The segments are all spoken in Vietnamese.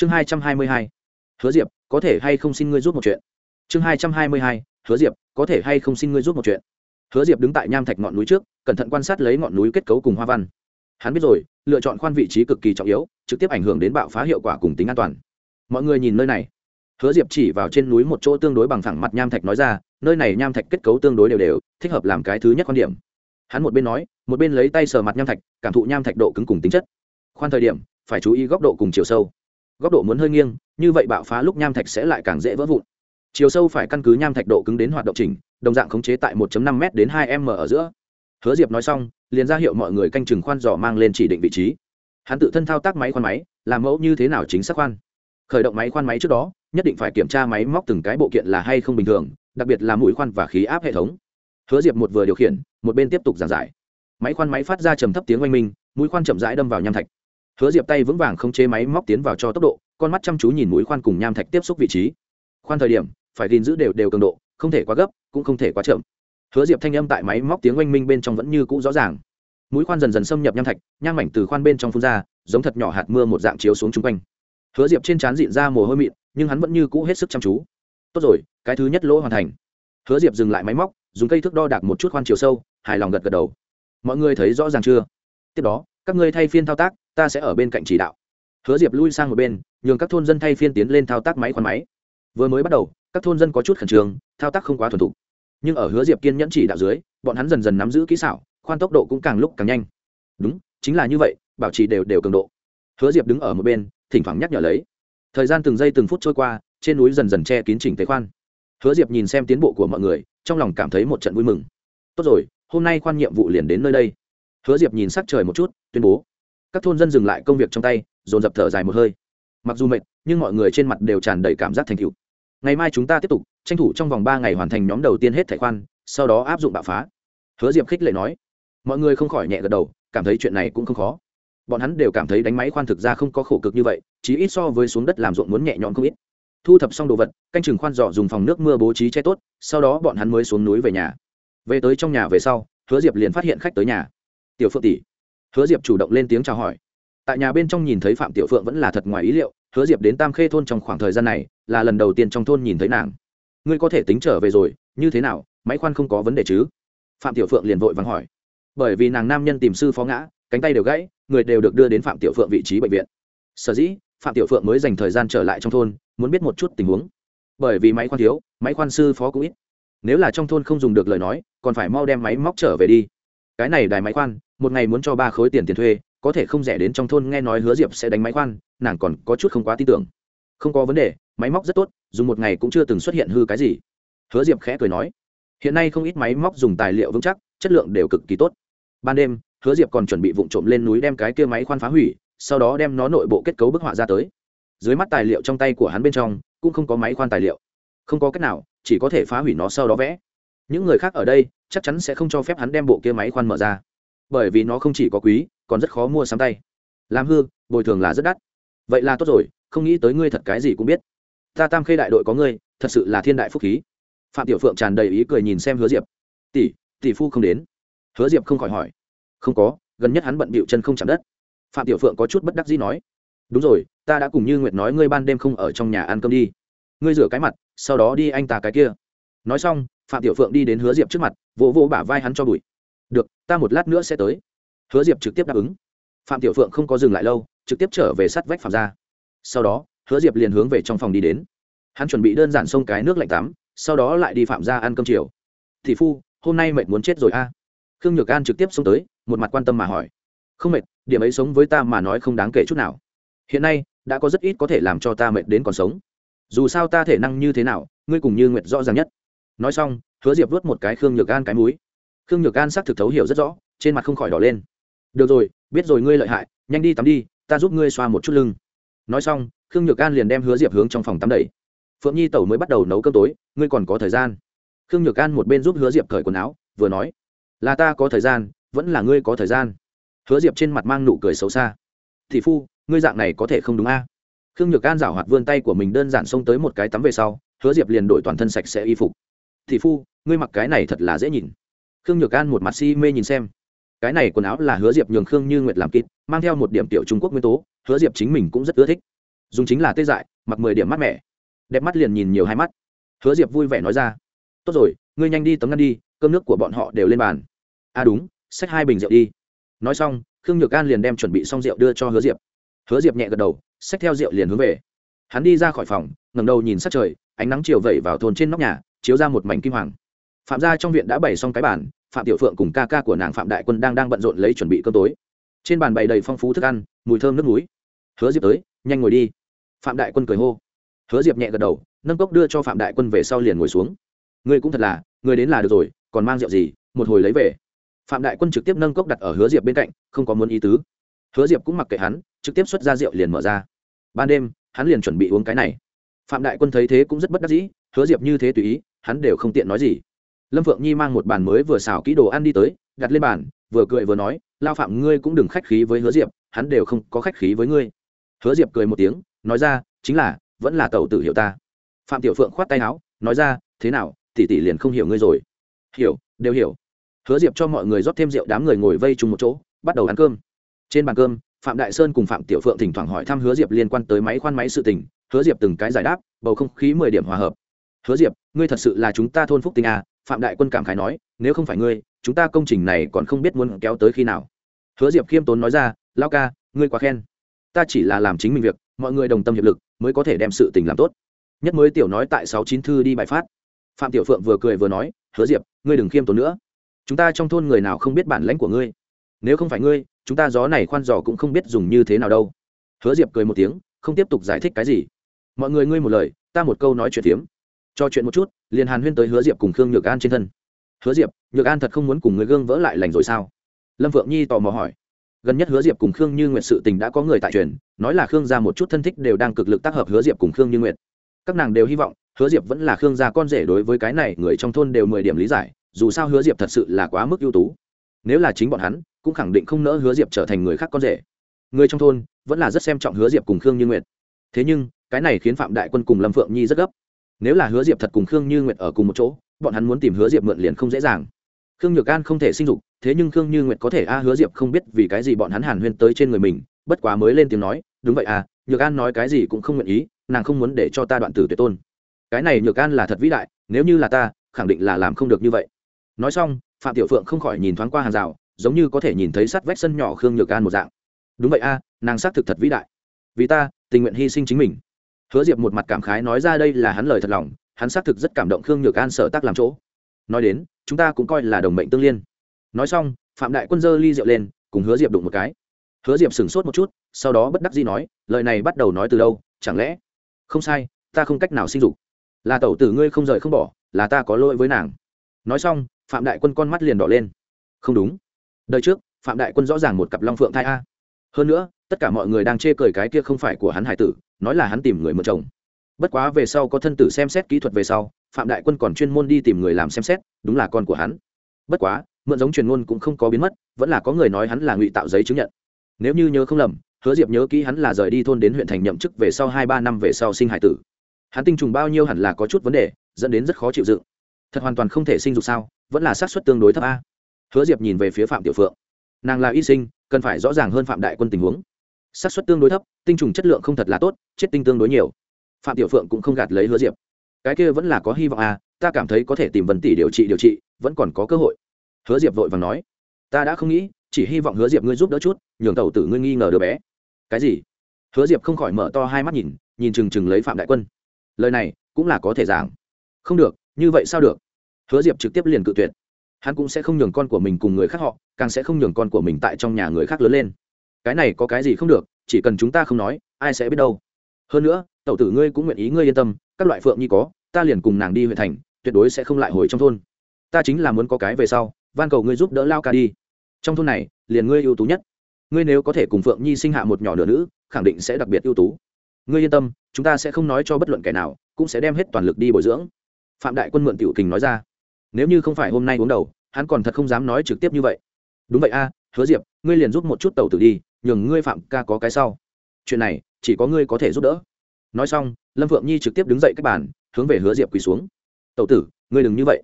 chương hai trăm hai mươi hai, hứa diệp, có thể hay không xin ngươi giúp một chuyện? Chương hai trăm hai mươi hai, hứa diệp, có thể hay không xin ngươi giúp một chuyện? Hứa diệp đứng tại nham thạch ngọn núi trước, cẩn thận quan sát lấy ngọn núi kết cấu cùng hoa văn. Hắn biết rồi, lựa chọn khoan vị trí cực kỳ trọng yếu, trực tiếp ảnh hưởng đến bạo phá hiệu quả cùng tính an toàn. Mọi người nhìn nơi này. Hứa diệp chỉ vào trên núi một chỗ tương đối bằng thẳng mặt nham thạch nói ra, nơi này nham thạch kết cấu tương đối đều đều, thích hợp làm cái thứ nhất quan điểm. Hắn một bên nói, một bên lấy tay sờ mặt nham thạch, cảm thụ nham thạch độ cứng cùng tính chất. Khoan thời điểm, phải chú ý góc độ cùng chiều sâu góc độ muốn hơi nghiêng, như vậy bạo phá lúc nham thạch sẽ lại càng dễ vỡ vụn. Chiều sâu phải căn cứ nham thạch độ cứng đến hoạt động chỉnh, đồng dạng khống chế tại 1.5 m đến 2 m ở giữa. Hứa diệp nói xong, liền ra hiệu mọi người canh chừng khoan dò mang lên chỉ định vị trí. Hắn tự thân thao tác máy khoan máy, làm mẫu như thế nào chính xác khoan. Khởi động máy khoan máy trước đó, nhất định phải kiểm tra máy móc từng cái bộ kiện là hay không bình thường, đặc biệt là mũi khoan và khí áp hệ thống. Hứa diệp một vừa điều khiển, một bên tiếp tục giảng giải. Máy khoan máy phát ra trầm thấp tiếng oanh minh, mũi khoan chậm rãi đâm vào nham thạch hứa diệp tay vững vàng không chế máy móc tiến vào cho tốc độ, con mắt chăm chú nhìn mũi khoan cùng nham thạch tiếp xúc vị trí. Khoan thời điểm, phải gìn giữ đều đều cường độ, không thể quá gấp, cũng không thể quá chậm. Hứa diệp thanh âm tại máy móc tiếng oanh minh bên trong vẫn như cũ rõ ràng. Mũi khoan dần dần xâm nhập nham thạch, nham mảnh từ khoan bên trong phun ra, giống thật nhỏ hạt mưa một dạng chiếu xuống chung quanh. Hứa diệp trên trán dịn ra mồ hôi mịn, nhưng hắn vẫn như cũ hết sức chăm chú. Tốt rồi, cái thứ nhất lỗ hoàn thành. Hứa diệp dừng lại máy móc, dùng cây thước đo đạc một chút khoan chiều sâu, hài lòng gật gật đầu. Mọi người thấy rõ ràng chưa? Tiếp đó các ngươi thay phiên thao tác, ta sẽ ở bên cạnh chỉ đạo. Hứa diệp lui sang một bên, nhường các thôn dân thay phiên tiến lên thao tác máy khoan máy. Vừa mới bắt đầu, các thôn dân có chút khẩn trương, thao tác không quá thuần thục. Nhưng ở hứa diệp kiên nhẫn chỉ đạo dưới, bọn hắn dần dần nắm giữ kỹ xảo, khoan tốc độ cũng càng lúc càng nhanh. Đúng, chính là như vậy, bảo trì đều đều cường độ. Hứa diệp đứng ở một bên, thỉnh thoảng nhắc nhở lấy. Thời gian từng giây từng phút trôi qua, trên núi dần dần che kín chỉnh tế khoan. Hứa diệp nhìn xem tiến bộ của mọi người, trong lòng cảm thấy một trận vui mừng. Tốt rồi, hôm nay khoan nhiệm vụ liền đến nơi đây hứa diệp nhìn sắc trời một chút, tuyên bố. Các thôn dân dừng lại công việc trong tay, dồn dập thở dài một hơi. Mặc dù mệt, nhưng mọi người trên mặt đều tràn đầy cảm giác thành tựu. Ngày mai chúng ta tiếp tục, tranh thủ trong vòng ba ngày hoàn thành nhóm đầu tiên hết thẻ khoan, sau đó áp dụng bạo phá. Hứa diệp khích lệ nói. Mọi người không khỏi nhẹ gật đầu, cảm thấy chuyện này cũng không khó. Bọn hắn đều cảm thấy đánh máy khoan thực ra không có khổ cực như vậy chỉ ít so với xuống đất làm ruộng muốn nhẹ nhõm không ít. Thu thập xong đồ vật, canh chừng khoan dọ dùng phòng nước mưa bố trí che tốt, sau đó bọn hắn mới xuống núi về nhà. Về tới trong nhà về sau, hứa diệp liền phát hiện khách tới nhà tiểu phượng tỷ. Hứa diệp chủ động lên tiếng chào hỏi. Tại nhà bên trong nhìn thấy phạm tiểu phượng vẫn là thật ngoài ý liệu, hứa diệp đến tam khê thôn trong khoảng thời gian này, là lần đầu tiên trong thôn nhìn thấy nàng. Ngươi có thể tính trở về rồi, như thế nào, máy khoan không có vấn đề chứ? Phạm tiểu phượng liền vội vắng hỏi. Bởi vì nàng nam nhân tìm sư phó ngã, cánh tay đều gãy, người đều được đưa đến phạm tiểu phượng vị trí bệnh viện. Sở dĩ, phạm tiểu phượng mới dành thời gian trở lại trong thôn, muốn biết một chút tình huống. Bởi vì máy khoan thiếu, máy khoan sư phó cũng ít. Nếu là trong thôn không dùng được lời nói, còn phải mau đem máy móc trở về đi. Cái này đài máy khoan một ngày muốn cho ba khối tiền tiền thuê, có thể không rẻ đến trong thôn nghe nói hứa diệp sẽ đánh máy khoan, nàng còn có chút không quá tin tưởng. Không có vấn đề, máy móc rất tốt, dùng một ngày cũng chưa từng xuất hiện hư cái gì. Hứa diệp khẽ cười nói, hiện nay không ít máy móc dùng tài liệu vững chắc, chất lượng đều cực kỳ tốt. Ban đêm, hứa diệp còn chuẩn bị vụ trộm lên núi đem cái kia máy khoan phá hủy, sau đó đem nó nội bộ kết cấu bức họa ra tới. Dưới mắt tài liệu trong tay của hắn bên trong, cũng không có máy khoan tài liệu. Không có cách nào, chỉ có thể phá hủy nó sau đó vẽ. Những người khác ở đây, chắc chắn sẽ không cho phép hắn đem bộ kia máy khoan mở ra bởi vì nó không chỉ có quý, còn rất khó mua sắm tay. Làm hư, bồi thường là rất đắt. Vậy là tốt rồi, không nghĩ tới ngươi thật cái gì cũng biết. Ta tam khê đại đội có ngươi, thật sự là thiên đại phúc khí. Phạm tiểu phượng tràn đầy ý cười nhìn xem hứa diệp. Tỷ tỷ phu không đến. Hứa diệp không khỏi hỏi. Không có, gần nhất hắn bận bịu chân không chạm đất. Phạm tiểu phượng có chút bất đắc dĩ nói. Đúng rồi, ta đã cùng như nguyệt nói ngươi ban đêm không ở trong nhà ăn cơm đi. Ngươi rửa cái mặt, sau đó đi anh ta cái kia. Nói xong, phạm tiểu phượng đi đến hứa diệp trước mặt, vỗ vỗ bả vai hắn cho bụi được, ta một lát nữa sẽ tới. Hứa diệp trực tiếp đáp ứng. Phạm tiểu phượng không có dừng lại lâu, trực tiếp trở về sát vách phạm ra sau đó, hứa diệp liền hướng về trong phòng đi đến. Hắn chuẩn bị đơn giản xông cái nước lạnh tắm, sau đó lại đi phạm ra ăn cơm chiều. Thì phu, hôm nay mệt muốn chết rồi a. À? khương nhược an trực tiếp xông tới, một mặt quan tâm mà hỏi. Không mệt, điểm ấy sống với ta mà nói không đáng kể chút nào. Hiện nay, đã có rất ít có thể làm cho ta mệt đến còn sống. Dù sao ta thể năng như thế nào, ngươi cùng như nguyệt rõ ràng nhất. Nói xong, hứa diệp vớt một cái khương nhược an cái múi khương nhược an xác thực thấu hiểu rất rõ, trên mặt không khỏi đỏ lên. Được rồi, biết rồi ngươi lợi hại, nhanh đi tắm đi, ta giúp ngươi xoa một chút lưng. Nói xong, khương nhược an liền đem hứa diệp hướng trong phòng tắm đẩy. Phượng nhi tẩu mới bắt đầu nấu cơm tối, ngươi còn có thời gian. Khương nhược an một bên giúp hứa diệp cởi quần áo, vừa nói, là ta có thời gian, vẫn là ngươi có thời gian. Hứa diệp trên mặt mang nụ cười xấu xa Thì phu, ngươi dạng này có thể không đúng a? Khương nhược an rảo hoạt vươn tay của mình đơn giản xông tới một cái tắm về sau, hứa diệp liền đổi toàn thân sạch sẽ y phục. Thì phu, ngươi mặc cái này thật là dễ nhìn khương nhược an một mặt si mê nhìn xem. Cái này quần áo là hứa diệp nhường khương như nguyệt làm kít mang theo một điểm tiểu trung quốc nguyên tố, hứa diệp chính mình cũng rất ưa thích. Dùng chính là tê dại, mặc mười điểm mát mẻ. Đẹp mắt liền nhìn nhiều hai mắt. Hứa diệp vui vẻ nói ra. Tốt rồi, ngươi nhanh đi tấm ngăn đi, cơm nước của bọn họ đều lên bàn. À đúng, xách hai bình rượu đi. Nói xong, khương nhược an liền đem chuẩn bị xong rượu đưa cho hứa diệp. Hứa diệp nhẹ gật đầu, xách theo rượu liền hướng về. Hắn đi ra khỏi phòng, ngẩng đầu nhìn sát trời, ánh nắng chiều vẩy vào thôn trên nóc nhà, chiếu ra một mảnh kim hoàng. Phạm gia trong viện đã bày xong cái bàn phạm tiểu phượng cùng ca ca của nàng phạm đại quân đang đang bận rộn lấy chuẩn bị cơm tối. Trên bàn bày đầy phong phú thức ăn, mùi thơm nước núi. Hứa diệp tới, nhanh ngồi đi. Phạm đại quân cười hô. Hứa diệp nhẹ gật đầu, nâng cốc đưa cho phạm đại quân về sau liền ngồi xuống. Ngươi cũng thật là, ngươi đến là được rồi, còn mang rượu gì, một hồi lấy về. Phạm đại quân trực tiếp nâng cốc đặt ở hứa diệp bên cạnh, không có muốn ý tứ. Hứa diệp cũng mặc kệ hắn, trực tiếp xuất ra rượu liền mở ra. Ban đêm, hắn liền chuẩn bị uống cái này. Phạm đại quân thấy thế cũng rất bất đắc dĩ, hứa diệp như thế tùy ý, hắn đều không tiện nói gì lâm phượng nhi mang một bàn mới vừa xào kỹ đồ ăn đi tới đặt lên bàn vừa cười vừa nói lao phạm ngươi cũng đừng khách khí với hứa diệp hắn đều không có khách khí với ngươi. Hứa diệp cười một tiếng nói ra chính là vẫn là tàu tử hiểu ta. Phạm tiểu phượng khoát tay áo nói ra thế nào tỷ tỷ liền không hiểu ngươi rồi. Hiểu đều hiểu. Hứa diệp cho mọi người rót thêm rượu đám người ngồi vây chung một chỗ bắt đầu ăn cơm. Trên bàn cơm phạm đại sơn cùng phạm tiểu phượng thỉnh thoảng hỏi thăm hứa diệp liên quan tới máy khoan máy sự tình. Hứa diệp từng cái giải đáp bầu không khí mười điểm hòa hợp. Hứa diệp ngươi thật sự là chúng ta thôn phúc tinh à, phạm đại quân cảm khái nói, nếu không phải ngươi, chúng ta công trình này còn không biết muốn kéo tới khi nào. Hứa diệp khiêm tốn nói ra lao ca, ngươi quá khen. Ta chỉ là làm chính mình việc, mọi người đồng tâm hiệp lực, mới có thể đem sự tình làm tốt. Nhất mới tiểu nói tại sáu chín thư đi bài phát. Phạm tiểu phượng vừa cười vừa nói, hứa diệp, ngươi đừng khiêm tốn nữa. Chúng ta trong thôn người nào không biết bản lãnh của ngươi? Nếu không phải ngươi, chúng ta gió này khoan giò cũng không biết dùng như thế nào đâu. Hứa diệp cười một tiếng, không tiếp tục giải thích cái gì. Mọi người ngươi một lời, ta một câu nói chuyện tiếm cho chuyện một chút, liền hàn huyên tới hứa diệp cùng khương nhược an trên thân. Hứa diệp, nhược an thật không muốn cùng người gương vỡ lại lành rồi sao? Lâm phượng nhi tò mò hỏi. Gần nhất hứa diệp cùng khương như nguyệt sự tình đã có người tại truyền, nói là khương gia một chút thân thích đều đang cực lực tác hợp hứa diệp cùng khương như nguyệt. Các nàng đều hy vọng, hứa diệp vẫn là khương gia con rể đối với cái này, người trong thôn đều mười điểm lý giải, dù sao hứa diệp thật sự là quá mức ưu tú. Nếu là chính bọn hắn, cũng khẳng định không nỡ hứa diệp trở thành người khác con rể. Người trong thôn vẫn là rất xem trọng hứa diệp cùng khương như nguyệt. Thế nhưng, cái này khiến phạm đại quân cùng lâm phượng nhi rất gấp nếu là hứa diệp thật cùng khương như nguyệt ở cùng một chỗ, bọn hắn muốn tìm hứa diệp mượn liền không dễ dàng. Khương nhược an không thể sinh dục, thế nhưng khương như nguyệt có thể a, hứa diệp không biết vì cái gì bọn hắn hàn huyên tới trên người mình, bất quá mới lên tiếng nói, đúng vậy à nhược an nói cái gì cũng không nguyện ý, nàng không muốn để cho ta đoạn tử tuyệt tôn. Cái này nhược an là thật vĩ đại, nếu như là ta, khẳng định là làm không được như vậy. Nói xong, phạm tiểu phượng không khỏi nhìn thoáng qua hàng rào, giống như có thể nhìn thấy sắt vách sân nhỏ khương nhược an một dạng. Đúng vậy a nàng xác thực thật vĩ đại. Vì ta, tình nguyện hy sinh chính mình hứa diệp một mặt cảm khái nói ra đây là hắn lời thật lòng, hắn xác thực rất cảm động khương nhược an sở tác làm chỗ. Nói đến, chúng ta cũng coi là đồng mệnh tương liên. Nói xong, phạm đại quân dơ ly rượu lên, cùng hứa diệp đụng một cái. Hứa diệp sửng sốt một chút, sau đó bất đắc dĩ nói, lời này bắt đầu nói từ đâu, chẳng lẽ? Không sai, ta không cách nào sinh dục. Là tẩu tử ngươi không rời không bỏ, là ta có lỗi với nàng. Nói xong, phạm đại quân con mắt liền đỏ lên. Không đúng. Đời trước, phạm đại quân rõ ràng một cặp long phượng thai a. Hơn nữa, tất cả mọi người đang chê cười cái kia không phải của hắn hải tử nói là hắn tìm người mượn chồng. Bất quá về sau có thân tử xem xét kỹ thuật về sau, phạm đại quân còn chuyên môn đi tìm người làm xem xét, đúng là con của hắn. Bất quá, mượn giống truyền ngôn cũng không có biến mất, vẫn là có người nói hắn là ngụy tạo giấy chứng nhận. Nếu như nhớ không lầm, hứa diệp nhớ kỹ hắn là rời đi thôn đến huyện thành nhậm chức về sau hai ba năm về sau sinh hải tử. Hắn tinh trùng bao nhiêu hẳn là có chút vấn đề, dẫn đến rất khó chịu dựng. Thật hoàn toàn không thể sinh dục sao, vẫn là xác suất tương đối thấp a. Hứa diệp nhìn về phía phạm tiểu phượng. Nàng là y sinh, cần phải rõ ràng hơn phạm đại quân tình huống xác suất tương đối thấp, tinh trùng chất lượng không thật là tốt, chết tinh tương đối nhiều. Phạm tiểu phượng cũng không gạt lấy hứa diệp. Cái kia vẫn là có hy vọng à ta cảm thấy có thể tìm vân tỷ điều trị điều trị, vẫn còn có cơ hội. Hứa diệp vội vàng nói, ta đã không nghĩ, chỉ hy vọng hứa diệp ngươi giúp đỡ chút, nhường tàu tử ngươi nghi ngờ đứa bé. Cái gì? Hứa diệp không khỏi mở to hai mắt nhìn nhìn chừng chừng lấy phạm đại quân. Lời này cũng là có thể giảng. Không được, như vậy sao được? Hứa diệp trực tiếp liền cự tuyệt. Hắn cũng sẽ không nhường con của mình cùng người khác họ, càng sẽ không nhường con của mình tại trong nhà người khác lớn lên cái này có cái gì không được, chỉ cần chúng ta không nói, ai sẽ biết đâu. Hơn nữa, tẩu tử ngươi cũng nguyện ý ngươi yên tâm, các loại phượng nhi có, ta liền cùng nàng đi huyện thành, tuyệt đối sẽ không lại hồi trong thôn. Ta chính là muốn có cái về sau, van cầu ngươi giúp đỡ lao ca đi. Trong thôn này, liền ngươi ưu tú nhất. Ngươi nếu có thể cùng phượng nhi sinh hạ một nhỏ nửa nữ, khẳng định sẽ đặc biệt ưu tú. Ngươi yên tâm, chúng ta sẽ không nói cho bất luận kẻ nào, cũng sẽ đem hết toàn lực đi bồi dưỡng. Phạm đại quân mượn tiểu kình nói ra. Nếu như không phải hôm nay uống đầu, hắn còn thật không dám nói trực tiếp như vậy. Đúng vậy a, hứa diệp, ngươi liền giúp một chút tàu tử đi nhường ngươi phạm ca có cái sau. Chuyện này chỉ có ngươi có thể giúp đỡ. Nói xong lâm phượng nhi trực tiếp đứng dậy cách bàn hướng về hứa diệp quỳ xuống. Tậu tử ngươi đừng như vậy.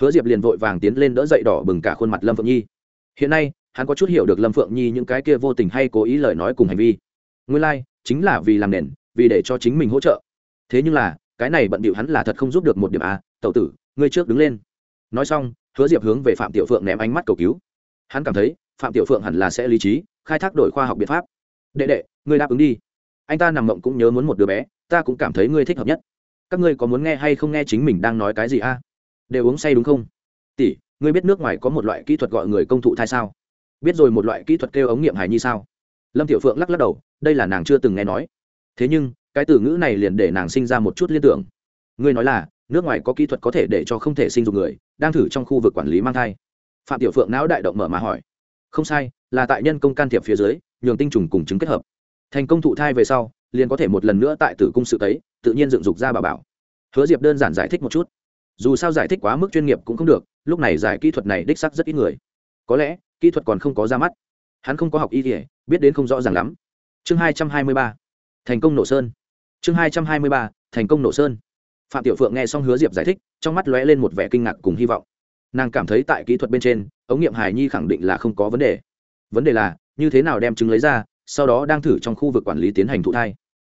Hứa diệp liền vội vàng tiến lên đỡ dậy đỏ bừng cả khuôn mặt lâm phượng nhi. Hiện nay hắn có chút hiểu được lâm phượng nhi những cái kia vô tình hay cố ý lời nói cùng hành vi. Nguyên lai、like, chính là vì làm nền vì để cho chính mình hỗ trợ. Thế nhưng là cái này bận bịu hắn là thật không giúp được một điểm à tẩu tử ngươi trước đứng lên. Nói xong hứa diệp hướng về phạm tiểu phượng ném ánh mắt cầu cứu. Hắn cảm thấy phạm tiểu phượng hẳn là sẽ lý trí, khai thác đổi khoa học biện pháp. Đệ đệ, ngươi đáp ứng đi. Anh ta nằm mộng cũng nhớ muốn một đứa bé, ta cũng cảm thấy ngươi thích hợp nhất. Các ngươi có muốn nghe hay không nghe chính mình đang nói cái gì a? À? đều uống say đúng không? Tỷ, ngươi biết nước ngoài có một loại kỹ thuật gọi người công thụ thai sao? Biết rồi một loại kỹ thuật kêu ống nghiệm hài nhi sao? Lâm tiểu phượng lắc lắc đầu, đây là nàng chưa từng nghe nói. Thế nhưng, cái từ ngữ này liền để nàng sinh ra một chút liên tưởng. Ngươi nói là, nước ngoài có kỹ thuật có thể để cho không thể sinh dục người, đang thử trong khu vực quản lý mang thai. Phạm tiểu phượng não đại động mở mà hỏi không sai, là tại nhân công can thiệp phía dưới, nhường tinh trùng cùng chứng kết hợp. Thành công thụ thai về sau, liền có thể một lần nữa tại tử cung sự tấy, tự nhiên dựng dục ra bà bảo. Hứa diệp đơn giản giải thích một chút. Dù sao giải thích quá mức chuyên nghiệp cũng không được, lúc này giải kỹ thuật này đích sắc rất ít người. Có lẽ, kỹ thuật còn không có ra mắt. Hắn không có học y thể biết đến không rõ ràng lắm. Chương hai trăm hai mươi ba, thành công nổ sơn. Chương hai trăm hai mươi ba, thành công nổ sơn. Phạm tiểu phượng nghe xong hứa diệp giải thích, trong mắt lóe lên một vẻ kinh ngạc cùng hy vọng nàng cảm thấy tại kỹ thuật bên trên, ống nghiệm hài nhi khẳng định là không có vấn đề. Vấn đề là, như thế nào đem trứng lấy ra, sau đó đang thử trong khu vực quản lý tiến hành thụ thai.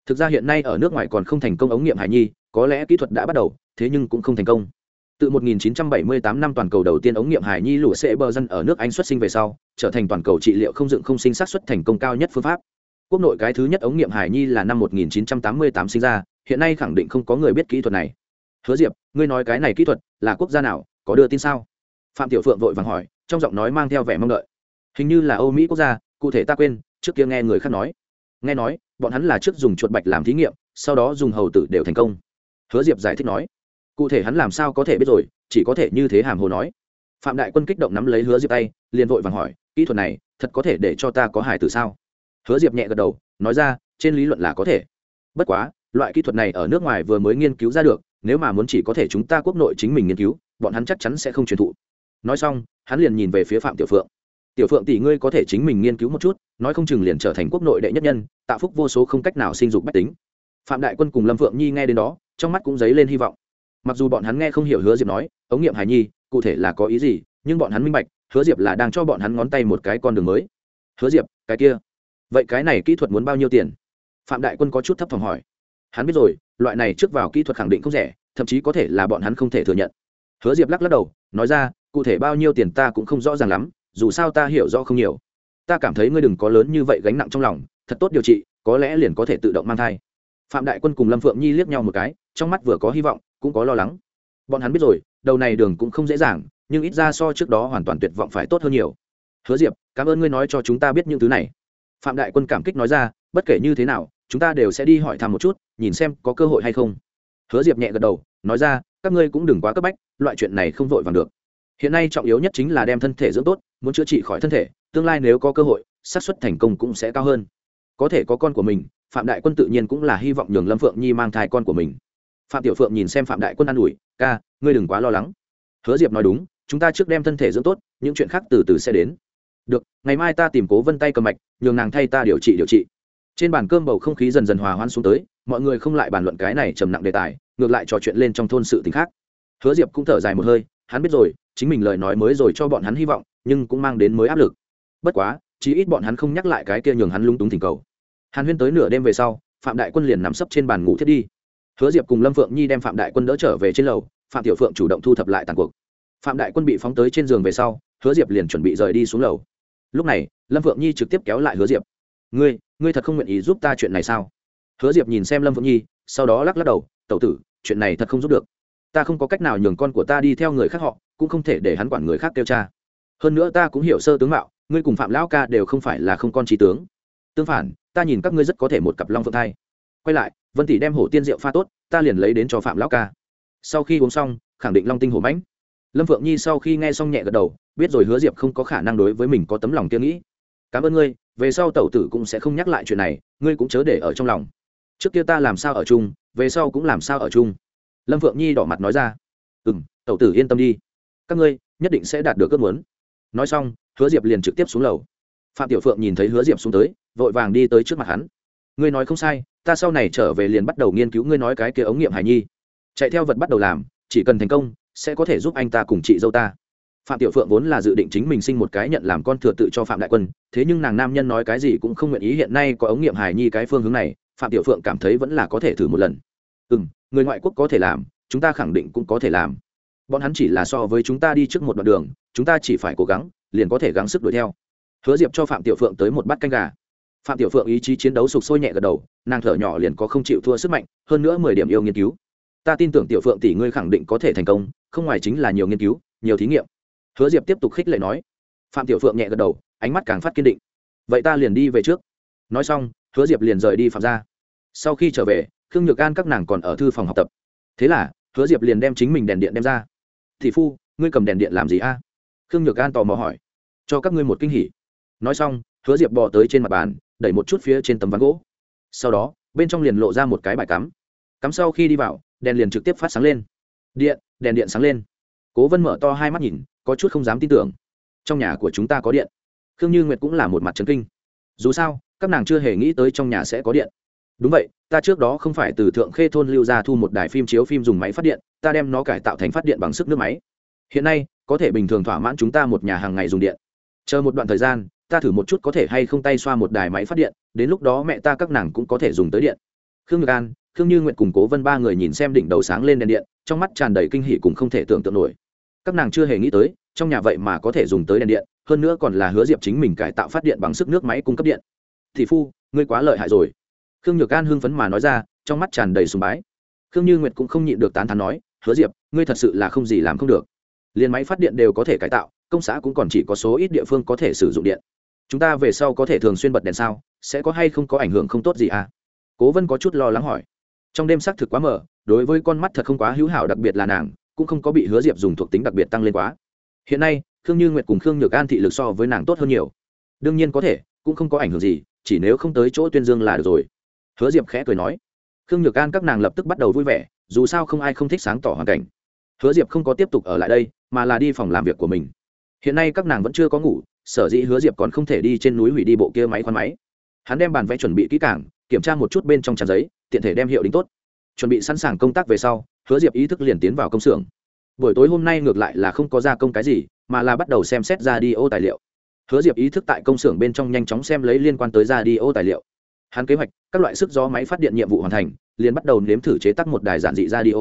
Thực ra hiện nay ở nước ngoài còn không thành công ống nghiệm hài nhi, có lẽ kỹ thuật đã bắt đầu, thế nhưng cũng không thành công. Từ 1978 năm toàn cầu đầu tiên ống nghiệm hài nhi lụa sẽ bờ dân ở nước anh xuất sinh về sau, trở thành toàn cầu trị liệu không dựng không sinh sát suất thành công cao nhất phương pháp. Quốc nội cái thứ nhất ống nghiệm hài nhi là năm 1988 sinh ra, hiện nay khẳng định không có người biết kỹ thuật này. Hứa diệp, ngươi nói cái này kỹ thuật là quốc gia nào? Có đưa tin sao? Phạm tiểu phượng vội vàng hỏi, trong giọng nói mang theo vẻ mong đợi. Hình như là âu mỹ quốc gia, cụ thể ta quên, trước kia nghe người khác nói. Nghe nói, bọn hắn là trước dùng chuột bạch làm thí nghiệm, sau đó dùng hầu tử đều thành công. Hứa diệp giải thích nói, cụ thể hắn làm sao có thể biết rồi, chỉ có thể như thế hàm hồ nói. Phạm đại quân kích động nắm lấy hứa diệp tay, liền vội vàng hỏi, kỹ thuật này, thật có thể để cho ta có hải tử sao? Hứa diệp nhẹ gật đầu, nói ra, trên lý luận là có thể. Bất quá, loại kỹ thuật này ở nước ngoài vừa mới nghiên cứu ra được, nếu mà muốn chỉ có thể chúng ta quốc nội chính mình nghiên cứu bọn hắn chắc chắn sẽ không truyền thụ. Nói xong, hắn liền nhìn về phía phạm tiểu phượng. Tiểu phượng tỷ ngươi có thể chính mình nghiên cứu một chút, nói không chừng liền trở thành quốc nội đệ nhất nhân, tạo phúc vô số không cách nào sinh dục bách tính. Phạm đại quân cùng lâm phượng nhi nghe đến đó, trong mắt cũng dấy lên hy vọng. Mặc dù bọn hắn nghe không hiểu hứa diệp nói, ống nghiệm hải nhi, cụ thể là có ý gì, nhưng bọn hắn minh bạch, hứa diệp là đang cho bọn hắn ngón tay một cái con đường mới. Hứa diệp, cái kia, vậy cái này kỹ thuật muốn bao nhiêu tiền? Phạm đại quân có chút thấp thỏm hỏi. Hắn biết rồi, loại này trước vào kỹ thuật khẳng định không rẻ, thậm chí có thể là bọn hắn không thể thừa nhận hứa diệp lắc lắc đầu, nói ra, cụ thể bao nhiêu tiền ta cũng không rõ ràng lắm, dù sao ta hiểu rõ không nhiều. Ta cảm thấy ngươi đừng có lớn như vậy gánh nặng trong lòng, thật tốt điều trị, có lẽ liền có thể tự động mang thai. Phạm đại quân cùng lâm phượng nhi liếc nhau một cái, trong mắt vừa có hy vọng, cũng có lo lắng. Bọn hắn biết rồi, đầu này đường cũng không dễ dàng, nhưng ít ra so trước đó hoàn toàn tuyệt vọng phải tốt hơn nhiều. Hứa diệp, cảm ơn ngươi nói cho chúng ta biết những thứ này. Phạm đại quân cảm kích nói ra, bất kể như thế nào, chúng ta đều sẽ đi hỏi thăm một chút, nhìn xem có cơ hội hay không. Hứa diệp nhẹ gật đầu, nói ra, các ngươi cũng đừng quá cấp bách loại chuyện này không vội vàng được. Hiện nay trọng yếu nhất chính là đem thân thể dưỡng tốt, muốn chữa trị khỏi thân thể, tương lai nếu có cơ hội, xác suất thành công cũng sẽ cao hơn. Có thể có con của mình, phạm đại quân tự nhiên cũng là hy vọng nhường lâm phượng nhi mang thai con của mình. Phạm tiểu phượng nhìn xem phạm đại quân an ủi, ca, ngươi đừng quá lo lắng. Hứa diệp nói đúng, chúng ta trước đem thân thể dưỡng tốt, những chuyện khác từ từ sẽ đến. Được, ngày mai ta tìm cố vân tay cầm mạch, nhường nàng thay ta điều trị điều trị. Trên bàn cơm bầu không khí dần dần hòa hoan xuống tới, mọi người không lại bàn luận cái này trầm nặng đề tài, ngược lại trò chuyện lên trong thôn sự t khác hứa diệp cũng thở dài một hơi, hắn biết rồi, chính mình lời nói mới rồi cho bọn hắn hy vọng, nhưng cũng mang đến mới áp lực. Bất quá, chí ít bọn hắn không nhắc lại cái kia nhường hắn lung túng thỉnh cầu. Hàn huyên tới nửa đêm về sau, phạm đại quân liền nằm sấp trên bàn ngủ thiết đi. Hứa diệp cùng lâm phượng nhi đem phạm đại quân đỡ trở về trên lầu, phạm tiểu phượng chủ động thu thập lại tàn cuộc. Phạm đại quân bị phóng tới trên giường về sau, hứa diệp liền chuẩn bị rời đi xuống lầu. Lúc này, lâm phượng nhi trực tiếp kéo lại hứa diệp. Ngươi ngươi thật không nguyện ý giúp ta chuyện này sao? Hứa diệp nhìn xem lâm phượng nhi, sau đó lắc lắc đầu, tẩu tử, chuyện này thật không giúp được ta không có cách nào nhường con của ta đi theo người khác họ, cũng không thể để hắn quản người khác kêu cha. Hơn nữa ta cũng hiểu sơ tướng mạo, ngươi cùng phạm lão ca đều không phải là không con trí tướng. Tương phản, ta nhìn các ngươi rất có thể một cặp long phượng thai. Quay lại, vân tỷ đem hổ tiên rượu pha tốt, ta liền lấy đến cho phạm lão ca. Sau khi uống xong, khẳng định long tinh hổ mãnh. Lâm phượng nhi sau khi nghe xong nhẹ gật đầu, biết rồi hứa diệp không có khả năng đối với mình có tấm lòng kia nghĩ. Cảm ơn ngươi, về sau tẩu tử cũng sẽ không nhắc lại chuyện này, ngươi cũng chớ để ở trong lòng. Trước kia ta làm sao ở chung, về sau cũng làm sao ở chung lâm phượng nhi đỏ mặt nói ra ừ m tẩu tử yên tâm đi. Các ngươi nhất định sẽ đạt được ước muốn. Nói xong, hứa diệp liền trực tiếp xuống lầu. Phạm tiểu phượng nhìn thấy hứa diệp xuống tới, vội vàng đi tới trước mặt hắn. Ngươi nói không sai, ta sau này trở về liền bắt đầu nghiên cứu ngươi nói cái kia ống nghiệm hải nhi. Chạy theo vật bắt đầu làm, chỉ cần thành công, sẽ có thể giúp anh ta cùng chị dâu ta. Phạm tiểu phượng vốn là dự định chính mình sinh một cái nhận làm con thừa tự cho phạm đại quân, thế nhưng nàng nam nhân nói cái gì cũng không nguyện ý hiện nay có ống nghiệm hải nhi cái phương hướng này, phạm tiểu phượng cảm thấy vẫn là có thể thử một lần. Ừ m người ngoại quốc có thể làm, chúng ta khẳng định cũng có thể làm. Bọn hắn chỉ là so với chúng ta đi trước một đoạn đường, chúng ta chỉ phải cố gắng, liền có thể gắng sức đuổi theo. Hứa diệp cho phạm tiểu phượng tới một bát canh gà. Phạm tiểu phượng ý chí chiến đấu sục sôi nhẹ gật đầu, nàng thở nhỏ liền có không chịu thua sức mạnh, hơn nữa mười điểm yêu nghiên cứu. Ta tin tưởng tiểu phượng tỷ ngươi khẳng định có thể thành công, không ngoài chính là nhiều nghiên cứu, nhiều thí nghiệm. Hứa diệp tiếp tục khích lệ nói. Phạm tiểu phượng nhẹ gật đầu, ánh mắt càng phát kiên định. Vậy ta liền đi về trước. Nói xong, hứa diệp liền rời đi phạm ra sau khi trở về khương nhược an các nàng còn ở thư phòng học tập. Thế là, hứa diệp liền đem chính mình đèn điện đem ra. Thị phu, ngươi cầm đèn điện làm gì a? Khương nhược an tò mò hỏi. Cho các ngươi một kinh hỉ. Nói xong, hứa diệp bò tới trên mặt bàn, đẩy một chút phía trên tấm ván gỗ. Sau đó, bên trong liền lộ ra một cái bài cắm. Cắm sau khi đi vào, đèn liền trực tiếp phát sáng lên. Điện, đèn điện sáng lên. Cố vân mở to hai mắt nhìn, có chút không dám tin tưởng. Trong nhà của chúng ta có điện. Khương như nguyệt cũng là một mặt trấn kinh. Dù sao, các nàng chưa hề nghĩ tới trong nhà sẽ có điện đúng vậy, ta trước đó không phải từ thượng khê thôn lưu ra thu một đài phim chiếu phim dùng máy phát điện, ta đem nó cải tạo thành phát điện bằng sức nước máy. Hiện nay, có thể bình thường thỏa mãn chúng ta một nhà hàng ngày dùng điện. Chờ một đoạn thời gian, ta thử một chút có thể hay không tay xoa một đài máy phát điện, đến lúc đó mẹ ta các nàng cũng có thể dùng tới điện. Khương ngược an, khương như nguyện cùng cố vân ba người nhìn xem đỉnh đầu sáng lên đèn điện, trong mắt tràn đầy kinh hỉ cùng không thể tưởng tượng nổi. Các nàng chưa hề nghĩ tới, trong nhà vậy mà có thể dùng tới đèn điện, hơn nữa còn là hứa diệp chính mình cải tạo phát điện bằng sức nước máy cung cấp điện. Thị phu, ngươi quá lợi hại rồi khương nhược an hưng phấn mà nói ra, trong mắt tràn đầy sùng bái. Khương như nguyệt cũng không nhịn được tán thán nói, hứa diệp, ngươi thật sự là không gì làm không được. Liền máy phát điện đều có thể cải tạo, công xã cũng còn chỉ có số ít địa phương có thể sử dụng điện. Chúng ta về sau có thể thường xuyên bật đèn sao, sẽ có hay không có ảnh hưởng không tốt gì à? Cố vân có chút lo lắng hỏi. Trong đêm xác thực quá mở đối với con mắt thật không quá hữu hảo đặc biệt là nàng, cũng không có bị hứa diệp dùng thuộc tính đặc biệt tăng lên quá. Hiện nay, khương như nguyệt cùng khương nhược an thị lực so với nàng tốt hơn nhiều. Đương nhiên có thể, cũng không có ảnh hưởng gì, chỉ nếu không tới chỗ tuyên dương là được rồi hứa diệp khẽ cười nói, khương nhược an các nàng lập tức bắt đầu vui vẻ, dù sao không ai không thích sáng tỏ hoàn cảnh. Hứa diệp không có tiếp tục ở lại đây, mà là đi phòng làm việc của mình. Hiện nay các nàng vẫn chưa có ngủ, sở dĩ hứa diệp còn không thể đi trên núi hủy đi bộ kia máy khoan máy. Hắn đem bàn vẽ chuẩn bị kỹ càng, kiểm tra một chút bên trong tràn giấy, tiện thể đem hiệu đính tốt. Chuẩn bị sẵn sàng công tác về sau, hứa diệp ý thức liền tiến vào công xưởng. Buổi tối hôm nay ngược lại là không có gia công cái gì, mà là bắt đầu xem xét ra đi ô tài liệu. Hứa diệp ý thức tại công xưởng bên trong nhanh chóng xem lấy liên quan tới ra đi ô tài liệu hắn kế hoạch, các loại sức gió máy phát điện nhiệm vụ hoàn thành, liền bắt đầu nếm thử chế tác một đài giản dị radio.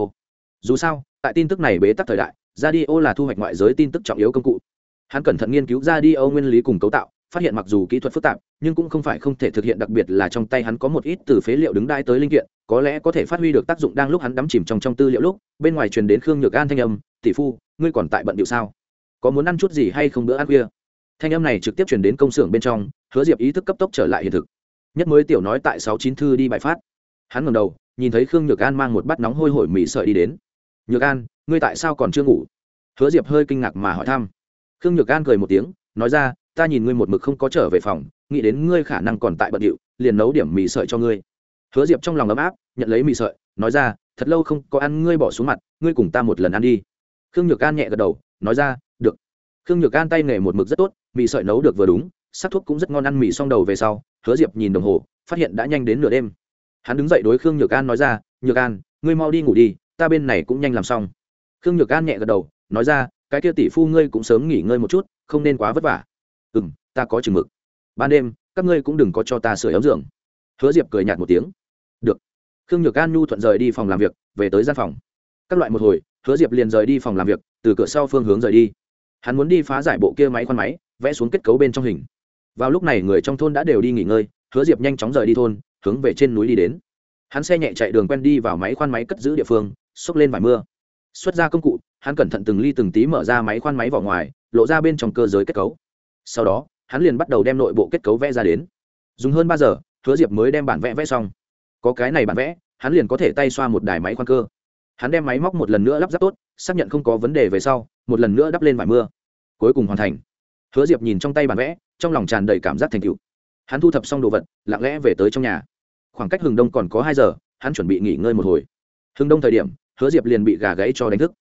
Dù sao, tại tin tức này bế tắc thời đại, radio là thu hoạch ngoại giới tin tức trọng yếu công cụ. Hắn cẩn thận nghiên cứu radio nguyên lý cùng cấu tạo, phát hiện mặc dù kỹ thuật phức tạp, nhưng cũng không phải không thể thực hiện, đặc biệt là trong tay hắn có một ít từ phế liệu đứng đai tới linh kiện, có lẽ có thể phát huy được tác dụng đang lúc hắn đắm chìm trong trong tư liệu lúc, bên ngoài truyền đến khương nhược an thanh âm, tỷ phu, ngươi còn tại bận điệu sao? Có muốn ăn chút gì hay không bữa ăn khuya? Thanh âm này trực tiếp truyền đến công xưởng bên trong, hứa diệp ý thức cấp tốc trở lại hiện thực nhất mới tiểu nói tại sáu chín thư đi bài phát. Hắn ngầm đầu, nhìn thấy khương nhược an mang một bát nóng hôi hổi mì sợi đi đến. Nhược an, ngươi tại sao còn chưa ngủ? Hứa diệp hơi kinh ngạc mà hỏi thăm. Khương nhược an cười một tiếng, nói ra, ta nhìn ngươi một mực không có trở về phòng, nghĩ đến ngươi khả năng còn tại bận điệu, liền nấu điểm mì sợi cho ngươi. Hứa diệp trong lòng ấm áp, nhận lấy mì sợi, nói ra, thật lâu không có ăn, ngươi bỏ xuống mặt, ngươi cùng ta một lần ăn đi. Khương nhược an nhẹ gật đầu, nói ra, được. Khương nhược an tay nghề một mực rất tốt, mì sợi nấu được vừa đúng sắc thuốc cũng rất ngon ăn mì xong đầu về sau, hứa diệp nhìn đồng hồ, phát hiện đã nhanh đến nửa đêm. Hắn đứng dậy đối khương nhược an nói ra, nhược an, ngươi mau đi ngủ đi, ta bên này cũng nhanh làm xong. Khương nhược an nhẹ gật đầu, nói ra, cái kia tỷ phu ngươi cũng sớm nghỉ ngơi một chút, không nên quá vất vả. Ừ m ta có chừng mực. Ban đêm, các ngươi cũng đừng có cho ta sửa ấm giường. Hứa diệp cười nhạt một tiếng. Được. Khương nhược an nhu thuận rời đi phòng làm việc, về tới gian phòng. Các loại một hồi, hứa diệp liền rời đi phòng làm việc, từ cửa sau phương hướng rời đi. Hắn muốn đi phá giải bộ kia máy khoan máy, vẽ xuống kết cấu bên trong hình vào lúc này người trong thôn đã đều đi nghỉ ngơi, hứa diệp nhanh chóng rời đi thôn, hướng về trên núi đi đến. Hắn xe nhẹ chạy đường quen đi vào máy khoan máy cất giữ địa phương, xốc lên vài mưa. Xuất ra công cụ, hắn cẩn thận từng ly từng tí mở ra máy khoan máy vào ngoài, lộ ra bên trong cơ giới kết cấu. Sau đó, hắn liền bắt đầu đem nội bộ kết cấu vẽ ra đến. Dùng hơn ba giờ, hứa diệp mới đem bản vẽ vẽ xong. Có cái này bản vẽ, hắn liền có thể tay xoa một đài máy khoan cơ. Hắn đem máy móc một lần nữa lắp ráp tốt, xác nhận không có vấn đề về sau, một lần nữa đắp lên vải mưa. Cuối cùng hoàn thành hứa diệp nhìn trong tay bản vẽ, trong lòng tràn đầy cảm giác thành tựu. hắn thu thập xong đồ vật, lặng lẽ về tới trong nhà. Khoảng cách hừng đông còn có hai giờ, hắn chuẩn bị nghỉ ngơi một hồi. Hừng đông thời điểm, hứa diệp liền bị gà gáy cho đánh thức.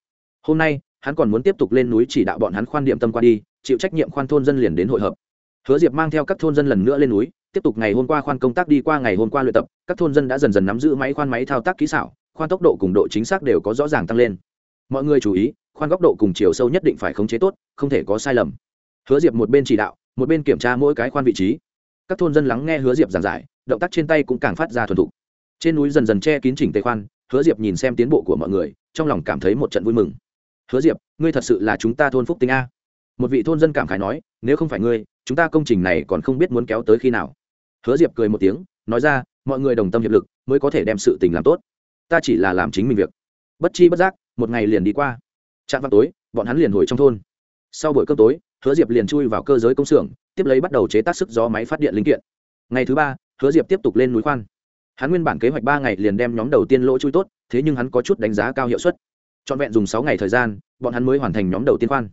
Hôm nay, hắn còn muốn tiếp tục lên núi chỉ đạo bọn hắn khoan điểm tâm qua đi, chịu trách nhiệm khoan thôn dân liền đến hội hợp. Hứa diệp mang theo các thôn dân lần nữa lên núi, tiếp tục ngày hôm qua khoan công tác đi qua ngày hôm qua luyện tập, các thôn dân đã dần dần nắm giữ máy khoan máy thao tác kỹ xảo, khoan tốc độ cùng độ chính xác đều có rõ ràng tăng lên. Mọi người chú ý, khoan góc độ cùng chiều sâu nhất định phải khống chế tốt, không thể có sai lầm hứa diệp một bên chỉ đạo, một bên kiểm tra mỗi cái khoan vị trí. Các thôn dân lắng nghe hứa diệp giảng giải, động tác trên tay cũng càng phát ra thuần thục. Trên núi dần dần che kín chỉnh tề khoan, hứa diệp nhìn xem tiến bộ của mọi người, trong lòng cảm thấy một trận vui mừng. Hứa diệp, ngươi thật sự là chúng ta thôn phúc tính a. Một vị thôn dân cảm khái nói, nếu không phải ngươi, chúng ta công trình này còn không biết muốn kéo tới khi nào. Hứa diệp cười một tiếng, nói ra, mọi người đồng tâm hiệp lực, mới có thể đem sự tình làm tốt. Ta chỉ là làm chính mình việc. Bất chi bất giác, một ngày liền đi qua. Trạm vào tối, bọn hắn liền hồi trong thôn. Sau buổi cơm tối hứa diệp liền chui vào cơ giới công xưởng, tiếp lấy bắt đầu chế tác sức gió máy phát điện linh kiện. Ngày thứ ba, hứa diệp tiếp tục lên núi khoan. Hắn nguyên bản kế hoạch ba ngày liền đem nhóm đầu tiên lỗ chui tốt, thế nhưng hắn có chút đánh giá cao hiệu suất. Trọn vẹn dùng sáu ngày thời gian, bọn hắn mới hoàn thành nhóm đầu tiên khoan.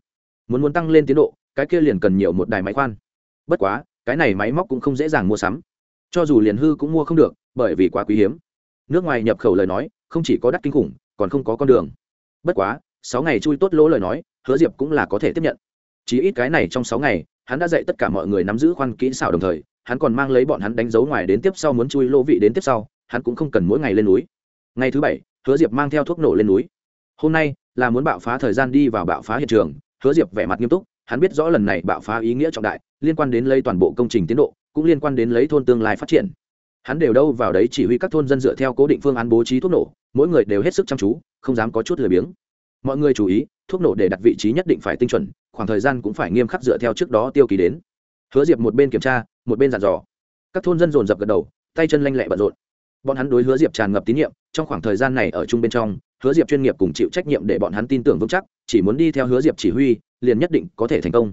Muốn muốn tăng lên tiến độ, cái kia liền cần nhiều một đài máy khoan. Bất quá, cái này máy móc cũng không dễ dàng mua sắm. Cho dù liền hư cũng mua không được, bởi vì quá quý hiếm. Nước ngoài nhập khẩu lời nói, không chỉ có đắt kinh khủng, còn không có con đường. Bất quá, sáu ngày chui tốt lỗ lời nói, hứa diệp cũng là có thể tiếp nhận chỉ ít cái này trong sáu ngày, hắn đã dạy tất cả mọi người nắm giữ khoan kỹ xảo đồng thời, hắn còn mang lấy bọn hắn đánh dấu ngoài đến tiếp sau muốn chui lỗ vị đến tiếp sau, hắn cũng không cần mỗi ngày lên núi. Ngày thứ bảy, hứa diệp mang theo thuốc nổ lên núi. Hôm nay là muốn bạo phá thời gian đi vào bạo phá hiện trường, hứa diệp vẻ mặt nghiêm túc, hắn biết rõ lần này bạo phá ý nghĩa trọng đại, liên quan đến lấy toàn bộ công trình tiến độ, cũng liên quan đến lấy thôn tương lai phát triển. Hắn đều đâu vào đấy chỉ huy các thôn dân dựa theo cố định phương án bố trí thuốc nổ, mỗi người đều hết sức chăm chú, không dám có chút lười biếng. Mọi người chú ý thuốc nổ để đặt vị trí nhất định phải tinh chuẩn, khoảng thời gian cũng phải nghiêm khắc dựa theo trước đó tiêu kỳ đến. Hứa diệp một bên kiểm tra, một bên dàn dò. Các thôn dân dồn dập gật đầu, tay chân lanh lẹ bận rộn. Bọn hắn đối hứa diệp tràn ngập tín nhiệm, trong khoảng thời gian này ở chung bên trong, hứa diệp chuyên nghiệp cùng chịu trách nhiệm để bọn hắn tin tưởng vững chắc, chỉ muốn đi theo hứa diệp chỉ huy, liền nhất định có thể thành công.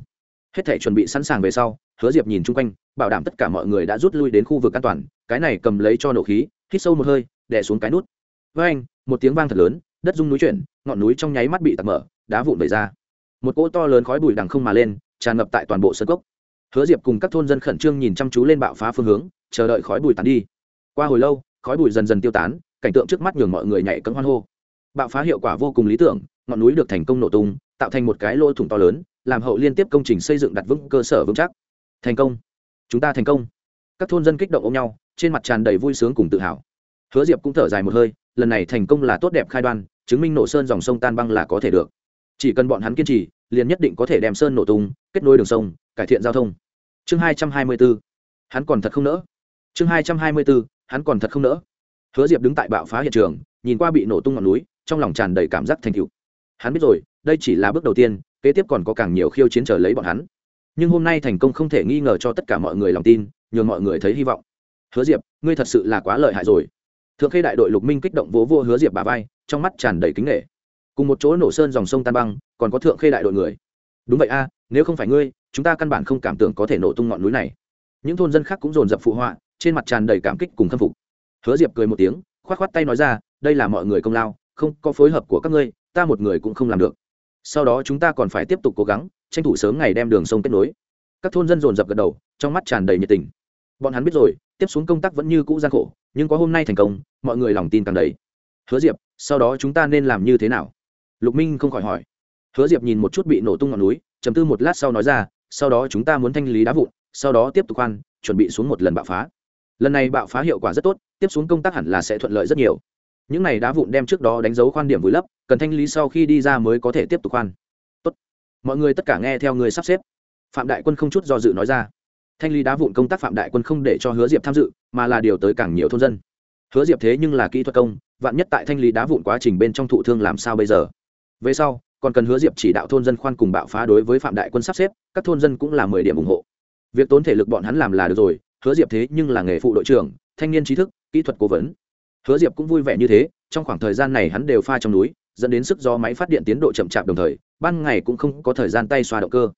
Hết thể chuẩn bị sẵn sàng về sau, hứa diệp nhìn chung quanh, bảo đảm tất cả mọi người đã rút lui đến khu vực an toàn, cái này cầm lấy cho nổ khí, hít sâu một hơi, đè xuống cái nút. Với anh một tiếng vang thật lớn, đất rung núi chuyển, ngọn núi trong nháy mắt bị tạt mở đá vụn vẩy ra. Một cỗ to lớn khói bụi đằng không mà lên, tràn ngập tại toàn bộ sân cốc. Hứa diệp cùng các thôn dân khẩn trương nhìn chăm chú lên bạo phá phương hướng, chờ đợi khói bụi tàn đi. Qua hồi lâu, khói bụi dần dần tiêu tán, cảnh tượng trước mắt nhường mọi người nhảy cấm hoan hô. Bạo phá hiệu quả vô cùng lý tưởng, ngọn núi được thành công nổ tung, tạo thành một cái lỗ thủng to lớn, làm hậu liên tiếp công trình xây dựng đặt vững cơ sở vững chắc. Thành công. Chúng ta thành công. Các thôn dân kích động ôm nhau, trên mặt tràn đầy vui sướng cùng tự hào. Hứa diệp cũng thở dài một hơi, lần này thành công là tốt đẹp khai đoan, chứng minh nổ sơn dòng sông tan băng là có thể được chỉ cần bọn hắn kiên trì, liền nhất định có thể đem sơn nổ tung, kết nối đường sông, cải thiện giao thông. Chương hai trăm hai mươi bốn hắn còn thật không nỡ. Chương hai trăm hai mươi bốn hắn còn thật không nỡ. Hứa diệp đứng tại bạo phá hiện trường, nhìn qua bị nổ tung ngọn núi, trong lòng tràn đầy cảm giác thành cựu hắn biết rồi, đây chỉ là bước đầu tiên, kế tiếp còn có càng nhiều khiêu chiến trở lấy bọn hắn. Nhưng hôm nay thành công không thể nghi ngờ cho tất cả mọi người lòng tin, nhường mọi người thấy hy vọng. Hứa diệp, ngươi thật sự là quá lợi hại rồi. Thượng khê đại đội lục minh kích động vỗ vô hứa diệp bà vai, trong mắt tràn đầy kính nghệ cùng một chỗ nổ sơn dòng sông tan băng, còn có thượng khê đại đội người. Đúng vậy a, nếu không phải ngươi, chúng ta căn bản không cảm tưởng có thể nổ tung ngọn núi này. Những thôn dân khác cũng dồn dập phụ họa, trên mặt tràn đầy cảm kích cùng khâm phục. Hứa diệp cười một tiếng k h o á t k h o á t tay nói ra, đây là mọi người công lao, không có phối hợp của các ngươi, ta một người cũng không làm được. Sau đó chúng ta còn phải tiếp tục cố gắng, tranh thủ sớm ngày đem đường sông kết nối. Các thôn dân dồn dập gật đầu, trong mắt tràn đầy nhiệt tình. Bọn hắn biết rồi, tiếp xuống công tác vẫn như cũ gian khổ, nhưng có hôm nay thành công, mọi người lòng tin càng đầy. Hứa diệp, sau đó chúng ta nên làm như thế nào? Lục minh không khỏi hỏi. Hứa diệp nhìn một chút bị nổ tung ngọn núi chầm tư một lát sau nói ra, sau đó chúng ta muốn thanh lý đá vụn, sau đó tiếp tục khoan, chuẩn bị xuống một lần bạo phá. Lần này bạo phá hiệu quả rất tốt, tiếp xuống công tác hẳn là sẽ thuận lợi rất nhiều. Những này đá vụn đem trước đó đánh dấu khoan điểm vùi lấp, cần thanh lý sau khi đi ra mới có thể tiếp tục khoan. Tốt. Mọi người tất cả nghe theo người sắp xếp. Phạm đại quân không chút do dự nói ra. Thanh lý đá vụn công tác phạm đại quân không để cho hứa diệp tham dự, mà là điều tới càng nhiều thôn dân. Hứa diệp thế nhưng là kỹ thuật công, vạn nhất tại thanh lý đá vụn quá trình bên trong thụ thương làm sao bây giờ? Về sau, còn cần hứa diệp chỉ đạo thôn dân khoan cùng bạo phá đối với phạm đại quân sắp xếp, các thôn dân cũng là mười điểm ủng hộ. Việc tốn thể lực bọn hắn làm là được rồi, hứa diệp thế nhưng là nghề phụ đội trưởng, thanh niên trí thức, kỹ thuật cố vấn. Hứa diệp cũng vui vẻ như thế, trong khoảng thời gian này hắn đều pha trong núi, dẫn đến sức do máy phát điện tiến độ chậm chạp đồng thời, ban ngày cũng không có thời gian tay xoa động cơ.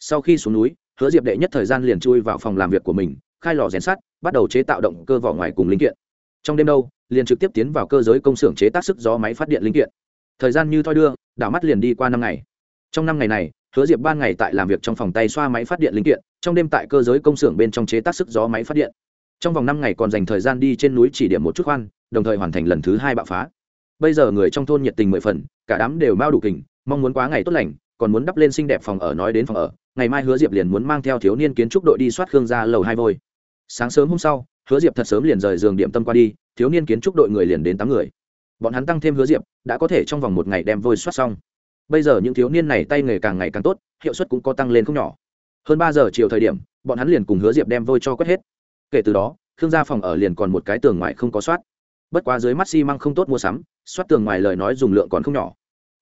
Sau khi xuống núi, hứa diệp đệ nhất thời gian liền chui vào phòng làm việc của mình, khai lò rèn sắt, bắt đầu chế tạo động cơ vỏ ngoài cùng linh kiện. Trong đêm đâu, liền trực tiếp tiến vào cơ giới công xưởng chế tác sức gió máy phát điện linh kiện thời gian như thoi đưa, đảo mắt liền đi qua năm ngày. Trong năm ngày này, hứa diệp ban ngày tại làm việc trong phòng tay xoa máy phát điện linh kiện, trong đêm tại cơ giới công xưởng bên trong chế tác sức gió máy phát điện. Trong vòng năm ngày còn dành thời gian đi trên núi chỉ điểm một chút khoan, đồng thời hoàn thành lần thứ hai bạo phá. Bây giờ người trong thôn nhiệt tình mười phần, cả đám đều mau đủ kình, mong muốn quá ngày tốt lành, còn muốn đắp lên xinh đẹp phòng ở nói đến phòng ở, ngày mai hứa diệp liền muốn mang theo thiếu niên kiến trúc đội đi soát khương ra lầu hai vôi. Sáng sớm hôm sau, hứa diệp thật sớm liền rời giường điểm tâm qua đi, thiếu niên kiến trúc đội người liền đến tám người bọn hắn tăng thêm hứa diệp đã có thể trong vòng một ngày đem vôi soát xong. Bây giờ những thiếu niên này tay nghề càng ngày càng tốt hiệu suất cũng có tăng lên không nhỏ. Hơn ba giờ chiều thời điểm bọn hắn liền cùng hứa diệp đem vôi cho quét hết. Kể từ đó khương gia phòng ở liền còn một cái tường ngoài không có soát bất quá dưới mắt xi măng không tốt mua sắm soát tường ngoài lời nói dùng lượng còn không nhỏ.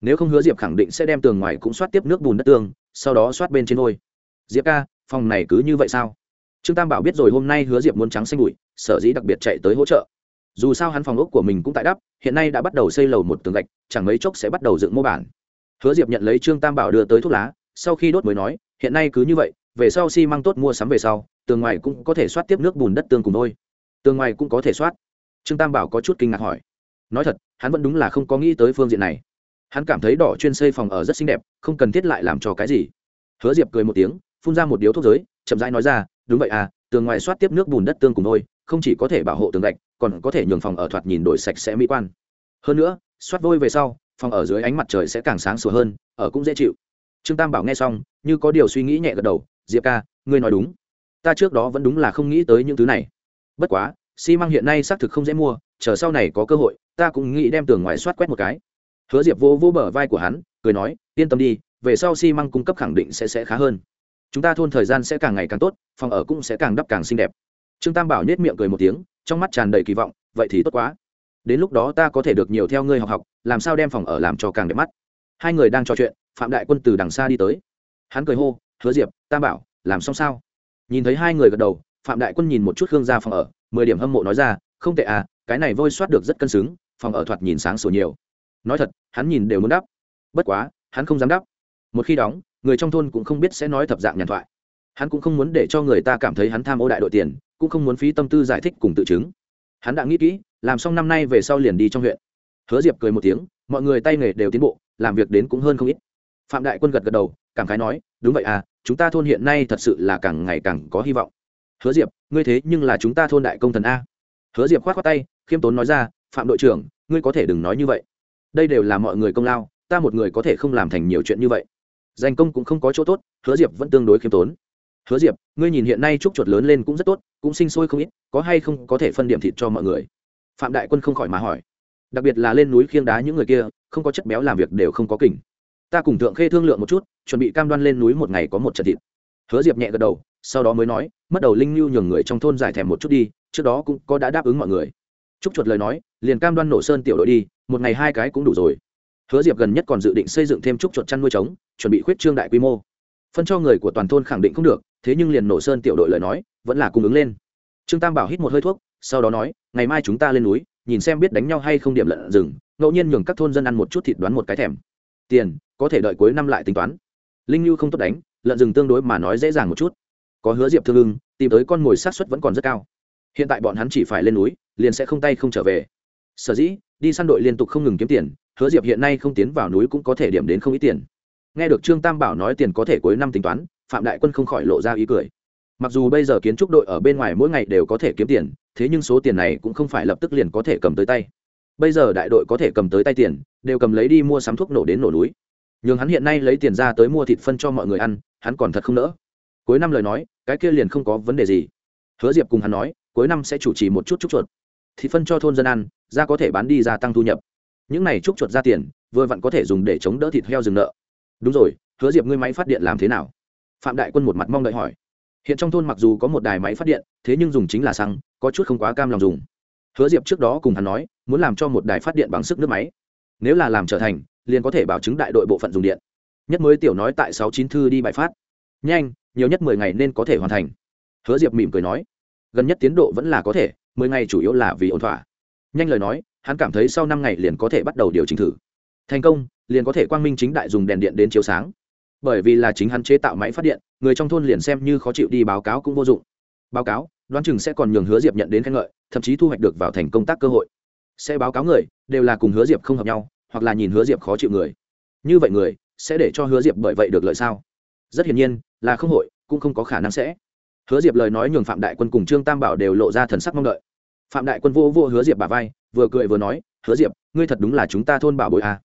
Nếu không hứa diệp khẳng định sẽ đem tường ngoài cũng soát tiếp nước bùn đất tường, sau đó soát bên trên ngôi diệp ca phòng này cứ như vậy sao? Trương tam bảo biết rồi hôm nay hứa diệp muốn trắng xanh bụi sở dĩ đặc biệt chạy tới hỗ trợ dù sao hắn phòng ốc của mình cũng tại đắp, hiện nay đã bắt đầu xây lầu một tường gạch, chẳng mấy chốc sẽ bắt đầu dựng mô bản. Hứa diệp nhận lấy trương tam bảo đưa tới thuốc lá, sau khi đốt mới nói, hiện nay cứ như vậy, về sau xi、si、măng tốt mua sắm về sau, tường ngoài cũng có thể soát tiếp nước bùn đất tương cùng thôi. Tường ngoài cũng có thể soát trương tam bảo có chút kinh ngạc hỏi. Nói thật, hắn vẫn đúng là không có nghĩ tới phương diện này. Hắn cảm thấy đỏ chuyên xây phòng ở rất xinh đẹp, không cần thiết lại làm cho cái gì. Hứa diệp cười một tiếng, phun ra một điếu thuốc giới, chậm rãi nói ra, đúng vậy à tường ngoài soát tiếp nước bùn đất tương cùng thôi, không chỉ có thể bảo hộ tường gạch còn có thể nhường phòng ở thoạt nhìn đổi sạch sẽ mỹ quan. Hơn nữa soát vôi về sau, phòng ở dưới ánh mặt trời sẽ càng sáng sủa hơn, ở cũng dễ chịu. Trương tam bảo nghe xong, như có điều suy nghĩ nhẹ gật đầu, diệp ca, ngươi nói đúng. Ta trước đó vẫn đúng là không nghĩ tới những thứ này. Bất quá, xi măng hiện nay xác thực không dễ mua, chờ sau này có cơ hội, ta cũng nghĩ đem tường ngoài soát quét một cái. Hứa diệp vô vô bờ vai của hắn, cười nói, yên tâm đi, về sau xi măng cung cấp khẳng định sẽ sẽ khá hơn. Chúng ta thôn thời gian sẽ càng ngày càng tốt, phòng ở cũng sẽ càng đắp càng xinh đẹp. Trương tam bảo nết miệng cười một tiếng trong mắt tràn đầy kỳ vọng, vậy thì tốt quá. Đến lúc đó ta có thể được nhiều theo ngươi học học, làm sao đem phòng ở làm cho càng đẹp mắt. Hai người đang trò chuyện, phạm đại quân từ đằng xa đi tới. Hắn cười hô, hứa diệp tam bảo, làm xong sao? Nhìn thấy hai người gật đầu, phạm đại quân nhìn một chút khương ra phòng ở, mười điểm hâm mộ nói ra, không tệ à cái này vôi soát được rất cân xứng, phòng ở thoạt nhìn sáng sủa nhiều. Nói thật, hắn nhìn đều muốn đắp bất quá, hắn không dám đắp một khi đóng, người trong thôn cũng không biết sẽ nói thập dạng nhàn thoại. Hắn cũng không muốn để cho người ta cảm thấy hắn tham ô đại đội tiền cũng không muốn phí tâm tư giải thích cùng tự chứng. Hắn đã nghĩ kỹ, làm xong năm nay về sau liền đi trong huyện. Hứa diệp cười một tiếng, mọi người tay nghề đều tiến bộ, làm việc đến cũng hơn không ít. Phạm đại quân gật gật đầu, cảm khái nói, đúng vậy à chúng ta thôn hiện nay thật sự là càng ngày càng có hy vọng. Hứa diệp, ngươi thế nhưng là chúng ta thôn đại công thần a. Hứa diệp k h o á t khoác tay, khiêm tốn nói ra, phạm đội trưởng, ngươi có thể đừng nói như vậy. Đây đều là mọi người công lao, ta một người có thể không làm thành nhiều chuyện như vậy. Danh công cũng không có chỗ tốt, hứa diệp vẫn tương đối khiêm tốn hứa diệp, ngươi nhìn hiện nay trúc chuột lớn lên cũng rất tốt, cũng sinh sôi không ít, có hay không có thể phân điểm thịt cho mọi người? Phạm đại quân không khỏi mà hỏi. Đặc biệt là lên núi khiêng đá những người kia, không có chất béo làm việc đều không có kỉnh ta cùng thượng khê thương lượng một chút, chuẩn bị cam đoan lên núi một ngày có một trận thịt. Hứa diệp nhẹ gật đầu, sau đó mới nói, mất đầu linh lưu nhường người trong thôn giải thèm một chút đi, trước đó cũng có đã đáp ứng mọi người. Trúc chuột lời nói, liền cam đoan nổ sơn tiểu đội đi, một ngày hai cái cũng đủ rồi. Hứa diệp gần nhất còn dự định xây dựng thêm trúc chuột chăn nuôi trống, chuẩn bị khuyết trương đại quy mô. Phân cho người của toàn thôn khẳng định không được thế nhưng liền nổ sơn tiểu đội lời nói, vẫn là cung ứng lên. Trương tam bảo hít một hơi thuốc, sau đó nói, ngày mai chúng ta lên núi, nhìn xem biết đánh nhau hay không điểm lợn rừng, ngẫu nhiên nhường các thôn dân ăn một chút thịt đoán một cái thèm. Tiền, có thể đợi cuối năm lại tính toán. Linh lưu không tốt đánh, lợn rừng tương đối mà nói dễ dàng một chút. Có hứa diệp thương ưng tìm tới con mồi sát xuất vẫn còn rất cao. Hiện tại bọn hắn chỉ phải lên núi, liền sẽ không tay không trở về. Sở dĩ, đi săn đội liên tục không ngừng kiếm tiền, hứa diệp hiện nay không tiến vào núi cũng có thể điểm đến không ít tiền. Nghe được trương tam bảo nói tiền có thể cuối năm tính toán phạm đại quân không khỏi lộ ra ý cười. Mặc dù bây giờ kiến trúc đội ở bên ngoài mỗi ngày đều có thể kiếm tiền, thế nhưng số tiền này cũng không phải lập tức liền có thể cầm tới tay. Bây giờ đại đội có thể cầm tới tay tiền, đều cầm lấy đi mua sắm thuốc nổ đến nổ núi. Nhưng hắn hiện nay lấy tiền ra tới mua thịt phân cho mọi người ăn, hắn còn thật không nỡ. Cuối năm lời nói, cái kia liền không có vấn đề gì. Hứa diệp cùng hắn nói, cuối năm sẽ chủ trì một chút trúc chuột. Thịt phân cho thôn dân ăn, ra có thể bán đi gia tăng thu nhập. Những này trúc chuột ra tiền, vừa vặn có thể dùng để chống đỡ thịt heo rừng nợ. Đúng rồi, hứa diệp ngươi máy phát điện làm thế nào? Phạm đại quân một mặt mong đợi hỏi. Hiện trong thôn mặc dù có một đài máy phát điện, thế nhưng dùng chính là xăng, có chút không quá cam lòng dùng. Hứa diệp trước đó cùng hắn nói, muốn làm cho một đài phát điện bằng sức nước máy. Nếu là làm trở thành, liền có thể bảo chứng đại đội bộ phận dùng điện. Nhất mới tiểu nói tại sáu chín thư đi bài phát. Nhanh, nhiều nhất mười ngày nên có thể hoàn thành. Hứa diệp mỉm cười nói. Gần nhất tiến độ vẫn là có thể, mười ngày chủ yếu là vì ổn thỏa. Nhanh lời nói, hắn cảm thấy sau năm ngày liền có thể bắt đầu điều chỉnh thử. Thành công, liền có thể quang minh chính đại dùng đèn điện đến chiếu sáng bởi vì là chính hắn chế tạo máy phát điện, người trong thôn liền xem như khó chịu đi báo cáo cũng vô dụng. Báo cáo, đoán chừng sẽ còn nhường hứa diệp nhận đến khen ngợi, thậm chí thu hoạch được vào thành công tác cơ hội. Sẽ báo cáo người, đều là cùng hứa diệp không hợp nhau, hoặc là nhìn hứa diệp khó chịu người. Như vậy người, sẽ để cho hứa diệp bởi vậy được lợi sao? Rất hiển nhiên, là không hội, cũng không có khả năng sẽ. Hứa diệp lời nói nhường phạm đại quân cùng trương tam bảo đều lộ ra thần sắc mong đợi. Phạm đại quân vô vô hứa diệp bà vai, vừa cười vừa nói, hứa diệp, ngươi thật đúng là chúng ta thôn bảo bội à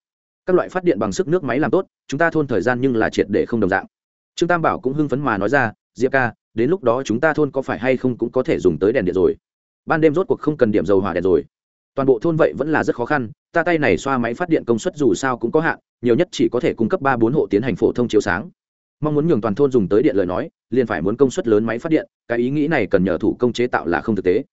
các loại phát điện bằng sức nước máy làm tốt, chúng ta thôn thời gian nhưng là triệt để không đồng dạng. Trương tam bảo cũng hưng phấn mà nói ra, diệp ca, đến lúc đó chúng ta thôn có phải hay không cũng có thể dùng tới đèn điện rồi. Ban đêm rốt cuộc không cần điểm dầu hỏa đèn rồi. Toàn bộ thôn vậy vẫn là rất khó khăn, ta tay này xoa máy phát điện công suất dù sao cũng có hạn, nhiều nhất chỉ có thể cung cấp ba bốn hộ tiến hành phổ thông chiếu sáng. Mong muốn nhường toàn thôn dùng tới điện lời nói, liền phải muốn công suất lớn máy phát điện, cái ý nghĩ này cần nhờ thủ công chế tạo là không thực tế.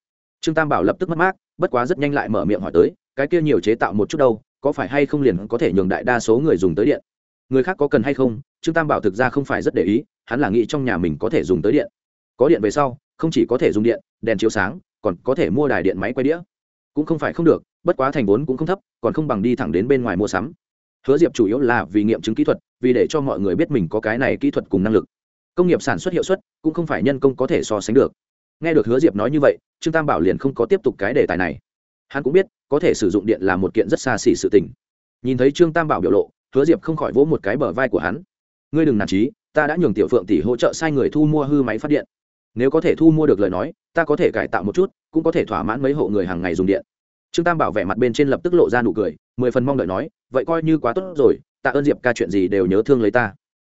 Trương tam bảo lập tức mất mát, bất quá rất nhanh lại mở miệng hỏi tới, cái kia nhiều chế tạo một chút đâu có phải hay không liền có thể nhường đại đa số người dùng tới điện? Người khác có cần hay không? Trương tam bảo thực ra không phải rất để ý, hắn là nghĩ trong nhà mình có thể dùng tới điện. Có điện về sau, không chỉ có thể dùng điện, đèn chiếu sáng, còn có thể mua đài điện máy quay đĩa. Cũng không phải không được, bất quá thành vốn cũng không thấp, còn không bằng đi thẳng đến bên ngoài mua sắm. Hứa diệp chủ yếu là vì nghiệm chứng kỹ thuật, vì để cho mọi người biết mình có cái này kỹ thuật cùng năng lực. Công nghiệp sản xuất hiệu suất cũng không phải nhân công có thể so sánh được. Nghe được hứa diệp nói như vậy, trương tam bảo liền không có tiếp tục cái đề tài này hắn cũng biết, có thể sử dụng điện là một kiện rất xa xỉ sự tình. Nhìn thấy trương tam bảo biểu lộ, hứa diệp không khỏi vỗ một cái bờ vai của hắn. Ngươi đừng nản trí ta đã nhường tiểu phượng tỷ hỗ trợ sai người thu mua hư máy phát điện. Nếu có thể thu mua được lời nói, ta có thể cải tạo một chút, cũng có thể thỏa mãn mấy hộ người hàng ngày dùng điện. Trương tam bảo vẻ mặt bên trên lập tức lộ ra nụ cười, mười phần mong đợi nói, vậy coi như quá tốt rồi, tạ ơn diệp ca chuyện gì đều nhớ thương lấy ta.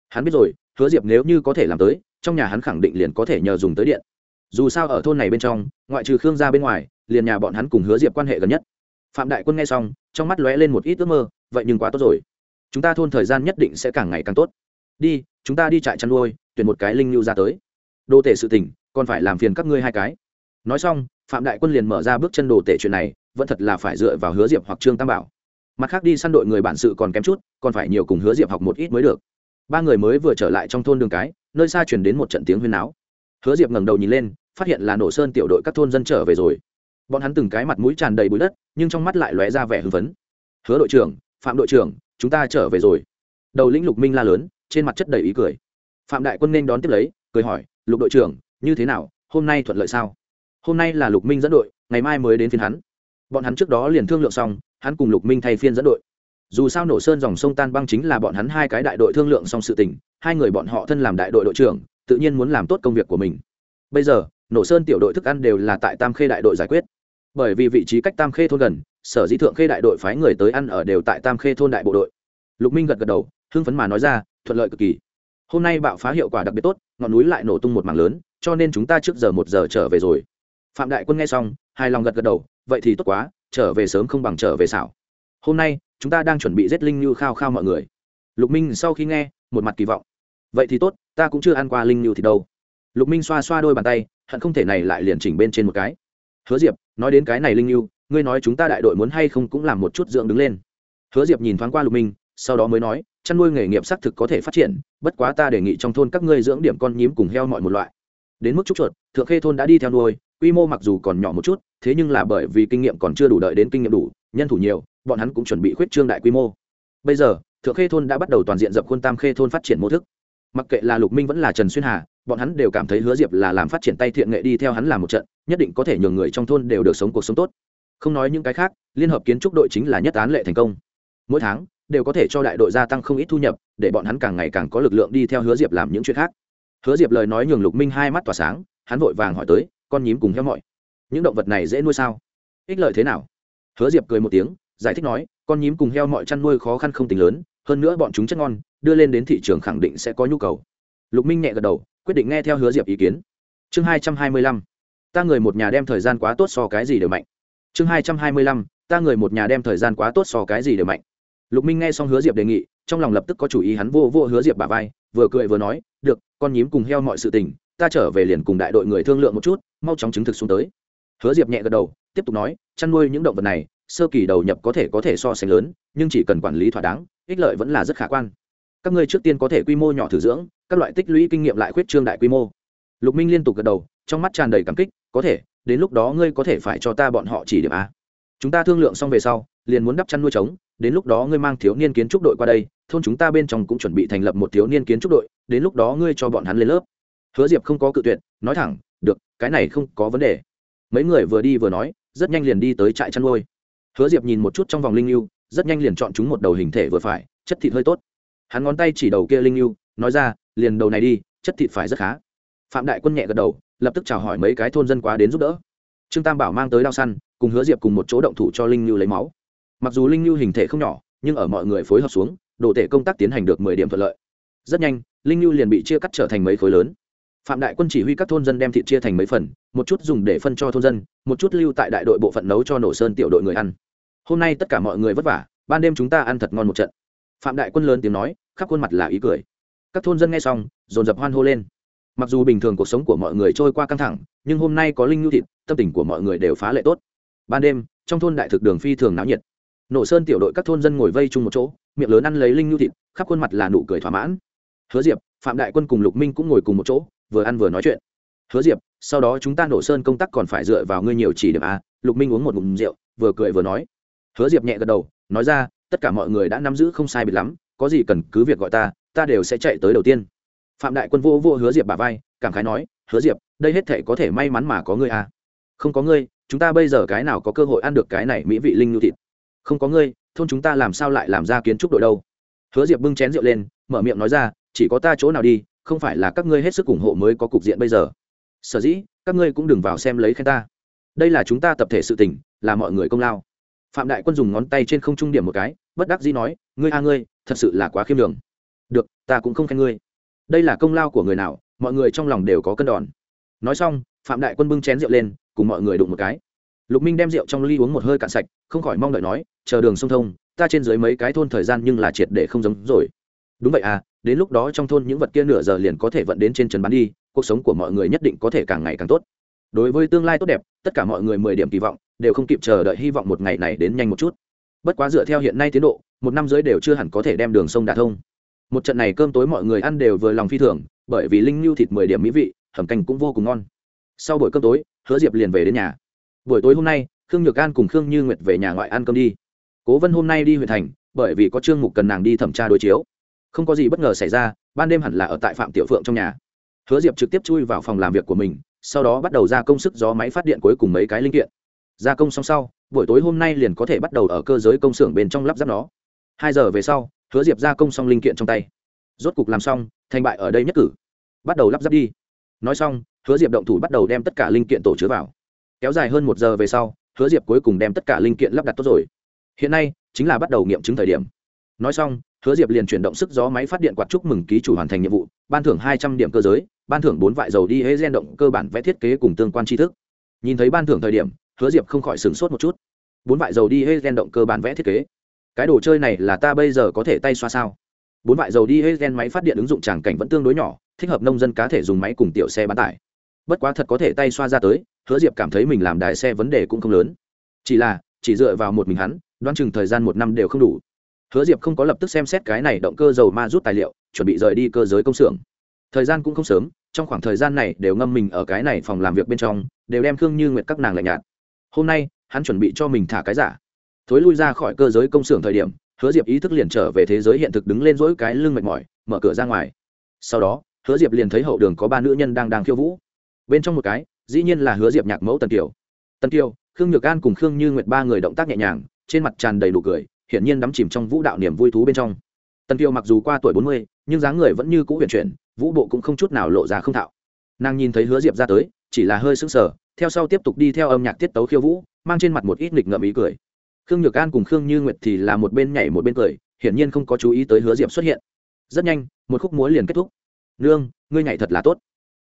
Hắn biết rồi, hứa diệp nếu như có thể làm tới, trong nhà hắn khẳng định liền có thể nhờ dùng tới điện. Dù sao ở thôn này bên trong, ngoại trừ khương gia bên ngoài liền nhà bọn hắn cùng hứa diệp quan hệ gần nhất. Phạm đại quân nghe xong, trong mắt lóe lên một ít ước mơ, vậy nhưng quá tốt rồi. Chúng ta thôn thời gian nhất định sẽ càng ngày càng tốt. Đi, chúng ta đi trại chăn nuôi, tuyển một cái linh lưu ra tới. Đô tể sự tình, còn phải làm phiền các ngươi hai cái. Nói xong, phạm đại quân liền mở ra bước chân đồ tể chuyện này, vẫn thật là phải dựa vào hứa diệp hoặc trương tam bảo. Mặt khác đi săn đội người bản sự còn kém chút, còn phải nhiều cùng hứa diệp học một ít mới được. Ba người mới vừa trở lại trong thôn đường cái, nơi xa chuyển đến một trận tiếng huyên náo. Hứa diệp ngẩng đầu nhìn lên, phát hiện là nổ sơn tiểu đội các thôn dân trở về rồi bọn hắn từng cái mặt mũi tràn đầy bụi đất, nhưng trong mắt lại lóe ra vẻ hưng phấn. Hứa đội trưởng, phạm đội trưởng, chúng ta trở về rồi. Đầu lĩnh lục minh la lớn, trên mặt chất đầy ý cười. Phạm đại quân nên đón tiếp lấy, cười hỏi, lục đội trưởng, như thế nào, hôm nay thuận lợi sao? Hôm nay là lục minh dẫn đội, ngày mai mới đến phiên hắn. Bọn hắn trước đó liền thương lượng xong, hắn cùng lục minh thay phiên dẫn đội. Dù sao nổ sơn dòng sông tan băng chính là bọn hắn hai cái đại đội thương lượng xong sự tình, hai người bọn họ thân làm đại đội đội trưởng, tự nhiên muốn làm tốt công việc của mình. Bây giờ, nổ sơn tiểu đội thức ăn đều là tại tam khê đại đội giải quyết bởi vì vị trí cách tam khê thôn gần, sở dĩ thượng khê đại đội phái người tới ăn ở đều tại tam khê thôn đại bộ đội. Lục minh gật gật đầu, hưng phấn mà nói ra, thuận lợi cực kỳ. Hôm nay bạo phá hiệu quả đặc biệt tốt, ngọn núi lại nổ tung một mảng lớn, cho nên chúng ta trước giờ một giờ trở về rồi. Phạm đại quân nghe xong, hài lòng gật gật đầu, vậy thì tốt quá, trở về sớm không bằng trở về xảo. Hôm nay, chúng ta đang chuẩn bị giết linh như khao khao mọi người. Lục minh sau khi nghe, một mặt kỳ vọng. Vậy thì tốt, ta cũng chưa ăn qua linh như thì đâu. Lục minh xoa xoa đôi bàn tay, hận không thể này lại liền chỉnh bên trên một cái hứa diệp, nói đến cái này linh như ngươi nói chúng ta đại đội muốn hay không cũng làm một chút dưỡng đứng lên. Hứa diệp nhìn thoáng qua lục minh, sau đó mới nói, chăn nuôi nghề nghiệp xác thực có thể phát triển, bất quá ta đề nghị trong thôn các ngươi dưỡng điểm con nhím cùng heo mọi một loại. Đến mức trúc chuột, thượng khê thôn đã đi theo nuôi, quy mô mặc dù còn nhỏ một chút, thế nhưng là bởi vì kinh nghiệm còn chưa đủ đợi đến kinh nghiệm đủ, nhân thủ nhiều, bọn hắn cũng chuẩn bị khuyết trương đại quy mô. Bây giờ, thượng khê thôn đã bắt đầu toàn diện dập khuôn tam khê thôn phát triển mô thức. Mặc kệ là lục minh vẫn là trần xuyên hà, bọn hắn đều cảm thấy hứa diệp là làm phát triển tay thiện nghệ đi theo hắn làm một trận nhất định có thể nhường người trong thôn đều được sống cuộc sống tốt. Không nói những cái khác, liên hợp kiến trúc đội chính là nhất án lệ thành công. Mỗi tháng, đều có thể cho đại đội gia tăng không ít thu nhập, để bọn hắn càng ngày càng có lực lượng đi theo hứa diệp làm những chuyện khác. Hứa diệp lời nói nhường lục minh hai mắt tỏa sáng, hắn vội vàng hỏi tới, con nhím cùng heo mọi, những động vật này dễ nuôi sao? Ích lợi thế nào? Hứa diệp cười một tiếng, giải thích nói, con nhím cùng heo mọi chăn nuôi khó khăn không tính lớn, hơn nữa bọn chúng chất ngon, đưa lên đến thị trường khẳng định sẽ có nhu cầu. Lục minh nhẹ gật đầu, quyết định nghe theo hứa diệp ý kiến. Chương hai trăm hai mươi lăm ta người một nhà đem thời gian quá tốt so cái gì đều mạnh. Chương hai trăm hai mươi lăm, ta người một nhà đem thời gian quá tốt so cái gì đều mạnh. Lục minh nghe xong hứa diệp đề nghị, trong lòng lập tức có chủ ý, hắn vô vô hứa diệp bà vai, vừa cười vừa nói, được, con nhím cùng heo mọi sự tình, ta trở về liền cùng đại đội người thương lượng một chút, mau chóng chứng thực xuống tới. Hứa diệp nhẹ gật đầu, tiếp tục nói, chăn nuôi những động vật này, sơ kỳ đầu nhập có thể có thể so sánh lớn, nhưng chỉ cần quản lý thỏa đáng, ích lợi vẫn là rất khả quan. Các ngươi trước tiên có thể quy mô nhỏ thử dưỡng, các loại tích lũy kinh nghiệm lại khuyết trương đại quy mô. Lục minh liên tục gật đầu, trong mắt tràn đầy cảm kích có thể, đến lúc đó ngươi có thể phải cho ta bọn họ chỉ điểm a. Chúng ta thương lượng xong về sau, liền muốn đắp chăn nuôi trống, đến lúc đó ngươi mang thiếu niên kiến trúc đội qua đây, thôn chúng ta bên trong cũng chuẩn bị thành lập một thiếu niên kiến trúc đội, đến lúc đó ngươi cho bọn hắn lên lớp. Hứa diệp không có cự tuyệt, nói thẳng, được, cái này không có vấn đề. Mấy người vừa đi vừa nói, rất nhanh liền đi tới trại chăn nuôi. Hứa diệp nhìn một chút trong vòng linh lưu rất nhanh liền chọn chúng một đầu hình thể vừa phải, chất thịt hơi tốt. Hắn ngón tay chỉ đầu kia linh lưu nói ra, liền đầu này đi, chất thịt phải rất khá. Phạm đại quân nhẹ gật đầu lập tức chào hỏi mấy cái thôn dân quá đến giúp đỡ. Trương tam bảo mang tới đao săn, cùng hứa diệp cùng một chỗ động thủ cho linh lưu lấy máu. Mặc dù linh lưu hình thể không nhỏ, nhưng ở mọi người phối hợp xuống, đồ tể công tác tiến hành được mười điểm thuận lợi. Rất nhanh, linh lưu liền bị chia cắt trở thành mấy khối lớn. Phạm đại quân chỉ huy các thôn dân đem thịt chia thành mấy phần, một chút dùng để phân cho thôn dân, một chút lưu tại đại đội bộ phận nấu cho nổ sơn tiểu đội người ăn. Hôm nay tất cả mọi người vất vả, ban đêm chúng ta ăn thật ngon một trận. Phạm đại quân lớn tiếng nói, khắp khuôn mặt là ý cười. Các thôn dân nghe xong, dồn dập hoan hô lên mặc dù bình thường cuộc sống của mọi người trôi qua căng thẳng, nhưng hôm nay có linh nhu thịt, tâm tình của mọi người đều phá lệ tốt. Ban đêm, trong thôn đại thực đường phi thường náo nhiệt. Nổ sơn tiểu đội các thôn dân ngồi vây chung một chỗ, miệng lớn ăn lấy linh nhu thịt, khắp khuôn mặt là nụ cười thỏa mãn. Hứa diệp, phạm đại quân cùng lục minh cũng ngồi cùng một chỗ, vừa ăn vừa nói chuyện. Hứa diệp, sau đó chúng ta nổ sơn công tác còn phải dựa vào ngươi nhiều chỉ điểm a lục minh uống một ngụm rượu, vừa cười vừa nói. Hứa diệp nhẹ gật đầu, nói ra, tất cả mọi người đã nắm giữ không sai biệt lắm, có gì cần cứ việc gọi ta ta đều sẽ chạy tới đầu tiên phạm đại quân vô vô hứa diệp bà vai, cảm khái nói, hứa diệp, đây hết thể có thể may mắn mà có ngươi à? Không có ngươi, chúng ta bây giờ cái nào có cơ hội ăn được cái này mỹ vị linh nhu thịt? Không có ngươi, thôn chúng ta làm sao lại làm ra kiến trúc đội đâu? Hứa diệp bưng chén rượu lên, mở miệng nói ra, chỉ có ta chỗ nào đi, không phải là các ngươi hết sức ủng hộ mới có cục diện bây giờ. Sở dĩ, các ngươi cũng đừng vào xem lấy khen ta. Đây là chúng ta tập thể sự tình, là mọi người công lao. Phạm đại quân dùng ngón tay trên không trung điểm một cái, bất đắc dĩ nói, ngươi a ngươi, thật sự là quá khiêm đường được, ta cũng không khen ngươi đây là công lao của người nào, mọi người trong lòng đều có cân đòn. Nói xong, phạm đại quân bưng chén rượu lên, cùng mọi người đụng một cái. Lục minh đem rượu trong ly uống một hơi cạn sạch, không khỏi mong đợi nói, chờ đường sông thông, ta trên dưới mấy cái thôn thời gian nhưng là triệt để không giống rồi. Đúng vậy à đến lúc đó trong thôn những vật kia nửa giờ liền có thể vận đến trên trần bán đi, cuộc sống của mọi người nhất định có thể càng ngày càng tốt. Đối với tương lai tốt đẹp, tất cả mọi người mười điểm kỳ vọng, đều không kịp chờ đợi hy vọng một ngày này đến nhanh một chút. Bất quá dựa theo hiện nay tiến độ, một năm dưới đều chưa hẳn có thể đem đường sông đà thông một trận này cơm tối mọi người ăn đều vừa lòng phi thường, bởi vì linh lưu thịt mười điểm mỹ vị, hầm canh cũng vô cùng ngon. Sau buổi cơm tối, hứa diệp liền về đến nhà. Buổi tối hôm nay, khương nhược an cùng khương như nguyệt về nhà ngoại ăn cơm đi. Cố vân hôm nay đi huyện thành, bởi vì có trương mục cần nàng đi thẩm tra đối chiếu. Không có gì bất ngờ xảy ra, ban đêm hẳn là ở tại phạm tiểu phượng trong nhà. Hứa diệp trực tiếp chui vào phòng làm việc của mình, sau đó bắt đầu ra công sức gió máy phát điện cuối cùng mấy cái linh kiện. Gia công xong sau, buổi tối hôm nay liền có thể bắt đầu ở cơ giới công xưởng bên trong lắp ráp nó. Hai giờ về sau hứa diệp gia công xong linh kiện trong tay. Rốt cục làm xong, thành bại ở đây nhất cử. Bắt đầu lắp ráp đi. Nói xong, hứa diệp động thủ bắt đầu đem tất cả linh kiện tổ chứa vào. Kéo dài hơn một giờ về sau, hứa diệp cuối cùng đem tất cả linh kiện lắp đặt tốt rồi. Hiện nay, chính là bắt đầu nghiệm chứng thời điểm. Nói xong, hứa diệp liền chuyển động sức gió máy phát điện quạt chúc mừng ký chủ hoàn thành nhiệm vụ, ban thưởng hai trăm điểm cơ giới, ban thưởng bốn vại dầu đi hễ gen động cơ bản vẽ thiết kế cùng tương quan tri thức. Nhìn thấy ban thưởng thời điểm, hứa diệp không khỏi sửng sốt một chút. Bốn vại dầu đi hễ gen động cơ bản vẽ thiết kế cái đồ chơi này là ta bây giờ có thể tay xoa sao? Bốn vại dầu đi, hết gen máy phát điện ứng dụng tràng cảnh vẫn tương đối nhỏ, thích hợp nông dân cá thể dùng máy cùng tiểu xe bán tải. Bất quá thật có thể tay xoa ra tới, hứa diệp cảm thấy mình làm đại xe vấn đề cũng không lớn. Chỉ là, chỉ dựa vào một mình hắn, đoán chừng thời gian một năm đều không đủ. Hứa diệp không có lập tức xem xét cái này động cơ dầu ma rút tài liệu, chuẩn bị rời đi cơ giới công xưởng. Thời gian cũng không sớm, trong khoảng thời gian này đều ngâm mình ở cái này phòng làm việc bên trong, đều đem khương như nguyệt các nàng lạnh nhạt. Hôm nay, hắn chuẩn bị cho mình thả cái giả thối lui ra khỏi cơ giới công xưởng thời điểm, hứa diệp ý thức liền trở về thế giới hiện thực đứng lên dỗi cái lưng mệt mỏi, mở cửa ra ngoài. Sau đó, hứa diệp liền thấy hậu đường có ba nữ nhân đang đang khiêu vũ. Bên trong một cái, dĩ nhiên là hứa diệp nhạc mẫu tần kiều. Tần kiều, khương nhược an cùng khương như nguyệt ba người động tác nhẹ nhàng, trên mặt tràn đầy đủ cười, hiển nhiên đắm chìm trong vũ đạo niềm vui thú bên trong. Tần kiều mặc dù qua tuổi bốn mươi, nhưng dáng người vẫn như cũ huyền chuyển, vũ bộ cũng không chút nào lộ ra không thạo. Nàng nhìn thấy hứa diệp ra tới, chỉ là hơi sững sờ, theo sau tiếp tục đi theo âm nhạc tiết tấu khiêu vũ, mang trên mặt một ít nghịch ngợm ý cười khương nhược an cùng khương như nguyệt thì là một bên nhảy một bên cười, hiển nhiên không có chú ý tới hứa diệp xuất hiện. Rất nhanh, một khúc múa liền kết thúc. Nương, ngươi nhảy thật là tốt.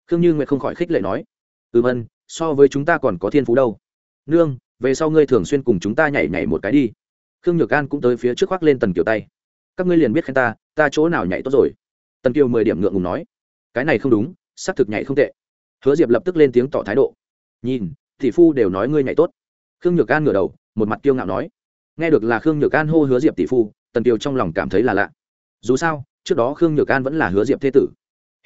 Khương như nguyệt không khỏi khích lệ nói. Ừm ân, so với chúng ta còn có thiên phú đâu. Nương, về sau ngươi thường xuyên cùng chúng ta nhảy nhảy một cái đi. Khương nhược an cũng tới phía trước khoác lên tần kiều tay. Các ngươi liền biết khen ta ta chỗ nào nhảy tốt rồi? Tần kiều mười điểm ngượng ngùng nói. Cái này không đúng, xác thực nhảy không tệ. Hứa diệp lập tức lên tiếng tỏ thái độ. Nhìn thị phu đều nói ngươi nhảy tốt. Khương nhược an ngửa đầu, một mặt kiêu ngạo nói nghe được là khương nhược an hô hứa diệp tỷ phu, tần kiều trong lòng cảm thấy là lạ. Dù sao, trước đó khương nhược an vẫn là hứa diệp thế tử.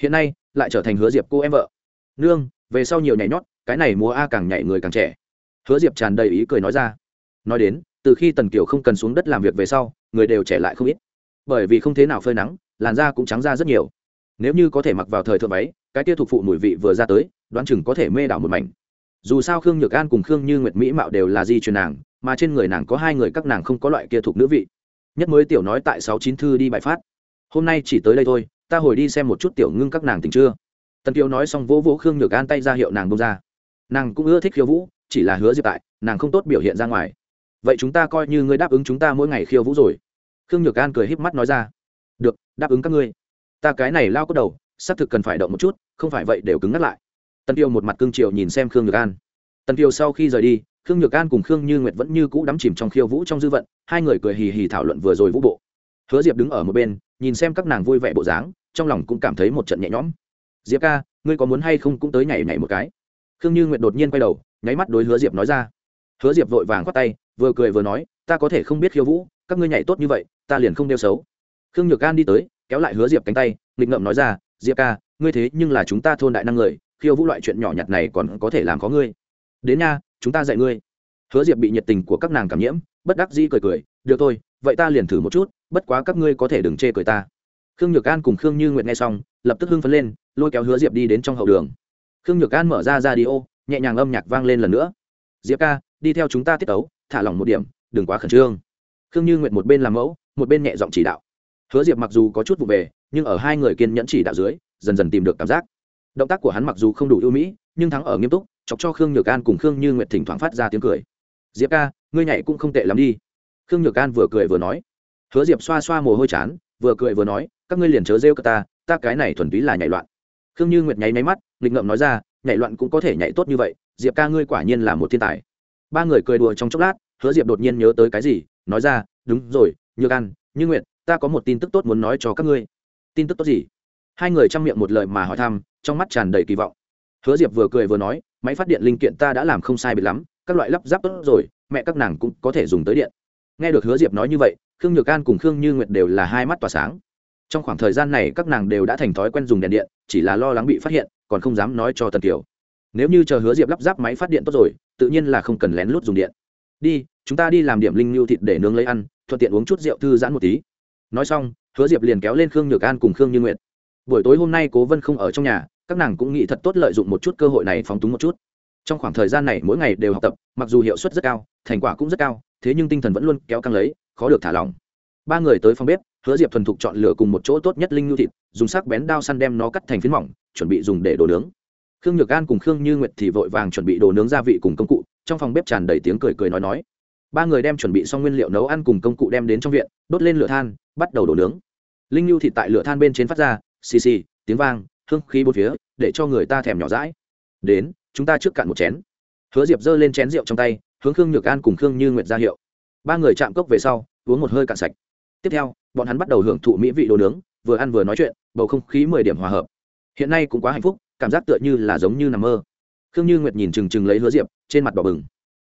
Hiện nay, lại trở thành hứa diệp cô em vợ. Nương, về sau nhiều nhảy nhót, cái này múa a càng nhảy người càng trẻ. Hứa diệp tràn đầy ý cười nói ra. Nói đến, từ khi tần kiều không cần xuống đất làm việc về sau, người đều trẻ lại không ít. Bởi vì không thế nào phơi nắng, làn da cũng trắng ra rất nhiều. Nếu như có thể mặc vào thời thượng váy, cái tia thuộc phụ mùi vị vừa ra tới, đoán chừng có thể mê đảo một mảnh dù sao khương nhược an cùng khương như nguyệt mỹ mạo đều là di truyền nàng, mà trên người nàng có hai người các nàng không có loại kia thuộc nữ vị. Nhất mới tiểu nói tại sáu chín thư đi bài phát. Hôm nay chỉ tới đây thôi, ta hồi đi xem một chút tiểu ngưng các nàng tình chưa. Tần kiều nói xong vỗ vỗ khương nhược an tay ra hiệu nàng bông ra. Nàng cũng ưa thích khiêu vũ, chỉ là hứa diệp tại, nàng không tốt biểu hiện ra ngoài. Vậy chúng ta coi như ngươi đáp ứng chúng ta mỗi ngày khiêu vũ rồi. Khương nhược an cười híp mắt nói ra. Được, đáp ứng các ngươi. Ta cái này lao có đầu, xác thực cần phải động một chút, không phải vậy đều cứng ngắt lại tần Tiêu một mặt cương triều nhìn xem khương nhược an. Tần Tiêu sau khi rời đi, khương nhược an cùng khương như nguyệt vẫn như cũ đắm chìm trong khiêu vũ trong dư vận, hai người cười hì hì thảo luận vừa rồi vũ bộ. Hứa diệp đứng ở một bên, nhìn xem các nàng vui vẻ bộ dáng, trong lòng cũng cảm thấy một trận nhẹ nhõm. Diệp ca, ngươi có muốn hay không cũng tới nhảy nhảy một cái? Khương như nguyệt đột nhiên quay đầu, nháy mắt đối hứa diệp nói ra. Hứa diệp vội vàng khoát tay, vừa cười vừa nói, ta có thể không biết khiêu vũ, các ngươi nhảy tốt như vậy, ta liền không đeo xấu. Khương nhược an đi tới, kéo lại hứa diệp cánh tay, nghịch ngợm nói ra, diệp ca, ngươi thế nhưng là chúng ta thôn đại năng người khiêu vũ loại chuyện nhỏ nhặt này còn có thể làm có ngươi. Đến nha, chúng ta dạy ngươi. Hứa diệp bị nhiệt tình của các nàng cảm nhiễm, bất đắc dĩ cười cười, được thôi, vậy ta liền thử một chút, bất quá các ngươi có thể đừng chê cười ta. Khương nhược an cùng khương như nguyện nghe xong, lập tức hưng phấn lên, lôi kéo hứa diệp đi đến trong hậu đường. Khương nhược an mở ra ra đi ô nhẹ nhàng âm nhạc vang lên lần nữa. Diệp ca, đi theo chúng ta tiết tấu, thả lỏng một điểm, đừng quá khẩn trương. Khương như nguyện một bên làm mẫu, một bên nhẹ giọng chỉ đạo. Hứa diệp mặc dù có chút vụ về, nhưng ở hai người kiên nhẫn chỉ đạo dưới, dần dần tìm được cảm giác động tác của hắn mặc dù không đủ ưu mỹ, nhưng thắng ở nghiêm túc, chọc cho khương nhược an cùng khương như nguyệt thỉnh thoảng phát ra tiếng cười. Diệp ca, ngươi nhảy cũng không tệ lắm đi. Khương nhược an vừa cười vừa nói. Hứa diệp xoa xoa mồ hôi chán, vừa cười vừa nói, các ngươi liền chớ rêu cơ ta ta cái này thuần túy là nhảy loạn. Khương như nguyệt nháy máy mắt, nghịch ngợm nói ra, nhảy loạn cũng có thể nhảy tốt như vậy, diệp ca ngươi quả nhiên là một thiên tài. Ba người cười đùa trong chốc lát, hứa diệp đột nhiên nhớ tới cái gì, nói ra, đúng rồi, nhược an, như nguyệt, ta có một tin tức tốt muốn nói cho các ngươi. Tin tức tốt gì? Hai người chăm miệng một lời mà hỏi thăm trong mắt tràn đầy kỳ vọng. Hứa diệp vừa cười vừa nói, máy phát điện linh kiện ta đã làm không sai biệt lắm, các loại lắp ráp tốt rồi, mẹ các nàng cũng có thể dùng tới điện. Nghe được hứa diệp nói như vậy, khương nhược an cùng khương như nguyệt đều là hai mắt tỏa sáng. Trong khoảng thời gian này, các nàng đều đã thành thói quen dùng đèn điện, chỉ là lo lắng bị phát hiện, còn không dám nói cho tần kiều. Nếu như chờ hứa diệp lắp ráp máy phát điện tốt rồi, tự nhiên là không cần lén lút dùng điện. Đi, chúng ta đi làm điểm linh lưu thịt để nướng lấy ăn, thuận tiện uống chút rượu thư giãn một tí. Nói xong, hứa diệp liền kéo lên khương nhược an cùng khương như nguyệt buổi tối hôm nay cố vân không ở trong nhà, các nàng cũng nghĩ thật tốt lợi dụng một chút cơ hội này phóng túng một chút. Trong khoảng thời gian này mỗi ngày đều học tập, mặc dù hiệu suất rất cao, thành quả cũng rất cao, thế nhưng tinh thần vẫn luôn kéo căng lấy, khó được thả lỏng. Ba người tới phòng bếp, hứa diệp thuần thục chọn lửa cùng một chỗ tốt nhất linh nhu thịt, dùng sắc bén đao săn đem nó cắt thành phiến mỏng, chuẩn bị dùng để đồ nướng. Khương nhược an cùng khương như nguyệt thì vội vàng chuẩn bị đồ nướng gia vị cùng công cụ, trong phòng bếp tràn đầy tiếng cười cười nói nói. Ba người đem chuẩn bị xong nguyên liệu nấu ăn cùng công cụ đem đến trong viện, đốt lên lửa than, bắt đầu đổ nướng. Linh nhu thịt tại lửa than bên trên phát ra xì xì, tiếng vang, hương khí bốn phía, để cho người ta thèm nhỏ rãi đến, chúng ta trước cạn một chén. Hứa diệp giơ lên chén rượu trong tay, hướng khương nhược an cùng khương như nguyệt ra hiệu. Ba người chạm cốc về sau, uống một hơi cạn sạch. Tiếp theo, bọn hắn bắt đầu hưởng thụ mỹ vị đồ nướng, vừa ăn vừa nói chuyện, bầu không khí mười điểm hòa hợp. Hiện nay cũng quá hạnh phúc, cảm giác tựa như là giống như nằm mơ. Khương như nguyệt nhìn chừng chừng lấy hứa diệp, trên mặt đỏ bừng.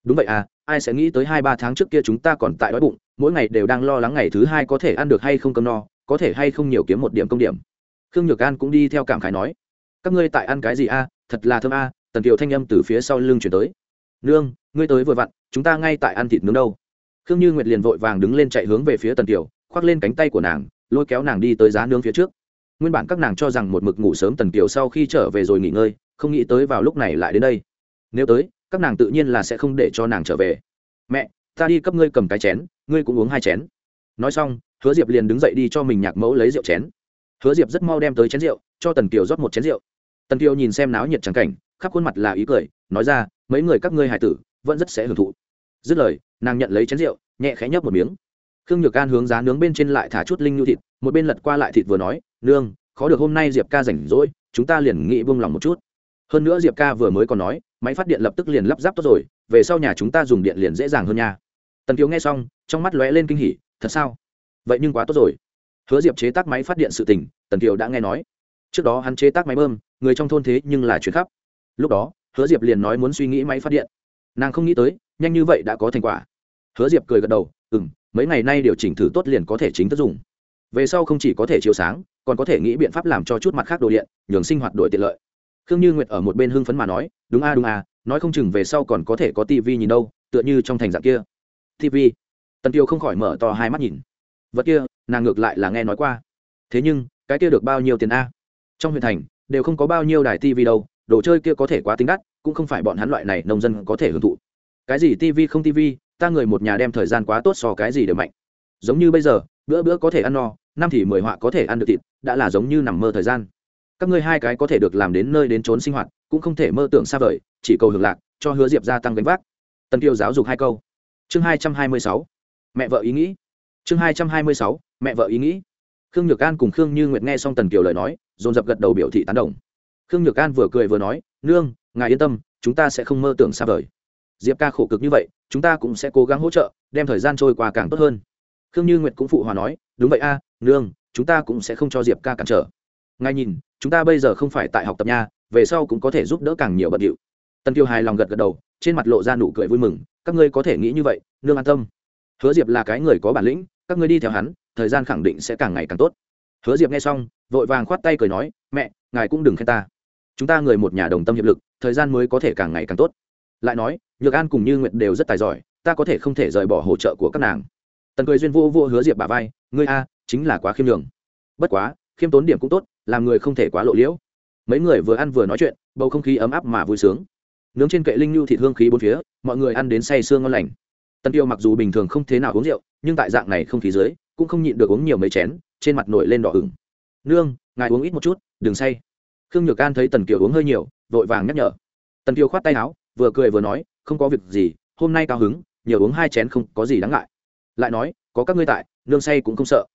Đúng vậy à ai sẽ nghĩ tới hai ba tháng trước kia chúng ta còn tại đói bụng, mỗi ngày đều đang lo lắng ngày thứ hai có thể ăn được hay không cơm no, có thể hay không nhiều kiếm một điểm công điểm khương nhược an cũng đi theo cảm khái nói, các ngươi tại ăn cái gì a? Thật là thơm a. Tần kiều thanh âm từ phía sau lưng chuyển tới, nương, ngươi tới vừa vặn, chúng ta ngay tại ăn thịt nướng đâu. Khương như nguyệt liền vội vàng đứng lên chạy hướng về phía tần kiều, khoác lên cánh tay của nàng, lôi kéo nàng đi tới giá nướng phía trước. Nguyên bản các nàng cho rằng một mực ngủ sớm tần kiều sau khi trở về rồi nghỉ ngơi, không nghĩ tới vào lúc này lại đến đây. Nếu tới, các nàng tự nhiên là sẽ không để cho nàng trở về. Mẹ, ta đi cấp ngươi cầm cái chén, ngươi cũng uống hai chén. Nói xong, hứa diệp liền đứng dậy đi cho mình nhạc mẫu lấy rượu chén hứa diệp rất mau đem tới chén rượu, cho tần kiều rót một chén rượu. Tần kiều nhìn xem náo nhiệt trắng cảnh, khắp khuôn mặt là ý cười, nói ra, mấy người các ngươi hài tử, vẫn rất sẽ hưởng thụ. Dứt lời, nàng nhận lấy chén rượu, nhẹ khẽ nhấp một miếng. Khương nhược can hướng giá nướng bên trên lại thả chút linh nhu thịt, một bên lật qua lại thịt vừa nói, nương, khó được hôm nay diệp ca rảnh rỗi, chúng ta liền nghĩ buông lòng một chút. Hơn nữa diệp ca vừa mới còn nói, máy phát điện lập tức liền lắp ráp tốt rồi, về sau nhà chúng ta dùng điện liền dễ dàng hơn nha. Tần kiều nghe xong, trong mắt lóe lên kinh hỉ, thật sao? Vậy nhưng quá tốt rồi hứa diệp chế tác máy phát điện sự tình, tần kiều đã nghe nói. Trước đó hắn chế tác máy bơm, người trong thôn thế nhưng là chuyển khắp. Lúc đó, hứa diệp liền nói muốn suy nghĩ máy phát điện. Nàng không nghĩ tới, nhanh như vậy đã có thành quả. Hứa diệp cười gật đầu ừ m mấy ngày nay điều chỉnh thử tốt liền có thể chính thức dùng. Về sau không chỉ có thể chiếu sáng, còn có thể nghĩ biện pháp làm cho chút mặt khác đồ điện, nhường sinh hoạt đổi tiện lợi. Khương như nguyệt ở một bên hưng phấn mà nói, đúng a đúng a, nói không chừng về sau còn có thể có tivi nhìn đâu, tựa như trong thành dạng kia. Tv tần tiêu không khỏi mở to hai mắt nhìn. Vật kia nàng ngược lại là nghe nói qua. Thế nhưng, cái kia được bao nhiêu tiền a? Trong huyện thành, đều không có bao nhiêu đài tv đâu, đồ chơi kia có thể quá tính đắt, cũng không phải bọn hắn loại này nông dân có thể hưởng thụ. Cái gì tv không tv ta người một nhà đem thời gian quá tốt so cái gì đều mạnh. Giống như bây giờ, bữa bữa có thể ăn no, năm thì mười họa có thể ăn được thịt, đã là giống như nằm mơ thời gian. Các ngươi hai cái có thể được làm đến nơi đến trốn sinh hoạt, cũng không thể mơ tưởng xa vời, chỉ cầu hưởng lạc, cho hứa diệp gia tăng gánh vác. Tần kiều giáo dục hai câu. Chương hai trăm hai mươi sáu. Mẹ vợ ý nghĩ. Chương hai trăm hai mươi sáu mẹ vợ ý nghĩ. Khương nhược an cùng khương như nguyệt nghe xong tần kiều lời nói, dồn dập gật đầu biểu thị tán đồng. Khương nhược an vừa cười vừa nói, nương, ngài yên tâm, chúng ta sẽ không mơ tưởng xa vời. Diệp ca khổ cực như vậy, chúng ta cũng sẽ cố gắng hỗ trợ, đem thời gian trôi qua càng tốt hơn. Khương như nguyệt cũng phụ hòa nói, đúng vậy a, nương, chúng ta cũng sẽ không cho diệp ca cản trở. Ngài nhìn, chúng ta bây giờ không phải tại học tập nha, về sau cũng có thể giúp đỡ càng nhiều bận điệu. Tần kiều hài lòng gật gật đầu, trên mặt lộ ra nụ cười vui mừng, các ngươi có thể nghĩ như vậy, nương an tâm. Hứa diệp là cái người có bản lĩnh, các ngươi đi theo hắn thời gian khẳng định sẽ càng ngày càng tốt. Hứa diệp nghe xong, vội vàng khoát tay cười nói, mẹ, ngài cũng đừng khen ta. Chúng ta người một nhà đồng tâm hiệp lực, thời gian mới có thể càng ngày càng tốt. Lại nói, nhược an cùng như nguyện đều rất tài giỏi, ta có thể không thể rời bỏ hỗ trợ của các nàng. Tần cười duyên vô vô hứa diệp bà vai, ngươi a, chính là quá khiêm nhường. Bất quá, khiêm tốn điểm cũng tốt, làm người không thể quá lộ liễu. Mấy người vừa ăn vừa nói chuyện, bầu không khí ấm áp mà vui sướng. Nướng trên kệ linh nhu thịt hương khí bốn phía, mọi người ăn đến say sương ngon lành. Tần tiêu mặc dù bình thường không thế nào uống rượu, nhưng tại dạng này không khí dưới cũng không nhịn được uống nhiều mấy chén, trên mặt nổi lên đỏ ửng. Nương, ngài uống ít một chút, đừng say. Khương nhược an thấy tần kiều uống hơi nhiều, vội vàng nhắc nhở. Tần kiều khoát tay áo, vừa cười vừa nói, không có việc gì, hôm nay cao hứng, nhiều uống hai chén không có gì đáng ngại. Lại nói, có các ngươi tại, nương say cũng không sợ.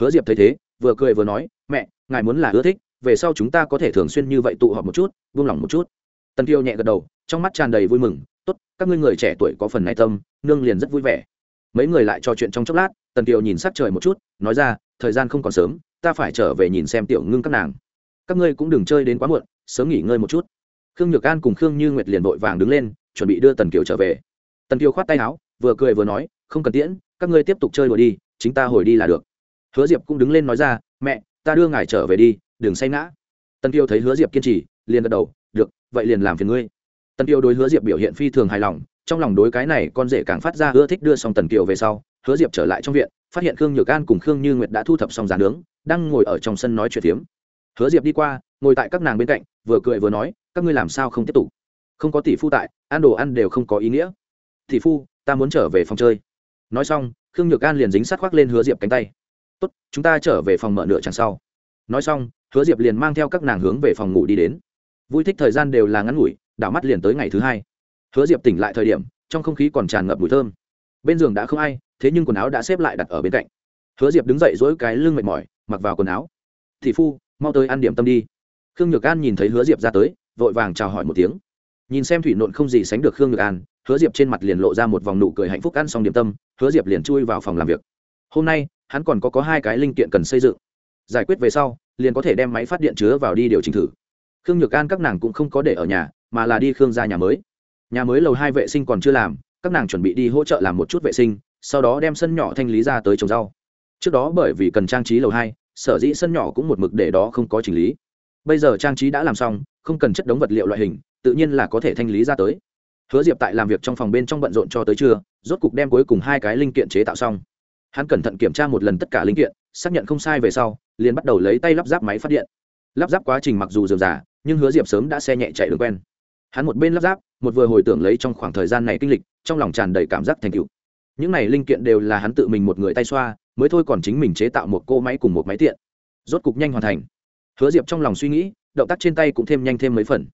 Hứa diệp thấy thế, vừa cười vừa nói, mẹ, ngài muốn là ưa thích, về sau chúng ta có thể thường xuyên như vậy tụ họp một chút, buông lỏng một chút. Tần kiều nhẹ gật đầu, trong mắt tràn đầy vui mừng, tốt, các ngươi người trẻ tuổi có phần này tâm, nương liền rất vui vẻ mấy người lại trò chuyện trong chốc lát, tần kiều nhìn sát trời một chút, nói ra, thời gian không còn sớm, ta phải trở về nhìn xem tiểu ngưng các nàng. Các ngươi cũng đừng chơi đến quá muộn, sớm nghỉ ngơi một chút. Khương nhược an cùng khương như nguyệt liền vội vàng đứng lên, chuẩn bị đưa tần kiều trở về. Tần kiều khoát tay áo, vừa cười vừa nói, không cần tiễn, các ngươi tiếp tục chơi đùa đi, chính ta hồi đi là được. Hứa diệp cũng đứng lên nói ra, mẹ, ta đưa ngài trở về đi, đừng say ngã. Tần kiều thấy hứa diệp kiên trì, liền gật đầu, được, vậy liền làm phiền ngươi tần kiều đối hứa diệp biểu hiện phi thường hài lòng, trong lòng đối cái này con rể càng phát ra ưa thích đưa xong tần kiều về sau, hứa diệp trở lại trong viện, phát hiện khương nhược an cùng khương như nguyệt đã thu thập xong giàn nướng, đang ngồi ở trong sân nói chuyện phiếm. Hứa diệp đi qua, ngồi tại các nàng bên cạnh, vừa cười vừa nói, các ngươi làm sao không tiếp tục? Không có tỷ phu tại, ăn đồ ăn đều không có ý nghĩa. Tỷ phu, ta muốn trở về phòng chơi. Nói xong, khương nhược an liền dính sát khoác lên hứa diệp cánh tay. Tốt, chúng ta trở về phòng mở nửa chẳng sau. Nói xong, hứa diệp liền mang theo các nàng hướng về phòng ngủ đi đến. Vui thích thời gian đều là ngắn ngủi đảo mắt liền tới ngày thứ hai. Hứa diệp tỉnh lại thời điểm, trong không khí còn tràn ngập mùi thơm. Bên giường đã không ai, thế nhưng quần áo đã xếp lại đặt ở bên cạnh. Hứa diệp đứng dậy dỗi cái lưng mệt mỏi, mặc vào quần áo. Thị phu, mau tới ăn điểm tâm đi. Khương nhược an nhìn thấy hứa diệp ra tới, vội vàng chào hỏi một tiếng. Nhìn xem thủy nộn không gì sánh được khương nhược an, hứa diệp trên mặt liền lộ ra một vòng nụ cười hạnh phúc ăn xong điểm tâm, hứa diệp liền chui vào phòng làm việc. Hôm nay, hắn còn có có hai cái linh kiện cần xây dựng. Giải quyết về sau, liền có thể đem máy phát điện chứa vào đi điều chỉnh thử khương nhược an các nàng cũng không có để ở nhà, mà là đi khương ra nhà mới. Nhà mới lầu hai vệ sinh còn chưa làm, các nàng chuẩn bị đi hỗ trợ làm một chút vệ sinh, sau đó đem sân nhỏ thanh lý ra tới trồng rau. Trước đó bởi vì cần trang trí lầu hai, sở dĩ sân nhỏ cũng một mực để đó không có chỉnh lý. Bây giờ trang trí đã làm xong, không cần chất đống vật liệu loại hình, tự nhiên là có thể thanh lý ra tới. Hứa diệp tại làm việc trong phòng bên trong bận rộn cho tới trưa, rốt cục đem cuối cùng hai cái linh kiện chế tạo xong. Hắn cẩn thận kiểm tra một lần tất cả linh kiện, xác nhận không sai về sau, liền bắt đầu lấy tay lắp ráp máy phát điện lắp ráp quá trình mặc dù dườm già, nhưng hứa diệp sớm đã xe nhẹ chạy đường quen. Hắn một bên lắp ráp, một vừa hồi tưởng lấy trong khoảng thời gian này kinh lịch, trong lòng tràn đầy cảm giác thành cựu những này linh kiện đều là hắn tự mình một người tay xoa, mới thôi còn chính mình chế tạo một cô máy cùng một máy tiện. Rốt cục nhanh hoàn thành. Hứa diệp trong lòng suy nghĩ, động tác trên tay cũng thêm nhanh thêm mấy phần.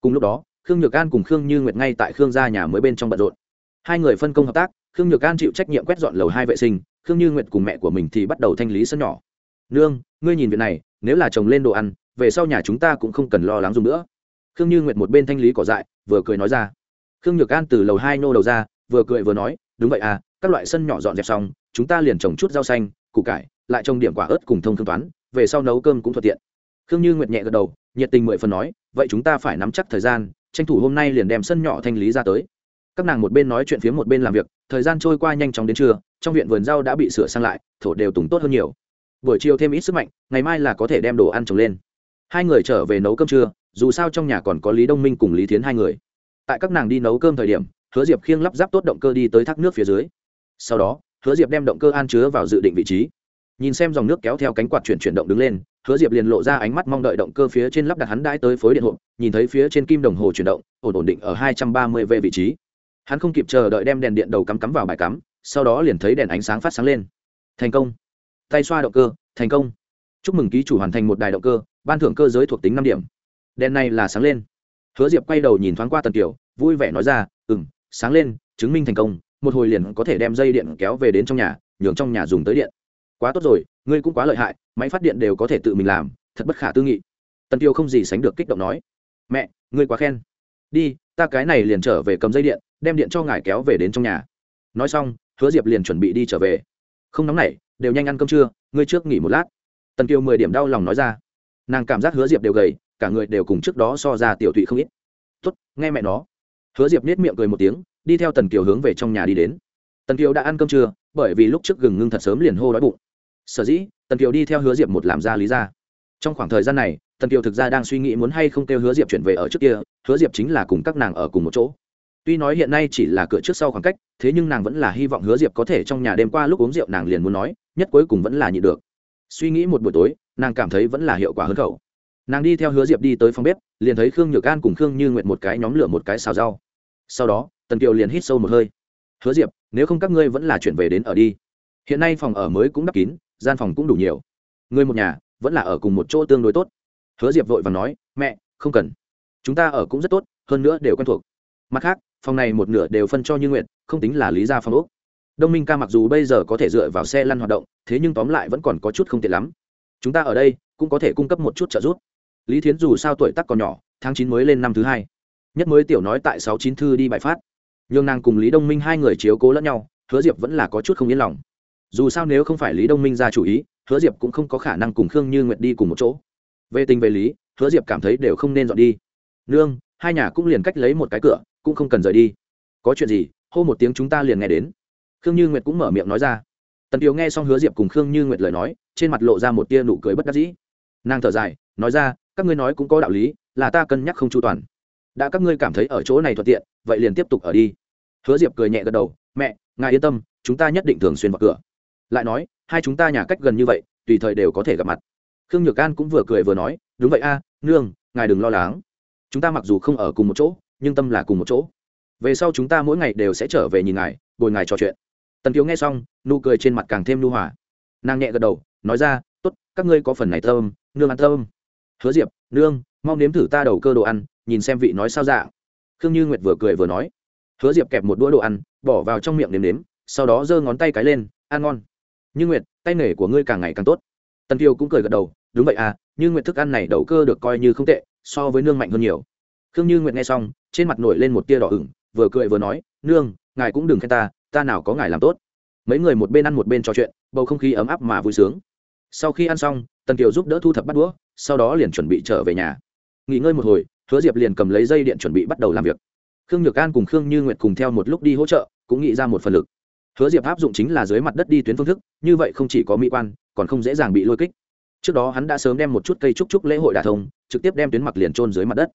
Cùng lúc đó, khương nhược an cùng khương như nguyệt ngay tại khương gia nhà mới bên trong bận rộn. Hai người phân công hợp tác, khương nhược an chịu trách nhiệm quét dọn lầu hai vệ sinh, khương như nguyệt cùng mẹ của mình thì bắt đầu thanh lý sân nhỏ. Nương, ngươi nhìn việc này, nếu là chồng lên đồ ăn về sau nhà chúng ta cũng không cần lo lắng dùng nữa. Khương như nguyệt một bên thanh lý cỏ dại, vừa cười nói ra. Khương nhược an từ lầu hai nô đầu ra, vừa cười vừa nói, đúng vậy à các loại sân nhỏ dọn dẹp xong, chúng ta liền trồng chút rau xanh, củ cải, lại trồng điểm quả ớt cùng thông thương toán, về sau nấu cơm cũng thuận tiện. Khương như nguyệt nhẹ gật đầu, nhiệt tình mười phần nói, vậy chúng ta phải nắm chắc thời gian, tranh thủ hôm nay liền đem sân nhỏ thanh lý ra tới. Các nàng một bên nói chuyện phía một bên làm việc, thời gian trôi qua nhanh chóng đến trưa, trong viện vườn rau đã bị sửa sang lại, thổ đều tùng tốt hơn nhiều. Buổi chiều thêm ít sức mạnh, ngày mai là có thể đem đồ ăn trồng lên hai người trở về nấu cơm trưa, dù sao trong nhà còn có lý đông minh cùng lý thiến hai người. Tại các nàng đi nấu cơm thời điểm, hứa diệp khiêng lắp ráp tốt động cơ đi tới thác nước phía dưới. Sau đó, hứa diệp đem động cơ an chứa vào dự định vị trí. Nhìn xem dòng nước kéo theo cánh quạt chuyển chuyển động đứng lên, hứa diệp liền lộ ra ánh mắt mong đợi động cơ phía trên lắp đặt hắn đãi tới phối điện hộp, nhìn thấy phía trên kim đồng hồ chuyển động, ổn ổn định ở hai trăm ba mươi v vị trí. Hắn không kịp chờ đợi đem đèn điện đầu cắm cắm vào bài cắm, sau đó liền thấy đèn ánh sáng phát sáng lên. Thành công. Tay xoa động cơ, thành công. Chúc mừng ký chủ hoàn thành một đài động cơ ban thưởng cơ giới thuộc tính năm điểm. Đèn này là sáng lên. Hứa diệp quay đầu nhìn thoáng qua tần kiều, vui vẻ nói ra ừ m sáng lên, chứng minh thành công, một hồi liền có thể đem dây điện kéo về đến trong nhà, nhường trong nhà dùng tới điện. Quá tốt rồi, ngươi cũng quá lợi hại, máy phát điện đều có thể tự mình làm, thật bất khả tư nghị. Tần tiêu không gì sánh được kích động nói, mẹ, ngươi quá khen. Đi, ta cái này liền trở về cầm dây điện, đem điện cho ngài kéo về đến trong nhà. Nói xong, hứa diệp liền chuẩn bị đi trở về. Không nóng nảy, đều nhanh ăn cơm trưa, ngươi trước nghỉ một lát. Tần kiều mười điểm đau lòng nói ra nàng cảm giác hứa diệp đều gầy, cả người đều cùng trước đó so ra tiểu thụy không ít. Tốt, nghe mẹ nó. Hứa diệp nết miệng cười một tiếng, đi theo tần kiều hướng về trong nhà đi đến. Tần kiều đã ăn cơm trưa, bởi vì lúc trước gừng ngưng thật sớm liền hô đói bụng. Sở dĩ? Tần kiều đi theo hứa diệp một làm ra lý ra. Trong khoảng thời gian này, tần kiều thực ra đang suy nghĩ muốn hay không kêu hứa diệp chuyển về ở trước kia, hứa diệp chính là cùng các nàng ở cùng một chỗ. Tuy nói hiện nay chỉ là cửa trước sau khoảng cách, thế nhưng nàng vẫn là hy vọng hứa diệp có thể trong nhà đêm qua lúc uống rượu nàng liền muốn nói, nhất cuối cùng vẫn là nhịn được. Suy nghĩ một buổi tối nàng cảm thấy vẫn là hiệu quả hơn khẩu. Nàng đi theo hứa diệp đi tới phòng bếp, liền thấy khương nhược an cùng khương như nguyện một cái nhóm lửa một cái xào rau. Sau đó, tần kiều liền hít sâu một hơi. Hứa diệp, nếu không các ngươi vẫn là chuyển về đến ở đi. Hiện nay phòng ở mới cũng đắp kín, gian phòng cũng đủ nhiều. Người một nhà, vẫn là ở cùng một chỗ tương đối tốt. Hứa diệp vội và nói, mẹ, không cần. Chúng ta ở cũng rất tốt, hơn nữa đều quen thuộc. Mặt khác, phòng này một nửa đều phân cho như nguyện không tính là lý gia phòng úc đông minh ca mặc dù bây giờ có thể dựa vào xe lăn hoạt động, thế nhưng tóm lại vẫn còn có chút không tiện lắm chúng ta ở đây cũng có thể cung cấp một chút trợ giúp. Lý thiến dù sao tuổi tắc còn nhỏ, tháng chín mới lên năm thứ hai. Nhất mới tiểu nói tại sáu chín thư đi bài phát. Nhường nàng cùng lý đông minh hai người chiếu cố lẫn nhau, hứa diệp vẫn là có chút không yên lòng. Dù sao nếu không phải lý đông minh ra chủ ý, hứa diệp cũng không có khả năng cùng khương như nguyệt đi cùng một chỗ. Về tình về lý, hứa diệp cảm thấy đều không nên dọn đi. Nương, hai nhà cũng liền cách lấy một cái cửa, cũng không cần rời đi. Có chuyện gì, hô một tiếng chúng ta liền nghe đến. Khương như nguyệt cũng mở miệng nói ra tần tiếu nghe xong hứa diệp cùng khương như nguyệt lời nói, trên mặt lộ ra một tia nụ cười bất đắc dĩ. Nàng thở dài, nói ra, các ngươi nói cũng có đạo lý, là ta cân nhắc không chu toàn. Đã các ngươi cảm thấy ở chỗ này thuận tiện, vậy liền tiếp tục ở đi. Hứa diệp cười nhẹ gật đầu, mẹ, ngài yên tâm, chúng ta nhất định thường xuyên vào cửa. Lại nói, hai chúng ta nhà cách gần như vậy, tùy thời đều có thể gặp mặt. Khương nhược an cũng vừa cười vừa nói, đúng vậy a, nương, ngài đừng lo lắng. Chúng ta mặc dù không ở cùng một chỗ, nhưng tâm là cùng một chỗ. Về sau chúng ta mỗi ngày đều sẽ trở về nhìn ngài, bồi ngài trò chuyện tần kiều nghe xong, nụ cười trên mặt càng thêm nhu hòa. Nàng nhẹ gật đầu, nói ra t ố t các ngươi có phần này thơm, nương ăn thơm. Hứa diệp, nương mong nếm thử ta đầu cơ đồ ăn, nhìn xem vị nói sao dạ khương như nguyệt vừa cười vừa nói. Hứa diệp kẹp một đũa đồ ăn, bỏ vào trong miệng nếm nếm, sau đó giơ ngón tay cái lên, ăn ngon. Như nguyệt, tay nghề của ngươi càng ngày càng tốt. Tần kiều cũng cười gật đầu, đúng vậy à như nguyệt thức ăn này đầu cơ được coi như không tệ, so với nương mạnh hơn nhiều. Khương như nguyệt nghe xong, trên mặt nổi lên một tia đỏ ửng, vừa cười vừa nói, nương, ngài cũng đừng khen ta ta nào có ngài làm tốt. Mấy người một bên ăn một bên trò chuyện, bầu không khí ấm áp mà vui sướng. Sau khi ăn xong, tần kiều giúp đỡ thu thập bắt đũa, sau đó liền chuẩn bị trở về nhà. Nghỉ ngơi một hồi, hứa diệp liền cầm lấy dây điện chuẩn bị bắt đầu làm việc. Khương nhược an cùng khương như nguyệt cùng theo một lúc đi hỗ trợ, cũng nghĩ ra một phần lực. Hứa diệp áp dụng chính là dưới mặt đất đi tuyến phương thức, như vậy không chỉ có mỹ quan, còn không dễ dàng bị lôi kích. Trước đó hắn đã sớm đem một chút cây trúc trúc lễ hội đà thông, trực tiếp đem tuyến mặc liền trôn dưới mặt đất.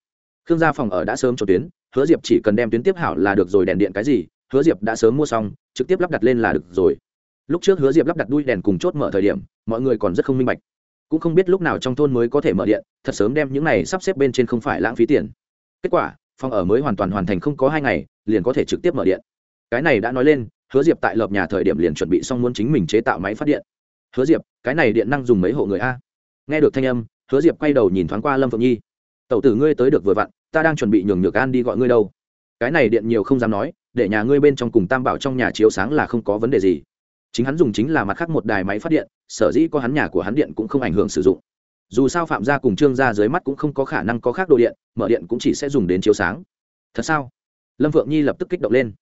Khương gia phòng ở đã sớm cho tuyến, hứa diệp chỉ cần đem tuyến tiếp hảo là được rồi, đèn điện cái gì hứa diệp đã sớm mua xong, trực tiếp lắp đặt lên là được rồi. Lúc trước hứa diệp lắp đặt đuôi đèn cùng chốt mở thời điểm, mọi người còn rất không minh bạch. Cũng không biết lúc nào trong thôn mới có thể mở điện, thật sớm đem những này sắp xếp bên trên không phải lãng phí tiền. Kết quả, phòng ở mới hoàn toàn hoàn thành không có hai ngày, liền có thể trực tiếp mở điện. Cái này đã nói lên, hứa diệp tại lợp nhà thời điểm liền chuẩn bị xong muốn chính mình chế tạo máy phát điện. Hứa diệp, cái này điện năng dùng mấy hộ người a? Nghe được thanh âm, hứa diệp quay đầu nhìn thoáng qua lâm phượng nhi. Tẩu tử ngươi tới được vừa vặn, ta đang chuẩn bị nhường nhược an đi gọi ngươi đâu. Cái này điện nhiều không dám nói để nhà ngươi bên trong cùng tam bảo trong nhà chiếu sáng là không có vấn đề gì. Chính hắn dùng chính là mặt khác một đài máy phát điện, sở dĩ có hắn nhà của hắn điện cũng không ảnh hưởng sử dụng. Dù sao phạm gia cùng trương gia dưới mắt cũng không có khả năng có khác đồ điện, mở điện cũng chỉ sẽ dùng đến chiếu sáng. Thật sao? Lâm phượng nhi lập tức kích động lên.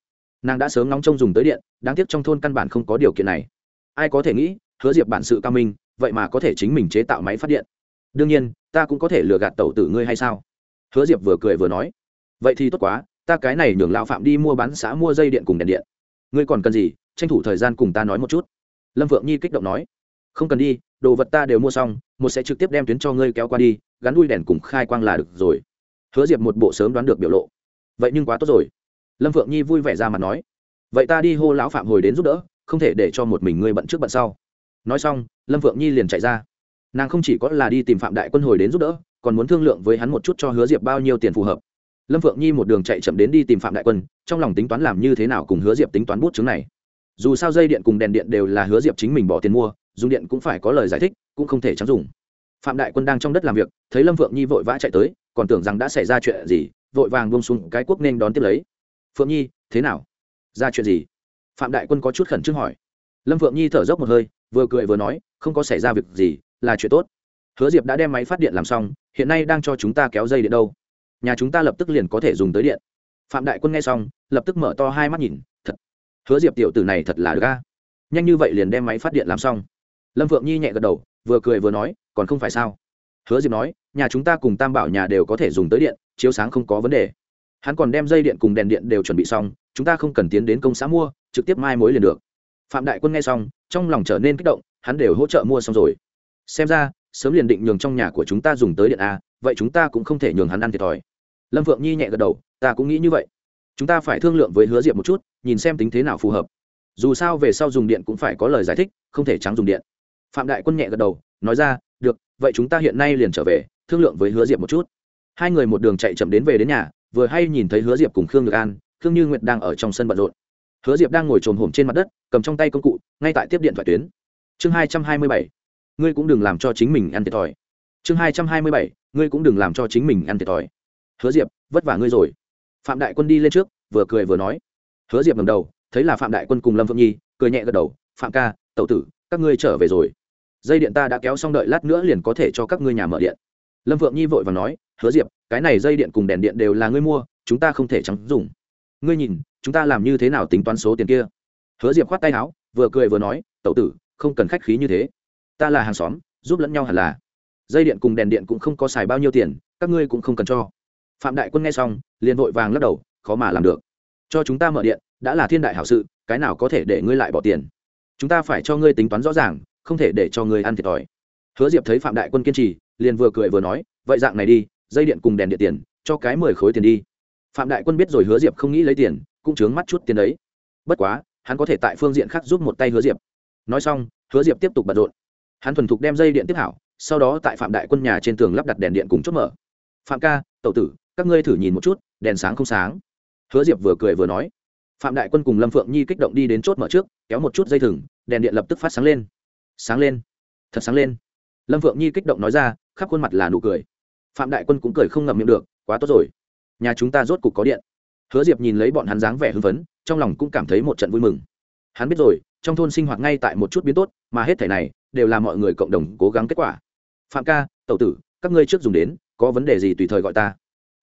Nàng đã sớm nóng trông dùng tới điện, đáng tiếc trong thôn căn bản không có điều kiện này. Ai có thể nghĩ, hứa diệp bản sự cao minh, vậy mà có thể chính mình chế tạo máy phát điện. Đương nhiên, ta cũng có thể lừa gạt tẩu tử ngươi hay sao? Hứa diệp vừa cười vừa nói. Vậy thì tốt quá ta cái này nhường lão phạm đi mua bán xã mua dây điện cùng đèn điện. Ngươi còn cần gì? Tranh thủ thời gian cùng ta nói một chút. Lâm vượng nhi kích động nói. Không cần đi, đồ vật ta đều mua xong, một sẽ trực tiếp đem tuyến cho ngươi kéo qua đi, gắn đuôi đèn cùng khai quang là được rồi. Hứa diệp một bộ sớm đoán được biểu lộ. Vậy nhưng quá tốt rồi. Lâm vượng nhi vui vẻ ra mặt nói. Vậy ta đi hô lão phạm hồi đến giúp đỡ, không thể để cho một mình ngươi bận trước bận sau. Nói xong, lâm vượng nhi liền chạy ra. Nàng không chỉ có là đi tìm phạm đại quân hồi đến giúp đỡ, còn muốn thương lượng với hắn một chút cho hứa diệp bao nhiêu tiền phù hợp lâm phượng nhi một đường chạy chậm đến đi tìm phạm đại quân, trong lòng tính toán làm như thế nào cùng hứa diệp tính toán bút chứng này. Dù sao dây điện cùng đèn điện đều là hứa diệp chính mình bỏ tiền mua, dùng điện cũng phải có lời giải thích, cũng không thể trắng dùng. Phạm đại quân đang trong đất làm việc, thấy lâm phượng nhi vội vã chạy tới, còn tưởng rằng đã xảy ra chuyện gì, vội vàng bông xuống cái quốc nên đón tiếp lấy. Phượng nhi, thế nào? Ra chuyện gì? Phạm đại quân có chút khẩn trương hỏi. Lâm phượng nhi thở dốc một hơi, vừa cười vừa nói, không có xảy ra việc gì, là chuyện tốt. Hứa diệp đã đem máy phát điện làm xong, hiện nay đang cho chúng ta kéo dây điện đâu nhà chúng ta lập tức liền có thể dùng tới điện. Phạm đại quân nghe xong, lập tức mở to hai mắt nhìn, thật, hứa diệp tiểu tử này thật là ga nhanh như vậy liền đem máy phát điện làm xong. Lâm phượng nhi nhẹ gật đầu, vừa cười vừa nói, còn không phải sao? Hứa diệp nói, nhà chúng ta cùng tam bảo nhà đều có thể dùng tới điện, chiếu sáng không có vấn đề. Hắn còn đem dây điện cùng đèn điện đều chuẩn bị xong, chúng ta không cần tiến đến công xã mua, trực tiếp mai mối liền được. Phạm đại quân nghe xong, trong lòng trở nên kích động, hắn đều hỗ trợ mua xong rồi. Xem ra, sớm liền định nhường trong nhà của chúng ta dùng tới điện a vậy chúng ta cũng không thể nhường hắn ăn thiệt thòi. Lâm vượng nhi nhẹ gật đầu, ta cũng nghĩ như vậy. Chúng ta phải thương lượng với hứa diệp một chút, nhìn xem tính thế nào phù hợp. Dù sao về sau dùng điện cũng phải có lời giải thích, không thể trắng dùng điện. Phạm đại quân nhẹ gật đầu, nói ra, được, vậy chúng ta hiện nay liền trở về, thương lượng với hứa diệp một chút. Hai người một đường chạy chậm đến về đến nhà, vừa hay nhìn thấy hứa diệp cùng khương nhược an, khương như nguyệt đang ở trong sân bận rộn. Hứa diệp đang ngồi trồm hổm trên mặt đất, cầm trong tay công cụ, ngay tại tiếp điện thoại tuyến. Chương hai trăm hai mươi bảy, ngươi cũng đừng làm cho chính mình ăn thiệt thòi. Chương hai trăm hai mươi bảy ngươi cũng đừng làm cho chính mình ăn thiệt thòi. Hứa diệp, vất vả ngươi rồi. Phạm đại quân đi lên trước, vừa cười vừa nói. Hứa diệp ngầm đầu, thấy là phạm đại quân cùng lâm phượng nhi, cười nhẹ gật đầu. Phạm ca, tẩu tử, các ngươi trở về rồi. Dây điện ta đã kéo xong đợi lát nữa liền có thể cho các ngươi nhà mở điện. Lâm phượng nhi vội và nói, hứa diệp, cái này dây điện cùng đèn điện đều là ngươi mua, chúng ta không thể trắng dùng. Ngươi nhìn, chúng ta làm như thế nào tính toán số tiền kia? Hứa diệp khoát tay áo, vừa cười vừa nói, tẩu tử, không cần khách khí như thế. Ta là hàng xóm, giúp lẫn nhau hẳn là dây điện cùng đèn điện cũng không có xài bao nhiêu tiền, các ngươi cũng không cần cho. Phạm đại quân nghe xong, liền vội vàng lắc đầu, khó mà làm được. Cho chúng ta mở điện, đã là thiên đại hảo sự, cái nào có thể để ngươi lại bỏ tiền? Chúng ta phải cho ngươi tính toán rõ ràng, không thể để cho ngươi ăn thiệt thòi. Hứa diệp thấy phạm đại quân kiên trì, liền vừa cười vừa nói, vậy dạng này đi, dây điện cùng đèn điện tiền, cho cái mười khối tiền đi. Phạm đại quân biết rồi hứa diệp không nghĩ lấy tiền, cũng chướng mắt chút tiền đấy. Bất quá, hắn có thể tại phương diện khác giúp một tay hứa diệp. Nói xong, hứa diệp tiếp tục bận rộn. Hắn thuần thục đem dây điện tiếp hảo sau đó tại phạm đại quân nhà trên tường lắp đặt đèn điện cùng chốt mở. Phạm ca tậu tử, các ngươi thử nhìn một chút, đèn sáng không sáng. Hứa diệp vừa cười vừa nói. Phạm đại quân cùng lâm phượng nhi kích động đi đến chốt mở trước, kéo một chút dây thừng, đèn điện lập tức phát sáng lên. Sáng lên, thật sáng lên. Lâm phượng nhi kích động nói ra, khắp khuôn mặt là nụ cười. Phạm đại quân cũng cười không ngậm miệng được, quá tốt rồi. Nhà chúng ta rốt cục có điện. Hứa diệp nhìn lấy bọn hắn dáng vẻ hưng phấn, trong lòng cũng cảm thấy một trận vui mừng. Hắn biết rồi, trong thôn sinh hoạt ngay tại một chút biến tốt, mà hết thể này đều là mọi người cộng đồng cố gắng kết quả phạm ca, tẩu tử, các ngươi trước dùng đến, có vấn đề gì tùy thời gọi ta.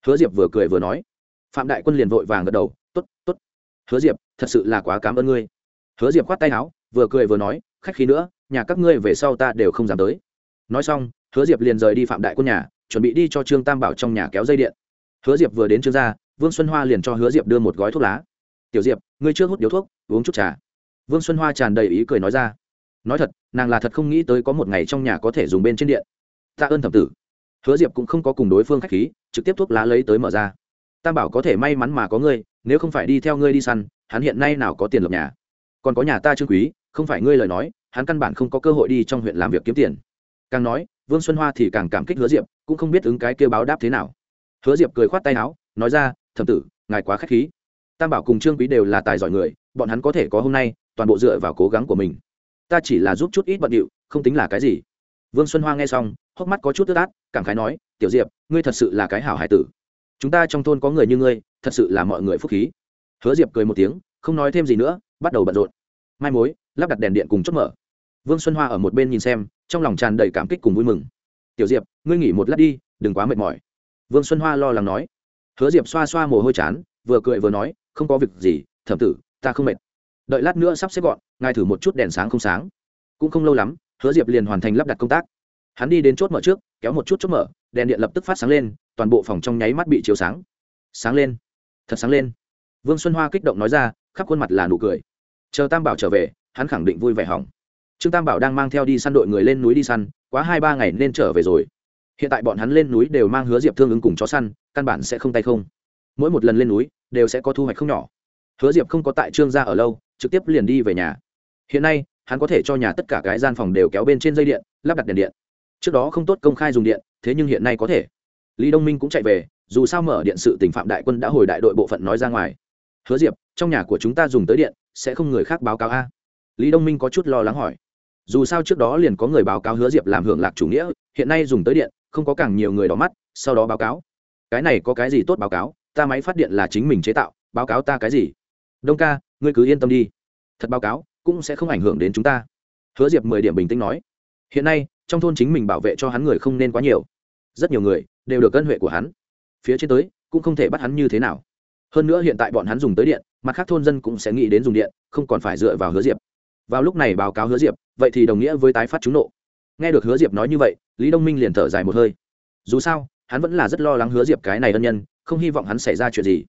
Hứa diệp vừa cười vừa nói. Phạm đại quân liền vội vàng gật đầu t ố t t ố t hứa diệp, thật sự là quá cảm ơn ngươi. Hứa diệp khoát tay áo, vừa cười vừa nói, khách khí nữa, nhà các ngươi về sau ta đều không dám tới. Nói xong, hứa diệp liền rời đi phạm đại quân nhà, chuẩn bị đi cho trương tam bảo trong nhà kéo dây điện. Hứa diệp vừa đến trương gia, vương xuân hoa liền cho hứa diệp đưa một gói thuốc lá. Tiểu diệp, ngươi chưa hút điếu thuốc, uống chút trà. Vương xuân hoa tràn đầy ý cười nói ra. Nói thật, nàng là thật không nghĩ tới có một ngày trong nhà có thể dùng bên trên điện tạ ơn thẩm tử. Hứa diệp cũng không có cùng đối phương k h á c h khí, trực tiếp thuốc lá lấy tới mở ra. Tam bảo có thể may mắn mà có ngươi, nếu không phải đi theo ngươi đi săn, hắn hiện nay nào có tiền lập nhà. Còn có nhà ta trương quý, không phải ngươi lời nói, hắn căn bản không có cơ hội đi trong huyện làm việc kiếm tiền. Càng nói, vương xuân hoa thì càng cảm kích hứa diệp, cũng không biết ứng cái kêu báo đáp thế nào. Hứa diệp cười khoát tay áo, nói ra, thẩm tử, ngài quá k h á c h khí. Tam bảo cùng trương quý đều là tài giỏi người, bọn hắn có thể có hôm nay, toàn bộ dựa vào cố gắng của mình. Ta chỉ là giúp chút ít bận điệu, không tính là cái gì vương xuân hoa nghe xong, hốc mắt có chút tức át, cảm khái nói, tiểu diệp, ngươi thật sự là cái hảo hải tử. Chúng ta trong thôn có người như ngươi, thật sự là mọi người phúc khí. Hứa diệp cười một tiếng, không nói thêm gì nữa, bắt đầu bận rộn. Mai mối, lắp đặt đèn điện cùng chốt mở. Vương xuân hoa ở một bên nhìn xem, trong lòng tràn đầy cảm kích cùng vui mừng. Tiểu diệp, ngươi nghỉ một lát đi, đừng quá mệt mỏi. Vương xuân hoa lo lắng nói. Hứa diệp xoa xoa mồ hôi chán, vừa cười vừa nói, không có việc gì, thẩm tử, ta không mệt. Đợi lát nữa sắp xếp gọn, ngài thử một chút đèn sáng không sáng. Cũng không lâu lắm hứa diệp liền hoàn thành lắp đặt công tác. Hắn đi đến chốt mở trước, kéo một chút chốt mở, đèn điện lập tức phát sáng lên, toàn bộ phòng trong nháy mắt bị chiếu sáng. Sáng lên. Thật sáng lên. Vương xuân hoa kích động nói ra, khắp khuôn mặt là nụ cười. Chờ tam bảo trở về, hắn khẳng định vui vẻ hỏng. Trương tam bảo đang mang theo đi săn đội người lên núi đi săn, quá hai ba ngày nên trở về rồi. Hiện tại bọn hắn lên núi đều mang hứa diệp thương ứng cùng chó săn, căn bản sẽ không tay không. Mỗi một lần lên núi, đều sẽ có thu hoạch không nhỏ. Hứa diệp không có tại trương gia ở lâu, trực tiếp liền đi về nhà. Hiện nay hắn có thể cho nhà tất cả cái gian phòng đều kéo bên trên dây điện, lắp đặt đèn điện. Trước đó không tốt công khai dùng điện, thế nhưng hiện nay có thể. Lý đông minh cũng chạy về, dù sao mở điện sự tỉnh phạm đại quân đã hồi đại đội bộ phận nói ra ngoài. Hứa diệp, trong nhà của chúng ta dùng tới điện, sẽ không người khác báo cáo a? Lý đông minh có chút lo lắng hỏi. Dù sao trước đó liền có người báo cáo hứa diệp làm hưởng lạc chủ nghĩa, hiện nay dùng tới điện, không có càng nhiều người đỏ mắt, sau đó báo cáo. Cái này có cái gì tốt báo cáo? Ta máy phát điện là chính mình chế tạo, báo cáo ta cái gì? Đông ca, ngươi cứ yên tâm đi. Thật báo cáo cũng sẽ không ảnh hưởng đến chúng ta. Hứa diệp mười điểm bình tĩnh nói, hiện nay, trong thôn chính mình bảo vệ cho hắn người không nên quá nhiều. Rất nhiều người đều được cân huệ của hắn. Phía trên tới, cũng không thể bắt hắn như thế nào. Hơn nữa hiện tại bọn hắn dùng tới điện, mặt khác thôn dân cũng sẽ nghĩ đến dùng điện, không còn phải dựa vào hứa diệp. Vào lúc này báo cáo hứa diệp, vậy thì đồng nghĩa với tái phát trúng nộ. Nghe được hứa diệp nói như vậy, lý đông minh liền thở dài một hơi. Dù sao, hắn vẫn là rất lo lắng hứa diệp cái này ân nhân, không hy vọng hắn xảy ra chuyện gì.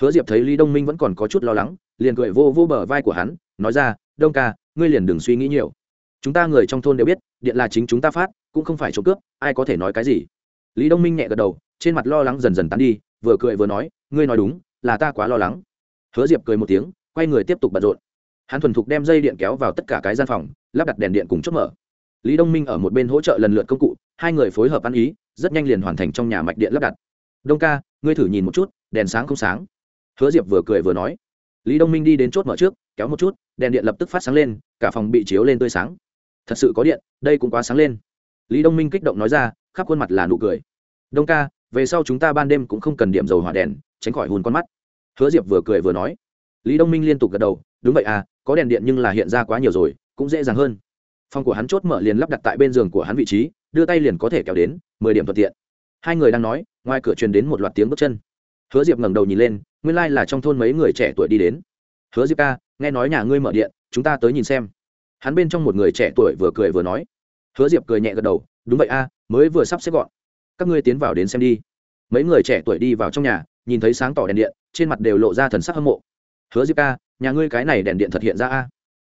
Hứa diệp thấy lý đông minh vẫn còn có chút lo lắng, liền cười vô vô bờ vai của hắn, nói ra đông ca, ngươi liền đừng suy nghĩ nhiều. Chúng ta người trong thôn đều biết, điện là chính chúng ta phát, cũng không phải trộm cướp, ai có thể nói cái gì. Lý đông minh nhẹ gật đầu, trên mặt lo lắng dần dần tán đi, vừa cười vừa nói, ngươi nói đúng, là ta quá lo lắng. Hứa diệp cười một tiếng, quay người tiếp tục bận rộn. Hắn thuần thục đem dây điện kéo vào tất cả cái gian phòng, lắp đặt đèn điện cùng chốt mở. Lý đông minh ở một bên hỗ trợ lần lượt công cụ, hai người phối hợp ăn ý, rất nhanh liền hoàn thành trong nhà mạch điện lắp đặt. Đông ca, ngươi thử nhìn một chút, đèn sáng không sáng. Hứa diệp vừa cười vừa nói. Lý đông minh đi đến chốt mở trước kéo một chút, đèn điện lập tức phát sáng lên, cả phòng bị chiếu lên tươi sáng. Thật sự có điện, đây cũng quá sáng lên. Lý đông minh kích động nói ra, khắp khuôn mặt là nụ cười. Đông ca, về sau chúng ta ban đêm cũng không cần điểm dầu hỏa đèn, tránh khỏi hùn con mắt. Hứa diệp vừa cười vừa nói. Lý đông minh liên tục gật đầu, đúng vậy à có đèn điện nhưng là hiện ra quá nhiều rồi, cũng dễ dàng hơn. Phòng của hắn chốt mở liền lắp đặt tại bên giường của hắn vị trí, đưa tay liền có thể kéo đến, mười điểm thuận tiện. Hai người đang nói, ngoài cửa truyền đến một loạt tiếng bước chân. Hứa diệp ngẩng đầu nhìn lên, nguyên lai là trong thôn mấy người trẻ tuổi đi đến. Hứa diệp ca nghe nói nhà ngươi mở điện, chúng ta tới nhìn xem. Hắn bên trong một người trẻ tuổi vừa cười vừa nói. Hứa diệp cười nhẹ gật đầu, đúng vậy a, mới vừa sắp xếp gọn. Các ngươi tiến vào đến xem đi. Mấy người trẻ tuổi đi vào trong nhà, nhìn thấy sáng tỏ đèn điện, trên mặt đều lộ ra thần sắc hâm mộ. Hứa diệp ca, nhà ngươi cái này đèn điện thật hiện ra a.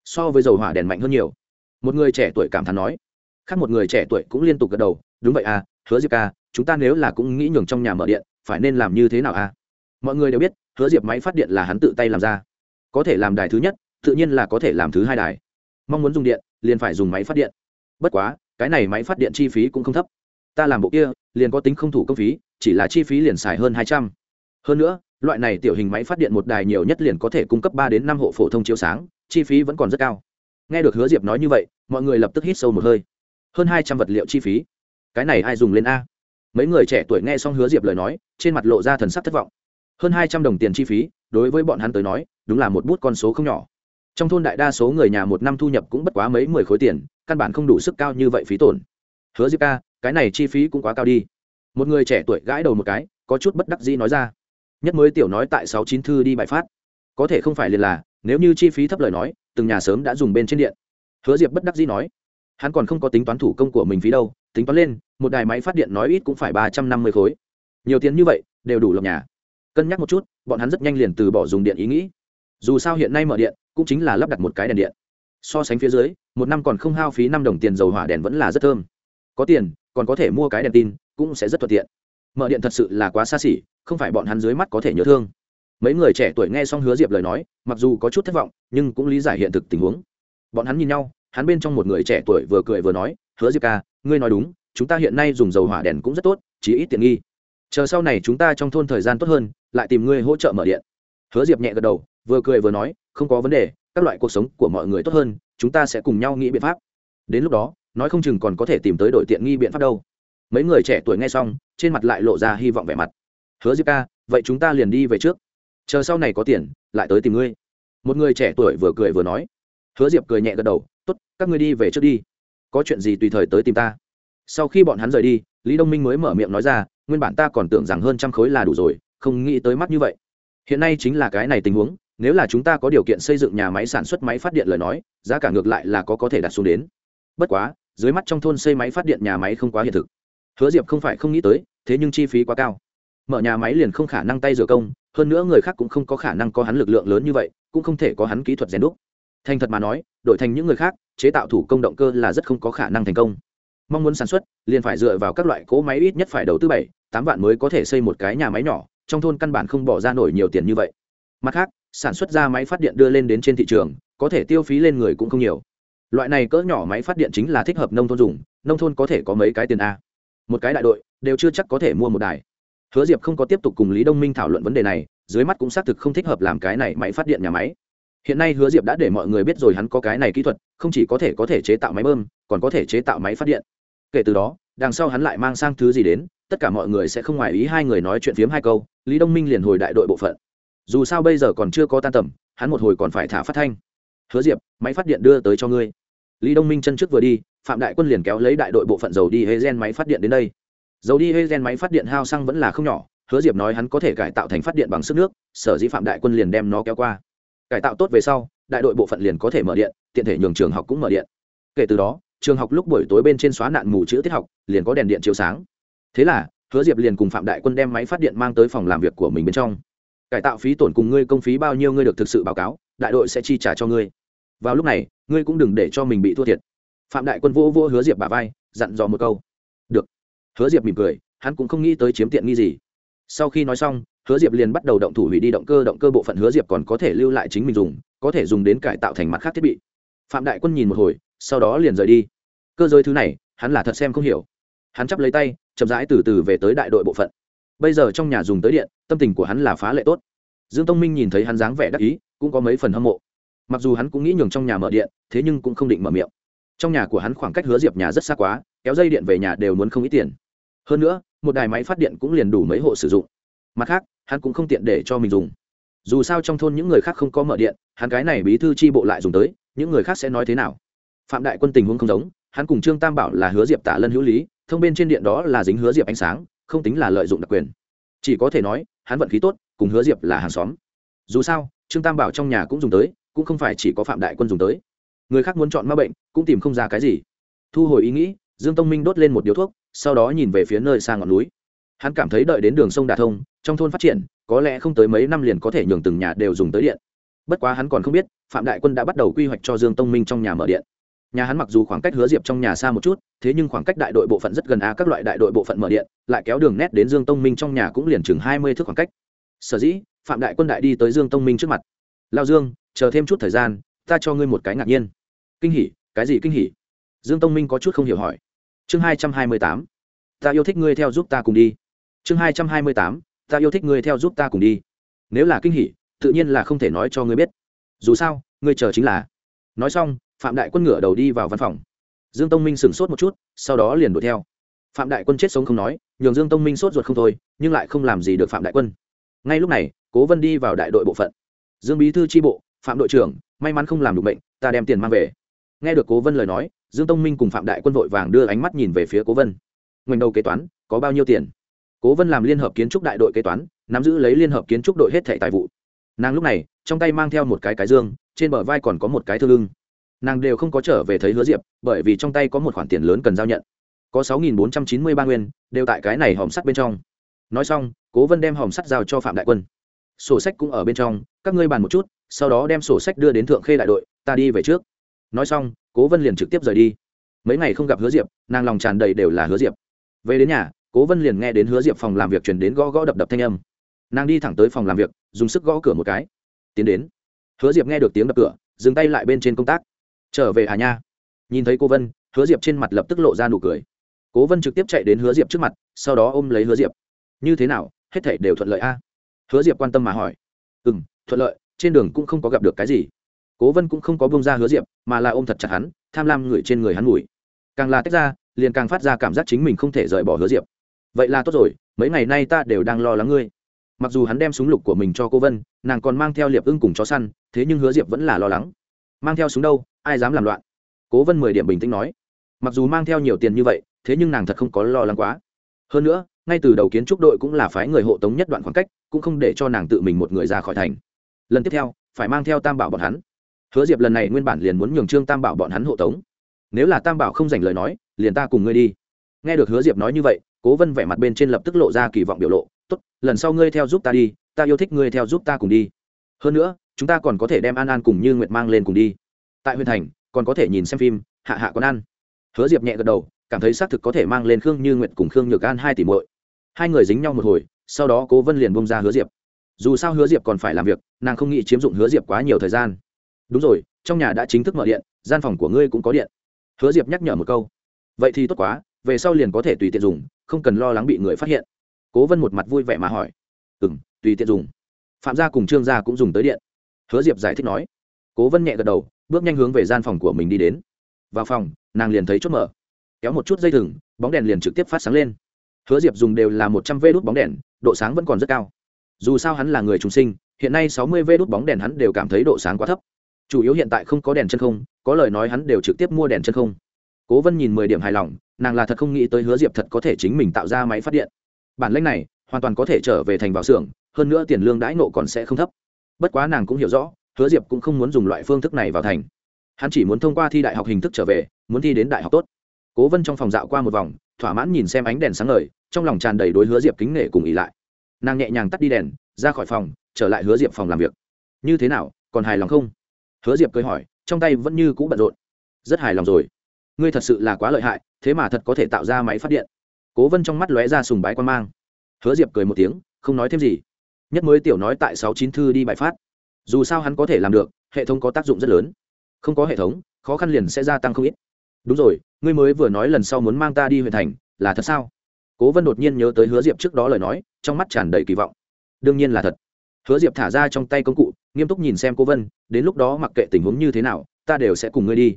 So với dầu hỏa đèn mạnh hơn nhiều. Một người trẻ tuổi cảm thán nói. Khác một người trẻ tuổi cũng liên tục gật đầu, đúng vậy a, hứa diệp ca, chúng ta nếu là cũng nghĩ nhường trong nhà mở điện, phải nên làm như thế nào a? Mọi người đều biết, hứa diệp máy phát điện là hắn tự tay làm ra có thể làm đài thứ nhất, tự nhiên là có thể làm thứ hai đài. Mong muốn dùng điện, liền phải dùng máy phát điện. Bất quá, cái này máy phát điện chi phí cũng không thấp. Ta làm bộ kia, liền có tính không thủ công phí, chỉ là chi phí liền xài hơn hai trăm. Hơn nữa, loại này tiểu hình máy phát điện một đài nhiều nhất liền có thể cung cấp ba đến năm hộ phổ thông chiếu sáng, chi phí vẫn còn rất cao. Nghe được hứa diệp nói như vậy, mọi người lập tức hít sâu một hơi. Hơn hai trăm vật liệu chi phí. Cái này ai dùng lên a? Mấy người trẻ tuổi nghe xong hứa diệp lời nói, trên mặt lộ ra thần sắc thất vọng. Hơn hai trăm đồng tiền chi phí đối với bọn hắn tới nói, đúng là một bút con số không nhỏ. Trong thôn đại đa số người nhà một năm thu nhập cũng bất quá mấy mười khối tiền, căn bản không đủ sức cao như vậy phí tổn. Hứa diệp ca, cái này chi phí cũng quá cao đi. Một người trẻ tuổi gãi đầu một cái, có chút bất đắc dĩ nói ra. Nhất mới tiểu nói tại sáu chín thư đi bài phát. Có thể không phải liền là, nếu như chi phí thấp lời nói, từng nhà sớm đã dùng bên trên điện. Hứa diệp bất đắc dĩ nói. Hắn còn không có tính toán thủ công của mình phí đâu, tính toán lên, một đài máy phát điện nói ít cũng phải ba trăm năm mươi khối. Nhiều tiền như vậy, đều đủ lập nhà cân nhắc một chút, bọn hắn rất nhanh liền từ bỏ dùng điện ý nghĩ. Dù sao hiện nay mở điện, cũng chính là lắp đặt một cái đèn điện. So sánh phía dưới, một năm còn không hao phí năm đồng tiền dầu hỏa đèn vẫn là rất thơm. Có tiền, còn có thể mua cái đèn tin, cũng sẽ rất thuận tiện. Mở điện thật sự là quá xa xỉ, không phải bọn hắn dưới mắt có thể nhớ thương. Mấy người trẻ tuổi nghe xong hứa diệp lời nói, mặc dù có chút thất vọng, nhưng cũng lý giải hiện thực tình huống. Bọn hắn nhìn nhau, hắn bên trong một người trẻ tuổi vừa cười vừa nói, hứa diệp ca, ngươi nói đúng, chúng ta hiện nay dùng dầu hỏa đèn cũng rất tốt chỉ ít tiện nghi chờ sau này chúng ta trong thôn thời gian tốt hơn, lại tìm ngươi hỗ trợ mở điện. Hứa diệp nhẹ gật đầu, vừa cười vừa nói, không có vấn đề, các loại cuộc sống của mọi người tốt hơn, chúng ta sẽ cùng nhau nghĩ biện pháp. Đến lúc đó, nói không chừng còn có thể tìm tới đội tiện nghi biện pháp đâu. Mấy người trẻ tuổi nghe xong, trên mặt lại lộ ra hy vọng vẻ mặt. Hứa diệp ca, vậy chúng ta liền đi về trước. Chờ sau này có tiền, lại tới tìm ngươi. Một người trẻ tuổi vừa cười vừa nói. Hứa diệp cười nhẹ gật đầu t ố t các ngươi đi về trước đi. Có chuyện gì tùy thời tới tìm ta. Sau khi bọn hắn rời đi, lý đông minh mới mở miệng nói ra nguyên bản ta còn tưởng rằng hơn trăm khối là đủ rồi, không nghĩ tới mắt như vậy. Hiện nay chính là cái này tình huống, nếu là chúng ta có điều kiện xây dựng nhà máy sản xuất máy phát điện lời nói, giá cả ngược lại là có có thể đặt xuống đến. Bất quá, dưới mắt trong thôn xây máy phát điện nhà máy không quá hiện thực. Hứa diệp không phải không nghĩ tới, thế nhưng chi phí quá cao. Mở nhà máy liền không khả năng tay rửa công, hơn nữa người khác cũng không có khả năng có hắn lực lượng lớn như vậy, cũng không thể có hắn kỹ thuật rèn đúc. Thành thật mà nói, đổi thành những người khác, chế tạo thủ công động cơ là rất không có khả năng thành công. Mong muốn sản xuất, liền phải dựa vào các loại cỗ máy ít nhất phải đầu tư bảy tám vạn mới có thể xây một cái nhà máy nhỏ, trong thôn căn bản không bỏ ra nổi nhiều tiền như vậy. Mặt khác, sản xuất ra máy phát điện đưa lên đến trên thị trường, có thể tiêu phí lên người cũng không nhiều. Loại này cỡ nhỏ máy phát điện chính là thích hợp nông thôn dùng, nông thôn có thể có mấy cái tiền a. Một cái đại đội, đều chưa chắc có thể mua một đài. Hứa diệp không có tiếp tục cùng lý đông minh thảo luận vấn đề này, dưới mắt cũng xác thực không thích hợp làm cái này máy phát điện nhà máy. Hiện nay hứa diệp đã để mọi người biết rồi hắn có cái này kỹ thuật, không chỉ có thể có thể chế tạo máy bơm, còn có thể chế tạo máy phát điện. Kể từ đó, đằng sau hắn lại mang sang thứ gì đến tất cả mọi người sẽ không ngoài ý hai người nói chuyện phiếm hai câu, lý đông minh liền hồi đại đội bộ phận. Dù sao bây giờ còn chưa có tan tầm, hắn một hồi còn phải thả phát thanh. Hứa diệp, máy phát điện đưa tới cho ngươi. Lý đông minh chân trước vừa đi, phạm đại quân liền kéo lấy đại đội bộ phận dầu đi hê gen máy phát điện đến đây. Dầu đi hê gen máy phát điện hao xăng vẫn là không nhỏ, hứa diệp nói hắn có thể cải tạo thành phát điện bằng sức nước, sở dĩ phạm đại quân liền đem nó kéo qua. Cải tạo tốt về sau, đại đội bộ phận liền có thể mở điện, tiện thể nhường trường học cũng mở điện. Kể từ đó, trường học lúc buổi tối bên trên xóa nạn mù chữ tiết học, liền có đèn điện chiếu sáng thế là, hứa diệp liền cùng phạm đại quân đem máy phát điện mang tới phòng làm việc của mình bên trong. Cải tạo phí tổn cùng ngươi công phí bao nhiêu ngươi được thực sự báo cáo, đại đội sẽ chi trả cho ngươi. Vào lúc này, ngươi cũng đừng để cho mình bị thua thiệt. Phạm đại quân vô vô hứa diệp bà vai, dặn dò một câu. Được. Hứa diệp mỉm cười, hắn cũng không nghĩ tới chiếm tiện nghi gì. Sau khi nói xong, hứa diệp liền bắt đầu động thủ hủy đi động cơ động cơ bộ phận hứa diệp còn có thể lưu lại chính mình dùng, có thể dùng đến cải tạo thành mặt khác thiết bị. Phạm đại quân nhìn một hồi, sau đó liền rời đi. Cơ giới thứ này, hắn là thật xem không hiểu. Hắn chắp lấy tay chậm rãi từ từ về tới đại đội bộ phận. Bây giờ trong nhà dùng tới điện, tâm tình của hắn là phá lệ tốt. Dương tông minh nhìn thấy hắn dáng vẻ đắc ý, cũng có mấy phần hâm mộ. Mặc dù hắn cũng nghĩ nhường trong nhà mở điện, thế nhưng cũng không định mở miệng. Trong nhà của hắn khoảng cách hứa diệp nhà rất xa quá, kéo dây điện về nhà đều muốn không ít tiền. Hơn nữa, một đài máy phát điện cũng liền đủ mấy hộ sử dụng. Mặt khác, hắn cũng không tiện để cho mình dùng. Dù sao trong thôn những người khác không có mở điện, hắn cái này bí thư tri bộ lại dùng tới, những người khác sẽ nói thế nào? Phạm đại quân tình huống không giống hắn cùng trương tam bảo là hứa diệp tả lân hữu lý, thông bên trên điện đó là dính hứa diệp ánh sáng, không tính là lợi dụng đặc quyền. Chỉ có thể nói, hắn vận khí tốt, cùng hứa diệp là hàng xóm. Dù sao, trương tam bảo trong nhà cũng dùng tới, cũng không phải chỉ có phạm đại quân dùng tới. Người khác muốn chọn ma bệnh, cũng tìm không ra cái gì. Thu hồi ý nghĩ, dương tông minh đốt lên một điếu thuốc, sau đó nhìn về phía nơi xa ngọn núi. Hắn cảm thấy đợi đến đường sông đà thông, trong thôn phát triển, có lẽ không tới mấy năm liền có thể nhường từng nhà đều dùng tới điện. Bất quá hắn còn không biết, phạm đại quân đã bắt đầu quy hoạch cho dương tông minh trong nhà mở điện nhà hắn mặc dù khoảng cách hứa diệp trong nhà xa một chút, thế nhưng khoảng cách đại đội bộ phận rất gần a, các loại đại đội bộ phận mở điện, lại kéo đường nét đến dương tông minh trong nhà cũng liền chừng hai mươi thước khoảng cách. Sở dĩ, phạm đại quân đại đi tới dương tông minh trước mặt. Lao dương, chờ thêm chút thời gian, ta cho ngươi một cái ngạc nhiên. Kinh hỉ, cái gì kinh hỉ? Dương tông minh có chút không hiểu hỏi. Chương hai trăm hai mươi tám, ta yêu thích ngươi theo giúp ta cùng đi. Chương hai trăm hai mươi tám, ta yêu thích ngươi theo giúp ta cùng đi. Nếu là kinh hỉ, tự nhiên là không thể nói cho ngươi biết. Dù sao, ngươi chờ chính là. Nói xong phạm đại quân ngửa đầu đi vào văn phòng. Dương tông minh sửng sốt một chút, sau đó liền đuổi theo. Phạm đại quân chết sống không nói, nhường dương tông minh sốt ruột không thôi, nhưng lại không làm gì được phạm đại quân. Ngay lúc này, cố vân đi vào đại đội bộ phận. Dương bí thư tri bộ, phạm đội trưởng, may mắn không làm được bệnh ta đem tiền mang về. Nghe được cố vân lời nói, dương tông minh cùng phạm đại quân vội vàng đưa ánh mắt nhìn về phía cố vân. Ngoảnh đầu kế toán, có bao nhiêu tiền? Cố vân làm liên hợp kiến trúc đại đội kế toán, nắm giữ lấy liên hợp kiến trúc đội hết thẻ tài vụ. Nàng lúc này, trong tay mang theo một cái cái dương, trên bờ vai còn có một cái thư lưng nàng đều không có trở về thấy hứa diệp, bởi vì trong tay có một khoản tiền lớn cần giao nhận. Có sáu nghìn bốn trăm chín mươi ba nguyên, đều tại cái này hòm sắt bên trong. Nói xong, cố vân đem hòm sắt giao cho phạm đại quân. Sổ sách cũng ở bên trong, các ngươi bàn một chút, sau đó đem sổ sách đưa đến thượng khê đại đội, ta đi về trước. Nói xong, cố vân liền trực tiếp rời đi. Mấy ngày không gặp hứa diệp, nàng lòng tràn đầy đều là hứa diệp. Về đến nhà, cố vân liền nghe đến hứa diệp phòng làm việc chuyển đến gõ gõ đập đập thanh âm. Nàng đi thẳng tới phòng làm việc, dùng sức gõ cửa một cái. Tiến đến. Hứa diệp nghe được tiếng đập cửa, dừng tay lại bên trên công tác trở về à nha. Nhìn thấy cô vân, hứa diệp trên mặt lập tức lộ ra nụ cười. Cố vân trực tiếp chạy đến hứa diệp trước mặt, sau đó ôm lấy hứa diệp. Như thế nào, hết thể đều thuận lợi a? Hứa diệp quan tâm mà hỏi. Ừ m thuận lợi, trên đường cũng không có gặp được cái gì. Cố vân cũng không có bông ra hứa diệp, mà là ôm thật chặt hắn, tham lam ngửi trên người hắn mùi càng là tách ra, liền càng phát ra cảm giác chính mình không thể rời bỏ hứa diệp. Vậy là tốt rồi, mấy ngày nay ta đều đang lo lắng ngươi. Mặc dù hắn đem súng lục của mình cho cô vân, nàng còn mang theo liệp ưng cùng chó săn, thế nhưng hứa diệp vẫn là lo lắng. Mang theo súng đâu? Ai dám làm loạn? Cố vân mười điểm bình tĩnh nói. Mặc dù mang theo nhiều tiền như vậy, thế nhưng nàng thật không có lo lắng quá. Hơn nữa, ngay từ đầu kiến trúc đội cũng là phái người hộ tống nhất đoạn khoảng cách, cũng không để cho nàng tự mình một người ra khỏi thành. Lần tiếp theo, phải mang theo tam bảo bọn hắn. Hứa diệp lần này nguyên bản liền muốn nhường trương tam bảo bọn hắn hộ tống. Nếu là tam bảo không dành lời nói, liền ta cùng ngươi đi. Nghe được hứa diệp nói như vậy, cố vân vẻ mặt bên trên lập tức lộ ra kỳ vọng biểu lộ. Tốt, lần sau ngươi theo giúp ta đi, ta yêu thích ngươi theo giúp ta cùng đi. Hơn nữa, chúng ta còn có thể đem an an cùng như nguyệt mang lên cùng đi tại huyện thành, còn có thể nhìn xem phim, hạ hạ con ăn. Hứa diệp nhẹ gật đầu, cảm thấy xác thực có thể mang lên khương như nguyện cùng khương nhược an hai tỷ muội. Hai người dính nhau một hồi, sau đó cố vân liền bông ra hứa diệp. Dù sao hứa diệp còn phải làm việc, nàng không nghĩ chiếm dụng hứa diệp quá nhiều thời gian. Đúng rồi, trong nhà đã chính thức mở điện, gian phòng của ngươi cũng có điện. Hứa diệp nhắc nhở một câu. Vậy thì tốt quá, về sau liền có thể tùy tiện dùng, không cần lo lắng bị người phát hiện. Cố vân một mặt vui vẻ mà hỏi. Ừ m tùy tiện dùng. Phạm gia cùng trương gia cũng dùng tới điện. Hứa diệp giải thích nói cố vân nhẹ gật đầu, bước nhanh hướng về gian phòng của mình đi đến. Vào phòng, nàng liền thấy chốt mở. Kéo một chút dây thừng, bóng đèn liền trực tiếp phát sáng lên. Hứa diệp dùng đều là một trăm vê đốt bóng đèn, độ sáng vẫn còn rất cao. Dù sao hắn là người trung sinh, hiện nay sáu mươi vê đốt bóng đèn hắn đều cảm thấy độ sáng quá thấp. Chủ yếu hiện tại không có đèn chân không, có lời nói hắn đều trực tiếp mua đèn chân không. Cố vân nhìn mười điểm hài lòng, nàng là thật không nghĩ tới hứa diệp thật có thể chính mình tạo ra máy phát điện. Bản lãnh này hoàn toàn có thể trở về thành vào xưởng, hơn nữa tiền lương đãi nộ còn sẽ không thấp. Bất quá nàng cũng hiểu rõ hứa diệp cũng không muốn dùng loại phương thức này vào thành. Hắn chỉ muốn thông qua thi đại học hình thức trở về, muốn thi đến đại học tốt. Cố vân trong phòng dạo qua một vòng, thỏa mãn nhìn xem ánh đèn sáng ngời, trong lòng tràn đầy đối hứa diệp kính nể cùng ỉ lại. Nàng nhẹ nhàng tắt đi đèn, ra khỏi phòng, trở lại hứa diệp phòng làm việc. Như thế nào, còn hài lòng không? Hứa diệp cười hỏi, trong tay vẫn như cũ bận rộn. Rất hài lòng rồi. Ngươi thật sự là quá lợi hại, thế mà thật có thể tạo ra máy phát điện. Cố vân trong mắt lóe ra sùng bái quan mang. Hứa diệp cười một tiếng, không nói thêm gì. Nhất mới tiểu nói tại sáu chín thư đi bài phát dù sao hắn có thể làm được, hệ thống có tác dụng rất lớn. Không có hệ thống, khó khăn liền sẽ gia tăng không ít. Đúng rồi, ngươi mới vừa nói lần sau muốn mang ta đi huyện thành, là thật sao? Cố vân đột nhiên nhớ tới hứa diệp trước đó lời nói, trong mắt tràn đầy kỳ vọng. Đương nhiên là thật. Hứa diệp thả ra trong tay công cụ, nghiêm túc nhìn xem cố vân, đến lúc đó mặc kệ tình huống như thế nào, ta đều sẽ cùng ngươi đi.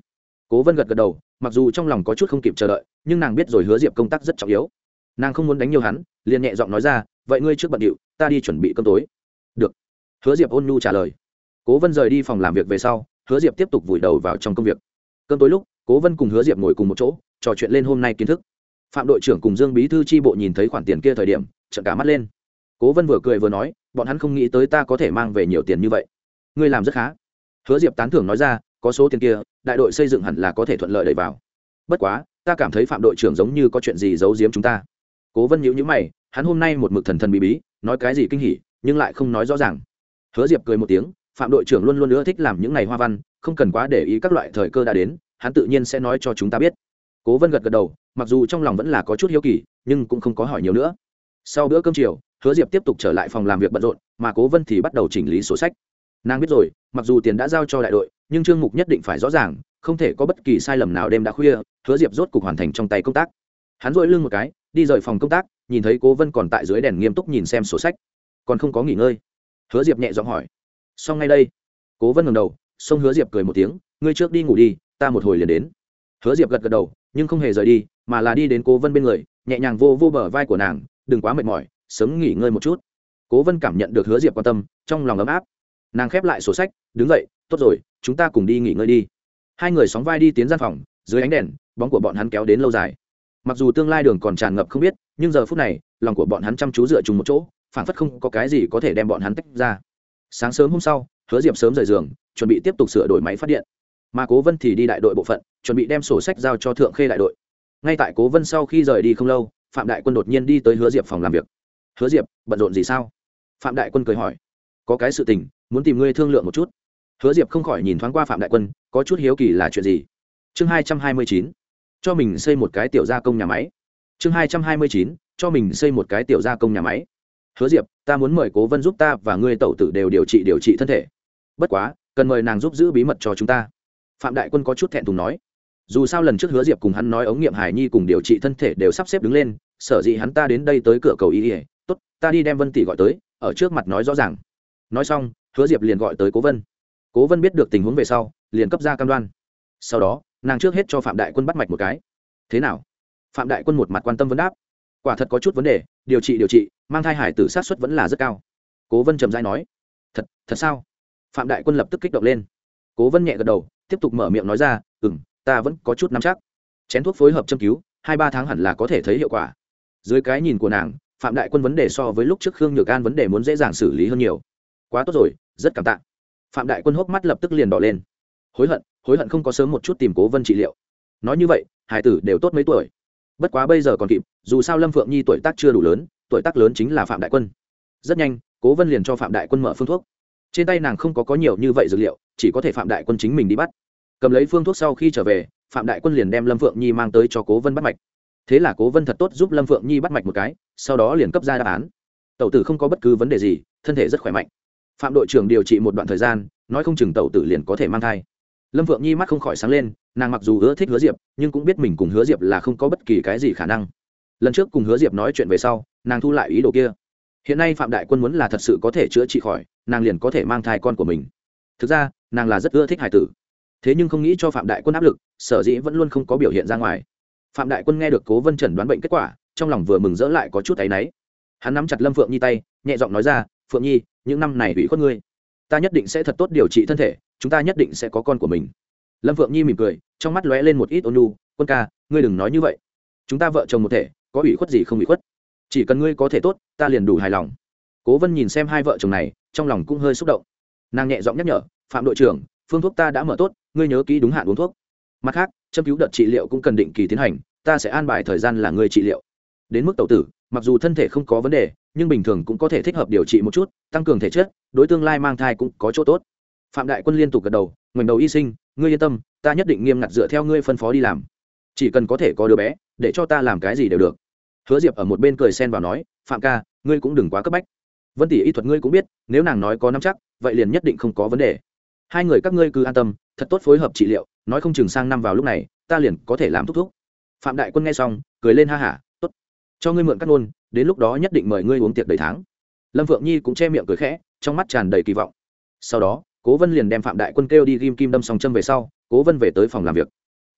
Cố vân gật gật đầu, mặc dù trong lòng có chút không kịp chờ đợi, nhưng nàng biết rồi hứa diệp công tác rất trọng yếu. Nàng không muốn đánh nhiều hắn, liền nhẹ giọng nói ra, vậy ngươi trước bận điệu, ta đi chuẩn bị cơm tối hứa diệp ôn nhu trả lời. Cố vân rời đi phòng làm việc về sau, hứa diệp tiếp tục vùi đầu vào trong công việc. Cơm tối lúc, cố vân cùng hứa diệp ngồi cùng một chỗ, trò chuyện lên hôm nay kiến thức. Phạm đội trưởng cùng dương bí thư tri bộ nhìn thấy khoản tiền kia thời điểm trận cả mắt lên. Cố vân vừa cười vừa nói, bọn hắn không nghĩ tới ta có thể mang về nhiều tiền như vậy. Ngươi làm rất khá. Hứa diệp tán thưởng nói ra, có số tiền kia, đại đội xây dựng hẳn là có thể thuận lợi đẩy vào. Bất quá, ta cảm thấy phạm đội trưởng giống như có chuyện gì giấu giếm chúng ta. Cố vân nhíu nhíu mày, hắn hôm nay một mực thần thần bí bí, nói cái gì kinh hỉ, nhưng lại không nói rõ ràng hứa diệp cười một tiếng, phạm đội trưởng luôn luôn nữa thích làm những ngày hoa văn, không cần quá để ý các loại thời cơ đã đến, hắn tự nhiên sẽ nói cho chúng ta biết. Cố vân gật gật đầu, mặc dù trong lòng vẫn là có chút hiếu kỳ, nhưng cũng không có hỏi nhiều nữa. Sau bữa cơm chiều, hứa diệp tiếp tục trở lại phòng làm việc bận rộn, mà cố vân thì bắt đầu chỉnh lý sổ sách. Nàng biết rồi, mặc dù tiền đã giao cho đại đội, nhưng chương mục nhất định phải rõ ràng, không thể có bất kỳ sai lầm nào đêm đã khuya, hứa diệp rốt cục hoàn thành trong tay công tác. Hắn dội lưng một cái, đi rời phòng công tác, nhìn thấy cố vân còn tại dưới đèn nghiêm túc nhìn xem sổ sách. Còn không có nghỉ ngơi hứa diệp nhẹ giọng hỏi. Xong ngay đây. Cố vân ngầm đầu Xong hứa diệp cười một tiếng, ngươi trước đi ngủ đi, ta một hồi liền đến. Hứa diệp gật gật đầu, nhưng không hề rời đi, mà là đi đến cố vân bên người, nhẹ nhàng vô vô bờ vai của nàng, đừng quá mệt mỏi, sớm nghỉ ngơi một chút. Cố vân cảm nhận được hứa diệp quan tâm, trong lòng ấm áp. Nàng khép lại sổ sách, đứng dậy, tốt rồi, chúng ta cùng đi nghỉ ngơi đi. Hai người sóng vai đi tiến gian phòng, dưới ánh đèn, bóng của bọn hắn kéo đến lâu dài. Mặc dù tương lai đường còn tràn ngập không biết, nhưng giờ phút này, lòng của bọn hắn chăm chú dựa chung một chỗ phản phất không có cái gì có thể đem bọn hắn tách ra. Sáng sớm hôm sau, hứa diệp sớm rời giường, chuẩn bị tiếp tục sửa đổi máy phát điện. Mà cố vân thì đi đại đội bộ phận, chuẩn bị đem sổ sách giao cho thượng khê đại đội. Ngay tại cố vân sau khi rời đi không lâu, phạm đại quân đột nhiên đi tới hứa diệp phòng làm việc. Hứa diệp, bận rộn gì sao? Phạm đại quân cười hỏi. Có cái sự tình, muốn tìm ngươi thương lượng một chút. Hứa diệp không khỏi nhìn thoáng qua phạm đại quân, có chút hiếu kỳ là chuyện gì? Chương hai trăm hai mươi chín, cho mình xây một cái tiểu gia công nhà máy. Chương hai trăm hai mươi chín, cho mình xây một cái tiểu gia công nhà máy hứa diệp, ta muốn mời cố vân giúp ta và ngươi tẩu tử đều điều trị điều trị thân thể. Bất quá, cần mời nàng giúp giữ bí mật cho chúng ta. Phạm đại quân có chút thẹn thùng nói. Dù sao lần trước hứa diệp cùng hắn nói ống nghiệm hải nhi cùng điều trị thân thể đều sắp xếp đứng lên, sở dĩ hắn ta đến đây tới cửa cầu y ỉa tốt, ta đi đem vân tỷ gọi tới, ở trước mặt nói rõ ràng. Nói xong, hứa diệp liền gọi tới cố vân. Cố vân biết được tình huống về sau, liền cấp ra cam đoan. Sau đó, nàng trước hết cho phạm đại quân bắt mạch một cái. Thế nào? Phạm đại quân một mặt quan tâm vấn đáp. Quả thật có chút vấn đề, điều trị điều trị mang thai hải tử sát xuất vẫn là rất cao. Cố vân trầm dai nói, thật thật sao? Phạm đại quân lập tức kích động lên. Cố vân nhẹ gật đầu, tiếp tục mở miệng nói ra ừ m ta vẫn có chút nắm chắc. Chén thuốc phối hợp châm cứu, hai ba tháng hẳn là có thể thấy hiệu quả. Dưới cái nhìn của nàng, phạm đại quân vấn đề so với lúc trước khương nhược an vấn đề muốn dễ dàng xử lý hơn nhiều. Quá tốt rồi, rất cảm tạ. Phạm đại quân hốc mắt lập tức liền đỏ lên. Hối hận hối hận không có sớm một chút tìm cố vân trị liệu. Nói như vậy, hải tử đều tốt mấy tuổi. Bất quá bây giờ còn kịp, dù sao lâm phượng nhi tuổi tác chưa đủ lớn tuổi tác lớn chính là phạm đại quân. Rất nhanh, cố vân liền cho phạm đại quân mở phương thuốc. Trên tay nàng không có có nhiều như vậy dược liệu, chỉ có thể phạm đại quân chính mình đi bắt. Cầm lấy phương thuốc sau khi trở về, phạm đại quân liền đem lâm phượng nhi mang tới cho cố vân bắt mạch. Thế là cố vân thật tốt giúp lâm phượng nhi bắt mạch một cái, sau đó liền cấp ra đáp án. Tẩu tử không có bất cứ vấn đề gì, thân thể rất khỏe mạnh. Phạm đội trưởng điều trị một đoạn thời gian, nói không chừng tẩu tử liền có thể mang thai. Lâm phượng nhi mắt không khỏi sáng lên, nàng mặc dù hứa thích hứa diệp, nhưng cũng biết mình cùng hứa diệp là không có bất kỳ cái gì khả năng lần trước cùng hứa diệp nói chuyện về sau, nàng thu lại ý đồ kia. Hiện nay phạm đại quân muốn là thật sự có thể chữa trị khỏi, nàng liền có thể mang thai con của mình. Thực ra, nàng là rất ưa thích hải tử. Thế nhưng không nghĩ cho phạm đại quân áp lực, sở dĩ vẫn luôn không có biểu hiện ra ngoài. Phạm đại quân nghe được cố vân trần đoán bệnh kết quả, trong lòng vừa mừng rỡ lại có chút áy náy. Hắn nắm chặt lâm phượng nhi tay, nhẹ giọng nói ra, phượng nhi, những năm này hủy khuất ngươi. Ta nhất định sẽ thật tốt điều trị thân thể, chúng ta nhất định sẽ có con của mình. Lâm phượng nhi mỉm cười, trong mắt lóe lên một ít ôn quân ca, ngươi đừng nói như vậy. Chúng ta vợ chồng một thể có ủy khuất gì không ủy khuất? Chỉ cần ngươi có thể tốt, ta liền đủ hài lòng. Cố vân nhìn xem hai vợ chồng này, trong lòng cũng hơi xúc động. Nàng nhẹ giọng nhắc nhở, phạm đội trưởng, phương thuốc ta đã mở tốt, ngươi nhớ kỹ đúng hạn uống thuốc. Mặt khác, châm cứu đợt trị liệu cũng cần định kỳ tiến hành, ta sẽ an bài thời gian là ngươi trị liệu. Đến mức tẩu tử, mặc dù thân thể không có vấn đề, nhưng bình thường cũng có thể thích hợp điều trị một chút, tăng cường thể chất, đối tương lai mang thai cũng có chỗ tốt. Phạm đại quân liên tục gật đầu, ngoảnh đầu y sinh, ngươi yên tâm, ta nhất định nghiêm ngặt dựa theo ngươi phân phó đi làm. Chỉ cần có thể có đứa bé, để cho ta làm cái gì đều được hứa diệp ở một bên cười xen vào nói, phạm ca, ngươi cũng đừng quá cấp bách. Vân tỷ y thuật ngươi cũng biết, nếu nàng nói có năm chắc, vậy liền nhất định không có vấn đề. Hai người các ngươi cứ an tâm, thật tốt phối hợp trị liệu, nói không chừng sang năm vào lúc này, ta liền có thể làm thúc thúc. Phạm đại quân nghe xong, cười lên ha hả, tốt, cho ngươi mượn cắt nôn đến lúc đó nhất định mời ngươi uống tiệc đầy tháng. Lâm Vượng nhi cũng che miệng cười khẽ, trong mắt tràn đầy kỳ vọng. Sau đó, cố vân liền đem phạm đại quân kêu đi ghim kim đâm sòng châm về sau, cố vân về tới phòng làm việc.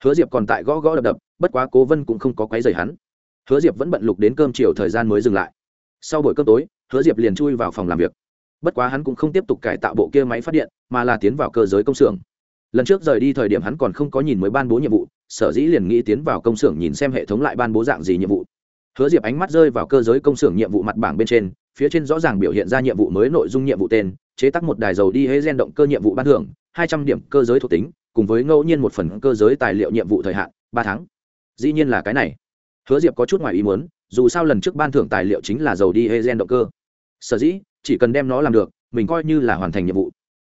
Hứa diệp còn tại gõ gõ đập đập, bất quá cố vân cũng không có quấy rầy hắn hứa diệp vẫn bận lục đến cơm chiều thời gian mới dừng lại. Sau buổi cơm tối, hứa diệp liền chui vào phòng làm việc. Bất quá hắn cũng không tiếp tục cải tạo bộ kia máy phát điện, mà là tiến vào cơ giới công xưởng. Lần trước rời đi thời điểm hắn còn không có nhìn mới ban bố nhiệm vụ, sở dĩ liền nghĩ tiến vào công xưởng nhìn xem hệ thống lại ban bố dạng gì nhiệm vụ. Hứa diệp ánh mắt rơi vào cơ giới công xưởng nhiệm vụ mặt bảng bên trên, phía trên rõ ràng biểu hiện ra nhiệm vụ mới nội dung nhiệm vụ tên, chế tác một đài dầu đi hê gen động cơ nhiệm vụ ban thưởng, hai trăm điểm cơ giới thuộc tính, cùng với ngẫu nhiên một phần cơ giới tài liệu nhiệm vụ thời hạn, ba tháng. Dĩ nhiên là cái này hứa diệp có chút ngoài ý muốn, dù sao lần trước ban thưởng tài liệu chính là dầu đi hê gen động cơ. Sở dĩ, chỉ cần đem nó làm được, mình coi như là hoàn thành nhiệm vụ.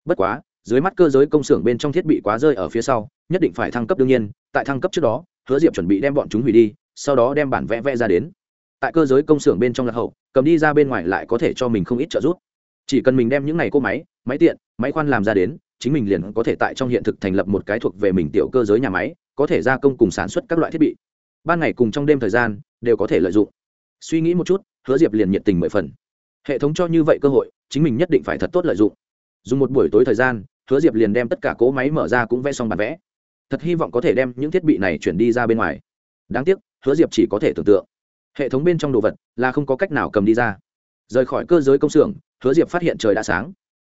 Bất quá, dưới mắt cơ giới công xưởng bên trong thiết bị quá rơi ở phía sau, nhất định phải thăng cấp đương nhiên, tại thăng cấp trước đó, hứa diệp chuẩn bị đem bọn chúng hủy đi, sau đó đem bản vẽ vẽ ra đến. Tại cơ giới công xưởng bên trong lạc hậu, cầm đi ra bên ngoài lại có thể cho mình không ít trợ giúp. Chỉ cần mình đem những này cô máy máy tiện, máy khoan làm ra đến, chính mình liền có thể tại trong hiện thực thành lập một cái thuộc về mình tiểu cơ giới nhà máy, có thể gia công cùng sản xuất các loại thiết bị ban ngày cùng trong đêm thời gian đều có thể lợi dụng. Suy nghĩ một chút, hứa diệp liền nhiệt tình mười phần. Hệ thống cho như vậy cơ hội, chính mình nhất định phải thật tốt lợi dụng. Dùng một buổi tối thời gian, hứa diệp liền đem tất cả cỗ máy mở ra cũng vẽ xong bản vẽ. Thật hy vọng có thể đem những thiết bị này chuyển đi ra bên ngoài. Đáng tiếc, hứa diệp chỉ có thể tưởng tượng. Hệ thống bên trong đồ vật là không có cách nào cầm đi ra. Rời khỏi cơ giới công xưởng, hứa diệp phát hiện trời đã sáng.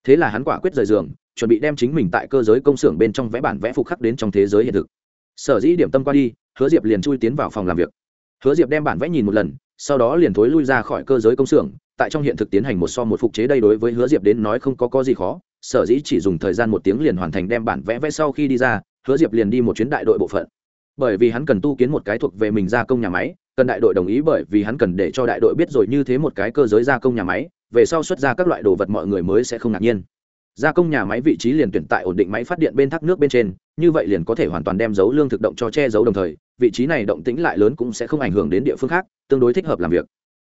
Thế là hắn quả quyết rời giường, chuẩn bị đem chính mình tại cơ giới công xưởng bên trong vẽ bản vẽ phục khắc đến trong thế giới hiện thực. Sở dĩ điểm tâm qua đi hứa diệp liền chui tiến vào phòng làm việc. Hứa diệp đem bản vẽ nhìn một lần, sau đó liền thối lui ra khỏi cơ giới công xưởng, tại trong hiện thực tiến hành một so một phục chế đây đối với hứa diệp đến nói không có có gì khó, sở dĩ chỉ dùng thời gian một tiếng liền hoàn thành đem bản vẽ vẽ sau khi đi ra, hứa diệp liền đi một chuyến đại đội bộ phận. Bởi vì hắn cần tu kiến một cái thuộc về mình gia công nhà máy, cần đại đội đồng ý bởi vì hắn cần để cho đại đội biết rồi như thế một cái cơ giới gia công nhà máy, về sau xuất ra các loại đồ vật mọi người mới sẽ không ngạc nhiên. Gia công nhà máy vị trí liền tuyển tại ổn định máy phát điện bên thác nước bên trên, như vậy liền có thể hoàn toàn đem dấu lương thực động cho che giấu đồng thời vị trí này động tĩnh lại lớn cũng sẽ không ảnh hưởng đến địa phương khác, tương đối thích hợp làm việc.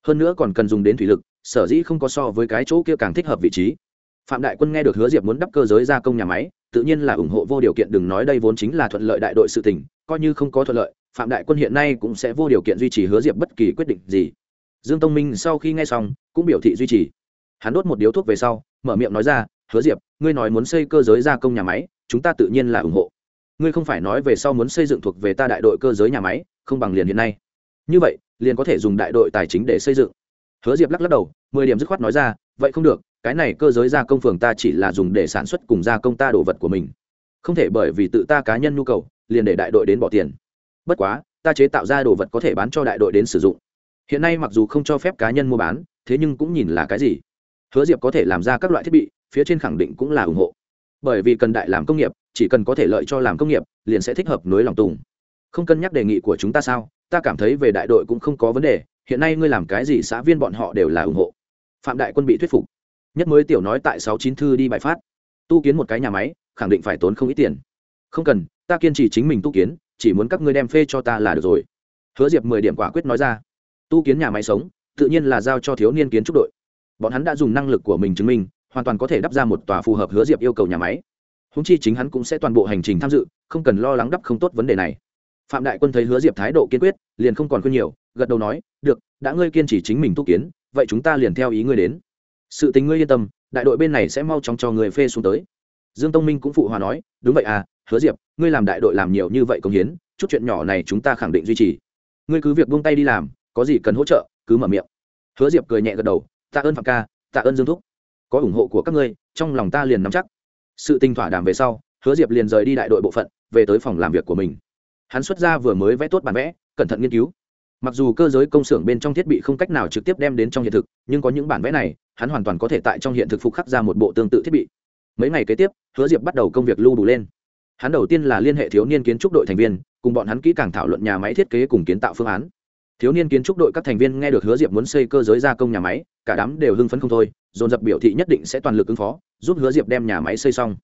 Hơn nữa còn cần dùng đến thủy lực, sở dĩ không có so với cái chỗ kia càng thích hợp vị trí. Phạm đại quân nghe được hứa diệp muốn đắp cơ giới gia công nhà máy, tự nhiên là ủng hộ vô điều kiện đừng nói đây vốn chính là thuận lợi đại đội sự tình, coi như không có thuận lợi, phạm đại quân hiện nay cũng sẽ vô điều kiện duy trì hứa diệp bất kỳ quyết định gì. Dương tông minh sau khi nghe xong, cũng biểu thị duy trì. Hắn đốt một điếu thuốc về sau, mở miệng nói ra, hứa diệp, ngươi nói muốn xây cơ giới gia công nhà máy, chúng ta tự nhiên là ủng hộ ngươi không phải nói về sau muốn xây dựng thuộc về ta đại đội cơ giới nhà máy, không bằng liền hiện nay. Như vậy, liền có thể dùng đại đội tài chính để xây dựng. Hứa diệp lắc lắc đầu, mười điểm dứt khoát nói ra, vậy không được, cái này cơ giới gia công phường ta chỉ là dùng để sản xuất cùng gia công ta đồ vật của mình. Không thể bởi vì tự ta cá nhân nhu cầu, liền để đại đội đến bỏ tiền. Bất quá, ta chế tạo ra đồ vật có thể bán cho đại đội đến sử dụng. Hiện nay mặc dù không cho phép cá nhân mua bán, thế nhưng cũng nhìn là cái gì? Hứa diệp có thể làm ra các loại thiết bị, phía trên khẳng định cũng là ủng hộ. Bởi vì cần đại làm công nghiệp chỉ cần có thể lợi cho làm công nghiệp, liền sẽ thích hợp nối lòng tùng. Không cân nhắc đề nghị của chúng ta sao? Ta cảm thấy về đại đội cũng không có vấn đề, hiện nay ngươi làm cái gì xã viên bọn họ đều là ủng hộ. Phạm đại quân bị thuyết phục. Nhất mới tiểu nói tại sáu chín thư đi bài phát. Tu kiến một cái nhà máy, khẳng định phải tốn không ít tiền. Không cần, ta kiên trì chính mình tu kiến, chỉ muốn các ngươi đem phê cho ta là được rồi. Hứa diệp mười điểm quả quyết nói ra. Tu kiến nhà máy sống, tự nhiên là giao cho thiếu niên kiến trúc đội. Bọn hắn đã dùng năng lực của mình chứng minh, hoàn toàn có thể đắp ra một tòa phù hợp hứa diệp yêu cầu nhà máy húng chi chính hắn cũng sẽ toàn bộ hành trình tham dự, không cần lo lắng đắp không tốt vấn đề này. Phạm đại quân thấy hứa diệp thái độ kiên quyết, liền không còn khuyên nhiều, gật đầu nói, được, đã ngươi kiên trì chính mình tu kiến, vậy chúng ta liền theo ý ngươi đến. Sự tình ngươi yên tâm, đại đội bên này sẽ mau chóng cho người phê xuống tới. Dương tông minh cũng phụ hòa nói, đúng vậy à hứa diệp, ngươi làm đại đội làm nhiều như vậy công hiến, chút chuyện nhỏ này chúng ta khẳng định duy trì. Ngươi cứ việc buông tay đi làm, có gì cần hỗ trợ, cứ mở miệng. Hứa diệp cười nhẹ gật đầu, tạ ơn phạm ca, tạ ơn dương thúc. Có ủng hộ của các ngươi, trong lòng ta liền nắm chắc sự tình thỏa đàm về sau, hứa diệp liền rời đi đại đội bộ phận, về tới phòng làm việc của mình. Hắn xuất ra vừa mới vẽ tốt bản vẽ, cẩn thận nghiên cứu. Mặc dù cơ giới công xưởng bên trong thiết bị không cách nào trực tiếp đem đến trong hiện thực, nhưng có những bản vẽ này, hắn hoàn toàn có thể tại trong hiện thực phục khắc ra một bộ tương tự thiết bị. Mấy ngày kế tiếp, hứa diệp bắt đầu công việc lưu đủ lên. Hắn đầu tiên là liên hệ thiếu niên kiến trúc đội thành viên, cùng bọn hắn kỹ càng thảo luận nhà máy thiết kế cùng kiến tạo phương án thiếu niên kiến trúc đội các thành viên nghe được hứa diệp muốn xây cơ giới gia công nhà máy, cả đám đều hưng phấn không thôi, dồn dập biểu thị nhất định sẽ toàn lực ứng phó, giúp hứa diệp đem nhà máy xây xong.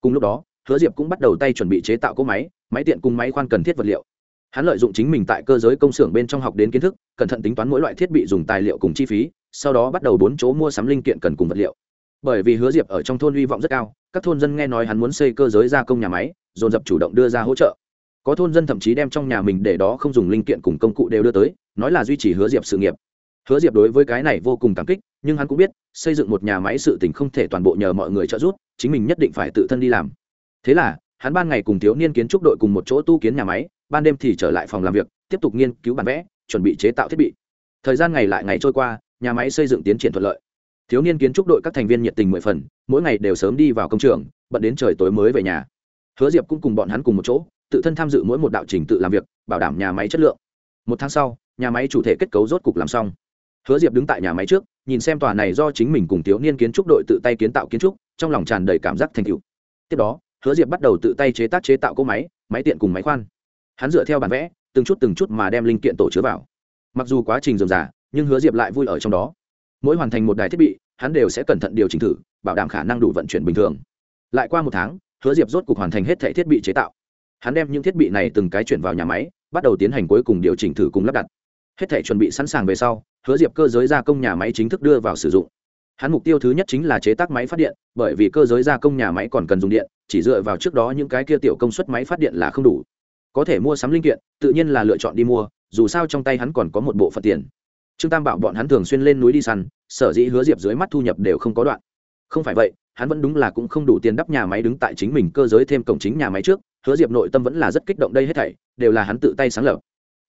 Cùng lúc đó, hứa diệp cũng bắt đầu tay chuẩn bị chế tạo cỗ máy máy tiện cùng máy khoan cần thiết vật liệu. Hắn lợi dụng chính mình tại cơ giới công xưởng bên trong học đến kiến thức, cẩn thận tính toán mỗi loại thiết bị dùng tài liệu cùng chi phí, sau đó bắt đầu bốn chỗ mua sắm linh kiện cần cùng vật liệu. Bởi vì hứa diệp ở trong thôn hy vọng rất cao, các thôn dân nghe nói hắn muốn xây cơ giới gia công nhà máy, dồn dập chủ động đưa ra hỗ trợ. Có thôn dân thậm chí đem trong nhà mình để đó không dùng linh kiện cùng công cụ đều đưa tới nói là duy trì hứa diệp sự nghiệp. Hứa diệp đối với cái này vô cùng cảm kích, nhưng hắn cũng biết, xây dựng một nhà máy sự tình không thể toàn bộ nhờ mọi người trợ giúp, chính mình nhất định phải tự thân đi làm. Thế là, hắn ban ngày cùng thiếu niên kiến trúc đội cùng một chỗ tu kiến nhà máy, ban đêm thì trở lại phòng làm việc, tiếp tục nghiên cứu bản vẽ, chuẩn bị chế tạo thiết bị. Thời gian ngày lại ngày trôi qua, nhà máy xây dựng tiến triển thuận lợi. Thiếu niên kiến trúc đội các thành viên nhiệt tình mười phần, mỗi ngày đều sớm đi vào công trường, bận đến trời tối mới về nhà. Hứa diệp cũng cùng bọn hắn cùng một chỗ, tự thân tham dự mỗi một đạo trình tự làm việc, bảo đảm nhà máy chất lượng. Một tháng sau nhà máy chủ thể kết cấu rốt cục làm xong. Hứa diệp đứng tại nhà máy trước, nhìn xem tòa này do chính mình cùng thiếu niên kiến trúc đội tự tay kiến tạo kiến trúc, trong lòng tràn đầy cảm giác thành tựu. Tiếp đó, hứa diệp bắt đầu tự tay chế tác chế tạo cỗ máy máy tiện cùng máy khoan. Hắn dựa theo bản vẽ, từng chút từng chút mà đem linh kiện tổ chứa vào. Mặc dù quá trình dườm giả nhưng hứa diệp lại vui ở trong đó. Mỗi hoàn thành một đài thiết bị, hắn đều sẽ cẩn thận điều chỉnh thử, bảo đảm khả năng đủ vận chuyển bình thường. Lại qua một tháng, hứa diệp rốt cục hoàn thành hết thể thiết bị chế tạo. Hắn đem những thiết bị này từng cái chuyển vào nhà máy, bắt đầu tiến hành cuối cùng điều chỉnh thử cùng lắp đặt hết thể chuẩn bị sẵn sàng về sau, hứa diệp cơ giới gia công nhà máy chính thức đưa vào sử dụng. Hắn mục tiêu thứ nhất chính là chế tác máy phát điện, bởi vì cơ giới gia công nhà máy còn cần dùng điện, chỉ dựa vào trước đó những cái kia tiểu công suất máy phát điện là không đủ. Có thể mua sắm linh kiện, tự nhiên là lựa chọn đi mua, dù sao trong tay hắn còn có một bộ phận tiền. Trương tam bảo bọn hắn thường xuyên lên núi đi săn, sở dĩ hứa diệp dưới mắt thu nhập đều không có đoạn. Không phải vậy, hắn vẫn đúng là cũng không đủ tiền đắp nhà máy đứng tại chính mình cơ giới thêm cổng chính nhà máy trước, hứa diệp nội tâm vẫn là rất kích động đây hết thảy, đều là hắn tự tay sáng lập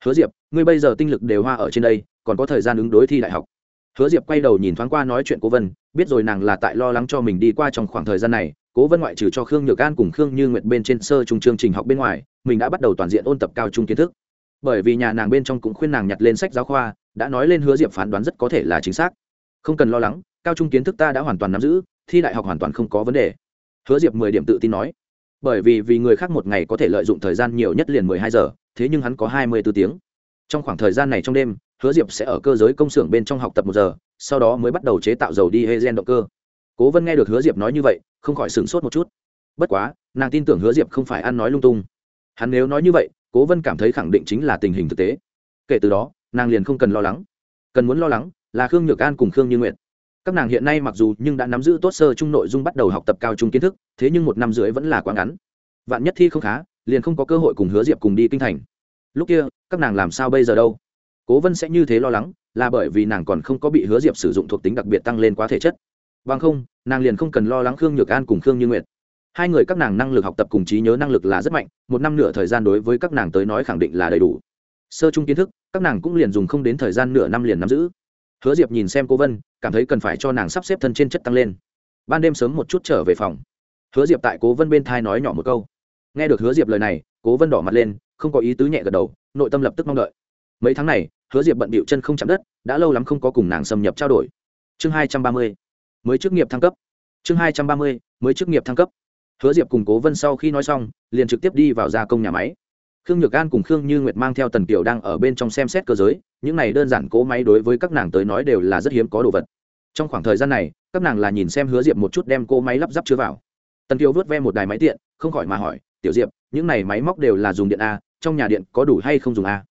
hứa diệp, ngươi bây giờ tinh lực đều hoa ở trên đây, còn có thời gian ứng đối thi đại học. Hứa diệp quay đầu nhìn thoáng qua nói chuyện cố vân, biết rồi nàng là tại lo lắng cho mình đi qua trong khoảng thời gian này. Cố vân ngoại trừ cho khương nhược an cùng khương như nguyệt bên trên sơ trung chương trình học bên ngoài, mình đã bắt đầu toàn diện ôn tập cao trung kiến thức. Bởi vì nhà nàng bên trong cũng khuyên nàng nhặt lên sách giáo khoa, đã nói lên hứa diệp phán đoán rất có thể là chính xác. Không cần lo lắng, cao trung kiến thức ta đã hoàn toàn nắm giữ, thi đại học hoàn toàn không có vấn đề. Hứa diệp mười điểm tự tin nói bởi vì vì người khác một ngày có thể lợi dụng thời gian nhiều nhất liền mười hai giờ, thế nhưng hắn có hai mươi b ố tiếng. Trong khoảng thời gian này trong đêm, hứa diệp sẽ ở cơ giới công xưởng bên trong học tập một giờ, sau đó mới bắt đầu chế tạo dầu đi hê gen động cơ. Cố vân nghe được hứa diệp nói như vậy, không khỏi sửng sốt một chút. Bất quá, nàng tin tưởng hứa diệp không phải ăn nói lung tung. Hắn nếu nói như vậy, cố vân cảm thấy khẳng định chính là tình hình thực tế. Kể từ đó, nàng liền không cần lo lắng. Cần muốn lo lắng là khương nhược an cùng khương như nguyện các nàng hiện nay mặc dù nhưng đã nắm giữ tốt sơ chung nội dung bắt đầu học tập cao trung kiến thức, thế nhưng một năm rưỡi vẫn là quá ngắn. Vạn nhất thi không khá, liền không có cơ hội cùng hứa diệp cùng đi kinh thành. Lúc kia, các nàng làm sao bây giờ đâu? Cố vân sẽ như thế lo lắng, là bởi vì nàng còn không có bị hứa diệp sử dụng thuộc tính đặc biệt tăng lên quá thể chất. Bằng không, nàng liền không cần lo lắng khương nhược an cùng khương như nguyệt. Hai người các nàng năng lực học tập cùng trí nhớ năng lực là rất mạnh, một năm nửa thời gian đối với các nàng tới nói khẳng định là đầy đủ. Sơ chung kiến thức, các nàng cũng liền dùng không đến thời gian nửa năm liền nắm giữ hứa diệp nhìn xem cô vân, cảm thấy cần phải cho nàng sắp xếp thân trên chất tăng lên. Ban đêm sớm một chút trở về phòng. Hứa diệp tại cố vân bên thai nói nhỏ một câu. Nghe được hứa diệp lời này, cố vân đỏ mặt lên, không có ý tứ nhẹ gật đầu, nội tâm lập tức mong đợi. Mấy tháng này, hứa diệp bận bịu chân không chạm đất, đã lâu lắm không có cùng nàng xâm nhập trao đổi. Chương hai trăm ba mươi, mới chức nghiệp thăng cấp. Chương hai trăm ba mươi, mới chức nghiệp thăng cấp. Hứa diệp cùng cố vân sau khi nói xong, liền trực tiếp đi vào gia công nhà máy khương nhược an cùng khương như nguyệt mang theo tần kiều đang ở bên trong xem xét cơ giới, những này đơn giản cố máy đối với các nàng tới nói đều là rất hiếm có đồ vật. Trong khoảng thời gian này, các nàng là nhìn xem hứa diệp một chút đem cô máy lắp ráp chứa vào. Tần kiều vớt ve một đài máy tiện, không khỏi mà hỏi, tiểu diệp, những này máy móc đều là dùng điện a, trong nhà điện có đủ hay không dùng a?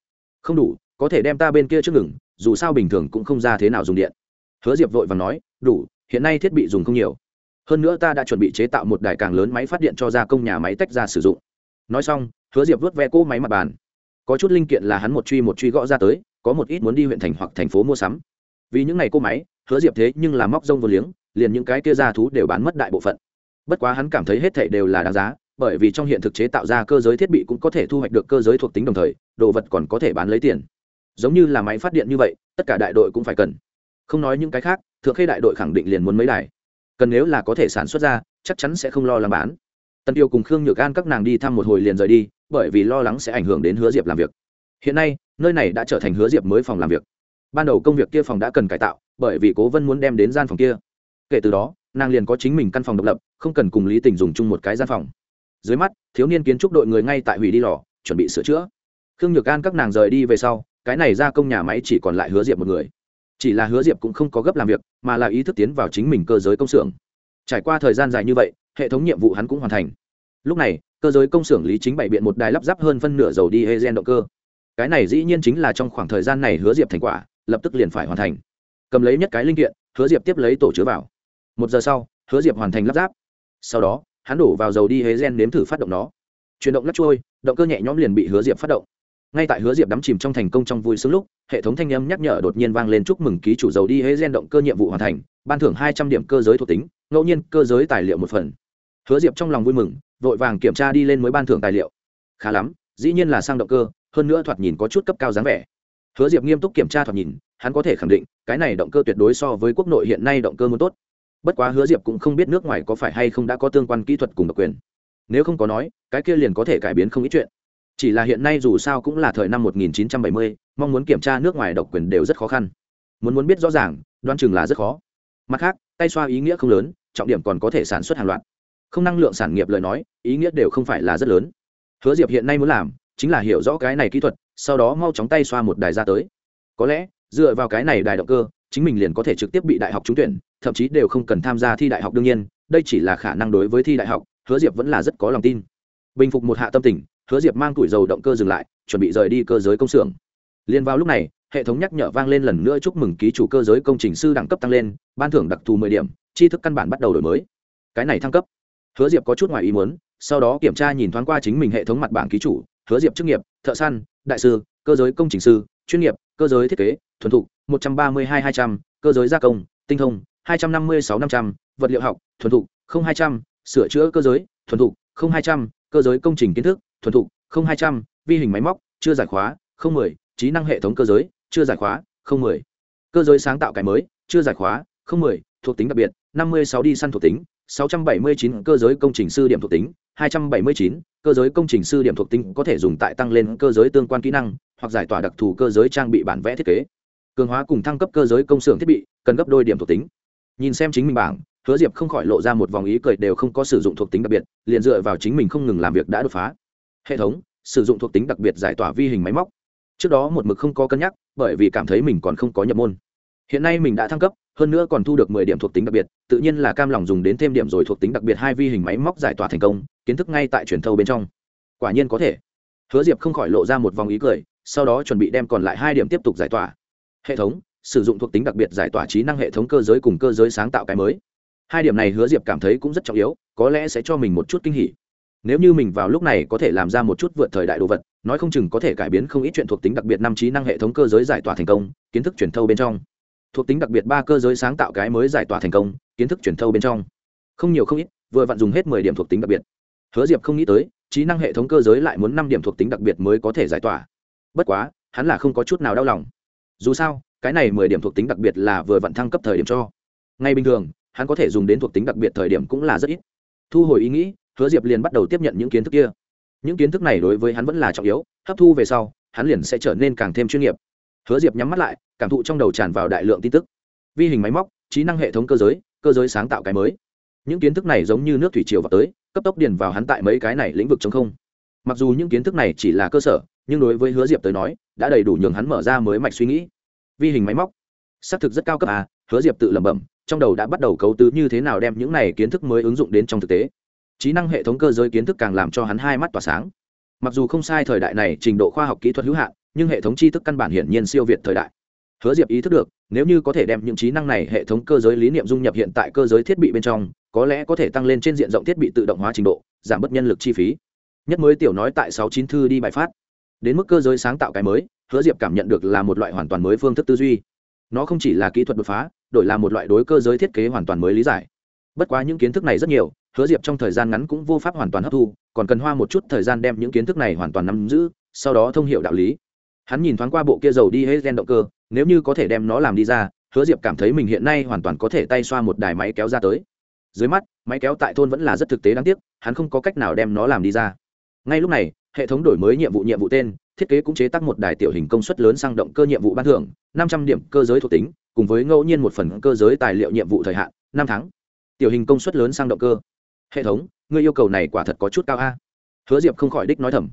Không đủ, có thể đem ta bên kia trước ngừng, dù sao bình thường cũng không ra thế nào dùng điện. Hứa diệp vội và nói, đủ, hiện nay thiết bị dùng không nhiều. Hơn nữa ta đã chuẩn bị chế tạo một đài càng lớn máy phát điện cho gia công nhà máy tách ra sử dụng. Nói xong hứa diệp vớt ve cỗ máy mặt bàn. Có chút linh kiện là hắn một truy một truy gõ ra tới, có một ít muốn đi huyện thành hoặc thành phố mua sắm. Vì những ngày cỗ máy, hứa diệp thế nhưng là móc rông vô liếng, liền những cái kia ra thú đều bán mất đại bộ phận. Bất quá hắn cảm thấy hết thảy đều là đáng giá, bởi vì trong hiện thực chế tạo ra cơ giới thiết bị cũng có thể thu hoạch được cơ giới thuộc tính đồng thời, đồ vật còn có thể bán lấy tiền. Giống như là máy phát điện như vậy, tất cả đại đội cũng phải cần. Không nói những cái khác, thượng khê đại đội khẳng định liền muốn mấy đài. Cần nếu là có thể sản xuất ra, chắc chắn sẽ không lo lắng bán. Tần tiêu cùng khương nhược an các nàng đi thăm một hồi liền rời đi bởi vì lo lắng sẽ ảnh hưởng đến hứa diệp làm việc. Hiện nay, nơi này đã trở thành hứa diệp mới phòng làm việc. Ban đầu công việc kia phòng đã cần cải tạo, bởi vì cố vân muốn đem đến gian phòng kia. Kể từ đó, nàng liền có chính mình căn phòng độc lập, không cần cùng lý tình dùng chung một cái gian phòng. Dưới mắt, thiếu niên kiến trúc đội người ngay tại hủy đi lò, chuẩn bị sửa chữa. Khương nhược an các nàng rời đi về sau, cái này ra công nhà máy chỉ còn lại hứa diệp một người. Chỉ là hứa diệp cũng không có gấp làm việc, mà là ý thức tiến vào chính mình cơ giới công xưởng. Trải qua thời gian dài như vậy, hệ thống nhiệm vụ hắn cũng hoàn thành. Lúc này cơ giới công xưởng lý chính bày biện một đài lắp ráp hơn phân nửa dầu đi hê gen động cơ. Cái này dĩ nhiên chính là trong khoảng thời gian này hứa diệp thành quả, lập tức liền phải hoàn thành. Cầm lấy nhất cái linh kiện, hứa diệp tiếp lấy tổ chứa vào. Một giờ sau, hứa diệp hoàn thành lắp ráp. Sau đó, hắn đổ vào dầu đi hế gen nếm thử phát động nó. Chuyển động lắc trôi, động cơ nhẹ nhõm liền bị hứa diệp phát động. Ngay tại hứa diệp đắm chìm trong thành công trong vui sướng lúc, hệ thống thanh âm nhắc nhở đột nhiên vang lên chúc mừng ký chủ dầu đi hế gen động cơ nhiệm vụ hoàn thành, ban thưởng hai trăm điểm cơ giới thuộc tính, ngẫu nhiên cơ giới tài liệu một phần. Hứa diệp trong lòng vui mừng vội vàng kiểm tra đi lên mới ban thưởng tài liệu. Khá lắm dĩ nhiên là sang động cơ hơn nữa thoạt nhìn có chút cấp cao dáng vẻ. Hứa diệp nghiêm túc kiểm tra thoạt nhìn hắn có thể khẳng định cái này động cơ tuyệt đối so với quốc nội hiện nay động cơ muốn tốt. Bất quá hứa diệp cũng không biết nước ngoài có phải hay không đã có tương quan kỹ thuật cùng độc quyền. Nếu không có nói cái kia liền có thể cải biến không ít chuyện. Chỉ là hiện nay dù sao cũng là thời năm 1970, mong muốn kiểm tra nước ngoài độc quyền đều rất khó khăn. Muốn muốn biết rõ ràng đoan chừng là rất khó. Mặt khác tay xoa ý nghĩa không lớn trọng điểm còn có thể sản xuất hàng loạt không năng lượng sản nghiệp lời nói, ý nghĩa đều không phải là rất lớn. Hứa diệp hiện nay muốn làm chính là hiểu rõ cái này kỹ thuật, sau đó mau chóng tay xoa một đài ra tới. Có lẽ, dựa vào cái này đài động cơ, chính mình liền có thể trực tiếp bị đại học trúng tuyển, thậm chí đều không cần tham gia thi đại học đương nhiên, đây chỉ là khả năng đối với thi đại học, hứa diệp vẫn là rất có lòng tin. Bình phục một hạ tâm tình, hứa diệp mang tuổi dầu động cơ dừng lại, chuẩn bị rời đi cơ giới công xưởng. Liền vào lúc này, hệ thống nhắc nhở vang lên lần nữa chúc mừng ký chủ cơ giới công trình sư đẳng cấp tăng lên, ban thưởng đặc thù mười điểm, tri thức căn bản bắt đầu đổi mới. Cái này thăng cấp hứa diệp có chút ngoài ý muốn, sau đó kiểm tra nhìn thoáng qua chính mình hệ thống mặt bảng ký chủ, hứa diệp chức nghiệp, thợ săn, đại sư, cơ giới công trình sư, chuyên nghiệp, cơ giới thiết kế, thuần thục, một trăm ba mươi hai hai trăm, cơ giới gia công, tinh thông, hai trăm năm mươi sáu năm trăm, vật liệu học, thuần thục, không hai trăm, sửa chữa cơ giới, thuần thục, không hai trăm, cơ giới công trình kiến thức, thuần thục, không hai trăm, vi hình máy móc, chưa giải khóa, không mười, trí năng hệ thống cơ giới, chưa giải khóa, không mười. Cơ giới sáng tạo cái mới, chưa giải khóa, không mười, thuộc tính đặc biệt, năm mươi sáu đi săn thuộc tính sáu trăm bảy mươi chín cơ giới công trình sư điểm thuộc tính, hai trăm bảy mươi chín cơ giới công trình sư điểm thuộc tính có thể dùng tại tăng lên cơ giới tương quan kỹ năng, hoặc giải tỏa đặc thù cơ giới trang bị bản vẽ thiết kế. Cường hóa cùng thăng cấp cơ giới công xưởng thiết bị, cần gấp đôi điểm thuộc tính. Nhìn xem chính mình bảng, hứa diệp không khỏi lộ ra một vòng ý cười đều không có sử dụng thuộc tính đặc biệt, liền dựa vào chính mình không ngừng làm việc đã đột phá. Hệ thống, sử dụng thuộc tính đặc biệt giải tỏa vi hình máy móc. Trước đó một mực không có cân nhắc, bởi vì cảm thấy mình còn không có nhập môn. Hiện nay mình đã thăng cấp hơn nữa còn thu được mười điểm thuộc tính đặc biệt, tự nhiên là cam lòng dùng đến thêm điểm rồi thuộc tính đặc biệt hai vi hình máy móc giải tỏa thành công, kiến thức ngay tại truyền thâu bên trong. Quả nhiên có thể. Hứa diệp không khỏi lộ ra một vòng ý cười, sau đó chuẩn bị đem còn lại hai điểm tiếp tục giải tỏa. Hệ thống, sử dụng thuộc tính đặc biệt giải tỏa trí năng hệ thống cơ giới cùng cơ giới sáng tạo cái mới. Hai điểm này hứa diệp cảm thấy cũng rất trọng yếu, có lẽ sẽ cho mình một chút kinh hỉ. Nếu như mình vào lúc này có thể làm ra một chút vượt thời đại đồ vật, nói không chừng có thể cải biến không ít chuyện thuộc tính đặc biệt năm trí năng hệ thống cơ giới giải tỏa thành công, kiến thức truyền thâu bên trong thuộc tính đặc biệt ba cơ giới sáng tạo cái mới giải tỏa thành công, kiến thức truyền thâu bên trong. Không nhiều không ít, vừa vặn dùng hết mười điểm thuộc tính đặc biệt. Hứa diệp không nghĩ tới, trí năng hệ thống cơ giới lại muốn năm điểm thuộc tính đặc biệt mới có thể giải tỏa. Bất quá, hắn là không có chút nào đau lòng. Dù sao, cái này mười điểm thuộc tính đặc biệt là vừa vặn thăng cấp thời điểm cho. Ngay bình thường, hắn có thể dùng đến thuộc tính đặc biệt thời điểm cũng là rất ít. Thu hồi ý nghĩ, hứa diệp liền bắt đầu tiếp nhận những kiến thức kia. Những kiến thức này đối với hắn vẫn là trọng yếu, hấp thu về sau, hắn liền sẽ trở nên càng thêm chuyên nghiệp. Hứa diệp nhắm mắt lại cảm thụ trong đầu tràn vào đại lượng tin tức. Vi hình máy móc, trí năng hệ thống cơ giới cơ giới sáng tạo cái mới. Những kiến thức này giống như nước thủy triều vào tới, cấp tốc điền vào hắn tại mấy cái này lĩnh vực chống không. Mặc dù những kiến thức này chỉ là cơ sở, nhưng đối với hứa diệp tới nói, đã đầy đủ nhường hắn mở ra mới mạch suy nghĩ. Vi hình máy móc, xác thực rất cao cấp à hứa diệp tự lẩm bẩm, trong đầu đã bắt đầu cấu tứ như thế nào đem những này kiến thức mới ứng dụng đến trong thực tế. Trí năng hệ thống cơ giới kiến thức càng làm cho hắn hai mắt tỏa sáng. Mặc dù không sai thời đại này trình độ khoa học kỹ thuật hữu hạn, nhưng hệ thống tri thức căn bản hiển nhiên siêu việt thời đại hứa diệp ý thức được, nếu như có thể đem những trí năng này hệ thống cơ giới lý niệm dung nhập hiện tại cơ giới thiết bị bên trong, có lẽ có thể tăng lên trên diện rộng thiết bị tự động hóa trình độ, giảm bớt nhân lực chi phí. Nhất mới tiểu nói tại sáu chín thư đi bài phát. Đến mức cơ giới sáng tạo cái mới, hứa diệp cảm nhận được là một loại hoàn toàn mới phương thức tư duy. Nó không chỉ là kỹ thuật đột phá, đổi là một loại đối cơ giới thiết kế hoàn toàn mới lý giải. Bất quá những kiến thức này rất nhiều, hứa diệp trong thời gian ngắn cũng vô pháp hoàn toàn hấp thu, còn cần hoa một chút thời gian đem những kiến thức này hoàn toàn nắm giữ, sau đó thông h i ể u đạo lý. Hắn nhìn thoáng qua bộ kia dầu đi hết gen động cơ nếu như có thể đem nó làm đi ra, hứa diệp cảm thấy mình hiện nay hoàn toàn có thể tay xoa một đài máy kéo ra tới. Dưới mắt, máy kéo tại thôn vẫn là rất thực tế đáng tiếc, hắn không có cách nào đem nó làm đi ra. Ngay lúc này, hệ thống đổi mới nhiệm vụ nhiệm vụ tên, thiết kế cũng chế tác một đài tiểu hình công suất lớn sang động cơ nhiệm vụ ban thưởng, năm trăm điểm cơ giới thuộc tính, cùng với ngẫu nhiên một phần cơ giới tài liệu nhiệm vụ thời hạn, năm tháng. Tiểu hình công suất lớn sang động cơ. Hệ thống, ngươi yêu cầu này quả thật có chút cao a. Hứa diệp không khỏi đích nói thầm.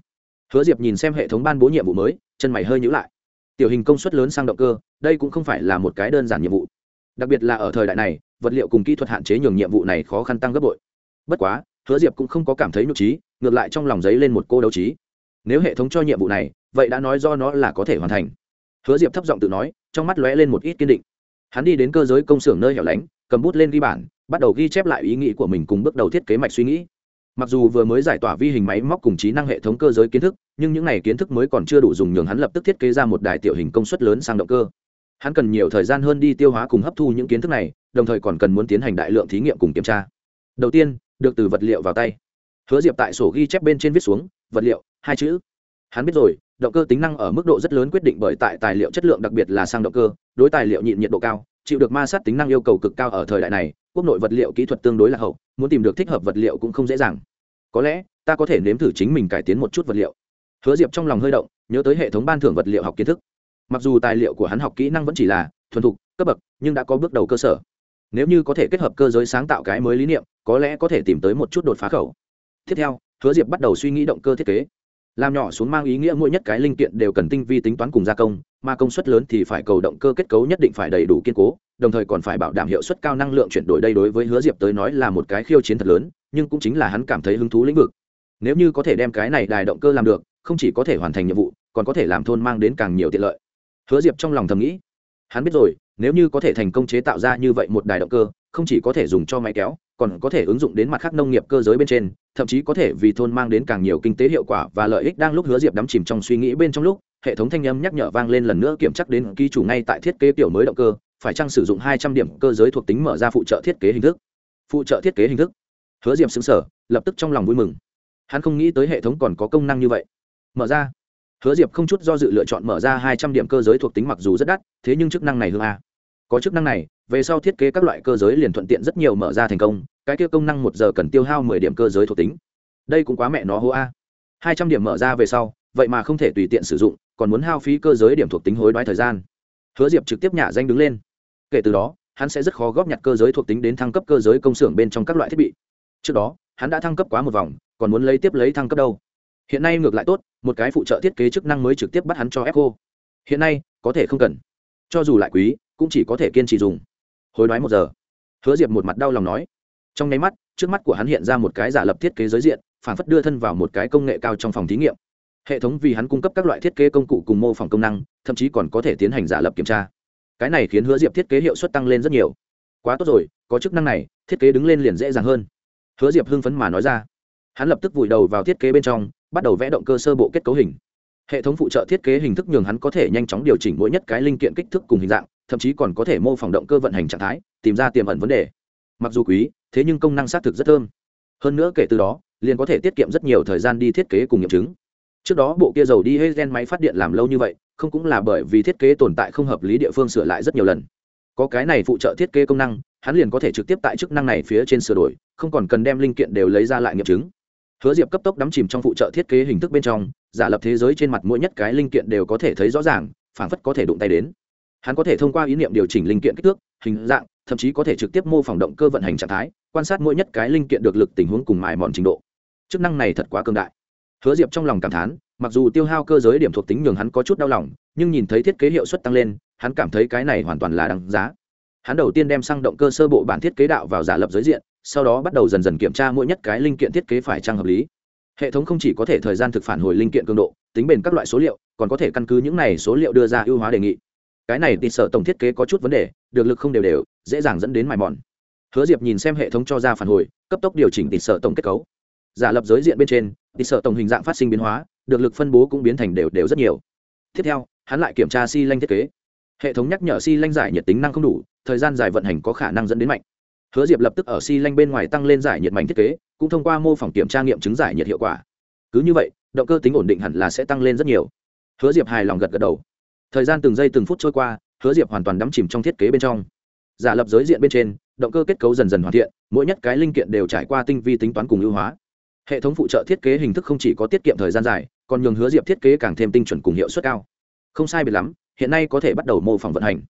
Hứa diệp nhìn xem hệ thống ban bố nhiệm vụ mới, chân mày hơi nhữ lại tiểu hình công suất lớn sang động cơ, đây cũng không phải là một cái đơn giản nhiệm vụ. Đặc biệt là ở thời đại này, vật liệu cùng kỹ thuật hạn chế nhường nhiệm vụ này khó khăn tăng gấp bội. Bất quá, hứa diệp cũng không có cảm thấy nhục trí, ngược lại trong lòng giấy lên một cô đấu trí. Nếu hệ thống cho nhiệm vụ này, vậy đã nói do nó là có thể hoàn thành. Hứa diệp thấp giọng tự nói, trong mắt lóe lên một ít kiên định. Hắn đi đến cơ giới công xưởng nơi hẻo lánh, cầm bút lên ghi bản, bắt đầu ghi chép lại ý nghĩ của mình cùng bước đầu thiết kế mạch suy nghĩ mặc dù vừa mới giải tỏa vi hình máy móc cùng trí năng hệ thống cơ giới kiến thức, nhưng những n à y kiến thức mới còn chưa đủ dùng nhường hắn lập tức thiết kế ra một đài tiểu hình công suất lớn sang động cơ. Hắn cần nhiều thời gian hơn đi tiêu hóa cùng hấp thu những kiến thức này, đồng thời còn cần muốn tiến hành đại lượng thí nghiệm cùng kiểm tra. Đầu tiên, được từ vật liệu vào tay. Hứa diệp tại sổ ghi chép bên trên viết xuống, vật liệu, hai chữ. Hắn biết rồi, động cơ tính năng ở mức độ rất lớn quyết định bởi tại tài liệu chất lượng đặc biệt là sang động cơ, đối tài liệu nhịn nhiệt độ cao, chịu được ma sát tính năng yêu cầu cực cao ở thời đại này, quốc nội vật liệu kỹ thuật tương đối là hậu, muốn tìm được thích hợp vật liệu cũng không dễ dàng có lẽ ta có thể nếm thử chính mình cải tiến một chút vật liệu. Hứa diệp trong lòng hơi động, nhớ tới hệ thống ban thưởng vật liệu học kiến thức. Mặc dù tài liệu của hắn học kỹ năng vẫn chỉ là thuần thục, cấp bậc, nhưng đã có bước đầu cơ sở. Nếu như có thể kết hợp cơ giới sáng tạo cái mới lý niệm, có lẽ có thể tìm tới một chút đột phá khẩu. Tiếp theo, hứa diệp bắt đầu suy nghĩ động cơ thiết kế. Làm nhỏ xuống mang ý nghĩa mỗi nhất cái linh kiện đều cần tinh vi tính toán cùng gia công, mà công suất lớn thì phải cầu động cơ kết cấu nhất định phải đầy đủ kiên cố, đồng thời còn phải bảo đảm hiệu suất cao năng lượng chuyển đổi đây đối với hứa diệp tới nói là một cái khiêu chiến thật lớn nhưng cũng chính là hắn cảm thấy hứng thú lĩnh vực. Nếu như có thể đem cái này đài động cơ làm được, không chỉ có thể hoàn thành nhiệm vụ, còn có thể làm thôn mang đến càng nhiều tiện lợi. Hứa diệp trong lòng thầm nghĩ, hắn biết rồi, nếu như có thể thành công chế tạo ra như vậy một đài động cơ, không chỉ có thể dùng cho máy kéo, còn có thể ứng dụng đến mặt khác nông nghiệp cơ giới bên trên, thậm chí có thể vì thôn mang đến càng nhiều kinh tế hiệu quả và lợi ích đang lúc hứa diệp đắm chìm trong suy nghĩ bên trong lúc, hệ thống thanh âm nhắc nhở vang lên lần nữa kiểm chắc đến ký chủ ngay tại thiết kế tiểu mới động cơ, phải chăng sử dụng hai trăm điểm cơ giới thuộc tính mở ra phụ trợ thiết kế hình thức? Phụ trợ thiết kế hình thức hứa diệp xứng sở lập tức trong lòng vui mừng. Hắn không nghĩ tới hệ thống còn có công năng như vậy. Mở ra. Hứa diệp không chút do dự lựa chọn mở ra hai trăm điểm cơ giới thuộc tính mặc dù rất đắt, thế nhưng chức năng này hương a. Có chức năng này, về sau thiết kế các loại cơ giới liền thuận tiện rất nhiều mở ra thành công, cái kia công năng một giờ cần tiêu hao mười điểm cơ giới thuộc tính. Đây cũng quá mẹ nó hô a. Hai trăm điểm mở ra về sau, vậy mà không thể tùy tiện sử dụng, còn muốn hao phí cơ giới điểm thuộc tính hối đoái thời gian. Hứa diệp trực tiếp nhả danh đứng lên. Kể từ đó, hắn sẽ rất khó góp nhặt cơ giới thuộc tính đến thăng cấp cơ giới công xưởng bên trong các loại thiết bị trước đó, hắn đã thăng cấp quá một vòng, còn muốn lấy tiếp lấy thăng cấp đâu? Hiện nay ngược lại tốt, một cái phụ trợ thiết kế chức năng mới trực tiếp bắt hắn cho echo. Hiện nay, có thể không cần. Cho dù lại quý, cũng chỉ có thể kiên trì dùng. Hối đoái một giờ. Hứa diệp một mặt đau lòng nói. Trong nháy mắt, trước mắt của hắn hiện ra một cái giả lập thiết kế giới diện, phản phất đưa thân vào một cái công nghệ cao trong phòng thí nghiệm. Hệ thống vì hắn cung cấp các loại thiết kế công cụ cùng mô phỏng công năng, thậm chí còn có thể tiến hành giả lập kiểm tra. Cái này khiến hứa diệp thiết kế hiệu suất tăng lên rất nhiều. Quá tốt rồi, có chức năng này, thiết kế đứng lên liền dễ dàng hơn hứa diệp hưng phấn mà nói ra. Hắn lập tức vùi đầu vào thiết kế bên trong, bắt đầu vẽ động cơ sơ bộ kết cấu hình. Hệ thống phụ trợ thiết kế hình thức nhường hắn có thể nhanh chóng điều chỉnh mỗi nhất cái linh kiện kích thước cùng hình dạng, thậm chí còn có thể mô phỏng động cơ vận hành trạng thái, tìm ra tiềm ẩn vấn đề. Mặc dù quý, thế nhưng công năng xác thực rất thơm. Hơn nữa kể từ đó, liền có thể tiết kiệm rất nhiều thời gian đi thiết kế cùng nghiệm chứng. Trước đó bộ kia dầu đi hay gen máy phát điện làm lâu như vậy, không cũng là bởi vì thiết kế tồn tại không hợp lý địa phương sửa lại rất nhiều lần. Có cái này phụ trợ thiết kế công năng hắn liền có thể trực tiếp tại chức năng này phía trên sửa đổi, không còn cần đem linh kiện đều lấy ra lại nghiệm chứng. Hứa diệp cấp tốc đắm chìm trong phụ trợ thiết kế hình thức bên trong, giả lập thế giới trên mặt mỗi nhất cái linh kiện đều có thể thấy rõ ràng, phảng phất có thể đụng tay đến. Hắn có thể thông qua ý niệm điều chỉnh linh kiện kích thước, hình dạng, thậm chí có thể trực tiếp mô phỏng động cơ vận hành trạng thái, quan sát mỗi nhất cái linh kiện được lực tình huống cùng mài mòn trình độ. Chức năng này thật quá cường đại. Hứa diệp trong lòng cảm thán, mặc dù tiêu hao cơ giới điểm thuộc tính nhường hắn có chút đau lòng, nhưng nhìn thấy thiết kế hiệu suất tăng lên, hắn cảm thấy cái này hoàn toàn là đáng giá hắn đầu tiên đem sang động cơ sơ bộ bản thiết kế đạo vào giả lập giới diện, sau đó bắt đầu dần dần kiểm tra mỗi nhất cái linh kiện thiết kế phải trang hợp lý. Hệ thống không chỉ có thể thời gian thực phản hồi linh kiện cường độ, tính bền các loại số liệu, còn có thể căn cứ những này số liệu đưa ra ưu hóa đề nghị. Cái này thì sở tổng thiết kế có chút vấn đề, được lực không đều đều, dễ dàng dẫn đến mài mòn. Hứa diệp nhìn xem hệ thống cho ra phản hồi, cấp tốc điều chỉnh tỉ sở tổng kết cấu. Giả lập giới diện bên trên tỉ sở tổng hình dạng phát sinh biến hóa, được lực phân bố cũng biến thành đều đều rất nhiều. Tiếp theo, hắn lại kiểm tra xi lanh thiết kế. Hệ thống nhắc nhở xi lanh giải nhiệt tính năng không đủ thời gian dài vận hành có khả năng dẫn đến mạnh. Hứa diệp lập tức ở xi lanh bên ngoài tăng lên giải nhiệt mảnh thiết kế, cũng thông qua mô phỏng kiểm tra nghiệm chứng giải nhiệt hiệu quả. Cứ như vậy, động cơ tính ổn định hẳn là sẽ tăng lên rất nhiều. Hứa diệp hài lòng gật gật đầu. Thời gian từng giây từng phút trôi qua, hứa diệp hoàn toàn đắm chìm trong thiết kế bên trong. Giả lập giới diện bên trên, động cơ kết cấu dần dần hoàn thiện, mỗi nhất cái linh kiện đều trải qua tinh vi tính toán cùng ưu hóa. Hệ thống phụ trợ thiết kế hình thức không chỉ có tiết kiệm thời gian dài, còn nhường hứa diệp thiết kế càng thêm tinh chuẩn cùng hiệu suất cao. Không sai biệt lắm, hiện nay có thể bắt đầu mô phỏng vận hành.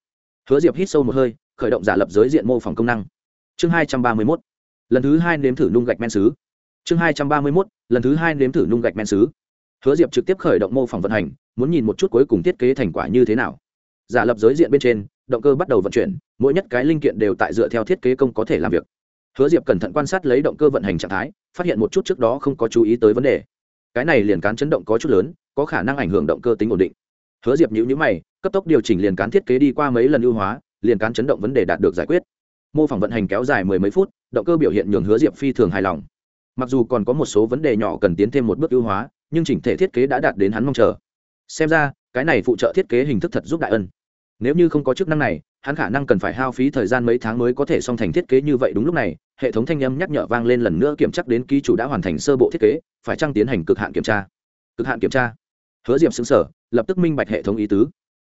Hứa diệp hít sâu một hơi khởi động giả lập giới diện mô phỏng công năng. Chương hai trăm ba mươi mốt. Lần thứ hai nếm thử nung gạch men xứ. Chương hai trăm ba mươi mốt. Lần thứ hai nếm thử nung gạch men xứ. Hứa diệp trực tiếp khởi động mô phỏng vận hành, muốn nhìn một chút cuối cùng thiết kế thành quả như thế nào. Giả lập giới diện bên trên, động cơ bắt đầu vận chuyển, mỗi nhất cái linh kiện đều tại dựa theo thiết kế công có thể làm việc. Hứa diệp cẩn thận quan sát lấy động cơ vận hành trạng thái, phát hiện một chút trước đó không có chú ý tới vấn đề. Cái này liền cán chấn động có chút lớn, có khả năng ảnh hưởng động cơ tính ổn định. Hứa diệp nhữ nhữ mày, cấp tốc điều chỉnh liền cán thiết kế đi qua mấy lần ưu hóa liền cán chấn động vấn đề đạt được giải quyết. Mô phỏng vận hành kéo dài mười mấy phút, động cơ biểu hiện nhường hứa diệp phi thường hài lòng. Mặc dù còn có một số vấn đề nhỏ cần tiến thêm một bước ưu hóa, nhưng chỉnh thể thiết kế đã đạt đến hắn mong chờ. Xem ra, cái này phụ trợ thiết kế hình thức thật giúp đại ân. Nếu như không có chức năng này, hắn khả năng cần phải hao phí thời gian mấy tháng mới có thể xong thành thiết kế như vậy đúng lúc này, hệ thống thanh âm nhắc nhở vang lên lần nữa kiểm tra đến ký chủ đã hoàn thành sơ bộ thiết kế, phải chăng tiến hành cực hạn kiểm tra? Cực hạn kiểm tra. Hứa diệp xứng sở lập tức minh bạch hệ thống ý tứ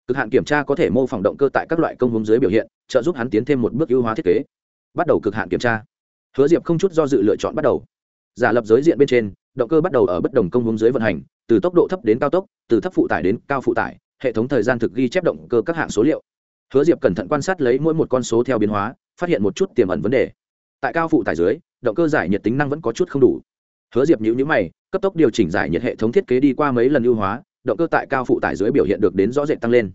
cực hạn kiểm tra có thể mô phỏng động cơ tại các loại công hướng dưới biểu hiện, trợ giúp hắn tiến thêm một bước ưu hóa thiết kế. Bắt đầu cực hạn kiểm tra. Hứa diệp không chút do dự lựa chọn bắt đầu. Giả lập giới diện bên trên, động cơ bắt đầu ở bất đồng công hướng dưới vận hành, từ tốc độ thấp đến cao tốc, từ thấp phụ tải đến cao phụ tải, hệ thống thời gian thực ghi chép động cơ các hạng số liệu. Hứa diệp cẩn thận quan sát lấy mỗi một con số theo biến hóa, phát hiện một chút tiềm ẩn vấn đề. Tại cao phụ tải dưới, động cơ giải nhiệt tính năng vẫn có chút không đủ. Hứa diệp nhữ nhữ mày, cấp tốc điều chỉnh giải nhiệt hệ thống thiết kế đi qua mấy lần ưu hóa động cơ tại cao phụ tải dưới biểu hiện được đến rõ rệt tăng lên.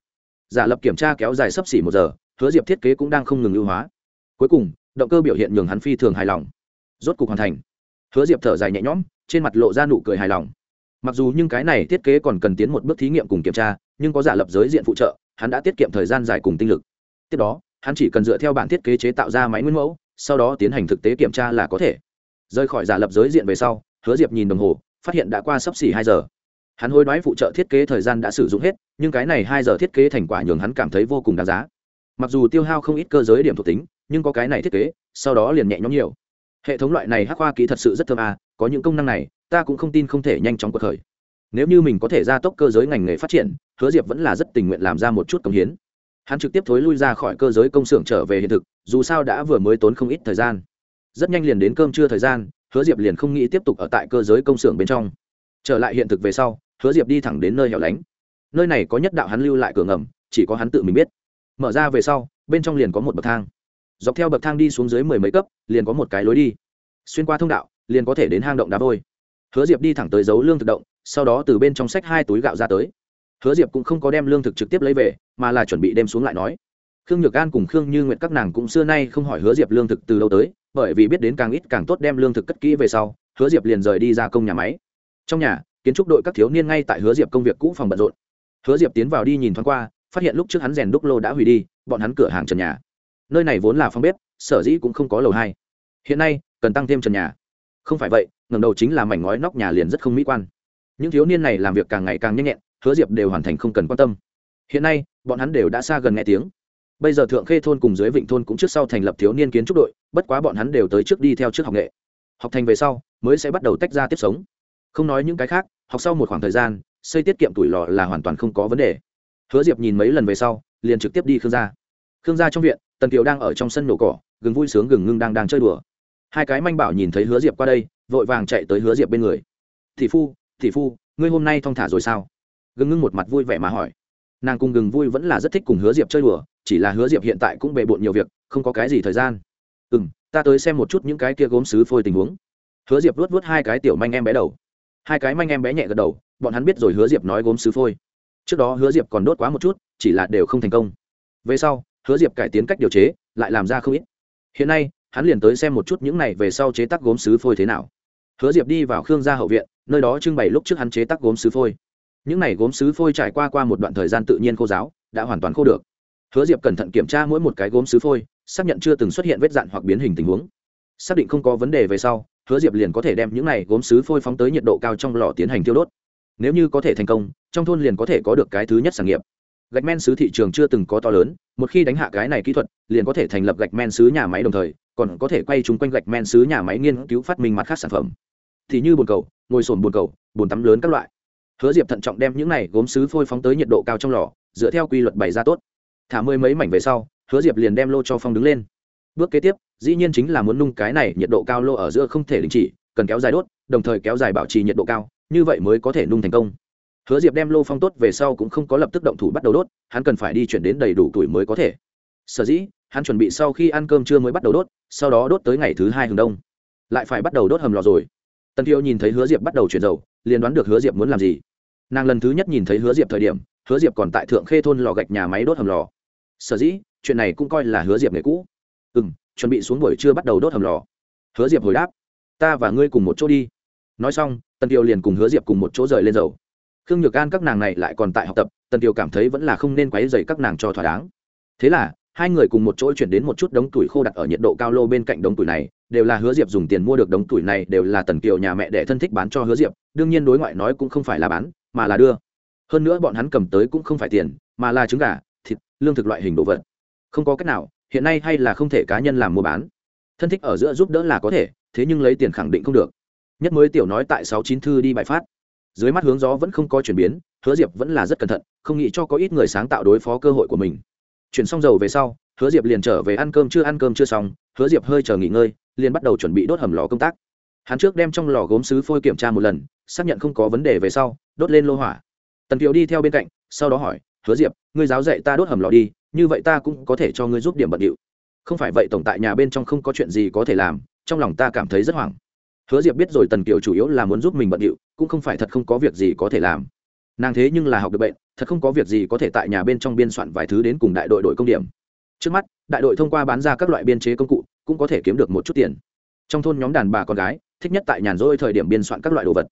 Giả lập kiểm tra kéo dài sấp xỉ một giờ, hứa diệp thiết kế cũng đang không ngừng ưu hóa. Cuối cùng, động cơ biểu hiện nhường hắn phi thường hài lòng. Rốt cục hoàn thành. Hứa diệp thở dài nhẹ nhõm, trên mặt lộ ra nụ cười hài lòng. Mặc dù nhưng cái này thiết kế còn cần tiến một bước thí nghiệm cùng kiểm tra, nhưng có giả lập giới diện phụ trợ, hắn đã tiết kiệm thời gian dài cùng tinh lực. Tiếp đó, hắn chỉ cần dựa theo bản thiết kế chế tạo ra máy nguyên mẫu, sau đó tiến hành thực tế kiểm tra là có thể. Rời khỏi giả lập giới diện về sau, hứa diệp nhìn đồng hồ, phát hiện đã qua sấp xỉ hai giờ hắn hối đoái phụ trợ thiết kế thời gian đã sử dụng hết, nhưng cái này hai giờ thiết kế thành quả nhường hắn cảm thấy vô cùng đáng giá. Mặc dù tiêu hao không ít cơ giới điểm thuộc tính, nhưng có cái này thiết kế, sau đó liền nhẹ nhõm nhiều. Hệ thống loại này hắc hoa kỹ thật sự rất thơm à có những công năng này, ta cũng không tin không thể nhanh chóng cuộc khởi. Nếu như mình có thể gia tốc cơ giới ngành nghề phát triển, hứa diệp vẫn là rất tình nguyện làm ra một chút công hiến. Hắn trực tiếp thối lui ra khỏi cơ giới công xưởng trở về hiện thực, dù sao đã vừa mới tốn không ít thời gian. Rất nhanh liền đến cơm trưa thời gian, hứa diệp liền không nghĩ tiếp tục ở tại cơ giới công xưởng bên trong trở lại hiện thực về sau, hứa diệp đi thẳng đến nơi hẻo lánh. Nơi này có nhất đạo hắn lưu lại cửa ngầm, chỉ có hắn tự mình biết. Mở ra về sau, bên trong liền có một bậc thang. Dọc theo bậc thang đi xuống dưới mười mấy cấp, liền có một cái lối đi. Xuyên qua thông đạo, liền có thể đến hang động đá vôi. Hứa diệp đi thẳng tới dấu lương thực động, sau đó từ bên trong sách hai túi gạo ra tới. Hứa diệp cũng không có đem lương thực trực tiếp lấy về, mà là chuẩn bị đem xuống lại nói. Khương nhược an cùng khương như nguyện các nàng cũng xưa nay không hỏi hứa diệp lương thực từ đâu tới, bởi vì biết đến càng ít càng tốt đem lương thực cất kỹ về sau, hứa diệp liền rời đi ra công nhà máy trong nhà, kiến trúc đội các thiếu niên ngay tại hứa diệp công việc cũ phòng bận rộn. Hứa diệp tiến vào đi nhìn thoáng qua, phát hiện lúc trước hắn rèn đúc lô đã hủy đi, bọn hắn cửa hàng trần nhà. Nơi này vốn là phòng bếp, sở dĩ cũng không có lầu hai. Hiện nay, cần tăng thêm trần nhà. Không phải vậy ngầm đầu chính là mảnh ngói nóc nhà liền rất không mỹ quan. Những thiếu niên này làm việc càng ngày càng nhanh nhẹn, hứa diệp đều hoàn thành không cần quan tâm. Hiện nay, bọn hắn đều đã xa gần nghe tiếng. Bây giờ thượng khê thôn cùng dưới vịnh thôn cũng trước sau thành lập thiếu niên kiến trúc đội, bất quá bọn hắn đều tới trước đi theo trước học nghệ. Học thành về sau, mới sẽ bắt đầu tách ra tiếp sống không nói những cái khác, học sau một khoảng thời gian, xây tiết kiệm tuổi lò là hoàn toàn không có vấn đề. Hứa diệp nhìn mấy lần về sau, liền trực tiếp đi khương gia. Khương gia trong viện, tần kiều đang ở trong sân nổ cỏ, gừng vui sướng gừng ngưng đang đang chơi đùa. Hai cái manh bảo nhìn thấy hứa diệp qua đây, vội vàng chạy tới hứa diệp bên người. Thị phu thị phu, ngươi hôm nay thong thả rồi sao? Gừng ngưng một mặt vui vẻ mà hỏi. Nàng cùng gừng vui vẫn là rất thích cùng hứa diệp chơi đùa, chỉ là hứa diệp hiện tại cũng bề bộn nhiều việc, không có cái gì thời gian. Ừ m ta tới xem một chút những cái kia gốm xứ phôi tình huống. Hứa diệp vuốt vớt hai cái tiểu manh em bé đầu hai cái manh em bé nhẹ gật đầu, bọn hắn biết rồi hứa diệp nói gốm sứ phôi. Trước đó hứa diệp còn đốt quá một chút, chỉ là đều không thành công. Về sau, hứa diệp cải tiến cách điều chế, lại làm ra không ít. Hiện nay, hắn liền tới xem một chút những này về sau chế tác gốm sứ phôi thế nào. Hứa diệp đi vào khương gia hậu viện, nơi đó trưng bày lúc trước hắn chế tác gốm sứ phôi. Những này gốm sứ phôi trải qua qua một đoạn thời gian tự nhiên khô giáo đã hoàn toàn khô được. Hứa diệp cẩn thận kiểm tra mỗi một cái gốm sứ phôi, xác nhận chưa từng xuất hiện vết dạn hoặc biến hình tình huống. Xác định không có vấn đề về sau hứa diệp liền có thể đem những này gốm xứ phôi phóng tới nhiệt độ cao trong lò tiến hành tiêu đốt. Nếu như có thể thành công, trong thôn liền có thể có được cái thứ nhất sản nghiệp. Gạch men xứ thị trường chưa từng có to lớn, một khi đánh hạ cái này kỹ thuật, liền có thể thành lập gạch men xứ nhà máy đồng thời, còn có thể quay chung quanh gạch men xứ nhà máy nghiên cứu phát minh mặt khác sản phẩm. Thì như bồn cầu, ngồi sồn bồn cầu, bồn tắm lớn các loại. Hứa diệp thận trọng đem những này gốm xứ phôi phóng tới nhiệt độ cao trong lò, dựa theo quy luật bày ra tốt. Thả mười mấy mảnh về sau, hứa diệp liền đem lô cho phong đứng lên. Bước kế tiếp dĩ nhiên chính là muốn nung cái này nhiệt độ cao lô ở giữa không thể đình chỉ, cần kéo dài đốt, đồng thời kéo dài bảo trì nhiệt độ cao, như vậy mới có thể nung thành công. Hứa diệp đem lô phong tốt về sau cũng không có lập tức động thủ bắt đầu đốt, hắn cần phải đi chuyển đến đầy đủ tuổi mới có thể. Sở dĩ, hắn chuẩn bị sau khi ăn cơm trưa mới bắt đầu đốt, sau đó đốt tới ngày thứ hai hừng đông. Lại phải bắt đầu đốt hầm lò rồi. Tần Thiêu nhìn thấy hứa diệp bắt đầu chuyển dầu, liền đoán được hứa diệp muốn làm gì. Nàng lần thứ nhất nhìn thấy hứa diệp thời điểm, hứa diệp còn tại thượng khê thôn lò gạch nhà máy đốt hầm lò. Sở dĩ, chuyện này cũng coi là hứa diệp nghề cũ. Ừ m chuẩn bị xuống buổi trưa bắt đầu đốt hầm lò. Hứa diệp hồi đáp, ta và ngươi cùng một chỗ đi. Nói xong, tần tiêu liền cùng hứa diệp cùng một chỗ rời lên dầu. Khương nhược an các nàng này lại còn tại học tập, tần tiêu cảm thấy vẫn là không nên quấy dày các nàng cho thỏa đáng. Thế là, hai người cùng một chỗ chuyển đến một chút đống tuổi khô đặt ở nhiệt độ cao lô bên cạnh đống tuổi này, đều là hứa diệp dùng tiền mua được đống tuổi này, đều là tần kiều nhà mẹ để thân thích bán cho hứa diệp, đương nhiên đối ngoại nói cũng không phải là bán, mà là đưa. Hơn nữa bọn hắn cầm tới cũng không phải tiền, mà là trứng gà, thịt, lương thực loại hình đồ vật. Không có cách nào hiện nay hay là không thể cá nhân làm mua bán. Thân thích ở giữa giúp đỡ là có thể, thế nhưng lấy tiền khẳng định không được. Nhất mới tiểu nói tại sáu chín thư đi bài phát. Dưới mắt hướng gió vẫn không có chuyển biến, hứa diệp vẫn là rất cẩn thận, không nghĩ cho có ít người sáng tạo đối phó cơ hội của mình. Chuyển xong dầu về sau, hứa diệp liền trở về ăn cơm chưa ăn cơm chưa xong, hứa diệp hơi chờ nghỉ ngơi, liền bắt đầu chuẩn bị đốt hầm lò công tác. Hắn trước đem trong lò gốm sứ phôi kiểm tra một lần, xác nhận không có vấn đề về sau, đốt lên lô hỏa. Tần kiều đi theo bên cạnh, sau đó hỏi, hứa diệp, ngươi giáo dạy ta đốt hầm lò đi như vậy ta cũng có thể cho ngươi giúp điểm bận điệu. Không phải vậy tổng tại nhà bên trong không có chuyện gì có thể làm, trong lòng ta cảm thấy rất hoảng. Hứa diệp biết rồi tần kiều chủ yếu là muốn giúp mình bận điệu, cũng không phải thật không có việc gì có thể làm. Nàng thế nhưng là học được bệnh, thật không có việc gì có thể tại nhà bên trong biên soạn vài thứ đến cùng đại đội đội công điểm. Trước mắt, đại đội thông qua bán ra các loại biên chế công cụ, cũng có thể kiếm được một chút tiền. Trong thôn nhóm đàn bà con gái, thích nhất tại nhàn rỗi thời điểm biên soạn các loại đồ vật.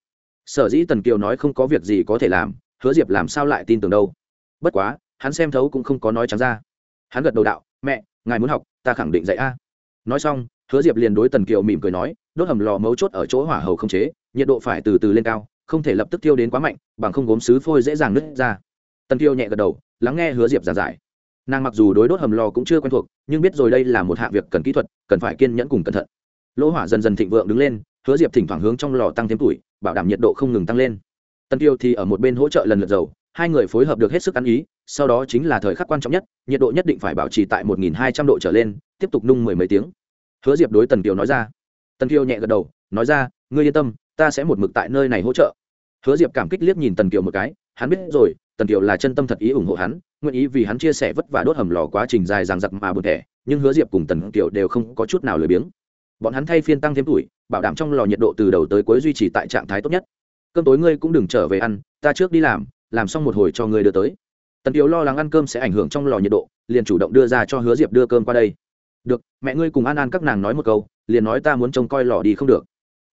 Sở dĩ tần kiều nói không có việc gì có thể làm, hứa diệp làm sao lại tin tưởng đâu? Bất quá hắn xem thấu cũng không có nói trắng ra. Hắn gật đầu đạo, mẹ, ngài muốn học, ta khẳng định dạy a. Nói xong, hứa diệp liền đối tần kiều mỉm cười nói, đốt hầm lò mấu chốt ở chỗ hỏa hầu không chế, nhiệt độ phải từ từ lên cao, không thể lập tức tiêu đến quá mạnh, bằng không gốm xứ phôi dễ dàng nứt ra. Tần kiều nhẹ gật đầu, lắng nghe hứa diệp giảng giải. Nàng mặc dù đối đốt hầm lò cũng chưa quen thuộc, nhưng biết rồi đây là một hạng việc cần kỹ thuật, cần phải kiên nhẫn cùng cẩn thận. Lỗ hỏa dần dần thịnh vượng đứng lên, hứa diệp thỉnh thoảng hướng trong lò tăng thêm tuổi, bảo đảm nhiệt độ không ngừng tăng lên. Tân tiêu thì ở một bên hỗ trợ lần lượt dầu, hai người phối hợp được hết sức ăn ý sau đó chính là thời khắc quan trọng nhất, nhiệt độ nhất định phải bảo trì tại một nghìn hai trăm độ trở lên, tiếp tục nung mười mấy tiếng. Hứa diệp đối tần kiều nói ra. Tần kiều nhẹ gật đầu, nói ra, ngươi yên tâm, ta sẽ một mực tại nơi này hỗ trợ. Hứa diệp cảm kích liếc nhìn tần kiều một cái, hắn biết rồi, tần kiều là chân tâm thật ý ủng hộ hắn, nguyện ý vì hắn chia sẻ vất vả đốt hầm lò quá trình dài dằng dặc mà buồn thẻ, nhưng hứa diệp cùng tần kiều đều không có chút nào lười biếng. Bọn hắn thay phiên tăng thêm tuổi, bảo đảm trong lò nhiệt độ từ đầu tới cuối duy trì tại trạng thái tốt nhất. Cơm tối ngươi cũng đừng trở về ăn, ta trước đi làm làm xong một hồi cho ngươi đưa tới tần kiều lo lắng ăn cơm sẽ ảnh hưởng trong lò nhiệt độ, liền chủ động đưa ra cho hứa diệp đưa cơm qua đây. Được, mẹ ngươi cùng an an các nàng nói một câu, liền nói ta muốn trông coi lò đi không được.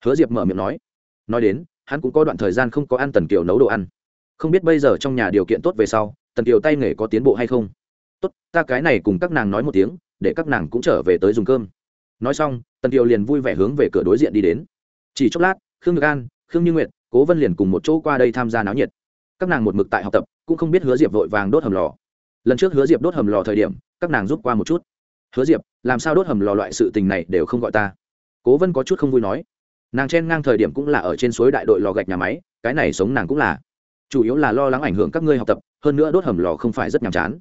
Hứa diệp mở miệng nói. Nói đến, hắn cũng có đoạn thời gian không có ăn tần kiều nấu đồ ăn. Không biết bây giờ trong nhà điều kiện tốt về sau, tần kiều tay nghề có tiến bộ hay không? Tốt, ta cái này cùng các nàng nói một tiếng, để các nàng cũng trở về tới dùng cơm. Nói xong, tần kiều liền vui vẻ hướng về cửa đối diện đi đến. Chỉ chốc lát, khương ngực an, khương như nguyệt, cố vân liền cùng một chỗ qua đây tham gia náo nhiệt các nàng một mực tại học tập, cũng không biết hứa diệp vội vàng đốt hầm lò. Lần trước hứa diệp đốt hầm lò thời điểm, các nàng giúp qua một chút. Hứa diệp, làm sao đốt hầm lò loại sự tình này đều không gọi ta? Cố vân có chút không vui nói. Nàng chen ngang thời điểm cũng là ở trên suối đại đội lò gạch nhà máy, cái này sống nàng cũng là. Chủ yếu là lo lắng ảnh hưởng các ngươi học tập, hơn nữa đốt hầm lò không phải rất nhàm chán.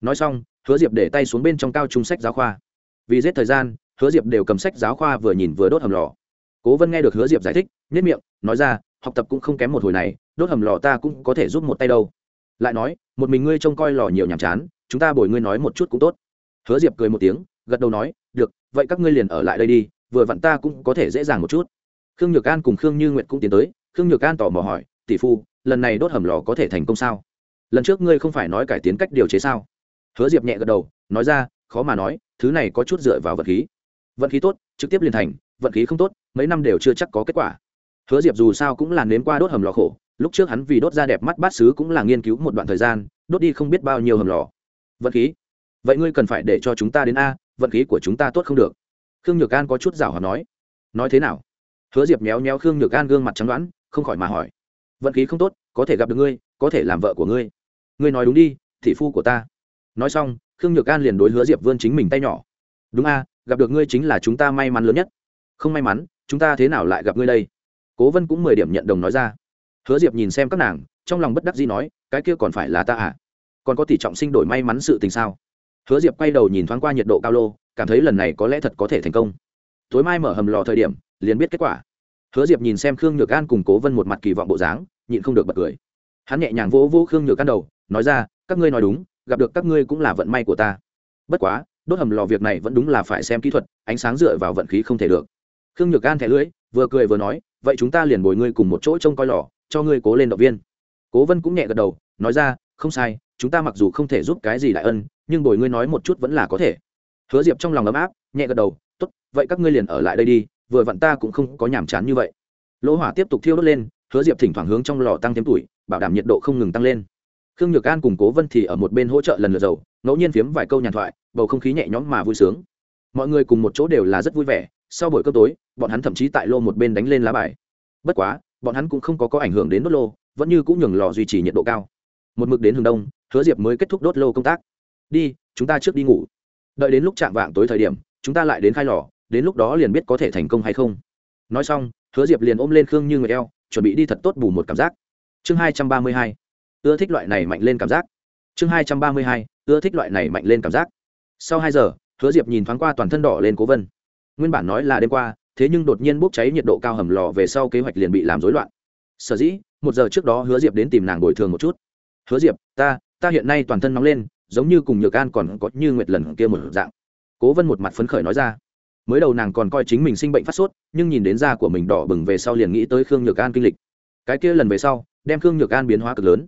Nói xong, hứa diệp để tay xuống bên trong cao trung sách giáo khoa. Vì giết thời gian, hứa diệp đều cầm sách giáo khoa vừa nhìn vừa đốt hầm lò. Cố vân nghe được hứa diệp giải thích nhất miệng, nói ra, học tập cũng không kém một hồi này đốt hầm lò ta cũng có thể giúp một tay đâu. Lại nói, một mình ngươi trông coi lò nhiều nhàm chán, chúng ta bồi ngươi nói một chút cũng tốt. Hứa diệp cười một tiếng, gật đầu nói, được, vậy các ngươi liền ở lại đây đi, vừa vặn ta cũng có thể dễ dàng một chút. Khương nhược an cùng khương như Nguyệt cũng tiến tới, khương nhược an tỏ mò hỏi, tỷ phu, lần này đốt hầm lò có thể thành công sao? Lần trước ngươi không phải nói cải tiến cách điều chế sao? Hứa diệp nhẹ gật đầu, nói ra, khó mà nói, thứ này có chút dựa vào vật khí. Vận khí tốt, trực tiếp liền thành, vận khí không tốt, mấy năm đều chưa chắc có kết quả. Hứa diệp dù sao cũng là nếm qua đốt hầm lò khổ lúc trước hắn vì đốt ra đẹp mắt bát sứ cũng là nghiên cứu một đoạn thời gian, đốt đi không biết bao nhiêu hầm lò. Vận khí? Vậy ngươi cần phải để cho chúng ta đến a, vận khí của chúng ta tốt không được. Khương nhược an có chút rảo hòa nói. Nói thế nào? Hứa diệp méo méo khương nhược an gương mặt trắng đoán, không khỏi mà hỏi. Vận khí không tốt, có thể gặp được ngươi, có thể làm vợ của ngươi. Ngươi nói đúng đi, thị phu của ta. Nói xong, khương nhược an liền đối hứa diệp vươn chính mình tay nhỏ. Đúng a, gặp được ngươi chính là chúng ta may mắn lớn nhất. Không may mắn, chúng ta thế nào lại gặp ngươi đây? Cố vân cũng mười điểm nhận đồng nói ra hứa diệp nhìn xem các nàng, trong lòng bất đắc dĩ nói, cái kia còn phải là ta à? Còn có tỷ trọng sinh đổi may mắn sự tình sao? Hứa diệp quay đầu nhìn thoáng qua nhiệt độ cao lô, cảm thấy lần này có lẽ thật có thể thành công. Tối mai mở hầm lò thời điểm, liền biết kết quả. Hứa diệp nhìn xem khương nhược an cùng cố vân một mặt kỳ vọng bộ dáng, nhịn không được bật cười. Hắn nhẹ nhàng vỗ vỗ khương nhược an đầu, nói ra, các ngươi nói đúng, gặp được các ngươi cũng là vận may của ta. Bất quá, đốt hầm lò việc này vẫn đúng là phải xem kỹ thuật, ánh sáng dựa vào vận khí không thể được. Khương nhược an thẻ lưỡi, vừa cười vừa nói vậy chúng ta liền bồi ngươi cùng một chỗ trông coi lò, cho ngươi cố lên động viên. Cố vân cũng nhẹ gật đầu, nói ra, không sai, chúng ta mặc dù không thể giúp cái gì đại ân, nhưng bồi ngươi nói một chút vẫn là có thể. Hứa diệp trong lòng ấm áp, nhẹ gật đầu, tốt, vậy các ngươi liền ở lại đây đi, vừa vặn ta cũng không có nhàm chán như vậy. Lỗ hỏa tiếp tục thiêu đốt lên, hứa diệp thỉnh thoảng hướng trong lò tăng thêm tuổi, bảo đảm nhiệt độ không ngừng tăng lên. Khương nhược an cùng cố vân thì ở một bên hỗ trợ lần lượt dầu, ngẫu nhiên phiếm vài câu nhàn thoại, bầu không khí nhẹ nhõm mà vui sướng. Mọi người cùng một chỗ đều là rất vui vẻ sau buổi cơm tối, bọn hắn thậm chí tại lô một bên đánh lên lá bài. Bất quá, bọn hắn cũng không có có ảnh hưởng đến đốt lô, vẫn như cũng nhường lò duy trì nhiệt độ cao. Một mực đến hướng đông, hứa diệp mới kết thúc đốt lô công tác. Đi, chúng ta trước đi ngủ. Đợi đến lúc chạm vạng tối thời điểm, chúng ta lại đến khai lò, đến lúc đó liền biết có thể thành công hay không. Nói xong, hứa diệp liền ôm lên khương như người eo, chuẩn bị đi thật tốt bù một cảm giác. Chương hai trăm ba mươi hai. Ưa thích loại này mạnh lên cảm giác. Chương hai trăm ba mươi hai. Ưa thích loại này mạnh lên cảm giác. Sau hai giờ, hứa diệp nhìn thoáng qua toàn thân đỏ lên cố vân nguyên bản nói là đêm qua, thế nhưng đột nhiên bốc cháy nhiệt độ cao hầm lò về sau kế hoạch liền bị làm rối loạn. Sở dĩ, một giờ trước đó hứa diệp đến tìm nàng bồi thường một chút. Hứa diệp, ta ta hiện nay toàn thân nóng lên, giống như cùng nhược an còn có như nguyệt lần kia một dạng. Cố vân một mặt phấn khởi nói ra. Mới đầu nàng còn coi chính mình sinh bệnh phát sốt, nhưng nhìn đến da của mình đỏ bừng về sau liền nghĩ tới khương nhược an kinh lịch. Cái kia lần về sau, đem khương nhược an biến hóa cực lớn.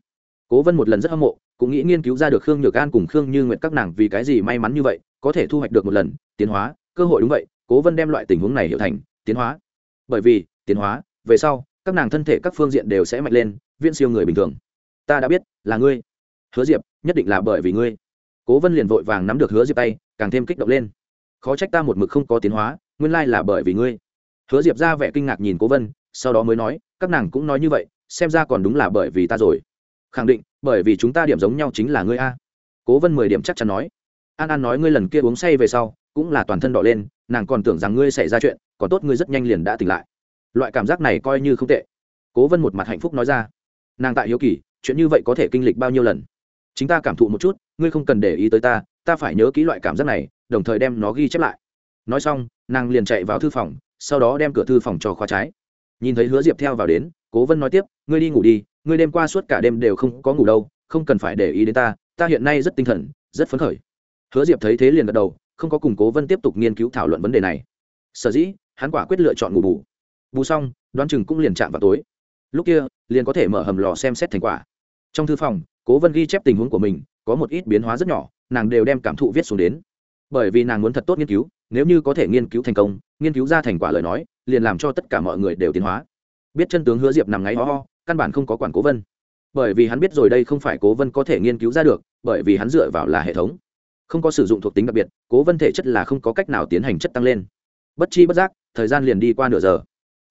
Cố vân một lần rất hâm mộ, cũng nghĩ nghiên cứu ra được khương nhược an cùng khương như nguyệt các nàng vì cái gì may mắn như vậy, có thể thu hoạch được một lần, tiến hóa, cơ hội đúng vậy cố vân đem loại tình huống này hiểu thành, tiến hóa. Bởi vì, tiến hóa, về sau, các nàng thân thể các phương diện đều sẽ mạnh lên, viễn siêu người bình thường. Ta đã biết, là ngươi. Hứa diệp, nhất định là bởi vì ngươi. Cố vân liền vội vàng nắm được hứa diệp tay, càng thêm kích động lên. Khó trách ta một mực không có tiến hóa, nguyên lai là bởi vì ngươi. Hứa diệp ra vẻ kinh ngạc nhìn cố vân, sau đó mới nói, các nàng cũng nói như vậy, xem ra còn đúng là bởi vì ta rồi. Khẳng định, bởi vì chúng ta điểm giống nhau chính là ngươi a. Cố vân mười điểm chắc chắn nói. An an nói ngươi lần kia uống say về sau, cũng là toàn thân đỏ lên nàng còn tưởng rằng ngươi xảy ra chuyện, còn tốt ngươi rất nhanh liền đã tỉnh lại. Loại cảm giác này coi như không tệ. Cố vân một mặt hạnh phúc nói ra. Nàng tại hiếu kỳ, chuyện như vậy có thể kinh lịch bao nhiêu lần? Chính ta cảm thụ một chút, ngươi không cần để ý tới ta ta phải nhớ kỹ loại cảm giác này, đồng thời đem nó ghi chép lại. Nói xong, nàng liền chạy vào thư phòng, sau đó đem cửa thư phòng cho khóa trái. Nhìn thấy hứa diệp theo vào đến, cố vân nói tiếp, ngươi đi ngủ đi, ngươi đêm qua suốt cả đêm đều không có ngủ đâu, không cần phải để ý đến ta ta hiện nay rất tinh thần, rất phấn khởi. Hứa diệp thấy thế liền gật đầu không có cùng cố vân tiếp tục nghiên cứu thảo luận vấn đề này sở dĩ hắn quả quyết lựa chọn ngủ bù bù xong đoán chừng cũng liền chạm vào tối lúc kia liền có thể mở hầm lò xem xét thành quả trong thư phòng cố vân ghi chép tình huống của mình có một ít biến hóa rất nhỏ nàng đều đem cảm thụ viết xuống đến bởi vì nàng muốn thật tốt nghiên cứu nếu như có thể nghiên cứu thành công nghiên cứu ra thành quả lời nói liền làm cho tất cả mọi người đều tiến hóa biết chân tướng hứa diệp nằm ngáy ho ho căn bản không có quản cố vân bởi vì hắn biết rồi đây không phải cố vân có thể nghiên cứu ra được bởi vì hắn dựa vào là hệ thống không có sử dụng thuộc tính đặc biệt, cố vân thể chất là không có cách nào tiến hành chất tăng lên. Bất chi bất giác, thời gian liền đi qua nửa giờ.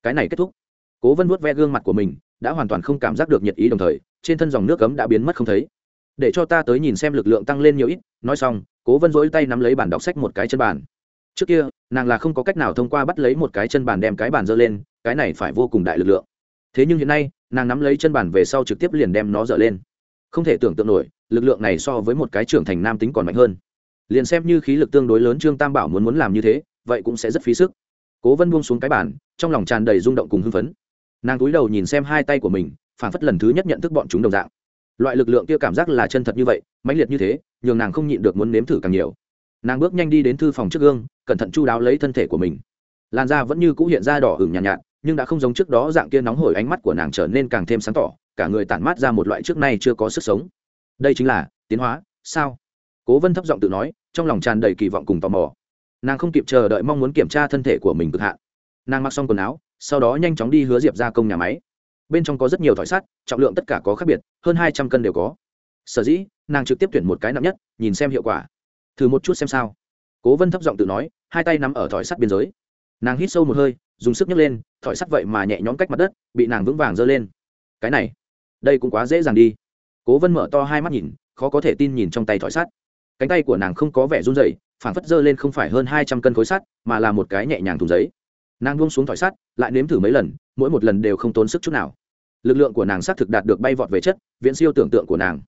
Cái này kết thúc. Cố vân vuốt ve gương mặt của mình, đã hoàn toàn không cảm giác được nhiệt ý đồng thời, trên thân dòng nước cấm đã biến mất không thấy. Để cho ta tới nhìn xem lực lượng tăng lên nhiều ít, nói xong, cố vân dỗi tay nắm lấy bản đọc sách một cái chân bàn. Trước kia, nàng là không có cách nào thông qua bắt lấy một cái chân bàn đem cái bàn dơ lên, cái này phải vô cùng đại lực lượng. Thế nhưng hiện nay, nàng nắm lấy chân bàn về sau trực tiếp liền đem nó dở lên. Không thể tưởng tượng nổi, lực lượng này so với một cái trưởng thành nam tính còn mạnh hơn liền xem như khí lực tương đối lớn trương tam bảo muốn muốn làm như thế vậy cũng sẽ rất phí sức. Cố vân buông xuống cái bàn trong lòng tràn đầy rung động cùng hưng phấn. Nàng cúi đầu nhìn xem hai tay của mình phản phất lần thứ nhất nhận thức bọn chúng đồng dạng. Loại lực lượng kia cảm giác là chân thật như vậy mãnh liệt như thế nhường nàng không nhịn được muốn nếm thử càng nhiều. Nàng bước nhanh đi đến thư phòng trước gương cẩn thận chu đáo lấy thân thể của mình. Làn da vẫn như cũ hiện ra đỏ hửng nhàn nhạt, nhạt nhưng đã không giống trước đó dạng kia nóng hổi ánh mắt của nàng trở nên càng thêm sáng tỏ cả người tản mát ra một loại trước nay chưa có sức sống. Đây chính là tiến hóa sao? Cố vân thấp giọng tự nói, trong lòng tràn đầy kỳ vọng cùng tò mò. Nàng không kịp chờ đợi mong muốn kiểm tra thân thể của mình cực hạn. Nàng mặc xong quần áo, sau đó nhanh chóng đi hứa diệp ra công nhà máy. Bên trong có rất nhiều thỏi sắt, trọng lượng tất cả có khác biệt, hơn hai trăm cân đều có. Sở dĩ, nàng trực tiếp tuyển một cái nặng nhất, nhìn xem hiệu quả. Thử một chút xem sao. Cố vân thấp giọng tự nói, hai tay nắm ở thỏi sắt biên giới. Nàng hít sâu một hơi, dùng sức nhấc lên, thỏi sắt vậy mà nhẹ nhõm cách mặt đất, bị nàng vững vàng giơ lên. Cái này, đây cũng quá dễ dàng đi. Cố vân mở to hai mắt nhìn, khó có thể tin nhìn trong tay thỏi sắt cánh tay của nàng không có vẻ run rẩy, phản phất dơ lên không phải hơn hai trăm cân khối sắt mà là một cái nhẹ nhàng thùng giấy. Nàng buông xuống thỏi sắt lại nếm thử mấy lần mỗi một lần đều không tốn sức chút nào. Lực lượng của nàng xác thực đạt được bay vọt về chất viễn siêu tưởng tượng của nàng.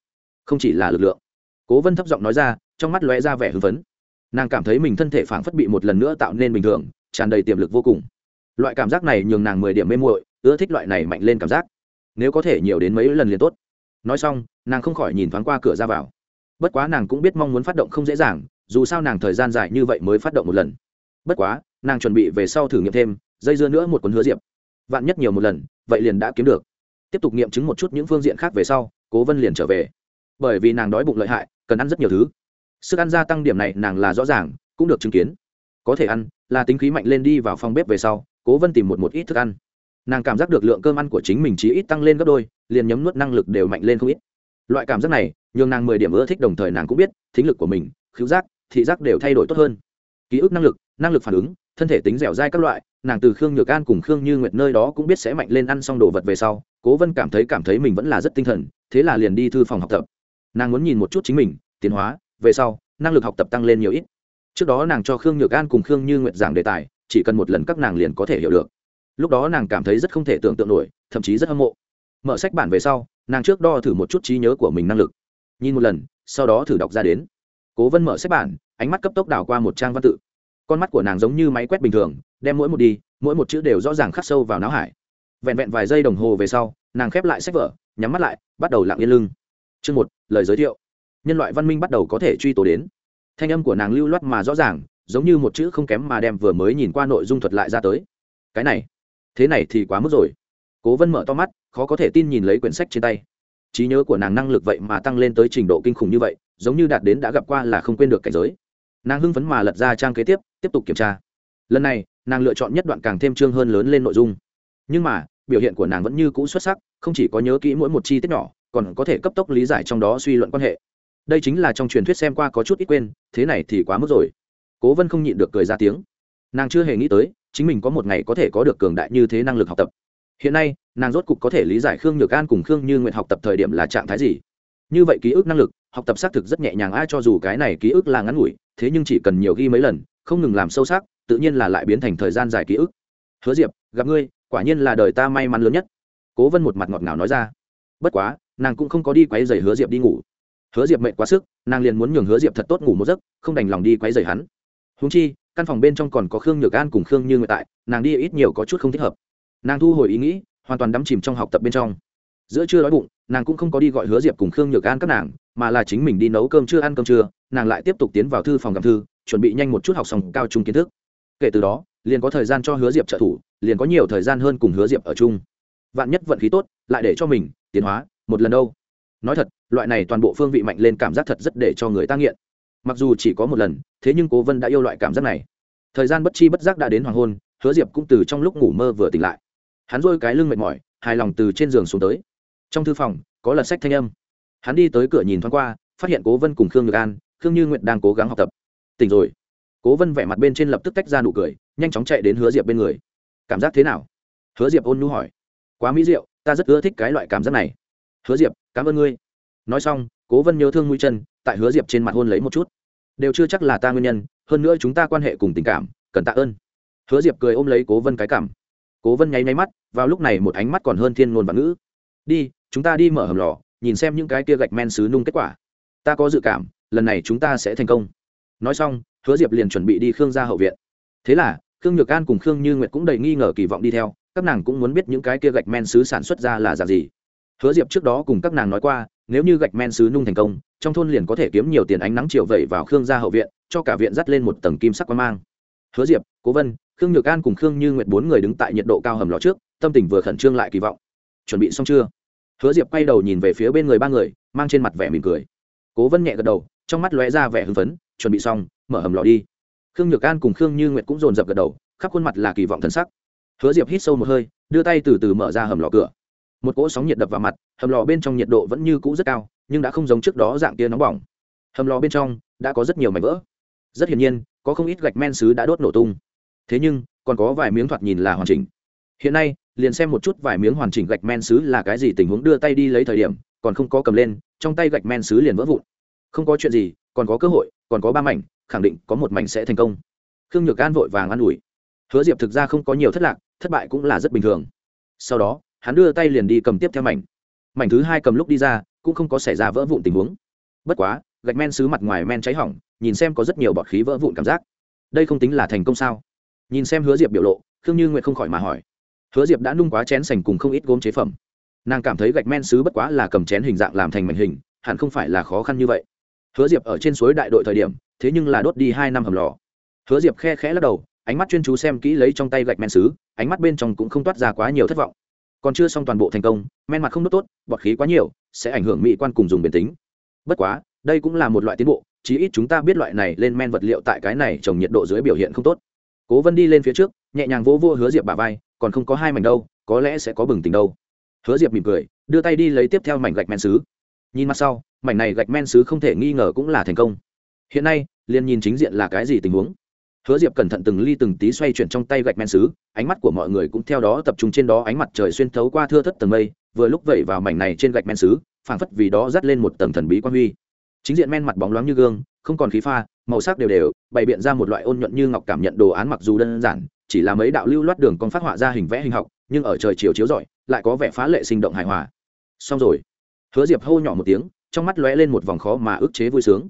Không chỉ là lực lượng. Cố vân thấp giọng nói ra trong mắt lóe ra vẻ hưng phấn. Nàng cảm thấy mình thân thể phảng phất bị một lần nữa tạo nên bình thường tràn đầy tiềm lực vô cùng. Loại cảm giác này nhường nàng mười điểm mê muội ưa thích loại này mạnh lên cảm giác. Nếu có thể nhiều đến mấy lần liền tốt. Nói xong nàng không khỏi nhìn thoáng qua cửa ra vào bất quá nàng cũng biết mong muốn phát động không dễ dàng, dù sao nàng thời gian dài như vậy mới phát động một lần. Bất quá, nàng chuẩn bị về sau thử nghiệm thêm, dây dưa nữa một cuốn hứa diệp. Vạn nhất nhiều một lần, vậy liền đã kiếm được. Tiếp tục nghiệm chứng một chút những phương diện khác về sau, cố vân liền trở về. Bởi vì nàng đói bụng lợi hại, cần ăn rất nhiều thứ. Sức ăn gia tăng điểm này nàng là rõ ràng, cũng được chứng kiến. Có thể ăn, là tính khí mạnh lên đi vào phòng bếp về sau, cố vân tìm một một ít thức ăn. Nàng cảm giác được lượng cơm ăn của chính mình chỉ ít tăng lên gấp đôi, liền nhấm nuốt năng lực đều mạnh lên không ít loại cảm giác này, nhường nàng mười điểm ưa thích đồng thời nàng cũng biết, thính lực của mình, khứu giác, thị giác đều thay đổi tốt hơn. Ký ức năng lực năng lực phản ứng, thân thể tính dẻo dai các loại, nàng từ khương nhược an cùng khương như nguyệt nơi đó cũng biết sẽ mạnh lên ăn xong đồ vật về sau, cố vân cảm thấy cảm thấy mình vẫn là rất tinh thần, thế là liền đi thư phòng học tập. Nàng muốn nhìn một chút chính mình, tiến hóa, về sau, năng lực học tập tăng lên nhiều ít. Trước đó nàng cho khương nhược an cùng khương như nguyệt giảng đề tài, chỉ cần một lần các nàng liền có thể hiểu được. Lúc đó nàng cảm thấy rất không thể tưởng tượng nổi, thậm chí rất hâm mộ. Mở sách bản về sau nàng trước đo thử một chút trí nhớ của mình năng lực. Nhìn một lần, sau đó thử đọc ra đến. Cố vân mở sách bản, ánh mắt cấp tốc đảo qua một trang văn tự. Con mắt của nàng giống như máy quét bình thường, đem mỗi một đi, mỗi một chữ đều rõ ràng khắc sâu vào não hải. Vẹn vẹn vài giây đồng hồ về sau, nàng khép lại sách vở, nhắm mắt lại, bắt đầu lặng yên lưng. Chương một, lời giới thiệu. Nhân loại văn minh bắt đầu có thể truy tố đến. Thanh âm của nàng lưu loát mà rõ ràng, giống như một chữ không kém mà đem vừa mới nhìn qua nội dung thuật lại ra tới. Cái này, thế này thì quá mức rồi cố vân mở to mắt, khó có thể tin nhìn lấy quyển sách trên tay. Trí nhớ của nàng năng lực vậy mà tăng lên tới trình độ kinh khủng như vậy, giống như đạt đến đã gặp qua là không quên được cảnh giới. Nàng hưng phấn mà lật ra trang kế tiếp tiếp tục kiểm tra. Lần này, nàng lựa chọn nhất đoạn càng thêm chương hơn lớn lên nội dung. Nhưng mà, biểu hiện của nàng vẫn như cũ xuất sắc, không chỉ có nhớ kỹ mỗi một chi tiết nhỏ, còn có thể cấp tốc lý giải trong đó suy luận quan hệ. Đây chính là trong truyền thuyết xem qua có chút ít quên, thế này thì quá mức rồi. Cố vân không nhịn được cười ra tiếng. Nàng chưa hề nghĩ tới, chính mình có một ngày có thể có được cường đại như thế năng lực học tập hiện nay, nàng rốt cục có thể lý giải khương nhược an cùng khương như nguyện học tập thời điểm là trạng thái gì. Như vậy ký ức năng lực, học tập xác thực rất nhẹ nhàng, ai cho dù cái này ký ức là ngắn ngủi, thế nhưng chỉ cần nhiều ghi mấy lần, không ngừng làm sâu sắc, tự nhiên là lại biến thành thời gian dài ký ức. Hứa diệp, gặp ngươi, quả nhiên là đời ta may mắn lớn nhất. Cố vân một mặt ngọt ngào nói ra. Bất quá, nàng cũng không có đi quấy giày hứa diệp đi ngủ. Hứa diệp mệt quá sức, nàng liền muốn nhường hứa diệp thật tốt ngủ một giấc, không đành lòng đi quấy giày hắn. Húng chi, căn phòng bên trong còn có khương nhược an cùng khương như nguyện tại, nàng đi ít nhiều có chút không thích hợp nàng thu hồi ý nghĩ, hoàn toàn đắm chìm trong học tập bên trong. Giữa trưa đói bụng, nàng cũng không có đi gọi hứa diệp cùng khương nhược an các nàng, mà là chính mình đi nấu cơm chưa ăn cơm trưa, nàng lại tiếp tục tiến vào thư phòng gặp thư, chuẩn bị nhanh một chút học xong cao trung kiến thức. Kể từ đó, liền có thời gian cho hứa diệp trợ thủ, liền có nhiều thời gian hơn cùng hứa diệp ở chung. Vạn nhất vận khí tốt, lại để cho mình, tiến hóa, một lần đâu. Nói thật, loại này toàn bộ phương vị mạnh lên cảm giác thật rất để cho người ta nghiện. Mặc dù chỉ có một lần, thế nhưng cố vân đã yêu loại cảm giác này. Thời gian bất chi bất giác đã đến hoàng hôn, hứa diệp cũng từ trong lúc ngủ mơ vừa tỉnh lại hắn rôi cái lưng mệt mỏi, hài lòng từ trên giường xuống tới. Trong thư phòng, có lật sách thanh âm. Hắn đi tới cửa nhìn thoáng qua, phát hiện cố vân cùng khương nhược an, khương như nguyện đang cố gắng học tập. Tỉnh rồi. Cố vân vẻ mặt bên trên lập tức tách ra nụ cười, nhanh chóng chạy đến hứa diệp bên người. Cảm giác thế nào? Hứa diệp ôn nhu hỏi. Quá mỹ diệu, ta rất ưa thích cái loại cảm giác này. Hứa diệp, cảm ơn ngươi. Nói xong, cố vân nhớ thương mũi chân, tại hứa diệp trên mặt hôn lấy một chút. Đều chưa chắc là ta nguyên nhân, hơn nữa chúng ta quan hệ cùng tình cảm, cần tạ ơn. Hứa diệp cười ôm lấy cố vân cái cảm cố vân nháy nháy mắt, vào lúc này một ánh mắt còn hơn thiên ngôn và ngữ. Đi, chúng ta đi mở hầm lò, nhìn xem những cái kia gạch men xứ nung kết quả. Ta có dự cảm, lần này chúng ta sẽ thành công. Nói xong, hứa diệp liền chuẩn bị đi khương ra hậu viện. Thế là, khương nhược an cùng khương như nguyệt cũng đầy nghi ngờ kỳ vọng đi theo, các nàng cũng muốn biết những cái kia gạch men xứ sản xuất ra là giả gì. Hứa diệp trước đó cùng các nàng nói qua, nếu như gạch men xứ nung thành công, trong thôn liền có thể kiếm nhiều tiền ánh nắng chiều vẩy vào khương gia hậu viện, cho cả viện dắt lên một tầng kim sắc quan mang hứa diệp, cố vân, khương nhược an cùng khương như nguyệt bốn người đứng tại nhiệt độ cao hầm lò trước, tâm tình vừa khẩn trương lại kỳ vọng. Chuẩn bị xong chưa? Hứa diệp quay đầu nhìn về phía bên người ba người, mang trên mặt vẻ mỉm cười. Cố vân nhẹ gật đầu, trong mắt lóe ra vẻ hưng phấn, chuẩn bị xong, mở hầm lò đi. Khương nhược an cùng khương như nguyệt cũng dồn dập gật đầu, khắp khuôn mặt là kỳ vọng thân sắc. Hứa diệp hít sâu một hơi, đưa tay từ từ mở ra hầm lò cửa. Một cỗ sóng nhiệt đập vào mặt, hầm lò bên trong nhiệt độ vẫn như cũ rất cao, nhưng đã không giống trước đó dạng kia nóng bỏng. Hầm lò bên trong đã có rất nhiều mảnh vỡ. Rất hiển nhiên có không ít gạch men xứ đã đốt nổ tung. Thế nhưng, còn có vài miếng thoạt nhìn là hoàn chỉnh. Hiện nay, liền xem một chút vài miếng hoàn chỉnh gạch men xứ là cái gì tình huống đưa tay đi lấy thời điểm, còn không có cầm lên, trong tay gạch men xứ liền vỡ vụn. Không có chuyện gì, còn có cơ hội, còn có ba mảnh, khẳng định có một mảnh sẽ thành công. Khương nhược an vội vàng an ủi. Hứa diệp thực ra không có nhiều thất lạc, thất bại cũng là rất bình thường. Sau đó, hắn đưa tay liền đi cầm tiếp theo mảnh. Mảnh thứ hai cầm lúc đi ra, cũng không có xảy ra vỡ vụn tình huống. Bất quá, gạch men xứ mặt ngoài men cháy hỏng nhìn xem có rất nhiều bọt khí vỡ vụn cảm giác. Đây không tính là thành công sao? Nhìn xem hứa diệp biểu lộ, khương như nguyện không khỏi mà hỏi. Hứa diệp đã nung quá chén sành cùng không ít gốm chế phẩm. Nàng cảm thấy gạch men xứ bất quá là cầm chén hình dạng làm thành mảnh hình, hẳn không phải là khó khăn như vậy. Hứa diệp ở trên suối đại đội thời điểm, thế nhưng là đốt đi hai năm hầm lò. Hứa diệp khe khẽ lắc đầu, ánh mắt chuyên chú xem kỹ lấy trong tay gạch men xứ, ánh mắt bên trong cũng không toát ra quá nhiều thất vọng. Còn chưa xong toàn bộ thành công, men mặt không đốt tốt, bọt khí quá nhiều, sẽ ảnh hưởng mỹ quan cùng dùng biến tính. Bất quá, đây cũng là một loại tiến bộ chí ít chúng ta biết loại này lên men vật liệu tại cái này trồng nhiệt độ dưới biểu hiện không tốt. Cố vân đi lên phía trước, nhẹ nhàng vỗ vỗ hứa diệp bà vai, còn không có hai mảnh đâu, có lẽ sẽ có bừng tỉnh đâu. Hứa diệp mỉm cười, đưa tay đi lấy tiếp theo mảnh gạch men xứ. Nhìn mặt sau, mảnh này gạch men xứ không thể nghi ngờ cũng là thành công. Hiện nay, liền nhìn chính diện là cái gì tình huống. Hứa diệp cẩn thận từng ly từng tí xoay chuyển trong tay gạch men xứ, ánh mắt của mọi người cũng theo đó tập trung trên đó, ánh mặt trời xuyên thấu qua thưa thất tầng mây, vừa lúc vẩy vào mảnh này trên gạch men xứ, phảng phất vì đó dắt lên một tầng thần bí quan huy chính diện men mặt bóng loáng như gương, không còn khí pha, màu sắc đều đều, bày biện ra một loại ôn nhuận như ngọc cảm nhận đồ án mặc dù đơn giản, chỉ là mấy đạo lưu loát đường con phát họa ra hình vẽ hình học, nhưng ở trời chiều chiếu rọi, lại có vẻ phá lệ sinh động hài hòa. Xong rồi. Hứa diệp hô nhỏ một tiếng, trong mắt lóe lên một vòng khó mà ức chế vui sướng.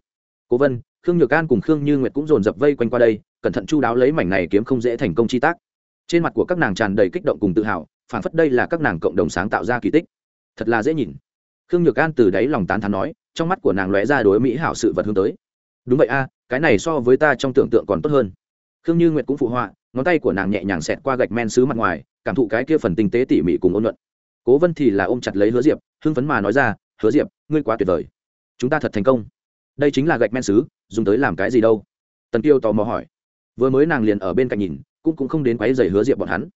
Cố vân, khương nhược an cùng khương như nguyệt cũng dồn dập vây quanh qua đây, cẩn thận chu đáo lấy mảnh này kiếm không dễ thành công chi tác. Trên mặt của các nàng tràn đầy kích động cùng tự hào phản phất đây là các nàng cộng đồng sáng tạo ra kỳ tích. Thật là dễ nhìn khương nhược an từ đáy lòng tán thán nói, trong mắt của nàng lóe ra đối mỹ hảo sự vật hướng tới. Đúng vậy a, cái này so với ta trong tưởng tượng còn tốt hơn. Khương như nguyệt cũng phụ họa, ngón tay của nàng nhẹ nhàng xẹt qua gạch men xứ mặt ngoài, cảm thụ cái kia phần tinh tế tỉ mỉ cùng ôn luận cố vân thì là ôm chặt lấy hứa diệp, hưng phấn mà nói ra, hứa diệp, ngươi quá tuyệt vời. Chúng ta thật thành công. Đây chính là gạch men xứ, dùng tới làm cái gì đâu? Tần kiêu tò mò hỏi. Vừa mới nàng liền ở bên cạnh nhìn, cũng cũng không đến quáy dày hứa diệp bọn hắn.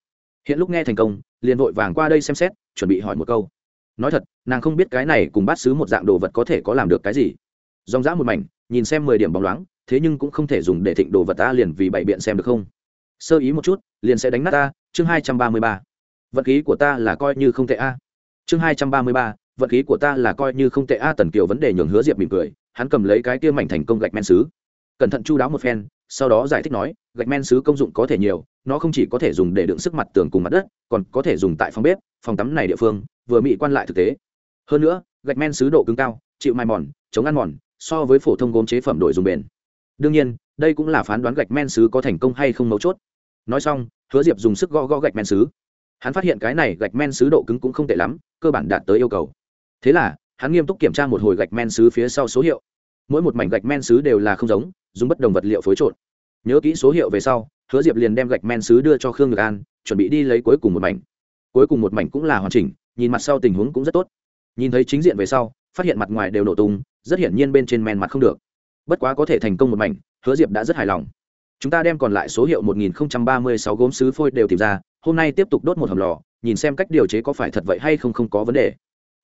Hiện lúc nghe thành công, liền vội vàng qua đây xem xét, chuẩn bị hỏi một câu nói thật, nàng không biết cái này cùng bát xứ một dạng đồ vật có thể có làm được cái gì. Dòng dã một mảnh, nhìn xem mười điểm bóng loáng, thế nhưng cũng không thể dùng để thịnh đồ vật ta liền vì bày biện xem được không? Sơ ý một chút, liền sẽ đánh nát ta, chương hai trăm ba mươi ba. Vật khí của ta là coi như không tệ a. Chương hai trăm ba mươi ba, vật khí của ta là coi như không tệ a, tần kiều vấn đề nhường hứa diệp mỉm cười, hắn cầm lấy cái kia mảnh thành công gạch men xứ. Cẩn thận chu đáo một phen, sau đó giải thích nói, gạch men xứ công dụng có thể nhiều nó không chỉ có thể dùng để đựng sức mặt tường cùng mặt đất, còn có thể dùng tại phòng bếp, phòng tắm này địa phương, vừa mỹ quan lại thực tế. Hơn nữa, gạch men xứ độ cứng cao, chịu mai mòn, chống ăn mòn, so với phổ thông gốm chế phẩm đổi dùng bền. Đương nhiên, đây cũng là phán đoán gạch men xứ có thành công hay không mấu chốt. Nói xong, hứa diệp dùng sức gõ gõ gạch men xứ. Hắn phát hiện cái này gạch men xứ độ cứng cũng không tệ lắm, cơ bản đạt tới yêu cầu. Thế là, hắn nghiêm túc kiểm tra một hồi gạch men xứ phía sau số hiệu. Mỗi một mảnh gạch men xứ đều là không giống, dùng bất đồng vật liệu phối trộn. Nhớ kỹ số hiệu về sau hứa diệp liền đem gạch men xứ đưa cho khương nhược an, chuẩn bị đi lấy cuối cùng một mảnh. Cuối cùng một mảnh cũng là hoàn chỉnh, nhìn mặt sau tình huống cũng rất tốt. Nhìn thấy chính diện về sau, phát hiện mặt ngoài đều nổ tung, rất hiển nhiên bên trên men mặt không được. Bất quá có thể thành công một mảnh, hứa diệp đã rất hài lòng. Chúng ta đem còn lại số hiệu 1036 gốm sứ phôi đều tìm ra, hôm nay tiếp tục đốt một hầm lò, nhìn xem cách điều chế có phải thật vậy hay không không có vấn đề.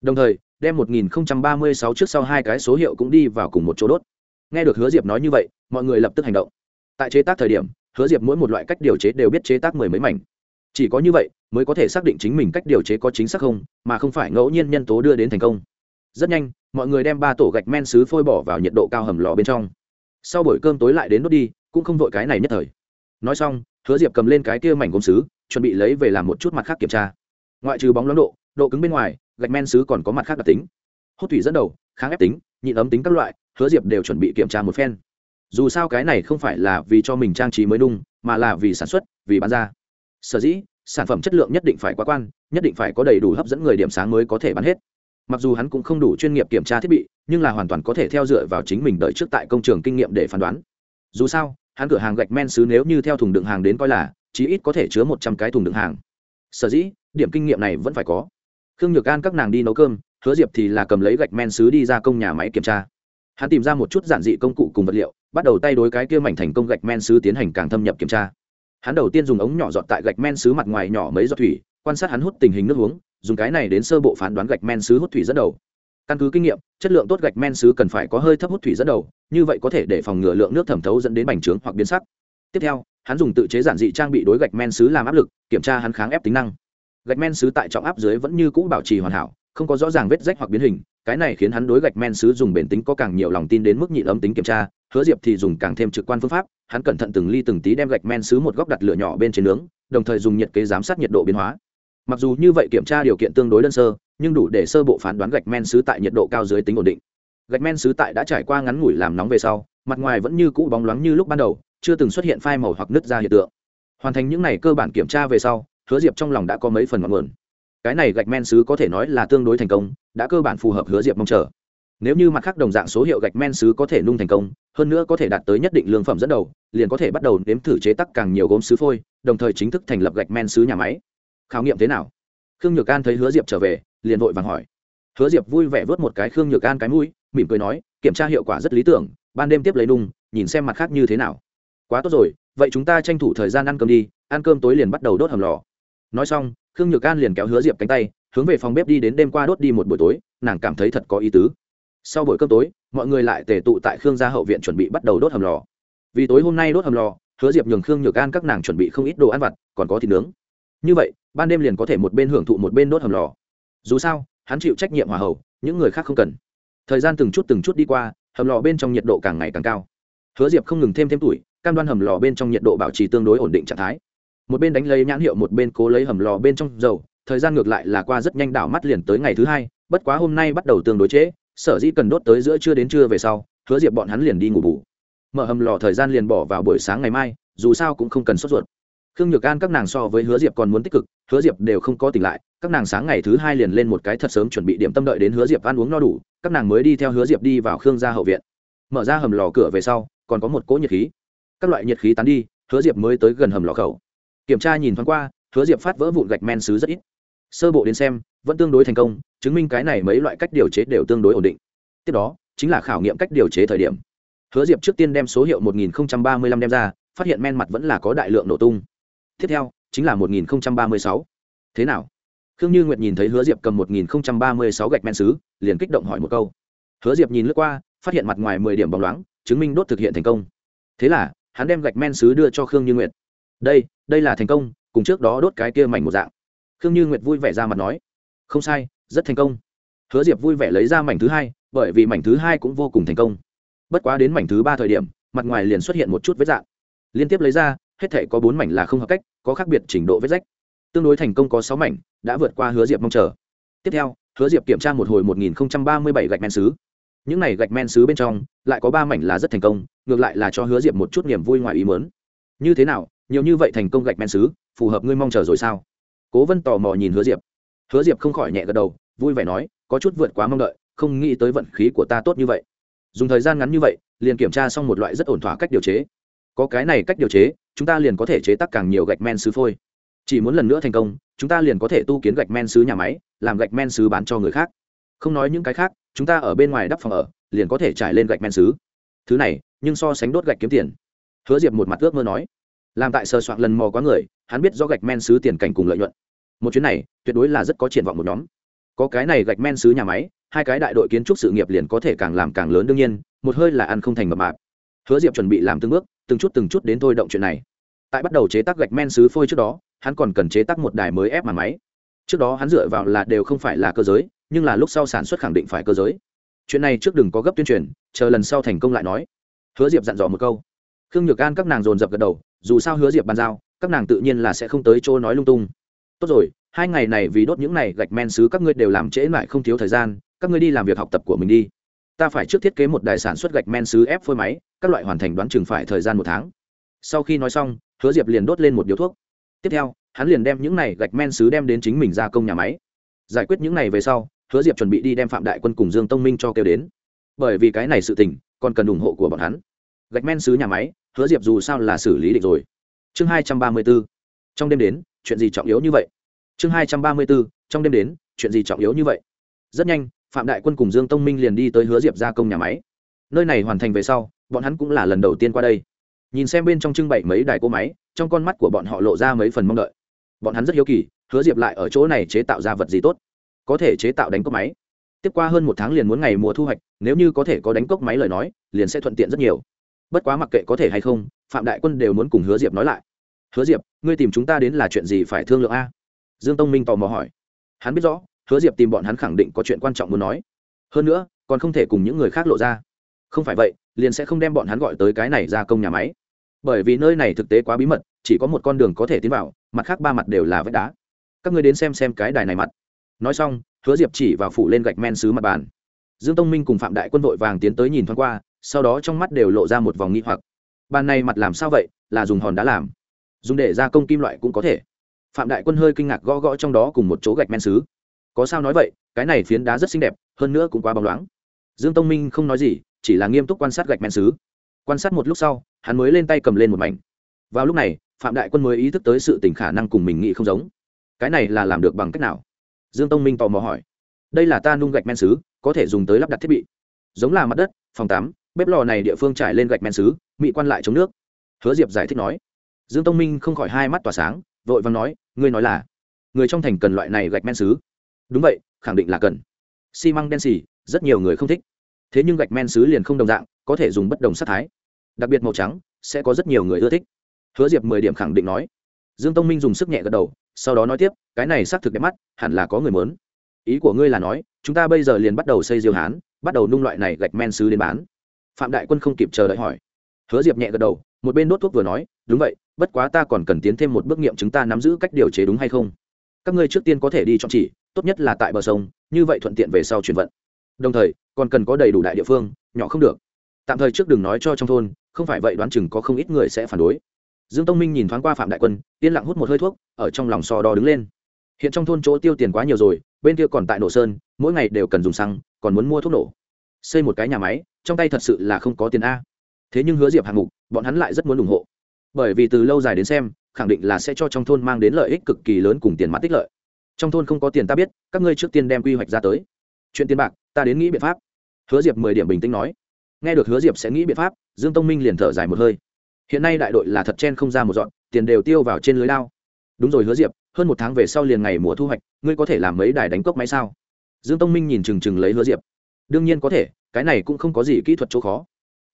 Đồng thời, đem 1036 trước sau hai cái số hiệu cũng đi vào cùng một chỗ đốt. Nghe được hứa diệp nói như vậy, mọi người lập tức hành động. Tại chế tác thời điểm hứa diệp mỗi một loại cách điều chế đều biết chế tác mười mấy mảnh. Chỉ có như vậy mới có thể xác định chính mình cách điều chế có chính xác không, mà không phải ngẫu nhiên nhân tố đưa đến thành công. Rất nhanh, mọi người đem ba tổ gạch men xứ phôi bỏ vào nhiệt độ cao hầm lò bên trong. Sau buổi cơm tối lại đến đốt đi, cũng không vội cái này nhất thời. Nói xong, hứa diệp cầm lên cái kia mảnh gốm xứ, chuẩn bị lấy về làm một chút mặt khác kiểm tra. Ngoại trừ bóng loáng độ độ cứng bên ngoài, gạch men xứ còn có mặt khác đặc tính. Hốt thủy dẫn đầu, kháng ép tính, nhịn ấm tính các loại, hứa diệp đều chuẩn bị kiểm tra một phen dù sao cái này không phải là vì cho mình trang trí mới nung, mà là vì sản xuất, vì bán ra. Sở dĩ, sản phẩm chất lượng nhất định phải quá quan, nhất định phải có đầy đủ hấp dẫn người điểm sáng mới có thể bán hết. Mặc dù hắn cũng không đủ chuyên nghiệp kiểm tra thiết bị, nhưng là hoàn toàn có thể theo dựa vào chính mình đợi trước tại công trường kinh nghiệm để phán đoán. Dù sao, hắn cửa hàng gạch men xứ nếu như theo thùng đựng hàng đến coi là, chí ít có thể chứa một trăm cái thùng đựng hàng. Sở dĩ, điểm kinh nghiệm này vẫn phải có. Khương nhược an các nàng đi nấu cơm, hứa diệp thì là cầm lấy gạch men xứ đi ra công nhà máy kiểm tra. Hắn tìm ra một chút giản dị công cụ cùng vật liệu bắt đầu tay đối cái kia mảnh thành công gạch men sứ tiến hành càng thâm nhập kiểm tra. Hắn đầu tiên dùng ống nhỏ dọn tại gạch men sứ mặt ngoài nhỏ mấy giọt thủy, quan sát hắn hút tình hình nước uống, dùng cái này đến sơ bộ phán đoán gạch men sứ hút thủy dẫn đầu. Căn cứ kinh nghiệm, chất lượng tốt gạch men sứ cần phải có hơi thấp hút thủy dẫn đầu, như vậy có thể để phòng ngừa lượng nước thẩm thấu dẫn đến bành trướng hoặc biến sắc. Tiếp theo, hắn dùng tự chế giản dị trang bị đối gạch men sứ làm áp lực, kiểm tra hắn kháng ép tính năng. Gạch men sứ tại trọng áp dưới vẫn như cũ bảo trì hoàn hảo, không có rõ ràng vết rách hoặc biến hình, cái này khiến hắn đối gạch men sứ dùng bền tính có càng nhiều lòng tin đến mức nhịn ấm tính kiểm tra hứa diệp thì dùng càng thêm trực quan phương pháp, hắn cẩn thận từng ly từng tí đem gạch men xứ một góc đặt lửa nhỏ bên trên nướng, đồng thời dùng nhiệt kế giám sát nhiệt độ biến hóa. Mặc dù như vậy kiểm tra điều kiện tương đối đơn sơ, nhưng đủ để sơ bộ phán đoán gạch men xứ tại nhiệt độ cao dưới tính ổn định. Gạch men xứ tại đã trải qua ngắn ngủi làm nóng về sau, mặt ngoài vẫn như cũ bóng loáng như lúc ban đầu, chưa từng xuất hiện phai màu hoặc nứt ra hiện tượng. Hoàn thành những n à y cơ bản kiểm tra về sau, hứa diệp trong lòng đã có mấy phần ngọn nguồn. Cái này gạch men xứ có thể nói là tương đối thành công, đã cơ bản phù hợp hứa diệp mong chờ nếu như mặt khác đồng dạng số hiệu gạch men sứ có thể nung thành công hơn nữa có thể đạt tới nhất định lương phẩm dẫn đầu liền có thể bắt đầu nếm thử chế tắc càng nhiều gốm sứ phôi đồng thời chính thức thành lập gạch men sứ nhà máy. Khảo nghiệm thế nào? Khương nhược an thấy hứa diệp trở về liền vội vàng hỏi. Hứa diệp vui vẻ vớt một cái khương nhược an cái mũi mỉm cười nói kiểm tra hiệu quả rất lý tưởng ban đêm tiếp lấy nung, nhìn xem mặt khác như thế nào. Quá tốt rồi vậy chúng ta tranh thủ thời gian ăn cơm đi ăn cơm tối liền bắt đầu đốt hầm lò. Nói xong khương nhược an liền kéo hứa diệp cánh tay hướng về phòng bếp đi đến đêm qua đốt đi một buổi tối nàng cảm thấy thật có ý tứ sau buổi cơm tối, mọi người lại tề tụ tại khương gia hậu viện chuẩn bị bắt đầu đốt hầm lò. Vì tối hôm nay đốt hầm lò, hứa diệp nhường khương nhược an các nàng chuẩn bị không ít đồ ăn vặt, còn có thịt nướng. Như vậy, ban đêm liền có thể một bên hưởng thụ một bên đốt hầm lò. Dù sao, hắn chịu trách nhiệm hòa hậu, những người khác không cần. Thời gian từng chút từng chút đi qua, hầm lò bên trong nhiệt độ càng ngày càng cao. Hứa diệp không ngừng thêm thêm tuổi, cam đoan hầm lò bên trong nhiệt độ bảo trì tương đối ổn định trạng thái. Một bên đánh lấy nhãn hiệu, một bên cố lấy hầm lò bên trong dầu, thời gian ngược lại là qua rất nhanh đảo mắt liền tới ngày thứ hai, bất quá hôm nay bắt đầu tương đối trễ sở dĩ cần đốt tới giữa trưa đến trưa về sau, hứa diệp bọn hắn liền đi ngủ bù. Mở hầm lò thời gian liền bỏ vào buổi sáng ngày mai, dù sao cũng không cần sốt ruột. Khương nhược an các nàng so với hứa diệp còn muốn tích cực, hứa diệp đều không có tỉnh lại, các nàng sáng ngày thứ hai liền lên một cái thật sớm chuẩn bị điểm tâm đợi đến hứa diệp ăn uống no đủ, các nàng mới đi theo hứa diệp đi vào khương gia hậu viện. Mở ra hầm lò cửa về sau, còn có một cỗ nhiệt khí. Các loại nhiệt khí tán đi, hứa diệp mới tới gần hầm lò khẩu. Kiểm tra nhìn thoáng qua, hứa diệp phát vỡ vụn gạch men xứ rất ít sơ bộ đến xem, vẫn tương đối thành công, chứng minh cái này mấy loại cách điều chế đều tương đối ổn định. Tiếp đó, chính là khảo nghiệm cách điều chế thời điểm. Hứa diệp trước tiên đem số hiệu 1035 đem ra, phát hiện men mặt vẫn là có đại lượng nổ tung. Tiếp theo, chính là 1036. thế nào? Khương như nguyệt nhìn thấy hứa diệp cầm 1036 gạch men xứ, liền kích động hỏi một câu. Hứa diệp nhìn lướt qua, phát hiện mặt ngoài 10 điểm bóng loáng, chứng minh đốt thực hiện thành công. Thế là, hắn đem gạch men xứ đưa cho khương như nguyệt. Đây đây là thành công, cùng trước đó đốt cái kia mảnh một dạng khương như nguyệt vui vẻ ra mặt nói, không sai, rất thành công. Hứa diệp vui vẻ lấy ra mảnh thứ hai, bởi vì mảnh thứ hai cũng vô cùng thành công. Bất quá đến mảnh thứ ba thời điểm, mặt ngoài liền xuất hiện một chút vết dạng. Liên tiếp lấy ra, hết thể có bốn mảnh là không hợp cách, có khác biệt trình độ vết rách. Tương đối thành công có sáu mảnh, đã vượt qua hứa diệp mong chờ. Tiếp theo, hứa diệp kiểm tra một hồi một nghìn ba mươi bảy gạch men xứ. Những này gạch men xứ bên trong, lại có ba mảnh là rất thành công, ngược lại là cho hứa diệp một chút niềm vui ngoài ý mớn như thế nào? Nhiều như vậy thành công gạch men xứ, phù hợp ngươi mong chờ rồi sao? Cố vân tò mò nhìn hứa diệp. Hứa diệp không khỏi nhẹ gật đầu, vui vẻ nói, có chút vượt quá mong đợi, không nghĩ tới vận khí của ta tốt như vậy. Dùng thời gian ngắn như vậy, liền kiểm tra xong một loại rất ổn thỏa cách điều chế. Có cái này cách điều chế, chúng ta liền có thể chế tác càng nhiều gạch men sứ phôi. Chỉ muốn lần nữa thành công, chúng ta liền có thể tu kiến gạch men sứ nhà máy, làm gạch men sứ bán cho người khác. Không nói những cái khác, chúng ta ở bên ngoài đắp phòng ở, liền có thể trải lên gạch men sứ. thứ này, nhưng so sánh đốt gạch kiếm tiền. Hứa diệp một mặt ước mơ nói. Làm tại sơ soạn lần mò quá người, hắn biết do gạch men sứ tiền cảnh cùng lợi nhuận một chuyến này tuyệt đối là rất có triển vọng một nhóm. Có cái này gạch men xứ nhà máy, hai cái đại đội kiến trúc sự nghiệp liền có thể càng làm càng lớn đương nhiên, một hơi là ăn không thành mập mạp. Hứa diệp chuẩn bị làm từng bước, từng chút từng chút đến thôi động chuyện này. Tại bắt đầu chế tác gạch men xứ phôi trước đó, hắn còn cần chế tác một đài mới ép màn máy. Trước đó hắn dựa vào là đều không phải là cơ giới, nhưng là lúc sau sản xuất khẳng định phải cơ giới. Chuyện này trước đừng có gấp tuyên truyền, chờ lần sau thành công lại nói. Hứa diệp dặn dò một câu. Khương nhược an các nàng dồn dập gật đầu, dù sao hứa diệp bàn giao, các nàng tự nhiên là sẽ không tới chỗ nói lung tung tốt rồi, hai ngày này vì đốt những này gạch men xứ các ngươi đều làm trễ lại không thiếu thời gian, các ngươi đi làm việc học tập của mình đi. Ta phải trước thiết kế một đài sản xuất gạch men xứ ép phôi máy, các loại hoàn thành đoán chừng phải thời gian một tháng. Sau khi nói xong, hứa diệp liền đốt lên một điếu thuốc. Tiếp theo, hắn liền đem những này gạch men xứ đem đến chính mình gia công nhà máy. Giải quyết những này về sau, hứa diệp chuẩn bị đi đem phạm đại quân cùng dương tông minh cho kêu đến. Bởi vì cái này sự tình, còn cần ủng hộ của bọn hắn. Gạch men xứ nhà máy, hứa diệp dù sao là xử lý địch rồi. Chương hai trăm ba mươi b ố trong đêm đến chuyện gì trọng yếu như vậy? Chương hai trăm ba mươi b ố trong đêm đến, chuyện gì trọng yếu như vậy? Rất nhanh, phạm đại quân cùng dương tông minh liền đi tới hứa diệp gia công nhà máy. Nơi này hoàn thành về sau, bọn hắn cũng là lần đầu tiên qua đây. Nhìn xem bên trong trưng bày mấy đài cỗ máy, trong con mắt của bọn họ lộ ra mấy phần mong đợi. Bọn hắn rất hiếu kỳ, hứa diệp lại ở chỗ này chế tạo ra vật gì tốt? Có thể chế tạo đánh cốc máy. Tiếp qua hơn một tháng liền muốn ngày mùa thu hoạch, nếu như có thể có đánh cốc máy lời nói, liền sẽ thuận tiện rất nhiều. Bất quá mặc kệ có thể hay không, phạm đại quân đều muốn cùng hứa diệp nói lại hứa diệp, ngươi tìm chúng ta đến là chuyện gì phải thương lượng a? Dương tông minh tò mò hỏi. Hắn biết rõ, hứa diệp tìm bọn hắn khẳng định có chuyện quan trọng muốn nói. Hơn nữa, còn không thể cùng những người khác lộ ra. Không phải vậy, liền sẽ không đem bọn hắn gọi tới cái này ra công nhà máy. Bởi vì nơi này thực tế quá bí mật, chỉ có một con đường có thể tiến vào, mặt khác ba mặt đều là vách đá. Các ngươi đến xem xem cái đài này mặt. Nói xong, hứa diệp chỉ vào phủ lên gạch men xứ mặt bàn. Dương tông minh cùng phạm đại quân vội vàng tiến tới nhìn thoáng qua, sau đó trong mắt đều lộ ra một vòng nghi hoặc. Bàn này mặt làm sao vậy? Là dùng hòn đá làm dùng để gia công kim loại cũng có thể. Phạm đại quân hơi kinh ngạc gõ gõ trong đó cùng một chỗ gạch men xứ. Có sao nói vậy, cái này phiến đá rất xinh đẹp, hơn nữa cũng quá bóng loáng. Dương tông minh không nói gì, chỉ là nghiêm túc quan sát gạch men xứ. Quan sát một lúc sau, hắn mới lên tay cầm lên một mảnh. Vào lúc này, phạm đại quân mới ý thức tới sự tình khả năng cùng mình nghĩ không giống. Cái này là làm được bằng cách nào? Dương tông minh tò mò hỏi. Đây là ta nung gạch men xứ, có thể dùng tới lắp đặt thiết bị. Giống là mặt đất, phòng tắm bếp lò này địa phương trải lên gạch men xứ, mỹ quan lại chống nước. Hứa diệp giải thích nói dương tông minh không khỏi hai mắt tỏa sáng, vội vàng nói, ngươi nói là, người trong thành cần loại này gạch men xứ. Đúng vậy, khẳng định là cần. Xi măng đen xì, rất nhiều người không thích. Thế nhưng gạch men xứ liền không đồng dạng, có thể dùng bất đồng sắc thái. Đặc biệt màu trắng, sẽ có rất nhiều người ưa thích. Hứa diệp mười điểm khẳng định nói. Dương tông minh dùng sức nhẹ gật đầu, sau đó nói tiếp, cái này xác thực đẹp mắt, hẳn là có người mớn ý của ngươi là nói, chúng ta bây giờ liền bắt đầu xây diêu hán, bắt đầu nung loại này gạch men xứ đến bán. Phạm đại quân không kịp chờ đợi hỏi. Hứa diệp nhẹ gật đầu, một bên đốt thuốc vừa nói, đúng vậy bất quá ta còn cần tiến thêm một bước nghiệm chúng ta nắm giữ cách điều chế đúng hay không. Các ngươi trước tiên có thể đi chọn chỉ, tốt nhất là tại bờ sông, như vậy thuận tiện về sau chuyển vận. Đồng thời, còn cần có đầy đủ đại địa phương, nhỏ không được. Tạm thời trước đừng nói cho trong thôn, không phải vậy đoán chừng có không ít người sẽ phản đối. Dương tông minh nhìn thoáng qua phạm đại quân, yên lặng hút một hơi thuốc, ở trong lòng so đo đứng lên. Hiện trong thôn chỗ tiêu tiền quá nhiều rồi, bên kia còn tại nổ sơn, mỗi ngày đều cần dùng xăng, còn muốn mua thuốc nổ. Xây một cái nhà máy, trong tay thật sự là không có tiền a. Thế nhưng hứa diệp hạng mục, bọn hắn lại rất muốn ủng hộ bởi vì từ lâu dài đến xem, khẳng định là sẽ cho trong thôn mang đến lợi ích cực kỳ lớn cùng tiền mặt tích lợi. Trong thôn không có tiền ta biết, các ngươi trước tiên đem quy hoạch ra tới. Chuyện tiền bạc, ta đến nghĩ biện pháp. Hứa diệp mười điểm bình tĩnh nói. Nghe được hứa diệp sẽ nghĩ biện pháp, dương tông minh liền thở dài một hơi. Hiện nay đại đội là thật chen không ra một dọn, tiền đều tiêu vào trên lưới lao. Đúng rồi hứa diệp, hơn một tháng về sau liền ngày mùa thu hoạch, ngươi có thể làm mấy đài đánh cốc máy sao? Dương tông minh nhìn chừng chừng lấy hứa diệp. Đương nhiên có thể, cái này cũng không có gì kỹ thuật chỗ khó.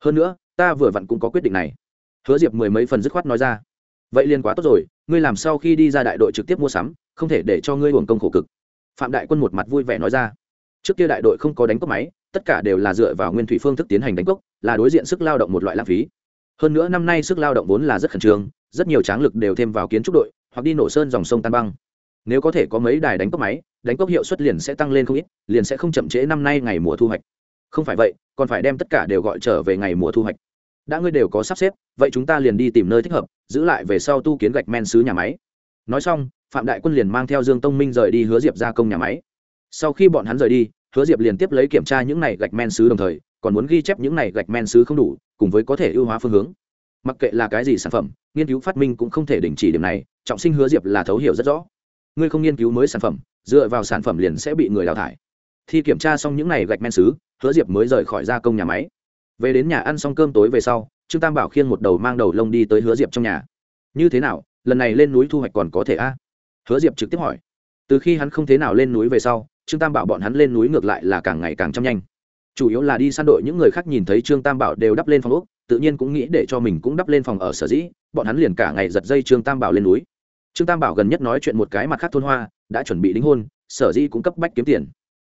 Hơn nữa, ta vừa vặn cũng có quyết định này hứa diệp mười mấy phần dứt khoát nói ra. Vậy liền quá tốt rồi, ngươi làm sau khi đi ra đại đội trực tiếp mua sắm, không thể để cho ngươi hưởng công khổ cực. Phạm đại quân một mặt vui vẻ nói ra. Trước kia đại đội không có đánh cốc máy, tất cả đều là dựa vào nguyên thủy phương thức tiến hành đánh cốc, là đối diện sức lao động một loại lãng phí. Hơn nữa năm nay sức lao động vốn là rất khẩn trương, rất nhiều tráng lực đều thêm vào kiến trúc đội, hoặc đi nổ sơn dòng sông tan băng. Nếu có thể có mấy đài đánh cốc máy, đánh cốc hiệu suất liền sẽ tăng lên không ít, liền sẽ không chậm trễ năm nay ngày mùa thu hoạch. Không phải vậy, còn phải đem tất cả đều gọi trở về ngày mùa thu hoạch đã ngươi đều có sắp xếp, vậy chúng ta liền đi tìm nơi thích hợp, giữ lại về sau tu kiến gạch men xứ nhà máy. Nói xong, phạm đại quân liền mang theo dương tông minh rời đi hứa diệp gia công nhà máy. Sau khi bọn hắn rời đi, hứa diệp liền tiếp lấy kiểm tra những này gạch men xứ đồng thời, còn muốn ghi chép những này gạch men xứ không đủ, cùng với có thể ưu hóa phương hướng. Mặc kệ là cái gì sản phẩm, nghiên cứu phát minh cũng không thể đình chỉ điểm này, trọng sinh hứa diệp là thấu hiểu rất rõ. Ngươi không nghiên cứu mới sản phẩm, dựa vào sản phẩm liền sẽ bị người đào thải. Thi kiểm tra xong những này gạch men xứ, hứa diệp mới rời khỏi gia công nhà máy về đến nhà ăn xong cơm tối về sau, trương tam bảo khiêng một đầu mang đầu lông đi tới hứa diệp trong nhà. Như thế nào, lần này lên núi thu hoạch còn có thể a? Hứa diệp trực tiếp hỏi. Từ khi hắn không thế nào lên núi về sau, trương tam bảo bọn hắn lên núi ngược lại là càng ngày càng chăm nhanh. Chủ yếu là đi săn đội, những người khác nhìn thấy trương tam bảo đều đắp lên phòng úc tự nhiên cũng nghĩ để cho mình cũng đắp lên phòng ở sở dĩ, bọn hắn liền cả ngày giật dây trương tam bảo lên núi. Trương tam bảo gần nhất nói chuyện một cái mặt khác thôn hoa, đã chuẩn bị đính hôn, sở dĩ cũng cấp bách kiếm tiền.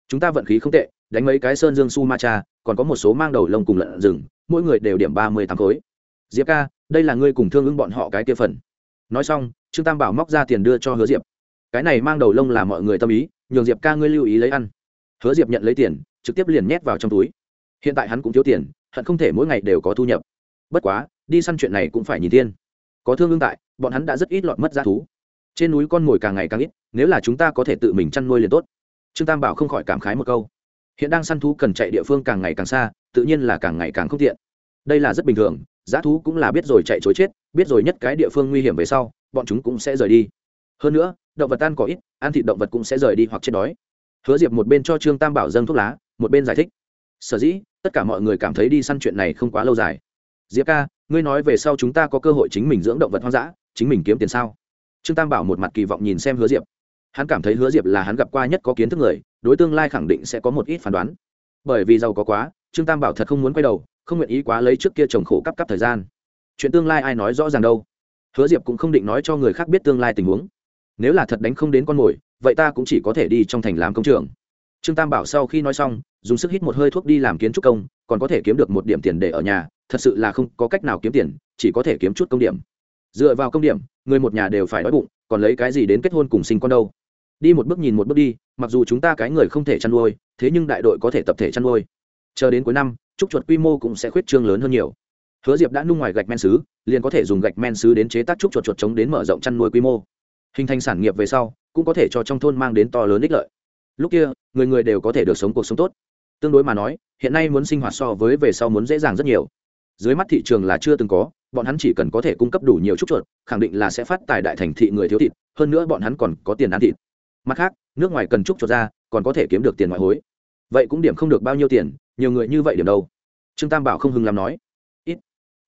Chúng ta vận khí không tệ đánh mấy cái sơn dương su ma cha còn có một số mang đầu lông cùng lợn rừng, mỗi người đều điểm ba mươi tám khối. Diệp ca, đây là ngươi cùng thương ứng bọn họ cái kia phần. Nói xong, trương tam bảo móc ra tiền đưa cho hứa diệp. Cái này mang đầu lông là mọi người tâm ý, nhường diệp ca ngươi lưu ý lấy ăn. Hứa diệp nhận lấy tiền, trực tiếp liền nhét vào trong túi. Hiện tại hắn cũng thiếu tiền, hận không thể mỗi ngày đều có thu nhập. Bất quá, đi săn chuyện này cũng phải nhìn tiên có thương ương tại, bọn hắn đã rất ít lọt mất ra thú. Trên núi con mồi càng ngày càng ít, nếu là chúng ta có thể tự mình chăn nuôi liền tốt. Trương tam bảo không khỏi cảm khái một câu hiện đang săn thú cần chạy địa phương càng ngày càng xa, tự nhiên là càng ngày càng không tiện. Đây là rất bình thường, giá thú cũng là biết rồi chạy chối chết, biết rồi nhất cái địa phương nguy hiểm về sau, bọn chúng cũng sẽ rời đi. Hơn nữa, động vật ăn có ít, ăn thịt động vật cũng sẽ rời đi hoặc chết đói. Hứa diệp một bên cho trương tam bảo dâng thuốc lá, một bên giải thích. Sở dĩ, tất cả mọi người cảm thấy đi săn chuyện này không quá lâu dài. Diệp ca, ngươi nói về sau chúng ta có cơ hội chính mình dưỡng động vật hoang dã, chính mình kiếm tiền sao? Trương tam bảo một mặt kỳ vọng nhìn xem hứa diệp hắn cảm thấy hứa diệp là hắn gặp qua nhất có kiến thức người, đối tương lai khẳng định sẽ có một ít phán đoán. Bởi vì giàu có quá, trương tam bảo thật không muốn quay đầu, không nguyện ý quá lấy trước kia trồng khổ cắp cắp thời gian. Chuyện tương lai ai nói rõ ràng đâu? Hứa diệp cũng không định nói cho người khác biết tương lai tình huống. Nếu là thật đánh không đến con mồi, vậy ta cũng chỉ có thể đi trong thành làm công trường trương tam bảo sau khi nói xong, dùng sức hít một hơi thuốc đi làm kiến trúc công, còn có thể kiếm được một điểm tiền để ở nhà, thật sự là không có cách nào kiếm tiền, chỉ có thể kiếm chút công điểm. Dựa vào công điểm, người một nhà đều phải đói bụng, còn lấy cái gì đến kết hôn cùng sinh con đâu? Đi một bước nhìn một bước đi, mặc dù chúng ta cái người không thể chăn nuôi, thế nhưng đại đội có thể tập thể chăn nuôi. Chờ đến cuối năm, trúc chuột quy mô cũng sẽ khuyết trương lớn hơn nhiều. Hứa diệp đã nung ngoài gạch men xứ, liền có thể dùng gạch men xứ đến chế tác trúc chuột chuột chống đến mở rộng chăn nuôi quy mô. Hình thành sản nghiệp về sau, cũng có thể cho trong thôn mang đến to lớn ích lợi. Lúc kia, người người đều có thể được sống cuộc sống tốt. Tương đối mà nói, hiện nay muốn sinh hoạt so với về sau muốn dễ dàng rất nhiều. Dưới mắt thị trường là chưa từng có, bọn hắn chỉ cần có thể cung cấp đủ nhiều trúc chuột, khẳng định là sẽ phát tài đại thành thị người thiếu thịt, hơn nữa bọn hắn còn có tiền ăn thịt mặt khác, nước ngoài cần trúc chuột ra, còn có thể kiếm được tiền ngoại hối. Vậy cũng điểm không được bao nhiêu tiền, nhiều người như vậy điểm đâu? Trương tam bảo không hưng làm nói. Ít.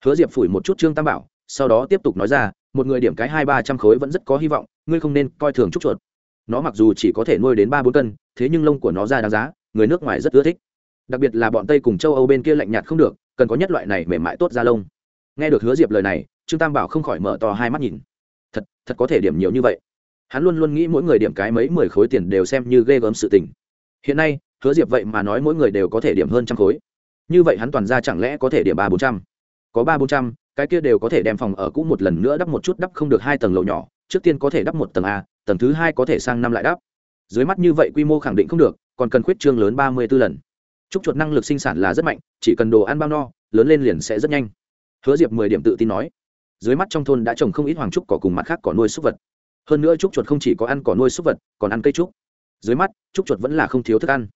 Hứa diệp phủi một chút trương tam bảo, sau đó tiếp tục nói ra, một người điểm cái hai ba trăm khối vẫn rất có hy vọng, ngươi không nên coi thường trúc chuột. Nó mặc dù chỉ có thể nuôi đến ba bốn cân, thế nhưng lông của nó ra đáng giá, người nước ngoài rất ưa thích. Đặc biệt là bọn tây cùng châu âu bên kia lạnh nhạt không được, cần có nhất loại này mềm mại tốt ra lông. Nghe được hứa diệp lời này, trương tam bảo không khỏi mở to hai mắt nhìn. Thật thật có thể điểm nhiều như vậy hắn luôn luôn nghĩ mỗi người điểm cái mấy mười khối tiền đều xem như ghê gớm sự tình. Hiện nay, hứa diệp vậy mà nói mỗi người đều có thể điểm hơn trăm khối. Như vậy hắn toàn ra chẳng lẽ có thể điểm ba bốn trăm? Có ba bốn trăm, cái kia đều có thể đem phòng ở cũ một lần nữa đắp một chút đắp không được hai tầng lầu nhỏ, trước tiên có thể đắp một tầng a, tầng thứ hai có thể sang năm lại đắp. Dưới mắt như vậy quy mô khẳng định không được, còn cần khuyết trương lớn ba mươi b ố lần. Trúc chuột năng lực sinh sản là rất mạnh, chỉ cần đồ ăn bao no, lớn lên liền sẽ rất nhanh. Hứa diệp mười điểm tự tin nói. Dưới mắt trong thôn đã trồng không ít hoàng trúc cỏ cùng mặt khác cỏ nuôi súc vật hơn nữa trúc chuột không chỉ có ăn cỏ nuôi súc vật, còn ăn cây trúc. Dưới mắt, trúc chuột vẫn là không thiếu thức ăn.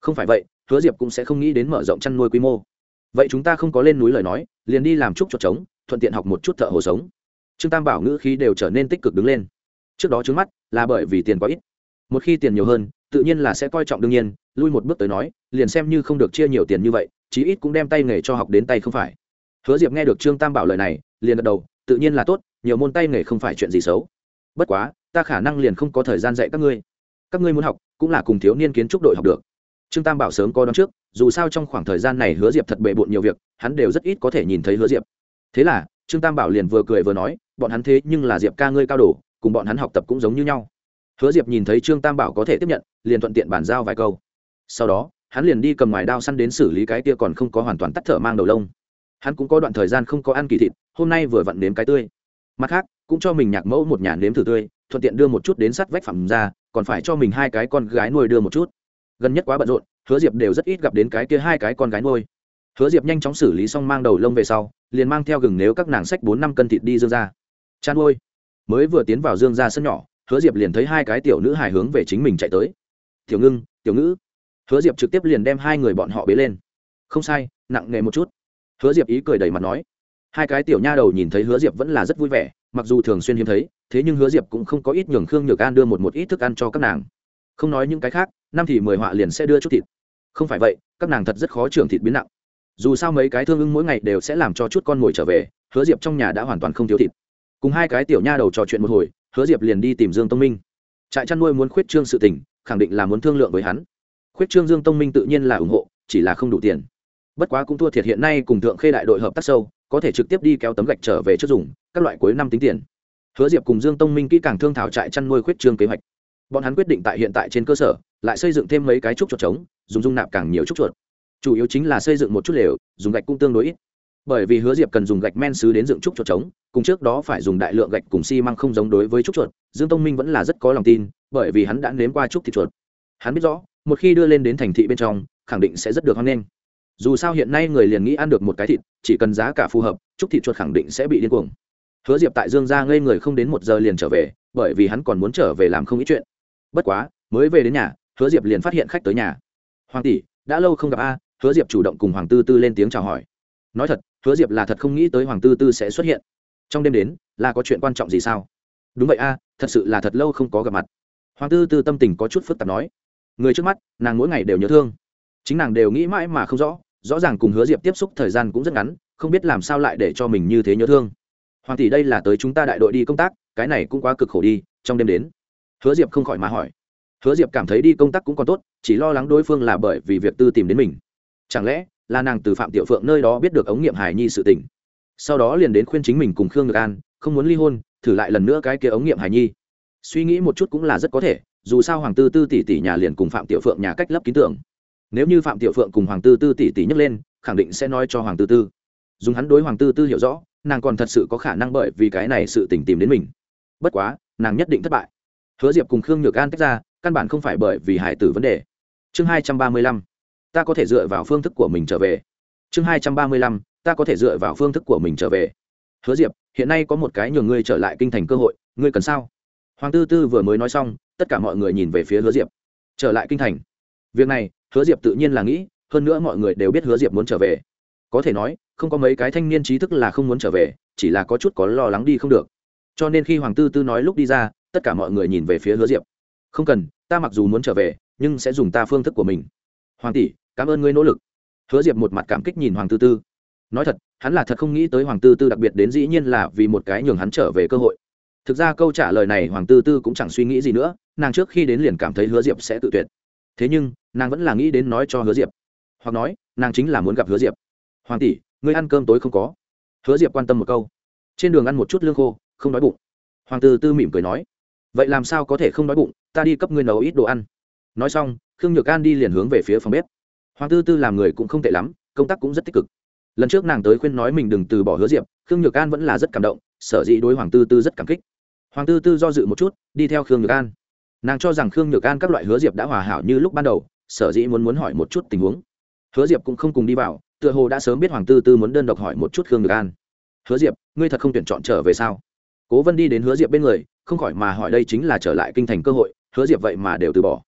Không phải vậy, hứa diệp cũng sẽ không nghĩ đến mở rộng chăn nuôi quy mô. Vậy chúng ta không có lên núi lời nói, liền đi làm trúc chuột trống, thuận tiện học một chút thợ hồ sống. Trương tam bảo ngữ khí đều trở nên tích cực đứng lên. Trước đó trước mắt là bởi vì tiền quá ít. Một khi tiền nhiều hơn, tự nhiên là sẽ coi trọng đương nhiên, lui một bước tới nói, liền xem như không được chia nhiều tiền như vậy, chí ít cũng đem tay nghề cho học đến tay không phải. Hứa diệp nghe được trương tam bảo lời này, liền gật đầu, tự nhiên là tốt, nhiều môn tay nghề không phải chuyện gì xấu bất quá, ta khả năng liền không có thời gian dạy các ngươi. Các ngươi muốn học, cũng là cùng thiếu niên kiến trúc đội học được. Trương tam bảo sớm có đón trước, dù sao trong khoảng thời gian này hứa diệp thật bệ bộn nhiều việc, hắn đều rất ít có thể nhìn thấy hứa diệp. Thế là, trương tam bảo liền vừa cười vừa nói, bọn hắn thế nhưng là diệp ca ngươi cao đồ, cùng bọn hắn học tập cũng giống như nhau. Hứa diệp nhìn thấy trương tam bảo có thể tiếp nhận, liền thuận tiện bàn giao vài câu. Sau đó, hắn liền đi cầm ngoài đao săn đến xử lý cái kia còn không có hoàn toàn tắt thở mang đầu lông. Hắn cũng có đoạn thời gian không có ăn kỳ thịt, hôm nay vừa vặn nếm cái tươi. Mặt khác cũng cho mình nhạc mẫu một nhà nếm thử tươi, thuận tiện đưa một chút đến sắt vách phẩm ra, còn phải cho mình hai cái con gái nuôi đưa một chút. Gần nhất quá bận rộn, hứa diệp đều rất ít gặp đến cái kia hai cái con gái nuôi. Hứa diệp nhanh chóng xử lý xong mang đầu lông về sau, liền mang theo gừng nếu các nàng sách bốn năm cân thịt đi dương ra chăn nuôi. Mới vừa tiến vào dương ra sân nhỏ, hứa diệp liền thấy hai cái tiểu nữ hài hướng về chính mình chạy tới. Tiểu ngưng, tiểu ngữ. Hứa diệp trực tiếp liền đem hai người bọn họ bế lên. Không sai, nặng nề một chút. Hứa diệp ý cười đầy mặt nói. Hai cái tiểu nha đầu nhìn thấy hứa diệp vẫn là rất vui vẻ mặc dù thường xuyên hiếm thấy, thế nhưng hứa diệp cũng không có ít nhường khương nhược an đưa một một ít thức ăn cho các nàng. Không nói những cái khác, năm thì mười họa liền sẽ đưa chút thịt. Không phải vậy, các nàng thật rất khó trưởng thịt biến nặng. Dù sao mấy cái thương ưng mỗi ngày đều sẽ làm cho chút con mồi trở về, hứa diệp trong nhà đã hoàn toàn không thiếu thịt. Cùng hai cái tiểu nha đầu trò chuyện một hồi, hứa diệp liền đi tìm dương tông minh. Trại chăn nuôi muốn khuyết trương sự tình, khẳng định là muốn thương lượng với hắn. Khuyết trương dương tông minh tự nhiên là ủng hộ, chỉ là không đủ tiền. Bất quá cũng thua thiệt hiện nay cùng thượng khê đại đội hợp tác sâu có thể trực tiếp đi kéo tấm gạch trở về trước dùng, các loại cuối năm tính tiền. Hứa diệp cùng dương tông minh kỹ càng thương thảo trại chăn nuôi khuyết trương kế hoạch. Bọn hắn quyết định tại hiện tại trên cơ sở, lại xây dựng thêm mấy cái trúc chuột trống, dùng dung nạp càng nhiều trúc chuột. Chủ yếu chính là xây dựng một chút lều, dùng gạch cũng tương đối ít. Bởi vì hứa diệp cần dùng gạch men xứ đến dựng trúc chuột trống, cùng trước đó phải dùng đại lượng gạch cùng xi măng không giống đối với trúc chuột, dương tông minh vẫn là rất có lòng tin, bởi vì hắn đã nếm qua trúc thịt chuột. Hắn biết rõ, một khi đưa lên đến thành thị bên trong, khẳng định sẽ rất được hoan nghênh dù sao hiện nay người liền nghĩ ăn được một cái thịt, chỉ cần giá cả phù hợp, chúc thịt chuột khẳng định sẽ bị điên cuồng. Hứa diệp tại dương Gia ngây người không đến một giờ liền trở về, bởi vì hắn còn muốn trở về làm không ít chuyện. Bất quá, mới về đến nhà, hứa diệp liền phát hiện khách tới nhà. Hoàng tỷ, đã lâu không gặp a. Hứa diệp chủ động cùng hoàng tư tư lên tiếng chào hỏi. Nói thật, hứa diệp là thật không nghĩ tới hoàng tư tư sẽ xuất hiện. Trong đêm đến, là có chuyện quan trọng gì sao? Đúng vậy a, thật sự là thật lâu không có gặp mặt. Hoàng tư tư tâm tình có chút phức tạp nói. Người trước mắt, nàng mỗi ngày đều nhớ thương. Chính nàng đều nghĩ mãi mà không rõ rõ ràng cùng hứa diệp tiếp xúc thời gian cũng rất ngắn, không biết làm sao lại để cho mình như thế nhớ thương. Hoàng tỷ đây là tới chúng ta đại đội đi công tác, cái này cũng quá cực khổ đi, trong đêm đến. Hứa diệp không khỏi mà hỏi. Hứa diệp cảm thấy đi công tác cũng còn tốt, chỉ lo lắng đối phương là bởi vì việc tư tìm đến mình. Chẳng lẽ là nàng từ phạm tiểu phượng nơi đó biết được ống nghiệm hài nhi sự tình? Sau đó liền đến khuyên chính mình cùng khương ngược an, không muốn ly hôn, thử lại lần nữa cái kia ống nghiệm hài nhi. Suy nghĩ một chút cũng là rất có thể, dù sao hoàng tư tư tỷ tỷ nhà liền cùng phạm tiểu phượng nhà cách lấp ký tưởng nếu như phạm tiểu phượng cùng hoàng tư tư tỷ tỷ nhấc lên, khẳng định sẽ nói cho hoàng tư tư. Dùng hắn đối hoàng tư tư hiểu rõ, nàng còn thật sự có khả năng bởi vì cái này sự tình tìm đến mình. Bất quá, nàng nhất định thất bại. Hứa diệp cùng khương nhược an tách ra, căn bản không phải bởi vì hải tử vấn đề. Chương hai trăm ba mươi lăm, ta có thể dựa vào phương thức của mình trở về. Chương hai trăm ba mươi lăm, ta có thể dựa vào phương thức của mình trở về. Hứa diệp, hiện nay có một cái nhường ngươi trở lại kinh thành cơ hội, ngươi cần sao? Hoàng tư tư vừa mới nói xong, tất cả mọi người nhìn về phía hứa diệp. Trở lại kinh thành. Việc này hứa diệp tự nhiên là nghĩ, hơn nữa mọi người đều biết hứa diệp muốn trở về. Có thể nói, không có mấy cái thanh niên trí thức là không muốn trở về, chỉ là có chút có lo lắng đi không được. Cho nên khi hoàng tư tư nói lúc đi ra, tất cả mọi người nhìn về phía hứa diệp. Không cần, ta mặc dù muốn trở về, nhưng sẽ dùng ta phương thức của mình. Hoàng tỷ, cảm ơn ngươi nỗ lực. Hứa diệp một mặt cảm kích nhìn hoàng tư tư. Nói thật, hắn là thật không nghĩ tới hoàng tư tư đặc biệt đến dĩ nhiên là vì một cái nhường hắn trở về cơ hội. Thực ra câu trả lời này hoàng tư tư cũng chẳng suy nghĩ gì nữa, nàng trước khi đến liền cảm thấy hứa diệp sẽ tự tuyệt thế nhưng, nàng vẫn là nghĩ đến nói cho hứa diệp. Hoặc nói, nàng chính là muốn gặp hứa diệp. Hoàng tỷ, ngươi ăn cơm tối không có. Hứa diệp quan tâm một câu. Trên đường ăn một chút lương khô, không đói bụng. Hoàng tư tư mỉm cười nói, vậy làm sao có thể không đói bụng? Ta đi cấp ngươi nấu ít đồ ăn. Nói xong, khương nhược an đi liền hướng về phía phòng bếp. Hoàng tư tư làm người cũng không tệ lắm, công tác cũng rất tích cực. Lần trước nàng tới khuyên nói mình đừng từ bỏ hứa diệp, khương nhược an vẫn là rất cảm động, sở dĩ đối hoàng tư tư rất cảm kích. Hoàng tư tư do dự một chút, đi theo khương nhược an nàng cho rằng khương nhược an các loại hứa diệp đã hòa hảo như lúc ban đầu, sở dĩ muốn muốn hỏi một chút tình huống. Hứa diệp cũng không cùng đi vào, tựa hồ đã sớm biết hoàng tư tư muốn đơn độc hỏi một chút khương nhược an. Hứa diệp, ngươi thật không tuyển chọn trở về sao? Cố vân đi đến hứa diệp bên người, không khỏi mà hỏi đây chính là trở lại kinh thành cơ hội, hứa diệp vậy mà đều từ bỏ.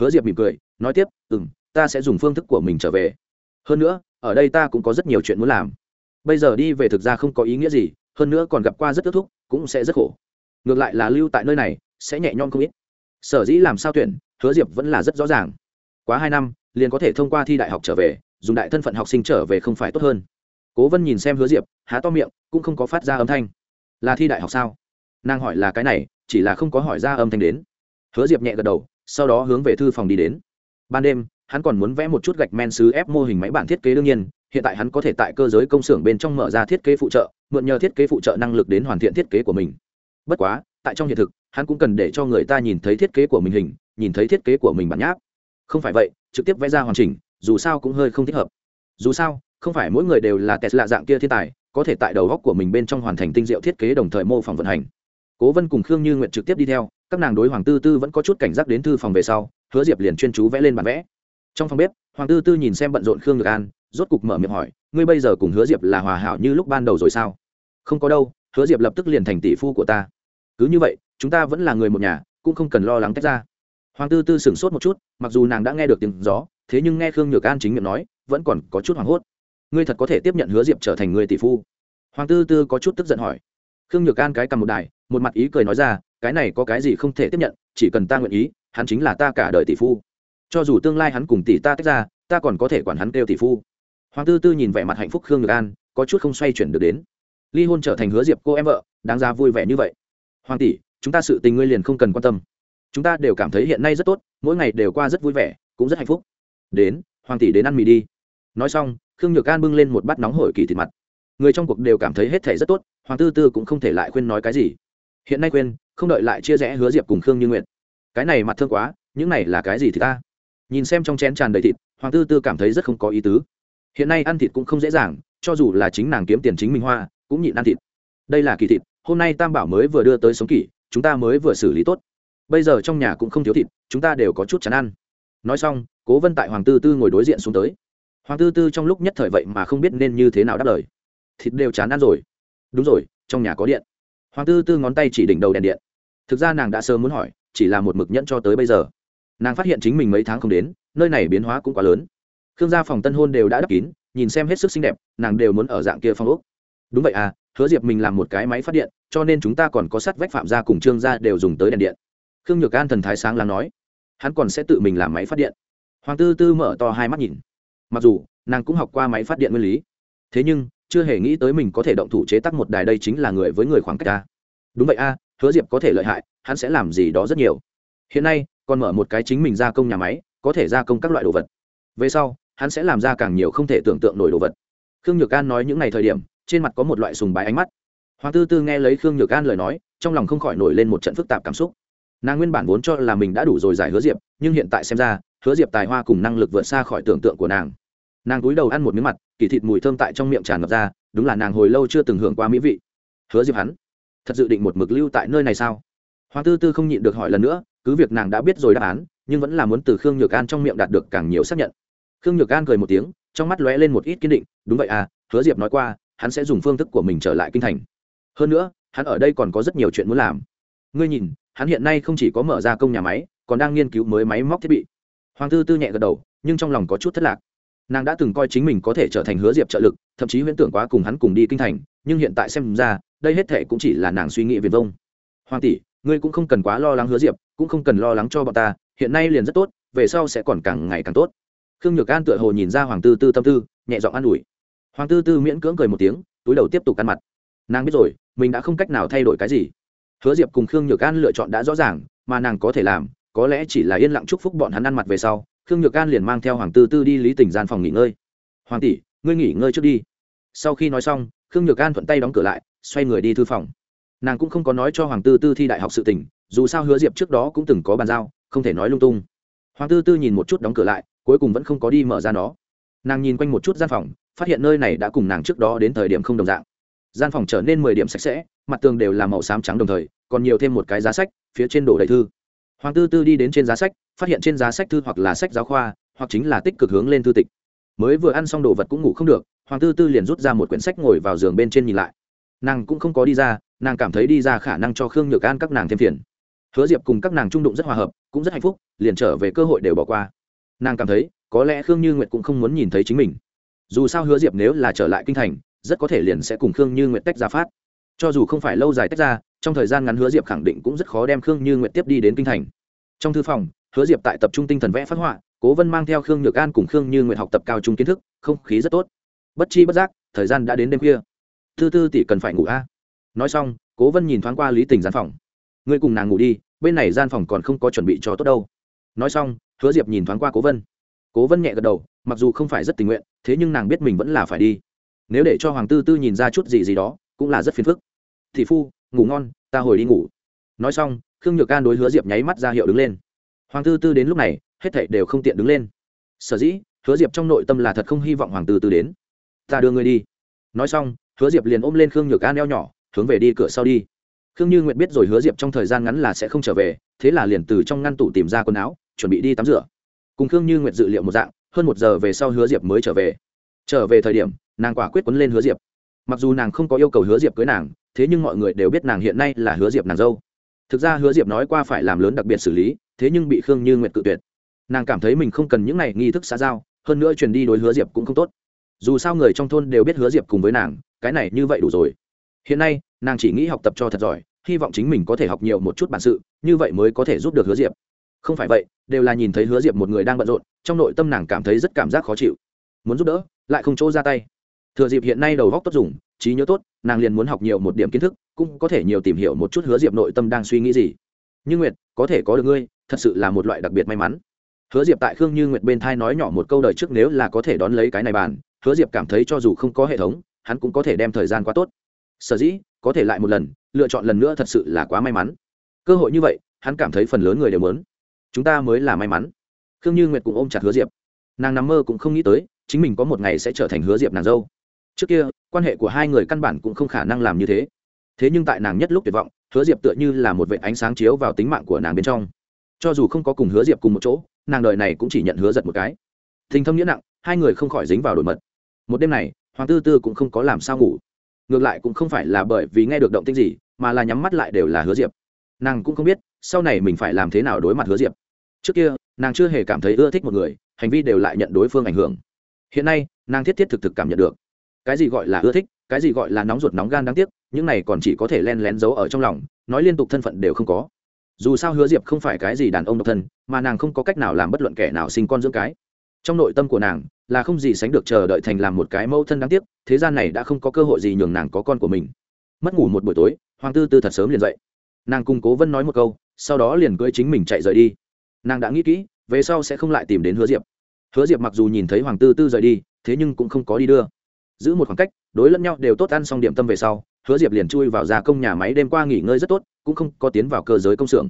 Hứa diệp mỉm cười, nói tiếp ừ m ta sẽ dùng phương thức của mình trở về. Hơn nữa, ở đây ta cũng có rất nhiều chuyện muốn làm. Bây giờ đi về thực ra không có ý nghĩa gì, hơn nữa còn gặp qua rất ước thúc, cũng sẽ rất khổ. Ngược lại là lưu tại nơi này, sẽ nhẹ nhõm không ít sở dĩ làm sao tuyển, hứa diệp vẫn là rất rõ ràng. Quá hai năm, liền có thể thông qua thi đại học trở về, dùng đại thân phận học sinh trở về không phải tốt hơn. Cố vân nhìn xem hứa diệp, há to miệng, cũng không có phát ra âm thanh. Là thi đại học sao? Nàng hỏi là cái này, chỉ là không có hỏi ra âm thanh đến. Hứa diệp nhẹ gật đầu, sau đó hướng về thư phòng đi đến. Ban đêm, hắn còn muốn vẽ một chút gạch men xứ ép mô hình máy bản thiết kế đương nhiên, hiện tại hắn có thể tại cơ giới công xưởng bên trong mở ra thiết kế phụ trợ, mượn nhờ thiết kế phụ trợ năng lực đến hoàn thiện thiết kế của mình. Bất quá, tại trong hiện thực hắn cũng cần để cho người ta nhìn thấy thiết kế của mình hình, nhìn thấy thiết kế của mình bản nháp. Không phải vậy, trực tiếp vẽ ra hoàn chỉnh, dù sao cũng hơi không thích hợp. Dù sao, không phải mỗi người đều là tesla dạng kia thiên tài, có thể tại đầu góc của mình bên trong hoàn thành tinh diệu thiết kế đồng thời mô phỏng vận hành. Cố vân cùng khương như nguyện trực tiếp đi theo, các nàng đối hoàng tư tư vẫn có chút cảnh giác đến thư phòng về sau, hứa diệp liền chuyên chú vẽ lên bản vẽ. Trong phòng bếp, hoàng tư tư nhìn xem bận rộn khương ngược an, rốt cục mở miệng hỏi, ngươi bây giờ cùng hứa diệp là hòa hảo như lúc ban đầu rồi sao? Không có đâu, hứa diệp lập tức liền thành tỷ phu của ta. Cứ như vậy chúng ta vẫn là người một nhà, cũng không cần lo lắng tách ra. Hoàng tư tư sửng sốt một chút, mặc dù nàng đã nghe được tiếng gió, thế nhưng nghe khương nhược an chính miệng nói, vẫn còn có chút hoảng hốt. Ngươi thật có thể tiếp nhận hứa diệp trở thành người tỷ phu? Hoàng tư tư có chút tức giận hỏi. Khương nhược an cái cầm một đài, một mặt ý cười nói ra, cái này có cái gì không thể tiếp nhận, chỉ cần ta nguyện ý, hắn chính là ta cả đời tỷ phu. Cho dù tương lai hắn cùng tỷ ta tách ra, ta còn có thể quản hắn kêu tỷ phu. Hoàng tư tư nhìn vẻ mặt hạnh phúc khương nhược an, có chút không xoay chuyển được đến. Ly hôn trở thành hứa diệp cô em vợ, đáng ra vui vẻ như vậy. Hoàng tỷ chúng ta sự tình ngươi liền không cần quan tâm. Chúng ta đều cảm thấy hiện nay rất tốt, mỗi ngày đều qua rất vui vẻ, cũng rất hạnh phúc. Đến, hoàng tỷ đến ăn mì đi. Nói xong, khương nhược an bưng lên một bát nóng hổi kỳ thịt mặt. Người trong cuộc đều cảm thấy hết thể rất tốt, hoàng tư tư cũng không thể lại khuyên nói cái gì. Hiện nay khuyên, không đợi lại chia rẽ hứa diệp cùng khương như nguyện cái này mặt thương quá, những này là cái gì thì ta? Nhìn xem trong chén tràn đầy thịt, hoàng tư tư cảm thấy rất không có ý tứ. Hiện nay ăn thịt cũng không dễ dàng, cho dù là chính nàng kiếm tiền chính minh hoa, cũng nhịn ăn thịt. Đây là kỳ thịt, hôm nay tam bảo mới vừa đưa tới sống kỷ chúng ta mới vừa xử lý tốt. Bây giờ trong nhà cũng không thiếu thịt, chúng ta đều có chút chán ăn. Nói xong, cố vân tại hoàng tư tư ngồi đối diện xuống tới. Hoàng tư tư trong lúc nhất thời vậy mà không biết nên như thế nào đáp lời. Thịt đều chán ăn rồi. Đúng rồi, trong nhà có điện. Hoàng tư tư ngón tay chỉ đỉnh đầu đèn điện. Thực ra nàng đã sớm muốn hỏi, chỉ là một mực nhẫn cho tới bây giờ. Nàng phát hiện chính mình mấy tháng không đến, nơi này biến hóa cũng quá lớn. Khương gia phòng tân hôn đều đã đắp kín, nhìn xem hết sức xinh đẹp, nàng đều muốn ở dạng kia phong ốc. Đúng vậy à hứa diệp mình làm một cái máy phát điện, cho nên chúng ta còn có sắt vách phạm gia cùng trương gia đều dùng tới đèn điện. Khương nhược an thần thái sáng lắng nói, hắn còn sẽ tự mình làm máy phát điện. Hoàng tư tư mở to hai mắt nhìn. Mặc dù, nàng cũng học qua máy phát điện nguyên lý. Thế nhưng, chưa hề nghĩ tới mình có thể động thủ chế tác một đài đây chính là người với người khoảng cách ta. Đúng vậy a, hứa diệp có thể lợi hại, hắn sẽ làm gì đó rất nhiều. Hiện nay, còn mở một cái chính mình gia công nhà máy, có thể gia công các loại đồ vật. Về sau, hắn sẽ làm ra càng nhiều không thể tưởng tượng nổi đồ vật. Khương nhược an nói những ngày thời điểm trên mặt có một loại sùng bái ánh mắt. Hoàng tư tư nghe lấy khương nhược an lời nói, trong lòng không khỏi nổi lên một trận phức tạp cảm xúc. Nàng nguyên bản vốn cho là mình đã đủ rồi giải hứa diệp, nhưng hiện tại xem ra, hứa diệp tài hoa cùng năng lực vượt xa khỏi tưởng tượng của nàng. Nàng cúi đầu ăn một miếng mặt, kỳ thịt mùi thơm tại trong miệng tràn ngập ra, đúng là nàng hồi lâu chưa từng hưởng qua mỹ vị. Hứa diệp hắn, thật dự định một mực lưu tại nơi này sao? Hoàng tư tư không nhịn được hỏi lần nữa, cứ việc nàng đã biết rồi đáp án, nhưng vẫn là muốn từ khương nhược an trong miệng đạt được càng nhiều xác nhận. Khương nhược an cười một tiếng, trong mắt lóe lên một ít kiên định, đúng vậy à hứa diệp nói qua hắn sẽ dùng phương thức của mình trở lại kinh thành. Hơn nữa, hắn ở đây còn có rất nhiều chuyện muốn làm. Ngươi nhìn, hắn hiện nay không chỉ có mở ra công nhà máy, còn đang nghiên cứu mới máy móc thiết bị. Hoàng tư tư nhẹ gật đầu, nhưng trong lòng có chút thất lạc. Nàng đã từng coi chính mình có thể trở thành hứa diệp trợ lực, thậm chí huyễn tưởng quá cùng hắn cùng đi kinh thành, nhưng hiện tại xem ra, đây hết thệ cũng chỉ là nàng suy nghĩ viền vông. Hoàng tỷ, ngươi cũng không cần quá lo lắng hứa diệp, cũng không cần lo lắng cho bọn ta, hiện nay liền rất tốt, về sau sẽ còn càng ngày càng tốt. Khương nhược an tựa hồ nhìn ra hoàng tư tư tâm tư, nhẹ giọng an ủi hoàng tư tư miễn cưỡng cười một tiếng, túi đầu tiếp tục ăn mặt. Nàng biết rồi, mình đã không cách nào thay đổi cái gì. Hứa diệp cùng khương nhược an lựa chọn đã rõ ràng, mà nàng có thể làm, có lẽ chỉ là yên lặng chúc phúc bọn hắn ăn mặt về sau, khương nhược an liền mang theo hoàng tư tư đi lý tỉnh gian phòng nghỉ ngơi. Hoàng tỷ, ngươi nghỉ ngơi trước đi. Sau khi nói xong, khương nhược an thuận tay đóng cửa lại, xoay người đi thư phòng. Nàng cũng không có nói cho hoàng tư tư thi đại học sự tỉnh dù sao hứa diệp trước đó cũng từng có bàn giao, không thể nói lung tung. Hoàng tư tư nhìn một chút đóng cửa lại, cuối cùng vẫn không có đi mở ra nó. Nàng nhìn quanh một chút gian phòng phát hiện nơi này đã cùng nàng trước đó đến thời điểm không đồng dạng. Gian phòng trở nên mười điểm sạch sẽ, mặt tường đều là màu xám trắng đồng thời, còn nhiều thêm một cái giá sách, phía trên đổ đầy thư. Hoàng tư tư đi đến trên giá sách, phát hiện trên giá sách thư hoặc là sách giáo khoa, hoặc chính là tích cực hướng lên thư tịch. Mới vừa ăn xong đồ vật cũng ngủ không được, hoàng tư tư liền rút ra một quyển sách ngồi vào giường bên trên nhìn lại. Nàng cũng không có đi ra, nàng cảm thấy đi ra khả năng cho khương nhược an các nàng thêm phiền. Hứa diệp cùng các nàng trung đụng rất hòa hợp, cũng rất hạnh phúc, liền trở về cơ hội đều bỏ qua. Nàng cảm thấy, có lẽ khương như nguyệt cũng không muốn nhìn thấy chính mình dù sao hứa diệp nếu là trở lại kinh thành, rất có thể liền sẽ cùng khương như nguyệt tách ra phát. Cho dù không phải lâu dài tách ra, trong thời gian ngắn hứa diệp khẳng định cũng rất khó đem khương như nguyệt tiếp đi đến kinh thành. Trong thư phòng, hứa diệp tại tập trung tinh thần vẽ phát họa, cố vân mang theo khương nhược an cùng khương như nguyện học tập cao trung kiến thức, không khí rất tốt. Bất chi bất giác, thời gian đã đến đêm khuya. Thư tư tỷ cần phải ngủ a. Nói xong, cố vân nhìn thoáng qua lý tình gian phòng. Ngươi cùng nàng ngủ đi, bên này gian phòng còn không có chuẩn bị cho tốt đâu. Nói xong, hứa diệp nhìn thoáng qua cố vân. Cố vân nhẹ gật đầu mặc dù không phải rất tình nguyện, thế nhưng nàng biết mình vẫn là phải đi. Nếu để cho hoàng tư tư nhìn ra chút gì gì đó, cũng là rất phiền phức. Thị phu, ngủ ngon, ta hồi đi ngủ. Nói xong, khương nhược can đối hứa diệp nháy mắt ra hiệu đứng lên. Hoàng tư tư đến lúc này, hết thảy đều không tiện đứng lên. Sở dĩ, hứa diệp trong nội tâm là thật không hy vọng hoàng tư tư đến. Ta đưa ngươi đi. Nói xong, hứa diệp liền ôm lên khương nhược an eo nhỏ, hướng về đi cửa sau đi. Khương như nguyệt biết rồi hứa diệp trong thời gian ngắn là sẽ không trở về, thế là liền từ trong ngăn tủ tìm ra quần áo, chuẩn bị đi tắm rửa. Cùng khương như nguyệt dự liệu một dạng hơn một giờ về sau hứa diệp mới trở về. Trở về thời điểm, nàng quả quyết quấn lên hứa diệp. Mặc dù nàng không có yêu cầu hứa diệp cưới nàng, thế nhưng mọi người đều biết nàng hiện nay là hứa diệp nàng dâu. Thực ra hứa diệp nói qua phải làm lớn đặc biệt xử lý, thế nhưng bị khương như nguyệt cự tuyệt. Nàng cảm thấy mình không cần những này nghi thức xã giao, hơn nữa truyền đi đối hứa diệp cũng không tốt. Dù sao người trong thôn đều biết hứa diệp cùng với nàng, cái này như vậy đủ rồi. Hiện nay, nàng chỉ nghĩ học tập cho thật giỏi, hy vọng chính mình có thể học nhiều một chút bản sự, như vậy mới có thể giúp được hứa diệp không phải vậy, đều là nhìn thấy hứa diệp một người đang bận rộn, trong nội tâm nàng cảm thấy rất cảm giác khó chịu. Muốn giúp đỡ, lại không chỗ ra tay. Thừa Diệp hiện nay đầu góc tốt dùng, trí nhớ tốt, nàng liền muốn học nhiều một điểm kiến thức, cũng có thể nhiều tìm hiểu một chút hứa diệp nội tâm đang suy nghĩ gì. Như nguyệt, có thể có được ngươi, thật sự là một loại đặc biệt may mắn. Hứa diệp tại khương như nguyệt bên thai nói nhỏ một câu đời trước nếu là có thể đón lấy cái này bàn, hứa diệp cảm thấy cho dù không có hệ thống, hắn cũng có thể đem thời gian quá tốt. Sở dĩ, có thể lại một lần, lựa chọn lần nữa thật sự là quá may mắn. Cơ hội như vậy, hắn cảm thấy phần lớn người đều muốn chúng ta mới là may mắn. Khương như nguyệt cũng ôm chặt hứa diệp. Nàng nằm mơ cũng không nghĩ tới, chính mình có một ngày sẽ trở thành hứa diệp nàng dâu. Trước kia, quan hệ của hai người căn bản cũng không khả năng làm như thế. Thế nhưng tại nàng nhất lúc tuyệt vọng, hứa diệp tựa như là một vệ ánh sáng chiếu vào tính mạng của nàng bên trong. Cho dù không có cùng hứa diệp cùng một chỗ, nàng đời này cũng chỉ nhận hứa giật một cái. Thình thâm nghĩa nặng, hai người không khỏi dính vào đổi mật. Một đêm này, hoàng tư tư cũng không có làm sao ngủ. Ngược lại cũng không phải là bởi vì nghe được động tích gì, mà là nhắm mắt lại đều là hứa diệp. Nàng cũng không biết, sau này mình phải làm thế nào đối mặt hứa diệp trước kia, nàng chưa hề cảm thấy ưa thích một người, hành vi đều lại nhận đối phương ảnh hưởng. Hiện nay, nàng thiết thiết thực thực cảm nhận được. Cái gì gọi là ưa thích, cái gì gọi là nóng ruột nóng gan đáng tiếc, những này còn chỉ có thể len lén giấu ở trong lòng, nói liên tục thân phận đều không có. Dù sao hứa diệp không phải cái gì đàn ông độc thân, mà nàng không có cách nào làm bất luận kẻ nào sinh con dưỡng cái. Trong nội tâm của nàng, là không gì sánh được chờ đợi thành làm một cái mẫu thân đáng tiếc, thế gian này đã không có cơ hội gì nhường nàng có con của mình. Mất ngủ một buổi tối, hoàng tư tư thật sớm liền dậy. Nàng cùng cố vân nói một câu, sau đó liền cưỡi chính mình chạy rời đi nàng đã nghĩ kỹ, về sau sẽ không lại tìm đến hứa diệp. Hứa diệp mặc dù nhìn thấy hoàng tư tư rời đi, thế nhưng cũng không có đi đưa. Giữ một khoảng cách, đối lẫn nhau đều tốt ăn xong điểm tâm về sau, hứa diệp liền chui vào gia công nhà máy đêm qua nghỉ ngơi rất tốt, cũng không có tiến vào cơ giới công xưởng.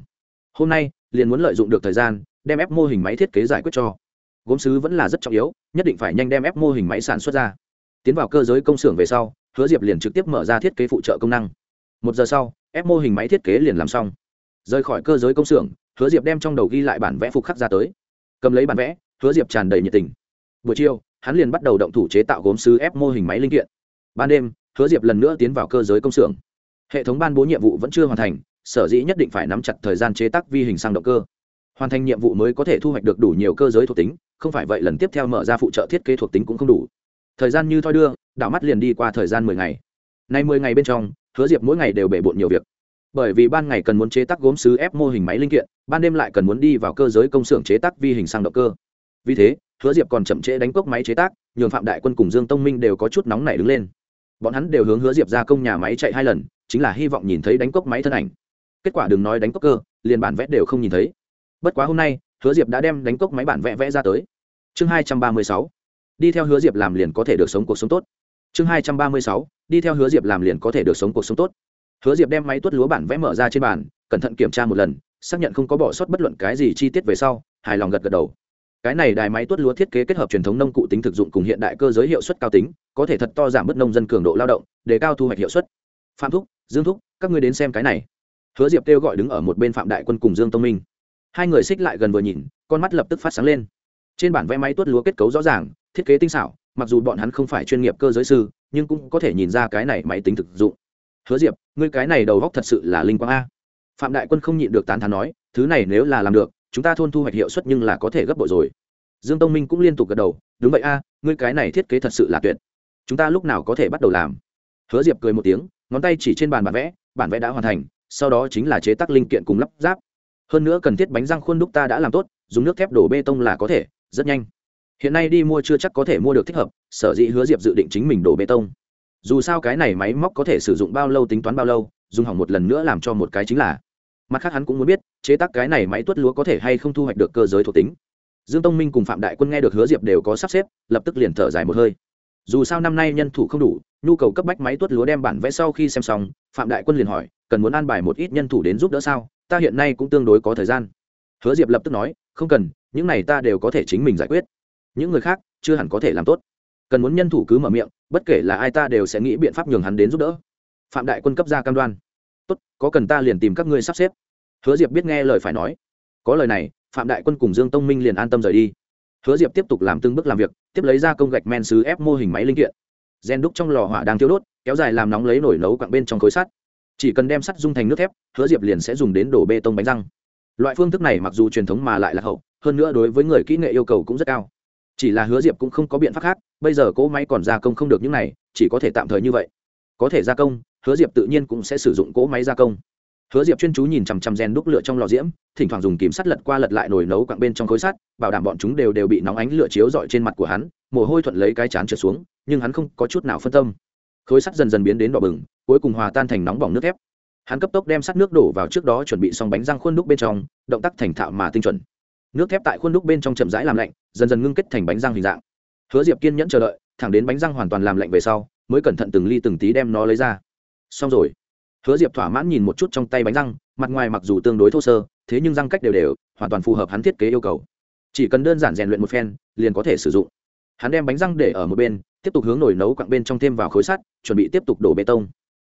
Hôm nay, liền muốn lợi dụng được thời gian, đem ép mô hình máy thiết kế giải quyết cho. Gốm sứ vẫn là rất trọng yếu, nhất định phải nhanh đem ép mô hình máy sản xuất ra. Tiến vào cơ giới công xưởng về sau, hứa diệp liền trực tiếp mở ra thiết kế phụ trợ công năng. Một giờ sau, ép mô hình máy thiết kế liền làm xong rời khỏi cơ giới công xưởng, hứa diệp đem trong đầu ghi lại bản vẽ phục khắc ra tới. Cầm lấy bản vẽ, hứa diệp tràn đầy nhiệt tình. Buổi chiều, hắn liền bắt đầu động thủ chế tạo gốm sứ ép mô hình máy linh kiện. Ban đêm, hứa diệp lần nữa tiến vào cơ giới công xưởng. Hệ thống ban bố nhiệm vụ vẫn chưa hoàn thành, sở dĩ nhất định phải nắm chặt thời gian chế tác vi hình sang động cơ. Hoàn thành nhiệm vụ mới có thể thu hoạch được đủ nhiều cơ giới thuộc tính, không phải vậy lần tiếp theo mở ra phụ trợ thiết kế thuộc tính cũng không đủ. Thời gian như thoi đưa, đảo mắt liền đi qua thời gian mười ngày. Nay mười ngày bên trong, hứa diệp mỗi ngày đều bể bộn nhiều việc bởi vì ban ngày cần muốn chế tác gốm sứ ép mô hình máy linh kiện, ban đêm lại cần muốn đi vào cơ giới công xưởng chế tác vi hình sang động cơ. Vì thế, hứa diệp còn chậm chế đánh cốc máy chế tác, nhường phạm đại quân cùng dương tông minh đều có chút nóng nảy đứng lên. Bọn hắn đều hướng hứa diệp ra công nhà máy chạy hai lần, chính là hy vọng nhìn thấy đánh cốc máy thân ảnh. Kết quả đừng nói đánh cốc cơ, liền bản vẽ đều không nhìn thấy. Bất quá hôm nay, hứa diệp đã đem đánh cốc máy bản vẽ vẽ ra tới. Chương hai trăm ba mươi sáu. Đi theo hứa diệp làm liền có thể được sống cuộc sống tốt. Chương hai trăm ba mươi sáu. Đi theo hứa diệp làm liền có thể được sống cuộc sống tốt hứa diệp đem máy tuốt lúa bản vẽ mở ra trên bàn, cẩn thận kiểm tra một lần, xác nhận không có bỏ sót bất luận cái gì chi tiết về sau, hài lòng gật gật đầu. Cái này đài máy tuốt lúa thiết kế kết hợp truyền thống nông cụ tính thực dụng cùng hiện đại cơ giới hiệu suất cao tính, có thể thật to giảm bớt nông dân cường độ lao động, để cao thu hoạch hiệu suất. Phạm thúc, dương thúc, các ngươi đến xem cái này. Hứa diệp kêu gọi đứng ở một bên phạm đại quân cùng dương tông minh. Hai người xích lại gần vừa nhìn, con mắt lập tức phát sáng lên. Trên bản vẽ máy tuốt lúa kết cấu rõ ràng, thiết kế tinh xảo, mặc dù bọn hắn không phải chuyên nghiệp cơ giới sư, nhưng cũng có thể nhìn ra cái này máy tính thực dụng hứa diệp, ngươi cái này đầu góc thật sự là linh quang a. Phạm đại quân không nhịn được tán thán nói, thứ này nếu là làm được, chúng ta thôn thu hoạch hiệu suất nhưng là có thể gấp bội rồi. Dương tông minh cũng liên tục gật đầu, đúng vậy a, ngươi cái này thiết kế thật sự là tuyệt. Chúng ta lúc nào có thể bắt đầu làm? Hứa diệp cười một tiếng, ngón tay chỉ trên bàn bản vẽ bản vẽ đã hoàn thành, sau đó chính là chế tác linh kiện cùng lắp ráp. Hơn nữa cần thiết bánh răng khuôn đúc ta đã làm tốt, dùng nước thép đổ bê tông là có thể, rất nhanh. Hiện nay đi mua chưa chắc có thể mua được thích hợp, sở dĩ hứa diệp dự định chính mình đổ bê tông dù sao cái này máy móc có thể sử dụng bao lâu tính toán bao lâu, dùng hỏng một lần nữa làm cho một cái chính là. Mặt khác hắn cũng muốn biết, chế tác cái này máy tuất lúa có thể hay không thu hoạch được cơ giới thuộc tính. Dương tông minh cùng phạm đại quân nghe được hứa diệp đều có sắp xếp, lập tức liền thở dài một hơi. Dù sao năm nay nhân thủ không đủ, nhu cầu cấp bách máy tuất lúa đem bản vẽ sau khi xem xong, phạm đại quân liền hỏi, cần muốn an bài một ít nhân thủ đến giúp đỡ sao? Ta hiện nay cũng tương đối có thời gian. Hứa diệp lập tức nói, không cần, những này ta đều có thể chính mình giải quyết. Những người khác, chưa hẳn có thể làm tốt cần muốn nhân thủ cứ mở miệng, bất kể là ai ta đều sẽ nghĩ biện pháp nhường hắn đến giúp đỡ. Phạm đại quân cấp ra cam đoan. Tốt, có cần ta liền tìm các ngươi sắp xếp. Hứa diệp biết nghe lời phải nói. Có lời này, phạm đại quân cùng dương tông minh liền an tâm rời đi. Hứa diệp tiếp tục làm từng bước làm việc, tiếp lấy ra công gạch men xứ ép mô hình máy linh kiện. Gen đúc trong lò hỏa đang thiêu đốt, kéo dài làm nóng lấy nổi nấu quặng bên trong khối sắt. Chỉ cần đem sắt dung thành nước thép, hứa diệp liền sẽ dùng đến đổ bê tông bánh răng. Loại phương thức này mặc dù truyền thống mà lại là hậu, hơn nữa đối với người kỹ nghệ yêu cầu cũng rất cao. Chỉ là hứa diệp cũng không có biện pháp khác bây giờ cỗ máy còn gia công không được những này, chỉ có thể tạm thời như vậy. Có thể gia công, hứa diệp tự nhiên cũng sẽ sử dụng cỗ máy gia công. Hứa diệp chuyên chú nhìn chằm chằm rèn đúc lửa trong lò diễm, thỉnh thoảng dùng kìm sắt lật qua lật lại nồi nấu quặng bên trong khối sắt, bảo đảm bọn chúng đều đều bị nóng ánh lửa chiếu dọi trên mặt của hắn, mồ hôi thuận lấy cái chán trượt xuống, nhưng hắn không có chút nào phân tâm. Khối sắt dần dần biến đến đỏ bừng, cuối cùng hòa tan thành nóng bỏng nước thép. Hắn cấp tốc đem sắt nước đổ vào trước đó chuẩn bị xong bánh răng khuôn đúc bên trong, động tác thành thạo mà tinh chuẩn. Nước thép tại khuôn đúc bên trong chậm rãi làm lạnh, dần dần ngưng kết thành bánh răng hình dạng hứa diệp kiên nhẫn chờ đợi, thẳng đến bánh răng hoàn toàn làm lạnh về sau, mới cẩn thận từng ly từng tí đem nó lấy ra. Xong rồi. Hứa diệp thỏa mãn nhìn một chút trong tay bánh răng, mặt ngoài mặc dù tương đối thô sơ, thế nhưng răng cách đều đều, hoàn toàn phù hợp hắn thiết kế yêu cầu. Chỉ cần đơn giản rèn luyện một phen, liền có thể sử dụng. Hắn đem bánh răng để ở một bên, tiếp tục hướng nồi nấu quặng bên trong thêm vào khối sắt, chuẩn bị tiếp tục đổ bê tông.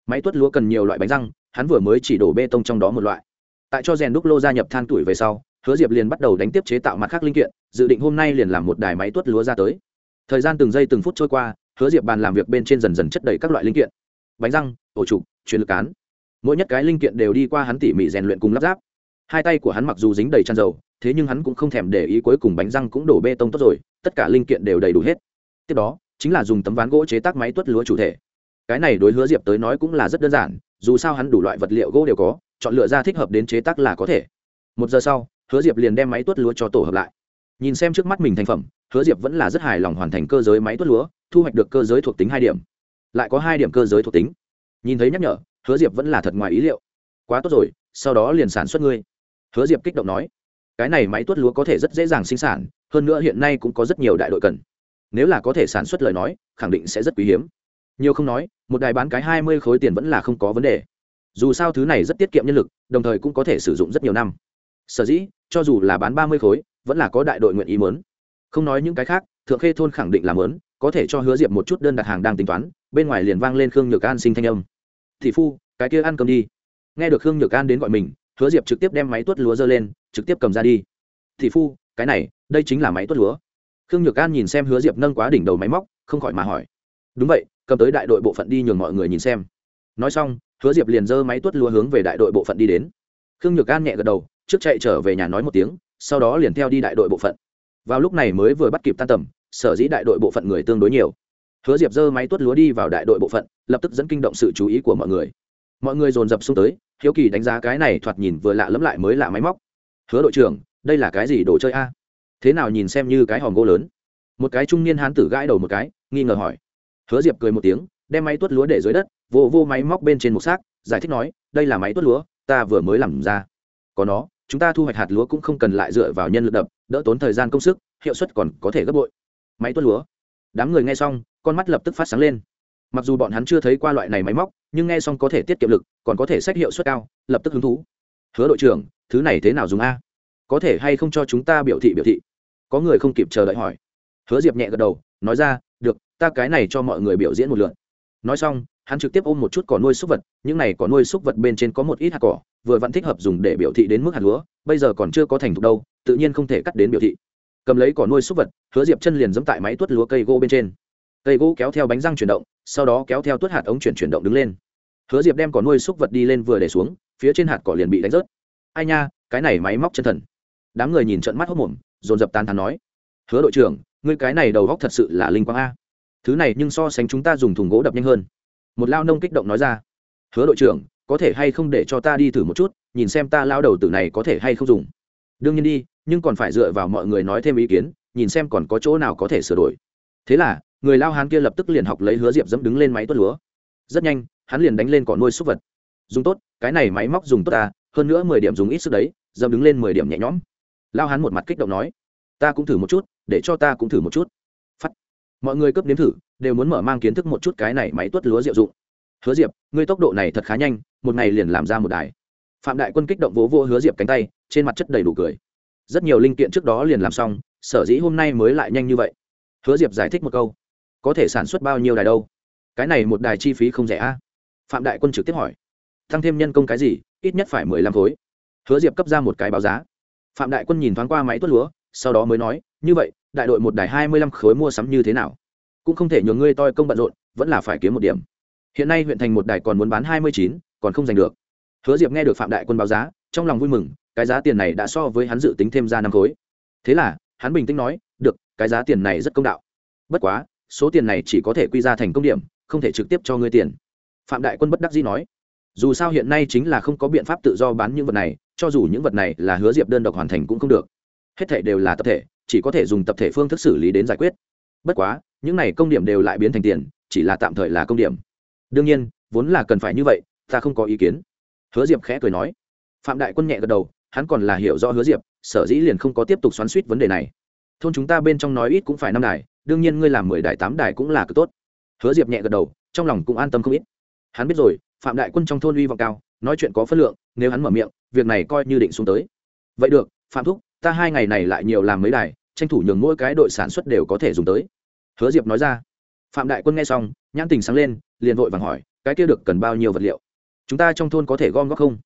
Máy tuất lúa cần nhiều loại bánh răng, hắn vừa mới chỉ đổ bê tông trong đó một loại. Tại cho rèn đúc lô gia nhập than tuổi về sau, hứa diệp liền bắt đầu đánh tiếp chế tạo mặt khác linh kiện, dự định hôm nay liền làm một đài máy tuất lúa ra tới thời gian từng giây từng phút trôi qua, hứa diệp bàn làm việc bên trên dần dần chất đầy các loại linh kiện. Bánh răng, ổ trục truyền lực cán. Mỗi nhất cái linh kiện đều đi qua hắn tỉ mỉ rèn luyện cùng lắp ráp. Hai tay của hắn mặc dù dính đầy tràn dầu, thế nhưng hắn cũng không thèm để ý cuối cùng bánh răng cũng đổ bê tông tốt rồi, tất cả linh kiện đều đầy đủ hết. Tiếp đó, chính là dùng tấm ván gỗ chế tác máy tuất lúa chủ thể. Cái này đối hứa diệp tới nói cũng là rất đơn giản, dù sao hắn đủ loại vật liệu gỗ đều có, chọn lựa ra thích hợp đến chế tác là có thể. Một giờ sau, hứa diệp liền đem máy tuất lúa cho tổ hợp lại. Nhìn xem trước mắt mình thành phẩm hứa diệp vẫn là rất hài lòng hoàn thành cơ giới máy tuốt lúa, thu hoạch được cơ giới thuộc tính hai điểm. Lại có hai điểm cơ giới thuộc tính. Nhìn thấy nhắc nhở, hứa diệp vẫn là thật ngoài ý liệu. Quá tốt rồi, sau đó liền sản xuất ngươi. Hứa diệp kích động nói, cái này máy tuốt lúa có thể rất dễ dàng sinh sản, hơn nữa hiện nay cũng có rất nhiều đại đội cần. Nếu là có thể sản xuất lời nói, khẳng định sẽ rất quý hiếm. Nhiều không nói, một đài bán cái hai mươi khối tiền vẫn là không có vấn đề. Dù sao thứ này rất tiết kiệm nhân lực, đồng thời cũng có thể sử dụng rất nhiều năm. Sở dĩ, cho dù là bán ba mươi khối, vẫn là có đại đội nguyện ý mớn không nói những cái khác, thượng khê thôn khẳng định làm lớn, có thể cho hứa diệp một chút đơn đặt hàng đang tính toán, bên ngoài liền vang lên khương nhược an sinh thanh âm. Thị phu, cái kia ăn cơm đi. Nghe được khương nhược an đến gọi mình, hứa diệp trực tiếp đem máy tuốt lúa dơ lên, trực tiếp cầm ra đi. Thị phu, cái này, đây chính là máy tuốt lúa. Khương nhược an nhìn xem hứa diệp nâng quá đỉnh đầu máy móc, không khỏi mà hỏi. Đúng vậy, cầm tới đại đội bộ phận đi nhường mọi người nhìn xem. Nói xong, hứa diệp liền dơ máy tuốt lúa hướng về đại đội bộ phận đi đến. Khương nhược an nhẹ gật đầu, trước chạy trở về nhà nói một tiếng, sau đó liền theo đi đại đội bộ phận vào lúc này mới vừa bắt kịp tan tầm, sở dĩ đại đội bộ phận người tương đối nhiều. Hứa diệp dơ máy tuốt lúa đi vào đại đội bộ phận, lập tức dẫn kinh động sự chú ý của mọi người. Mọi người dồn dập xung tới, hiếu kỳ đánh giá cái này thoạt nhìn vừa lạ lẫm lại mới lạ máy móc. Hứa đội trưởng, đây là cái gì đồ chơi a? Thế nào nhìn xem như cái hòm gỗ lớn. Một cái trung niên hán tử gãi đầu một cái, nghi ngờ hỏi. Hứa diệp cười một tiếng, đem máy tuốt lúa để dưới đất, vô vô máy móc bên trên một xác, giải thích nói, đây là máy tuốt lúa, ta vừa mới làm ra. Có nó chúng ta thu hoạch hạt lúa cũng không cần lại dựa vào nhân lực đập, đỡ tốn thời gian công sức, hiệu suất còn có thể gấp bội. Máy tuốt lúa. Đám người nghe xong, con mắt lập tức phát sáng lên. Mặc dù bọn hắn chưa thấy qua loại này máy móc, nhưng nghe xong có thể tiết kiệm lực, còn có thể xét hiệu suất cao, lập tức hứng thú. Hứa đội trưởng, thứ này thế nào dùng a? Có thể hay không cho chúng ta biểu thị biểu thị? Có người không kịp chờ đợi hỏi. Hứa diệp nhẹ gật đầu, nói ra, được, ta cái này cho mọi người biểu diễn một lượt. Nói xong, hắn trực tiếp ôm một chút cỏ nuôi súc vật, những này cỏ nuôi súc vật bên trên có một ít hạt cỏ vừa vẫn thích hợp dùng để biểu thị đến mức hạt lúa, bây giờ còn chưa có thành thục đâu, tự nhiên không thể cắt đến biểu thị. Cầm lấy cỏ nuôi súc vật, hứa diệp chân liền dẫm tại máy tuốt lúa cây gỗ bên trên. Cây gỗ kéo theo bánh răng chuyển động, sau đó kéo theo tuốt hạt ống chuyển chuyển động đứng lên. Hứa diệp đem cỏ nuôi súc vật đi lên vừa để xuống, phía trên hạt cỏ liền bị đánh rớt. Ai nha, cái này máy móc chân thần. Đám người nhìn trận mắt hốc mồm dồn dập tan thắn nói. Hứa đội trưởng, ngươi cái này đầu góc thật sự là linh quang a. Thứ này nhưng so sánh chúng ta dùng thùng gỗ đập nhanh hơn. Một lao nông kích động nói ra. Hứa đội trưởng có thể hay không để cho ta đi thử một chút, nhìn xem ta lao đầu tử này có thể hay không dùng. Đương nhiên đi, nhưng còn phải dựa vào mọi người nói thêm ý kiến, nhìn xem còn có chỗ nào có thể sửa đổi. Thế là, người lao hán kia lập tức liền học lấy hứa diệp dẫm đứng lên máy tuốt lúa. Rất nhanh, hắn liền đánh lên cỏ nuôi súc vật. Dùng tốt, cái này máy móc dùng tốt ta, hơn nữa mười điểm dùng ít sức đấy, dẫm đứng lên mười điểm nhẹ nhõm. Lao hán một mặt kích động nói, ta cũng thử một chút, để cho ta cũng thử một chút. Phắt. Mọi người cấp nếm thử, đều muốn mở mang kiến thức một chút cái này máy tuốt lúa diệu dụng. Hứa diệp, ngươi tốc độ này thật khá nhanh một ngày liền làm ra một đài. Phạm đại quân kích động vỗ vô hứa diệp cánh tay, trên mặt chất đầy đủ cười. Rất nhiều linh kiện trước đó liền làm xong, sở dĩ hôm nay mới lại nhanh như vậy? Hứa diệp giải thích một câu. Có thể sản xuất bao nhiêu đài đâu? Cái này một đài chi phí không rẻ a. Phạm đại quân trực tiếp hỏi. Tăng thêm nhân công cái gì, ít nhất phải mười lăm khối. Hứa diệp cấp ra một cái báo giá. Phạm đại quân nhìn thoáng qua máy tuốt lúa, sau đó mới nói, như vậy, đại đội một đài hai mươi lăm khối mua sắm như thế nào? Cũng không thể nhường ngươi toi công bận rộn, vẫn là phải kiếm một điểm. Hiện nay huyện thành một đài còn muốn bán hai mươi chín còn không giành được. Hứa diệp nghe được phạm đại quân báo giá, trong lòng vui mừng, cái giá tiền này đã so với hắn dự tính thêm ra năm khối. Thế là, hắn bình tĩnh nói, được, cái giá tiền này rất công đạo. Bất quá, số tiền này chỉ có thể quy ra thành công điểm, không thể trực tiếp cho ngươi tiền. Phạm đại quân bất đắc dĩ nói, dù sao hiện nay chính là không có biện pháp tự do bán những vật này, cho dù những vật này là hứa diệp đơn độc hoàn thành cũng không được. Hết thể đều là tập thể, chỉ có thể dùng tập thể phương thức xử lý đến giải quyết. Bất quá, những này công điểm đều lại biến thành tiền, chỉ là tạm thời là công điểm. Đương nhiên, vốn là cần phải như vậy ta không có ý kiến. Hứa diệp khẽ cười nói. Phạm đại quân nhẹ gật đầu, hắn còn là hiểu rõ hứa diệp, sở dĩ liền không có tiếp tục xoắn suýt vấn đề này. Thôn chúng ta bên trong nói ít cũng phải năm đài, đương nhiên ngươi làm mười đài, tám đài cũng là cực tốt. Hứa diệp nhẹ gật đầu, trong lòng cũng an tâm không ít. Hắn biết rồi, phạm đại quân trong thôn uy vọng cao, nói chuyện có phân lượng, nếu hắn mở miệng, việc này coi như định xuống tới. Vậy được, phạm thúc, ta hai ngày này lại nhiều làm mấy đài, tranh thủ nhường mỗi cái đội sản xuất đều có thể dùng tới. Hứa diệp nói ra. Phạm đại quân nghe xong, nhãn tình sáng lên, liền vội vàng hỏi, cái kia được cần bao nhiêu vật liệu? Chúng ta trong thôn có thể gom góp không?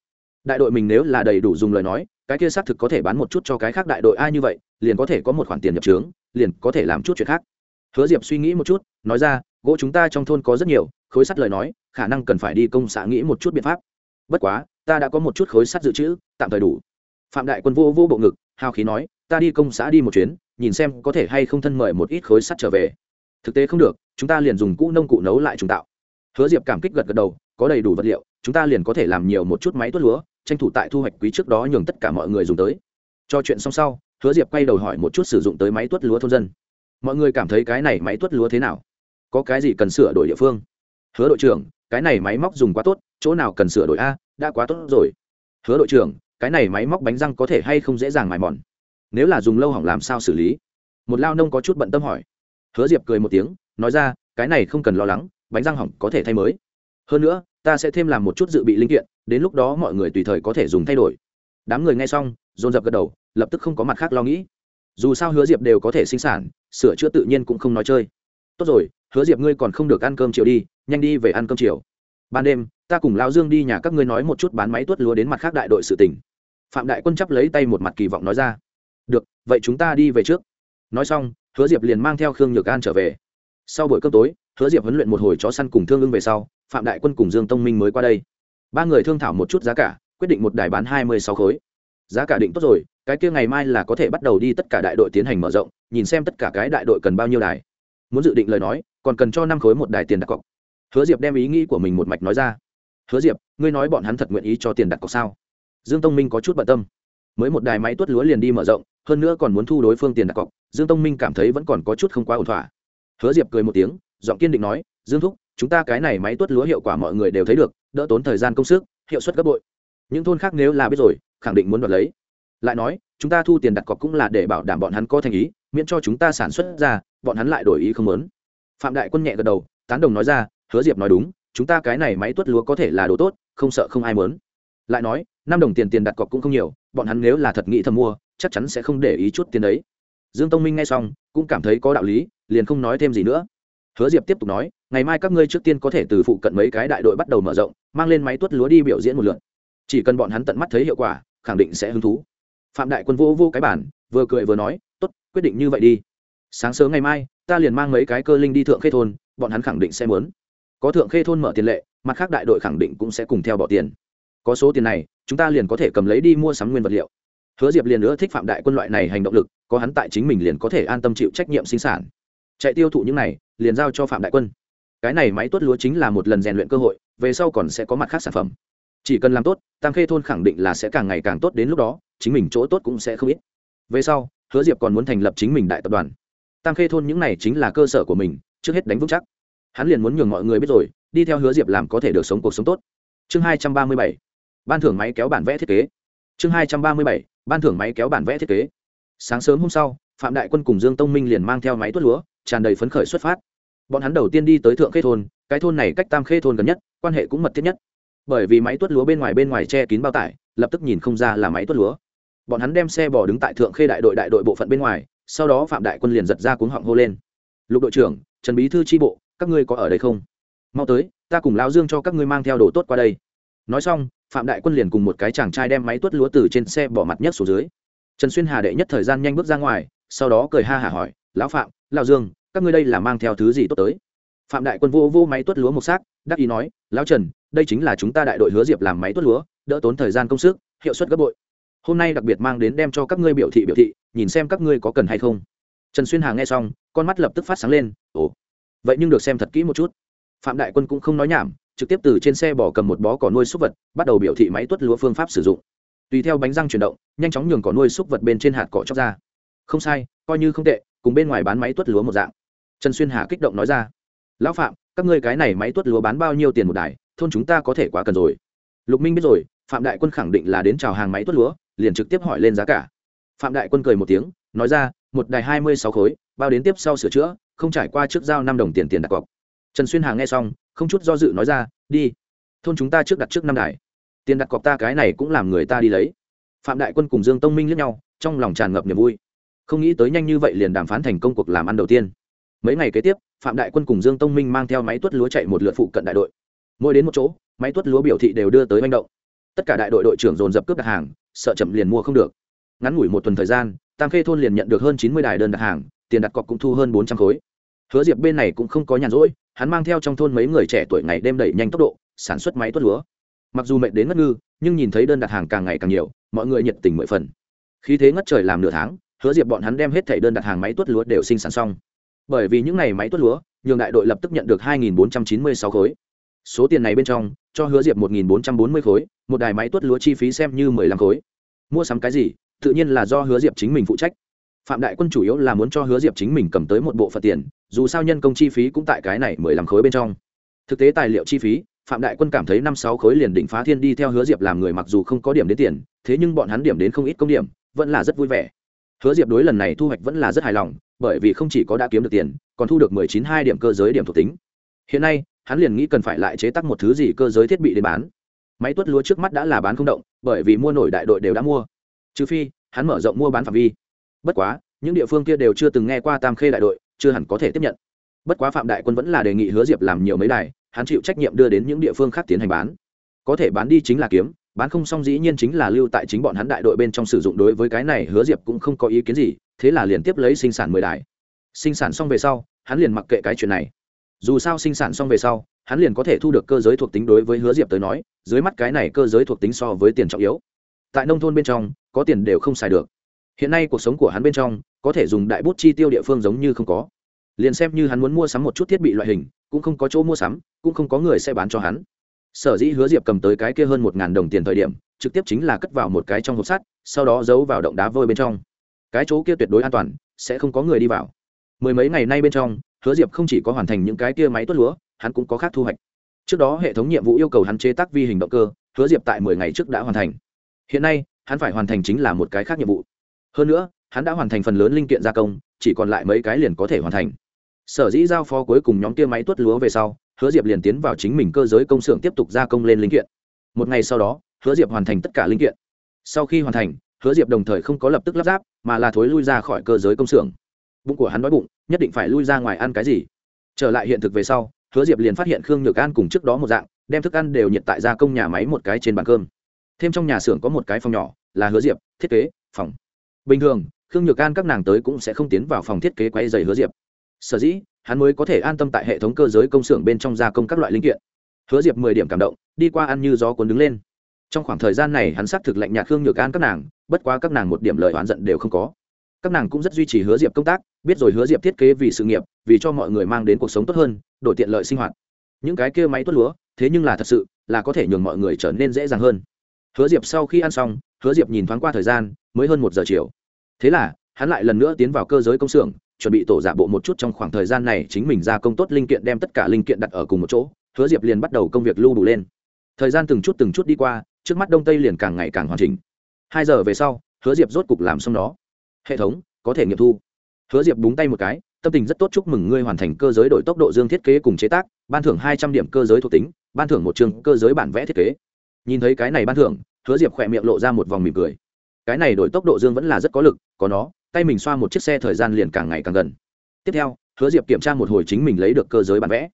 Đại đội mình nếu là đầy đủ dùng lời nói, cái kia xác thực có thể bán một chút cho cái khác đại đội ai như vậy, liền có thể có một khoản tiền nhập trướng, liền có thể làm chút chuyện khác. Hứa diệp suy nghĩ một chút, nói ra, gỗ chúng ta trong thôn có rất nhiều, khối sắt lời nói, khả năng cần phải đi công xã nghĩ một chút biện pháp. Bất quá, ta đã có một chút khối sắt dự trữ, tạm thời đủ. Phạm đại quân vô vô bộ ngực, hào khí nói, ta đi công xã đi một chuyến, nhìn xem có thể hay không thân mời một ít khối sắt trở về. Thực tế không được, chúng ta liền dùng cũ nông cụ nấu lại trùng tạo. Hứa diệp cảm kích gật gật đầu, có đầy đủ vật liệu chúng ta liền có thể làm nhiều một chút máy tuốt lúa, tranh thủ tại thu hoạch quý trước đó nhường tất cả mọi người dùng tới. Cho chuyện xong sau, hứa diệp quay đầu hỏi một chút sử dụng tới máy tuốt lúa thôn dân. Mọi người cảm thấy cái này máy tuốt lúa thế nào? Có cái gì cần sửa đổi địa phương? Hứa đội trưởng, cái này máy móc dùng quá tốt, chỗ nào cần sửa đổi a, đã quá tốt rồi. Hứa đội trưởng, cái này máy móc bánh răng có thể hay không dễ dàng mài mòn? Nếu là dùng lâu hỏng làm sao xử lý? Một lao nông có chút bận tâm hỏi. Hứa diệp cười một tiếng, nói ra, cái này không cần lo lắng, bánh răng hỏng có thể thay mới. Hơn nữa ta sẽ thêm làm một chút dự bị linh kiện, đến lúc đó mọi người tùy thời có thể dùng thay đổi. Đám người nghe xong, dồn dập gật đầu, lập tức không có mặt khác lo nghĩ. Dù sao hứa diệp đều có thể sinh sản, sửa chữa tự nhiên cũng không nói chơi. Tốt rồi, hứa diệp ngươi còn không được ăn cơm chiều đi, nhanh đi về ăn cơm chiều. Ban đêm, ta cùng lao dương đi nhà các ngươi nói một chút bán máy tuất lúa đến mặt khác đại đội sự tỉnh phạm đại quân chấp lấy tay một mặt kỳ vọng nói ra. Được, vậy chúng ta đi về trước. Nói xong, hứa diệp liền mang theo khương nhược an trở về. Sau buổi cơm tối hứa diệp huấn luyện một hồi chó săn cùng thương ưng về sau, phạm đại quân cùng dương tông minh mới qua đây. Ba người thương thảo một chút giá cả, quyết định một đài bán hai mươi sáu khối. Giá cả định tốt rồi, cái kia ngày mai là có thể bắt đầu đi tất cả đại đội tiến hành mở rộng, nhìn xem tất cả cái đại đội cần bao nhiêu đài. Muốn dự định lời nói, còn cần cho năm khối một đài tiền đặt cọc. Hứa diệp đem ý nghĩ của mình một mạch nói ra. Hứa diệp, ngươi nói bọn hắn thật nguyện ý cho tiền đặt cọc sao? Dương tông minh có chút bận tâm. Mới một đài máy tuốt lúa liền đi mở rộng, hơn nữa còn muốn thu đối phương tiền đặt cọc, dương tông minh cảm thấy vẫn còn có chút không quá ổn thỏa. Hứa diệp cười một tiếng giọng kiên định nói, dương thúc, chúng ta cái này máy tuất lúa hiệu quả mọi người đều thấy được, đỡ tốn thời gian công sức, hiệu suất gấp bội. Những thôn khác nếu là biết rồi, khẳng định muốn đoạt lấy. Lại nói, chúng ta thu tiền đặt cọc cũng là để bảo đảm bọn hắn có thành ý, miễn cho chúng ta sản xuất ra, bọn hắn lại đổi ý không lớn phạm đại quân nhẹ gật đầu, tán đồng nói ra, hứa diệp nói đúng, chúng ta cái này máy tuất lúa có thể là đồ tốt, không sợ không ai mớn lại nói, năm đồng tiền tiền đặt cọc cũng không nhiều, bọn hắn nếu là thật nghĩ thầm mua, chắc chắn sẽ không để ý chút tiền đấy. Dương tông minh nghe xong, cũng cảm thấy có đạo lý, liền không nói thêm gì nữa hứa diệp tiếp tục nói, ngày mai các ngươi trước tiên có thể từ phụ cận mấy cái đại đội bắt đầu mở rộng, mang lên máy tuất lúa đi biểu diễn một lượt. Chỉ cần bọn hắn tận mắt thấy hiệu quả, khẳng định sẽ hứng thú. Phạm đại quân vô vô cái bản vừa cười vừa nói, tốt, quyết định như vậy đi. Sáng sớm ngày mai, ta liền mang mấy cái cơ linh đi thượng khê thôn, bọn hắn khẳng định sẽ muốn. Có thượng khê thôn mở tiền lệ, mặt khác đại đội khẳng định cũng sẽ cùng theo bỏ tiền. Có số tiền này, chúng ta liền có thể cầm lấy đi mua sắm nguyên vật liệu. Hứa diệp liền nữa thích phạm đại quân loại này hành động lực, có hắn tại chính mình liền có thể an tâm chịu trách nhiệm sinh sản. Chạy tiêu thụ những này liền giao cho phạm đại quân. Cái này máy tuốt lúa chính là một lần rèn luyện cơ hội, về sau còn sẽ có mặt khác sản phẩm. Chỉ cần làm tốt, tam khê thôn khẳng định là sẽ càng ngày càng tốt đến lúc đó, chính mình chỗ tốt cũng sẽ không ít. Về sau, hứa diệp còn muốn thành lập chính mình đại tập đoàn. Tam khê thôn những này chính là cơ sở của mình, trước hết đánh vững chắc. Hắn liền muốn nhường mọi người biết rồi, đi theo hứa diệp làm có thể được sống cuộc sống tốt. Chương hai trăm ba mươi bảy, ban thưởng máy kéo bản vẽ thiết kế. Chương hai trăm ba mươi bảy, ban thưởng máy kéo bản vẽ thiết kế. Sáng sớm hôm sau, phạm đại quân cùng dương tông minh liền mang theo máy tuốt lúa tràn đầy phấn khởi xuất phát. Bọn hắn đầu tiên đi tới thượng khê thôn, cái thôn này cách tam khê thôn gần nhất, quan hệ cũng mật thiết nhất. Bởi vì máy tuốt lúa bên ngoài bên ngoài che kín bao tải, lập tức nhìn không ra là máy tuốt lúa. Bọn hắn đem xe bò đứng tại thượng khê đại đội đại đội bộ phận bên ngoài, sau đó phạm đại quân liền giật ra cuống họng hô lên. Lục đội trưởng, trần bí thư tri bộ, các ngươi có ở đây không? Mau tới, ta cùng lão dương cho các ngươi mang theo đồ tốt qua đây. Nói xong, phạm đại quân liền cùng một cái chàng trai đem máy tuốt lúa từ trên xe bỏ mặt nhất xuống dưới. Trần xuyên hà đệ nhất thời gian nhanh bước ra ngoài, sau đó cười ha hả hỏi, lão phạm lão dương, các ngươi đây là mang theo thứ gì tốt tới? Phạm đại quân vô vô máy tuốt lúa một xác, đắc ý nói, lão trần, đây chính là chúng ta đại đội hứa diệp làm máy tuốt lúa, đỡ tốn thời gian công sức, hiệu suất gấp bội. Hôm nay đặc biệt mang đến đem cho các ngươi biểu thị biểu thị, nhìn xem các ngươi có cần hay không. Trần xuyên hà nghe xong, con mắt lập tức phát sáng lên, ồ, vậy nhưng được xem thật kỹ một chút. Phạm đại quân cũng không nói nhảm, trực tiếp từ trên xe bỏ cầm một bó cỏ nuôi súc vật, bắt đầu biểu thị máy tuất lúa phương pháp sử dụng. Tùy theo bánh răng chuyển động, nhanh chóng nhường cỏ nuôi súc vật bên trên hạt cỏ chóc ra. Không sai, coi như không tệ cùng bên ngoài bán máy tuất lúa một dạng. Trần xuyên hà kích động nói ra, lão phạm, các ngươi cái này máy tuất lúa bán bao nhiêu tiền một đài, thôn chúng ta có thể quá cần rồi. Lục minh biết rồi, phạm đại quân khẳng định là đến chào hàng máy tuất lúa, liền trực tiếp hỏi lên giá cả. Phạm đại quân cười một tiếng, nói ra, một đài hai mươi sáu khối, bao đến tiếp sau sửa chữa, không trải qua trước giao năm đồng tiền tiền đặt cọc. Trần xuyên hà nghe xong, không chút do dự nói ra, đi, thôn chúng ta trước đặt trước năm đài. Tiền đặt cọc ta cái này cũng làm người ta đi lấy. Phạm đại quân cùng dương tông minh lẫn nhau, trong lòng tràn ngập niềm vui không nghĩ tới nhanh như vậy liền đàm phán thành công cuộc làm ăn đầu tiên. Mấy ngày kế tiếp, phạm đại quân cùng dương tông minh mang theo máy tuất lúa chạy một lượt phụ cận đại đội. Mỗi đến một chỗ, máy tuất lúa biểu thị đều đưa tới manh động. Tất cả đại đội đội trưởng dồn dập cướp đặt hàng, sợ chậm liền mua không được. Ngắn ngủi một tuần thời gian, tam khê thôn liền nhận được hơn chín mươi đài đơn đặt hàng, tiền đặt cọc cũng thu hơn bốn trăm khối. Hứa diệp bên này cũng không có nhàn rỗi, hắn mang theo trong thôn mấy người trẻ tuổi ngày đêm đẩy nhanh tốc độ, sản xuất máy tuất lúa. Mặc dù mệt đến ngất ngư, nhưng nhìn thấy đơn đặt hàng càng ngày càng nhiều, mọi người nhiệt tình mười phần. Khí thế ngất trời làm nửa tháng hứa diệp bọn hắn đem hết thảy đơn đặt hàng máy tuất lúa đều sinh sản xong. Bởi vì những ngày máy tuất lúa, nhường đại đội lập tức nhận được hai bốn trăm chín mươi sáu khối. Số tiền này bên trong, cho hứa diệp một bốn trăm bốn mươi khối, một đài máy tuất lúa chi phí xem như mười lăm khối. Mua sắm cái gì, tự nhiên là do hứa diệp chính mình phụ trách. Phạm đại quân chủ yếu là muốn cho hứa diệp chính mình cầm tới một bộ phận tiền, dù sao nhân công chi phí cũng tại cái này mười lăm khối bên trong. Thực tế tài liệu chi phí, phạm đại quân cảm thấy năm sáu khối liền định phá thiên đi theo hứa diệp làm người mặc dù không có điểm đến tiền, thế nhưng bọn hắn điểm đến không ít công điểm, vẫn là rất vui vẻ hứa diệp đối lần này thu hoạch vẫn là rất hài lòng, bởi vì không chỉ có đã kiếm được tiền, còn thu được mười chín hai điểm cơ giới điểm thuộc tính. Hiện nay, hắn liền nghĩ cần phải lại chế tác một thứ gì cơ giới thiết bị để bán. Máy tuất lúa trước mắt đã là bán không động, bởi vì mua nổi đại đội đều đã mua. Trừ phi, hắn mở rộng mua bán phạm vi. Bất quá, những địa phương kia đều chưa từng nghe qua tam khê đại đội, chưa hẳn có thể tiếp nhận. Bất quá phạm đại quân vẫn là đề nghị hứa diệp làm nhiều mấy đài, hắn chịu trách nhiệm đưa đến những địa phương khác tiến hành bán. Có thể bán đi chính là kiếm bán không xong dĩ nhiên chính là lưu tại chính bọn hắn đại đội bên trong sử dụng đối với cái này hứa diệp cũng không có ý kiến gì, thế là liền tiếp lấy sinh sản mười đài. Sinh sản xong về sau, hắn liền mặc kệ cái chuyện này. Dù sao sinh sản xong về sau, hắn liền có thể thu được cơ giới thuộc tính đối với hứa diệp tới nói, dưới mắt cái này cơ giới thuộc tính so với tiền trọng yếu. Tại nông thôn bên trong, có tiền đều không xài được. Hiện nay cuộc sống của hắn bên trong, có thể dùng đại bút chi tiêu địa phương giống như không có. Liền xem như hắn muốn mua sắm một chút thiết bị loại hình, cũng không có chỗ mua sắm, cũng không có người sẽ bán cho hắn sở dĩ hứa diệp cầm tới cái kia hơn một ngàn đồng tiền thời điểm, trực tiếp chính là cất vào một cái trong hộp sắt, sau đó giấu vào động đá vôi bên trong. Cái chỗ kia tuyệt đối an toàn, sẽ không có người đi vào. Mười mấy ngày nay bên trong, hứa diệp không chỉ có hoàn thành những cái kia máy tuốt lúa, hắn cũng có khác thu hoạch. Trước đó hệ thống nhiệm vụ yêu cầu hắn chế tác vi hình động cơ, hứa diệp tại mười ngày trước đã hoàn thành. Hiện nay, hắn phải hoàn thành chính là một cái khác nhiệm vụ. Hơn nữa, hắn đã hoàn thành phần lớn linh kiện gia công, chỉ còn lại mấy cái liền có thể hoàn thành. Sở dĩ giao phó cuối cùng nhóm kia máy tuốt lúa về sau hứa diệp liền tiến vào chính mình cơ giới công xưởng tiếp tục gia công lên linh kiện. Một ngày sau đó, hứa diệp hoàn thành tất cả linh kiện. Sau khi hoàn thành, hứa diệp đồng thời không có lập tức lắp ráp, mà là thối lui ra khỏi cơ giới công xưởng. Bụng của hắn đói bụng, nhất định phải lui ra ngoài ăn cái gì. Trở lại hiện thực về sau, hứa diệp liền phát hiện khương nhược an cùng trước đó một dạng, đem thức ăn đều nhiệt tại gia công nhà máy một cái trên bàn cơm. Thêm trong nhà xưởng có một cái phòng nhỏ, là hứa diệp, thiết kế, phòng. Bình thường, khương nhược an các nàng tới cũng sẽ không tiến vào phòng thiết kế quay dày hứa diệp sở dĩ, hắn mới có thể an tâm tại hệ thống cơ giới công xưởng bên trong gia công các loại linh kiện. Hứa diệp mười điểm cảm động, đi qua ăn như gió cuốn đứng lên. Trong khoảng thời gian này hắn xác thực lạnh nhạt khương nhược an các nàng, bất quá các nàng một điểm lời oán giận đều không có. Các nàng cũng rất duy trì hứa diệp công tác, biết rồi hứa diệp thiết kế vì sự nghiệp, vì cho mọi người mang đến cuộc sống tốt hơn, đổi tiện lợi sinh hoạt. Những cái kia máy tuốt lúa, thế nhưng là thật sự, là có thể nhường mọi người trở nên dễ dàng hơn. Hứa diệp sau khi ăn xong, hứa diệp nhìn thoáng qua thời gian, mới hơn một giờ chiều. Thế là, hắn lại lần nữa tiến vào cơ giới công xưởng chuẩn bị tổ giả bộ một chút trong khoảng thời gian này chính mình ra công tốt linh kiện đem tất cả linh kiện đặt ở cùng một chỗ, hứa diệp liền bắt đầu công việc lưu đủ lên. Thời gian từng chút từng chút đi qua, trước mắt đông tây liền càng ngày càng hoàn chỉnh. Hai giờ về sau, hứa diệp rốt cục làm xong đó hệ thống, có thể nghiệm thu. Hứa diệp búng tay một cái, tâm tình rất tốt chúc mừng ngươi hoàn thành cơ giới đổi tốc độ dương thiết kế cùng chế tác, ban thưởng hai trăm điểm cơ giới thuộc tính, ban thưởng một trường cơ giới bản vẽ thiết kế. Nhìn thấy cái này ban thưởng, hứa diệp khỏe miệng lộ ra một vòng mỉm cười. Cái này đổi tốc độ dương vẫn là rất có lực, có nó tay mình xoa một chiếc xe thời gian liền càng ngày càng gần. Tiếp theo, hứa diệp kiểm tra một hồi chính mình lấy được cơ giới bản vẽ.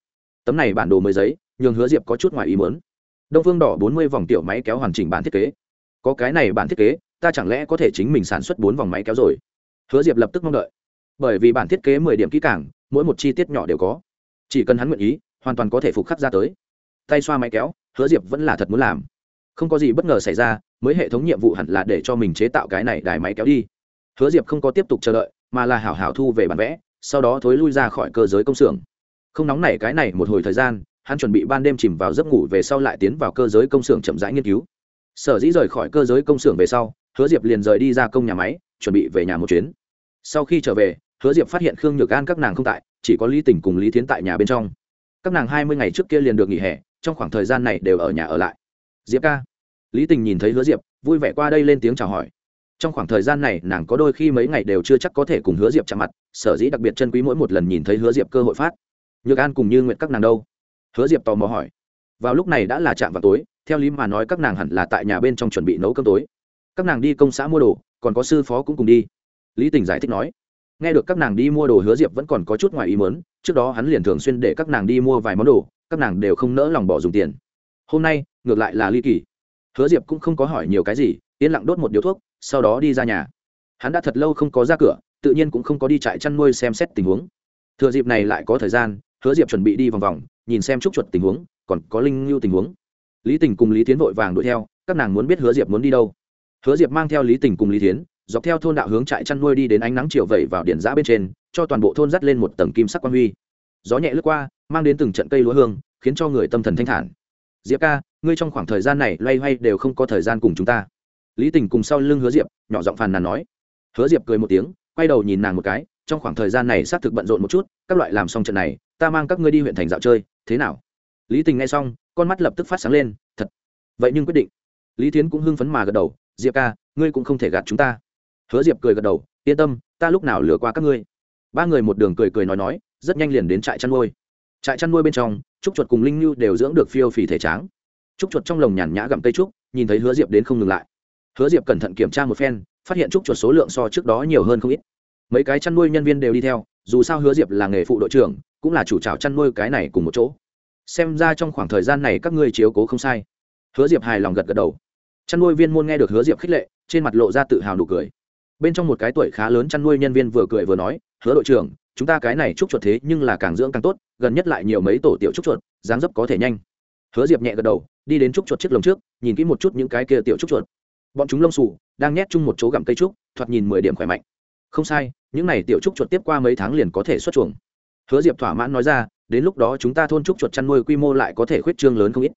Tấm này bản đồ mới giấy, nhường hứa diệp có chút ngoài ý mớn đông phương đỏ bốn mươi vòng tiểu máy kéo hoàn chỉnh bản thiết kế. Có cái này bản thiết kế, ta chẳng lẽ có thể chính mình sản xuất bốn vòng máy kéo rồi? Hứa diệp lập tức mong đợi. Bởi vì bản thiết kế mười điểm kỹ càng, mỗi một chi tiết nhỏ đều có. Chỉ cần hắn nguyện ý, hoàn toàn có thể phục khắc ra tới. Tay xoa máy kéo, hứa diệp vẫn là thật muốn làm. Không có gì bất ngờ xảy ra, mới hệ thống nhiệm vụ hẳn là để cho mình chế tạo cái này đài máy kéo đi hứa diệp không có tiếp tục chờ đợi, mà là hảo hảo thu về bản vẽ, sau đó thối lui ra khỏi cơ giới công xưởng. Không nóng nảy cái này một hồi thời gian, hắn chuẩn bị ban đêm chìm vào giấc ngủ về sau lại tiến vào cơ giới công xưởng chậm rãi nghiên cứu. Sở dĩ rời khỏi cơ giới công xưởng về sau, hứa diệp liền rời đi ra công nhà máy, chuẩn bị về nhà một chuyến. Sau khi trở về, hứa diệp phát hiện khương nhược an các nàng không tại, chỉ có lý tình cùng lý Thiến tại nhà bên trong. Các nàng hai mươi ngày trước kia liền được nghỉ hè, trong khoảng thời gian này đều ở nhà ở lại. Diệp ca. Lý tình nhìn thấy hứa diệp, vui vẻ qua đây lên tiếng chào hỏi trong khoảng thời gian này nàng có đôi khi mấy ngày đều chưa chắc có thể cùng hứa diệp chạm mặt, sở dĩ đặc biệt chân quý mỗi một lần nhìn thấy hứa diệp cơ hội phát. Nhược an cùng như nguyện các nàng đâu? Hứa diệp tò mò hỏi. Vào lúc này đã là chạm vào tối, theo lý mà nói các nàng hẳn là tại nhà bên trong chuẩn bị nấu cơm tối. Các nàng đi công xã mua đồ, còn có sư phó cũng cùng đi. Lý tình giải thích nói. Nghe được các nàng đi mua đồ hứa diệp vẫn còn có chút ngoài ý mớn trước đó hắn liền thường xuyên để các nàng đi mua vài món đồ, các nàng đều không nỡ lòng bỏ dùng tiền. Hôm nay, ngược lại là ly kỳ. Hứa diệp cũng không có hỏi nhiều cái gì yên lặng đốt một điếu thuốc, sau đó đi ra nhà. Hắn đã thật lâu không có ra cửa, tự nhiên cũng không có đi trại chăn nuôi xem xét tình huống. Thừa dịp này lại có thời gian, hứa diệp chuẩn bị đi vòng vòng, nhìn xem trúc chuột tình huống, còn có linh lưu tình huống. Lý tình cùng lý tiến vội vàng đuổi theo, các nàng muốn biết hứa diệp muốn đi đâu. Hứa diệp mang theo lý tình cùng lý tiến dọc theo thôn đạo hướng trại chăn nuôi đi đến ánh nắng chiều vẩy vào điện giã bên trên, cho toàn bộ thôn dắt lên một tầng kim sắc quang huy. Gió nhẹ lướt qua, mang đến từng trận cây lúa hương, khiến cho người tâm thần thanh thản. Diệp ca, ngươi trong khoảng thời gian này loay hoay đều không có thời gian cùng chúng ta lý tình cùng sau lưng hứa diệp, nhỏ giọng phàn nàn nói. Hứa diệp cười một tiếng, quay đầu nhìn nàng một cái, trong khoảng thời gian này xác thực bận rộn một chút, các loại làm xong trận này, ta mang các ngươi đi huyện thành dạo chơi, thế nào? Lý tình nghe xong, con mắt lập tức phát sáng lên, thật. Vậy nhưng quyết định. Lý tiến cũng hưng phấn mà gật đầu, diệp ca, ngươi cũng không thể gạt chúng ta. Hứa diệp cười gật đầu, yên tâm, ta lúc nào lừa qua các ngươi. Ba người một đường cười cười nói nói, rất nhanh liền đến trại chăn nuôi. Trại chăn nuôi bên trong, trúc chuột cùng linh như đều dưỡng được phiêu phì thể tráng. Trúc chuột trong lồng nhàn nhã gặm cây trúc, nhìn thấy hứa diệp đến không ngừng lại hứa diệp cẩn thận kiểm tra một phen, phát hiện trúc chuột số lượng so trước đó nhiều hơn không ít. Mấy cái chăn nuôi nhân viên đều đi theo, dù sao hứa diệp là nghề phụ đội trưởng, cũng là chủ trào chăn nuôi cái này cùng một chỗ. Xem ra trong khoảng thời gian này các ngươi chiếu cố không sai. Hứa diệp hài lòng gật gật đầu. Chăn nuôi viên môn nghe được hứa diệp khích lệ, trên mặt lộ ra tự hào nụ cười. Bên trong một cái tuổi khá lớn chăn nuôi nhân viên vừa cười vừa nói, hứa đội trưởng, chúng ta cái này chúc chuột thế nhưng là càng dưỡng càng tốt, gần nhất lại nhiều mấy tổ tiểu trúc chuột, dáng dấp có thể nhanh. Hứa diệp nhẹ gật đầu, đi đến trúc chuột chiếc lồng trước, nhìn kỹ một chút những cái kia tiểu trúc chuột bọn chúng lông xù đang nhét chung một chỗ gặm cây trúc, thoạt nhìn mười điểm khỏe mạnh. Không sai, những này tiểu trúc chuột tiếp qua mấy tháng liền có thể xuất chuồng. Hứa diệp thỏa mãn nói ra, đến lúc đó chúng ta thôn trúc chuột chăn nuôi quy mô lại có thể khuyết trương lớn không ít.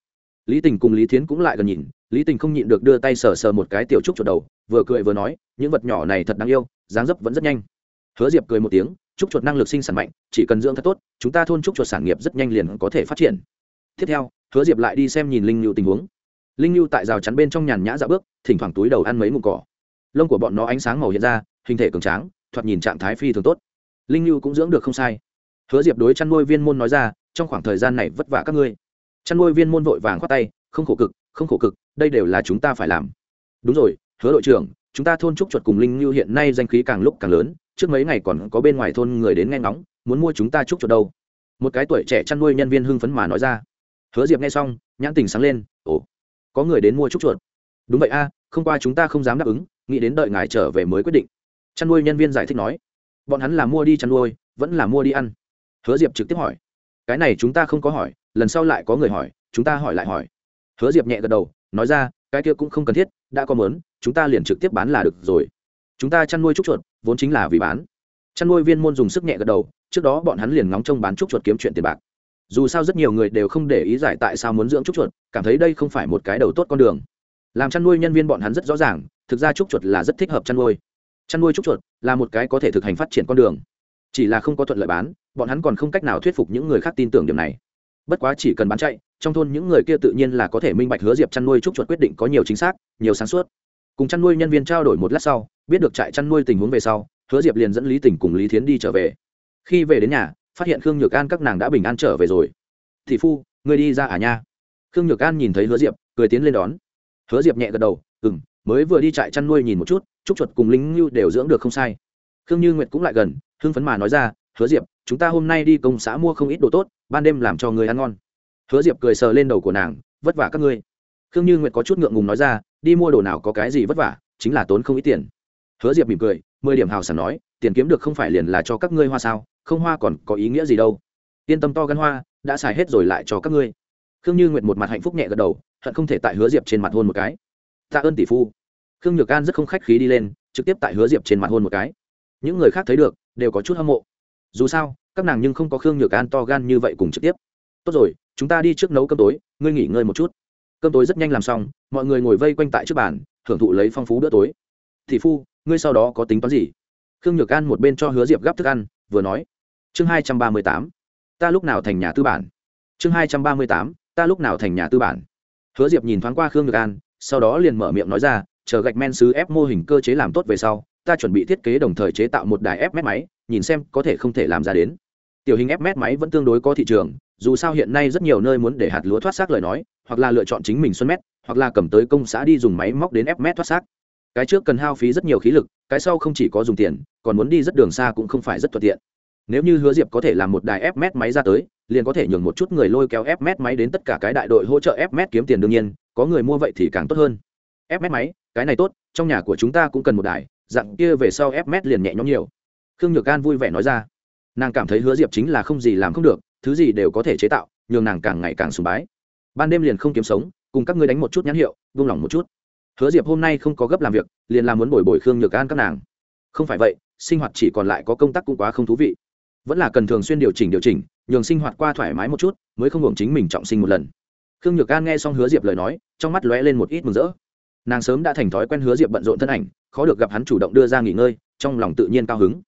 Lý tình cùng lý thiến cũng lại gần nhìn, lý tình không nhịn được đưa tay sờ sờ một cái tiểu trúc chuột đầu, vừa cười vừa nói, những vật nhỏ này thật đáng yêu, dáng dấp vẫn rất nhanh. Hứa diệp cười một tiếng, trúc chuột năng lực sinh sản mạnh, chỉ cần dưỡng thật tốt, chúng ta thôn trúc chuột sản nghiệp rất nhanh liền có thể phát triển. Tiếp theo, hứa diệp lại đi xem nhìn linh lưu tình huống linh lưu tại rào chắn bên trong nhàn nhã dạo bước, thỉnh thoảng túi đầu ăn mấy ngụm cỏ. Lông của bọn nó ánh sáng màu hiện ra, hình thể cường tráng, thoạt nhìn trạng thái phi thường tốt. Linh lưu cũng dưỡng được không sai. Hứa diệp đối chăn nuôi viên môn nói ra, trong khoảng thời gian này vất vả các ngươi. Chăn nuôi viên môn vội vàng khoát tay, không khổ cực, không khổ cực, đây đều là chúng ta phải làm. Đúng rồi, hứa đội trưởng, chúng ta thôn trúc chuột cùng linh lưu hiện nay danh khí càng lúc càng lớn, trước mấy ngày còn có bên ngoài thôn người đến nghe ngóng, muốn mua chúng ta trúc chuột đâu? Một cái tuổi trẻ chăn nuôi nhân viên hưng phấn mà nói ra. Hứa diệp nghe xong, nhãn tình sáng lên, ồ có người đến mua trúc chuột. Đúng vậy a, không qua chúng ta không dám đáp ứng, nghĩ đến đợi ngài trở về mới quyết định. Chăn nuôi nhân viên giải thích nói. Bọn hắn là mua đi chăn nuôi, vẫn là mua đi ăn. Hứa diệp trực tiếp hỏi. Cái này chúng ta không có hỏi, lần sau lại có người hỏi, chúng ta hỏi lại hỏi. Hứa diệp nhẹ gật đầu, nói ra, cái kia cũng không cần thiết, đã có mớn, chúng ta liền trực tiếp bán là được rồi. Chúng ta chăn nuôi trúc chuột, vốn chính là vì bán. Chăn nuôi viên môn dùng sức nhẹ gật đầu, trước đó bọn hắn liền ngóng trông bán trúc chuột kiếm chuyện tiền bạc. Dù sao rất nhiều người đều không để ý giải tại sao muốn dưỡng trúc chuột cảm thấy đây không phải một cái đầu tốt con đường. Làm chăn nuôi nhân viên bọn hắn rất rõ ràng, thực ra trúc chuột là rất thích hợp chăn nuôi. Chăn nuôi trúc chuột là một cái có thể thực hành phát triển con đường. Chỉ là không có thuận lợi bán, bọn hắn còn không cách nào thuyết phục những người khác tin tưởng điểm này. Bất quá chỉ cần bán chạy, trong thôn những người kia tự nhiên là có thể minh bạch hứa diệp chăn nuôi trúc chuột quyết định có nhiều chính xác, nhiều sáng suốt. Cùng chăn nuôi nhân viên trao đổi một lát sau, biết được trại chăn nuôi tình huống về sau, hứa diệp liền dẫn lý tỉnh cùng lý thiến đi trở về. Khi về đến nhà, phát hiện khương nhược an các nàng đã bình an trở về rồi. Thị phu người đi ra à nha? Khương nhược an nhìn thấy hứa diệp, cười tiến lên đón. Hứa diệp nhẹ gật đầu ừ m mới vừa đi trại chăn nuôi nhìn một chút, trúc chuột cùng lính ngưu đều dưỡng được không sai. Khương như nguyệt cũng lại gần, hưng phấn mà nói ra, hứa diệp, chúng ta hôm nay đi công xã mua không ít đồ tốt, ban đêm làm cho người ăn ngon. Hứa diệp cười sờ lên đầu của nàng, vất vả các ngươi. Khương như nguyệt có chút ngượng ngùng nói ra, đi mua đồ nào có cái gì vất vả, chính là tốn không ít tiền. Hứa diệp mỉm cười, mười điểm hào sảng nói, tiền kiếm được không phải liền là cho các ngươi hoa sao, không hoa còn có ý nghĩa gì đâu. Yên tâm to gắn hoa, đã xài hết rồi lại cho các ngươi khương như nguyệt một mặt hạnh phúc nhẹ gật đầu, hận không thể tại hứa diệp trên mặt hôn một cái. Tạ ơn tỷ phu. Khương nhược an rất không khách khí đi lên, trực tiếp tại hứa diệp trên mặt hôn một cái. Những người khác thấy được, đều có chút hâm mộ. Dù sao, các nàng nhưng không có khương nhược an to gan như vậy cùng trực tiếp. Tốt rồi, chúng ta đi trước nấu cơm tối, ngươi nghỉ ngơi một chút. Cơm tối rất nhanh làm xong, mọi người ngồi vây quanh tại trước bàn hưởng thụ lấy phong phú bữa tối. Tỷ phu, ngươi sau đó có tính toán gì? Khương nhược an một bên cho hứa diệp gắp thức ăn, vừa nói. Chương hai trăm ba mươi tám. Ta lúc nào thành nhà tư bản? Chương hai trăm ba mươi tám ta lúc nào thành nhà tư bản? Hứa diệp nhìn thoáng qua khương nhược an, sau đó liền mở miệng nói ra, chờ gạch men xứ ép mô hình cơ chế làm tốt về sau, ta chuẩn bị thiết kế đồng thời chế tạo một đài ép mét máy, nhìn xem có thể không thể làm ra đến. Tiểu hình ép mét máy vẫn tương đối có thị trường, dù sao hiện nay rất nhiều nơi muốn để hạt lúa thoát xác lời nói, hoặc là lựa chọn chính mình xuân mét, hoặc là cầm tới công xã đi dùng máy móc đến ép mét thoát xác. Cái trước cần hao phí rất nhiều khí lực, cái sau không chỉ có dùng tiền, còn muốn đi rất đường xa cũng không phải rất thuận tiện nếu như hứa diệp có thể làm một đài ép mét máy ra tới, liền có thể nhường một chút người lôi kéo ép mét máy đến tất cả cái đại đội hỗ trợ ép mét kiếm tiền đương nhiên, có người mua vậy thì càng tốt hơn. Ép mét máy, cái này tốt, trong nhà của chúng ta cũng cần một đài dặn kia về sau ép mét liền nhẹ nhõm nhiều. Khương nhược an vui vẻ nói ra. Nàng cảm thấy hứa diệp chính là không gì làm không được, thứ gì đều có thể chế tạo, nhường nàng càng ngày càng sùng bái. Ban đêm liền không kiếm sống, cùng các ngươi đánh một chút nhãn hiệu, vung lòng một chút. Hứa diệp hôm nay không có gấp làm việc, liền làm muốn bồi bồi khương nhược an các nàng. Không phải vậy, sinh hoạt chỉ còn lại có công tác cũng quá không thú vị vẫn là cần thường xuyên điều chỉnh điều chỉnh, nhường sinh hoạt qua thoải mái một chút, mới không hưởng chính mình trọng sinh một lần. Khương nhược an nghe xong hứa diệp lời nói, trong mắt lóe lên một ít mừng rỡ. Nàng sớm đã thành thói quen hứa diệp bận rộn thân ảnh, khó được gặp hắn chủ động đưa ra nghỉ ngơi, trong lòng tự nhiên cao hứng.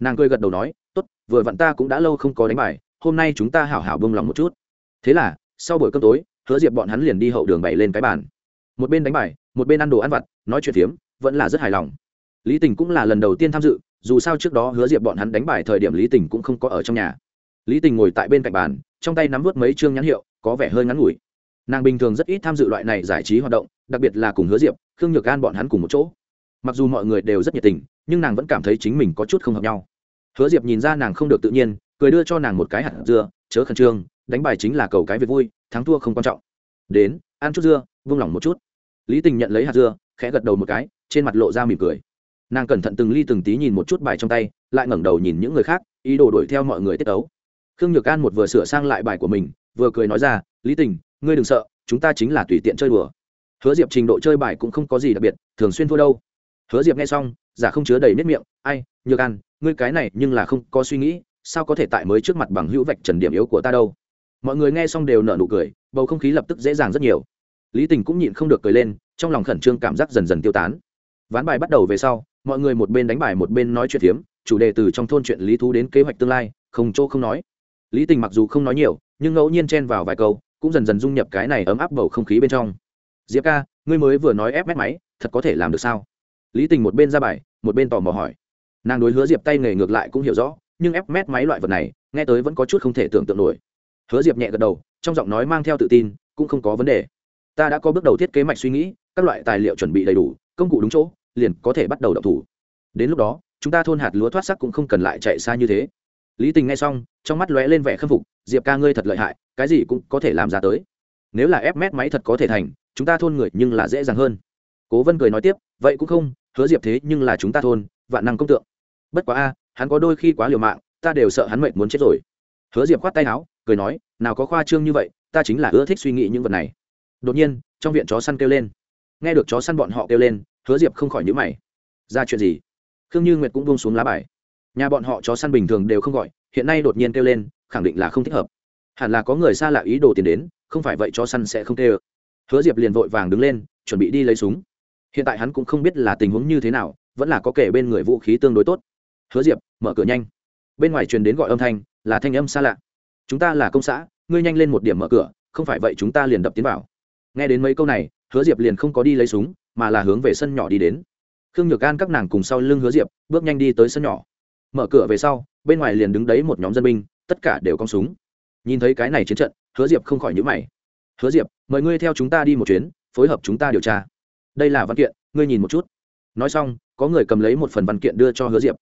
Nàng cười gật đầu nói, tốt, vừa vặn ta cũng đã lâu không có đánh bài, hôm nay chúng ta hảo hảo bông lòng một chút. Thế là, sau buổi cơm tối, hứa diệp bọn hắn liền đi hậu đường bày lên cái bàn. Một bên đánh bài, một bên ăn đồ ăn vặt, nói chuyện phiếm, vẫn là rất hài lòng. Lý tình cũng là lần đầu tiên tham dự dù sao trước đó hứa diệp bọn hắn đánh bài thời điểm lý tình cũng không có ở trong nhà lý tình ngồi tại bên cạnh bàn trong tay nắm vớt mấy chương nhãn hiệu có vẻ hơi ngắn ngủi nàng bình thường rất ít tham dự loại này giải trí hoạt động đặc biệt là cùng hứa diệp khương nhược an bọn hắn cùng một chỗ mặc dù mọi người đều rất nhiệt tình nhưng nàng vẫn cảm thấy chính mình có chút không hợp nhau hứa diệp nhìn ra nàng không được tự nhiên cười đưa cho nàng một cái hạt dưa chớ khẩn trương đánh bài chính là cầu cái việc vui thắng thua không quan trọng đến ăn chút dưa vung lòng một chút lý tình nhận lấy hạt dưa khẽ gật đầu một cái trên mặt lộ ra mỉm cười nàng cẩn thận từng ly từng tí nhìn một chút bài trong tay, lại ngẩng đầu nhìn những người khác, ý đồ đuổi theo mọi người tiết tấu. Khương nhược an một vừa sửa sang lại bài của mình, vừa cười nói ra, lý tình, ngươi đừng sợ, chúng ta chính là tùy tiện chơi đùa. Hứa diệp trình độ chơi bài cũng không có gì đặc biệt, thường xuyên thua đâu. Hứa diệp nghe xong, giả không chứa đầy nếp miệng, ai, nhược an, ngươi cái này nhưng là không có suy nghĩ, sao có thể tại mới trước mặt bằng hữu vạch trần điểm yếu của ta đâu? Mọi người nghe xong đều nở nụ cười, bầu không khí lập tức dễ dàng rất nhiều. Lý tình cũng nhịn không được cười lên, trong lòng khẩn trương cảm giác dần dần tiêu tán. Ván bài bắt đầu về sau mọi người một bên đánh bài một bên nói chuyện phiếm, chủ đề từ trong thôn chuyện lý thú đến kế hoạch tương lai, không chỗ không nói. Lý tình mặc dù không nói nhiều, nhưng ngẫu nhiên chen vào vài câu, cũng dần dần dung nhập cái này ấm áp bầu không khí bên trong. Diệp ca, ngươi mới vừa nói ép mét máy, thật có thể làm được sao? Lý tình một bên ra bài, một bên tò mò hỏi. Nàng đối hứa diệp tay nghề ngược lại cũng hiểu rõ, nhưng ép mét máy loại vật này, nghe tới vẫn có chút không thể tưởng tượng nổi. Hứa diệp nhẹ gật đầu, trong giọng nói mang theo tự tin, cũng không có vấn đề. Ta đã có bước đầu thiết kế mạch suy nghĩ, các loại tài liệu chuẩn bị đầy đủ, công cụ đúng chỗ liền có thể bắt đầu đập thủ. Đến lúc đó, chúng ta thôn hạt lúa thoát sắc cũng không cần lại chạy xa như thế. Lý tình nghe xong, trong mắt lóe lên vẻ khâm phục, diệp ca ngươi thật lợi hại, cái gì cũng có thể làm ra tới. Nếu là ép mét máy thật có thể thành, chúng ta thôn người nhưng là dễ dàng hơn. Cố vân cười nói tiếp, vậy cũng không, hứa diệp thế nhưng là chúng ta thôn, vạn năng công tượng. Bất quá a, hắn có đôi khi quá liều mạng, ta đều sợ hắn mệt muốn chết rồi. Hứa diệp khoát tay áo, cười nói, nào có khoa trương như vậy, ta chính là ưa thích suy nghĩ những vật này. Đột nhiên, trong viện chó săn kêu lên. Nghe được chó săn bọn họ kêu lên hứa diệp không khỏi nhữ mày. Ra chuyện gì? Khương như nguyệt cũng buông xuống lá bài. Nhà bọn họ chó săn bình thường đều không gọi, hiện nay đột nhiên kêu lên, khẳng định là không thích hợp. Hẳn là có người xa lạ ý đồ tiền đến, không phải vậy chó săn sẽ không kêu. Hứa diệp liền vội vàng đứng lên, chuẩn bị đi lấy súng. Hiện tại hắn cũng không biết là tình huống như thế nào, vẫn là có kể bên người vũ khí tương đối tốt. Hứa diệp, mở cửa nhanh. Bên ngoài truyền đến gọi âm thanh, là thanh âm xa lạ. Chúng ta là công xã, ngươi nhanh lên một điểm mở cửa, không phải vậy chúng ta liền đập tiến vào. Nghe đến mấy câu này, hứa diệp liền không có đi lấy súng mà là hướng về sân nhỏ đi đến. Khương nhược an các nàng cùng sau lưng hứa diệp, bước nhanh đi tới sân nhỏ. Mở cửa về sau, bên ngoài liền đứng đấy một nhóm dân binh, tất cả đều cong súng. Nhìn thấy cái này chiến trận, hứa diệp không khỏi nhữ mày. Hứa diệp, mời ngươi theo chúng ta đi một chuyến, phối hợp chúng ta điều tra. Đây là văn kiện, ngươi nhìn một chút. Nói xong, có người cầm lấy một phần văn kiện đưa cho hứa diệp.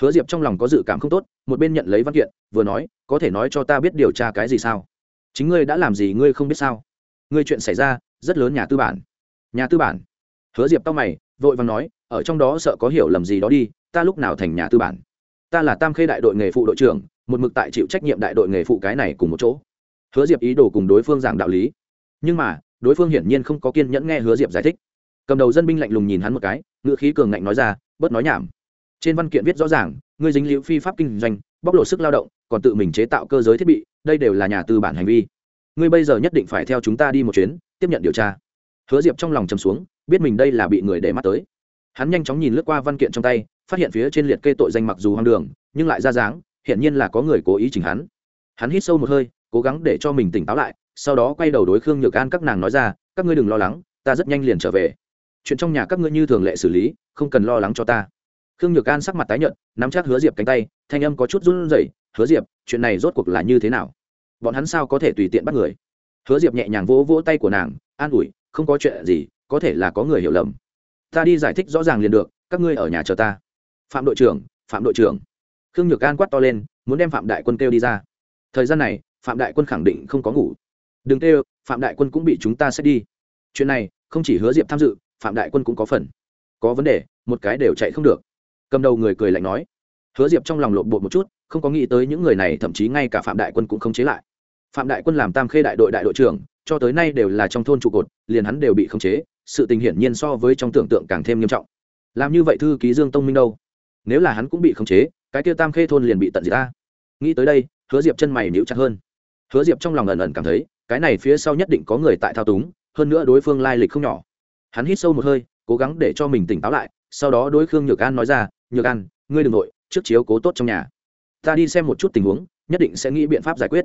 Hứa diệp trong lòng có dự cảm không tốt, một bên nhận lấy văn kiện, vừa nói, có thể nói cho ta biết điều tra cái gì sao? Chính ngươi đã làm gì ngươi không biết sao? Ngươi chuyện xảy ra, rất lớn nhà tư bản. Nhà tư bản? Hứa diệp tao mày, vội vàng nói, ở trong đó sợ có hiểu lầm gì đó đi, ta lúc nào thành nhà tư bản? Ta là tam khê đại đội nghề phụ đội trưởng, một mực tại chịu trách nhiệm đại đội nghề phụ cái này cùng một chỗ. Hứa diệp ý đồ cùng đối phương giảng đạo lý. Nhưng mà, đối phương hiển nhiên không có kiên nhẫn nghe hứa diệp giải thích. Cầm đầu dân binh lạnh lùng nhìn hắn một cái, ngữ khí cường ngạnh nói ra, bớt nói nhảm. Trên văn kiện viết rõ ràng, ngươi dính liễu phi pháp kinh doanh, bóc lột sức lao động, còn tự mình chế tạo cơ giới thiết bị, đây đều là nhà tư bản hành vi. Ngươi bây giờ nhất định phải theo chúng ta đi một chuyến, tiếp nhận điều tra hứa diệp trong lòng chầm xuống, biết mình đây là bị người để mắt tới. Hắn nhanh chóng nhìn lướt qua văn kiện trong tay, phát hiện phía trên liệt kê tội danh mặc dù hoang đường, nhưng lại ra dáng hiện nhiên là có người cố ý chỉnh hắn. Hắn hít sâu một hơi, cố gắng để cho mình tỉnh táo lại, sau đó quay đầu đối khương nhược an các nàng nói ra, các ngươi đừng lo lắng, ta rất nhanh liền trở về. Chuyện trong nhà các ngươi như thường lệ xử lý, không cần lo lắng cho ta. Khương nhược an sắc mặt tái nhợt, nắm chắc hứa diệp cánh tay, thanh âm có chút run rẩy, hứa diệp, chuyện này rốt cuộc là như thế nào? Bọn hắn sao có thể tùy tiện bắt người? Hứa diệp nhẹ nhàng vỗ vỗ tay của nàng, an ủi không có chuyện gì, có thể là có người hiểu lầm. Ta đi giải thích rõ ràng liền được, các ngươi ở nhà chờ ta. Phạm đội trưởng, phạm đội trưởng. Khương nhược an quát to lên, muốn đem phạm đại quân kêu đi ra. Thời gian này, phạm đại quân khẳng định không có ngủ. Đừng kêu, phạm đại quân cũng bị chúng ta xét đi. Chuyện này, không chỉ hứa diệp tham dự, phạm đại quân cũng có phần. Có vấn đề, một cái đều chạy không được. Cầm đầu người cười lạnh nói. Hứa diệp trong lòng lộn bột một chút, không có nghĩ tới những người này, thậm chí ngay cả phạm đại quân cũng không chế lại. Phạm đại quân làm tam khê đại đội đại đội trưởng cho tới nay đều là trong thôn trụ cột, liền hắn đều bị khống chế, sự tình hiển nhiên so với trong tưởng tượng càng thêm nghiêm trọng. Làm như vậy thư ký dương tông minh đâu? Nếu là hắn cũng bị khống chế, cái kia tam khê thôn liền bị tận diệt ta nghĩ tới đây, hứa diệp chân mày níu chặt hơn. Hứa diệp trong lòng ẩn ẩn cảm thấy, cái này phía sau nhất định có người tại thao túng, hơn nữa đối phương lai lịch không nhỏ. Hắn hít sâu một hơi, cố gắng để cho mình tỉnh táo lại, sau đó đối khương nhược an nói ra, nhược an, ngươi đ ừ n g nội, trước chiếu cố tốt trong nhà. Ta đi xem một chút tình huống, nhất định sẽ nghĩ biện pháp giải quyết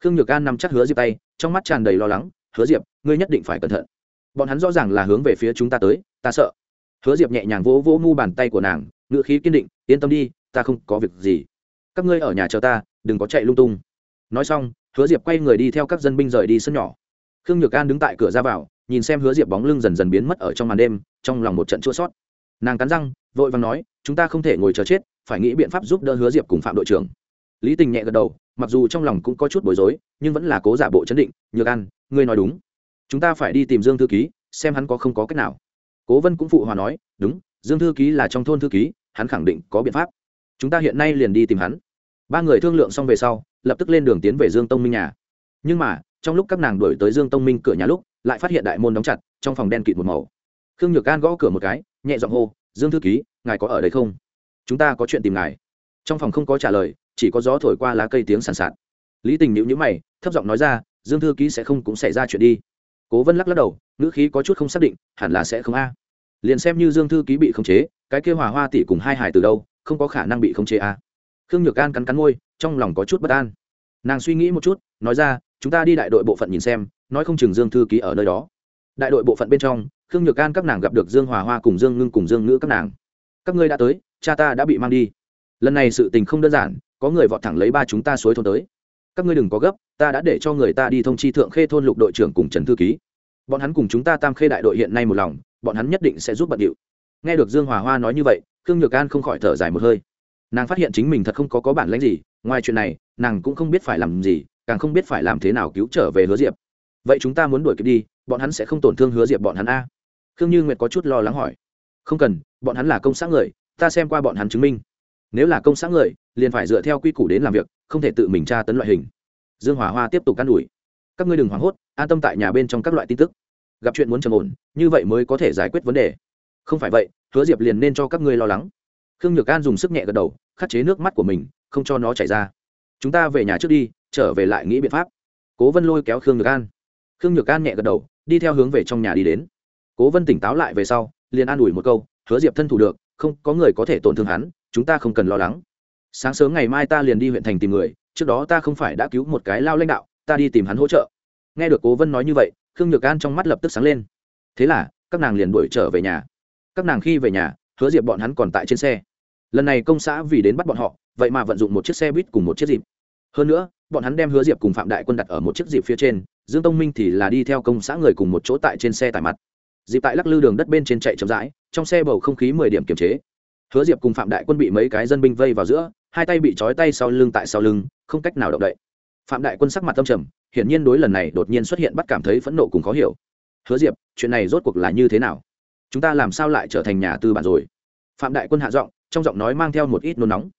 khương nhược an nằm chắc hứa diệp tay, trong mắt tràn đầy lo lắng, hứa diệp, ngươi nhất định phải cẩn thận. Bọn hắn rõ ràng là hướng về phía chúng ta tới, ta sợ. Hứa diệp nhẹ nhàng vỗ vỗ mu bàn tay của nàng, ngựa khí kiên định, yên tâm đi, ta không có việc gì. Các ngươi ở nhà chờ ta, đừng có chạy lung tung. Nói xong, hứa diệp quay người đi theo các dân binh rời đi sân nhỏ. Khương nhược an đứng tại cửa ra vào, nhìn xem hứa diệp bóng lưng dần dần biến mất ở trong màn đêm, trong lòng một trận chua sót nàng cắn răng, vội vàng nói, chúng ta không thể ngồi chờ chết, phải nghĩ biện pháp giúp đỡ hứa diệp cùng phạm đội trưởng. Lý tình nhẹ gật đầu mặc dù trong lòng cũng có chút bối rối, nhưng vẫn là cố giả bộ chấn định, nhược an, ngươi nói đúng. Chúng ta phải đi tìm dương thư ký, xem hắn có không có cách nào. Cố vân cũng phụ hòa nói, đúng, dương thư ký là trong thôn thư ký, hắn khẳng định có biện pháp. Chúng ta hiện nay liền đi tìm hắn. Ba người thương lượng xong về sau, lập tức lên đường tiến về dương tông minh nhà. Nhưng mà, trong lúc các nàng đuổi tới dương tông minh cửa nhà lúc, lại phát hiện đại môn đóng chặt, trong phòng đen kịt một màu. Khương nhược an gõ cửa một cái, nhẹ giọng hô, dương thư ký, ngài có ở đây không? Chúng ta có chuyện tìm ngài. Trong phòng không có trả lời chỉ có gió thổi qua lá cây tiếng sàn sạt. Lý tình nhữ nhữ mày, thấp giọng nói ra, dương thư ký sẽ không cũng xảy ra chuyện đi. Cố vân lắc lắc đầu, ngữ khí có chút không xác định, hẳn là sẽ không a. Liền xem như dương thư ký bị khống chế, cái kêu hòa hoa tỷ cùng hai hải từ đâu, không có khả năng bị khống chế a. Khương nhược an cắn cắn môi, trong lòng có chút bất an. Nàng suy nghĩ một chút, nói ra, chúng ta đi đại đội bộ phận nhìn xem, nói không chừng dương thư ký ở nơi đó. Đại đội bộ phận bên trong, khương nhược an các nàng gặp được dương hòa hoa cùng dương ngưng cùng dương ngữ các nàng. Các ngươi đã tới, cha ta đã bị mang đi lần này sự tình không đơn giản, có người vọt thẳng lấy ba chúng ta suối thôn tới. Các ngươi đừng có gấp, ta đã để cho người ta đi thông chi thượng khê thôn lục đội trưởng cùng trần thư ký. Bọn hắn cùng chúng ta tam khê đại đội hiện nay một lòng, bọn hắn nhất định sẽ giúp bận điệu. Nghe được dương hòa hoa nói như vậy, khương nhược an không khỏi thở dài một hơi. Nàng phát hiện chính mình thật không có có bản lãnh gì, ngoài chuyện này, nàng cũng không biết phải làm gì, càng không biết phải làm thế nào cứu trở về hứa diệp. Vậy chúng ta muốn đuổi kịp đi, bọn hắn sẽ không tổn thương hứa diệp bọn hắn a? Khương như nguyệt có chút lo lắng hỏi. Không cần, bọn hắn là công xã người, ta xem qua bọn hắn chứng minh nếu là công xã người, liền phải dựa theo quy củ đến làm việc, không thể tự mình tra tấn loại hình. Dương hòa hoa tiếp tục can đuổi các ngươi đừng hoảng hốt, an tâm tại nhà bên trong các loại tin tức. Gặp chuyện muốn trầm ổn, như vậy mới có thể giải quyết vấn đề. Không phải vậy, hứa diệp liền nên cho các ngươi lo lắng. Khương nhược an dùng sức nhẹ gật đầu, khắt chế nước mắt của mình, không cho nó chảy ra. Chúng ta về nhà trước đi, trở về lại nghĩ biện pháp. Cố vân lôi kéo khương nhược an. Khương nhược an nhẹ gật đầu, đi theo hướng về trong nhà đi đến. Cố vân tỉnh táo lại về sau, liền an ủi một câu, hứa diệp thân thủ được, không có người có thể tổn thương hắn chúng ta không cần lo lắng. Sáng sớm ngày mai ta liền đi huyện thành tìm người, trước đó ta không phải đã cứu một cái lao lãnh đạo, ta đi tìm hắn hỗ trợ. Nghe được cố vân nói như vậy, khương nhược an trong mắt lập tức sáng lên. Thế là, các nàng liền đuổi trở về nhà. Các nàng khi về nhà, hứa diệp bọn hắn còn tại trên xe. Lần này công xã vì đến bắt bọn họ, vậy mà vận dụng một chiếc xe buýt cùng một chiếc dịp hơn nữa, bọn hắn đem hứa diệp cùng phạm đại quân đặt ở một chiếc dịp phía trên, dương tông minh thì là đi theo công xã người cùng một chỗ tại trên xe tải mặt. Dịp tại lắc lư đường đất bên trên chạy chậm rãi, trong xe bầu không khí mười điểm kiềm chế hứa diệp cùng phạm đại quân bị mấy cái dân binh vây vào giữa, hai tay bị trói tay sau lưng tại sau lưng, không cách nào động đậy. Phạm đại quân sắc mặt tâm trầm, hiển nhiên đối lần này đột nhiên xuất hiện bắt cảm thấy phẫn nộ cùng khó hiểu. Hứa diệp, chuyện này rốt cuộc là như thế nào? Chúng ta làm sao lại trở thành nhà tư bản rồi? Phạm đại quân hạ giọng, trong giọng nói mang theo một ít nôn nóng.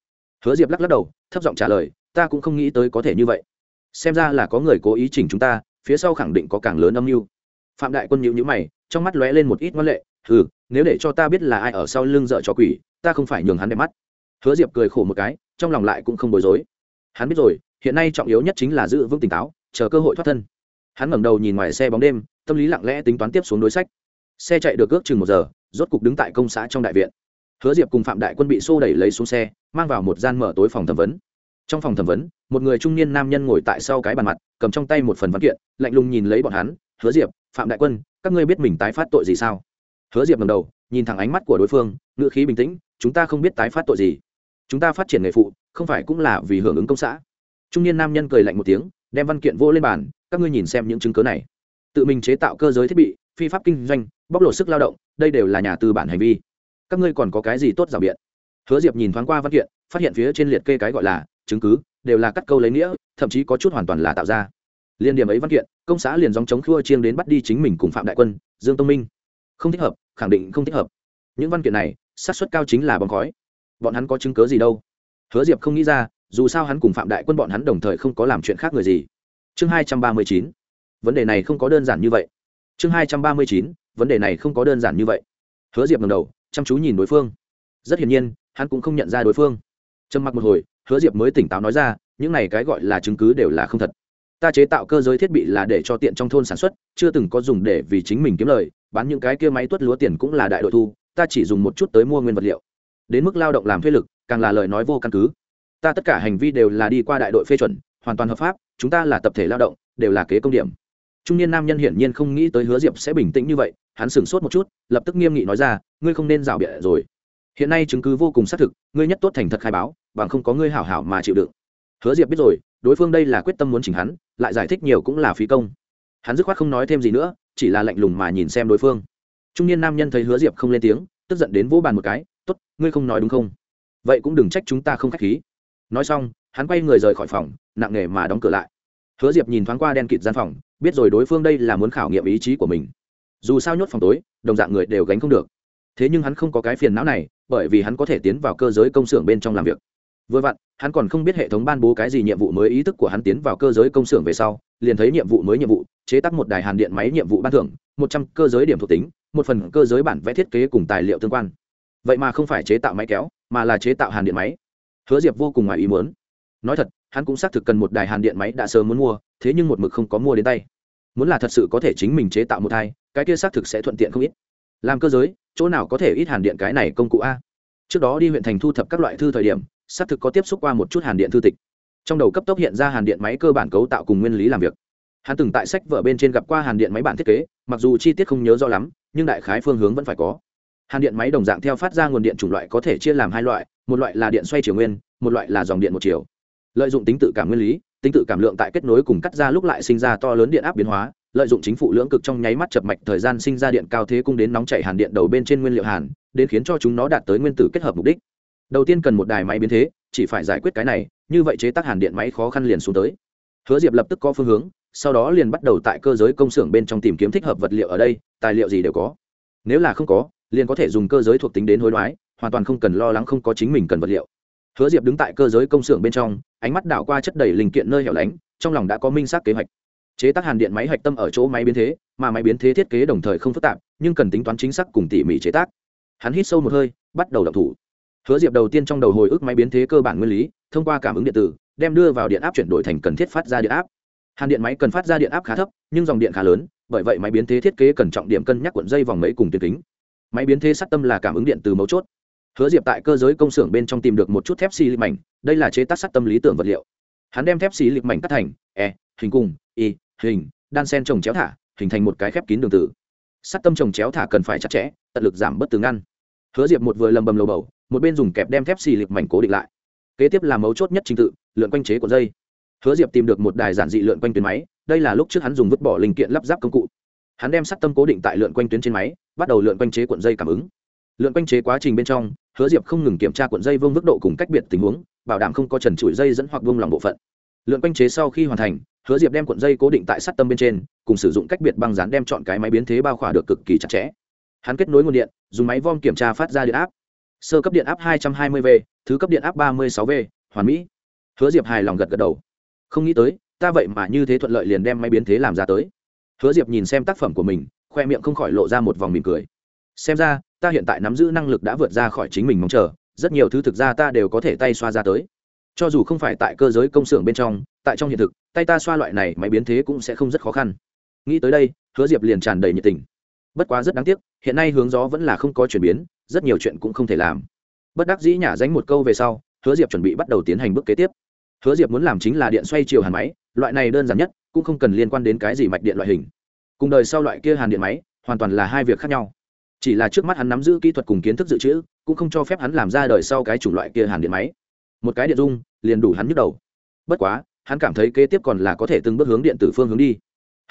Hứa diệp lắc lắc đầu, thấp giọng trả lời, ta cũng không nghĩ tới có thể như vậy. Xem ra là có người cố ý chỉnh chúng ta, phía sau khẳng định có càng lớn âm mưu. Phạm đại quân nhịu nhữ mày, trong mắt lóe lên một ít ngoan lệ ừ nếu để cho ta biết là ai ở sau lưng dợ cho quỷ, ta không phải nhường hắn đẹp mắt. Hứa diệp cười khổ một cái, trong lòng lại cũng không bối rối. Hắn biết rồi, hiện nay trọng yếu nhất chính là giữ vững tỉnh táo, chờ cơ hội thoát thân. Hắn ngẩng đầu nhìn ngoài xe bóng đêm, tâm lý lặng lẽ tính toán tiếp xuống đối sách. Xe chạy được ước chừng một giờ, rốt cục đứng tại công xã trong đại viện. Hứa diệp cùng phạm đại quân bị xô đẩy lấy xuống xe, mang vào một gian mở tối phòng thẩm vấn. Trong phòng thẩm vấn, một người trung niên nam nhân ngồi tại sau cái bàn mặt, cầm trong tay một phần văn kiện, lạnh lùng nhìn lấy bọn hắn. Hứa diệp, phạm đại quân, các ngươi biết mình tái phát tội gì sao? Hứa diệp ngầm đầu, nhìn thẳng ánh mắt của đối phương, ngữ khí bình tĩnh, chúng ta không biết tái phát tội gì. Chúng ta phát triển nghề phụ, không phải cũng là vì hưởng ứng công xã. Trung niên nam nhân cười lạnh một tiếng, đem văn kiện vô lên bàn, các ngươi nhìn xem những chứng cớ này. Tự mình chế tạo cơ giới thiết bị, phi pháp kinh doanh, bóc lột sức lao động, đây đều là nhà tư bản hành vi. Các ngươi còn có cái gì tốt rào biện? Hứa diệp nhìn thoáng qua văn kiện, phát hiện phía trên liệt kê cái gọi là chứng cứ, đều là cắt câu lấy nghĩa, thậm chí có chút hoàn toàn là tạo ra. Liên điểm ấy văn kiện, công xã liền dòng chống khua chiêng đến bắt đi chính mình cùng phạm đại quân, dương tông minh không thích hợp, khẳng định không thích hợp. Những văn kiện này, xác suất cao chính là bóng khói. Bọn hắn có chứng cớ gì đâu? Hứa diệp không nghĩ ra, dù sao hắn cùng phạm đại quân bọn hắn đồng thời không có làm chuyện khác người gì. Chương hai trăm ba mươi chín. Vấn đề này không có đơn giản như vậy. Chương hai trăm ba mươi chín. Vấn đề này không có đơn giản như vậy. Hứa diệp ngầm đầu, chăm chú nhìn đối phương. Rất hiển nhiên, hắn cũng không nhận ra đối phương. Trầm mặc một hồi, hứa diệp mới tỉnh táo nói ra, những này cái gọi là chứng cứ đều là không thật ta chế tạo cơ giới thiết bị là để cho tiện trong thôn sản xuất, chưa từng có dùng để vì chính mình kiếm lời, bán những cái kia máy tuất lúa tiền cũng là đại đội thu, ta chỉ dùng một chút tới mua nguyên vật liệu. Đến mức lao động làm thuê lực, càng là lời nói vô căn cứ. Ta tất cả hành vi đều là đi qua đại đội phê chuẩn, hoàn toàn hợp pháp, chúng ta là tập thể lao động, đều là kế công điểm. Trung niên nam nhân hiển nhiên không nghĩ tới hứa diệp sẽ bình tĩnh như vậy, hắn sửng sốt một chút, lập tức nghiêm nghị nói ra, ngươi không nên rào bịa rồi. Hiện nay chứng cứ vô cùng xác thực, ngươi nhất tốt thành thật khai báo, bằng không có ngươi hảo hảo mà chịu đựng hứa diệp biết rồi, đối phương đây là quyết tâm muốn chỉnh hắn, lại giải thích nhiều cũng là phí công. Hắn dứt khoát không nói thêm gì nữa, chỉ là lạnh lùng mà nhìn xem đối phương. Trung niên nam nhân thấy hứa diệp không lên tiếng, tức giận đến vỗ bàn một cái t ố t ngươi không nói đúng không? Vậy cũng đừng trách chúng ta không k h á c h khí. Nói xong, hắn quay người rời khỏi phòng, nặng nề mà đóng cửa lại. Hứa diệp nhìn thoáng qua đen kịt gian phòng, biết rồi đối phương đây là muốn khảo nghiệm ý chí của mình. Dù sao nhốt phòng tối, đồng dạng người đều gánh không được. Thế nhưng hắn không có cái phiền não này, bởi vì hắn có thể tiến vào cơ giới công xưởng bên trong làm việc vừa vặn, hắn còn không biết hệ thống ban bố cái gì nhiệm vụ mới ý thức của hắn tiến vào cơ giới công xưởng về sau, liền thấy nhiệm vụ mới nhiệm vụ, chế tác một đài hàn điện máy nhiệm vụ ban thưởng, một trăm cơ giới điểm thuộc tính, một phần cơ giới bản vẽ thiết kế cùng tài liệu tương quan. Vậy mà không phải chế tạo máy kéo, mà là chế tạo hàn điện máy. Hứa diệp vô cùng ngoài ý muốn. Nói thật, hắn cũng xác thực cần một đài hàn điện máy đã sớm muốn mua, thế nhưng một mực không có mua đến tay. Muốn là thật sự có thể chính mình chế tạo một thai cái kia xác thực sẽ thuận tiện không ít. Làm cơ giới, chỗ nào có thể ít hàn điện cái này công cụ a? Trước đó đi huyện thành thu thập các loại thư thời điểm xác thực có tiếp xúc qua một chút hàn điện thư tịch. Trong đầu cấp tốc hiện ra hàn điện máy cơ bản cấu tạo cùng nguyên lý làm việc. Hắn từng tại sách vở bên trên gặp qua hàn điện máy bản thiết kế, mặc dù chi tiết không nhớ rõ lắm, nhưng đại khái phương hướng vẫn phải có. Hàn điện máy đồng dạng theo phát ra nguồn điện chủng loại có thể chia làm hai loại, một loại là điện xoay chiều nguyên, một loại là dòng điện một chiều. Lợi dụng tính tự cảm nguyên lý, tính tự cảm lượng tại kết nối cùng cắt ra lúc lại sinh ra to lớn điện áp biến hóa, lợi dụng chính phủ lưỡng cực trong nháy mắt chập mạch thời gian sinh ra điện cao thế cung đến nóng chảy hàn điện đầu bên trên nguyên liệu hàn, đến khiến cho chúng nó đạt tới nguyên tử kết hợp mục đích đầu tiên cần một đài máy biến thế, chỉ phải giải quyết cái này, như vậy chế tác hàn điện máy khó khăn liền xuống tới. Hứa diệp lập tức có phương hướng, sau đó liền bắt đầu tại cơ giới công xưởng bên trong tìm kiếm thích hợp vật liệu ở đây, tài liệu gì đều có. Nếu là không có, liền có thể dùng cơ giới thuộc tính đến hối đoái, hoàn toàn không cần lo lắng không có chính mình cần vật liệu. Hứa diệp đứng tại cơ giới công xưởng bên trong, ánh mắt đảo qua chất đầy linh kiện nơi hẻo lánh, trong lòng đã có minh xác kế hoạch. Chế tác hàn điện máy hạch tâm ở chỗ máy biến thế, mà máy biến thế thiết kế đồng thời không phức tạp, nhưng cần tính toán chính xác cùng tỉ mỉ chế tác. Hắn hít sâu một hơi, bắt đầu đọc thủ hứa diệp đầu tiên trong đầu hồi ức máy biến thế cơ bản nguyên lý, thông qua cảm ứng điện tử, đem đưa vào điện áp chuyển đổi thành cần thiết phát ra điện áp. Hàn điện máy cần phát ra điện áp khá thấp, nhưng dòng điện khá lớn, bởi vậy máy biến thế thiết kế cần trọng điểm cân nhắc cuộn dây vòng mấy cùng tuyến kính. Máy biến thế sắt tâm là cảm ứng điện từ mấu chốt. Hứa diệp tại cơ giới công xưởng bên trong tìm được một chút thép xì lịch mảnh, đây là chế tác sắt tâm lý tưởng vật liệu. Hắn đem thép xì lịch mảnh cắt thành e hình cung y hình, đan sen trồng chéo thả, hình thành một cái khép kín đường tử. Sắt tâm trồng chéo thả cần phải chặt chẽ, tận lực giảm bớt từ ngăn. Hứa diệp một vừa lầm bầm lầu bầu một bên dùng kẹp đem thép xì lịp mảnh cố định lại. Kế tiếp là mấu chốt nhất trình tự, lượn quanh chế của dây. Hứa diệp tìm được một đài giản dị lượn quanh tuyến máy, đây là lúc trước hắn dùng vứt bỏ linh kiện lắp ráp công cụ. Hắn đem sắt tâm cố định tại lượn quanh tuyến trên máy, bắt đầu lượn quanh chế cuộn dây cảm ứng. Lượn quanh chế quá trình bên trong, hứa diệp không ngừng kiểm tra cuộn dây vương mức độ cùng cách biệt tình huống, bảo đảm không có trần trụi dây dẫn hoặc vương lòng bộ phận. Lượn quanh chế sau khi hoàn thành, hứa diệp đem cuộn dây cố định tại sắt tâm bên trên, cùng sử dụng cách biệt băng dán đem chọn cái máy biến thế bao khỏa được cực kỳ chặt chẽ. Hắn kết nối nguồn điện, dùng máy vom kiểm tra phát ra điện áp sơ cấp điện áp 220 v, thứ cấp điện áp 36 v, hoàn mỹ. Hứa diệp hài lòng gật gật đầu. Không nghĩ tới, ta vậy mà như thế thuận lợi liền đem máy biến thế làm ra tới. Hứa diệp nhìn xem tác phẩm của mình, khoe miệng không khỏi lộ ra một vòng mỉm cười. Xem ra, ta hiện tại nắm giữ năng lực đã vượt ra khỏi chính mình mong chờ, rất nhiều thứ thực ra ta đều có thể tay xoa ra tới. Cho dù không phải tại cơ giới công xưởng bên trong, tại trong hiện thực, tay ta xoa loại này máy biến thế cũng sẽ không rất khó khăn. Nghĩ tới đây, hứa diệp liền tràn đầy nhiệt tình bất quá rất đáng tiếc, hiện nay hướng gió vẫn là không có chuyển biến, rất nhiều chuyện cũng không thể làm. Bất đắc dĩ nhả dánh một câu về sau, hứa diệp chuẩn bị bắt đầu tiến hành bước kế tiếp. Hứa diệp muốn làm chính là điện xoay chiều hàn máy, loại này đơn giản nhất, cũng không cần liên quan đến cái gì mạch điện loại hình. Cùng đời sau loại kia hàn điện máy, hoàn toàn là hai việc khác nhau. Chỉ là trước mắt hắn nắm giữ kỹ thuật cùng kiến thức dự trữ, cũng không cho phép hắn làm ra đời sau cái chủng loại kia hàn điện máy. Một cái điện dung, liền đủ hắn nhức đầu. Bất quá, hắn cảm thấy kế tiếp còn là có thể từng bước hướng điện tử phương hướng đi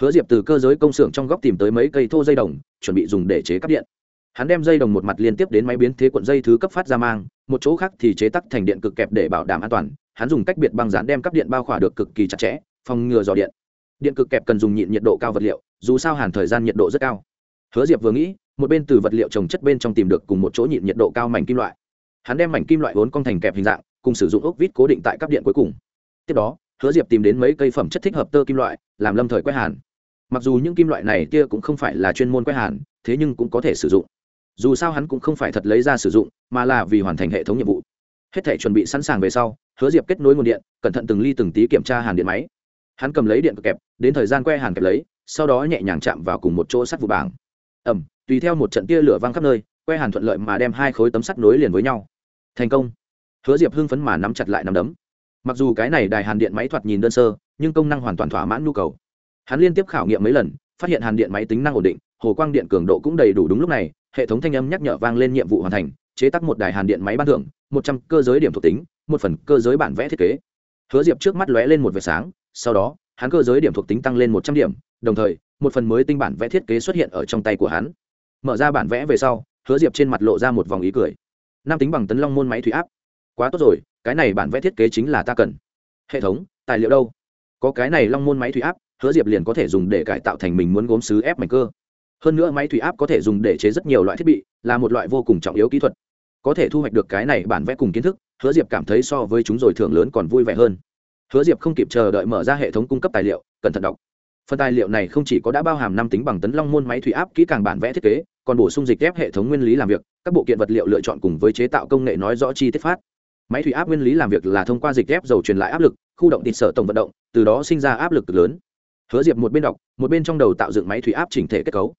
hứa diệp từ cơ giới công xưởng trong góc tìm tới mấy cây thô dây đồng, chuẩn bị dùng để chế cắp điện. Hắn đem dây đồng một mặt liên tiếp đến máy biến thế cuộn dây thứ cấp phát ra mang, một chỗ khác thì chế tắc thành điện cực kẹp để bảo đảm an toàn. Hắn dùng cách biệt băng dán đem cắp điện bao khỏa được cực kỳ chặt chẽ, phòng ngừa dò điện. Điện cực kẹp cần dùng nhịn nhiệt độ cao vật liệu, dù sao hàn thời gian nhiệt độ rất cao. Hứa diệp vừa nghĩ, một bên từ vật liệu trồng chất bên trong tìm được cùng một chỗ nhịn nhiệt độ cao mảnh kim loại. Hắn đem mảnh kim loại vốn cong thành kẹp hình dạng, cùng sử dụng ốc vít cố định tại cắp điện cuối cùng. Tiếp đó, hứa diệp tìm đến mấy cây phẩm chất thích hợp tơ kim loại, làm lâm thời quét hàn mặc dù những kim loại này kia cũng không phải là chuyên môn quét hàn, thế nhưng cũng có thể sử dụng. Dù sao hắn cũng không phải thật lấy ra sử dụng, mà là vì hoàn thành hệ thống nhiệm vụ. Hết thể chuẩn bị sẵn sàng về sau, hứa diệp kết nối nguồn điện, cẩn thận từng ly từng tí kiểm tra hàn điện máy. Hắn cầm lấy điện cực kẹp, đến thời gian que hàn kẹp lấy, sau đó nhẹ nhàng chạm vào cùng một chỗ sắt vụ bảng. Ẩm tùy theo một trận tia lửa văng khắp nơi, que hàn thuận lợi mà đem hai khối tấm sắt nối liền với nhau. Thành công. Hứa diệp hưng phấn mà nắm chặt lại nắm đấm. Mặc dù cái này đài hàn điện máy thoạt nhìn đơn sơ, nhưng công năng hoàn toàn thỏa mãn nhu cầu hắn liên tiếp khảo nghiệm mấy lần, phát hiện hàn điện máy tính năng ổn định, hồ quang điện cường độ cũng đầy đủ đúng lúc này, hệ thống thanh âm nhắc nhở vang lên nhiệm vụ hoàn thành, chế tác một đài hàn điện máy ban thưởng, một trăm cơ giới điểm thuộc tính, một phần cơ giới bản vẽ thiết kế. Hứa diệp trước mắt lóe lên một vệt sáng, sau đó, hắn cơ giới điểm thuộc tính tăng lên một trăm điểm, đồng thời, một phần mới tinh bản vẽ thiết kế xuất hiện ở trong tay của hắn. Mở ra bản vẽ về sau, hứa diệp trên mặt lộ ra một vòng ý cười. Nam tính bằng tấn long môn máy thủy áp. Quá tốt rồi, cái này bản vẽ thiết kế chính là ta cần. Hệ thống, tài liệu đâu? Có cái này long môn máy thủy áp hứa diệp liền có thể dùng để cải tạo thành mình muốn gốm xứ ép mảnh cơ. Hơn nữa máy thủy áp có thể dùng để chế rất nhiều loại thiết bị, là một loại vô cùng trọng yếu kỹ thuật. Có thể thu hoạch được cái này bản vẽ cùng kiến thức, hứa diệp cảm thấy so với chúng rồi thưởng lớn còn vui vẻ hơn. Hứa diệp không kịp chờ đợi mở ra hệ thống cung cấp tài liệu, cẩn thận đọc. Phần tài liệu này không chỉ có đã bao hàm năm tính bằng tấn long môn máy thủy áp kỹ càng bản vẽ thiết kế, còn bổ sung dịch ghép hệ thống nguyên lý làm việc, các bộ kiện vật liệu lựa chọn cùng với chế tạo công nghệ nói rõ chi tiết phát. Máy thủy áp nguyên lý làm việc là thông qua dịch ghép dầu truyền lại áp lực, khu động thịt sở tổng vận động, từ đó sinh ra áp lực lớn hứa diệp một bên đọc, một bên trong đầu tạo dựng máy thủy áp chỉnh thể kết cấu.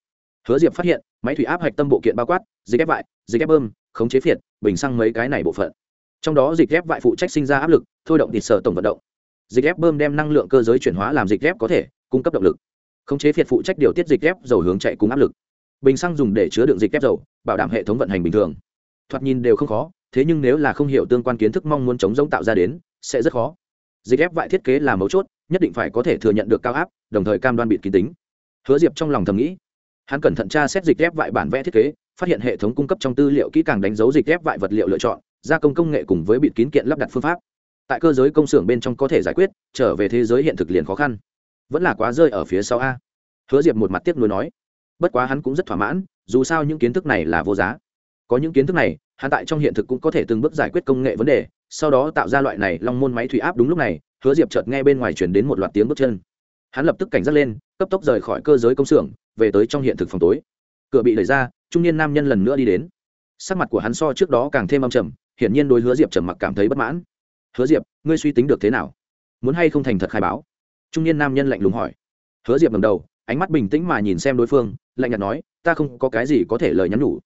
Hứa diệp phát hiện, máy thủy áp hạch tâm bộ kiện bao quát, dịch ép vại, dịch ép bơm, khống chế phiệt, bình xăng mấy cái này bộ phận. Trong đó dịch ép vại phụ trách sinh ra áp lực, thôi động thịt sở tổng vận động. Dịch ép bơm đem năng lượng cơ giới chuyển hóa làm dịch ép có thể, cung cấp động lực. Khống chế phiệt phụ trách điều tiết dịch ép dầu hướng chạy cùng áp lực. Bình xăng dùng để chứa đựng dịch ép dầu, bảo đảm hệ thống vận hành bình thường. Thoạt nhìn đều không khó, thế nhưng nếu là không hiểu tương quan kiến thức mong muốn chống giống tạo ra đến, sẽ rất khó. Dịch ép vại thiết kế là mấu chốt nhất định phải có thể thừa nhận được cao áp, đồng thời cam đoan bịt kín tính. Hứa diệp trong lòng thầm nghĩ, hắn cẩn thận tra xét dịch ghép vại bản vẽ thiết kế, phát hiện hệ thống cung cấp trong tư liệu kỹ càng đánh dấu dịch ghép vại vật liệu lựa chọn, gia công công nghệ cùng với bịt kín kiện lắp đặt phương pháp. Tại cơ giới công xưởng bên trong có thể giải quyết, trở về thế giới hiện thực liền khó khăn. Vẫn là quá rơi ở phía sau a. Hứa diệp một mặt tiếc nuối nói, bất quá hắn cũng rất thỏa mãn, dù sao những kiến thức này là vô giá. Có những kiến thức này, hắn tại trong hiện thực cũng có thể từng bước giải quyết công nghệ vấn đề sau đó tạo ra loại này long môn máy thủy áp đúng lúc này, hứa diệp chợt nghe bên ngoài chuyển đến một loạt tiếng bước chân. Hắn lập tức cảnh giác lên, cấp tốc rời khỏi cơ giới công xưởng, về tới trong hiện thực phòng tối. Cửa bị đẩy ra, trung niên nam nhân lần nữa đi đến. Sắc mặt của hắn so trước đó càng thêm âm trầm, hiển nhiên đối hứa diệp trầm mặc cảm thấy bất mãn. Hứa diệp, ngươi suy tính được thế nào? Muốn hay không thành thật khai báo? Trung niên nam nhân lạnh lùng hỏi. Hứa diệp ngầm đầu, ánh mắt bình tĩnh mà nhìn xem đối phương, lạnh nhạt nói, ta không có cái gì có thể lời nhắn nhủ.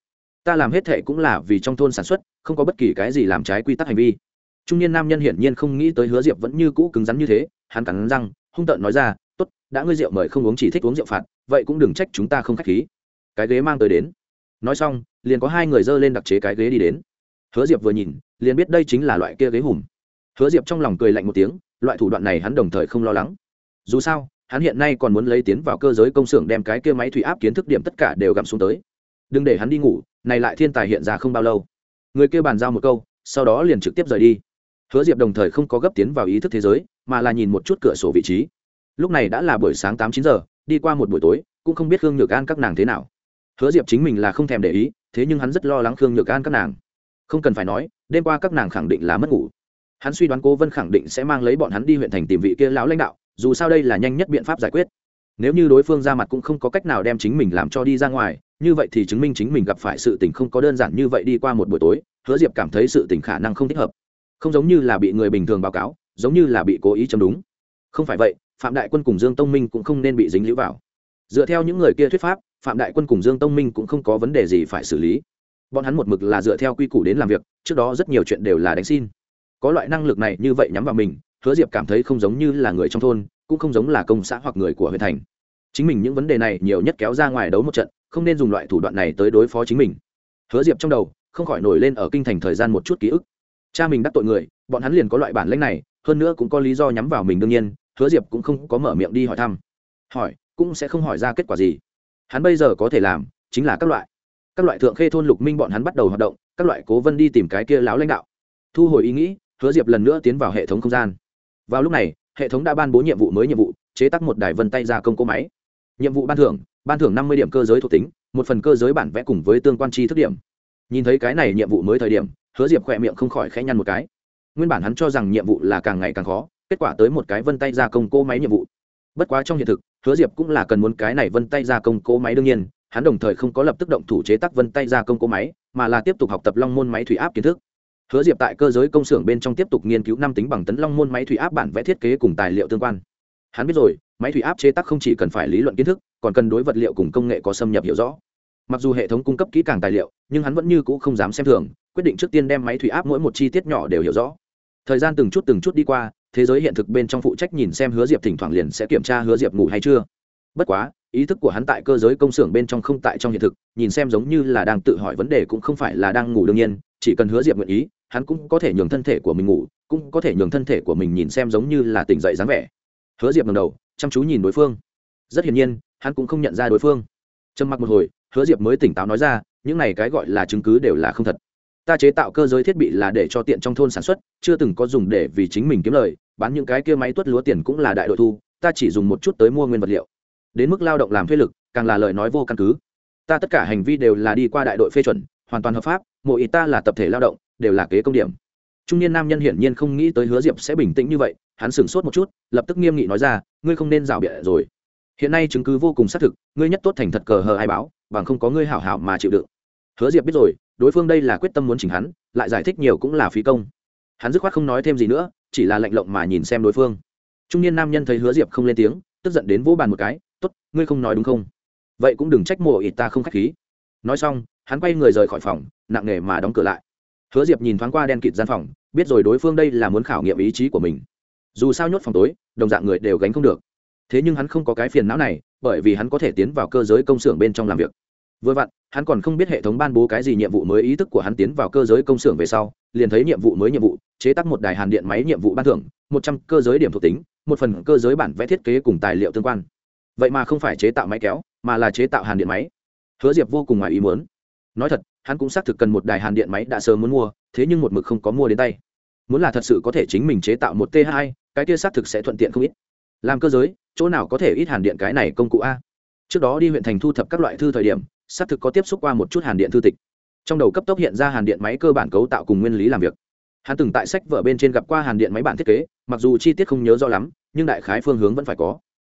Ta làm hết thệ cũng là vì trong thôn sản xuất, không có bất kỳ cái gì làm trái quy tắc hành vi trung niên nam nhân hiển nhiên không nghĩ tới hứa diệp vẫn như cũ cứng rắn như thế, hắn cắn răng, hung tợn nói ra, tốt, đã ngươi rượu mời không uống chỉ thích uống rượu phạt, vậy cũng đừng trách chúng ta không k h á c h khí. Cái ghế mang tới đến. Nói xong, liền có hai người dơ lên đặc chế cái ghế đi đến. Hứa diệp vừa nhìn, liền biết đây chính là loại kia ghế hùm. Hứa diệp trong lòng cười lạnh một tiếng, loại thủ đoạn này hắn đồng thời không lo lắng. Dù sao, hắn hiện nay còn muốn lấy tiến vào cơ giới công xưởng đem cái kia máy thủy áp kiến thức điểm tất cả đều gặm xuống tới. Đừng để hắn đi ngủ, này lại thiên tài hiện ra không bao lâu. Người kia bàn giao một câu, sau đó liền trực tiếp rời đi hứa diệp đồng thời không có gấp tiến vào ý thức thế giới, mà là nhìn một chút cửa sổ vị trí. Lúc này đã là buổi sáng tám chín giờ, đi qua một buổi tối, cũng không biết khương nhược an các nàng thế nào. Hứa diệp chính mình là không thèm để ý, thế nhưng hắn rất lo lắng khương nhược an các nàng. Không cần phải nói, đêm qua các nàng khẳng định là mất ngủ. Hắn suy đoán cố vân khẳng định sẽ mang lấy bọn hắn đi huyện thành tìm vị kia lão lãnh đạo, dù sao đây là nhanh nhất biện pháp giải quyết. Nếu như đối phương ra mặt cũng không có cách nào đem chính mình làm cho đi ra ngoài, như vậy thì chứng minh chính mình gặp phải sự tình không có đơn giản như vậy đi qua một buổi tối, hứa diệp cảm thấy sự tình khả năng không thích hợp không giống như là bị người bình thường báo cáo, giống như là bị cố ý châm đúng. Không phải vậy, phạm đại quân cùng dương tông minh cũng không nên bị dính lũ vào. Dựa theo những người kia thuyết pháp, phạm đại quân cùng dương tông minh cũng không có vấn đề gì phải xử lý. Bọn hắn một mực là dựa theo quy củ đến làm việc, trước đó rất nhiều chuyện đều là đánh xin. Có loại năng lực này như vậy nhắm vào mình, hứa diệp cảm thấy không giống như là người trong thôn, cũng không giống là công xã hoặc người của huyện thành. Chính mình những vấn đề này nhiều nhất kéo ra ngoài đấu một trận, không nên dùng loại thủ đoạn này tới đối phó chính mình. Hứa diệp trong đầu, không khỏi nổi lên ở kinh thành thời gian một chút ký ức cha mình đắc tội người, bọn hắn liền có loại bản lãnh này, hơn nữa cũng có lý do nhắm vào mình đương nhiên, hứa diệp cũng không có mở miệng đi hỏi thăm. Hỏi, cũng sẽ không hỏi ra kết quả gì. Hắn bây giờ có thể làm chính là các loại. Các loại thượng khê thôn lục minh bọn hắn bắt đầu hoạt động, các loại cố vân đi tìm cái kia láo lãnh đạo. Thu hồi ý nghĩ, hứa diệp lần nữa tiến vào hệ thống không gian. Vào lúc này, hệ thống đã ban bố nhiệm vụ mới nhiệm vụ, chế tác một đài vân tay gia công cỗ máy. Nhiệm vụ ban thưởng ban thưởng năm mươi điểm cơ giới thuộc tính, một phần cơ giới bản vẽ cùng với tương quan chi thức điểm. Nhìn thấy cái này nhiệm vụ mới thời điểm hứa diệp khỏe miệng không khỏi khẽ nhăn một cái. Nguyên bản hắn cho rằng nhiệm vụ là càng ngày càng khó, kết quả tới một cái vân tay gia công cỗ máy nhiệm vụ. Bất quá trong hiện thực, hứa diệp cũng là cần muốn cái này vân tay gia công cỗ máy đương nhiên, hắn đồng thời không có lập tức động thủ chế tác vân tay gia công cỗ máy, mà là tiếp tục học tập long môn máy thủy áp kiến thức. Hứa diệp tại cơ giới công xưởng bên trong tiếp tục nghiên cứu năm tính bằng tấn long môn máy thủy áp bản vẽ thiết kế cùng tài liệu tương quan. Hắn biết rồi, máy thủy áp chế tác không chỉ cần phải lý luận kiến thức, còn cần đối vật liệu cùng công nghệ có xâm nhập hiểu rõ. Mặc dù hệ thống cung cấp kỹ càng tài liệu, nhưng hắn vẫn như c ũ không dám xem thường quyết định trước tiên đem máy thủy áp mỗi một chi tiết nhỏ đều hiểu rõ. Thời gian từng chút từng chút đi qua, thế giới hiện thực bên trong phụ trách nhìn xem hứa diệp thỉnh thoảng liền sẽ kiểm tra hứa diệp ngủ hay chưa. Bất quá, ý thức của hắn tại cơ giới công xưởng bên trong không tại trong hiện thực, nhìn xem giống như là đang tự hỏi vấn đề cũng không phải là đang ngủ đương nhiên, chỉ cần hứa diệp nguyện ý, hắn cũng có thể nhường thân thể của mình ngủ, cũng có thể nhường thân thể của mình nhìn xem giống như là tỉnh dậy dáng vẻ. Hứa diệp ngầm đầu, chăm chú nhìn đối phương. Rất hiển nhiên, hắn cũng không nhận ra đối phương. Trầm mặc một hồi, hứa diệp mới tỉnh táo nói ra, những này cái gọi là chứng cứ đều là không thật ta chế tạo cơ giới thiết bị là để cho tiện trong thôn sản xuất, chưa từng có dùng để vì chính mình kiếm lời, bán những cái kia máy tuất lúa tiền cũng là đại đội thu, ta chỉ dùng một chút tới mua nguyên vật liệu. Đến mức lao động làm thuê lực, càng là lời nói vô căn cứ. Ta tất cả hành vi đều là đi qua đại đội phê chuẩn, hoàn toàn hợp pháp mỗi ý ta là tập thể lao động, đều là kế công điểm. Trung niên nam nhân hiển nhiên không nghĩ tới hứa diệp sẽ bình tĩnh như vậy, hắn sửng sốt một chút, lập tức nghiêm nghị nói ra, ngươi không nên rào bịa rồi. Hiện nay chứng cứ vô cùng xác thực, ngươi nhất tốt thành thật cờ hờ ai báo, bằng không có ngươi hảo hảo mà chịu đựng hứa diệp biết rồi, đối phương đây là quyết tâm muốn chỉnh hắn, lại giải thích nhiều cũng là phí công. Hắn dứt khoát không nói thêm gì nữa, chỉ là lạnh lộng mà nhìn xem đối phương. Trung niên nam nhân thấy hứa diệp không lên tiếng, tức giận đến vỗ bàn một cái t ố t ngươi không nói đúng không? Vậy cũng đừng trách mộ ít ta không k h á c h khí. Nói xong, hắn quay người rời khỏi phòng, nặng nề mà đóng cửa lại. Hứa diệp nhìn thoáng qua đen kịt gian phòng, biết rồi đối phương đây là muốn khảo nghiệm ý chí của mình. Dù sao nhốt phòng tối, đồng dạng người đều gánh không được. Thế nhưng hắn không có cái phiền não này, bởi vì hắn có thể tiến vào cơ giới công xưởng bên trong làm việc vừa vặn, hắn còn không biết hệ thống ban bố cái gì nhiệm vụ mới ý thức của hắn tiến vào cơ giới công xưởng về sau, liền thấy nhiệm vụ mới nhiệm vụ, chế tác một đài hàn điện máy nhiệm vụ ban thưởng, một trăm cơ giới điểm thuộc tính, một phần cơ giới bản vẽ thiết kế cùng tài liệu tương quan. Vậy mà không phải chế tạo máy kéo, mà là chế tạo hàn điện máy. Hứa diệp vô cùng ngoài ý muốn. Nói thật, hắn cũng xác thực cần một đài hàn điện máy đã sớm muốn mua, thế nhưng một mực không có mua đến tay. Muốn là thật sự có thể chính mình chế tạo một t hai, cái kia xác thực sẽ thuận tiện không ít. Làm cơ giới, chỗ nào có thể ít hàn điện cái này công cụ a? Trước đó đi huyện thành thu thập các loại thư thời điểm xác thực có tiếp xúc qua một chút hàn điện thư tịch. Trong đầu cấp tốc hiện ra hàn điện máy cơ bản cấu tạo cùng nguyên lý làm việc. Hắn từng tại sách vở bên trên gặp qua hàn điện máy bản thiết kế, mặc dù chi tiết không nhớ rõ lắm, nhưng đại khái phương hướng vẫn phải có.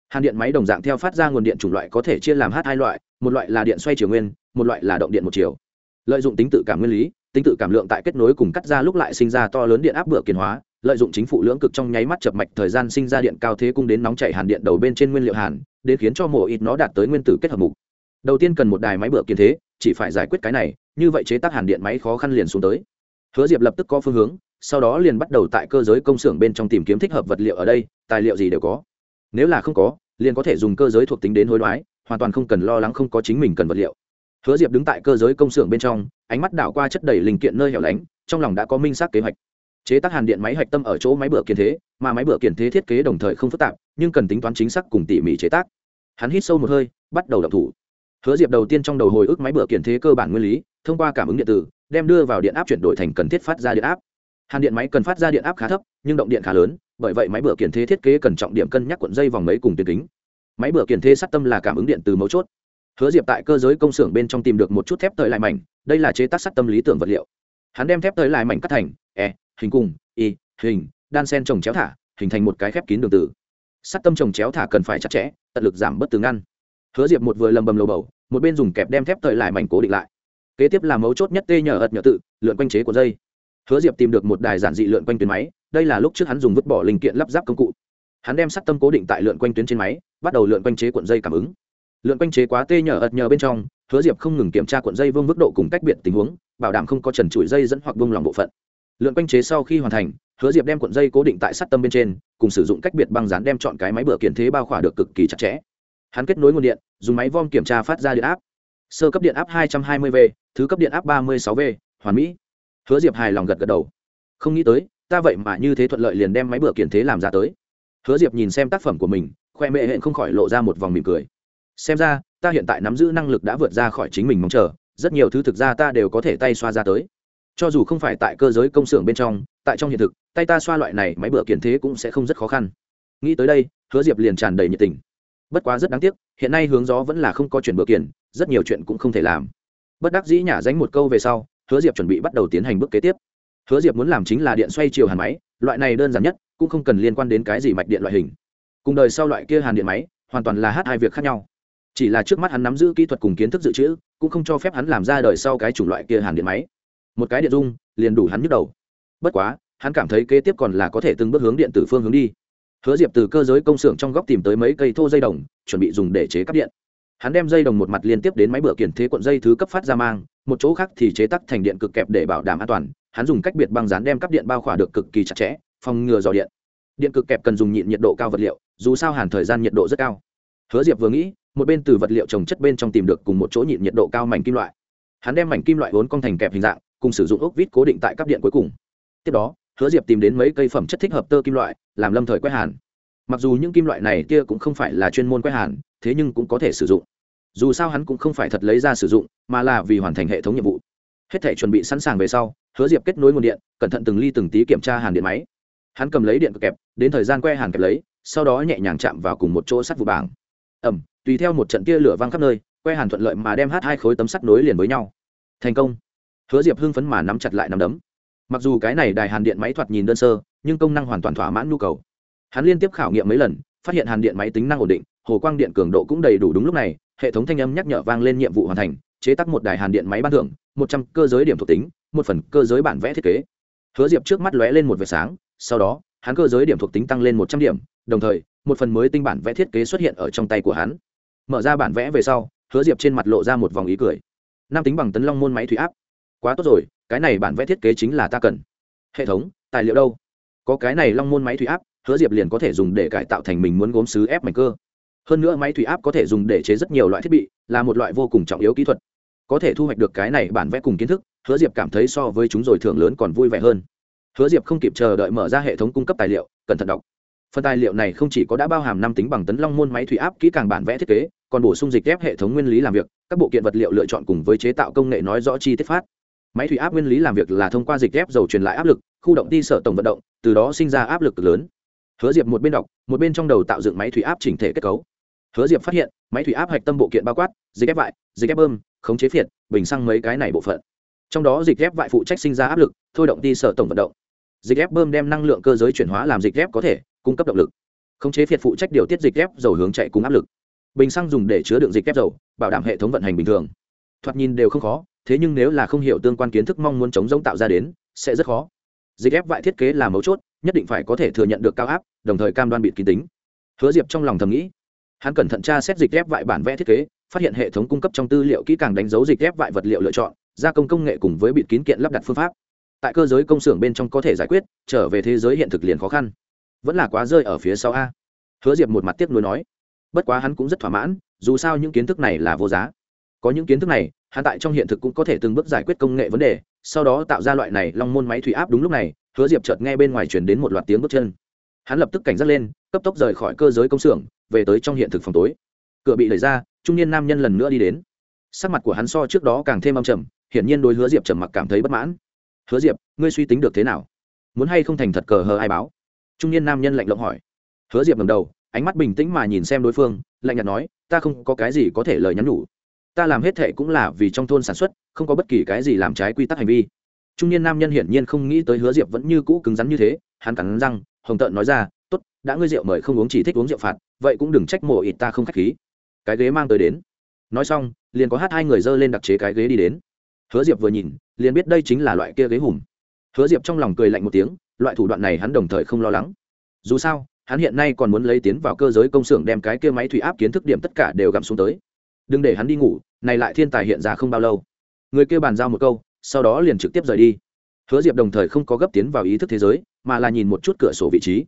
Hàn điện máy đồng dạng theo phát ra nguồn điện chủng loại có thể chia làm h hai loại, một loại là điện xoay chiều nguyên, một loại là động điện một chiều. Lợi dụng tính tự cảm nguyên lý, tính tự cảm lượng tại kết nối cùng cắt ra lúc lại sinh ra to lớn điện áp bựa kiến hóa, lợi dụng chính phủ lưỡng cực trong nháy mắt chập mạch thời gian sinh ra điện cao thế cung đến nóng chảy hàn điện đầu bên trên nguyên liệu hàn, đến khiến cho mổ ít nó đạt tới nguyên tử kết hợp mục đầu tiên cần một đài máy bựa kiến thế, chỉ phải giải quyết cái này, như vậy chế tác hàn điện máy khó khăn liền xuống tới. Hứa diệp lập tức có phương hướng, sau đó liền bắt đầu tại cơ giới công xưởng bên trong tìm kiếm thích hợp vật liệu ở đây, tài liệu gì đều có. Nếu là không có, liền có thể dùng cơ giới thuộc tính đến hối đoái, hoàn toàn không cần lo lắng không có chính mình cần vật liệu. Hứa diệp đứng tại cơ giới công xưởng bên trong, ánh mắt đảo qua chất đầy linh kiện nơi hẻo lánh, trong lòng đã có minh xác kế hoạch. Chế tác hàn điện máy hạch tâm ở chỗ máy bựa kiên thế, mà máy bựa kiên thế thiết kế đồng thời không phức tạp, nhưng cần tính toán chính xác cùng tỉ mỉ chế tác. Hắn hít sâu một hơi, bắt đầu đập thủ hứa diệp đầu tiên trong đầu hồi ức máy bựa kiện thế cơ bản nguyên lý, thông qua cảm ứng điện tử, đem đưa vào điện áp chuyển đổi thành cần thiết phát ra điện áp. Hàn điện máy cần phát ra điện áp khá thấp, nhưng động điện khá lớn, bởi vậy máy bựa kiện thế thiết kế cần trọng điểm cân nhắc cuộn dây vòng mấy cùng tuyến kính. Máy bựa kiện thế sắt tâm là cảm ứng điện từ mấu chốt. Hứa diệp tại cơ giới công xưởng bên trong tìm được một chút thép tới lại mảnh, đây là chế tác sắt tâm lý tưởng vật liệu. Hắn đem thép tới lại mảnh cắt thành e hình cung y hình, đan sen trồng chéo thả, hình thành một cái khép kín đường tử. Sắt tâm trồng chéo thả cần phải chặt chẽ, tận lực giảm bớt từ ngăn. Hứa diệp một vừa lầm bầm lầu bầu một bên dùng kẹp đem thép thời lại mảnh cố định lại. Kế tiếp là mấu chốt nhất tê nhờ ật nhờ tự, lượn quanh chế của dây. Hứa diệp tìm được một đài giản dị lượn quanh tuyến máy, đây là lúc trước hắn dùng vứt bỏ linh kiện lắp ráp công cụ. Hắn đem sắt tâm cố định tại lượn quanh tuyến trên máy, bắt đầu lượn quanh chế cuộn dây cảm ứng. Lượn quanh chế quá tê nhờ ật nhờ bên trong, hứa diệp không ngừng kiểm tra cuộn dây vương mức độ cùng cách biệt tình huống, bảo đảm không có trần trụi dây dẫn hoặc vương lòng bộ phận. Lượn quanh chế sau khi hoàn thành, hứa diệp đem cuộn dây cố định tại sắt tâm bên trên, cùng sử dụng cách biệt băng dán đem chọn cái máy bựa kiện thế bao khỏa được cực kỳ chặt chẽ. Hắn kết nối nguồn điện dùng máy vom kiểm tra phát ra điện áp. Sơ cấp điện áp 220 v, thứ cấp điện áp 36 v, hoàn mỹ. Hứa diệp hài lòng gật gật đầu. Không nghĩ tới, ta vậy mà như thế thuận lợi liền đem máy bựa kiển thế làm ra tới. Hứa diệp nhìn xem tác phẩm của mình, khoe mệ hẹn không khỏi lộ ra một vòng mỉm cười. Xem ra, ta hiện tại nắm giữ năng lực đã vượt ra khỏi chính mình mong chờ, rất nhiều thứ thực ra ta đều có thể tay xoa ra tới. Cho dù không phải tại cơ giới công xưởng bên trong, tại trong hiện thực, tay ta xoa loại này máy bựa kiển thế cũng sẽ không rất khó khăn. Nghĩ tới đây, hứa diệp liền tràn đầy nhiệt tình bất quá rất đáng tiếc, hiện nay hướng gió vẫn là không có chuyển bựa kiển rất nhiều chuyện cũng không thể làm. Bất đắc dĩ nhả dánh một câu về sau, hứa diệp chuẩn bị bắt đầu tiến hành bước kế tiếp. Hứa diệp muốn làm chính là điện xoay chiều hàn máy, loại này đơn giản nhất, cũng không cần liên quan đến cái gì mạch điện loại hình. Cùng đời sau loại kia hàn điện máy, hoàn toàn là hát hai việc khác nhau. Chỉ là trước mắt hắn nắm giữ kỹ thuật cùng kiến thức dự trữ, cũng không cho phép hắn làm ra đời sau cái chủng loại kia hàn điện máy. Một cái điện dung liền đủ hắn nhức đầu. Bất quá, hắn cảm thấy kế tiếp còn là có thể từng bước hướng điện tử phương hướng đi hứa diệp từ cơ giới công xưởng trong góc tìm tới mấy cây thô dây đồng, chuẩn bị dùng để chế cắp điện. Hắn đem dây đồng một mặt liên tiếp đến máy bựa kiển thế cuộn dây thứ cấp phát ra mang, một chỗ khác thì chế tắc thành điện cực kẹp để bảo đảm an toàn. Hắn dùng cách biệt băng dán đem cắp điện bao khỏa được cực kỳ chặt chẽ, phòng ngừa dò điện. Điện cực kẹp cần dùng nhịn nhiệt độ cao vật liệu, dù sao hàn thời gian nhiệt độ rất cao. Hứa diệp vừa nghĩ, một bên từ vật liệu trồng chất bên trong tìm được cùng một chỗ nhịn nhiệt độ cao mảnh kim loại. Hắn đem mảnh kim loại vốn cong thành kẹp hình dạng, cùng sử dụng ốc vít cố định tại cắp điện cuối cùng. Tiếp đó hứa diệp tìm đến mấy cây phẩm chất thích hợp tơ kim loại, làm lâm thời quét hàn. Mặc dù những kim loại này kia cũng không phải là chuyên môn quét hàn, thế nhưng cũng có thể sử dụng. Dù sao hắn cũng không phải thật lấy ra sử dụng, mà là vì hoàn thành hệ thống nhiệm vụ. Hết thể chuẩn bị sẵn sàng về sau, hứa diệp kết nối nguồn điện, cẩn thận từng ly từng tí kiểm tra hàn điện máy. Hắn cầm lấy điện cực kẹp, đến thời gian que hàn kẹp lấy, sau đó nhẹ nhàng chạm vào cùng một chỗ sắt vụ bảng. Ẩm, tùy theo một trận tia lửa văng khắp nơi, que hàn thuận lợi mà đem hát hai khối tấm sắt nối liền với nhau. Thành công. Hứa diệp hưng phấn mà nắm chặt lại nắm đấm mặc dù cái này đài hàn điện máy thoạt nhìn đơn sơ, nhưng công năng hoàn toàn thỏa mãn nhu cầu. Hắn liên tiếp khảo nghiệm mấy lần, phát hiện hàn điện máy tính năng ổn định, hồ quang điện cường độ cũng đầy đủ đúng lúc này, hệ thống thanh âm nhắc nhở vang lên nhiệm vụ hoàn thành, chế tác một đài hàn điện máy ban thưởng, một trăm cơ giới điểm thuộc tính, một phần cơ giới bản vẽ thiết kế. Hứa diệp trước mắt lóe lên một vệt sáng, sau đó, hắn cơ giới điểm thuộc tính tăng lên một trăm điểm, đồng thời, một phần mới tinh bản vẽ thiết kế xuất hiện ở trong tay của hắn. Mở ra bản vẽ về sau, hứa diệp trên mặt lộ ra một vòng ý cười. Nam tính bằng tấn long môn máy thủy áp. Quá tốt rồi cái này bản vẽ thiết kế chính là ta cần. Hệ thống, tài liệu đâu? Có cái này long môn máy thủy áp, hứa diệp liền có thể dùng để cải tạo thành mình muốn gốm xứ ép mảnh cơ. Hơn nữa máy thủy áp có thể dùng để chế rất nhiều loại thiết bị, là một loại vô cùng trọng yếu kỹ thuật. Có thể thu hoạch được cái này bản vẽ cùng kiến thức, hứa diệp cảm thấy so với chúng rồi thưởng lớn còn vui vẻ hơn. Hứa diệp không kịp chờ đợi mở ra hệ thống cung cấp tài liệu, cẩn thận đọc. Phần tài liệu này không chỉ có đã bao hàm năm tính bằng tấn long môn máy thủy áp kỹ càng bản vẽ thiết kế, còn bổ sung dịch ghép hệ thống nguyên lý làm việc, các bộ kiện vật liệu lựa chọn cùng với chế tạo công nghệ nói rõ chi tiết phát máy thủy áp nguyên lý làm việc là thông qua dịch ghép dầu truyền lại áp lực, khu động ti sở tổng vận động, từ đó sinh ra áp lực lớn. Hứa diệp một bên đọc, một bên trong đầu tạo dựng máy thủy áp chỉnh thể kết cấu. Hứa diệp phát hiện, máy thủy áp hạch tâm bộ kiện bao quát, dịch ghép vại, dịch ghép bơm, khống chế phiệt, bình xăng mấy cái này bộ phận. Trong đó dịch ghép vại phụ trách sinh ra áp lực, thôi động ti sở tổng vận động. Dịch ghép bơm đem năng lượng cơ giới chuyển hóa làm dịch ghép có thể, cung cấp động lực. Khống chế phiệt phụ trách điều tiết dịch ghép dầu hướng chạy cùng áp lực. Bình xăng dùng để chứa đựng dịch ghép dầu, bảo đảm hệ thống vận hành bình thường. Thoạt nhìn đều không khó thế nhưng nếu là không hiểu tương quan kiến thức mong muốn chống giống tạo ra đến, sẽ rất khó. Dịch ép vại thiết kế là mấu chốt, nhất định phải có thể thừa nhận được cao áp, đồng thời cam đoan bịt kín tính. Hứa diệp trong lòng thầm nghĩ, hắn cẩn thận tra xét dịch ép vại bản vẽ thiết kế, phát hiện hệ thống cung cấp trong tư liệu kỹ càng đánh dấu dịch ép vại vật liệu lựa chọn, gia công công nghệ cùng với bịt kín kiện lắp đặt phương pháp. Tại cơ giới công xưởng bên trong có thể giải quyết, trở về thế giới hiện thực liền khó khăn. Vẫn là quá rơi ở phía sau a. Hứa diệp một mặt tiếc nuối nói, bất quá hắn cũng rất thỏa mãn, dù sao những kiến thức này là vô giá có những kiến thức này, hắn tại trong hiện thực cũng có thể từng bước giải quyết công nghệ vấn đề, sau đó tạo ra loại này long môn máy thủy áp đúng lúc này, hứa diệp chợt nghe bên ngoài chuyển đến một loạt tiếng bước chân. Hắn lập tức cảnh giác lên, cấp tốc rời khỏi cơ giới công xưởng, về tới trong hiện thực phòng tối. Cửa bị đẩy ra, trung niên nam nhân lần nữa đi đến. Sắc mặt của hắn so trước đó càng thêm âm trầm, hiển nhiên đối hứa diệp trầm mặc cảm thấy bất mãn. Hứa diệp, ngươi suy tính được thế nào? Muốn hay không thành thật cờ hờ ai báo? Trung niên nam nhân lạnh lộng hỏi. Hứa diệp ngầm đầu, ánh mắt bình tĩnh mà nhìn xem đối phương, lạnh nhạt nói, ta không có cái gì có thể lời nhắn nhủ ta làm hết thệ cũng là vì trong thôn sản xuất không có bất kỳ cái gì làm trái quy tắc hành vi. Trung niên nam nhân hiển nhiên không nghĩ tới hứa diệp vẫn như cũ cứng rắn như thế hắn cắn răng hồng tợn nói ra tốt đã ngươi rượu mời không uống chỉ thích uống rượu phạt vậy cũng đừng trách mổ, ít ta không k h á c h khí. Cái ghế mang tới đến. Nói xong liền có hát hai người dơ lên đặc chế cái ghế đi đến. Hứa diệp vừa nhìn liền biết đây chính là loại kia ghế hùm. Hứa diệp trong lòng cười lạnh một tiếng loại thủ đoạn này hắn đồng thời không lo lắng. Dù sao hắn hiện nay còn muốn lấy tiến vào cơ giới công xưởng đem cái kia máy thủy áp kiến thức điểm tất cả đều gặm xuống tới đừng để hắn đi ngủ, này lại thiên tài hiện ra không bao lâu. Người kia bàn giao một câu, sau đó liền trực tiếp rời đi. Hứa diệp đồng thời không có gấp tiến vào ý thức thế giới, mà là nhìn một chút cửa sổ vị trí.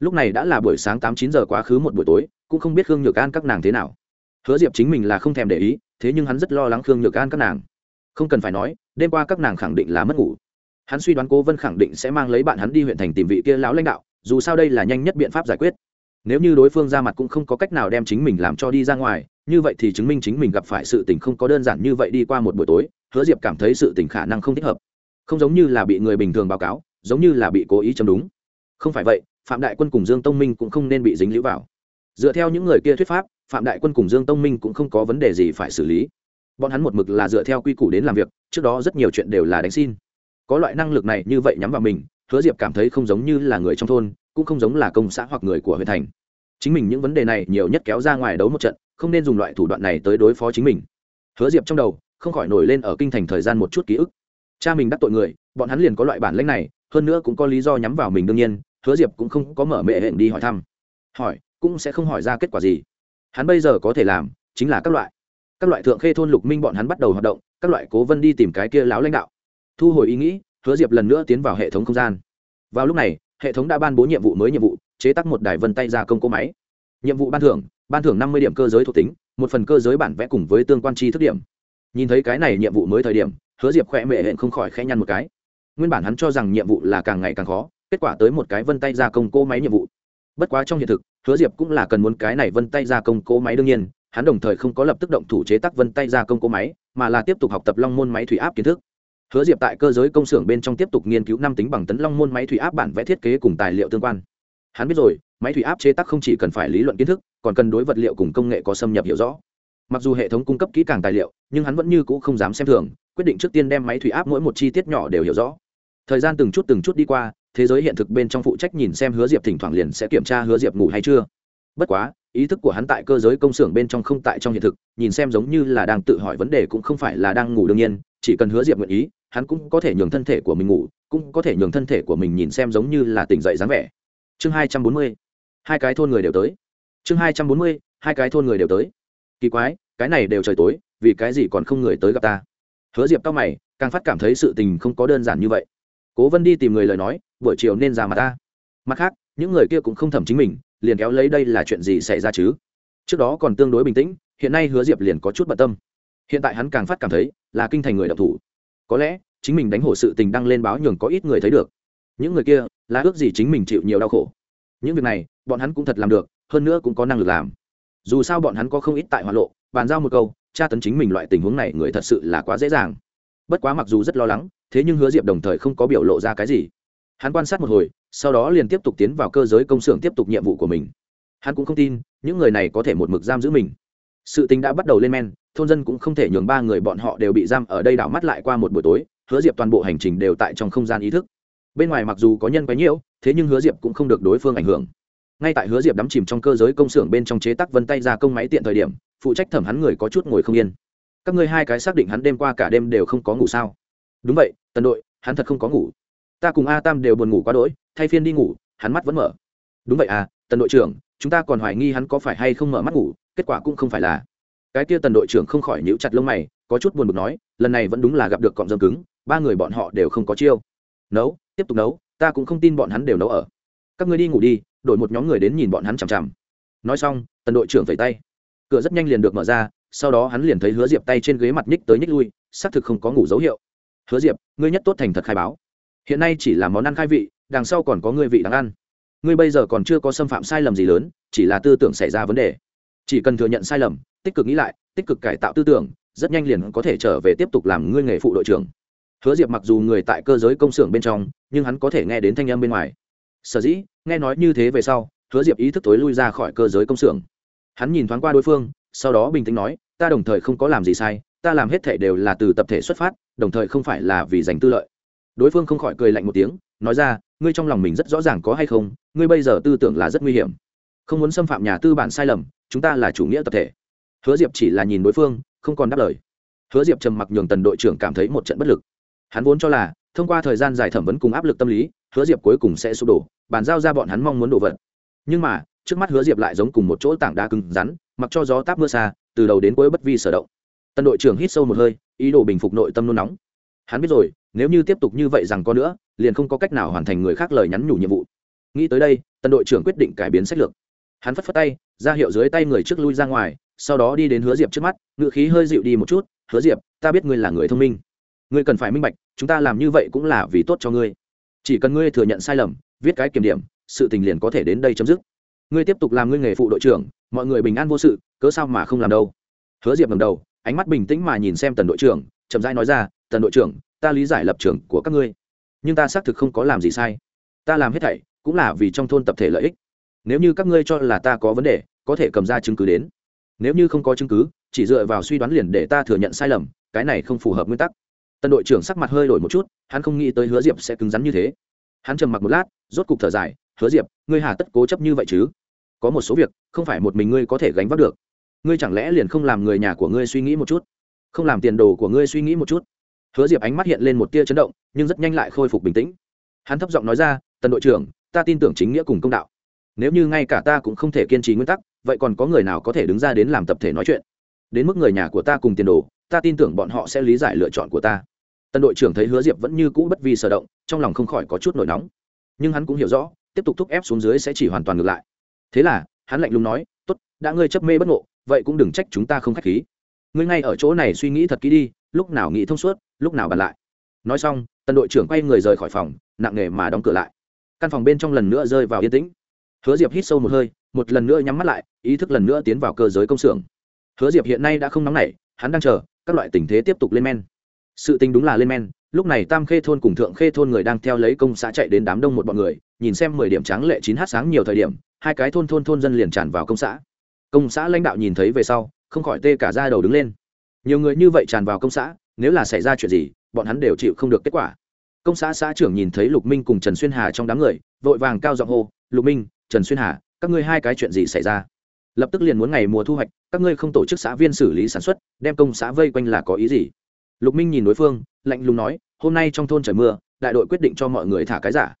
Lúc này đã là buổi sáng tám chín giờ quá khứ một buổi tối, cũng không biết khương nhược an các nàng thế nào. Hứa diệp chính mình là không thèm để ý, thế nhưng hắn rất lo lắng khương nhược an các nàng. Không cần phải nói, đêm qua các nàng khẳng định là mất ngủ. Hắn suy đoán cố vân khẳng định sẽ mang lấy bạn hắn đi huyện thành tìm vị kia lão lãnh đạo, dù sao đây là nhanh nhất biện pháp giải quyết. Nếu như đối phương ra mặt cũng không có cách nào đem chính mình làm cho đi ra ngoài như vậy thì chứng minh chính mình gặp phải sự tình không có đơn giản như vậy đi qua một buổi tối, hứa diệp cảm thấy sự tình khả năng không thích hợp. Không giống như là bị người bình thường báo cáo, giống như là bị cố ý chấm đúng. Không phải vậy, phạm đại quân cùng dương tông minh cũng không nên bị dính lũ vào. Dựa theo những người kia thuyết pháp, phạm đại quân cùng dương tông minh cũng không có vấn đề gì phải xử lý. Bọn hắn một mực là dựa theo quy củ đến làm việc, trước đó rất nhiều chuyện đều là đánh xin. Có loại năng lực này như vậy nhắm vào mình, hứa diệp cảm thấy không giống như là người trong thôn, cũng không giống là công xã hoặc người của huyện thành. Chính mình những vấn đề này nhiều nhất kéo ra ngoài đấu một trận không nên dùng loại thủ đoạn này tới đối phó chính mình. Hứa diệp trong đầu, không khỏi nổi lên ở kinh thành thời gian một chút ký ức. Cha mình đắc tội người, bọn hắn liền có loại bản lãnh này, hơn nữa cũng có lý do nhắm vào mình đương nhiên, hứa diệp cũng không có mở mệ hẹn đi hỏi thăm. Hỏi, cũng sẽ không hỏi ra kết quả gì. Hắn bây giờ có thể làm, chính là các loại. Các loại thượng khê thôn lục minh bọn hắn bắt đầu hoạt động, các loại cố vân đi tìm cái kia láo lãnh đạo. Thu hồi ý nghĩ, hứa diệp lần nữa tiến vào hệ thống không gian. Vào lúc này, hệ thống đã ban bố nhiệm vụ mới nhiệm vụ, chế tác một đài vân tay gia công cỗ máy. Nhiệm vụ ban thưởng ban thưởng năm mươi điểm cơ giới thuộc tính, một phần cơ giới bản vẽ cùng với tương quan chi thức điểm. Nhìn thấy cái này nhiệm vụ mới thời điểm, hứa diệp khỏe mệ hẹn không khỏi khẽ nhăn một cái. Nguyên bản hắn cho rằng nhiệm vụ là càng ngày càng khó, kết quả tới một cái vân tay ra công cỗ máy nhiệm vụ. Bất quá trong hiện thực, hứa diệp cũng là cần muốn cái này vân tay ra công cỗ máy đương nhiên, hắn đồng thời không có lập tức động thủ chế tác vân tay ra công cỗ máy, mà là tiếp tục học tập long môn máy thủy áp kiến thức. Hứa diệp tại cơ giới công xưởng bên trong tiếp tục nghiên cứu năm tính bằng tấn long môn máy thủy áp bản vẽ thiết kế cùng tài liệu tương quan. Hắn biết rồi máy thủy áp chế tác không chỉ cần phải lý luận kiến thức, còn cần đối vật liệu cùng công nghệ có xâm nhập hiểu rõ. Mặc dù hệ thống cung cấp kỹ càng tài liệu, nhưng hắn vẫn như cũ không dám xem thường, quyết định trước tiên đem máy thủy áp mỗi một chi tiết nhỏ đều hiểu rõ. Thời gian từng chút từng chút đi qua, thế giới hiện thực bên trong phụ trách nhìn xem hứa diệp thỉnh thoảng liền sẽ kiểm tra hứa diệp ngủ hay chưa. Bất quá, ý thức của hắn tại cơ giới công xưởng bên trong không tại trong hiện thực, nhìn xem giống như là đang tự hỏi vấn đề cũng không phải là đang ngủ đương nhiên, chỉ cần hứa diệp nguyện ý, hắn cũng có thể nhường thân thể của mình ngủ, cũng có thể nhường thân thể của mình nhìn xem giống như là tỉnh dậy dáng vẻ. Chương hai trăm bốn mươi hai cái thôn người đều tới. Chương hai trăm bốn mươi, hai cái thôn người đều tới. Kỳ quái, cái này đều trời tối, vì cái gì còn không người tới gặp ta? Hứa diệp cao mày, càng phát cảm thấy sự tình không có đơn giản như vậy. Cố vân đi tìm người lời nói, buổi chiều nên ra mà ta. Mặt khác, những người kia cũng không thẩm chính mình, liền kéo lấy đây là chuyện gì xảy ra chứ? Trước đó còn tương đối bình tĩnh, hiện nay hứa diệp liền có chút bận tâm. Hiện tại hắn càng phát cảm thấy là kinh thành người đọc thủ. Có lẽ, chính mình đánh hổ sự tình đăng lên báo nhường có ít người thấy được. Những người kia là ước gì chính mình chịu nhiều đau khổ. Những việc này bọn hắn cũng thật làm được, hơn nữa cũng có năng lực làm. Dù sao bọn hắn có không ít tại hoa lộ, bàn giao một câu, tra tấn chính mình loại tình huống này người thật sự là quá dễ dàng. Bất quá mặc dù rất lo lắng, thế nhưng hứa diệp đồng thời không có biểu lộ ra cái gì. Hắn quan sát một hồi, sau đó liền tiếp tục tiến vào cơ giới công xưởng tiếp tục nhiệm vụ của mình. Hắn cũng không tin, những người này có thể một mực giam giữ mình. Sự tính đã bắt đầu lên men, thôn dân cũng không thể nhường ba người bọn họ đều bị giam ở đây đảo mắt lại qua một buổi tối, hứa diệp toàn bộ hành trình đều tại trong không gian ý thức. Bên ngoài mặc dù có nhân quấy nhiễu, thế nhưng hứa diệp cũng không được đối phương ảnh hưởng ngay tại hứa diệp đắm chìm trong cơ giới công xưởng bên trong chế tác vân tay ra công máy tiện thời điểm, phụ trách thẩm hắn người có chút ngồi không yên. Các ngươi hai cái xác định hắn đêm qua cả đêm đều không có ngủ sao? Đúng vậy, tần đội, hắn thật không có ngủ. Ta cùng a tam đều buồn ngủ quá đỗi, thay phiên đi ngủ, hắn mắt vẫn mở. Đúng vậy à tần đội trưởng, chúng ta còn hoài nghi hắn có phải hay không mở mắt ngủ, kết quả cũng không phải là. Cái kia tần đội trưởng không khỏi nhíu chặt lông mày, có chút buồn bực nói, lần này vẫn đúng là gặp được cọng dâm cứng, ba người bọn họ đều không có chiêu. Nấu, tiếp tục nấu, ta cũng không tin bọn hắn đều nấu ở. Các ngươi đi ngủ đi đổi một nhóm người đến nhìn bọn hắn chằm chằm. Nói xong, tần đội trưởng vẩy tay. Cửa rất nhanh liền được mở ra, sau đó hắn liền thấy hứa diệp tay trên ghế mặt nhích tới nhích lui, xác thực không có ngủ dấu hiệu. Hứa diệp, ngươi nhất tốt thành thật khai báo. Hiện nay chỉ là món ăn khai vị, đằng sau còn có ngươi vị đáng ăn. Ngươi bây giờ còn chưa có xâm phạm sai lầm gì lớn, chỉ là tư tưởng xảy ra vấn đề. Chỉ cần thừa nhận sai lầm, tích cực nghĩ lại, tích cực cải tạo tư tưởng, rất nhanh liền có thể trở về tiếp tục làm ngươi nghề phụ đội trưởng. Hứa diệp mặc dù người tại cơ giới công xưởng bên trong, nhưng hắn có thể nghe đến thanh âm bên ngoài sở dĩ, nghe nói như thế về sau, hứa diệp ý thức tối lui ra khỏi cơ giới công xưởng. Hắn nhìn thoáng qua đối phương, sau đó bình tĩnh nói, ta đồng thời không có làm gì sai, ta làm hết thể đều là từ tập thể xuất phát, đồng thời không phải là vì giành tư lợi. Đối phương không khỏi cười lạnh một tiếng, nói ra, ngươi trong lòng mình rất rõ ràng có hay không, ngươi bây giờ tư tưởng là rất nguy hiểm. Không muốn xâm phạm nhà tư bản sai lầm, chúng ta là chủ nghĩa tập thể. Hứa diệp chỉ là nhìn đối phương, không còn đáp lời. Hứa diệp trầm mặc nhường tần đội trưởng cảm thấy một trận bất lực. Hắn vốn cho là, thông qua thời gian dài thẩm vấn cùng áp lực tâm lý hứa diệp cuối cùng sẽ sụp đổ, bàn giao ra bọn hắn mong muốn đổ vật. Nhưng mà, trước mắt hứa diệp lại giống cùng một chỗ tảng đá cứng rắn, mặc cho gió táp mưa xa, từ đầu đến cuối bất vi sở động. Tân đội trưởng hít sâu một hơi, ý đồ bình phục nội tâm nôn nóng. Hắn biết rồi, nếu như tiếp tục như vậy rằng có nữa, liền không có cách nào hoàn thành người khác lời nhắn nhủ nhiệm vụ. Nghĩ tới đây, tân đội trưởng quyết định cải biến sách lược. Hắn phất phất tay, ra hiệu dưới tay người trước lui ra ngoài, sau đó đi đến hứa diệp trước mắt ngự khí hơi dịu đi một chút, hứa diệp, ta biết ngươi là người thông minh. Ngươi cần phải minh bạch, chúng ta làm như vậy cũng là vì tốt cho ngươi chỉ cần ngươi thừa nhận sai lầm, viết cái kiểm điểm, sự tình liền có thể đến đây chấm dứt. Ngươi tiếp tục làm ngươi nghề phụ đội trưởng, mọi người bình an vô sự, cớ sao mà không làm đâu? Hứa diệp ngầm đầu, ánh mắt bình tĩnh mà nhìn xem tần đội trưởng, chậm rãi nói ra, tần đội trưởng, ta lý giải lập trường của các ngươi, nhưng ta xác thực không có làm gì sai. Ta làm hết thảy cũng là vì trong thôn tập thể lợi ích. Nếu như các ngươi cho là ta có vấn đề, có thể cầm ra chứng cứ đến. Nếu như không có chứng cứ, chỉ dựa vào suy đoán liền để ta thừa nhận sai lầm, cái này không phù hợp nguyên tắc tân đội trưởng sắc mặt hơi đổi một chút, hắn không nghĩ tới hứa diệp sẽ cứng rắn như thế. Hắn trầm mặc một lát, rốt cục thở dài, hứa diệp, ngươi hà tất cố chấp như vậy chứ? Có một số việc, không phải một mình ngươi có thể gánh vác được. Ngươi chẳng lẽ liền không làm người nhà của ngươi suy nghĩ một chút? Không làm tiền đồ của ngươi suy nghĩ một chút? Hứa diệp ánh mắt hiện lên một tia chấn động, nhưng rất nhanh lại khôi phục bình tĩnh. Hắn thấp giọng nói ra, tần đội trưởng, ta tin tưởng chính nghĩa cùng công đạo. Nếu như ngay cả ta cũng không thể kiên trì nguyên tắc, vậy còn có người nào có thể đứng ra đến làm tập thể nói chuyện? Đến mức người nhà của ta cùng tiền đồ, ta tin tưởng bọn họ sẽ lý giải lựa chọn của ta tân đội trưởng thấy hứa diệp vẫn như cũ bất vi sở động, trong lòng không khỏi có chút nổi nóng. Nhưng hắn cũng hiểu rõ, tiếp tục thúc ép xuống dưới sẽ chỉ hoàn toàn ngược lại. Thế là, hắn lạnh lùng nói, tốt, đã ngươi chấp mê bất ngộ, vậy cũng đừng trách chúng ta không k h á c h khí. Ngươi ngay ở chỗ này suy nghĩ thật kỹ đi, lúc nào nghĩ thông suốt, lúc nào bàn lại. Nói xong tân đội trưởng quay người rời khỏi phòng, nặng nề mà đóng cửa lại. Căn phòng bên trong lần nữa rơi vào yên tĩnh. Hứa diệp hít sâu một hơi, một lần nữa nhắm mắt lại, ý thức lần nữa tiến vào cơ giới công xưởng. Hứa diệp hiện nay đã không nóng nảy, hắn đang chờ, các loại tình thế tiếp tục lên men sự tình đúng là lên men, lúc này tam khê thôn cùng thượng khê thôn người đang theo lấy công xã chạy đến đám đông một bọn người, nhìn xem mười điểm tráng lệ chín h sáng nhiều thời điểm, hai cái thôn thôn thôn dân liền tràn vào công xã. Công xã lãnh đạo nhìn thấy về sau, không khỏi tê cả ra đầu đứng lên. Nhiều người như vậy tràn vào công xã, nếu là xảy ra chuyện gì, bọn hắn đều chịu không được kết quả. Công xã xã trưởng nhìn thấy lục minh cùng trần xuyên hà trong đám người, vội vàng cao giọng hô, lục minh, trần xuyên hà, các ngươi hai cái chuyện gì xảy ra? Lập tức liền muốn ngày mùa thu hoạch, các ngươi không tổ chức xã viên xử lý sản xuất, đem công xã vây quanh là có ý gì? Lục minh nhìn đối phương, lạnh lùng nói, hôm nay trong thôn trời mưa, đại đội quyết định cho mọi người thả cái giả.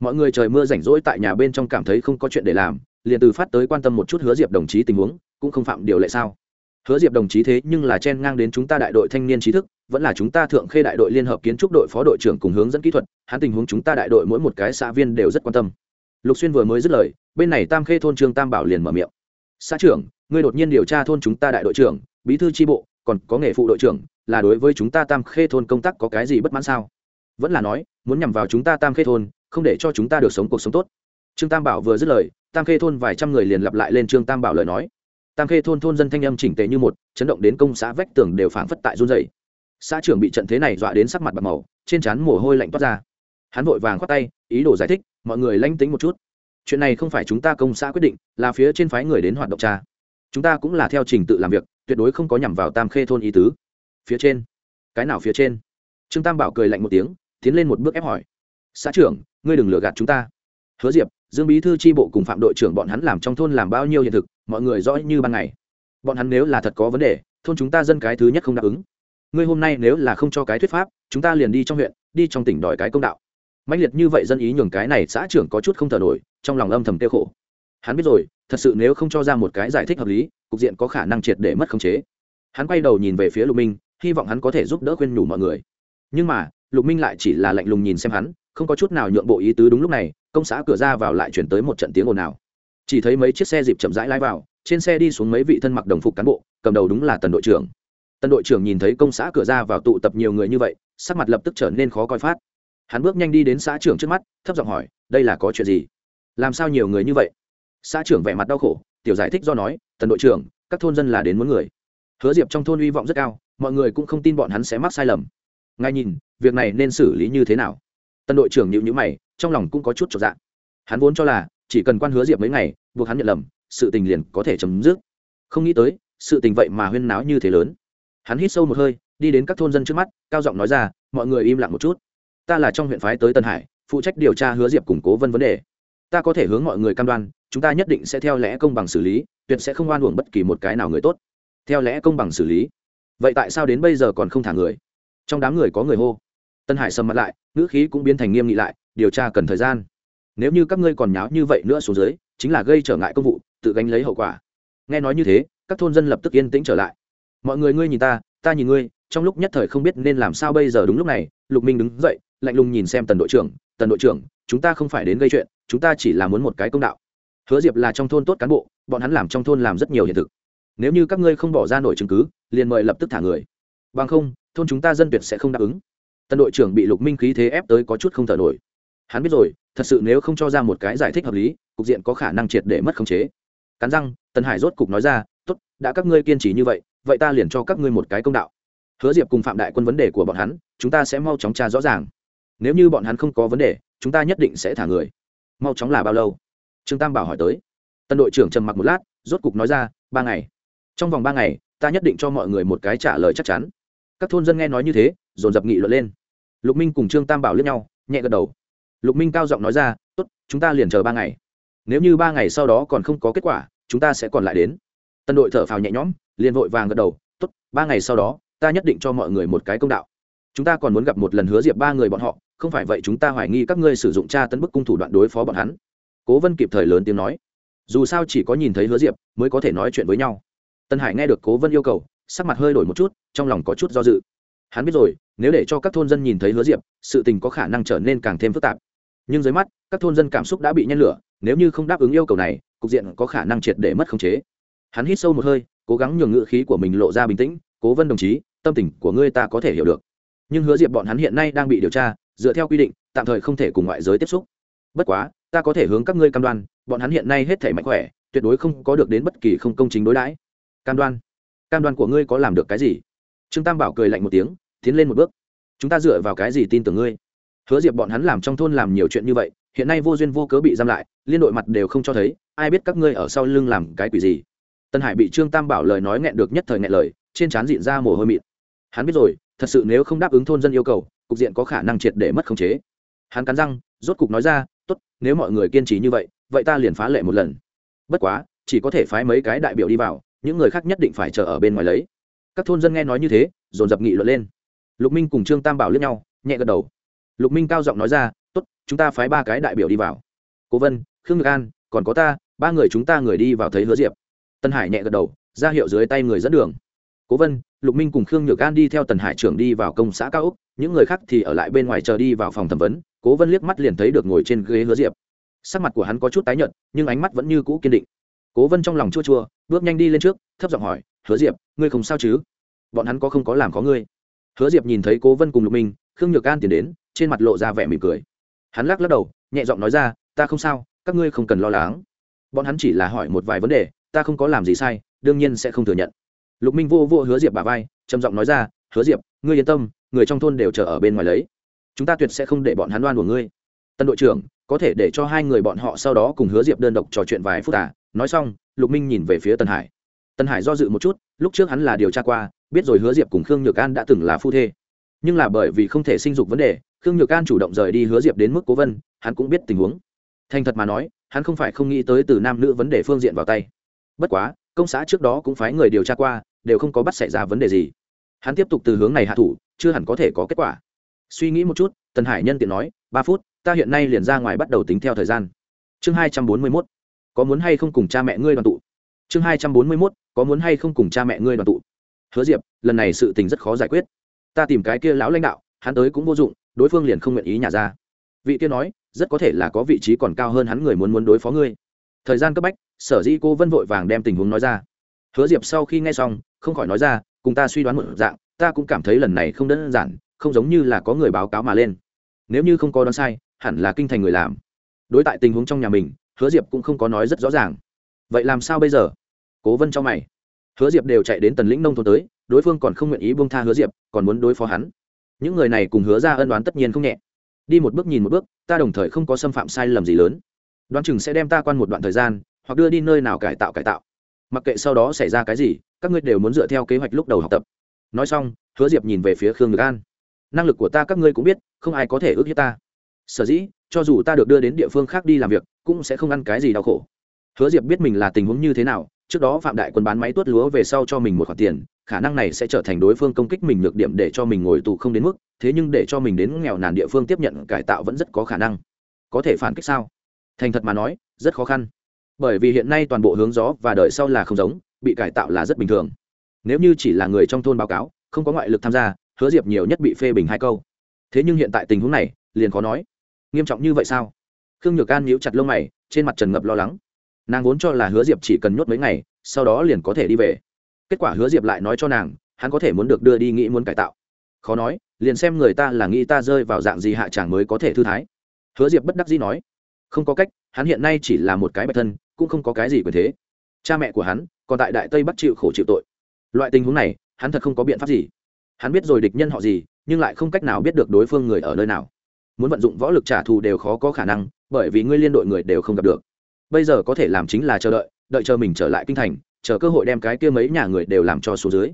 Mọi người trời mưa rảnh rỗi tại nhà bên trong cảm thấy không có chuyện để làm, liền từ phát tới quan tâm một chút hứa diệp đồng chí tình huống, cũng không phạm điều lệ sao? Hứa diệp đồng chí thế nhưng là chen ngang đến chúng ta đại đội thanh niên trí thức, vẫn là chúng ta thượng khê đại đội liên hợp kiến trúc đội phó đội trưởng cùng hướng dẫn kỹ thuật, hắn tình huống chúng ta đại đội mỗi một cái xã viên đều rất quan tâm. Lục xuyên vừa mới dứt lời, bên này tam khê thôn trương tam bảo liền mở miệng. Xã trưởng, ngươi đột nhiên điều tra thôn chúng ta đại đội trưởng, bí thư tri bộ, còn có nghề phụ đội trưởng là đối với chúng ta tam khê thôn công tác có cái gì bất mãn sao? Vẫn là nói, muốn nhằm vào chúng ta tam khê thôn, không để cho chúng ta được sống cuộc sống tốt. Trương tam bảo vừa dứt lời, tam khê thôn vài trăm người liền lặp lại lên trương tam bảo lời nói. Tam khê thôn thôn dân thanh âm chỉnh tề như một, chấn động đến công xã vách tường đều phảng phất tại run dày xã trưởng bị trận thế này dọa đến sắc mặt bạc màu, trên trán mồ hôi lạnh toát ra. Hắn vội vàng khoát tay, ý đồ giải thích, mọi người lanh tính một chút. Chuyện này không phải chúng ta công xã quyết định, là phía trên phái người đến hoạt động tra. Chúng ta cũng là theo trình tự làm việc, tuyệt đối không có nhằm vào tam khê thôn ý tứ phía trên. Cái nào phía trên? Trương tam bảo cười lạnh một tiếng, tiến lên một bước ép hỏi. Xã trưởng, ngươi đừng lừa gạt chúng ta. Hứa diệp, dương bí thư tri bộ cùng phạm đội trưởng bọn hắn làm trong thôn làm bao nhiêu hiện thực, mọi người rõ như ban ngày. Bọn hắn nếu là thật có vấn đề, thôn chúng ta dân cái thứ nhất không đáp ứng. Ngươi hôm nay nếu là không cho cái thuyết pháp, chúng ta liền đi trong huyện, đi trong tỉnh đòi cái công đạo. Mạnh liệt như vậy dân ý nhường cái này xã trưởng có chút không thở nổi, trong lòng âm thầm tiêu khổ. Hắn biết rồi, thật sự nếu không cho ra một cái giải thích hợp lý, cục diện có khả năng triệt để mất khống chế. Hắn quay đầu nhìn về phía lục minh hy vọng hắn có thể giúp đỡ khuyên nhủ mọi người. Nhưng mà, lục minh lại chỉ là lạnh lùng nhìn xem hắn, không có chút nào nhượng bộ ý tứ đúng lúc này, công xã cửa ra vào lại chuyển tới một trận tiếng ồn ào. Chỉ thấy mấy chiếc xe dịp chậm rãi lái vào, trên xe đi xuống mấy vị thân mặc đồng phục cán bộ, cầm đầu đúng là tần đội trưởng. Tần đội trưởng nhìn thấy công xã cửa ra vào tụ tập nhiều người như vậy, sắc mặt lập tức trở nên khó coi phát. Hắn bước nhanh đi đến xã trưởng trước mắt, thấp giọng hỏi, đây là có chuyện gì? Làm sao nhiều người như vậy? Xã trưởng vẻ mặt đau khổ, tiểu giải thích do nói, tần đội trưởng, các thôn dân là đến muốn người. Hứa diệp trong thôn hy vọng rất cao mọi người cũng không tin bọn hắn sẽ mắc sai lầm. Ngay nhìn, việc này nên xử lý như thế nào? Tân đội trưởng nhịu nhữ mày, trong lòng cũng có chút trọn dạng hắn vốn cho là, chỉ cần quan hứa diệp mấy ngày, buộc hắn nhận lầm, sự tình liền có thể chấm dứt. Không nghĩ tới, sự tình vậy mà huyên náo như thế lớn. Hắn hít sâu một hơi, đi đến các thôn dân trước mắt, cao giọng nói ra, mọi người im lặng một chút. Ta là trong huyện phái tới tân hải, phụ trách điều tra hứa diệp củng cố vân vấn đề. Ta có thể hướng mọi người cam đoan, chúng ta nhất định sẽ theo lẽ công bằng xử lý, tuyệt sẽ không oan uổng bất kỳ một cái nào người tốt. Theo lẽ công bằng xử lý vậy tại sao đến bây giờ còn không thả người? Trong đám người có người hô. Tân hải sầm mặt lại, ngữ khí cũng biến thành nghiêm nghị lại, điều tra cần thời gian. Nếu như các ngươi còn nháo như vậy nữa xuống dưới, chính là gây trở ngại công vụ, tự gánh lấy hậu quả. Nghe nói như thế, các thôn dân lập tức yên tĩnh trở lại. Mọi người ngươi nhìn ta ta nhìn ngươi, trong lúc nhất thời không biết nên làm sao bây giờ đúng lúc này, lục minh đứng dậy, lạnh lùng nhìn xem tần đội trưởng, tần đội trưởng, chúng ta không phải đến gây chuyện, chúng ta chỉ là muốn một cái công đạo. Hứa diệp là trong thôn tốt cán bộ, bọn hắn làm trong thôn làm rất nhiều hiện thực. Nếu như các ngươi không bỏ ra nổi chứng cứ liền mời lập tức thả người. Bằng không, thôn chúng ta dân tuyệt sẽ không đáp ứng. Tân đội trưởng bị lục minh khí thế ép tới có chút không thở nổi. Hắn biết rồi, thật sự nếu không cho ra một cái giải thích hợp lý, cục diện có khả năng triệt để mất khống chế. Cắn răng Tân hải rốt cục nói ra t ố t đã các ngươi kiên trì như vậy vậy ta liền cho các ngươi một cái công đạo. Hứa diệp cùng phạm đại quân vấn đề của bọn hắn, chúng ta sẽ mau chóng tra rõ ràng. Nếu như bọn hắn không có vấn đề, chúng ta nhất định sẽ thả người. Mau chóng là bao lâu? Trương tam bảo hỏi tới. Tân đội trưởng trầm mặc một lát, rốt cục nói ra, ba ngày. Trong vòng ba ngày ta nhất định cho mọi người một cái trả lời chắc chắn. Các thôn dân nghe nói như thế, dồn dập nghị luận lên. Lục minh cùng trương tam bảo lướt nhau, nhẹ gật đầu. Lục minh cao giọng nói ra, tốt, chúng ta liền chờ ba ngày. Nếu như ba ngày sau đó còn không có kết quả, chúng ta sẽ còn lại đến. Tân đội thở phào nhẹ nhõm, liền vội vàng gật đầu, tốt, ba ngày sau đó, ta nhất định cho mọi người một cái công đạo. Chúng ta còn muốn gặp một lần hứa diệp ba người bọn họ, không phải vậy chúng ta hoài nghi các ngươi sử dụng tra tấn bức cung thủ đoạn đối phó bọn hắn. Cố vân kịp thời lớn tiếng nói. Dù sao chỉ có nhìn thấy hứa diệp, mới có thể nói chuyện với nhau tân hải nghe được cố vân yêu cầu, sắc mặt hơi đổi một chút, trong lòng có chút do dự. Hắn biết rồi, nếu để cho các thôn dân nhìn thấy hứa diệp, sự tình có khả năng trở nên càng thêm phức tạp. Nhưng dưới mắt, các thôn dân cảm xúc đã bị nhen lửa, nếu như không đáp ứng yêu cầu này, cục diện có khả năng triệt để mất khống chế. Hắn hít sâu một hơi, cố gắng nhường ngự khí của mình lộ ra bình tĩnh, cố vân đồng chí, tâm tình của ngươi ta có thể hiểu được. Nhưng hứa diệp bọn hắn hiện nay đang bị điều tra, dựa theo quy định, tạm thời không thể cùng ngoại giới tiếp xúc. Bất quá, ta có thể hướng các ngươi cam đoan, bọn hắn hiện nay hết thể mạnh khỏe, tuyệt đối không có được đến bất kỳ không công chính đối đãi cam đoan. Cam đoan của ngươi có làm được cái gì? Trương tam bảo cười lạnh một tiếng, tiến lên một bước. Chúng ta dựa vào cái gì tin tưởng ngươi? Hứa diệp bọn hắn làm trong thôn làm nhiều chuyện như vậy, hiện nay vô duyên vô cớ bị giam lại, liên đội mặt đều không cho thấy, ai biết các ngươi ở sau lưng làm cái quỷ gì? Tân hải bị trương tam bảo lời nói nghẹn được nhất thời nghẹn lời, trên trán diện ra mồ hôi mịt hắn biết rồi, thật sự nếu không đáp ứng thôn dân yêu cầu, cục diện có khả năng triệt để mất khống chế. Hắn cắn răng, rốt cục nói ra, tốt, nếu mọi người kiên trì như vậy vậy ta liền phá lệ một lần. Bất quá, chỉ có thể phái mấy cái đại biểu đi vào những người khác nhất định phải chờ ở bên ngoài lấy. Các thôn dân nghe nói như thế, dồn dập nghị luận lên. Lục minh cùng trương tam bảo lướt nhau, nhẹ gật đầu. Lục minh cao giọng nói ra, tốt, chúng ta phái ba cái đại biểu đi vào. Cố vân, khương ngực an, còn có ta, ba người chúng ta người đi vào thấy hứa diệp. Tân hải nhẹ gật đầu, ra hiệu dưới tay người dẫn đường. Cố vân, lục minh cùng khương nhược an đi theo tần hải trưởng đi vào công xã cao úc, những người khác thì ở lại bên ngoài chờ đi vào phòng thẩm vấn. Cố vân liếc mắt liền thấy được ngồi trên ghế hứa diệp. Sắc mặt của hắn có chút tái nhợt, nhưng ánh mắt vẫn như cũ kiên định. Cố vân trong lòng chua chua bước nhanh đi lên trước, thấp giọng hỏi, hứa diệp, ngươi không sao chứ? Bọn hắn có không có làm có ngươi? Hứa diệp nhìn thấy cố vân cùng lục minh, khương nhược an tiến đến, trên mặt lộ ra vẻ mỉm cười. Hắn lắc lắc đầu, nhẹ giọng nói ra, ta không sao, các ngươi không cần lo lắng. Bọn hắn chỉ là hỏi một vài vấn đề, ta không có làm gì sai, đương nhiên sẽ không thừa nhận. Lục minh vô vô hứa diệp bà vai, trầm giọng nói ra, hứa diệp, ngươi yên tâm, người trong thôn đều chờ ở bên ngoài lấy. Chúng ta tuyệt sẽ không để bọn hắn đoan của ngươi. Tân đội trưởng, có thể để cho hai người bọn họ sau đó cùng hứa diệp đơn độc trò chuyện vài phút à? Nói xong, lục minh nhìn về phía tân hải. Tân hải do dự một chút, lúc trước hắn là điều tra qua, biết rồi hứa diệp cùng khương nhược an đã từng là phu thê. Nhưng là bởi vì không thể sinh dục vấn đề, khương nhược an chủ động rời đi hứa diệp đến mức cố vân, hắn cũng biết tình huống. Thành thật mà nói, hắn không phải không nghĩ tới từ nam nữ vấn đề phương diện vào tay. Bất quá, công xã trước đó cũng phái người điều tra qua, đều không có bắt xảy ra vấn đề gì. Hắn tiếp tục từ hướng này hạ thủ, chưa hẳn có thể có kết quả. Suy nghĩ một chút, tần hải nhân tiện nói, ba phút, ta hiện nay liền ra ngoài bắt đầu tính theo thời gian. Chương hai trăm bốn mươi mốt có muốn hay không cùng cha mẹ ngươi đoàn tụ? Chương hai trăm bốn mươi mốt, có muốn hay không cùng cha mẹ ngươi đoàn tụ? Hứa diệp, lần này sự tình rất khó giải quyết. Ta tìm cái kia lão lãnh đạo, hắn tới cũng vô dụng, đối phương liền không nguyện ý nhà ra. Vị kia nói, rất có thể là có vị trí còn cao hơn hắn người muốn muốn đối phó ngươi. Thời gian cấp bách, sở dĩ cô vân vội vàng đem tình huống nói ra. Hứa diệp sau khi nghe xong, không khỏi nói ra, cùng ta suy đoán một dạng, ta cũng cảm thấy lần này không đơn giản, không giống như là có người báo cáo mà lên. Nếu như không có đoán sai, hẳn là kinh thành người làm. Đối tại tình huống trong nhà mình hứa diệp cũng không có nói rất rõ ràng. Vậy làm sao bây giờ? Cố vân cho mày. Hứa diệp đều chạy đến tần lĩnh nông thôn tới, đối phương còn không nguyện ý buông tha hứa diệp, còn muốn đối phó hắn. Những người này cùng hứa ra ân đoán tất nhiên không nhẹ. Đi một bước nhìn một bước, ta đồng thời không có xâm phạm sai lầm gì lớn. Đoán chừng sẽ đem ta quan một đoạn thời gian, hoặc đưa đi nơi nào cải tạo cải tạo. Mặc kệ sau đó xảy ra cái gì, các ngươi đều muốn dựa theo kế hoạch lúc đầu học tập. Nói xong, hứa diệp nhìn về phía khương nhược an. Năng lực của ta các ngươi cũng biết, không ai có thể ước hiếp ta sở dĩ, cho dù ta được đưa đến địa phương khác đi làm việc, cũng sẽ không ăn cái gì đau khổ. Hứa diệp biết mình là tình huống như thế nào, trước đó phạm đại quân bán máy tuốt lúa về sau cho mình một khoản tiền, khả năng này sẽ trở thành đối phương công kích mình nhược điểm để cho mình ngồi tù không đến mức, thế nhưng để cho mình đến nghèo nàn địa phương tiếp nhận cải tạo vẫn rất có khả năng. Có thể phản kích sao? Thành thật mà nói, rất khó khăn. Bởi vì hiện nay toàn bộ hướng gió và đời sau là không giống, bị cải tạo là rất bình thường. Nếu như chỉ là người trong thôn báo cáo, không có ngoại lực tham gia, hứa diệp nhiều nhất bị phê bình hai câu. Thế nhưng hiện tại tình huống này, liền khó nói nghiêm trọng như vậy sao? Khương nhược an nhíu chặt lông mày, trên mặt trần ngập lo lắng. Nàng vốn cho là hứa diệp chỉ cần nhốt mấy ngày, sau đó liền có thể đi về. Kết quả hứa diệp lại nói cho nàng, hắn có thể muốn được đưa đi nghĩ muốn cải tạo. Khó nói, liền xem người ta là nghĩ ta rơi vào dạng gì hạ tràng mới có thể thư thái. Hứa diệp bất đắc dĩ nói, không có cách, hắn hiện nay chỉ là một cái bạch thân, cũng không có cái gì quyền thế. Cha mẹ của hắn, còn tại đại tây bắc chịu khổ chịu tội. Loại tình huống này, hắn thật không có biện pháp gì. Hắn biết rồi địch nhân họ gì, nhưng lại không cách nào biết được đối phương người ở nơi nào muốn vận dụng võ lực trả thù đều khó có khả năng, bởi vì ngươi liên đội người đều không gặp được. Bây giờ có thể làm chính là chờ đợi đợi chờ mình trở lại kinh thành, chờ cơ hội đem cái kia mấy nhà người đều làm cho số dưới.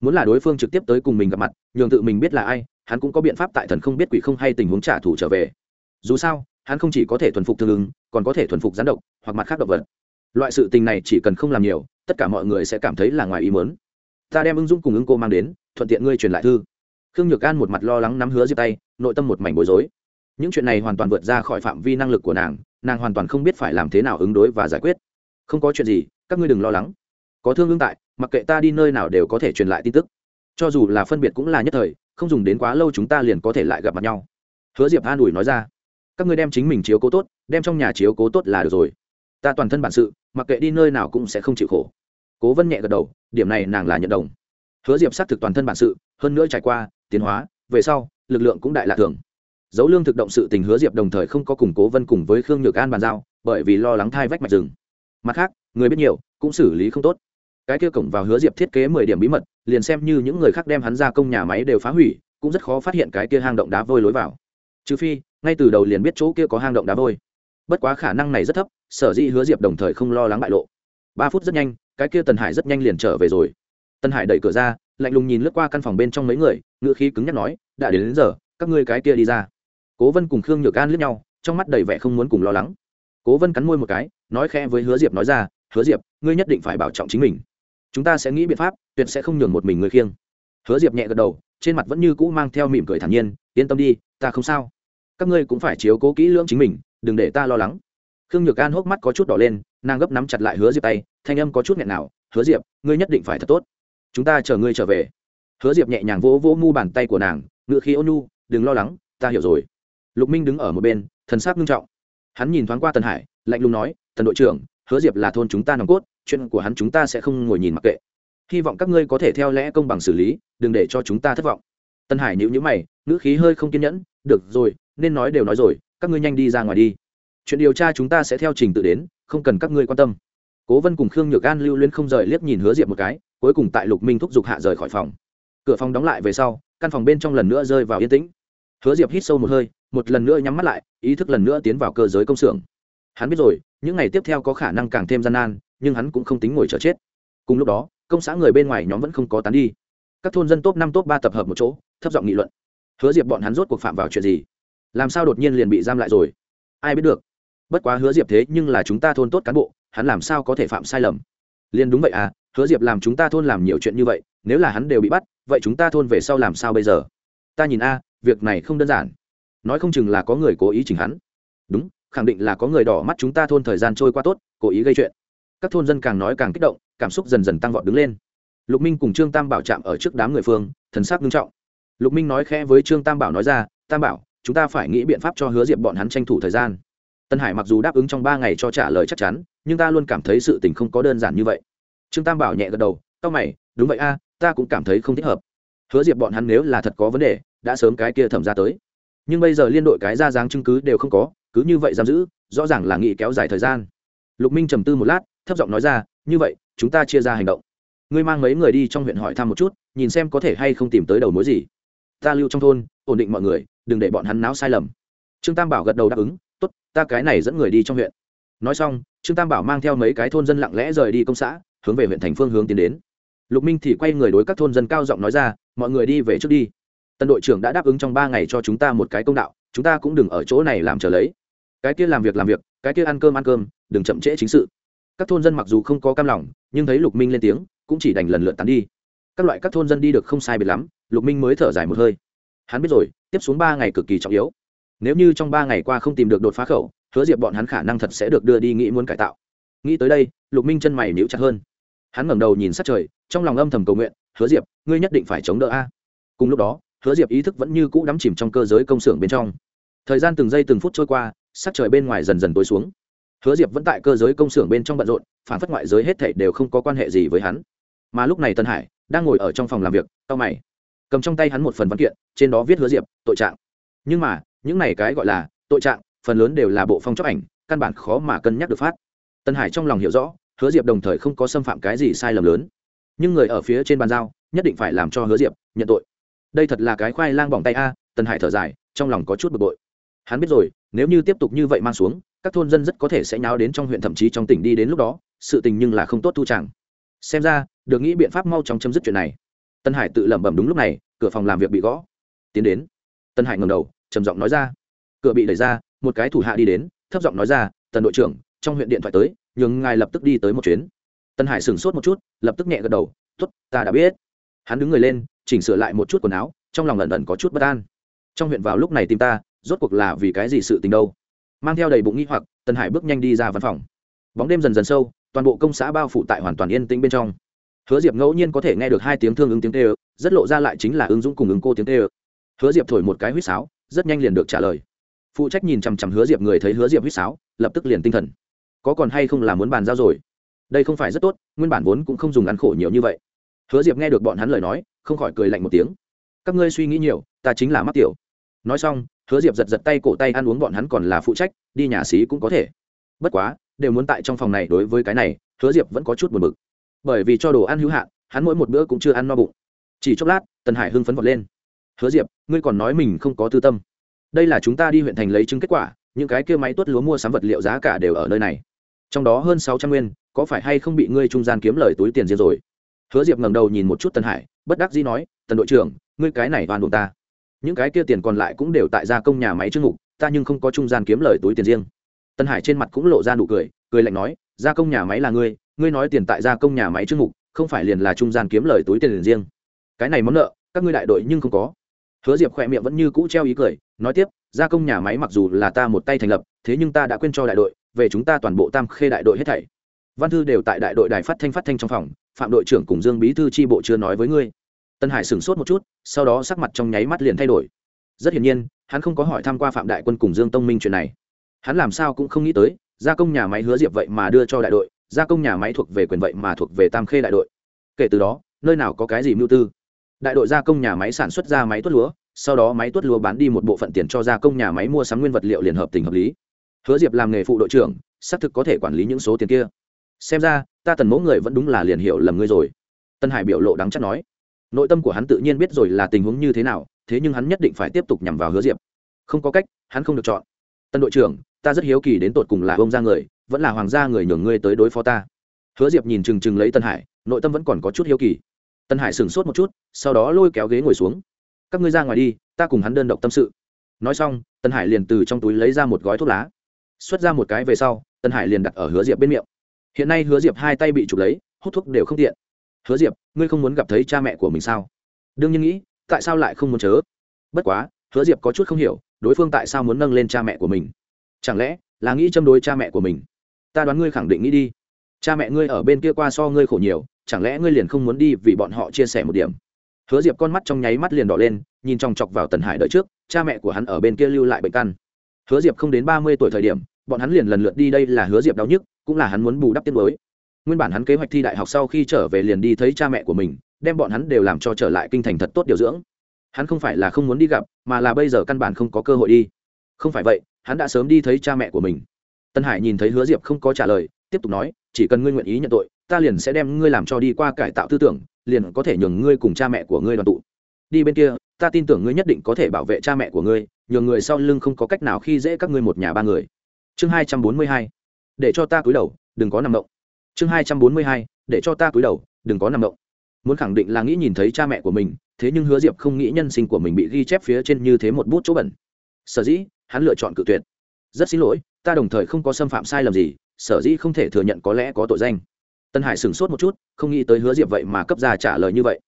Muốn là đối phương trực tiếp tới cùng mình gặp mặt, nhường tự mình biết là ai, hắn cũng có biện pháp tại thần không biết quỷ không hay tình huống trả thù trở về. Dù sao, hắn không chỉ có thể thuần phục tương ứng, còn có thể thuần phục gián độc, hoặc mặt khác động vật. Loại sự tình này chỉ cần không làm nhiều, tất cả mọi người sẽ cảm thấy là ngoài ý mớn ta đem ứng dụng cùng ứng cô mang đến, thuận tiện ngươi truyền lại thư. Khương nhược an một mặt lo lắng nắm hứa diệp tay, nội tâm một mảnh bối rối những chuyện này hoàn toàn vượt ra khỏi phạm vi năng lực của nàng nàng hoàn toàn không biết phải làm thế nào ứng đối và giải quyết. Không có chuyện gì, các ngươi đừng lo lắng. Có thương ứng tại, mặc kệ ta đi nơi nào đều có thể truyền lại tin tức. Cho dù là phân biệt cũng là nhất thời, không dùng đến quá lâu chúng ta liền có thể lại gặp mặt nhau. Hứa diệp an ủi nói ra. Các ngươi đem chính mình chiếu cố tốt, đem trong nhà chiếu cố tốt là được rồi. Ta toàn thân bản sự, mặc kệ đi nơi nào cũng sẽ không chịu khổ. Cố vân nhẹ gật đầu, điểm này nàng là nhận đồng. Hứa diệp xác thực toàn thân bản sự, hơn nữa trải qua, tiến hóa, về sau, lực lượng cũng đại lạ thường dấu lương thực động sự tình hứa diệp đồng thời không có củng cố vân cùng với khương nhược an bàn giao bởi vì lo lắng thai vách mạch rừng. Mặt khác người biết nhiều cũng xử lý không tốt. Cái kia cổng vào hứa diệp thiết kế mười điểm bí mật liền xem như những người khác đem hắn ra công nhà máy đều phá hủy cũng rất khó phát hiện cái kia hang động đá vôi lối vào. Trừ phi ngay từ đầu liền biết chỗ kia có hang động đá vôi. Bất quá khả năng này rất thấp sở dĩ hứa diệp đồng thời không lo lắng bại lộ. Ba phút rất nhanh cái kia tần hải rất nhanh liền trở về rồi. Tần hải đẩy cửa ra lạnh lùng nhìn lướt qua căn phòng bên trong mấy người ngựa khí cứng nhắc nói đã đến, đến giờ các ngươi cái kia đi ra cố vân cùng khương nhược an lướt nhau, trong mắt đầy vẻ không muốn cùng lo lắng. Cố vân cắn môi một cái, nói khẽ với hứa diệp nói ra, hứa diệp, ngươi nhất định phải bảo trọng chính mình. Chúng ta sẽ nghĩ biện pháp, tuyệt sẽ không nhường một mình người khiêng. Hứa diệp nhẹ gật đầu, trên mặt vẫn như cũ mang theo mỉm cười thản nhiên, yên tâm đi, ta không sao. Các ngươi cũng phải chiếu cố kỹ lưỡng chính mình, đừng để ta lo lắng. Khương nhược an hốc mắt có chút đỏ lên, nàng gấp nắm chặt lại hứa diệp tay, thanh âm có chút nghẹn nào, hứa diệp, ngươi nhất định phải thật tốt. Chúng ta chờ ngươi trở về. Hứa diệp nhẹ nhàng vỗ vỗ mu bàn tay của nàng, ngựa khí ôn nu đừng lo lắng, ta hiểu rồi lục minh đứng ở một bên, thần sắc nghiêm trọng. Hắn nhìn thoáng qua tần hải, lạnh lùng nói, tần đội trưởng, hứa diệp là thôn chúng ta nòng cốt, chuyện của hắn chúng ta sẽ không ngồi nhìn mặc kệ. Hy vọng các ngươi có thể theo lẽ công bằng xử lý, đừng để cho chúng ta thất vọng. Tân hải nhịu nhữ mày, ngữ khí hơi không kiên nhẫn, được rồi, nên nói đều nói rồi, các ngươi nhanh đi ra ngoài đi. Chuyện điều tra chúng ta sẽ theo trình tự đến, không cần các ngươi quan tâm. Cố vân cùng khương nhược an lưu liên không rời liếc nhìn hứa diệp một cái, cuối cùng tại lục minh thúc giục hạ rời khỏi phòng. Cửa phòng đóng lại về sau, căn phòng bên trong lần nữa rơi vào yên tĩnh hứa diệp hít sâu một hơi, một lần nữa nhắm mắt lại, ý thức lần nữa tiến vào cơ giới công xưởng. Hắn biết rồi, những ngày tiếp theo có khả năng càng thêm gian nan, nhưng hắn cũng không tính ngồi chờ chết. Cùng lúc đó, công xã người bên ngoài nhóm vẫn không có tán đi. Các thôn dân top năm, top ba tập hợp một chỗ, thấp giọng nghị luận. Hứa diệp bọn hắn rốt cuộc phạm vào chuyện gì? Làm sao đột nhiên liền bị giam lại rồi? Ai biết được. Bất quá hứa diệp thế nhưng là chúng ta thôn tốt cán bộ, hắn làm sao có thể phạm sai lầm? Liền đúng vậy à hứa diệp làm chúng ta thôn làm nhiều chuyện như vậy, nếu là hắn đều bị bắt, vậy chúng ta thôn về sau làm sao bây giờ? Ta nhìn a việc này không đơn giản. Nói không chừng là có người cố ý chỉnh hắn. Đúng, khẳng định là có người đỏ mắt chúng ta thôn thời gian trôi qua tốt, cố ý gây chuyện. Các thôn dân càng nói càng kích động, cảm xúc dần dần tăng vọt đứng lên. Lục minh cùng trương tam bảo chạm ở trước đám người phương, thần sắc nghiêm trọng. Lục minh nói khẽ với trương tam bảo nói ra, tam bảo, chúng ta phải nghĩ biện pháp cho hứa diệp bọn hắn tranh thủ thời gian. Tân hải mặc dù đáp ứng trong ba ngày cho trả lời chắc chắn, nhưng ta luôn cảm thấy sự tình không có đơn giản như vậy. Trương tam bảo nhẹ gật đầu tao mày, đúng vậy a, ta cũng cảm thấy không thích hợp. Hứa diệp bọn hắn nếu là thật có vấn đề đã sớm cái kia thẩm ra tới. Nhưng bây giờ liên đội cái ra dáng chứng cứ đều không có, cứ như vậy giam giữ, rõ ràng là nghị kéo dài thời gian. Lục minh trầm tư một lát, thấp giọng nói ra, như vậy, chúng ta chia ra hành động. Ngươi mang mấy người đi trong huyện hỏi thăm một chút, nhìn xem có thể hay không tìm tới đầu mối gì. Ta lưu trong thôn, ổn định mọi người, đừng để bọn hắn náo sai lầm. Trương tam bảo gật đầu đáp ứng, tốt, ta cái này dẫn người đi trong huyện. Nói xong, trương tam bảo mang theo mấy cái thôn dân lặng lẽ rời đi công xã, hướng về huyện thành phương hướng tiến đến. Lục minh thì quay người đối các thôn dân cao giọng nói ra, mọi người đi về trước đi tân đội trưởng đã đáp ứng trong ba ngày cho chúng ta một cái công đạo, chúng ta cũng đừng ở chỗ này làm chờ lấy. Cái kia làm việc làm việc, cái kia ăn cơm ăn cơm, đừng chậm trễ chính sự. Các thôn dân mặc dù không có cam lòng, nhưng thấy lục minh lên tiếng, cũng chỉ đành lần lượt tán đi. Các loại các thôn dân đi được không sai biệt lắm, lục minh mới thở dài một hơi. Hắn biết rồi, tiếp xuống ba ngày cực kỳ trọng yếu. Nếu như trong ba ngày qua không tìm được đột phá khẩu, hứa diệp bọn hắn khả năng thật sẽ được đưa đi nghĩ muốn cải tạo. Nghĩ tới đây, lục minh chân mày níu chặt hơn. Hắn ngẩng đầu nhìn sát trời, trong lòng âm thầm cầu nguyện, hứa diệp, ngươi nhất định phải chống đỡ a. Cùng lúc đó hứa diệp ý thức vẫn như cũ đắm chìm trong cơ giới công xưởng bên trong. Thời gian từng giây từng phút trôi qua, sắc trời bên ngoài dần dần tối xuống. Hứa diệp vẫn tại cơ giới công xưởng bên trong bận rộn, phản phất ngoại giới hết thảy đều không có quan hệ gì với hắn. Mà lúc này tân hải đang ngồi ở trong phòng làm việc tao mày. Cầm trong tay hắn một phần văn kiện, trên đó viết hứa diệp, tội trạng. Nhưng mà, những này cái gọi là tội trạng, phần lớn đều là bộ phong chóc ảnh, căn bản khó mà cân nhắc được phát. Tân hải trong lòng hiểu rõ, hứa diệp đồng thời không có xâm phạm cái gì sai lầm lớn. Nhưng người ở phía trên bàn giao, nhất định phải làm cho hứa diệp nhận tội đây thật là cái khoai lang bỏng tay a tân hải thở dài, trong lòng có chút bực bội. Hắn biết rồi, nếu như tiếp tục như vậy mang xuống, các thôn dân rất có thể sẽ nháo đến trong huyện thậm chí trong tỉnh đi đến lúc đó, sự tình nhưng là không tốt thu chẳng. Xem ra, được nghĩ biện pháp mau chóng chấm dứt chuyện này. Tân hải tự lẩm bẩm đúng lúc này, cửa phòng làm việc bị gõ. Tiến đến. Tân hải ngầm đầu, trầm giọng nói ra. Cửa bị đẩy ra, một cái thủ hạ đi đến, thấp giọng nói ra, tần đội trưởng, trong huyện điện thoại tới, nhường ngài lập tức đi tới một chuyến. Tân hải sửng sốt một chút, lập tức nhẹ gật đầu t ố t ta đã biết. Hắn đứng người lên chỉnh sửa lại một chút quần áo, trong lòng lẩn ẩn có chút bất an. Trong huyện vào lúc này tìm ta, rốt cuộc là vì cái gì sự tình đâu? Mang theo đầy bụng nghi hoặc tân hải bước nhanh đi ra văn phòng. Bóng đêm dần dần sâu, toàn bộ công xã bao phủ tại hoàn toàn yên tĩnh bên trong. Hứa diệp ngẫu nhiên có thể nghe được hai tiếng thương ứng tiếng tê ơ rất lộ ra lại chính là ứng dũng cùng ứng cô tiếng tê ơ hứa diệp thổi một cái huýt sáo, rất nhanh liền được trả lời. Phụ trách nhìn chằm chằm hứa diệp người thấy hứa diệp huýt sáo, lập tức liền tinh thần. Có còn hay không là muốn bàn giao rồi? Đây không phải rất tốt, nguyên bản vốn cũng không dùng ăn khổ nhiều như vậy. Hứa diệp nghe được bọn hắn lời nói không khỏi cười lạnh một tiếng. Các ngươi suy nghĩ nhiều, ta chính là mắc tiểu. Nói xong, hứa diệp giật giật tay cổ tay ăn uống bọn hắn còn là phụ trách, đi nhà xí cũng có thể. Bất quá, đều muốn tại trong phòng này đối với cái này, hứa diệp vẫn có chút buồn bực. Bởi vì cho đồ ăn hữu hạn, hắn mỗi một bữa cũng chưa ăn no bụng. Chỉ chốc lát, tần hải hưng phấn vọt lên. Hứa diệp, ngươi còn nói mình không có tư tâm. Đây là chúng ta đi huyện thành lấy chứng kết quả, những cái kia máy tuất lúa mua sắm vật liệu giá cả đều ở nơi này. Trong đó hơn sáu trăm nguyên, có phải hay không bị ngươi trung gian kiếm lời túi tiền riêng rồi? Hứa diệp ngẩng đầu nhìn một chút tần hải, bất đắc dĩ nói, tần đội trưởng, ngươi cái này toàn đồn ta. Những cái kia tiền còn lại cũng đều tại gia công nhà máy trước mục ta nhưng không có trung gian kiếm lời túi tiền riêng. Tân hải trên mặt cũng lộ ra nụ cười cười lạnh nói, gia công nhà máy là ngươi ngươi nói tiền tại gia công nhà máy trước mục không phải liền là trung gian kiếm lời túi tiền riêng. Cái này món nợ, các ngươi đại đội nhưng không có. Hứa diệp khỏe miệng vẫn như cũ treo ý cười, nói tiếp, gia công nhà máy mặc dù là ta một tay thành lập, thế nhưng ta đã quên cho đại đội, về chúng ta toàn bộ tam khê đại đội hết thảy. Văn thư đều tại đại đội đài phát thanh phát thanh trong phòng phạm đội trưởng cùng dương bí thư tri bộ chưa nói với ngươi. Tân hải sửng sốt một chút, sau đó sắc mặt trong nháy mắt liền thay đổi. Rất hiển nhiên, hắn không có hỏi tham q u a phạm đại quân cùng dương tông minh chuyện này. Hắn làm sao cũng không nghĩ tới, gia công nhà máy hứa diệp vậy mà đưa cho đại đội, gia công nhà máy thuộc về quyền vậy mà thuộc về tam khê đại đội. Kể từ đó, nơi nào có cái gì mưu tư. Đại đội gia công nhà máy sản xuất ra máy tuốt lúa, sau đó máy tuốt lúa bán đi một bộ phận tiền cho gia công nhà máy mua sắm nguyên vật liệu liền hợp tình hợp lý. Hứa diệp làm nghề phụ đội trưởng, xác thực có thể quản lý những số tiền kia xem ra, ta tần mẫu người vẫn đúng là liền hiểu lầm ngươi rồi. Tân hải biểu lộ đáng chắc nói. Nội tâm của hắn tự nhiên biết rồi là tình huống như thế nào, thế nhưng hắn nhất định phải tiếp tục nhằm vào hứa diệp. Không có cách, hắn không được chọn. Tân đội trưởng, ta rất hiếu kỳ đến tột cùng là ông ra người, vẫn là hoàng gia người nhường ngươi tới đối phó ta. Hứa diệp nhìn chừng chừng lấy tân hải, nội tâm vẫn còn có chút hiếu kỳ. Tân hải sửng sốt một chút, sau đó lôi kéo ghế ngồi xuống. Các ngươi ra ngoài đi, ta cùng hắn đơn độc tâm sự. Nói xong, tân hải liền từ trong túi lấy ra một gói thuốc lá. Xuất ra một cái về sau, tân hải liền đặt ở hứa diệp bên miệng hiện nay hứa diệp hai tay bị chụp lấy, hút thuốc đều không tiện. Hứa diệp, ngươi không muốn gặp thấy cha mẹ của mình sao? Đương nhiên nghĩ, tại sao lại không muốn chớ? Bất quá, hứa diệp có chút không hiểu, đối phương tại sao muốn nâng lên cha mẹ của mình? Chẳng lẽ là nghĩ châm đối cha mẹ của mình? Ta đoán ngươi khẳng định nghĩ đi. Cha mẹ ngươi ở bên kia qua so ngươi khổ nhiều, chẳng lẽ ngươi liền không muốn đi vì bọn họ chia sẻ một điểm? Hứa diệp con mắt trong nháy mắt liền đỏ lên, nhìn chòng chọc vào tần hải đợi trước, cha mẹ của hắn ở bên kia lưu lại bệnh căn. Hứa diệp không đến ba mươi tuổi thời điểm, bọn hắn liền lần lượt đi, đây là hứa diệp đau nhức cũng là hắn muốn bù đắp tiết mới. Nguyên bản hắn kế hoạch thi đại học sau khi trở về liền đi thấy cha mẹ của mình, đem bọn hắn đều làm cho trở lại kinh thành thật tốt điều dưỡng. Hắn không phải là không muốn đi gặp, mà là bây giờ căn bản không có cơ hội đi. Không phải vậy, hắn đã sớm đi thấy cha mẹ của mình. Tân hải nhìn thấy hứa diệp không có trả lời, tiếp tục nói, chỉ cần ngươi nguyện ý nhận tội, ta liền sẽ đem ngươi làm cho đi qua cải tạo tư tưởng, liền có thể nhường ngươi cùng cha mẹ của ngươi đoàn tụ. Đi bên kia, ta tin tưởng ngươi nhất định có thể bảo vệ cha mẹ của ngươi, nhường người sau lưng không có cách nào khi dễ các ngươi một nhà ba người. Chương hai trăm bốn mươi hai để cho ta cúi đầu, đừng có nằm động. Chương hai trăm bốn mươi hai, để cho ta cúi đầu, đừng có nằm động. Muốn khẳng định là nghĩ nhìn thấy cha mẹ của mình, thế nhưng hứa diệp không nghĩ nhân sinh của mình bị ghi chép phía trên như thế một bút chỗ bẩn. Sở dĩ, hắn lựa chọn cự tuyệt. Rất xin lỗi, ta đồng thời không có xâm phạm sai lầm gì, sở dĩ không thể thừa nhận có lẽ có tội danh. Tân hải sửng sốt một chút, không nghĩ tới hứa diệp vậy mà cấp ra trả lời như vậy.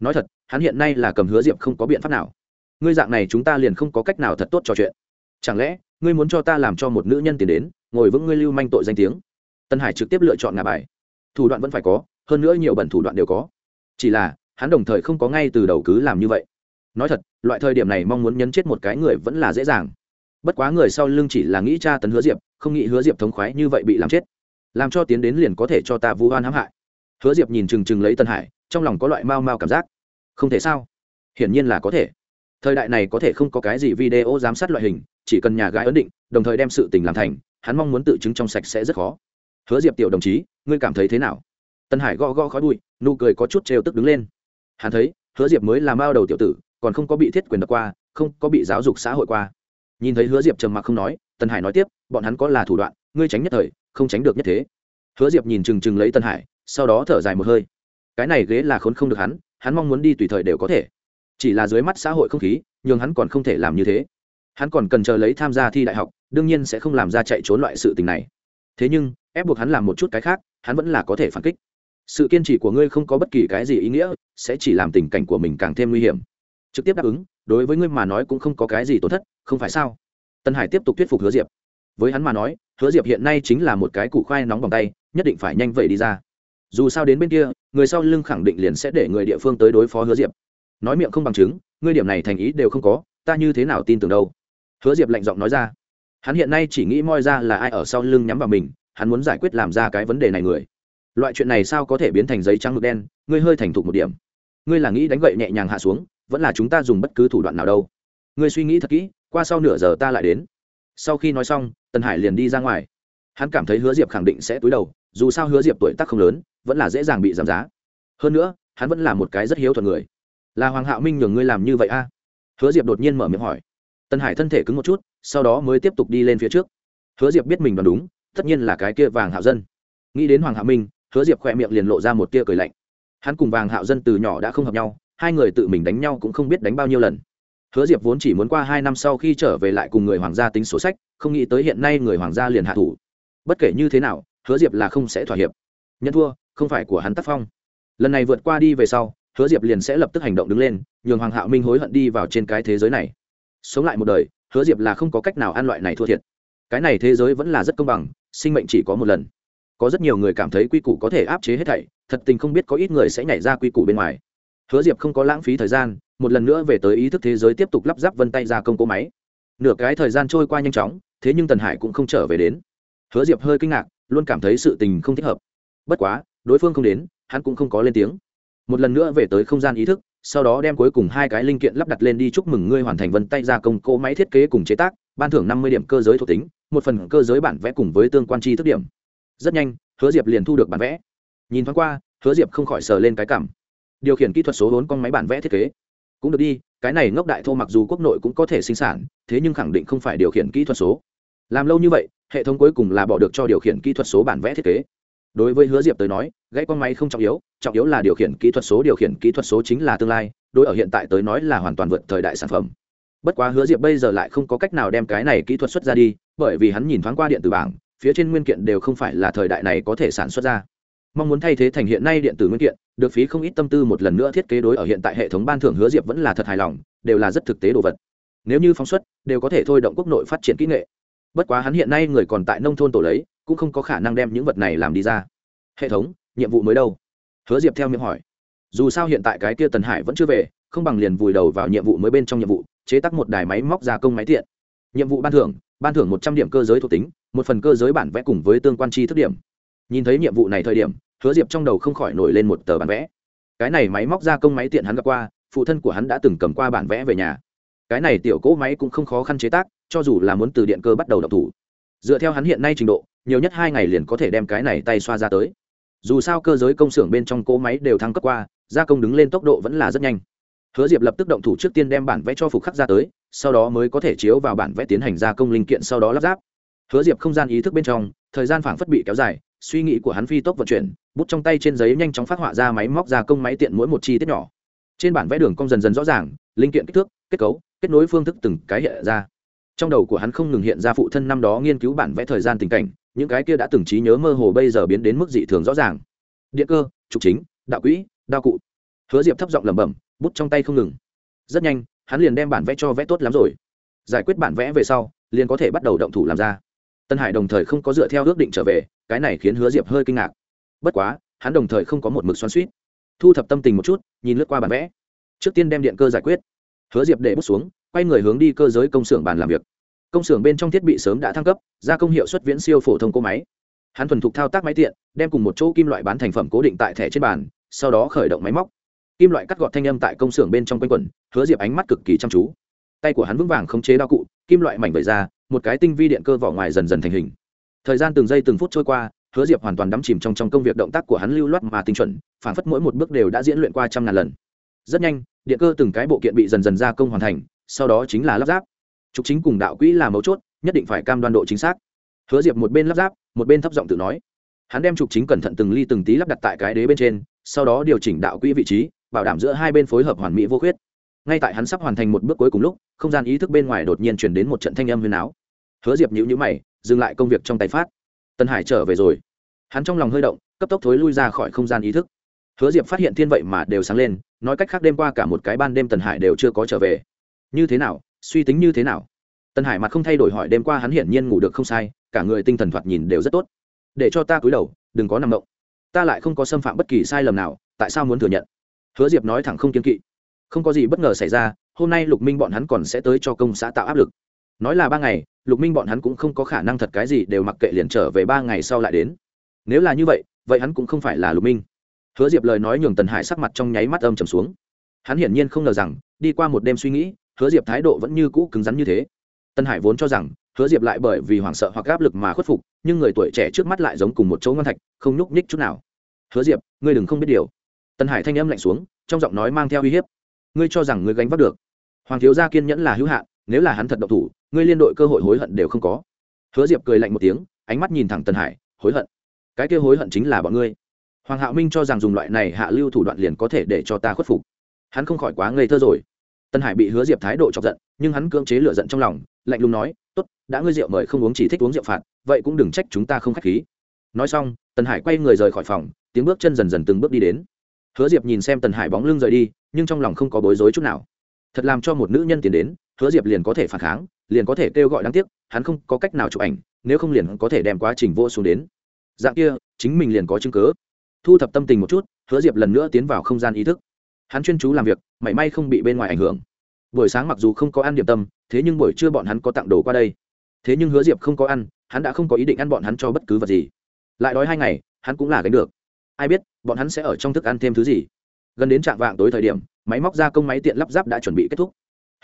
Nói thật, hắn hiện nay là cầm hứa diệp không có biện pháp nào. Ngươi dạng này chúng ta liền không có cách nào thật tốt trò chuyện. Chẳng lẽ, ngươi muốn cho ta làm cho một nữ nhân tiền đến? Ngồi vững ngươi lưu manh tội danh tiếng. Tân hải trực tiếp lựa chọn ngà bài. Thủ đoạn vẫn phải có, hơn nữa nhiều bẩn thủ đoạn đều có. Chỉ là, hắn đồng thời không có ngay từ đầu cứ làm như vậy. Nói thật, loại thời điểm này mong muốn nhấn chết một cái người vẫn là dễ dàng. Bất quá người sau lưng chỉ là nghĩ cha tấn hứa diệp, không nghĩ hứa diệp thống khoái như vậy bị làm chết. Làm cho tiến đến liền có thể cho ta vu oan hãm hại. Hứa diệp nhìn trừng trừng lấy tân hải, trong lòng có loại mau mau cảm giác. Không thể sao? Hiển nhiên là có thể. Thời đại này có thể không có cái gì video giám sát loại hình chỉ cần nhà gái ấn định, đồng thời đem sự tình làm thành, hắn mong muốn tự chứng trong sạch sẽ rất khó. Hứa diệp tiểu đồng chí, ngươi cảm thấy thế nào? Tân hải gõ gõ khói bụi, nụ cười có chút trêu tức đứng lên. Hắn thấy, hứa diệp mới làm bao đầu tiểu tử, còn không có bị thiết quyền đập qua, không có bị giáo dục xã hội qua. Nhìn thấy hứa diệp trầm mặc không nói, tân hải nói tiếp, bọn hắn có là thủ đoạn, ngươi tránh nhất thời, không tránh được nhất thế. Hứa diệp nhìn chừng chừng lấy tân hải, sau đó thở dài một hơi. Cái này ghế là khốn không được hắn hắn mong muốn đi tùy thời đều có thể. Chỉ là dưới mắt xã hội không khí nhưng hắn còn không thể làm như thế hắn còn cần chờ lấy tham gia thi đại học, đương nhiên sẽ không làm ra chạy trốn loại sự tình này. Thế nhưng, ép buộc hắn làm một chút cái khác, hắn vẫn là có thể phản kích. Sự kiên trì của ngươi không có bất kỳ cái gì ý nghĩa, sẽ chỉ làm tình cảnh của mình càng thêm nguy hiểm. Trực tiếp đáp ứng, đối với ngươi mà nói cũng không có cái gì tổn thất, không phải sao? Tân hải tiếp tục thuyết phục hứa diệp. Với hắn mà nói, hứa diệp hiện nay chính là một cái củ khoai nóng bằng tay, nhất định phải nhanh vậy đi ra. Dù sao đến bên kia, người sau lưng khẳng định liền sẽ để người địa phương tới đối phó hứa diệp. Nói miệng không bằng chứng, ngươi điểm này thành ý đều không có, ta như thế nào tin tưởng đâu? Hứa diệp lạnh giọng nói ra. Hắn hiện nay chỉ nghĩ moi ra là ai ở sau lưng nhắm vào mình, hắn muốn giải quyết làm ra cái vấn đề này người. Loại chuyện này sao có thể biến thành giấy trắng mực đen, ngươi hơi thành thục một điểm. Ngươi là nghĩ đánh gậy nhẹ nhàng hạ xuống, vẫn là chúng ta dùng bất cứ thủ đoạn nào đâu. Ngươi suy nghĩ thật kỹ, qua sau nửa giờ ta lại đến. Sau khi nói xong, tần hải liền đi ra ngoài. Hắn cảm thấy hứa diệp khẳng định sẽ túi đầu, dù sao hứa diệp tuổi tác không lớn, vẫn là dễ dàng bị giảm giá. Hơn nữa, hắn vẫn là một cái rất hiếu thuận người. Là hoàng hạo minh nhường ngươi làm như vậy a? Hứa diệp đột nhiên mở miệng hỏi. Tân hải thân thể cứng một chút, sau đó mới tiếp tục đi lên phía trước. Hứa diệp biết mình đoán đúng, tất nhiên là cái kia vàng hạo dân. Nghĩ đến hoàng Hạ minh, hứa diệp khỏe miệng liền lộ ra một tia cười lạnh. Hắn cùng vàng hạo dân từ nhỏ đã không hợp nhau, hai người tự mình đánh nhau cũng không biết đánh bao nhiêu lần. Hứa diệp vốn chỉ muốn qua hai năm sau khi trở về lại cùng người hoàng gia tính sổ sách, không nghĩ tới hiện nay người hoàng gia liền hạ thủ. Bất kể như thế nào, hứa diệp là không sẽ thỏa hiệp. Nhận thua, không phải của hắn tác phong. Lần này vượt qua đi về sau, hứa diệp liền sẽ lập tức hành động đứng lên, nhường hoàng hạo minh hối hận đi vào trên cái thế giới này sống lại một đời, hứa diệp là không có cách nào ăn loại này thua thiệt. Cái này thế giới vẫn là rất công bằng, sinh mệnh chỉ có một lần. Có rất nhiều người cảm thấy quy củ có thể áp chế hết thảy, thật tình không biết có ít người sẽ nhảy ra quy củ bên ngoài. Hứa diệp không có lãng phí thời gian, một lần nữa về tới ý thức thế giới tiếp tục lắp ráp vân tay ra công cỗ máy. Nửa cái thời gian trôi qua nhanh chóng, thế nhưng tần hải cũng không trở về đến. Hứa diệp hơi kinh ngạc, luôn cảm thấy sự tình không thích hợp. Bất quá, đối phương không đến, hắn cũng không có lên tiếng. Một lần nữa về tới không gian ý thức sau đó đem cuối cùng hai cái linh kiện lắp đặt lên đi, chúc mừng ngươi hoàn thành vân tay gia công cỗ máy thiết kế cùng chế tác, ban thưởng năm mươi điểm cơ giới thuộc tính, một phần cơ giới bản vẽ cùng với tương quan chi thức điểm. Rất nhanh, hứa diệp liền thu được bản vẽ. Nhìn thoáng qua, hứa diệp không khỏi sờ lên cái cảm. Điều khiển kỹ thuật số vốn con máy bản vẽ thiết kế. Cũng được đi, cái này ngốc đại thô mặc dù quốc nội cũng có thể sinh sản, thế nhưng khẳng định không phải điều khiển kỹ thuật số. Làm lâu như vậy, hệ thống cuối cùng là bỏ được cho điều khiển kỹ thuật số bản vẽ thiết kế đối với hứa diệp tới nói, gãy con máy không trọng yếu trọng yếu là điều khiển kỹ thuật số, điều khiển kỹ thuật số chính là tương lai, đối ở hiện tại tới nói là hoàn toàn vượt thời đại sản phẩm. Bất quá hứa diệp bây giờ lại không có cách nào đem cái này kỹ thuật xuất ra đi, bởi vì hắn nhìn thoáng qua điện tử bảng, phía trên nguyên kiện đều không phải là thời đại này có thể sản xuất ra. Mong muốn thay thế thành hiện nay điện tử nguyên kiện, được phí không ít tâm tư một lần nữa thiết kế đối ở hiện tại hệ thống ban thưởng hứa diệp vẫn là thật hài lòng, đều là rất thực tế đồ vật. Nếu như phóng xuất, đều có thể thôi động quốc nội phát triển kỹ nghệ. Bất quá hắn hiện nay người còn tại nông thôn tổ lấy cũng không có khả năng đem những vật này làm đi ra. Hệ thống, nhiệm vụ mới đâu? Hứa diệp theo miệng hỏi. Dù sao hiện tại cái kia tần hải vẫn chưa về, không bằng liền vùi đầu vào nhiệm vụ mới bên trong nhiệm vụ, chế tác một đài máy móc gia công máy tiện. Nhiệm vụ ban thưởng ban thưởng một trăm điểm cơ giới thuộc tính, một phần cơ giới bản vẽ cùng với tương quan chi thức điểm. Nhìn thấy nhiệm vụ này thời điểm, hứa diệp trong đầu không khỏi nổi lên một tờ bản vẽ. Cái này máy móc gia công máy tiện hắn gặp qua, phụ thân của hắn đã từng cầm qua bản vẽ về nhà. Cái này tiểu cỗ máy cũng không khó khăn chế tác, cho dù là muốn từ điện cơ bắt đầu đọc thủ. Dựa theo hắn hiện nay trình độ nhiều nhất hai ngày liền có thể đem cái này tay xoa ra tới. Dù sao cơ giới công xưởng bên trong cỗ máy đều thăng cấp qua, gia công đứng lên tốc độ vẫn là rất nhanh. Hứa diệp lập tức động thủ trước tiên đem bản vẽ cho phục khắc ra tới, sau đó mới có thể chiếu vào bản vẽ tiến hành gia công linh kiện sau đó lắp ráp. Hứa diệp không gian ý thức bên trong, thời gian phảng phất bị kéo dài, suy nghĩ của hắn phi tốc vận chuyển, bút trong tay trên giấy nhanh chóng phát họa ra máy móc gia công máy tiện mỗi một chi tiết nhỏ. Trên bản vẽ đường cong dần dần rõ ràng, linh kiện kích thước, kết cấu, kết nối phương thức từng cái hiện ra. Trong đầu của hắn không ngừng hiện ra phụ thân năm đó nghiên cứu bản vẽ thời gian tình cảnh những cái kia đã từng trí nhớ mơ hồ bây giờ biến đến mức dị thường rõ ràng. Điện cơ, trục chính, đạo quỹ, đao cụ. Hứa diệp thấp giọng lẩm bẩm, bút trong tay không ngừng. Rất nhanh, hắn liền đem bản vẽ cho vẽ tốt lắm rồi. Giải quyết bản vẽ về sau, liền có thể bắt đầu động thủ làm ra. Tân hải đồng thời không có dựa theo ước định trở về, cái này khiến hứa diệp hơi kinh ngạc. Bất quá, hắn đồng thời không có một mực xoắn suýt thu thập tâm tình một chút, nhìn lướt qua bản vẽ. Trước tiên đem điện cơ giải quyết. Hứa diệp để bút xuống, quay người hướng đi cơ giới công xưởng bàn làm việc công xưởng bên trong thiết bị sớm đã thăng cấp, gia công hiệu suất viễn siêu phổ thông cỗ máy. Hắn thuần thục thao tác máy tiện, đem cùng một chỗ kim loại bán thành phẩm cố định tại thẻ trên bàn, sau đó khởi động máy móc. Kim loại cắt gọt thanh âm tại công xưởng bên trong quanh quẩn, hứa diệp ánh mắt cực kỳ chăm chú. Tay của hắn vững vàng không chế đao cụ, kim loại mảnh vẩy ra, một cái tinh vi điện cơ vỏ ngoài dần dần thành hình. Thời gian từng giây từng phút trôi qua, hứa diệp hoàn toàn đắm chìm trong trong công việc động tác của hắn lưu loát mà tinh chuẩn phản phất mỗi một bước đều đã diễn luyện qua trăm ngàn lần. Rất nhanh, điện cơ từng cái bộ kiện bị dần dần gia công hoàn thành, sau đó chính là lắp ráp trục chính cùng đạo quỹ là mấu chốt, nhất định phải cam đoan độ chính xác. Hứa diệp một bên lắp ráp, một bên thấp giọng tự nói. Hắn đem trục chính cẩn thận từng ly từng tí lắp đặt tại cái đế bên trên, sau đó điều chỉnh đạo quỹ vị trí, bảo đảm giữa hai bên phối hợp hoàn mỹ vô khuyết. Ngay tại hắn sắp hoàn thành một bước cuối cùng lúc, không gian ý thức bên ngoài đột nhiên chuyển đến một trận thanh âm huyền áo. Hứa diệp nhữ nhữ mày, dừng lại công việc trong tay phát. Tân hải trở về rồi. Hắn trong lòng hơi động, cấp tốc thối lui ra khỏi không gian ý thức. Hứa diệp phát hiện thiên vậy mà đều sáng lên, nói cách khác đêm qua cả một cái ban đêm tần hải đều chưa có trở về. Như thế nào suy tính như thế nào? Tần hải mặt không thay đổi hỏi, đêm qua hắn hiển nhiên ngủ được không sai, cả người tinh thần thoạt nhìn đều rất tốt. Để cho ta cúi đầu, đừng có nằm động ta lại không có xâm phạm bất kỳ sai lầm nào, tại sao muốn thừa nhận? Hứa diệp nói thẳng không kiên kỵ. Không có gì bất ngờ xảy ra, hôm nay lục minh bọn hắn còn sẽ tới cho công xã tạo áp lực. Nói là ba ngày, lục minh bọn hắn cũng không có khả năng thật cái gì đều mặc kệ liền trở về ba ngày sau lại đến. Nếu là như vậy vậy hắn cũng không phải là lục minh. Hứa diệp lời nói nhường tần hải sắc mặt trong nháy mắt âm trầm xuống. Hắn hiển nhiên không ngờ rằng, đi qua một đêm suy nghĩ hứa diệp thái độ vẫn như cũ cứng rắn như thế. Tân hải vốn cho rằng, hứa diệp lại bởi vì hoảng sợ hoặc áp lực mà khuất phục, nhưng người tuổi trẻ trước mắt lại giống cùng một chỗ ngon thạch, không nhúc nhích chút nào. Hứa diệp, ngươi đừng không biết điều. Tân hải thanh âm lạnh xuống, trong giọng nói mang theo uy hiếp. Ngươi cho rằng ngươi gánh vác được. Hoàng thiếu gia kiên nhẫn là hữu hạn, nếu là hắn thật độc thủ, ngươi liên đội cơ hội hối hận đều không có. Hứa diệp cười lạnh một tiếng, ánh mắt nhìn thẳng tân hải, hối hận? Cái kia hối hận chính là bọn ngươi. Hoàng hạo minh cho rằng dùng loại này hạ lưu thủ đoạn liền có thể để cho ta khuất phục. Hắn không khỏi quá ngây thơ rồi tân hải bị hứa diệp thái độ chọc giận, nhưng hắn cưỡng chế lựa giận trong lòng, lạnh lùng nói, tốt, đã ngươi rượu mời không uống chỉ thích uống rượu phạt, vậy cũng đừng trách chúng ta không k h á c h khí. Nói xong, tân hải quay người rời khỏi phòng, tiếng bước chân dần dần từng bước đi đến. Hứa diệp nhìn xem tần hải bóng lưng rời đi, nhưng trong lòng không có bối rối chút nào. Thật làm cho một nữ nhân tiến đến, hứa diệp liền có thể phản kháng, liền có thể kêu gọi đáng tiếc, hắn không có cách nào chụp ảnh, nếu không liền có thể đem quá trình vô xuống đến. Dạng kia, chính mình liền có chứng cớ thu thập tâm tình một chút, hứa diệp lần nữa tiến vào không gian ý thức hắn chuyên chú làm việc, mảy may không bị bên ngoài ảnh hưởng. Buổi sáng mặc dù không có ăn điểm tâm, thế nhưng buổi trưa bọn hắn có tặng đồ qua đây. Thế nhưng hứa diệp không có ăn, hắn đã không có ý định ăn bọn hắn cho bất cứ vật gì. Lại đói hai ngày, hắn cũng là gánh được. Ai biết, bọn hắn sẽ ở trong thức ăn thêm thứ gì. Gần đến trạm vạng tối thời điểm, máy móc gia công máy tiện lắp ráp đã chuẩn bị kết thúc.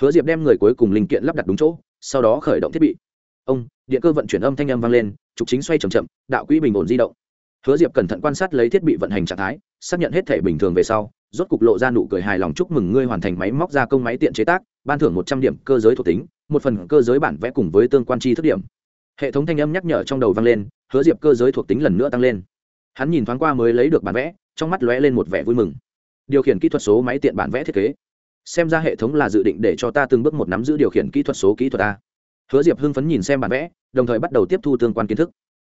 Hứa diệp đem người cuối cùng linh kiện lắp đặt đúng chỗ, sau đó khởi động thiết bị. Ông, điện cơ vận chuyển âm thanh âm vang lên, trục chính xoay c h ậ m chậm, đạo quỹ bình ổn di động. Hứa diệp cẩn thận quan sát lấy thiết bị vận hành trạng thái, xác nhận hết thể bình thường về sau rốt cục lộ ra nụ cười hài lòng chúc mừng ngươi hoàn thành máy móc gia công máy tiện chế tác, ban thưởng một trăm điểm cơ giới thuộc tính, một phần cơ giới bản vẽ cùng với tương quan chi thức điểm. Hệ thống thanh âm nhắc nhở trong đầu vang lên, hứa diệp cơ giới thuộc tính lần nữa tăng lên. Hắn nhìn thoáng qua mới lấy được bản vẽ, trong mắt lóe lên một vẻ vui mừng. Điều khiển kỹ thuật số máy tiện bản vẽ thiết kế. Xem ra hệ thống là dự định để cho ta từng bước một nắm giữ điều khiển kỹ thuật số kỹ thuật a. Hứa diệp hưng phấn nhìn xem bản vẽ, đồng thời bắt đầu tiếp thu tương quan kiến thức.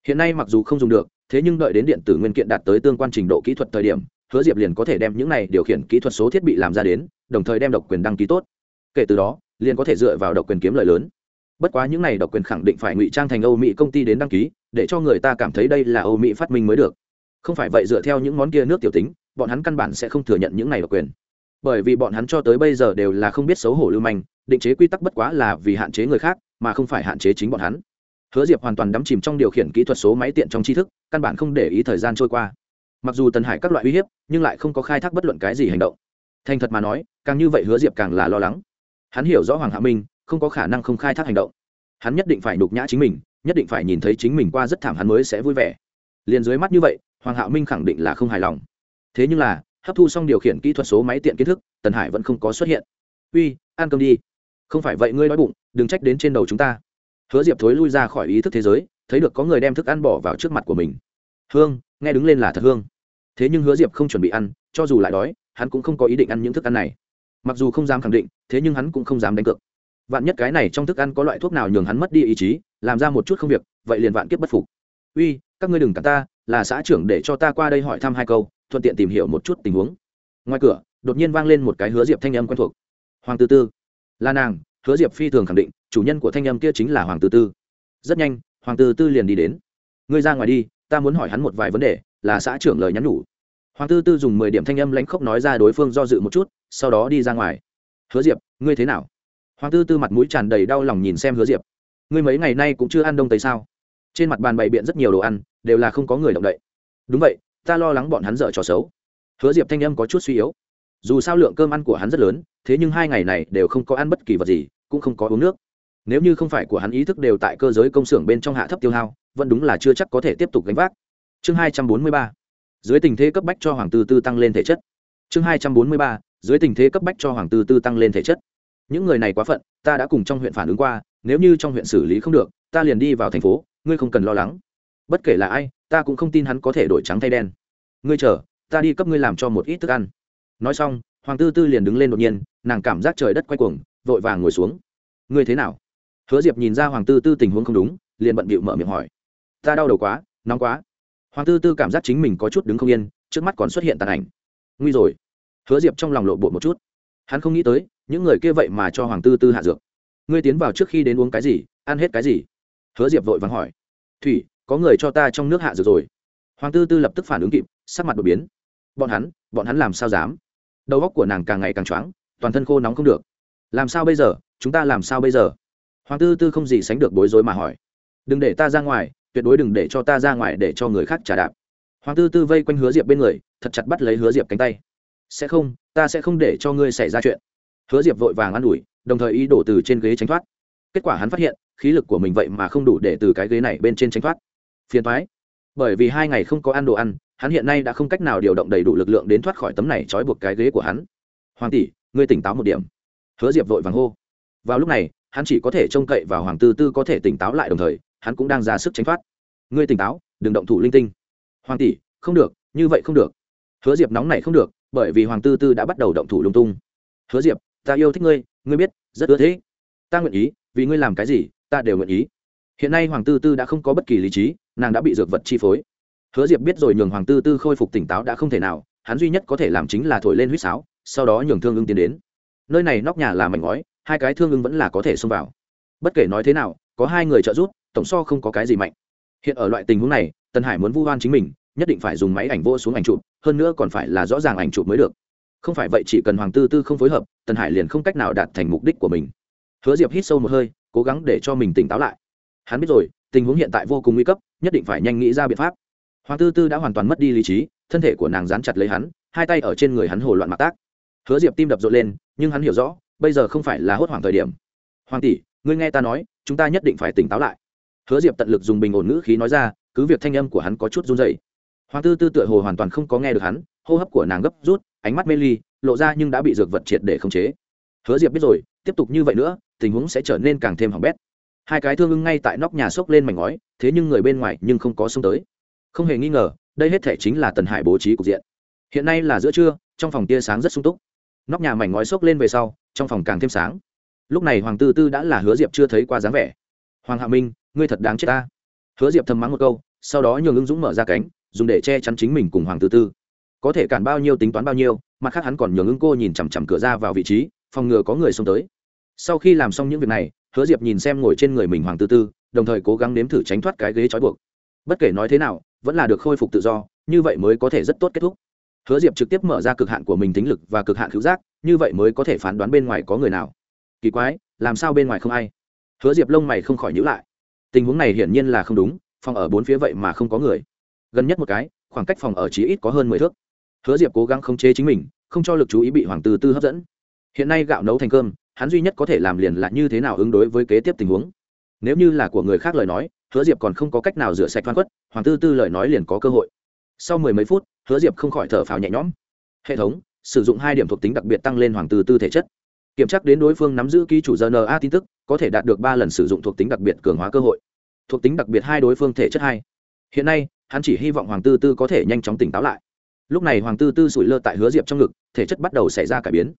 Hiện nay mặc dù không dùng được, thế nhưng đợi đến điện tử nguyên kiện đạt tới tương quan trình độ kỹ thuật thời điểm hứa diệp liền có thể đem những này điều khiển kỹ thuật số thiết bị làm ra đến, đồng thời đem độc quyền đăng ký tốt. Kể từ đó, liền có thể dựa vào độc quyền kiếm lợi lớn. Bất quá những này độc quyền khẳng định phải ngụy trang thành âu mỹ công ty đến đăng ký, để cho người ta cảm thấy đây là âu mỹ phát minh mới được. Không phải vậy dựa theo những món kia nước tiểu tính, bọn hắn căn bản sẽ không thừa nhận những này độc quyền. Bởi vì bọn hắn cho tới bây giờ đều là không biết xấu hổ lưu manh, định chế quy tắc bất quá là vì hạn chế người khác, mà không phải hạn chế chính bọn hắn. Hứa diệp hoàn toàn đắm chìm trong điều khiển kỹ thuật số máy tiện trong tri thức, căn bản không để ý thời gian trôi qua mặc dù tần hải các loại uy hiếp, nhưng lại không có khai thác bất luận cái gì hành động. Thành thật mà nói, càng như vậy hứa diệp càng là lo lắng. Hắn hiểu rõ hoàng hạ minh, không có khả năng không khai thác hành động. Hắn nhất định phải nhục nhã chính mình, nhất định phải nhìn thấy chính mình qua rất thảm hắn mới sẽ vui vẻ. Liền dưới mắt như vậy, hoàng hạ minh khẳng định là không hài lòng. Thế nhưng là, hấp thu xong điều khiển kỹ thuật số máy tiện kiến thức, tần hải vẫn không có xuất hiện. Uy, ăn cơm đi. Không phải vậy ngươi nói bụng, đừng trách đến trên đầu chúng ta. Hứa diệp thối lui ra khỏi ý thức thế giới, thấy được có người đem thức ăn bỏ vào trước mặt của mình. Hương, nghe đứng lên là thật hương thế nhưng hứa diệp không chuẩn bị ăn, cho dù lại đói, hắn cũng không có ý định ăn những thức ăn này. Mặc dù không dám khẳng định, thế nhưng hắn cũng không dám đánh cược. Vạn nhất cái này trong thức ăn có loại thuốc nào nhường hắn mất đi ý chí, làm ra một chút không việc, vậy liền vạn kiếp bất phục. Uy, các ngươi đừng cản ta, là xã trưởng để cho ta qua đây hỏi thăm hai câu, thuận tiện tìm hiểu một chút tình huống. Ngoài cửa, đột nhiên vang lên một cái hứa diệp thanh âm quen thuộc. Hoàng tư tư. Là nàng, hứa diệp phi thường khẳng định, chủ nhân của thanh âm kia chính là hoàng tư tư. Rất nhanh, hoàng tư tư liền đi đến. Ngươi ra ngoài đi, ta muốn hỏi hắn một vài vấn đề là xã trưởng lời nhắn nhủ. Hoàng tư tư dùng mười điểm thanh âm lãnh khốc nói ra đối phương do dự một chút, sau đó đi ra ngoài. Hứa diệp, ngươi thế nào? Hoàng tư tư mặt mũi tràn đầy đau lòng nhìn xem hứa diệp. Ngươi mấy ngày nay cũng chưa ăn đông tây sao? Trên mặt bàn bày biện rất nhiều đồ ăn, đều là không có người động đậy. Đúng vậy, ta lo lắng bọn hắn dở trò xấu. Hứa diệp thanh âm có chút suy yếu. Dù sao lượng cơm ăn của hắn rất lớn, thế nhưng hai ngày này đều không có ăn bất kỳ vật gì, cũng không có uống nước. Nếu như không phải của hắn ý thức đều tại cơ giới công xưởng bên trong hạ thấp tiêu hao, vẫn đúng là chưa chắc có thể tiếp tục gánh vác chương hai trăm bốn mươi ba. Dưới tình thế cấp bách cho hoàng tư tư tăng lên thể chất. Chương hai trăm bốn mươi ba. Dưới tình thế cấp bách cho hoàng tư tư tăng lên thể chất. Những người này quá phận, ta đã cùng trong huyện phản ứng qua, nếu như trong huyện xử lý không được, ta liền đi vào thành phố, ngươi không cần lo lắng. Bất kể là ai, ta cũng không tin hắn có thể đổi trắng thay đen. Ngươi chờ, ta đi cấp ngươi làm cho một ít thức ăn. Nói xong, hoàng tư tư liền đứng lên đột nhiên, nàng cảm giác trời đất quay cuồng, vội vàng ngồi xuống. Ngươi thế nào? Hứa diệp nhìn ra hoàng tư tư tình huống không đúng, liền bận bịu mở miệng hỏi. Ta đau đầu quá, nóng quá hoàng tư tư cảm giác chính mình có chút đứng không yên, trước mắt còn xuất hiện tàn ảnh. Nguy rồi. Hứa diệp trong lòng lộ bộ một chút. Hắn không nghĩ tới, những người kia vậy mà cho hoàng tư tư hạ dược. Ngươi tiến vào trước khi đến uống cái gì, ăn hết cái gì? Hứa diệp vội vàng hỏi. Thủy, có người cho ta trong nước hạ dược rồi. Hoàng tư tư lập tức phản ứng kịp, sắc mặt đột biến. Bọn hắn bọn hắn làm sao dám? Đầu óc của nàng càng ngày càng choáng, toàn thân khô nóng không được. Làm sao bây giờ? Chúng ta làm sao bây giờ? Hoàng tư tư không gì sánh được bối rối mà hỏi. Đừng để ta ra ngoài tuyệt đối đừng để cho ta ra ngoài để cho người khác trả đạp. Hoàng tư tư vây quanh hứa diệp bên người, thật chặt bắt lấy hứa diệp cánh tay. Sẽ không, ta sẽ không để cho ngươi xảy ra chuyện. Hứa diệp vội vàng an ủi, đồng thời ý đổ từ trên ghế tránh thoát. Kết quả hắn phát hiện, khí lực của mình vậy mà không đủ để từ cái ghế này bên trên tránh thoát. Phiền thoái bởi vì hai ngày không có ăn đồ ăn, hắn hiện nay đã không cách nào điều động đầy đủ lực lượng đến thoát khỏi tấm này trói buộc cái ghế của hắn. Hoàng tỷ, ngươi tỉnh táo một điểm. Hứa diệp vội vàng hô. Vào lúc này, hắn chỉ có thể trông cậy vào hoàng tư tư có thể tỉnh táo lại đồng thời hắn cũng đang ra sức tránh thoát. Ngươi tỉnh táo, đừng động thủ linh tinh. Hoàng tỷ, không được, như vậy không được. Hứa diệp nóng này không được, bởi vì hoàng tư tư đã bắt đầu động thủ lung tung. Hứa diệp, ta yêu thích ngươi ngươi biết, rất ưa thế ta nguyện ý, vì ngươi làm cái gì, ta đều nguyện ý. Hiện nay hoàng tư tư đã không có bất kỳ lý trí, nàng đã bị dược vật chi phối. Hứa diệp biết rồi nhường hoàng tư tư khôi phục tỉnh táo đã không thể nào, hắn duy nhất có thể làm chính là thổi lên huýt sáo, sau đó nhường thương ưng tiến đến. Nơi này nóc nhà là mảnh ngói, hai cái thương ưng vẫn là có thể xông vào. Bất kể nói thế nào, có hai người trợ giúp tổng so không có cái gì mạnh. Hiện ở loại tình huống này tân hải muốn vu oan chính mình, nhất định phải dùng máy ảnh vô xuống ảnh chụp, hơn nữa còn phải là rõ ràng ảnh chụp mới được. Không phải vậy chỉ cần hoàng tư tư không phối hợp tân hải liền không cách nào đạt thành mục đích của mình. Hứa diệp hít sâu một hơi, cố gắng để cho mình tỉnh táo lại. Hắn biết rồi, tình huống hiện tại vô cùng nguy cấp, nhất định phải nhanh nghĩ ra biện pháp. Hoàng tư tư đã hoàn toàn mất đi lý trí, thân thể của nàng dán chặt lấy hắn, hai tay ở trên người hắn hồ loạn mặc tác. Hứa diệp tim đập rộn lên, nhưng hắn hiểu rõ, bây giờ không phải là hốt hoảng thời điểm. Hoàng tỷ, ngươi nghe ta nói, chúng ta nhất định phải tỉnh táo lại hứa diệp tận lực dùng bình ổn ngữ khí nói ra, cứ việc thanh âm của hắn có chút run rẩy. hoàng tư tư tựa hồ hoàn toàn không có nghe được hắn, hô hấp của nàng gấp rút, ánh mắt mê ly, lộ ra nhưng đã bị dược vật triệt để khống chế. Hứa diệp biết rồi, tiếp tục như vậy nữa, tình huống sẽ trở nên càng thêm hỏng bét. Hai cái thương ưng ngay tại nóc nhà xốc lên mảnh ngói, thế nhưng người bên ngoài nhưng không có xông tới. Không hề nghi ngờ, đây hết thể chính là tần hải bố trí cục diện. Hiện nay là giữa trưa, trong phòng tia sáng rất sung túc. Nóc nhà mảnh ngói xốc lên về sau, trong phòng càng thêm sáng. Lúc này hoàng tư tư đã là hứa diệp chưa thấy qua dáng vẻ. Hoàng hạ minh ngươi thật đáng chết ta. Hứa diệp thầm mắng một câu, sau đó nhường ứng dũng mở ra cánh, dùng để che chắn chính mình cùng hoàng tư tư. Có thể cản bao nhiêu tính toán bao nhiêu, mặt khác hắn còn nhường ứng cô nhìn chằm chằm cửa ra vào vị trí, phòng ngừa có người xông tới. Sau khi làm xong những việc này, hứa diệp nhìn xem ngồi trên người mình hoàng tư tư, đồng thời cố gắng nếm thử tránh thoát cái ghế trói buộc. Bất kể nói thế nào, vẫn là được khôi phục tự do, như vậy mới có thể rất tốt kết thúc. Hứa diệp trực tiếp mở ra cực hạn của mình tính lực và cực hạn cứu giác, như vậy mới có thể phán đoán bên ngoài có người nào. Kỳ quái, làm sao bên ngoài không ai? Hứa diệp lông mày không khỏi nhữ lại tình huống này hiển nhiên là không đúng, phòng ở bốn phía vậy mà không có người. Gần nhất một cái, khoảng cách phòng ở chí ít có hơn mười thước. Hứa diệp cố gắng khống chế chính mình, không cho lực chú ý bị hoàng tư tư hấp dẫn. Hiện nay gạo nấu thành cơm, hắn duy nhất có thể làm liền là như thế nào ứng đối với kế tiếp tình huống. Nếu như là của người khác lời nói, hứa diệp còn không có cách nào rửa sạch văn quất, hoàng tư tư lời nói liền có cơ hội. Sau mười mấy phút, hứa diệp không khỏi thở phào nhẹ nhõm. Hệ thống, sử dụng hai điểm thuộc tính đặc biệt tăng lên hoàng tư tư thể chất kiểm tra đến đối phương nắm giữ ký chủ rna tin tức, có thể đạt được ba lần sử dụng thuộc tính đặc biệt cường hóa cơ hội. Thuộc tính đặc biệt hai đối phương thể chất hai. Hiện nay, hắn chỉ hy vọng hoàng tư tư có thể nhanh chóng tỉnh táo lại. Lúc này hoàng tư tư sủi lơ tại hứa diệp trong ngực, thể chất bắt đầu xảy ra cải biến.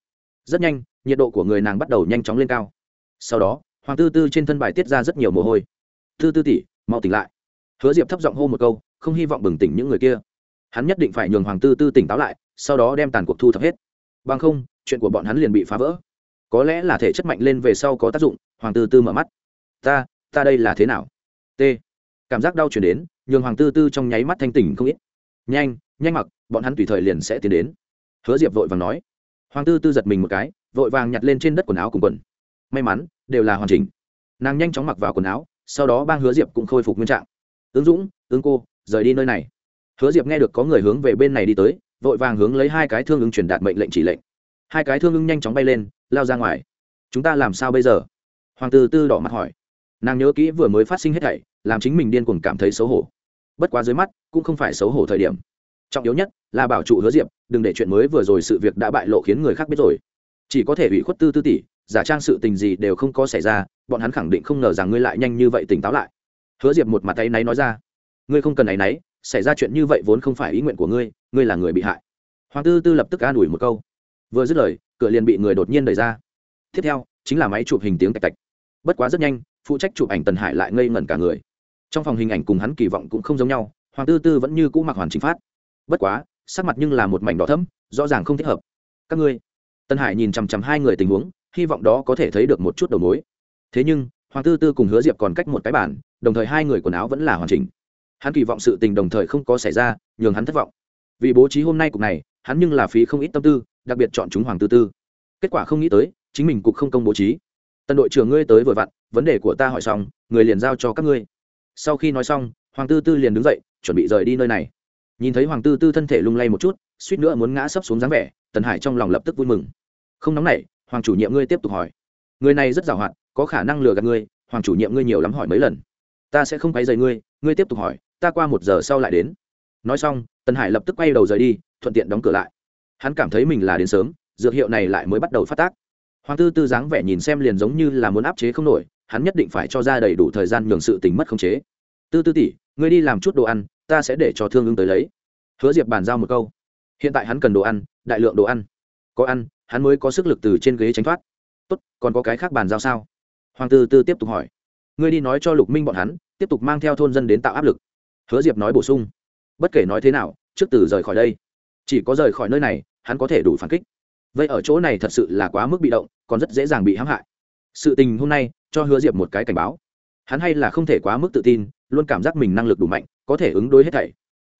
Rất nhanh, nhiệt độ của người nàng bắt đầu nhanh chóng lên cao. Sau đó, hoàng tư tư trên thân bài tiết ra rất nhiều mồ hôi. Tư tư tỷ, mau tỉnh lại. Hứa diệp thấp giọng hô một câu, không hy vọng bừng tỉnh những người kia. Hắn nhất định phải nhường hoàng tư tư tỉnh táo lại, sau đó đem tàn cuộc thu thập hết. Bằng không, chuyện của bọn hắn liền bị phá vỡ có lẽ là thể chất mạnh lên về sau có tác dụng, hoàng tư tư mở mắt. Ta ta đây là thế nào? T. Cảm giác đau chuyển đến, nhường hoàng tư tư trong nháy mắt thanh tỉnh không ít. Nhanh nhanh mặc, bọn hắn tùy thời liền sẽ tiến đến. Hứa diệp vội vàng nói. Hoàng tư tư giật mình một cái, vội vàng nhặt lên trên đất quần áo cùng quần. May mắn, đều là hoàn chỉnh. Nàng nhanh chóng mặc vào quần áo, sau đó bang hứa diệp cũng khôi phục nguyên trạng. Ứng dũng ứng cô, rời đi nơi này. Hứa diệp nghe được có người hướng về bên này đi tới, vội vàng hướng lấy hai cái thương ứng truyền đạt mệnh lệnh chỉ lệnh. Hai cái thương ứng nhanh chóng bay lên lao ra ngoài. Chúng ta làm sao bây giờ? Hoàng tư tư đỏ mặt hỏi. Nàng nhớ kỹ vừa mới phát sinh hết thảy, làm chính mình điên cuồng cảm thấy xấu hổ. Bất quá dưới mắt, cũng không phải xấu hổ thời điểm. Trọng yếu nhất là bảo trụ hứa diệp, đừng để chuyện mới vừa rồi sự việc đã bại lộ khiến người khác biết rồi. Chỉ có thể ủy khuất tư tư tỷ, giả trang sự tình gì đều không có xảy ra, bọn hắn khẳng định không ngờ rằng ngươi lại nhanh như vậy tỉnh táo lại. Hứa diệp một mặt tay náy nói ra. Ngươi không cần áy náy, xảy ra chuyện như vậy vốn không phải ý nguyện của ngươi ngươi là người bị hại. Hoàng tư tư lập tức an ủi một câu. Vừa dứt lời cửa liền bị người đột nhiên đẩy ra. Tiếp theo, chính là máy chụp hình tiếng tạch tạch. Bất quá rất nhanh, phụ trách chụp ảnh tần hải lại ngây ngẩn cả người. Trong phòng hình ảnh cùng hắn kỳ vọng cũng không giống nhau, hoàng tư tư vẫn như cũ mặc hoàn chính phát. Bất quá, sắc mặt nhưng là một mảnh đỏ thấm rõ ràng không thích hợp. Các ngươi tân hải nhìn chằm chằm hai người tình huống, hy vọng đó có thể thấy được một chút đầu mối. Thế nhưng, hoàng tư tư cùng hứa diệp còn cách một cái bản đồng thời hai người quần áo vẫn là hoàn chỉnh. Hắn kỳ vọng sự tình đồng thời không có xảy ra, nhường hắn thất vọng. Vì bố trí hôm nay cục này, hắn nhưng là phí không ít tâm tư đặc biệt chọn chúng hoàng tư tư. Kết quả không nghĩ tới, chính mình cục không công bố trí. Tân đội trưởng ngươi tới vừa vặn, vấn đề của ta hỏi xong, người liền giao cho các ngươi. Sau khi nói xong, hoàng tư tư liền đứng dậy, chuẩn bị rời đi nơi này. Nhìn thấy hoàng tư tư thân thể lung lay một chút, suýt nữa muốn ngã sấp xuống dáng vẻ, tần hải trong lòng lập tức vui mừng. Không nóng nảy, hoàng chủ nhiệm ngươi tiếp tục hỏi. Người này rất giàu hạn, có khả năng lừa gạt ngươi, hoàng chủ nhiệm ngươi nhiều lắm hỏi mấy lần. Ta sẽ không quay dày ngươi ngươi tiếp tục hỏi, ta qua một giờ sau lại đến. Nói xong, tần hải lập tức quay đầu rời đi, thuận tiện đóng cửa lại hắn cảm thấy mình là đến sớm, dược hiệu này lại mới bắt đầu phát tác. Hoàng tư tư dáng vẻ nhìn xem liền giống như là muốn áp chế không nổi, hắn nhất định phải cho ra đầy đủ thời gian nhường sự tính mất khống chế. Tư tư tỷ, ngươi đi làm chút đồ ăn, ta sẽ để cho thương ứng tới lấy. Hứa diệp bàn giao một câu. Hiện tại hắn cần đồ ăn, đại lượng đồ ăn. Có ăn, hắn mới có sức lực từ trên ghế tránh thoát. Tốt, còn có cái khác bàn giao sao? Hoàng tư tư tiếp tục hỏi. Ngươi đi nói cho lục minh bọn hắn, tiếp tục mang theo thôn dân đến tạo áp lực. Hứa diệp nói bổ sung. Bất kể nói thế nào, trước từ rời khỏi đây, chỉ có rời khỏi nơi này hắn có thể đủ phản kích. Vậy ở chỗ này thật sự là quá mức bị động, còn rất dễ dàng bị hãm hại. Sự tình hôm nay, cho hứa diệp một cái cảnh báo. Hắn hay là không thể quá mức tự tin, luôn cảm giác mình năng lực đủ mạnh, có thể ứng đối hết thảy.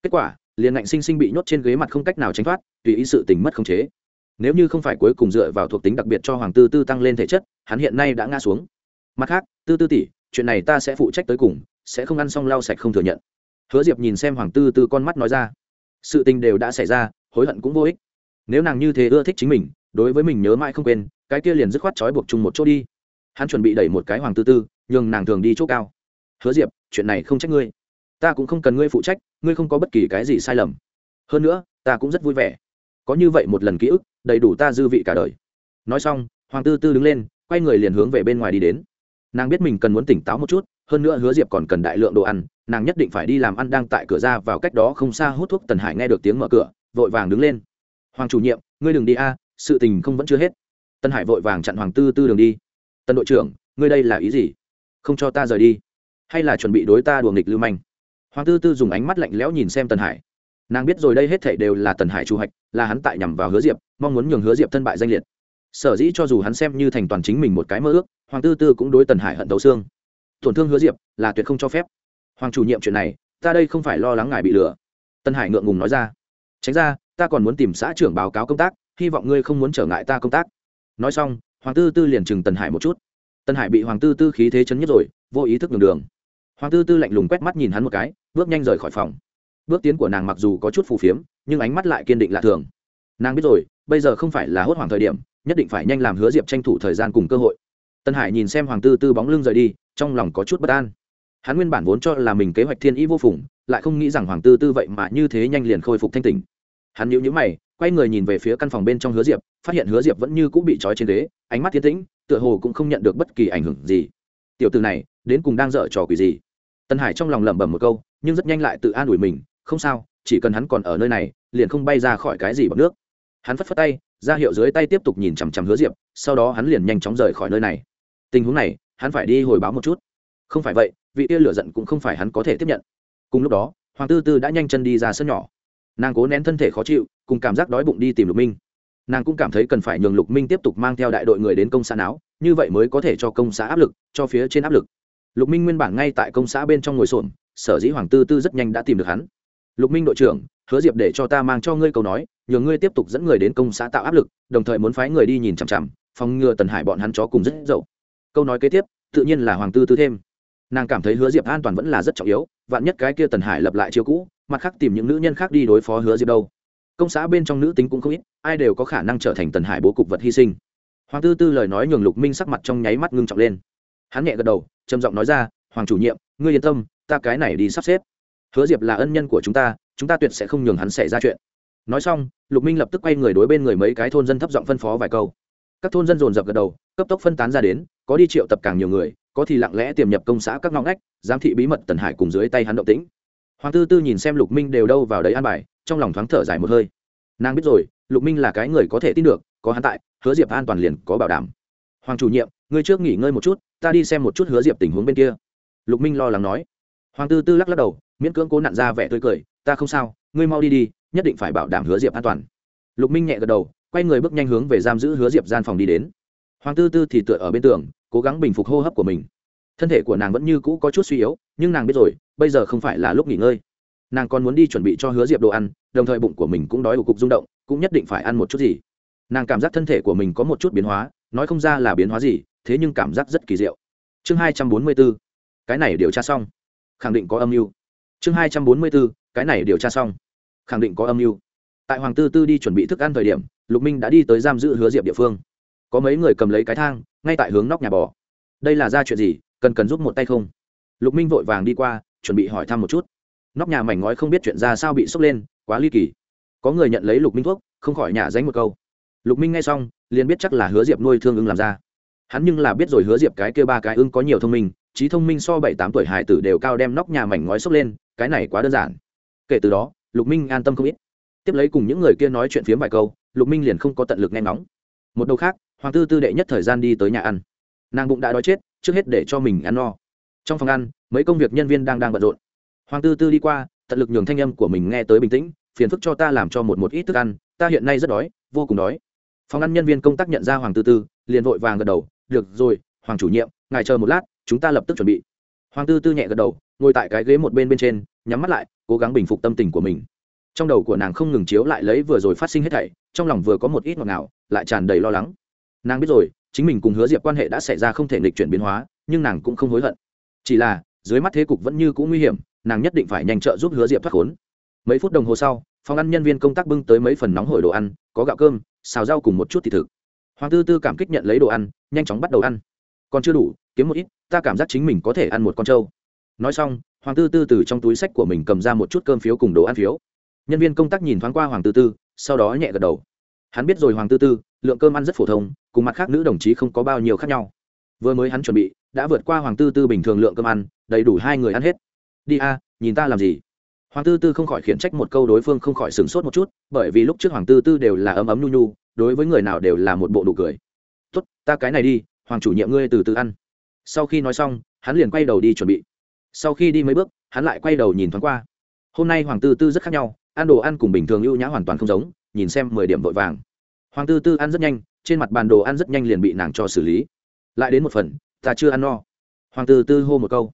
Kết quả, liền ngạnh sinh sinh bị nhốt trên ghế mặt không cách nào tránh thoát, tùy ý sự tình mất khống chế. Nếu như không phải cuối cùng dựa vào thuộc tính đặc biệt cho hoàng tư tư tăng lên thể chất, hắn hiện nay đã ngã xuống. Mặt khác, tư tư tỷ, chuyện này ta sẽ phụ trách tới cùng, sẽ không ăn xong lau sạch không thừa nhận. Hứa diệp nhìn xem hoàng tư tư con mắt nói ra. Sự tình đều đã xảy ra, hối hận cũng vô ích nếu nàng như thế ưa thích chính mình, đối với mình nhớ mãi không quên, cái kia liền dứt khoát trói buộc chung một chỗ đi. Hắn chuẩn bị đẩy một cái hoàng tư tư, nhường nàng thường đi chỗ cao. Hứa diệp, chuyện này không trách ngươi. Ta cũng không cần ngươi phụ trách, ngươi không có bất kỳ cái gì sai lầm. Hơn nữa, ta cũng rất vui vẻ. Có như vậy một lần ký ức, đầy đủ ta dư vị cả đời. Nói xong, hoàng tư tư đứng lên, quay người liền hướng về bên ngoài đi đến. Nàng biết mình cần muốn tỉnh táo một chút, hơn nữa hứa diệp còn cần đại lượng đồ ăn, nàng nhất định phải đi làm ăn đang tại cửa ra vào cách đó không xa hút thuốc tần hải nghe được tiếng mở cửa, vội vàng đứng lên hoàng chủ nhiệm, ngươi đừng đi a, sự tình không vẫn chưa hết. Tân hải vội vàng chặn hoàng tư tư đường đi. Tân đội trưởng, ngươi đây là ý gì? Không cho ta rời đi. Hay là chuẩn bị đối ta đùa nghịch lưu manh? Hoàng tư tư dùng ánh mắt lạnh lẽo nhìn xem Tân hải. Nàng biết rồi đây hết thể đều là tần hải chủ hạch, là hắn tại nhằm vào hứa diệp, mong muốn nhường hứa diệp thân bại danh liệt. Sở dĩ cho dù hắn xem như thành toàn chính mình một cái mơ ước, hoàng tư tư cũng đối tần hải hận tấu xương. Tổn thương hứa diệp là tuyệt không cho phép. Hoàng chủ nhiệm chuyện này, ta đây không phải lo lắng ngài bị lừa. Tân hải ngượng ngùng nói ra tránh ra, ta còn muốn tìm xã trưởng báo cáo công tác, hy vọng ngươi không muốn trở ngại ta công tác. Nói xong, hoàng tư tư liền chừng tần hải một chút. Tần hải bị hoàng tư tư khí thế chấn nhất rồi, vô ý thức đường đường. Hoàng tư tư lạnh lùng quét mắt nhìn hắn một cái, bước nhanh rời khỏi phòng. Bước tiến của nàng mặc dù có chút phù phiếm, nhưng ánh mắt lại kiên định lạ thường. Nàng biết rồi, bây giờ không phải là hốt hoảng thời điểm, nhất định phải nhanh làm hứa diệp tranh thủ thời gian cùng cơ hội. Tân hải nhìn xem hoàng tư tư bóng lưng rời đi, trong lòng có chút bất an. Hắn nguyên bản vốn cho là mình kế hoạch thiên ý vô phùng, lại không nghĩ rằng hoàng tư tư vậy mà như thế nhanh liền khôi phục thanh tình hắn nhíu nhíu mày, quay người nhìn về phía căn phòng bên trong hứa diệp, phát hiện hứa diệp vẫn như cũng bị trói trên ghế, ánh mắt tiến tĩnh, tựa hồ cũng không nhận được bất kỳ ảnh hưởng gì. Tiểu từ này, đến cùng đang dở trò quỷ gì? Tân hải trong lòng lẩm bẩm một câu, nhưng rất nhanh lại tự an ủi mình, không sao, chỉ cần hắn còn ở nơi này, liền không bay ra khỏi cái gì bằng nước. Hắn phất phất tay, ra hiệu dưới tay tiếp tục nhìn chằm chằm hứa diệp, sau đó hắn liền nhanh chóng rời khỏi nơi này. Tình huống này, hắn phải đi hồi báo một chút. Không phải vậy, vị tia lửa giận cũng không phải hắn có thể tiếp nhận. Cùng lúc đó, hoàng tư tư đã nhanh chân đi ra sân nhỏ nàng cố nén thân thể khó chịu, cùng cảm giác đói bụng đi tìm lục minh. Nàng cũng cảm thấy cần phải nhường lục minh tiếp tục mang theo đại đội người đến công xã não như vậy mới có thể cho công xã áp lực, cho phía trên áp lực. Lục minh nguyên bản ngay tại công xã bên trong ngồi xổm, sở dĩ hoàng tư tư rất nhanh đã tìm được hắn. Lục minh đội trưởng, hứa diệp để cho ta mang cho ngươi câu nói nhường ngươi tiếp tục dẫn người đến công xã tạo áp lực, đồng thời muốn phái người đi nhìn chằm chằm, phòng ngừa tần hải bọn hắn chó cùng rất dậu. Câu nói kế tiếp, tự nhiên là hoàng tư tư thêm. Nàng cảm thấy hứa diệp an toàn vẫn là rất trọng yếu, vạn nhất cái kia tần hải lập lại chiêu cũ mặt khác tìm những nữ nhân khác đi đối phó hứa diệp đâu. Công xã bên trong nữ tính cũng không ít, ai đều có khả năng trở thành tần hải bố cục vật hy sinh. Hoàng tư tư lời nói nhường lục minh sắc mặt trong nháy mắt ngưng trọng lên. Hắn nhẹ gật đầu, trầm giọng nói ra, hoàng chủ nhiệm, ngươi yên tâm, ta cái này đi sắp xếp. Hứa diệp là ân nhân của chúng ta chúng ta tuyệt sẽ không nhường hắn xảy ra chuyện. Nói xong, lục minh lập tức quay người đối bên người mấy cái thôn dân thấp giọng phân phó vài câu. Các thôn dân dồn dập gật đầu, cấp tốc phân tán ra đến, có đi triệu tập càng nhiều người, có thì lặng lẽ tiềm nhập công xã các ngõ ngách, giám thị bí mật tần hải cùng dưới tay hắn động tĩnh hoàng tư tư nhìn xem lục minh đều đâu vào đấy an bài, trong lòng thoáng thở dài một hơi. Nàng biết rồi, lục minh là cái người có thể tin được, có hắn tại, hứa diệp an toàn liền có bảo đảm. Hoàng chủ nhiệm, ngươi trước nghỉ ngơi một chút, ta đi xem một chút hứa diệp tình huống bên kia. Lục minh lo lắng nói. Hoàng tư tư lắc lắc đầu, miễn cưỡng cố nặn ra vẻ tươi cười, ta không sao, ngươi mau đi đi, nhất định phải bảo đảm hứa diệp an toàn. Lục minh nhẹ gật đầu, quay người bước nhanh hướng về giam giữ hứa diệp gian phòng đi đến. Hoàng tư tư thì tựa ở bên tường, cố gắng bình phục hô hấp của mình thân thể của nàng vẫn như cũ có chút suy yếu, nhưng nàng biết rồi, bây giờ không phải là lúc nghỉ ngơi. Nàng còn muốn đi chuẩn bị cho hứa diệp đồ ăn, đồng thời bụng của mình cũng đói ủ cục rung động, cũng nhất định phải ăn một chút gì. Nàng cảm giác thân thể của mình có một chút biến hóa, nói không ra là biến hóa gì, thế nhưng cảm giác rất kỳ diệu. Chương hai trăm bốn mươi b ố cái này điều tra xong. Khẳng định có âm mưu. Chương hai trăm bốn mươi b ố cái này điều tra xong. Khẳng định có âm mưu. Tại hoàng tư tư đi chuẩn bị thức ăn thời điểm, lục minh đã đi tới giam giữ hứa diệp địa phương. Có mấy người cầm lấy cái thang, ngay tại hướng nóc nhà bò. Đây là ra chuyện gì? Cần cần giúp một tay không? Lục minh vội vàng đi qua, chuẩn bị hỏi thăm một chút. Nóc nhà mảnh ngói không biết chuyện ra sao bị sốc lên, quá ly kỳ. Có người nhận lấy lục minh thuốc, không khỏi nhả dánh một câu. Lục minh nghe xong, liền biết chắc là hứa diệp nuôi thương ưng làm ra. Hắn nhưng là biết rồi hứa diệp cái kia ba cái ưng có nhiều thông minh, trí thông minh so bảy tám tuổi hải tử đều cao đem nóc nhà mảnh ngói sốc lên, cái này quá đơn giản. Kể từ đó, lục minh an tâm không ít. Tiếp lấy cùng những người kia nói chuyện phiếm vài câu, lục minh liền không có tận lực nghe ngóng. Một đầu khác, hoàng tư tư đệ nhất thời gian đi tới nhà ăn. Nàng bụng đã đói chết trước hết để cho mình ăn no. Trong phòng ăn, mấy công việc nhân viên đang đang bận rộn. Hoàng tư tư đi qua, tận lực nhường thanh âm của mình nghe tới bình tĩnh, phiền phức cho ta làm cho một một ít thức ăn, ta hiện nay rất đói, vô cùng đói. Phòng ăn nhân viên công tác nhận ra hoàng tư tư, liền vội vàng gật đầu, được rồi, hoàng chủ nhiệm, ngài chờ một lát, chúng ta lập tức chuẩn bị. Hoàng tư tư nhẹ gật đầu, ngồi tại cái ghế một bên bên trên, nhắm mắt lại, cố gắng bình phục tâm tình của mình. Trong đầu của nàng không ngừng chiếu lại lấy vừa rồi phát sinh hết thảy, trong lòng vừa có một ít ngọt ngào, lại tràn đầy lo lắng. Nàng biết rồi chính mình cùng hứa diệp quan hệ đã xảy ra không thể nghịch chuyển biến hóa, nhưng nàng cũng không hối hận. Chỉ là, dưới mắt thế cục vẫn như cũng nguy hiểm, nàng nhất định phải nhanh trợ giúp hứa diệp thoát khốn. Mấy phút đồng hồ sau, phòng ăn nhân viên công tác bưng tới mấy phần nóng hổi đồ ăn, có gạo cơm, xào rau cùng một chút thịt thực. Hoàng tư tư cảm kích nhận lấy đồ ăn, nhanh chóng bắt đầu ăn. Còn chưa đủ, kiếm một ít, ta cảm giác chính mình có thể ăn một con trâu. Nói xong, hoàng tư tư từ trong túi sách của mình cầm ra một chút cơm phiếu cùng đồ ăn phiếu. Nhân viên công tác nhìn thoáng qua hoàng tư tư, sau đó nhẹ gật đầu. Hắn biết rồi hoàng tư tư lượng cơm ăn rất phổ thông, cùng mặt khác nữ đồng chí không có bao nhiêu khác nhau. Vừa mới hắn chuẩn bị, đã vượt qua hoàng tư tư bình thường lượng cơm ăn, đầy đủ hai người ăn hết. Đi a, nhìn ta làm gì? Hoàng tư tư không khỏi khiển trách một câu đối phương không khỏi sửng sốt một chút, bởi vì lúc trước hoàng tư tư đều là ấm ấm nhu nhu, đối với người nào đều là một bộ nụ cười. Tốt, ta cái này đi, hoàng chủ nhiệm ngươi từ từ ăn. Sau khi nói xong, hắn liền quay đầu đi chuẩn bị. Sau khi đi mấy bước, hắn lại quay đầu nhìn thoáng qua. Hôm nay hoàng tư tư rất khác nhau, ăn đồ ăn cùng bình thường ưu nhã hoàn toàn không giống, nhìn xem mười điểm vội vàng hoàng tư tư ăn rất nhanh, trên mặt bàn đồ ăn rất nhanh liền bị nàng cho xử lý. Lại đến một phần, ta chưa ăn no. Hoàng tư tư hô một câu.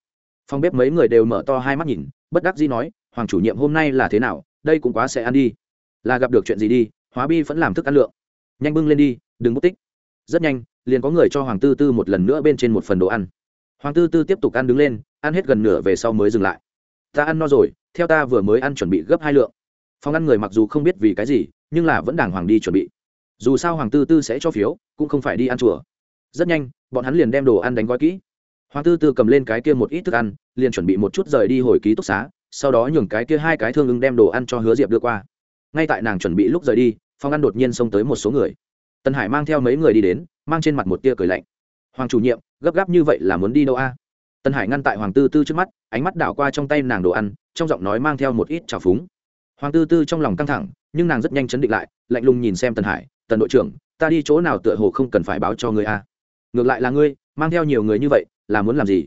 Phòng bếp mấy người đều mở to hai mắt nhìn, bất đắc dĩ nói, hoàng chủ nhiệm hôm nay là thế nào? Đây cũng quá sẽ ăn đi. Là gặp được chuyện gì đi? Hóa bi vẫn làm thức ăn lượng. Nhanh bưng lên đi, đừng mất tích. Rất nhanh, liền có người cho hoàng tư tư một lần nữa bên trên một phần đồ ăn. Hoàng tư tư tiếp tục ăn đứng lên, ăn hết gần nửa về sau mới dừng lại. Ta ăn no rồi, theo ta vừa mới ăn chuẩn bị gấp hai lượng. Phòng ăn người mặc dù không biết vì cái gì, nhưng là vẫn đàng hoàng đi chuẩn bị dù sao hoàng tư tư sẽ cho phiếu, cũng không phải đi ăn chùa. Rất nhanh, bọn hắn liền đem đồ ăn đánh gói kỹ. Hoàng tư tư cầm lên cái kia một ít thức ăn, liền chuẩn bị một chút rời đi hồi ký túc xá, sau đó nhường cái kia hai cái thương ưng đem đồ ăn cho hứa diệp đưa qua. Ngay tại nàng chuẩn bị lúc rời đi, phòng ăn đột nhiên xông tới một số người. Tân hải mang theo mấy người đi đến, mang trên mặt một tia cười lạnh. Hoàng chủ nhiệm, gấp gáp như vậy là muốn đi đâu a? Tân hải ngăn tại hoàng tư tư trước mắt, ánh mắt đảo qua trong tay nàng đồ ăn, trong giọng nói mang theo một ít trào phúng. Hoàng tư tư trong lòng căng thẳng, nhưng nàng rất nhanh chấn định lại, lạnh lùng nhìn xem tân hải tần đội trưởng, ta đi chỗ nào tựa hồ không cần phải báo cho ngươi a ngược lại là ngươi, mang theo nhiều người như vậy, là muốn làm gì?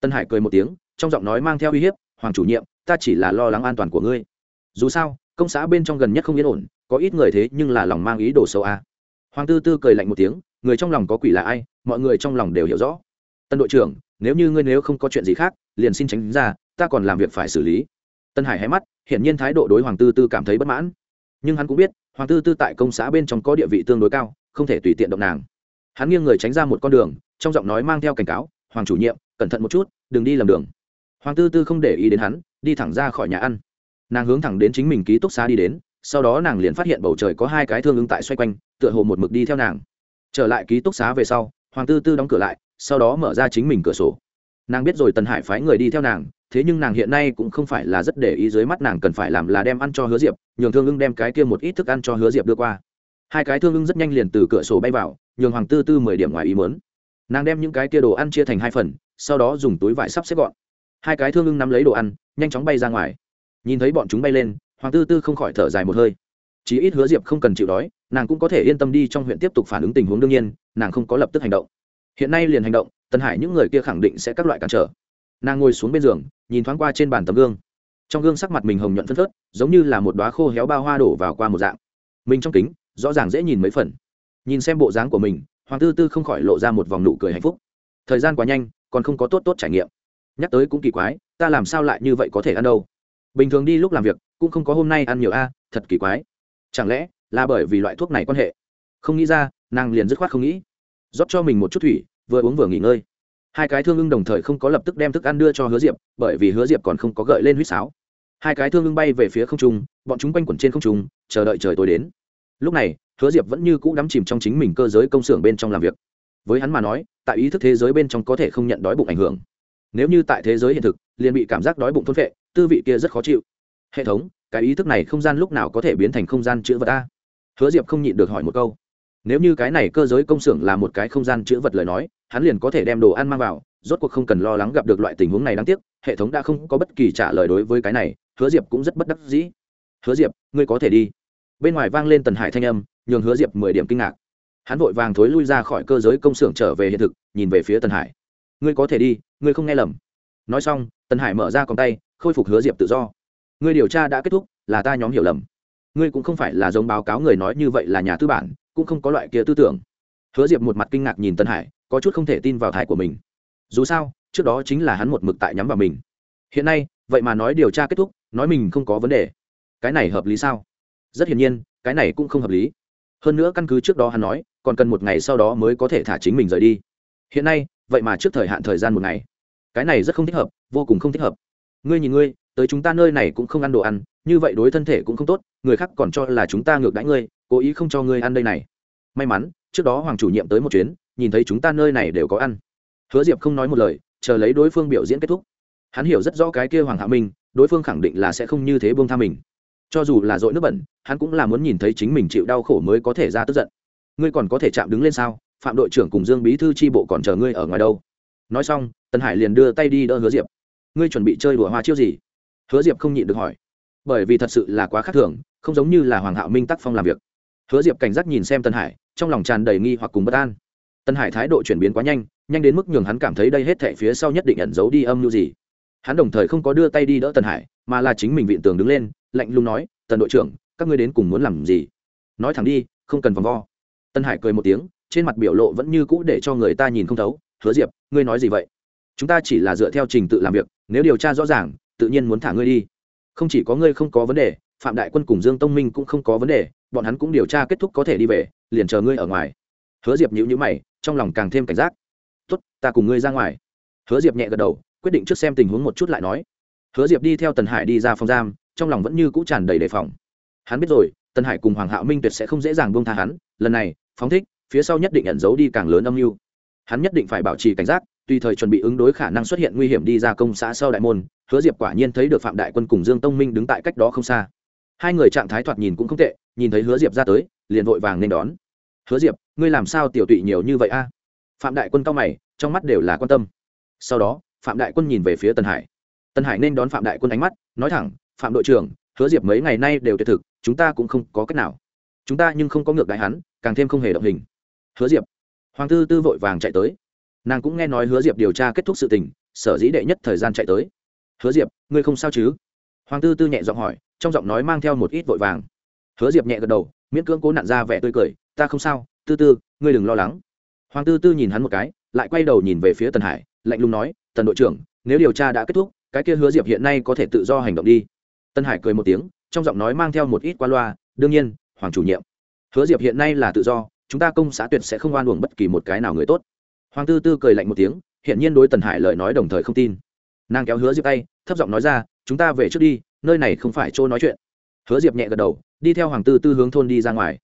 Tân hải cười một tiếng, trong giọng nói mang theo uy hiếp, hoàng chủ nhiệm, ta chỉ là lo lắng an toàn của ngươi. Dù sao, công xã bên trong gần nhất không yên ổn, có ít người thế nhưng là lòng mang ý đồ xấu a hoàng tư tư cười lạnh một tiếng, người trong lòng có quỷ là ai? Mọi người trong lòng đều hiểu rõ. Tân đội trưởng, nếu như ngươi nếu không có chuyện gì khác, liền xin tránh ra, ta còn làm việc phải xử lý. Tân hải hé mắt, hiển nhiên thái độ đối hoàng tư tư cảm thấy bất mãn. Nhưng hắn cũng biết hoàng tư tư tại công xã bên trong có địa vị tương đối cao, không thể tùy tiện động nàng. Hắn nghiêng người tránh ra một con đường, trong giọng nói mang theo cảnh cáo, hoàng chủ nhiệm, cẩn thận một chút, đừng đi lầm đường. Hoàng tư tư không để ý đến hắn, đi thẳng ra khỏi nhà ăn. Nàng hướng thẳng đến chính mình ký túc xá đi đến, sau đó nàng liền phát hiện bầu trời có hai cái thương ứng tại xoay quanh, tựa hồ một mực đi theo nàng. Trở lại ký túc xá về sau, hoàng tư tư đóng cửa lại, sau đó mở ra chính mình cửa sổ. Nàng biết rồi tần hải phái người đi theo nàng thế nhưng nàng hiện nay cũng không phải là rất để ý dưới mắt nàng cần phải làm là đem ăn cho hứa diệp, nhường thương ưng đem cái kia một ít thức ăn cho hứa diệp đưa qua. Hai cái thương ưng rất nhanh liền từ cửa sổ bay vào, nhường hoàng tư tư mười điểm ngoài ý mớn nàng đem những cái kia đồ ăn chia thành hai phần, sau đó dùng túi vải sắp xếp gọn. Hai cái thương ưng nắm lấy đồ ăn, nhanh chóng bay ra ngoài. Nhìn thấy bọn chúng bay lên, hoàng tư tư không khỏi thở dài một hơi. Chí ít hứa diệp không cần chịu đói, nàng cũng có thể yên tâm đi trong huyện tiếp tục phản ứng tình huống đương nhiên, nàng không có lập tức hành động. Hiện nay liền hành động, tân hải những người kia khẳng định sẽ các loại cản trở nàng ngồi xuống bên giường, nhìn thoáng qua trên bàn tấm gương. Trong gương sắc mặt mình hồng nhuận phân phớt, giống như là một đoá khô héo bao hoa đổ vào qua một dạng. Mình trong kính, rõ ràng dễ nhìn mấy phần. Nhìn xem bộ dáng của mình, hoàng tư tư không khỏi lộ ra một vòng nụ cười hạnh phúc. Thời gian quá nhanh, còn không có tốt tốt trải nghiệm. Nhắc tới cũng kỳ quái, ta làm sao lại như vậy có thể ăn đâu? Bình thường đi lúc làm việc, cũng không có hôm nay ăn nhiều a, thật kỳ quái. Chẳng lẽ là bởi vì loại thuốc này quan hệ? Không nghĩ ra, nàng liền dứt khoát không nghĩ. Rót cho mình một chút thủy, vừa uống vừa nghỉ ngơi hai cái thương ưng đồng thời không có lập tức đem thức ăn đưa cho hứa diệp, bởi vì hứa diệp còn không có gợi lên huýt sáo. Hai cái thương ưng bay về phía không trung, bọn chúng quanh quẩn trên không trung, chờ đợi trời tối đến. Lúc này, hứa diệp vẫn như cũ đắm chìm trong chính mình cơ giới công xưởng bên trong làm việc. Với hắn mà nói, tại ý thức thế giới bên trong có thể không nhận đói bụng ảnh hưởng. Nếu như tại thế giới hiện thực, liền bị cảm giác đói bụng thôn vệ tư vị kia rất khó chịu. Hệ thống, cái ý thức này không gian lúc nào có thể biến thành không gian chữ vật a? Hứa diệp không nhịn được hỏi một câu. Nếu như cái này cơ giới công xưởng là một cái không gian chữ vật lời nói hắn liền có thể đem đồ ăn mang vào, rốt cuộc không cần lo lắng gặp được loại tình huống này đáng tiếc, hệ thống đã không có bất kỳ trả lời đối với cái này, hứa diệp cũng rất bất đắc dĩ. Hứa diệp, ngươi có thể đi. Bên ngoài vang lên tần hải thanh âm, nhường hứa diệp mười điểm kinh ngạc. Hắn vội vàng thối lui ra khỏi cơ giới công xưởng trở về hiện thực, nhìn về phía tần hải. Ngươi có thể đi, ngươi không nghe lầm. Nói xong, tần hải mở ra con tay, khôi phục hứa diệp tự do. Ngươi điều tra đã kết thúc, là ta nhóm hiểu lầm. Ngươi cũng không phải là giống báo cáo người nói như vậy là nhà tư bản, cũng không có loại kia tư tưởng. Hứa diệp một mặt kinh ngạc nhìn tần hải có chút không thể tin vào thải của mình. Dù sao, trước đó chính là hắn một mực tại nhắm vào mình. Hiện nay, vậy mà nói điều tra kết thúc, nói mình không có vấn đề. Cái này hợp lý sao? Rất hiển nhiên, cái này cũng không hợp lý. Hơn nữa căn cứ trước đó hắn nói, còn cần một ngày sau đó mới có thể thả chính mình rời đi. Hiện nay, vậy mà trước thời hạn thời gian một ngày. Cái này rất không thích hợp, vô cùng không thích hợp. Ngươi nhìn ngươi, tới chúng ta nơi này cũng không ăn đồ ăn, như vậy đối thân thể cũng không tốt, người khác còn cho là chúng ta ngược đãi ngươi, cố ý không cho ngươi ăn đây này. May mắn, trước đó hoàng chủ nhiệm tới một chuyến nhìn thấy chúng ta nơi này đều có ăn. Hứa diệp không nói một lời, chờ lấy đối phương biểu diễn kết thúc. Hắn hiểu rất rõ cái kia hoàng hạ minh, đối phương khẳng định là sẽ không như thế buông tha mình. Cho dù là dội nước bẩn, hắn cũng là muốn nhìn thấy chính mình chịu đau khổ mới có thể ra tức giận. Ngươi còn có thể chạm đứng lên sao? Phạm đội trưởng cùng dương bí thư tri bộ còn chờ ngươi ở ngoài đâu? Nói xong, tần hải liền đưa tay đi đỡ hứa diệp. Ngươi chuẩn bị chơi đùa hoa chiêu gì? Hứa diệp không nhịn được hỏi. Bởi vì thật sự là quá khác thường, không giống như là hoàng hạo minh tác phong làm việc. Hứa diệp cảnh giác nhìn xem tân hải, trong lòng tràn đầy nghi hoặc cùng bất an tân hải thái độ chuyển biến quá nhanh nhanh đến mức nhường hắn cảm thấy đây hết thệ phía sau nhất định ẩn giấu đi âm mưu gì. Hắn đồng thời không có đưa tay đi đỡ tân hải, mà là chính mình viện tường đứng lên, lạnh lùng nói, tần đội trưởng, các ngươi đến cùng muốn làm gì? Nói thẳng đi, không cần vòng vo. Tân hải cười một tiếng, trên mặt biểu lộ vẫn như cũ để cho người ta nhìn không thấu, hứa diệp, ngươi nói gì vậy? Chúng ta chỉ là dựa theo trình tự làm việc, nếu điều tra rõ ràng, tự nhiên muốn thả ngươi đi. Không chỉ có ngươi không có vấn đề, phạm đại quân cùng dương tông minh cũng không có vấn đề, bọn hắn cũng điều tra kết thúc có thể đi về, liền chờ ngươi ở ngoài. Hứa diệp nhữ nhữ mày trong lòng càng thêm cảnh giác. Tốt, ta cùng ngươi ra ngoài. Hứa diệp nhẹ gật đầu, quyết định trước xem tình huống một chút lại nói. Hứa diệp đi theo tần hải đi ra phòng giam, trong lòng vẫn như cũ tràn đầy đề phòng. Hắn biết rồi, tần hải cùng hoàng hạo minh tuyệt sẽ không dễ dàng buông tha hắn, lần này, phóng thích, phía sau nhất định ẩn giấu đi càng lớn âm mưu. Hắn nhất định phải bảo trì cảnh giác, tùy thời chuẩn bị ứng đối khả năng xuất hiện nguy hiểm đi ra công xã sau đại môn, hứa diệp quả nhiên thấy được phạm đại quân cùng dương tông minh đứng tại cách đó không xa. Hai người trạng thái thoạt nhìn cũng không tệ, nhìn thấy hứa diệp ra tới, liền vội vàng nên đón. Hứa diệp ngươi làm sao tiểu tụy nhiều như vậy a? Phạm đại quân cao mày, trong mắt đều là quan tâm. Sau đó, phạm đại quân nhìn về phía tân hải. Tân hải nên đón phạm đại quân ánh mắt, nói thẳng, phạm đội trưởng, hứa diệp mấy ngày nay đều tuyệt thực, chúng ta cũng không có cách nào. Chúng ta nhưng không có ngược đại hắn, càng thêm không hề động hình. Hứa diệp. Hoàng tư tư vội vàng chạy tới. Nàng cũng nghe nói hứa diệp điều tra kết thúc sự tình, sở dĩ đệ nhất thời gian chạy tới. Hứa diệp, ngươi không sao chứ? Hoàng tư tư nhẹ giọng hỏi, trong giọng nói mang theo một ít vội vàng. Hứa diệp nhẹ gật đầu, miễn cưỡng cố nặn ra vẻ tươi cười, ta không sao tư tư, ngươi đừng lo lắng. Hoàng tư tư nhìn hắn một cái, lại quay đầu nhìn về phía tần hải, lạnh lùng nói, tần đội trưởng, nếu điều tra đã kết thúc, cái kia hứa diệp hiện nay có thể tự do hành động đi. Tân hải cười một tiếng, trong giọng nói mang theo một ít qua loa, đương nhiên, hoàng chủ nhiệm, hứa diệp hiện nay là tự do, chúng ta công xã tuyệt sẽ không oan uổng bất kỳ một cái nào người tốt. Hoàng tư tư cười lạnh một tiếng hiện nhiên đối tần hải lời nói đồng thời không tin. Nàng kéo hứa diệp tay, thấp giọng nói ra, chúng ta về trước đi, nơi này không phải chỗ nói chuyện. Hứa diệp nhẹ gật đầu, đi theo hoàng tư tư hướng thôn đi ra ngoài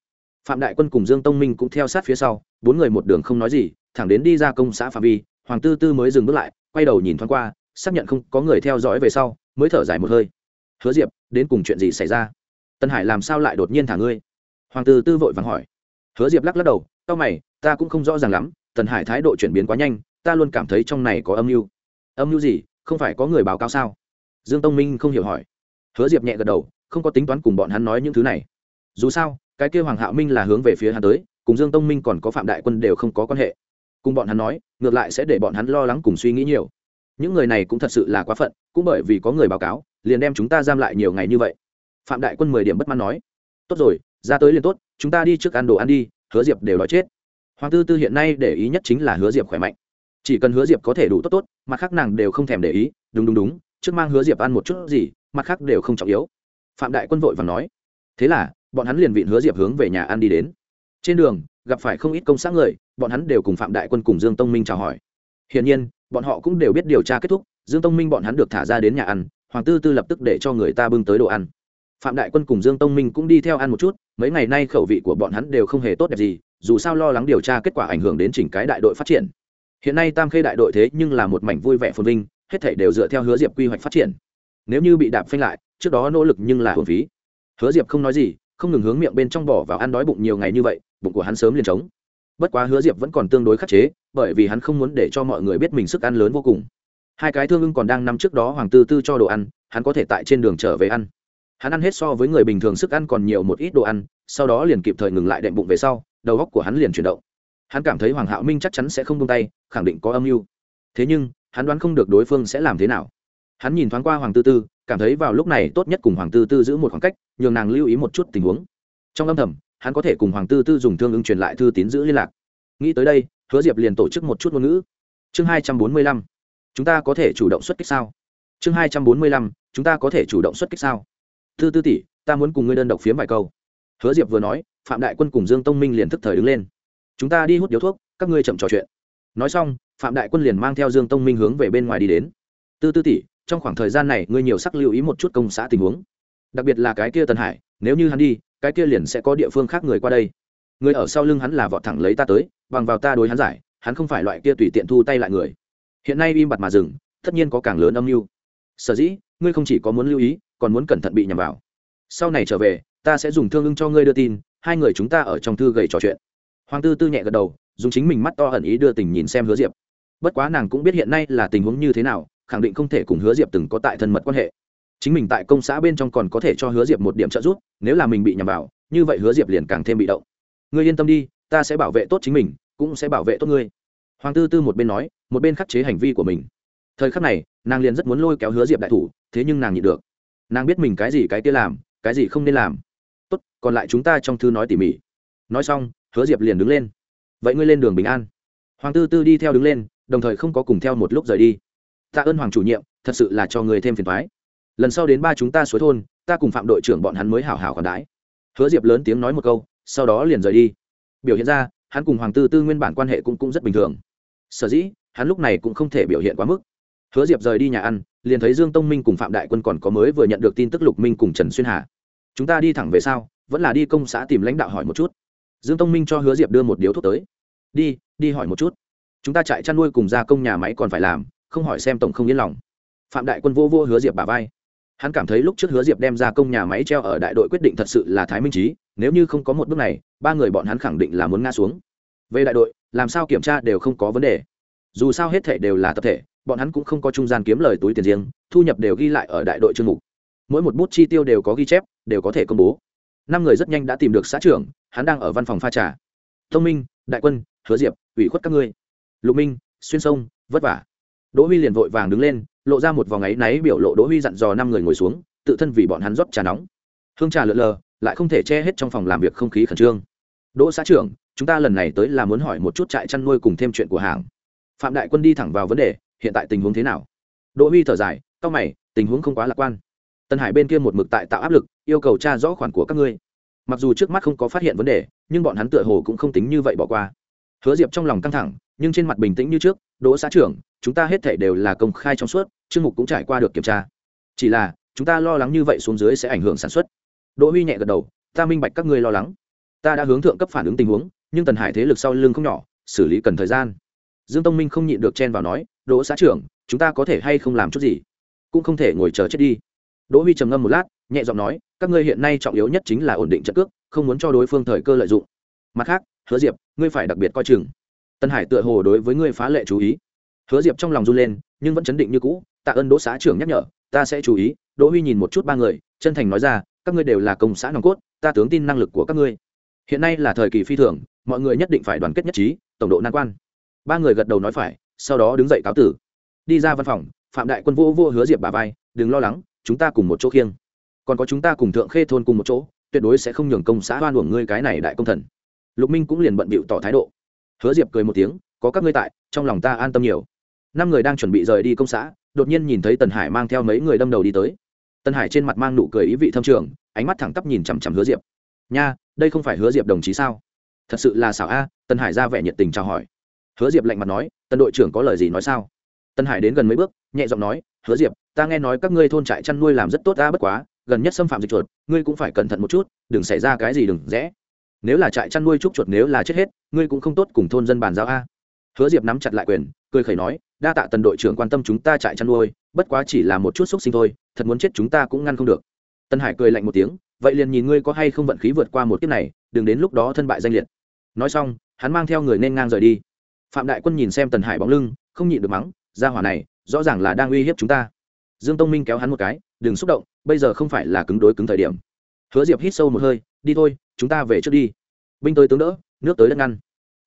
phạm đại quân cùng dương tông minh cũng theo sát phía sau, bốn người một đường không nói gì, thẳng đến đi ra công xã phạm vi, hoàng tư tư mới dừng bước lại, quay đầu nhìn thoáng qua, xác nhận không có người theo dõi về sau, mới thở dài một hơi. Hứa diệp, đến cùng chuyện gì xảy ra? Tân hải làm sao lại đột nhiên thả ngươi? Hoàng tư tư vội vàng hỏi. Hứa diệp lắc lắc đầu, tao mày, ta cũng không rõ ràng lắm tần hải thái độ chuyển biến quá nhanh, ta luôn cảm thấy trong này có âm mưu. Âm mưu gì? Không phải có người báo cáo sao? Dương tông minh không hiểu hỏi. Hứa diệp nhẹ gật đầu, không có tính toán cùng bọn hắn nói những thứ này. Dù sao cái kêu hoàng hạo minh là hướng về phía hắn tới, cùng dương tông minh còn có phạm đại quân đều không có quan hệ. Cùng bọn hắn nói, ngược lại sẽ để bọn hắn lo lắng cùng suy nghĩ nhiều. Những người này cũng thật sự là quá phận, cũng bởi vì có người báo cáo, liền đem chúng ta giam lại nhiều ngày như vậy. Phạm đại quân mười điểm bất mãn nói, tốt rồi, ra tới liền tốt, chúng ta đi trước ăn đồ ăn đi, hứa diệp đều nói chết. Hoàng tư tư hiện nay để ý nhất chính là hứa diệp khỏe mạnh. Chỉ cần hứa diệp có thể đủ tốt tốt, mặt khác nàng đều không thèm để ý, đúng đúng đúng, trước mang hứa diệp ăn một chút gì, mặt khác đều không trọng yếu. Phạm đại quân vội và nói, thế là bọn hắn liền vịn hứa diệp hướng về nhà ăn đi đến. Trên đường, gặp phải không ít công xã người, bọn hắn đều cùng phạm đại quân cùng dương tông minh chào hỏi. Hiển nhiên, bọn họ cũng đều biết điều tra kết thúc, dương tông minh bọn hắn được thả ra đến nhà ăn, hoàng tư tư lập tức để cho người ta bưng tới đồ ăn. Phạm đại quân cùng dương tông minh cũng đi theo ăn một chút, mấy ngày nay khẩu vị của bọn hắn đều không hề tốt đẹp gì, dù sao lo lắng điều tra kết quả ảnh hưởng đến chỉnh cái đại đội phát triển. Hiện nay tam khê đại đội thế nhưng là một mảnh vui vẻ phồn vinh, hết thảy đều dựa theo hứa diệp quy hoạch phát triển. Nếu như bị đạp phanh lại, trước đó nỗ lực nhưng là hồn phí. Hứa diệp không nói gì không ngừng hướng miệng bên trong bỏ vào ăn đói bụng nhiều ngày như vậy, bụng của hắn sớm liền trống. Bất quá hứa diệp vẫn còn tương đối khắc chế, bởi vì hắn không muốn để cho mọi người biết mình sức ăn lớn vô cùng. Hai cái thương ưng còn đang nằm trước đó hoàng tư tư cho đồ ăn, hắn có thể tại trên đường trở về ăn. Hắn ăn hết so với người bình thường sức ăn còn nhiều một ít đồ ăn, sau đó liền kịp thời ngừng lại đệm bụng về sau, đầu góc của hắn liền chuyển động. Hắn cảm thấy hoàng hạo minh chắc chắn sẽ không tung tay, khẳng định có âm mưu. Thế nhưng, hắn đoán không được đối phương sẽ làm thế nào. Hắn nhìn thoáng qua hoàng tư tư cảm thấy vào lúc này tốt nhất cùng hoàng tư tư giữ một khoảng cách, nhường nàng lưu ý một chút tình huống. Trong âm thầm, hắn có thể cùng hoàng tư tư dùng thương ứng truyền lại thư tín giữ liên lạc. Nghĩ tới đây, hứa diệp liền tổ chức một chút ngôn ngữ. Chương hai trăm bốn mươi lăm. Chúng ta có thể chủ động xuất kích sao? Chương hai trăm bốn mươi lăm. Chúng ta có thể chủ động xuất kích sao? Tư tư tỷ, ta muốn cùng ngươi đơn độc phiếm vài câu. Hứa diệp vừa nói, phạm đại quân cùng dương tông minh liền thức thời đứng lên. Chúng ta đi hút điếu thuốc, các ngươi chậm trò chuyện. Nói xong, phạm đại quân liền mang theo dương tông minh hướng về bên ngoài đi đến. Tư tư tỷ trong khoảng thời gian này ngươi nhiều sắc lưu ý một chút công xã tình huống. Đặc biệt là cái kia tần hải, nếu như hắn đi, cái kia liền sẽ có địa phương khác người qua đây. Người ở sau lưng hắn là vọt thẳng lấy ta tới, bằng vào ta đối hắn giải, hắn không phải loại kia tùy tiện thu tay lại người. Hiện nay im bặt mà dừng, tất nhiên có càng lớn âm mưu. Sở dĩ, ngươi không chỉ có muốn lưu ý, còn muốn cẩn thận bị nhầm vào. Sau này trở về, ta sẽ dùng thương ưng cho ngươi đưa tin, hai người chúng ta ở trong thư gầy trò chuyện. Hoàng tư tư nhẹ gật đầu, dùng chính mình mắt to ẩn ý đưa tình nhìn xem hứa diệp. Bất quá nàng cũng biết hiện nay là tình huống như thế nào khẳng định không thể cùng hứa diệp từng có tại thân mật quan hệ. Chính mình tại công xã bên trong còn có thể cho hứa diệp một điểm trợ giúp, nếu là mình bị nhầm vào, như vậy hứa diệp liền càng thêm bị động. Ngươi yên tâm đi, ta sẽ bảo vệ tốt chính mình, cũng sẽ bảo vệ tốt ngươi. Hoàng tư tư một bên nói, một bên khắc chế hành vi của mình. Thời khắc này, nàng liền rất muốn lôi kéo hứa diệp đại thủ, thế nhưng nàng nhịn được. Nàng biết mình cái gì cái kia làm, cái gì không nên làm. Tốt, còn lại chúng ta trong thư nói tỉ mỉ. Nói xong, hứa diệp liền đứng lên. Vậy ngươi lên đường bình an. Hoàng tư tư đi theo đứng lên, đồng thời không có cùng theo một lúc rời đi tạ ơn hoàng chủ nhiệm, thật sự là cho người thêm phiền thoái lần sau đến ba chúng ta suối thôn, ta cùng phạm đội trưởng bọn hắn mới hảo hảo còn đãi. Hứa diệp lớn tiếng nói một câu, sau đó liền rời đi. Biểu hiện ra, hắn cùng hoàng tư tư nguyên bản quan hệ cũng cũng rất bình thường. Sở dĩ, hắn lúc này cũng không thể biểu hiện quá mức. Hứa diệp rời đi nhà ăn, liền thấy dương tông minh cùng phạm đại quân còn có mới vừa nhận được tin tức lục minh cùng trần xuyên hà. Chúng ta đi thẳng về sau, vẫn là đi công xã tìm lãnh đạo hỏi một chút. Dương tông minh cho hứa diệp đưa một điếu thuốc tới. Đi đi hỏi một chút. Chúng ta chạy chăn nuôi cùng gia công nhà máy còn phải làm không hỏi xem tổng không yên lòng. Phạm đại quân vô vô hứa diệp bà vai. Hắn cảm thấy lúc trước hứa diệp đem ra công nhà máy treo ở đại đội quyết định thật sự là thái minh trí nếu như không có một bước này, ba người bọn hắn khẳng định là muốn ngã xuống. Về đại đội, làm sao kiểm tra đều không có vấn đề. Dù sao hết thể đều là tập thể, bọn hắn cũng không có trung gian kiếm lời túi tiền riêng, thu nhập đều ghi lại ở đại đội chương mục. Mỗi một bút chi tiêu đều có ghi chép, đều có thể công bố. Năm người rất nhanh đã tìm được xã trưởng, hắn đang ở văn phòng pha trà. Thông minh, đại quân, hứa diệp, ủy khuất các ngươi. Lục minh, xuyên sông, vất vả đỗ huy liền vội vàng đứng lên, lộ ra một vòng áy náy biểu lộ đỗ huy dặn dò năm người ngồi xuống, tự thân vì bọn hắn rót trà nóng. Hương trà lượn lờ, lại không thể che hết trong phòng làm việc không khí khẩn trương. Đỗ xã trưởng, chúng ta lần này tới là muốn hỏi một chút trại chăn nuôi cùng thêm chuyện của hàng. Phạm đại quân đi thẳng vào vấn đề, hiện tại tình huống thế nào? Đỗ huy thở dài, cao mày, tình huống không quá lạc quan. Tân hải bên kia một mực tại tạo áp lực, yêu cầu tra rõ khoản của các ngươi. Mặc dù trước mắt không có phát hiện vấn đề, nhưng bọn hắn tựa hồ cũng không tính như vậy bỏ qua. Hứa diệp trong lòng căng thẳng, nhưng trên mặt bình tĩnh như trước đỗ xã trưởng, chúng ta hết thể đều là công khai trong suốt, chương mục cũng trải qua được kiểm tra. Chỉ là, chúng ta lo lắng như vậy xuống dưới sẽ ảnh hưởng sản xuất. Đỗ huy nhẹ gật đầu, ta minh bạch các ngươi lo lắng. Ta đã hướng thượng cấp phản ứng tình huống, nhưng tần hải thế lực sau lưng không nhỏ, xử lý cần thời gian. Dương tông minh không nhịn được chen vào nói, đỗ xã trưởng, chúng ta có thể hay không làm chút gì? Cũng không thể ngồi chờ chết đi. Đỗ huy trầm ngâm một lát, nhẹ giọng nói, các ngươi hiện nay trọng yếu nhất chính là ổn định trận cước, không muốn cho đối phương thời cơ lợi dụng. Mặt khác, hứa diệp, ngươi phải đặc biệt coi chừng tân hải tựa hồ đối với ngươi phá lệ chú ý. Hứa diệp trong lòng run lên, nhưng vẫn chấn định như cũ, tạ ơn đỗ xã trưởng nhắc nhở, ta sẽ chú ý. Đỗ huy nhìn một chút ba người, chân thành nói ra, các ngươi đều là công xã nòng cốt, ta tướng tin năng lực của các ngươi. Hiện nay là thời kỳ phi thường, mọi người nhất định phải đoàn kết nhất trí, tổng độ nan quan. Ba người gật đầu nói phải, sau đó đứng dậy cáo tử. Đi ra văn phòng, phạm đại quân vô vô hứa diệp bà vai, đừng lo lắng, chúng ta cùng một chỗ khiêng. Còn có chúng ta cùng thượng khê thôn cùng một chỗ, tuyệt đối sẽ không nhường công xã hoan uổng ngươi cái này đại công thần. Lục minh cũng liền bận bịu tỏ thái độ hứa diệp cười một tiếng, có các ngươi tại, trong lòng ta an tâm nhiều. Năm người đang chuẩn bị rời đi công xã, đột nhiên nhìn thấy tần hải mang theo mấy người đâm đầu đi tới. Tần hải trên mặt mang nụ cười ý vị thâm trường, ánh mắt thẳng tắp nhìn chằm chằm hứa diệp. Nha, đây không phải hứa diệp đồng chí sao? Thật sự là xảo a. Tần hải ra vẻ nhiệt tình chào hỏi. Hứa diệp lạnh mặt nói, tần đội trưởng có lời gì nói sao? Tần hải đến gần mấy bước, nhẹ giọng nói, hứa diệp, ta nghe nói các ngươi thôn trại chăn nuôi làm rất tốt ta bất quá, gần nhất xâm phạm dịch chuột, ngươi cũng phải cẩn thận một chút, đừng xảy ra cái gì đừng rẽ nếu là trại chăn nuôi trúc chuột nếu là chết hết, ngươi cũng không tốt cùng thôn dân bàn giao a. Hứa diệp nắm chặt lại quyền, cười khẩy nói, đa tạ tần đội trưởng quan tâm chúng ta trại chăn nuôi, bất quá chỉ là một chút xúc sinh thôi, thật muốn chết chúng ta cũng ngăn không được. Tân hải cười lạnh một tiếng, vậy liền nhìn ngươi có hay không vận khí vượt qua một kiếp này, đừng đến lúc đó thân bại danh liệt. Nói xong, hắn mang theo người nên ngang rời đi. Phạm đại quân nhìn xem tần hải bóng lưng, không nhịn được mắng ra hỏa này, rõ ràng là đang uy hiếp chúng ta. Dương tông minh kéo hắn một cái, đừng xúc động, bây giờ không phải là cứng đối cứng thời điểm. Hứa diệp hít sâu một hơi, đi thôi chúng ta về trước đi. Binh tới tướng đỡ, nước tới đất ngăn.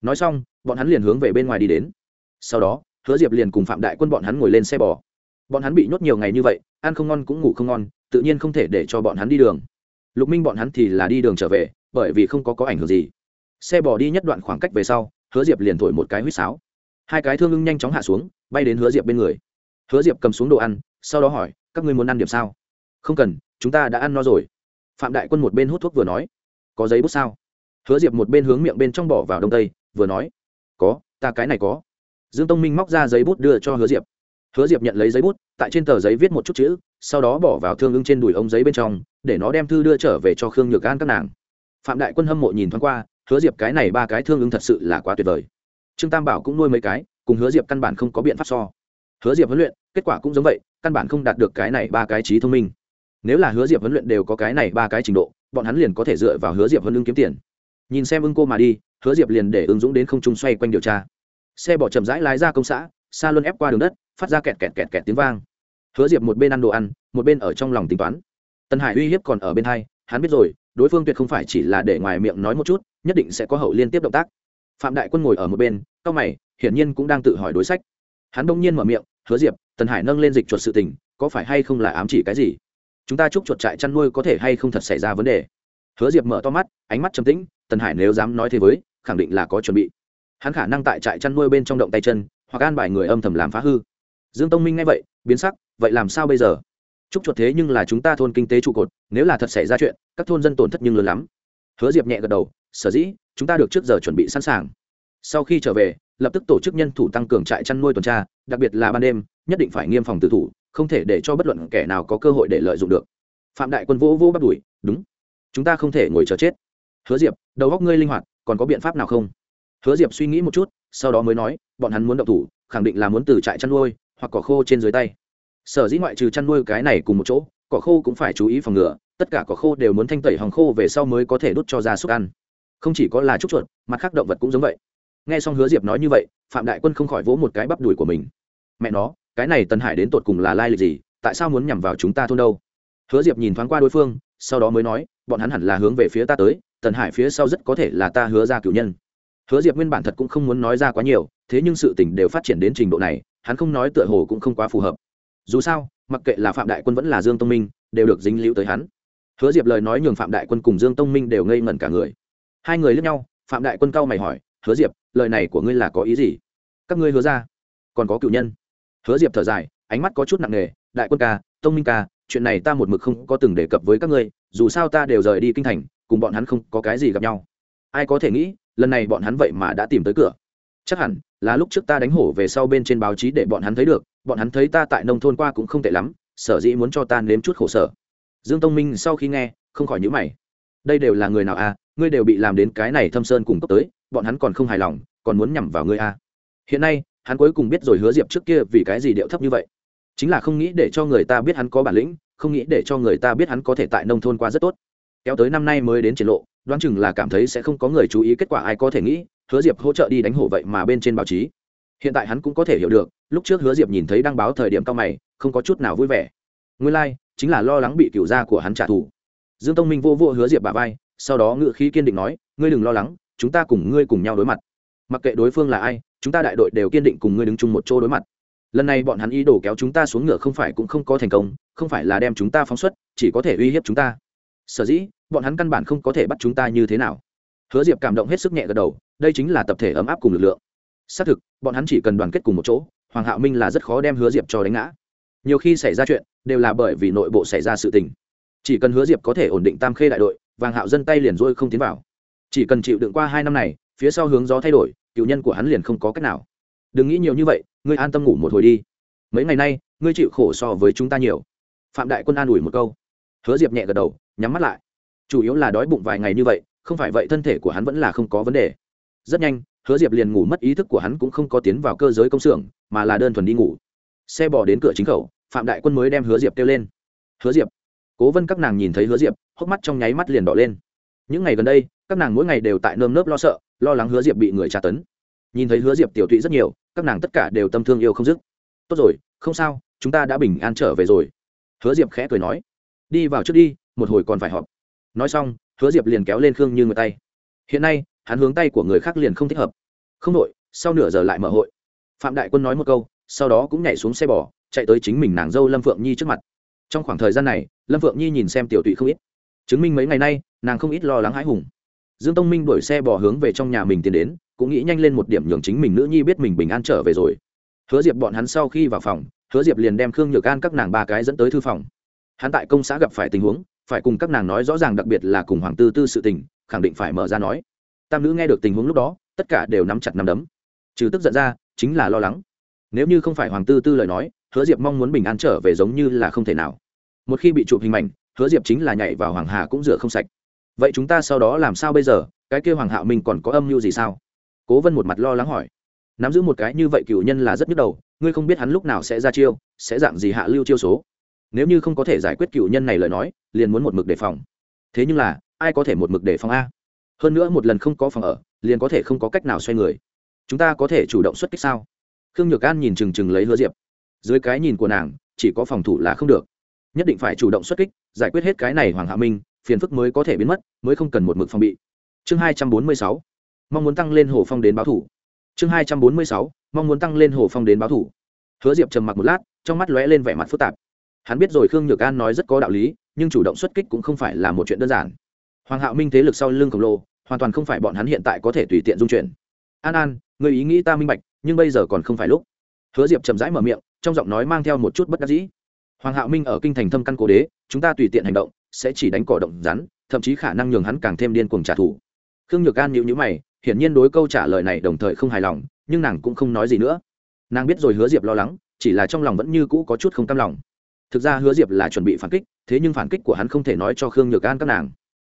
Nói xong, bọn hắn liền hướng về bên ngoài đi đến. Sau đó, hứa diệp liền cùng phạm đại quân bọn hắn ngồi lên xe bò. Bọn hắn bị nhốt nhiều ngày như vậy, ăn không ngon cũng ngủ không ngon, tự nhiên không thể để cho bọn hắn đi đường. Lục minh bọn hắn thì là đi đường trở về, bởi vì không có có ảnh hưởng gì. Xe bò đi nhất đoạn khoảng cách về sau, hứa diệp liền thổi một cái huýt sáo. Hai cái thương ưng nhanh chóng hạ xuống, bay đến hứa diệp bên người. Hứa diệp cầm xuống đồ ăn, sau đó hỏi, các ngươi muốn ăn điểm sao? Không cần, chúng ta đã ăn no rồi. Phạm đại quân một bên hút thuốc vừa nói có giấy bút sao? Hứa diệp một bên hướng miệng bên trong bỏ vào đông tây, vừa nói, có, ta cái này có. Dương tông minh móc ra giấy bút đưa cho hứa diệp. Hứa diệp nhận lấy giấy bút, tại trên tờ giấy viết một chút chữ, sau đó bỏ vào thương ưng trên đùi ống giấy bên trong, để nó đem thư đưa trở về cho khương nhược an các nàng. Phạm đại quân hâm mộ nhìn thoáng qua, hứa diệp cái này ba cái thương ưng thật sự là quá tuyệt vời. Trương tam bảo cũng nuôi mấy cái, cùng hứa diệp căn bản không có biện pháp so. Hứa diệp huấn luyện, kết quả cũng giống vậy, căn bản không đạt được cái này ba cái trí thông minh. Nếu là hứa diệp huấn luyện đều có cái này ba cái trình độ bọn hắn liền có thể dựa vào hứa diệp hơn lương kiếm tiền. Nhìn xem ưng cô mà đi, hứa diệp liền để ứng dũng đến không trung xoay quanh điều tra. Xe bỏ chậm rãi lái ra công xã, xa luôn ép qua đường đất, phát ra kẹt kẹt kẹt kẹt tiếng vang. Hứa diệp một bên ăn đồ ăn, một bên ở trong lòng tính toán. Tân hải uy hiếp còn ở bên hai, hắn biết rồi, đối phương tuyệt không phải chỉ là để ngoài miệng nói một chút, nhất định sẽ có hậu liên tiếp động tác. Phạm đại quân ngồi ở một bên, cao mày, hiển nhiên cũng đang tự hỏi đối sách. Hắn đông nhiên mở miệng, hứa diệp tần hải nâng lên dịch chuột sự tình, có phải hay không là ám chỉ cái gì? Chúng ta chúc chuột trại chăn nuôi có thể hay không thật xảy ra vấn đề. Hứa diệp mở to mắt, ánh mắt trầm tĩnh, tần hải nếu dám nói thế với, khẳng định là có chuẩn bị. Hắn khả năng tại trại chăn nuôi bên trong động tay chân, hoặc an bài người âm thầm làm phá hư. Dương tông minh nghe vậy, biến sắc, vậy làm sao bây giờ? Chúc chuột thế nhưng là chúng ta thôn kinh tế trụ cột, nếu là thật xảy ra chuyện, các thôn dân tổn thất nhưng lớn lắm. Hứa diệp nhẹ gật đầu, sở dĩ, chúng ta được trước giờ chuẩn bị sẵn sàng. Sau khi trở về, lập tức tổ chức nhân thủ tăng cường trại chăn nuôi tuần tra, đặc biệt là ban đêm, nhất định phải nghiêm phòng tự thủ không thể để cho bất luận kẻ nào có cơ hội để lợi dụng được. Phạm đại quân vỗ vỗ bắt đuổi đúng, chúng ta không thể ngồi chờ chết. Hứa diệp, đầu góc ngươi linh hoạt, còn có biện pháp nào không? Hứa diệp suy nghĩ một chút, sau đó mới nói, bọn hắn muốn động thủ, khẳng định là muốn từ trại chăn nuôi hoặc cỏ khô trên dưới tay. Sở dĩ ngoại trừ chăn nuôi cái này cùng một chỗ, cỏ khô cũng phải chú ý phòng ngừa, tất cả cỏ khô đều muốn thanh tẩy hòng khô về sau mới có thể đốt cho ra súc ăn. Không chỉ có là trúc chuột, mặt khác động vật cũng giống vậy. Nghe xong hứa diệp nói như vậy, phạm đại quân không khỏi vỗ một cái bắp đùi của mình. Mẹ nó cái này tần hải đến tột cùng là lai lịch gì, tại sao muốn nhằm vào chúng ta thôn đâu? Hứa diệp nhìn thoáng qua đối phương, sau đó mới nói, bọn hắn hẳn là hướng về phía ta tới, tần hải phía sau rất có thể là ta hứa ra cử nhân. Hứa diệp nguyên bản thật cũng không muốn nói ra quá nhiều, thế nhưng sự tình đều phát triển đến trình độ này, hắn không nói tựa hồ cũng không quá phù hợp. Dù sao, mặc kệ là phạm đại quân vẫn là dương tông minh, đều được dính liễu tới hắn. Hứa diệp lời nói nhường phạm đại quân cùng dương tông minh đều ngây ngẩn cả người. Hai người lướt nhau, phạm đại quân cao mày hỏi, hứa diệp, lời này của ngươi là có ý gì? Các ngươi hứa ra còn có cựu nhân? Hứa diệp thở dài, ánh mắt có chút nặng nề, đại quân ca, tông minh ca, chuyện này ta một mực không có từng đề cập với các ngươi, dù sao ta đều rời đi kinh thành, cùng bọn hắn không có cái gì gặp nhau. Ai có thể nghĩ, lần này bọn hắn vậy mà đã tìm tới cửa. Chắc hẳn là lúc trước ta đánh hổ về sau bên trên báo chí để bọn hắn thấy được, bọn hắn thấy ta tại nông thôn qua cũng không tệ lắm, sở dĩ muốn cho ta nếm chút khổ sở. Dương tông minh sau khi nghe, không khỏi nhữ mày. Đây đều là người nào à ngươi đều bị làm đến cái này thâm sơn cùng tốc tới, bọn hắn còn không hài lòng, còn muốn nhằm vào ngươi à. Hiện nay hắn cuối cùng biết rồi hứa diệp trước kia vì cái gì điệu thấp như vậy. Chính là không nghĩ để cho người ta biết hắn có bản lĩnh không nghĩ để cho người ta biết hắn có thể tại nông thôn qua rất tốt. Kéo tới năm nay mới đến triển lộ đoán chừng là cảm thấy sẽ không có người chú ý kết quả ai có thể nghĩ hứa diệp hỗ trợ đi đánh hổ vậy mà bên trên báo chí. Hiện tại hắn cũng có thể hiểu được lúc trước hứa diệp nhìn thấy đăng báo thời điểm cao mày không có chút nào vui vẻ. Nguyên lai、like, chính là lo lắng bị cựu gia của hắn trả thù. Dương tông minh vô vô hứa diệp bà vai sau đó ngự khí kiên định nói ngươi đừng lo lắng chúng ta cùng ngươi cùng nhau đối mặt. Mặc kệ đối phương là ai chúng ta đại đội đều kiên định cùng ngươi đứng chung một chỗ đối mặt. Lần này bọn hắn ý đồ kéo chúng ta xuống ngựa không phải cũng không có thành công, không phải là đem chúng ta phóng xuất, chỉ có thể uy hiếp chúng ta. Sở dĩ, bọn hắn căn bản không có thể bắt chúng ta như thế nào. Hứa diệp cảm động hết sức nhẹ gật đầu, đây chính là tập thể ấm áp cùng lực lượng. Xác thực, bọn hắn chỉ cần đoàn kết cùng một chỗ, hoàng hạo minh là rất khó đem hứa diệp cho đánh ngã. Nhiều khi xảy ra chuyện, đều là bởi vì nội bộ xảy ra sự tình. Chỉ cần hứa diệp có thể ổn định tam khê đại đội, vàng hạo dân tay liền rôi không tiến vào. Chỉ cần chịu đựng qua hai năm này, phía sau hướng gió thay đổi cựu nhân của hắn liền không có cách nào. Đừng nghĩ nhiều như vậy, ngươi an tâm ngủ một hồi đi. Mấy ngày nay, ngươi chịu khổ so với chúng ta nhiều. Phạm đại quân an ủi một câu. Hứa diệp nhẹ gật đầu, nhắm mắt lại. Chủ yếu là đói bụng vài ngày như vậy, không phải vậy thân thể của hắn vẫn là không có vấn đề. Rất nhanh, hứa diệp liền ngủ mất ý thức của hắn cũng không có tiến vào cơ giới công xưởng, mà là đơn thuần đi ngủ. Xe bỏ đến cửa chính khẩu, phạm đại quân mới đem hứa diệp kêu lên. Hứa diệp. Cố vân các nàng nhìn thấy hứa diệp, hốc mắt trong nháy mắt liền đỏ lên. Những ngày gần đây, các nàng mỗi ngày đều tại nơm nớp lo sợ lo lắng hứa diệp bị người tra tấn. Nhìn thấy hứa diệp tiểu tụy rất nhiều, các nàng tất cả đều tâm thương yêu không dứt. Tốt rồi, không sao, chúng ta đã bình an trở về rồi. Hứa diệp khẽ cười nói. Đi vào trước đi, một hồi còn phải họp. Nói xong, hứa diệp liền kéo lên khương như người tay. Hiện nay, hắn hướng tay của người khác liền không thích hợp. Không đội, sau nửa giờ lại mở hội. Phạm đại quân nói một câu, sau đó cũng nhảy xuống xe bò, chạy tới chính mình nàng dâu lâm phượng nhi trước mặt. Trong khoảng thời gian này, lâm phượng nhi nhìn xem tiểu tụy không ít. Chứng minh mấy ngày nay, nàng không ít lo lắng hãi hùng dương tông minh đuổi xe bỏ hướng về trong nhà mình tiến đến, cũng nghĩ nhanh lên một điểm nhường chính mình nữ nhi biết mình bình an trở về rồi. Hứa diệp bọn hắn sau khi vào phòng, hứa diệp liền đem khương nhược an các nàng ba cái dẫn tới thư phòng. Hắn tại công xã gặp phải tình huống, phải cùng các nàng nói rõ ràng đặc biệt là cùng hoàng tư tư sự tình, khẳng định phải mở ra nói. Tam nữ nghe được tình huống lúc đó, tất cả đều nắm chặt nắm đấm. Trừ tức giận ra, chính là lo lắng. Nếu như không phải hoàng tư tư lời nói, hứa diệp mong muốn bình an trở về giống như là không thể nào. Một khi bị chụp hình ảnh hứa diệp chính là nhảy vào hoàng hà cũng rửa không sạch vậy chúng ta sau đó làm sao bây giờ? Cái kêu hoàng hạo minh còn có âm mưu gì sao? Cố vân một mặt lo lắng hỏi. Nắm giữ một cái như vậy cựu nhân là rất nhức đầu, ngươi không biết hắn lúc nào sẽ ra chiêu, sẽ dạng gì hạ lưu chiêu số. Nếu như không có thể giải quyết cựu nhân này lời nói, liền muốn một mực đề phòng. Thế nhưng là, ai có thể một mực đề phòng a? Hơn nữa một lần không có phòng ở, liền có thể không có cách nào xoay người. Chúng ta có thể chủ động xuất kích sao? Khương nhược an nhìn chừng chừng lấy hứa diệp. Dưới cái nhìn của nàng, chỉ có phòng thủ là không được. Nhất định phải chủ động xuất kích, giải quyết hết cái này hoàng hạ minh phiền phức mới có thể biến mất, mới không cần một mực phòng bị. Chương hai trăm bốn mươi sáu, mong muốn tăng lên hồ phong đến báo thủ. Chương hai trăm bốn mươi sáu, mong muốn tăng lên hồ phong đến báo thủ. Hứa diệp trầm mặc một lát, trong mắt lóe lên vẻ mặt phức tạp. Hắn biết rồi khương nhược an nói rất có đạo lý, nhưng chủ động xuất kích cũng không phải là một chuyện đơn giản. Hoàng hạo minh thế lực sau lưng khổng lồ, hoàn toàn không phải bọn hắn hiện tại có thể tùy tiện dung chuyển. An an, người ý nghĩ ta minh bạch, nhưng bây giờ còn không phải lúc. Hứa diệp chậm rãi mở miệng, trong giọng nói mang theo một chút bất đắc dĩ. Hoàng hạo minh ở kinh thành thâm căn cố đế, chúng ta tùy tiện hành động sẽ chỉ đánh cỏ động rắn, thậm chí khả năng nhường hắn càng thêm điên cuồng trả thù. Khương nhược an nhịu nhữ mày, hiển nhiên đối câu trả lời này đồng thời không hài lòng, nhưng nàng cũng không nói gì nữa. Nàng biết rồi hứa diệp lo lắng, chỉ là trong lòng vẫn như cũ có chút không cam lòng. Thực ra hứa diệp là chuẩn bị phản kích, thế nhưng phản kích của hắn không thể nói cho khương nhược an các nàng.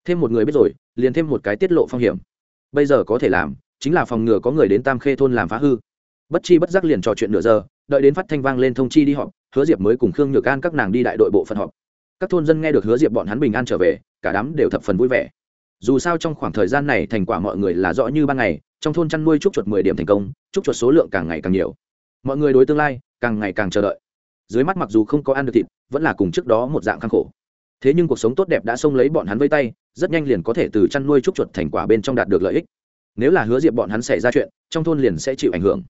Thêm một người biết rồi, liền thêm một cái tiết lộ phong hiểm. Bây giờ có thể làm, chính là phòng ngừa có người đến tam khê thôn làm phá hư. Bất chi bất giác liền trò chuyện nửa giờ, đợi đến phát thanh vang lên thông chi đi họp, hứa diệp mới cùng khương nhược an các nàng đi đại đội bộ phận họp các thôn dân nghe được hứa diệp bọn hắn bình an trở về, cả đám đều thập phần vui vẻ. Dù sao trong khoảng thời gian này thành quả mọi người là rõ như ban ngày, trong thôn chăn nuôi trúc chuột mười điểm thành công, trúc chuột số lượng càng ngày càng nhiều. Mọi người đối tương lai càng ngày càng chờ đợi. Dưới mắt mặc dù không có ăn được thịt, vẫn là cùng trước đó một dạng khang khổ. Thế nhưng cuộc sống tốt đẹp đã xông lấy bọn hắn vây tay, rất nhanh liền có thể từ chăn nuôi trúc chuột thành quả bên trong đạt được lợi ích. Nếu là hứa diệp bọn hắn xảy ra chuyện, trong thôn liền sẽ chịu ảnh hưởng.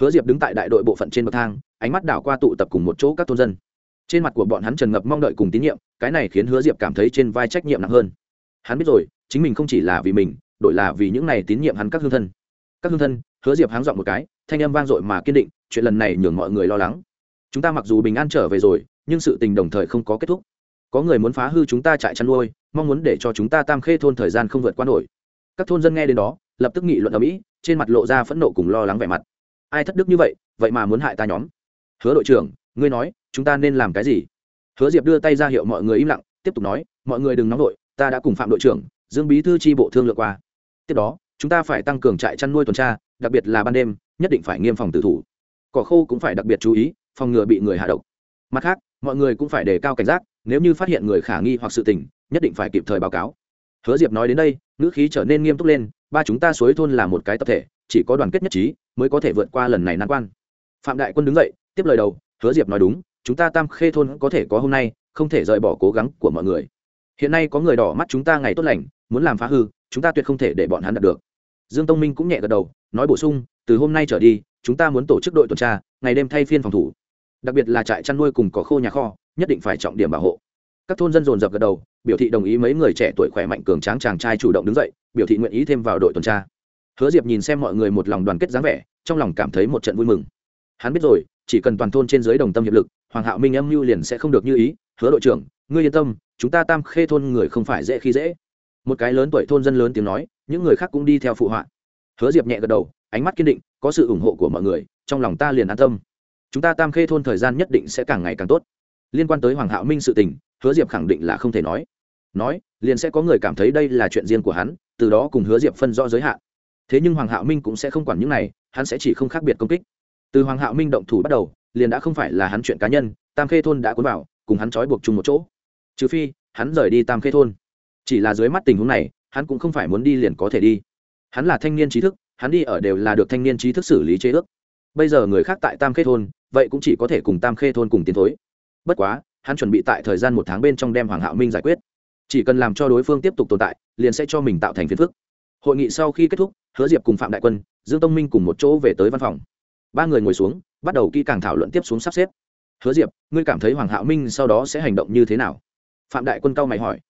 Hứa diệp đứng tại đại đội bộ phận trên bậc thang, ánh mắt đảo qua tụ tập cùng một chỗ các thôn dân trên mặt của bọn hắn trần ngập mong đợi cùng tín nhiệm, cái này khiến hứa diệp cảm thấy trên vai trách nhiệm nặng hơn. Hắn biết rồi, chính mình không chỉ là vì mình, đổi là vì những này tín nhiệm hắn các hương thân. Các hương thân, hứa diệp háng dọn một cái, thanh âm vang dội mà kiên định, chuyện lần này nhường mọi người lo lắng. Chúng ta mặc dù bình an trở về rồi, nhưng sự tình đồng thời không có kết thúc. Có người muốn phá hư chúng ta trại chăn nuôi, mong muốn để cho chúng ta tam khê thôn thời gian không vượt qua nổi. Các thôn dân nghe đến đó, lập tức nghị luận ở mỹ, trên mặt lộ ra phẫn nộ cùng lo lắng vẻ mặt. Ai thất đức như vậy vậy mà muốn hại ta nhóm. Hứa đội trưởng ngươi nói, chúng ta nên làm cái gì? Hứa diệp đưa tay ra hiệu mọi người im lặng, tiếp tục nói, mọi người đừng nóng đội ta đã cùng phạm đội trưởng, dương bí thư tri bộ thương lượng qua. Tiếp đó, chúng ta phải tăng cường trại chăn nuôi tuần tra, đặc biệt là ban đêm, nhất định phải nghiêm phòng tự thủ. Cỏ khô cũng phải đặc biệt chú ý, phòng ngừa bị người hạ độc. Mặt khác, mọi người cũng phải đề cao cảnh giác, nếu như phát hiện người khả nghi hoặc sự tình, nhất định phải kịp thời báo cáo. Hứa diệp nói đến đây, ngữ khí trở nên nghiêm túc lên, ba chúng ta suối thôn là một cái tập thể, chỉ có đoàn kết nhất trí, mới có thể vượt qua lần này nan quan. Phạm đại quân đứng dậy, tiếp lời đầu hứa diệp nói đúng, chúng ta tam khê thôn có thể có hôm nay, không thể rời bỏ cố gắng của mọi người. Hiện nay có người đỏ mắt chúng ta ngày tốt lành, muốn làm phá hư, chúng ta tuyệt không thể để bọn hắn đạt được. Dương tông minh cũng nhẹ gật đầu, nói bổ sung, từ hôm nay trở đi, chúng ta muốn tổ chức đội tuần tra, ngày đêm thay phiên phòng thủ. Đặc biệt là trại chăn nuôi cùng có khô nhà kho, nhất định phải trọng điểm bảo hộ. Các thôn dân dồn dập gật đầu, biểu thị đồng ý mấy người trẻ tuổi khỏe mạnh cường tráng chàng trai chủ động đứng dậy, biểu thị nguyện ý thêm vào đội tuần tra. Hứa diệp nhìn xem mọi người một lòng đoàn kết dáng vẻ, trong lòng cảm thấy một trận vui mừng hắn biết rồi, chỉ cần toàn thôn trên dưới đồng tâm hiệp lực, hoàng hạo minh âm mưu liền sẽ không được như ý. Hứa đội trưởng, ngươi yên tâm, chúng ta tam khê thôn người không phải dễ khi dễ. Một cái lớn tuổi thôn dân lớn tiếng nói, những người khác cũng đi theo phụ họa. Hứa diệp nhẹ gật đầu, ánh mắt kiên định, có sự ủng hộ của mọi người, trong lòng ta liền an tâm. Chúng ta tam khê thôn thời gian nhất định sẽ càng ngày càng tốt. Liên quan tới hoàng hạo minh sự tình, hứa diệp khẳng định là không thể nói. Nói, liền sẽ có người cảm thấy đây là chuyện riêng của hắn, từ đó cùng hứa diệp phân rõ giới hạn. Thế nhưng hoàng hạo minh cũng sẽ không quản những này, hắn sẽ chỉ không khác biệt công kích từ hoàng hạo minh động thủ bắt đầu, liền đã không phải là hắn chuyện cá nhân, tam khê thôn đã cuốn vào, cùng hắn trói buộc chung một chỗ. Trừ phi, hắn rời đi tam khê thôn. Chỉ là dưới mắt tình huống này, hắn cũng không phải muốn đi liền có thể đi. Hắn là thanh niên trí thức, hắn đi ở đều là được thanh niên trí thức xử lý chế ước. Bây giờ người khác tại tam khê thôn, vậy cũng chỉ có thể cùng tam khê thôn cùng tiến thối. Bất quá, hắn chuẩn bị tại thời gian một tháng bên trong đem hoàng hạo minh giải quyết. Chỉ cần làm cho đối phương tiếp tục tồn tại, liền sẽ cho mình tạo thành phiền phức. Hội nghị sau khi kết thúc, hứa diệp cùng phạm đại quân, dương tông minh cùng một chỗ về tới văn phòng ba người ngồi xuống, bắt đầu kỹ càng thảo luận tiếp xuống sắp xếp. Hứa diệp, ngươi cảm thấy hoàng hạo minh sau đó sẽ hành động như thế nào? Phạm đại quân cao mày hỏi.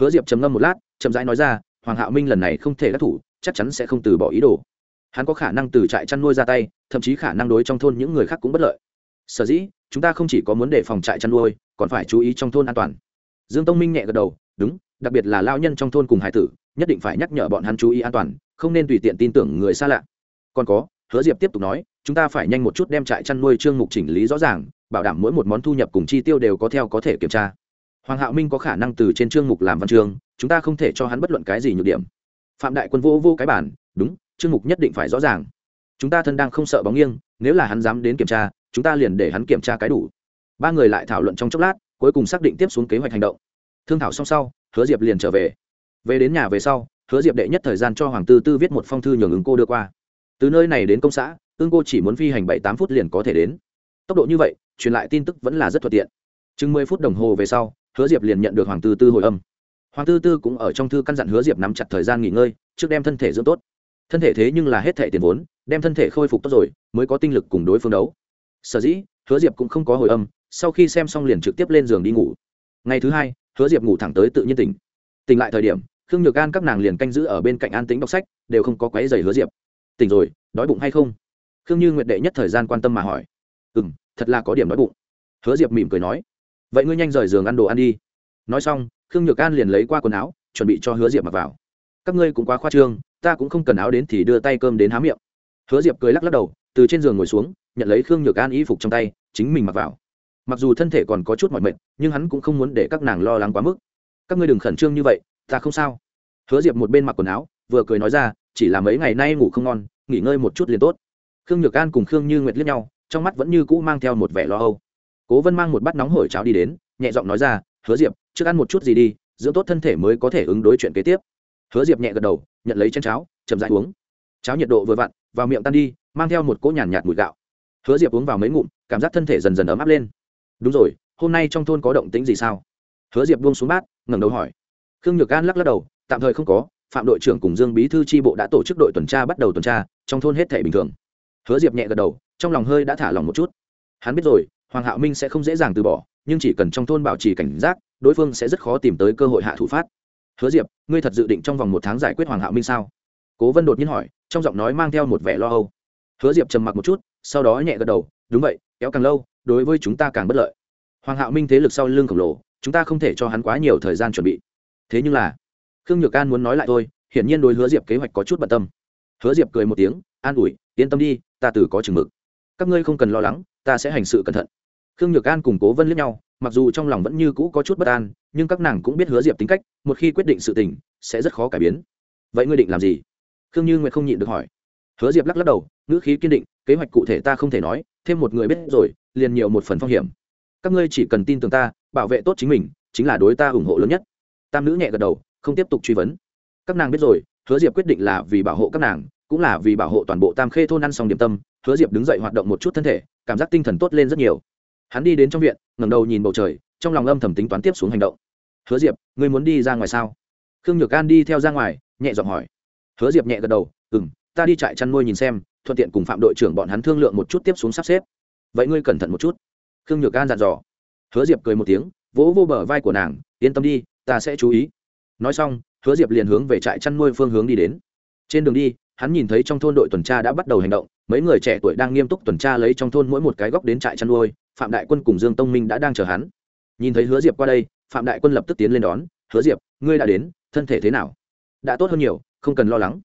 Hứa diệp trầm ngâm một lát, chậm rãi nói ra, hoàng hạo minh lần này không thể đắc thủ, chắc chắn sẽ không từ bỏ ý đồ. Hắn có khả năng từ trại chăn nuôi ra tay, thậm chí khả năng đối trong thôn những người khác cũng bất lợi. Sở dĩ, chúng ta không chỉ có muốn đề phòng trại chăn nuôi, còn phải chú ý trong thôn an toàn. Dương tông minh nhẹ gật đầu, đúng, đặc biệt là lao nhân trong thôn cùng hải tử, nhất định phải nhắc nhở bọn hắn chú ý an toàn, không nên tùy tiện tin tưởng người xa lạ. Còn có, hứa diệp tiếp tục nói chúng ta phải nhanh một chút đem trại chăn nuôi trương mục chỉnh lý rõ ràng, bảo đảm mỗi một món thu nhập cùng chi tiêu đều có theo có thể kiểm tra. Hoàng hạo minh có khả năng từ trên trương mục làm văn chương, chúng ta không thể cho hắn bất luận cái gì nhược điểm. Phạm đại quân vô vô cái bản, đúng, trương mục nhất định phải rõ ràng. Chúng ta thân đang không sợ bóng nghiêng, nếu là hắn dám đến kiểm tra, chúng ta liền để hắn kiểm tra cái đủ. Ba người lại thảo luận trong chốc lát, cuối cùng xác định tiếp xuống kế hoạch hành động. Thương thảo xong sau, hứa diệp liền trở về. Về đến nhà về sau, hứa diệp đệ nhất thời gian cho hoàng tư tư viết một phong thư nhường ứng cô đưa qua. Từ nơi này đến công xã ương cô chỉ muốn phi hành bảy tám phút liền có thể đến. Tốc độ như vậy, truyền lại tin tức vẫn là rất thuận tiện. Chừng mười phút đồng hồ về sau, hứa diệp liền nhận được hoàng tư tư hồi âm. Hoàng tư tư cũng ở trong thư căn dặn hứa diệp nắm chặt thời gian nghỉ ngơi, trước đem thân thể dưỡng tốt. Thân thể thế nhưng là hết thể tiền vốn, đem thân thể khôi phục tốt rồi, mới có tinh lực cùng đối phương đấu. Sở dĩ, hứa diệp cũng không có hồi âm, sau khi xem xong liền trực tiếp lên giường đi ngủ. Ngày thứ hai, hứa diệp ngủ thẳng tới tự nhiên tỉnh. Tỉnh lại thời điểm, khương nhược an các nàng liền canh giữ ở bên cạnh an tính đọc sách, đều không có quáy giày hứa diệp. Tỉnh rồi, đói bụng hay không? Khương như nguyệt đệ nhất thời gian quan tâm mà hỏi. Ừ m thật là có điểm nói bụng. Hứa diệp mỉm cười nói. Vậy ngươi nhanh rời giường ăn đồ ăn đi. Nói xong, khương nhược an liền lấy qua quần áo, chuẩn bị cho hứa diệp mặc vào. Các ngươi cũng quá khoa trương, ta cũng không cần áo đến thì đưa tay cơm đến há miệng. Hứa diệp cười lắc lắc đầu, từ trên giường ngồi xuống, nhận lấy khương nhược an y phục trong tay, chính mình mặc vào. Mặc dù thân thể còn có chút mọi mệt, nhưng hắn cũng không muốn để các nàng lo lắng quá mức. Các ngươi đừng khẩn trương như vậy, ta không sao. Hứa diệp một bên mặc quần áo, vừa cười nói ra, chỉ là mấy ngày nay ngủ không ngon, nghỉ ngơi một chút liền tốt khương nhược an cùng khương như nguyệt liếc nhau trong mắt vẫn như cũ mang theo một vẻ lo âu. Cố vân mang một bát nóng hổi cháo đi đến nhẹ giọng nói ra hứa diệp trước ăn một chút gì đi dưỡng tốt thân thể mới có thể ứng đối chuyện kế tiếp. Hứa diệp nhẹ gật đầu nhận lấy chén cháo chậm dãi uống. Cháo nhiệt độ vừa vặn vào miệng tan đi mang theo một cỗ nhàn nhạt, nhạt mùi gạo. Hứa diệp uống vào mấy ngụm cảm giác thân thể dần dần ấm áp lên. Đúng rồi hôm nay trong thôn có động tĩnh gì sao? Hứa diệp buông xuống bát ngẩng đầu hỏi. Khương nhược an lắc lắc đầu tạm thời không có phạm đội trưởng cùng dương bí thư tri bộ đã tổ chức đội tuần tra bắt đầu tuần tra trong thôn hết thể bình thường hứa diệp nhẹ gật đầu, trong lòng hơi đã thả lòng một chút. Hắn biết rồi, hoàng hạo minh sẽ không dễ dàng từ bỏ, nhưng chỉ cần trong thôn bảo trì cảnh giác, đối phương sẽ rất khó tìm tới cơ hội hạ thủ phát. Hứa diệp, ngươi thật dự định trong vòng một tháng giải quyết hoàng hạo minh sao? Cố vân đột nhiên hỏi, trong giọng nói mang theo một vẻ lo âu. Hứa diệp trầm mặc một chút, sau đó nhẹ gật đầu, đúng vậy, kéo càng lâu, đối với chúng ta càng bất lợi. Hoàng hạo minh thế lực sau lưng khổng lồ, chúng ta không thể cho hắn quá nhiều thời gian chuẩn bị. Thế nhưng là, khương nhược an muốn nói lại thôi, hiển nhiên đối hứa diệp kế hoạch có chút bận tâm hứa diệp cười một tiếng, an ủi, yên tâm đi, ta từ có chừng mực. Các ngươi không cần lo lắng, ta sẽ hành sự cẩn thận. Khương nhược an cùng cố vân liếc nhau, mặc dù trong lòng vẫn như cũ có chút bất an, nhưng các nàng cũng biết hứa diệp tính cách, một khi quyết định sự tình, sẽ rất khó cải biến. Vậy ngươi định làm gì? Khương như nguyệt không nhịn được hỏi. Hứa diệp lắc lắc đầu, ngữ khí kiên định, kế hoạch cụ thể ta không thể nói, thêm một người biết rồi, liền nhiều một phần phong hiểm. Các ngươi chỉ cần tin tưởng ta, bảo vệ tốt chính mình, chính là đối ta ủng hộ lớn nhất. Tam nữ nhẹ gật đầu, không tiếp tục truy vấn. Các nàng biết rồi hứa diệp quyết định là vì bảo hộ các nàng, cũng là vì bảo hộ toàn bộ tam khê thôn ăn xong điểm tâm, hứa diệp đứng dậy hoạt động một chút thân thể, cảm giác tinh thần tốt lên rất nhiều. Hắn đi đến trong viện, ngẩng đầu nhìn bầu trời, trong lòng âm thầm tính toán tiếp xuống hành động. Hứa diệp, ngươi muốn đi ra ngoài sao? Khương nhược an đi theo ra ngoài, nhẹ giọng hỏi. Hứa diệp nhẹ gật đầu ừ m ta đi trại chăn nuôi nhìn xem, thuận tiện cùng phạm đội trưởng bọn hắn thương lượng một chút tiếp xuống sắp xếp. Vậy ngươi cẩn thận một chút. Khương nhược an dặn dò. Hứa diệp cười một tiếng, vỗ vô bờ vai của nàng, yên tâm đi, ta sẽ chú ý. Nói xong hứa diệp liền hướng về trại chăn nuôi phương hướng đi đến. Trên đường đi, hắn nhìn thấy trong thôn đội tuần tra đã bắt đầu hành động, mấy người trẻ tuổi đang nghiêm túc tuần tra lấy trong thôn mỗi một cái góc đến trại chăn nuôi, phạm đại quân cùng dương tông minh đã đang chờ hắn. Nhìn thấy hứa diệp qua đây, phạm đại quân lập tức tiến lên đón, hứa diệp, ngươi đã đến, thân thể thế nào? Đã tốt hơn nhiều, không cần lo lắng.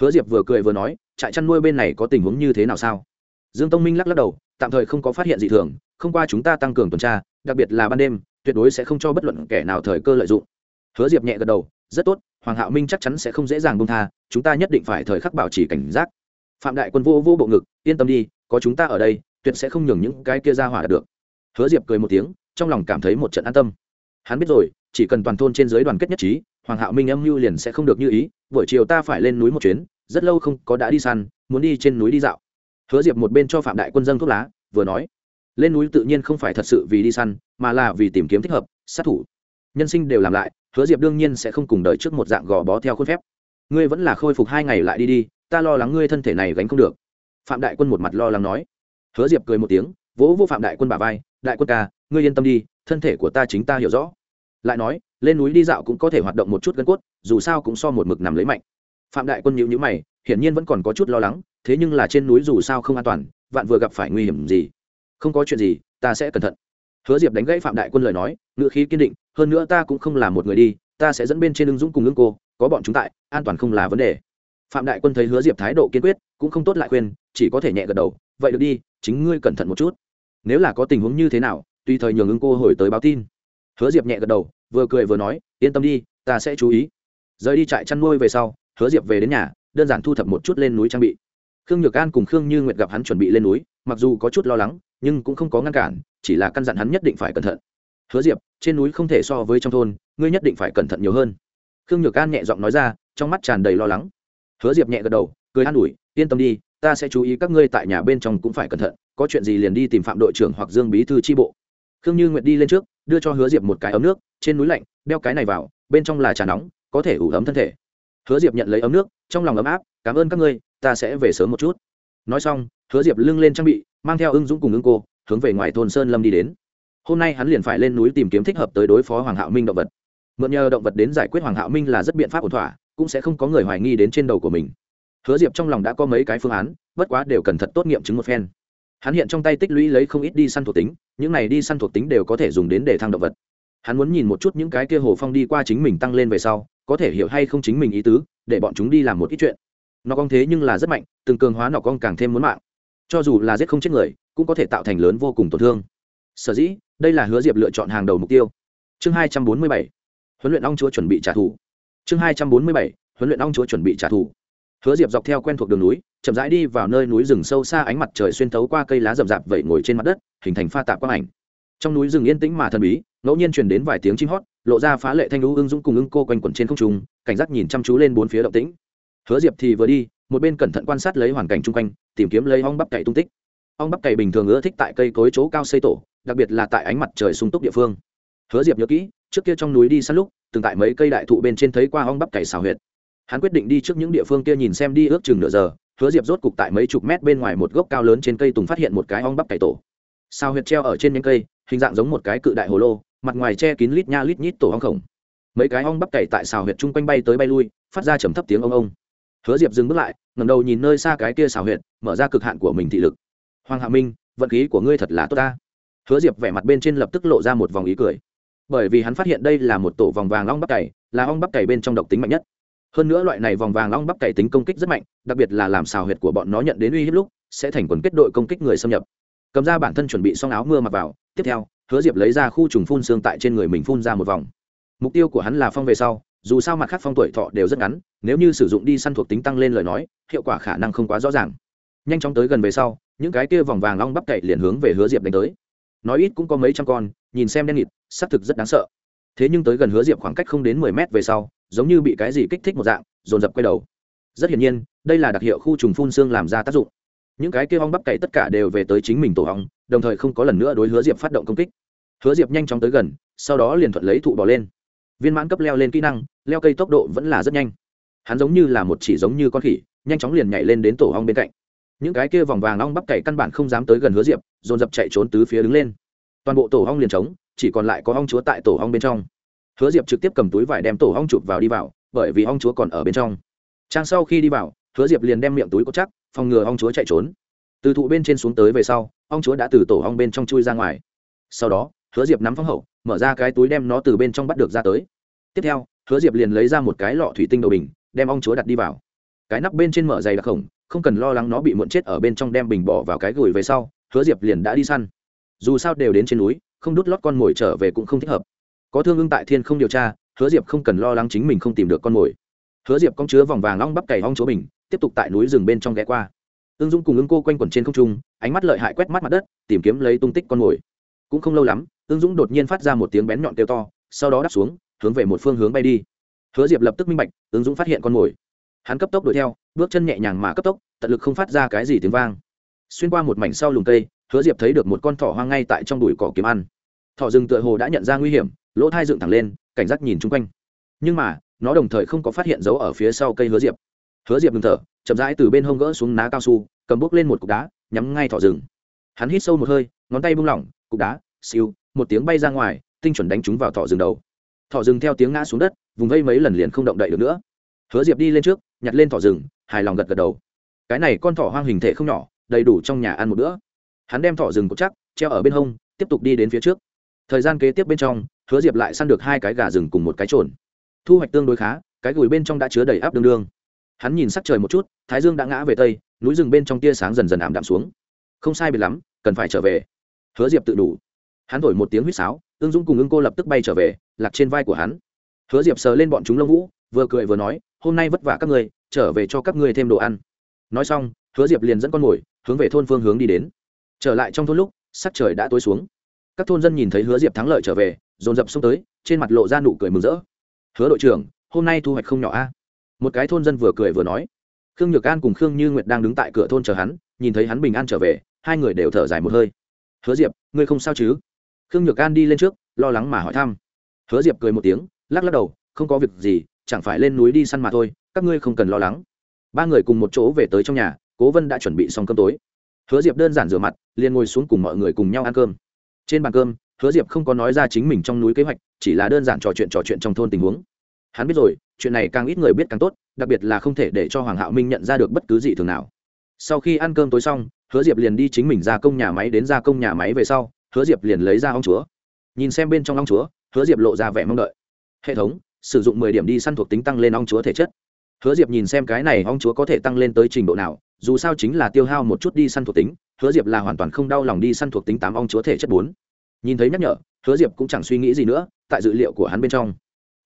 Hứa diệp vừa cười vừa nói, trại chăn nuôi bên này có tình huống như thế nào sao? Dương tông minh lắc lắc đầu, tạm thời không có phát hiện gì thường, không qua chúng ta tăng cường tuần tra, đặc biệt là ban đêm, tuyệt đối sẽ không cho bất luận kẻ nào thời cơ lợi dụng. Hứa diệp nhẹ gật đầu rất tốt, hoàng hạo minh chắc chắn sẽ không dễ dàng bông tha, chúng ta nhất định phải thời khắc bảo trì cảnh giác. Phạm đại quân vô vô bộ ngực, yên tâm đi, có chúng ta ở đây, tuyệt sẽ không nhường những cái kia ra hỏa đạt được. Hứa diệp cười một tiếng, trong lòng cảm thấy một trận an tâm. Hắn biết rồi, chỉ cần toàn thôn trên giới đoàn kết nhất trí, hoàng hạo minh âm mưu liền sẽ không được như ý, buổi chiều ta phải lên núi một chuyến, rất lâu không có đã đi săn, muốn đi trên núi đi dạo. Hứa diệp một bên cho phạm đại quân dân thuốc lá, vừa nói, lên núi tự nhiên không phải thật sự vì đi săn, mà là vì tìm kiếm thích hợp, sát thủ. Nhân sinh đều làm lại hứa diệp đương nhiên sẽ không cùng đợi trước một dạng gò bó theo khuôn phép. Ngươi vẫn là khôi phục hai ngày lại đi đi, ta lo lắng ngươi thân thể này gánh không được. Phạm đại quân một mặt lo lắng nói. Hứa diệp cười một tiếng, vỗ vô phạm đại quân bà vai, đại quân ca, ngươi yên tâm đi, thân thể của ta chính ta hiểu rõ. Lại nói, lên núi đi dạo cũng có thể hoạt động một chút gân cốt, dù sao cũng so một mực nằm lấy mạnh. Phạm đại quân nhịu nhữ mày, hiển nhiên vẫn còn có chút lo lắng, thế nhưng là trên núi dù sao không an toàn, vạn vừa gặp phải nguy hiểm gì, không có chuyện gì, ta sẽ cẩn thận hứa diệp đánh gãy phạm đại quân lời nói ngựa khí kiên định, hơn nữa ta cũng không là một người đi, ta sẽ dẫn bên trên ứng dũng cùng ứng cô, có bọn chúng tại, an toàn không là vấn đề. Phạm đại quân thấy hứa diệp thái độ kiên quyết, cũng không tốt lại khuyên, chỉ có thể nhẹ gật đầu, vậy được đi, chính ngươi cẩn thận một chút. Nếu là có tình huống như thế nào, tùy thời nhường ứng cô hồi tới báo tin. Hứa diệp nhẹ gật đầu, vừa cười vừa nói, yên tâm đi, ta sẽ chú ý. Rời đi trại chăn nuôi về sau, hứa diệp về đến nhà, đơn giản thu thập một chút lên núi trang bị. Khương nhược an cùng khương như nguyệt gặp hắn chuẩn bị lên núi, mặc dù có chút lo lắng, nhưng cũng không có ngăn cản chỉ là căn dặn hắn nhất định phải cẩn thận. Hứa diệp, trên núi không thể so với trong thôn, ngươi nhất định phải cẩn thận nhiều hơn. Khương nhược an nhẹ giọng nói ra, trong mắt tràn đầy lo lắng. Hứa diệp nhẹ gật đầu, cười an ủi, yên tâm đi, ta sẽ chú ý các ngươi tại nhà bên trong cũng phải cẩn thận, có chuyện gì liền đi tìm phạm đội trưởng hoặc dương bí thư tri bộ. Khương như nguyệt đi lên trước, đưa cho hứa diệp một cái ấm nước, trên núi lạnh, đeo cái này vào, bên trong là trà nóng, có thể ủ ấm thân thể. Hứa diệp nhận lấy ấm nước, trong lòng ấm áp, cảm ơn các ngươi, ta sẽ về sớm một chút. Nói xong, hứa diệp lưng lên trang bị, mang theo ưng dũng cùng ưng cô hướng về ngoài thôn sơn lâm đi đến. Hôm nay hắn liền phải lên núi tìm kiếm thích hợp tới đối phó hoàng hạo minh động vật. Mượn nhờ động vật đến giải quyết hoàng hạo minh là rất biện pháp ổn thỏa, cũng sẽ không có người hoài nghi đến trên đầu của mình. Hứa diệp trong lòng đã có mấy cái phương án, bất quá đều cần thật tốt nghiệm chứng một phen. Hắn hiện trong tay tích lũy lấy không ít đi săn thuộc tính, những này đi săn thuộc tính đều có thể dùng đến để thăng động vật. Hắn muốn nhìn một chút những cái kia hồ phong đi qua chính mình tăng lên về sau, có thể hiểu hay không chính mình ý tứ, để bọn chúng đi làm một ít chuyện. Nó cong thế nhưng là rất mạnh, từng cường hóa nó con càng thêm muốn mạng cho dù là giết không chết người, cũng có thể tạo thành lớn vô cùng tổn thương. Sở dĩ, đây là hứa diệp lựa chọn hàng đầu mục tiêu. Chương hai trăm bốn mươi bảy, huấn luyện ong chúa chuẩn bị trả thù. Chương hai trăm bốn mươi bảy, huấn luyện ong chúa chuẩn bị trả thù. Hứa diệp dọc theo quen thuộc đường núi, chậm rãi đi vào nơi núi rừng sâu xa ánh mặt trời xuyên thấu qua cây lá rậm rạp vẩy ngồi trên mặt đất, hình thành pha tạp quang ảnh. Trong núi rừng yên tĩnh mà thần bí, ngẫu nhiên truyền đến vài tiếng chim hót, lộ ra phá lệ thanh lũ ưng dũng cùng ưng cô quanh quẩn trên không trung, cảnh giác nhìn chăm chú lên bốn phía động tĩnh. Hứa diệp thì vừa đi một bên cẩn thận quan sát lấy hoàn cảnh chung quanh, tìm kiếm lấy ong bắp cày tung tích. Ong bắp cày bình thường ưa thích tại cây cối chỗ cao xây tổ, đặc biệt là tại ánh mặt trời sung túc địa phương. Hứa diệp nhớ kỹ, trước kia trong núi đi săn lúc, từng tại mấy cây đại thụ bên trên thấy qua ong bắp cày xào huyệt. Hắn quyết định đi trước những địa phương kia nhìn xem đi ước chừng nửa giờ, hứa diệp rốt cục tại mấy chục mét bên ngoài một gốc cao lớn trên cây tùng phát hiện một cái ong bắp cày tổ. Sao huyệt treo ở trên những cây, hình dạng giống một cái cự đại hồ lô, mặt ngoài che kín lít nha lít nhít tổ ong khổng. Mấy cái ong bắp cày tại xào huyệt chung quanh bay tới bay lui, phát ra trầm thấp tiếng ông ông hứa diệp dừng bước lại ngầm đầu nhìn nơi xa cái kia xào huyệt, mở ra cực hạn của mình thị lực. Hoàng hạ minh, vận khí của ngươi thật là tốt ta. Hứa diệp vẻ mặt bên trên lập tức lộ ra một vòng ý cười. Bởi vì hắn phát hiện đây là một tổ vòng vàng long bắp cày, là ong bắp cày bên trong độc tính mạnh nhất. Hơn nữa loại này vòng vàng long bắp cày tính công kích rất mạnh, đặc biệt là làm xào huyệt của bọn nó nhận đến uy hiếp lúc, sẽ thành quần kết đội công kích người xâm nhập. Cầm ra bản thân chuẩn bị xong áo mưa mặc vào, tiếp theo, hứa diệp lấy ra khu trùng phun xương tại trên người mình phun ra một vòng. Mục tiêu của hắn là phong về sau dù sao mặt khác phong tuổi thọ đều rất ngắn, nếu như sử dụng đi săn thuộc tính tăng lên lời nói, hiệu quả khả năng không quá rõ ràng. Nhanh chóng tới gần về sau, những cái kia vòng vàng long bắp cậy liền hướng về hứa diệp đánh tới. Nói ít cũng có mấy trăm con, nhìn xem đen nghịt, xác thực rất đáng sợ. Thế nhưng tới gần hứa diệp khoảng cách không đến mười mét về sau, giống như bị cái gì kích thích một dạng, dồn dập quay đầu. Rất hiển nhiên, đây là đặc hiệu khu trùng phun xương làm ra tác dụng. Những cái kia hong bắp cày tất cả đều về tới chính mình tổ ong đồng thời không có lần nữa đối hứa diệp phát động công kích. Hứa diệp nhanh chóng tới gần, sau đó liền thuận lấy thụ bỏ lên viên mãn cấp leo lên kỹ năng, leo cây tốc độ vẫn là rất nhanh. Hắn giống như là một chỉ giống như con khỉ, nhanh chóng liền nhảy lên đến tổ ong bên cạnh. Những cái kia vòng vàng ong bắp cày căn bản không dám tới gần hứa diệp, dồn dập chạy trốn tứ phía đứng lên. Toàn bộ tổ ong liền trống, chỉ còn lại có ong chúa tại tổ ong bên trong. Hứa diệp trực tiếp cầm túi vải đem tổ ong chụp vào đi vào, bởi vì ong chúa còn ở bên trong. Trang sau khi đi vào, hứa diệp liền đem miệng túi có chắc, phòng ngừa ong chúa chạy trốn. Từ thụ bên trên xuống tới về sau, ong chúa đã từ tổ ong bên trong chui ra ngoài. Sau đó hứa diệp nắm phong hậu, mở ra cái túi đem nó từ bên trong bắt được ra tới. Tiếp theo, hứa diệp liền lấy ra một cái lọ thủy tinh đầu bình, đem ong chúa đặt đi vào. Cái nắp bên trên mở dày đặc khổng, không cần lo lắng nó bị muộn chết ở bên trong đem bình bỏ vào cái gửi về sau, hứa diệp liền đã đi săn. Dù sao đều đến trên núi, không đút lót con mồi trở về cũng không thích hợp. Có thương ưng tại thiên không điều tra, hứa diệp không cần lo lắng chính mình không tìm được con mồi. Hứa diệp cong chứa vòng vàng long bắp cày ong chúa bình, tiếp tục tại núi rừng bên trong ghé qua. Ưng dung cùng ưng cô quanh quẩn trên không trung, ánh mắt lợi hại quét mắt mặt đất, tìm kiếm lấy tung tích con mồi cũng không lâu lắm, ưng dũng đột nhiên phát ra một tiếng bén nhọn kêu to, sau đó đáp xuống, hướng về một phương hướng bay đi. Hứa diệp lập tức minh bạch, ưng dũng phát hiện con mồi. Hắn cấp tốc đuổi theo, bước chân nhẹ nhàng mà cấp tốc, tận lực không phát ra cái gì tiếng vang. Xuyên qua một mảnh sau lùm cây, hứa diệp thấy được một con thỏ hoang ngay tại trong đùi cỏ kiếm ăn. Thỏ rừng tựa hồ đã nhận ra nguy hiểm, lỗ thai dựng thẳng lên, cảnh giác nhìn chung quanh. Nhưng mà, nó đồng thời không có phát hiện dấu ở phía sau cây hứa diệp. Hứa diệp ngừng thở, chậm rãi từ bên hông gỡ xuống ná cao su, cầm bốc lên một cục đá, nhắm ngay thỏ rừng. Hắn hít sâu một hơi, ngón tay bung lỏng cục đá, siêu, một tiếng bay ra ngoài, tinh chuẩn đánh trúng vào thỏ rừng đầu. Thỏ rừng theo tiếng ngã xuống đất, vùng vây mấy lần liền không động đậy được nữa. Hứa diệp đi lên trước, nhặt lên thỏ rừng, hài lòng gật gật đầu. Cái này con thỏ hoang hình thể không nhỏ, đầy đủ trong nhà ăn một bữa. Hắn đem thỏ rừng cột chắc, treo ở bên hông, tiếp tục đi đến phía trước. Thời gian kế tiếp bên trong, hứa diệp lại săn được hai cái gà rừng cùng một cái trồn. Thu hoạch tương đối khá, cái gùi bên trong đã chứa đầy áp đương đương. Hắn nhìn sắc trời một chút, thái dương đã ngã về tây, núi rừng bên trong tia sáng dần dần ảm đạm xuống. Không sai biệt lắm, cần phải trở về hứa diệp tự đủ. Hắn thổi một tiếng huýt sáo ưng dũng cùng ưng cô lập tức bay trở về lạc trên vai của hắn. Hứa diệp sờ lên bọn chúng lông vũ vừa cười vừa nói hôm nay vất vả các người, trở về cho các người thêm đồ ăn. Nói xong hứa diệp liền dẫn con mồi hướng về thôn phương hướng đi đến. Trở lại trong thôn lúc sắc trời đã tối xuống. Các thôn dân nhìn thấy hứa diệp thắng lợi trở về dồn dập xông tới trên mặt lộ ra nụ cười mừng rỡ. Hứa đội trưởng hôm nay thu hoạch không nhỏ a. Một cái thôn dân vừa cười vừa nói. Khương nhược an cùng khương như nguyệt đang đứng tại cửa thôn chờ hắn nhìn thấy hắn bình an trở về hai người đều thở dài một hơi hứa diệp, ngươi không sao chứ? Khương nhược an đi lên trước, lo lắng mà hỏi thăm. Hứa diệp cười một tiếng, lắc lắc đầu, không có việc gì, chẳng phải lên núi đi săn mà thôi, các ngươi không cần lo lắng. Ba người cùng một chỗ về tới trong nhà, cố vân đã chuẩn bị xong cơm tối. Hứa diệp đơn giản rửa mặt, liền ngồi xuống cùng mọi người cùng nhau ăn cơm. Trên bàn cơm, hứa diệp không có nói ra chính mình trong núi kế hoạch, chỉ là đơn giản trò chuyện trò chuyện trong thôn tình huống. Hắn biết rồi, chuyện này càng ít người biết càng tốt, đặc biệt là không thể để cho hoàng hạo minh nhận ra được bất cứ gì thường nào. Sau khi ăn cơm tối xong hứa diệp liền đi chính mình ra công nhà máy đến ra công nhà máy về sau, hứa diệp liền lấy ra ong chúa. Nhìn xem bên trong ong chúa, hứa diệp lộ ra vẻ mong đợi. Hệ thống, sử dụng mười điểm đi săn thuộc tính tăng lên ong chúa thể chất. Hứa diệp nhìn xem cái này ong chúa có thể tăng lên tới trình độ nào, dù sao chính là tiêu hao một chút đi săn thuộc tính, hứa diệp là hoàn toàn không đau lòng đi săn thuộc tính tám ong chúa thể chất bốn. Nhìn thấy nhắc nhở, hứa diệp cũng chẳng suy nghĩ gì nữa, tại dữ liệu của hắn bên trong.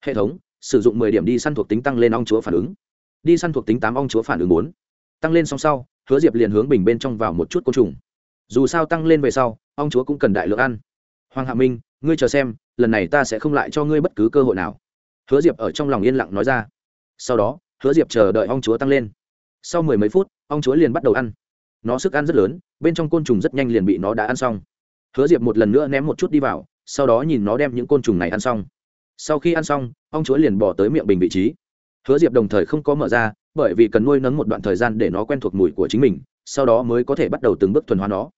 Hệ thống, sử dụng mười điểm đi săn thuộc tính tăng lên ong chúa phản ứng. Đi săn thuộc tính tám ong chúa phản ứng bốn. Tăng lên song sau hứa diệp liền hướng bình bên trong vào một chút côn trùng. Dù sao tăng lên về sau ong chúa cũng cần đại lượng ăn. Hoàng hạ minh, ngươi chờ xem, lần này ta sẽ không lại cho ngươi bất cứ cơ hội nào. Hứa diệp ở trong lòng yên lặng nói ra. Sau đó, hứa diệp chờ đợi ong chúa tăng lên. Sau mười mấy phút ong chúa liền bắt đầu ăn. Nó sức ăn rất lớn, bên trong côn trùng rất nhanh liền bị nó đã ăn xong. Hứa diệp một lần nữa ném một chút đi vào, sau đó nhìn nó đem những côn trùng này ăn xong. Sau khi ăn xong ong chúa liền bỏ tới miệng bình vị trí. Hứa diệp đồng thời không có mở ra bởi vì cần nuôi nấng một đoạn thời gian để nó quen thuộc mùi của chính mình, sau đó mới có thể bắt đầu từng bước thuần hóa nó.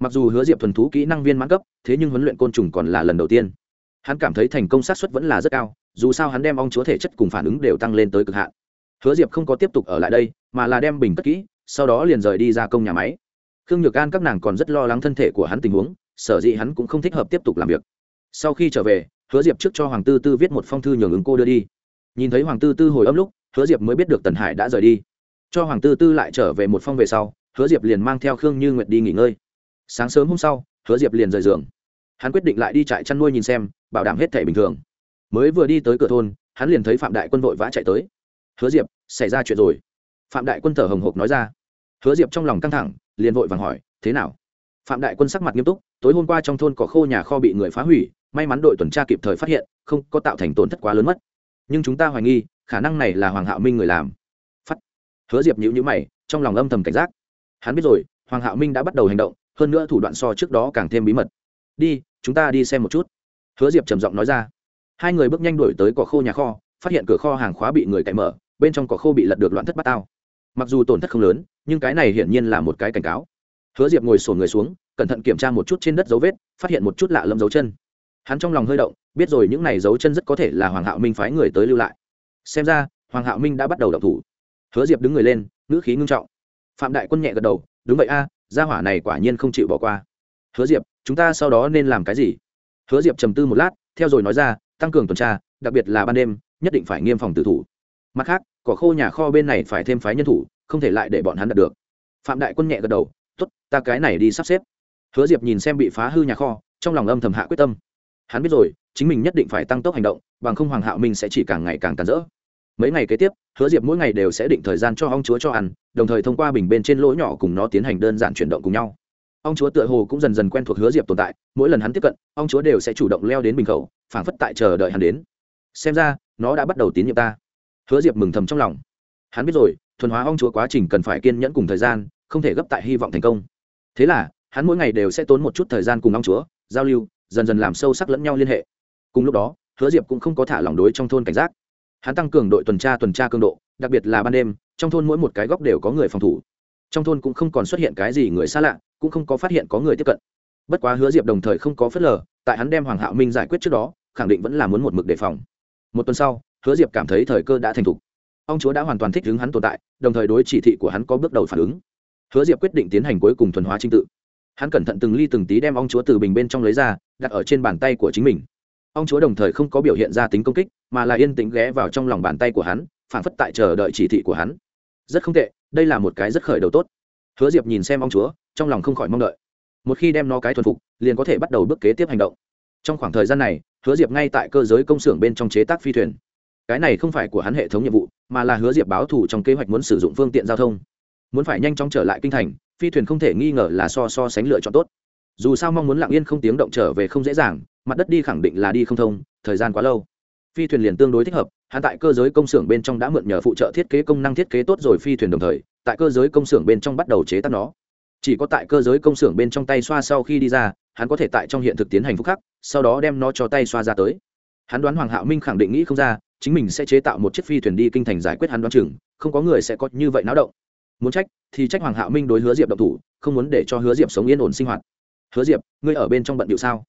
Mặc dù hứa diệp thuần thú kỹ năng viên mãn cấp, thế nhưng huấn luyện côn trùng còn là lần đầu tiên. Hắn cảm thấy thành công sát xuất vẫn là rất cao, dù sao hắn đem ong chúa thể chất cùng phản ứng đều tăng lên tới cực hạn. Hứa diệp không có tiếp tục ở lại đây, mà là đem bình cất kỹ, sau đó liền rời đi ra công nhà máy. Khương nhược an các nàng còn rất lo lắng thân thể của hắn tình huống, sở dĩ hắn cũng không thích hợp tiếp tục làm việc. Sau khi trở về, hứa diệp trước cho hoàng tư tư viết một phong thư nhường ứng cô đưa đi. Nhìn thấy hoàng tư tư hồi âm lúc hứa diệp mới biết được tần hải đã rời đi. Cho hoàng tư tư lại trở về một phong về sau, hứa diệp liền mang theo khương như nguyệt đi nghỉ ngơi. Sáng sớm hôm sau, hứa diệp liền rời giường. Hắn quyết định lại đi trại chăn nuôi nhìn xem, bảo đảm hết thể bình thường. Mới vừa đi tới cửa thôn, hắn liền thấy phạm đại quân vội vã chạy tới. Hứa diệp, xảy ra chuyện rồi. Phạm đại quân thở hồng hộc nói ra. Hứa diệp trong lòng căng thẳng, liền vội vàng hỏi, thế nào? Phạm đại quân sắc mặt nghiêm túc, tối hôm qua trong thôn có khô nhà kho bị người phá hủy, may mắn đội tuần tra kịp thời phát hiện, không có tạo thành tổn thất quá lớn mất. Nhưng chúng ta hoài nghi khả năng này là hoàng hạo minh người làm. Phắt hứa diệp nhữ nhữ mày, trong lòng âm thầm cảnh giác. Hắn biết rồi, hoàng hạo minh đã bắt đầu hành động, hơn nữa thủ đoạn so trước đó càng thêm bí mật. Đi, chúng ta đi xem một chút. Hứa diệp trầm giọng nói ra. Hai người bước nhanh đuổi tới cỏ khô nhà kho, phát hiện cửa kho hàng khóa bị người cậy mở, bên trong cỏ khô bị lật được loạn thất bát tao. Mặc dù tổn thất không lớn, nhưng cái này hiển nhiên là một cái cảnh cáo. Hứa diệp ngồi sổn người xuống, cẩn thận kiểm tra một chút trên đất dấu vết, phát hiện một chút lạ lâm dấu chân. Hắn trong lòng hơi động, biết rồi những này dấu chân rất có thể là hoàng hạo minh phái người tới lưu lại xem ra, hoàng hạo minh đã bắt đầu đọc thủ. Hứa diệp đứng người lên, ngữ khí ngưng trọng. Phạm đại quân nhẹ gật đầu, đúng vậy a, gia hỏa này quả nhiên không chịu bỏ qua. Hứa diệp, chúng ta sau đó nên làm cái gì? Hứa diệp trầm tư một lát, theo rồi nói ra, tăng cường tuần tra, đặc biệt là ban đêm, nhất định phải nghiêm phòng tử thủ. Mặt khác, cỏ khô nhà kho bên này phải thêm phái nhân thủ, không thể lại để bọn hắn đạt được. Phạm đại quân nhẹ gật đầu t ố t ta cái này đi sắp xếp. Hứa diệp nhìn xem bị phá hư nhà kho, trong lòng âm thầm hạ quyết tâm. Hắn biết rồi chính mình nhất định phải tăng tốc hành động, bằng không hoàng hạo minh sẽ chỉ càng ngày càng càn rỡ. Mấy ngày kế tiếp, hứa diệp mỗi ngày đều sẽ định thời gian cho ông chúa cho ăn, đồng thời thông qua bình bên trên lỗ nhỏ cùng nó tiến hành đơn giản chuyển động cùng nhau. Ông chúa tựa hồ cũng dần dần quen thuộc hứa diệp tồn tại, mỗi lần hắn tiếp cận, ông chúa đều sẽ chủ động leo đến bình khẩu, phảng phất tại chờ đợi hắn đến. Xem ra, nó đã bắt đầu tín nhiệm ta. Hứa diệp mừng thầm trong lòng. Hắn biết rồi, thuần hóa ông chúa quá trình cần phải kiên nhẫn cùng thời gian, không thể gấp tại hy vọng thành công. Thế là, hắn mỗi ngày đều sẽ tốn một chút thời gian cùng ông chúa, giao lưu, dần dần làm sâu sắc lẫn nhau liên hệ cùng lúc đó, hứa diệp cũng không có thả lỏng đối trong thôn cảnh giác. Hắn tăng cường đội tuần tra tuần tra cường độ, đặc biệt là ban đêm, trong thôn mỗi một cái góc đều có người phòng thủ. Trong thôn cũng không còn xuất hiện cái gì người xa lạ, cũng không có phát hiện có người tiếp cận. Bất quá hứa diệp đồng thời không có phớt lờ, tại hắn đem hoàng hạo minh giải quyết trước đó, khẳng định vẫn là muốn một mực đề phòng. Một tuần sau, hứa diệp cảm thấy thời cơ đã thành thục. Ông chúa đã hoàn toàn thích ứng hắn tồn tại, đồng thời đối chỉ thị của hắn có bước đầu phản ứng. Hứa diệp quyết định tiến hành cuối cùng thuần hóa trinh tự. Hắn cẩn thận từng ly từng tí đem ông chúa từ bình bên trong lấy ra, đặt ở trên bàn tay của chính mình ông chúa đồng thời không có biểu hiện ra tính công kích, mà là yên tĩnh ghé vào trong lòng bàn tay của hắn, phản phất tại chờ đợi chỉ thị của hắn. Rất không tệ, đây là một cái rất khởi đầu tốt. Hứa diệp nhìn xem ông chúa, trong lòng không khỏi mong đợi. Một khi đem nó cái thuần phục, liền có thể bắt đầu bước kế tiếp hành động. Trong khoảng thời gian này, hứa diệp ngay tại cơ giới công xưởng bên trong chế tác phi thuyền. Cái này không phải của hắn hệ thống nhiệm vụ, mà là hứa diệp báo thù trong kế hoạch muốn sử dụng phương tiện giao thông. Muốn phải nhanh chóng trở lại kinh thành, phi thuyền không thể nghi ngờ là so so sánh lựa chọn tốt. Dù sao mong muốn lặng yên không tiếng động trở về không dễ dàng mặt đất đi khẳng định là đi không thông, thời gian quá lâu. Phi thuyền liền tương đối thích hợp, hắn tại cơ giới công xưởng bên trong đã mượn nhờ phụ trợ thiết kế công năng thiết kế tốt rồi phi thuyền đồng thời, tại cơ giới công xưởng bên trong bắt đầu chế tác nó. Chỉ có tại cơ giới công xưởng bên trong tay xoa sau khi đi ra, hắn có thể tại trong hiện thực tiến hành phúc khắc, sau đó đem nó cho tay xoa ra tới. Hắn đoán hoàng hạo minh khẳng định nghĩ không ra, chính mình sẽ chế tạo một chiếc phi thuyền đi kinh thành giải quyết hắn đoán chừng, không có người sẽ có như vậy náo động. Muốn trách, thì trách hoàng hạo minh đối hứa diệp động thủ, không muốn để cho hứa diệp sống yên ổn sinh hoạt. Hứa diệp, ngươi ở bên trong bận điệu sao?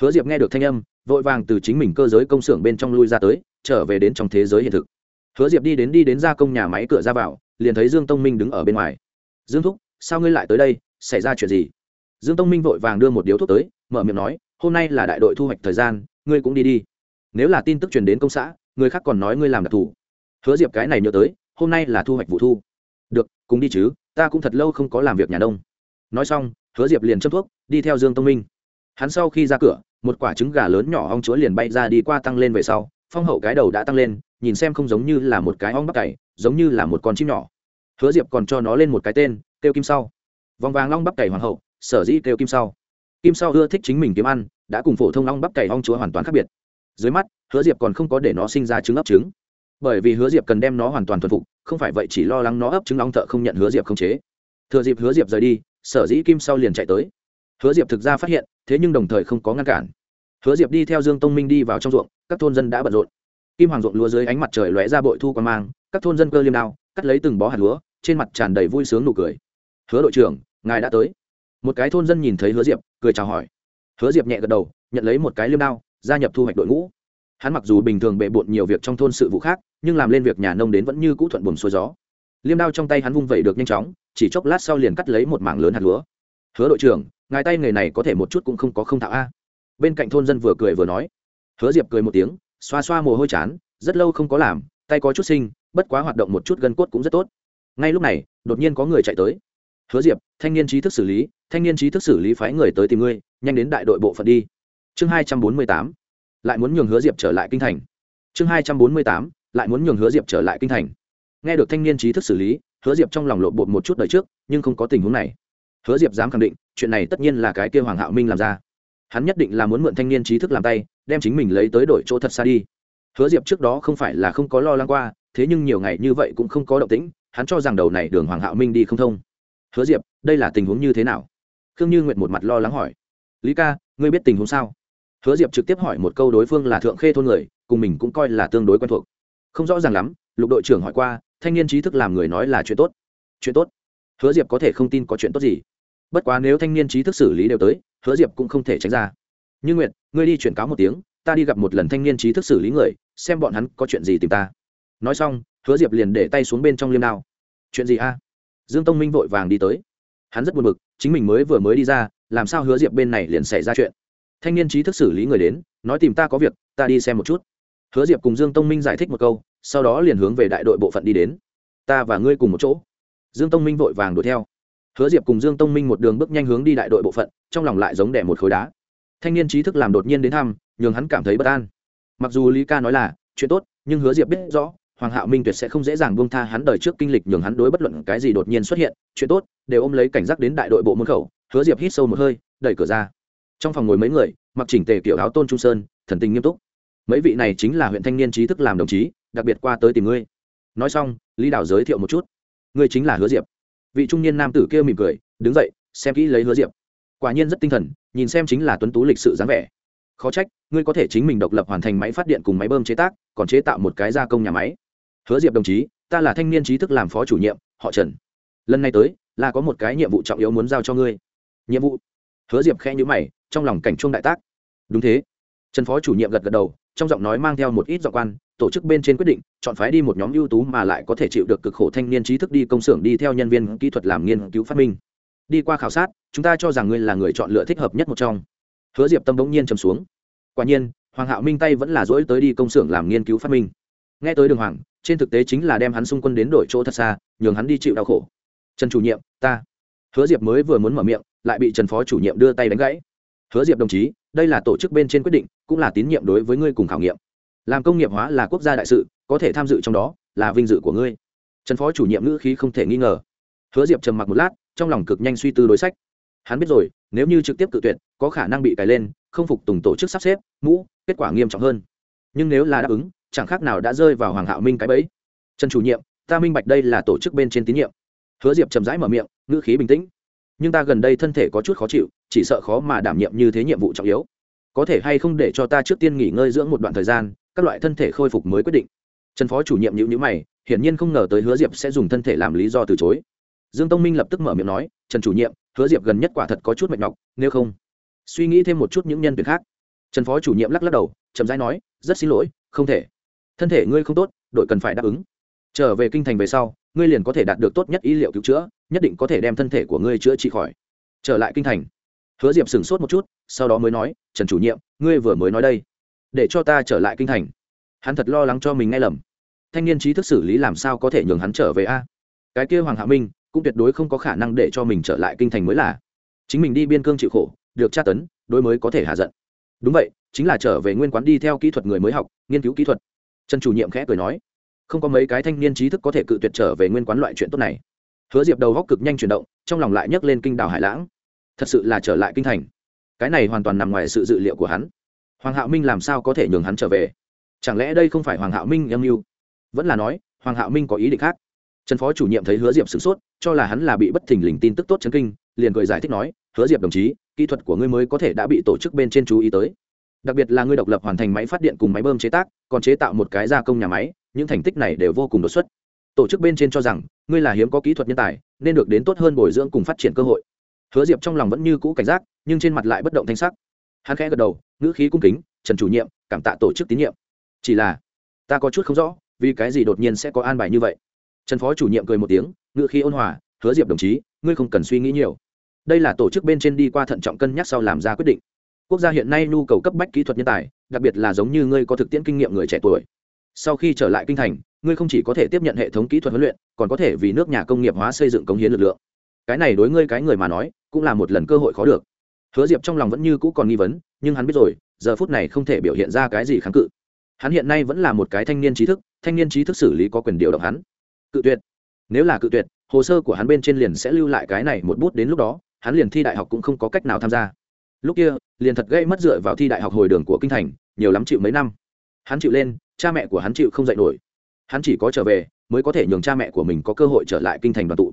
Hứa diệp nghe được thanh âm, vội vàng từ chính mình cơ giới công xưởng bên trong lui ra tới, trở về đến trong thế giới hiện thực. Hứa diệp đi đến đi đến gia công nhà máy cửa ra vào, liền thấy dương tông minh đứng ở bên ngoài. Dương thúc, sao ngươi lại tới đây? Xảy ra chuyện gì? Dương tông minh vội vàng đưa một điếu thuốc tới, mở miệng nói, hôm nay là đại đội thu hoạch thời gian, ngươi cũng đi đi. Nếu là tin tức truyền đến công xã, người khác còn nói ngươi làm đặc thù. Hứa diệp cái này nhớ tới, hôm nay là thu hoạch vụ thu. Được, cùng đi chứ, ta cũng thật lâu không có làm việc nhà nông. Nói xong, hứa diệp liền châm thuốc, đi theo dương tông minh hắn sau khi ra cửa, một quả trứng gà lớn nhỏ ong chúa liền bay ra đi qua tăng lên về sau, phong hậu cái đầu đã tăng lên, nhìn xem không giống như là một cái ong bắp cày giống như là một con chim nhỏ. Hứa diệp còn cho nó lên một cái tên, kêu kim sau. Vòng vàng long bắp cày hoàng hậu, sở dĩ kêu kim sau. Kim sau ưa thích chính mình kiếm ăn, đã cùng phổ thông long bắp cày ong chúa hoàn toàn khác biệt. Dưới mắt, hứa diệp còn không có để nó sinh ra trứng ấp trứng. Bởi vì hứa diệp cần đem nó hoàn toàn thuần phục, không phải vậy chỉ lo lắng nó ấp trứng ong thợ không nhận hứa diệp không chế. Thừa dịp hứa diệp rời đi, sở dĩ kim sau liền chạy tới hứa diệp thực ra phát hiện, thế nhưng đồng thời không có ngăn cản. Hứa diệp đi theo dương tông minh đi vào trong ruộng, các thôn dân đã bận rộn. Kim hoàng ruộng lúa dưới ánh mặt trời lóe ra bội thu quan mang, các thôn dân cơ liêm đao, cắt lấy từng bó hạt lúa, trên mặt tràn đầy vui sướng nụ cười. Hứa đội trưởng, ngài đã tới. Một cái thôn dân nhìn thấy hứa diệp, cười chào hỏi. Hứa diệp nhẹ gật đầu, nhận lấy một cái liêm đao, gia nhập thu hoạch đội ngũ. Hắn mặc dù bình thường bệ bộn nhiều việc trong thôn sự vụ khác, nhưng làm lên việc nhà nông đến vẫn như cũ thuận buồm xuôi gió. Liêm đao trong tay hắn vung vẩy được nhanh chóng, chỉ chốc lát sau liền cắt lấy một mảng lớn hạt lúa. Hứa đội trưởng ngài tay nghề này có thể một chút cũng không có không thạo a. Bên cạnh thôn dân vừa cười vừa nói. Hứa diệp cười một tiếng, xoa xoa mồ hôi chán, rất lâu không có làm, tay có chút sinh bất quá hoạt động một chút gân cốt cũng rất tốt. Ngay lúc này, đột nhiên có người chạy tới. Hứa diệp, thanh niên trí thức xử lý, thanh niên trí thức xử lý phái người tới tìm ngươi, nhanh đến đại đội bộ phận đi. Chương hai trăm bốn mươi tám, lại muốn nhường hứa diệp trở lại kinh thành. Chương hai trăm bốn mươi tám, lại muốn nhường hứa diệp trở lại kinh thành. Nghe được thanh niên trí thức xử lý, hứa diệp trong lòng lộ bột một chút đời trước, nhưng không có tình huống này. Hứa diệp dám khẳng định chuyện này tất nhiên là cái kia hoàng hạo minh làm ra. Hắn nhất định là muốn mượn thanh niên trí thức làm tay, đem chính mình lấy tới đổi chỗ thật xa đi. Hứa diệp trước đó không phải là không có lo lắng qua, thế nhưng nhiều ngày như vậy cũng không có động tĩnh, hắn cho rằng đầu này đường hoàng hạo minh đi không thông. Hứa diệp, đây là tình huống như thế nào? Khương như nguyệt một mặt lo lắng hỏi. Lý ca, ngươi biết tình huống sao? Hứa diệp trực tiếp hỏi một câu đối phương là thượng khê thôn người, cùng mình cũng coi là tương đối quen thuộc. Không rõ ràng lắm, lục đội trưởng hỏi qua, thanh niên trí thức làm người nói là chuyện tốt. Chuyện tốt? Hứa diệp có thể không tin có chuyện tốt gì bất quá nếu thanh niên trí thức xử lý đều tới, hứa diệp cũng không thể tránh ra. Như nguyệt, ngươi đi chuyển cáo một tiếng, ta đi gặp một lần thanh niên trí thức xử lý người, xem bọn hắn có chuyện gì tìm ta. Nói xong, hứa diệp liền để tay xuống bên trong liêm đao. Chuyện gì a? Dương tông minh vội vàng đi tới. Hắn rất buồn bực, chính mình mới vừa mới đi ra, làm sao hứa diệp bên này liền xảy ra chuyện? Thanh niên trí thức xử lý người đến, nói tìm ta có việc, ta đi xem một chút. Hứa diệp cùng dương tông minh giải thích một câu, sau đó liền hướng về đại đội bộ phận đi đến. Ta và ngươi cùng một chỗ. Dương tông minh vội vàng đuổi theo hứa diệp cùng dương tông minh một đường bước nhanh hướng đi đại đội bộ phận, trong lòng lại giống đẻ một khối đá. Thanh niên trí thức làm đột nhiên đến thăm, nhường hắn cảm thấy bất an. Mặc dù lý ca nói là, chuyện tốt, nhưng hứa diệp biết rõ, hoàng hạo minh tuyệt sẽ không dễ dàng buông tha hắn đời trước kinh lịch nhường hắn đối bất luận cái gì đột nhiên xuất hiện. Chuyện tốt, đều ôm lấy cảnh giác đến đại đội bộ môn khẩu. Hứa diệp hít sâu một hơi, đẩy cửa ra. Trong phòng ngồi mấy người, mặc chỉnh tề kiểu áo tôn trung sơn, thần tình nghiêm túc. Mấy vị này chính là huyện thanh niên trí thức làm đồng chí, đặc biệt qua tới tìm ngươi. Nói xong, lý đảo giới thiệu một chút. Ngươi chính là hứa diệp vị trung niên nam tử kia mỉm cười, đứng dậy, xem kỹ lấy hứa diệp. Quả nhiên rất tinh thần, nhìn xem chính là tuấn tú lịch sự dáng vẻ. Khó trách, ngươi có thể chính mình độc lập hoàn thành máy phát điện cùng máy bơm chế tác, còn chế tạo một cái gia công nhà máy. Hứa diệp đồng chí, ta là thanh niên trí thức làm phó chủ nhiệm, họ trần. Lần này tới, là có một cái nhiệm vụ trọng yếu muốn giao cho ngươi. Nhiệm vụ? Hứa diệp khẽ nhữ mày, trong lòng cảnh trung đại tác. Đúng thế trần phó chủ nhiệm gật gật đầu, trong giọng nói mang theo một ít giọng quan, tổ chức bên trên quyết định, chọn phái đi một nhóm ưu tú mà lại có thể chịu được cực khổ thanh niên trí thức đi công xưởng đi theo nhân viên kỹ thuật làm nghiên cứu phát minh. Đi qua khảo sát, chúng ta cho rằng ngươi là người chọn lựa thích hợp nhất một trong. Hứa diệp tâm bỗng nhiên trầm xuống. Quả nhiên, hoàng hạo minh tay vẫn là dỗi tới đi công xưởng làm nghiên cứu phát minh. Nghe tới đường hoàng, trên thực tế chính là đem hắn xung quân đến đổi chỗ thật xa, nhường hắn đi chịu đau khổ. Trần chủ nhiệm, ta. Hứa diệp mới vừa muốn mở miệng, lại bị trần phó chủ nhiệm đưa tay đánh gãy. Hứa diệp đồng chí đây là tổ chức bên trên quyết định, cũng là tín nhiệm đối với ngươi cùng khảo nghiệm. Làm công nghiệp hóa là quốc gia đại sự, có thể tham dự trong đó là vinh dự của ngươi. Trần phó chủ nhiệm ngữ khí không thể nghi ngờ. Hứa diệp trầm mặc một lát, trong lòng cực nhanh suy tư đối sách. Hắn biết rồi, nếu như trực tiếp cự tuyệt, có khả năng bị cài lên, không phục tùng tổ chức sắp xếp, mũ, kết quả nghiêm trọng hơn. Nhưng nếu là đáp ứng, chẳng khác nào đã rơi vào hoàng hạo minh cái bẫy. Trần chủ nhiệm, ta minh bạch đây là tổ chức bên trên tín nhiệm. Hứa diệp chầm rãi mở miệng, ngữ khí bình tĩnh nhưng ta gần đây thân thể có chút khó chịu, chỉ sợ khó mà đảm nhiệm như thế nhiệm vụ trọng yếu. Có thể hay không để cho ta trước tiên nghỉ ngơi dưỡng một đoạn thời gian, các loại thân thể khôi phục mới quyết định. Trần phó chủ nhiệm nhữ nhữ mày, hiển nhiên không ngờ tới hứa diệp sẽ dùng thân thể làm lý do từ chối. Dương tông minh lập tức mở miệng nói, trần chủ nhiệm, hứa diệp gần nhất quả thật có chút mệt nhọc, nếu không, suy nghĩ thêm một chút những nhân việc khác. Trần phó chủ nhiệm lắc lắc đầu, chậm rãi nói, rất xin lỗi, không thể. Thân thể ngươi không tốt, đội cần phải đáp ứng. Trở về kinh thành về sau ngươi liền có thể đạt được tốt nhất ý liệu cứu chữa, nhất định có thể đem thân thể của ngươi chữa trị khỏi. Trở lại kinh thành. Hứa diệp sửng sốt một chút, sau đó mới nói, trần chủ nhiệm, ngươi vừa mới nói đây, để cho ta trở lại kinh thành. Hắn thật lo lắng cho mình nghe lầm. Thanh niên trí thức xử lý làm sao có thể nhường hắn trở về a? Cái kia hoàng hạ minh, cũng tuyệt đối không có khả năng để cho mình trở lại kinh thành mới là. Chính mình đi biên cương chịu khổ, được tra tấn, đối mới có thể hạ giận. Đúng vậy, chính là trở về nguyên quán đi theo kỹ thuật người mới học, nghiên cứu kỹ thuật. Trần chủ nhiệm khẽ cười nói không có mấy cái thanh niên trí thức có thể cự tuyệt trở về nguyên quán loại chuyện tốt này. Hứa diệp đầu góc cực nhanh chuyển động, trong lòng lại nhấc lên kinh đảo hải lãng. Thật sự là trở lại kinh thành. Cái này hoàn toàn nằm ngoài sự dự liệu của hắn. Hoàng hạo minh làm sao có thể nhường hắn trở về? Chẳng lẽ đây không phải hoàng hạo minh âm mưu? Vẫn là nói, hoàng hạo minh có ý định khác. Trần phó chủ nhiệm thấy hứa diệp sửng sốt, cho là hắn là bị bất thình lình tin tức tốt chấn kinh, liền cười giải thích nói, hứa diệp đồng chí, kỹ thuật của ngươi mới có thể đã bị tổ chức bên trên chú ý tới. Đặc biệt là ngươi độc lập hoàn thành máy phát điện cùng máy bơm chế tác, còn chế tạo một cái gia công nhà máy những thành tích này đều vô cùng đột xuất. Tổ chức bên trên cho rằng, ngươi là hiếm có kỹ thuật nhân tài, nên được đến tốt hơn bồi dưỡng cùng phát triển cơ hội. Hứa diệp trong lòng vẫn như cũ cảnh giác, nhưng trên mặt lại bất động thanh sắc. Hắn khẽ gật đầu, ngữ khí cung kính, trần chủ nhiệm, cảm tạ tổ chức tín nhiệm. Chỉ là, ta có chút không rõ, vì cái gì đột nhiên sẽ có an bài như vậy? Trần phó chủ nhiệm cười một tiếng, ngữ khí ôn hòa, hứa diệp đồng chí, ngươi không cần suy nghĩ nhiều. Đây là tổ chức bên trên đi qua thận trọng cân nhắc sau làm ra quyết định. Quốc gia hiện nay nhu cầu cấp bách kỹ thuật nhân tài, đặc biệt là giống như ngươi có thực tiễn kinh nghiệm người trẻ tuổi sau khi trở lại kinh thành, ngươi không chỉ có thể tiếp nhận hệ thống kỹ thuật huấn luyện, còn có thể vì nước nhà công nghiệp hóa xây dựng cống hiến lực lượng. Cái này đối ngươi cái người mà nói, cũng là một lần cơ hội khó được. Hứa diệp trong lòng vẫn như cũ còn nghi vấn, nhưng hắn biết rồi, giờ phút này không thể biểu hiện ra cái gì kháng cự. Hắn hiện nay vẫn là một cái thanh niên trí thức, thanh niên trí thức xử lý có quyền điều động hắn. Cự tuyệt. Nếu là cự tuyệt, hồ sơ của hắn bên trên liền sẽ lưu lại cái này một bút đến lúc đó, hắn liền thi đại học cũng không có cách nào tham gia. Lúc kia, liền thật gây mất dựa vào thi đại học hồi đường của kinh thành, nhiều lắm chịu mấy năm hắn chịu lên, cha mẹ của hắn chịu không dạy nổi. Hắn chỉ có trở về, mới có thể nhường cha mẹ của mình có cơ hội trở lại kinh thành đoàn tụ.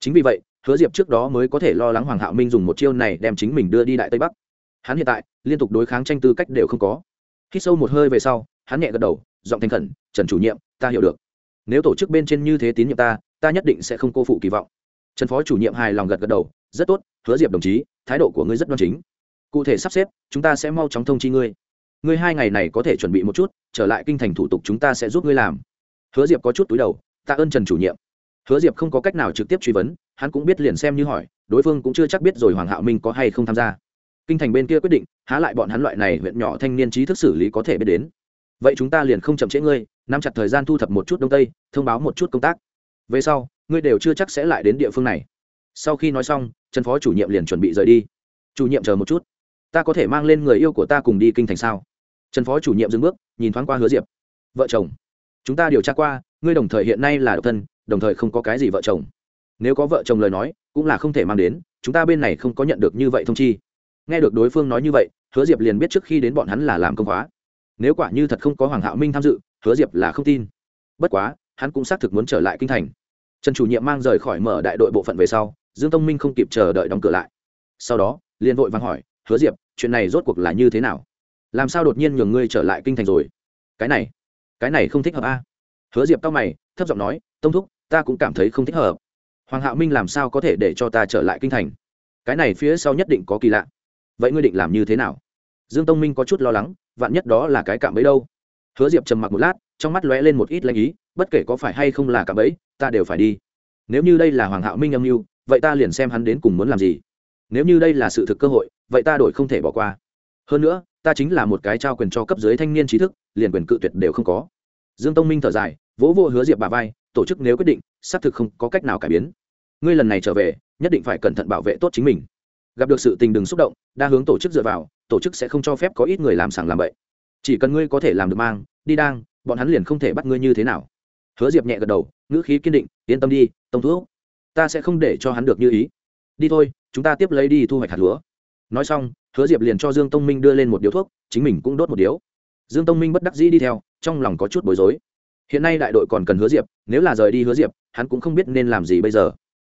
Chính vì vậy, hứa diệp trước đó mới có thể lo lắng hoàng hạo minh dùng một chiêu này đem chính mình đưa đi đại tây bắc. Hắn hiện tại, liên tục đối kháng tranh tư cách đều không có. Khi sâu một hơi về sau, hắn nhẹ gật đầu, giọng thành khẩn, trần chủ nhiệm, ta hiểu được. Nếu tổ chức bên trên như thế tín nhiệm ta ta nhất định sẽ không cô phụ kỳ vọng. Trần phó chủ nhiệm hài lòng gật gật đầu, rất tốt, hứa diệp đồng chí, thái độ của ngươi rất đoan chính. Cụ thể sắp xếp, chúng ta sẽ mau chóng thông chi ngươi ngươi hai ngày này có thể chuẩn bị một chút, trở lại kinh thành thủ tục chúng ta sẽ giúp ngươi làm. Hứa diệp có chút túi đầu, tạ ơn trần chủ nhiệm. Hứa diệp không có cách nào trực tiếp truy vấn, hắn cũng biết liền xem như hỏi, đối phương cũng chưa chắc biết rồi hoàng hạo minh có hay không tham gia. Kinh thành bên kia quyết định, há lại bọn hắn loại này huyện nhỏ thanh niên trí thức xử lý có thể biết đến. Vậy chúng ta liền không chậm trễ ngươi, nắm chặt thời gian thu thập một chút đông tây, thông báo một chút công tác. Về sau, ngươi đều chưa chắc sẽ lại đến địa phương này. Sau khi nói xong, trần phó chủ nhiệm liền chuẩn bị rời đi. Chủ nhiệm chờ một chút. Ta có thể mang lên người yêu của ta cùng đi kinh thành sao? Trần phó chủ nhiệm dừng bước, nhìn thoáng qua hứa diệp. Vợ chồng, chúng ta điều tra qua, ngươi đồng thời hiện nay là độc thân, đồng thời không có cái gì vợ chồng. Nếu có vợ chồng lời nói, cũng là không thể mang đến, chúng ta bên này không có nhận được như vậy thông chi. Nghe được đối phương nói như vậy, hứa diệp liền biết trước khi đến bọn hắn là làm công khóa. Nếu quả như thật không có hoàng hạo minh tham dự, hứa diệp là không tin. Bất quá, hắn cũng xác thực muốn trở lại kinh thành. Trần chủ nhiệm mang rời khỏi mở đại đội bộ phận về sau, dương tông minh không kịp chờ đợi đóng cửa lại. Sau đó, liền vội vàng hỏi, hứa diệp, chuyện này rốt cuộc là như thế nào? Làm sao đột nhiên nhường ngươi trở lại kinh thành rồi? Cái này cái này không thích hợp a. Hứa diệp tao mày, thấp giọng nói, tông thúc, ta cũng cảm thấy không thích hợp. Hoàng hạo minh làm sao có thể để cho ta trở lại kinh thành? Cái này phía sau nhất định có kỳ lạ. Vậy ngươi định làm như thế nào? Dương tông minh có chút lo lắng, vạn nhất đó là cái cạm bẫy đâu? Hứa diệp trầm mặc một lát, trong mắt lóe lên một ít lanh ý, bất kể có phải hay không là cạm bẫy, ta đều phải đi. Nếu như đây là hoàng hạo minh âm mưu, vậy ta liền xem hắn đến cùng muốn làm gì. Nếu như đây là sự thực cơ hội, vậy ta đổi không thể bỏ qua hơn nữa, ta chính là một cái trao quyền cho cấp dưới thanh niên trí thức, liền quyền cự tuyệt đều không có. Dương tông minh thở dài, vỗ vô hứa diệp bà vai, tổ chức nếu quyết định, xác thực không có cách nào cải biến. Ngươi lần này trở về, nhất định phải cẩn thận bảo vệ tốt chính mình. Gặp được sự tình đừng xúc động, đa hướng tổ chức dựa vào, tổ chức sẽ không cho phép có ít người làm sàng làm bậy. Chỉ cần ngươi có thể làm được mang, đi đang, bọn hắn liền không thể bắt ngươi như thế nào. Hứa diệp nhẹ gật đầu, ngữ khí kiên định, yên tâm đi, tông thuốc ta sẽ không để cho hắn được như ý. Đi thôi, chúng ta tiếp lấy đi thu hoạch hạt lúa. Nói xong hứa diệp liền cho dương tông minh đưa lên một điếu thuốc, chính mình cũng đốt một điếu. Dương tông minh bất đắc dĩ đi theo, trong lòng có chút bối rối. Hiện nay đại đội còn cần hứa diệp, nếu là rời đi hứa diệp, hắn cũng không biết nên làm gì bây giờ.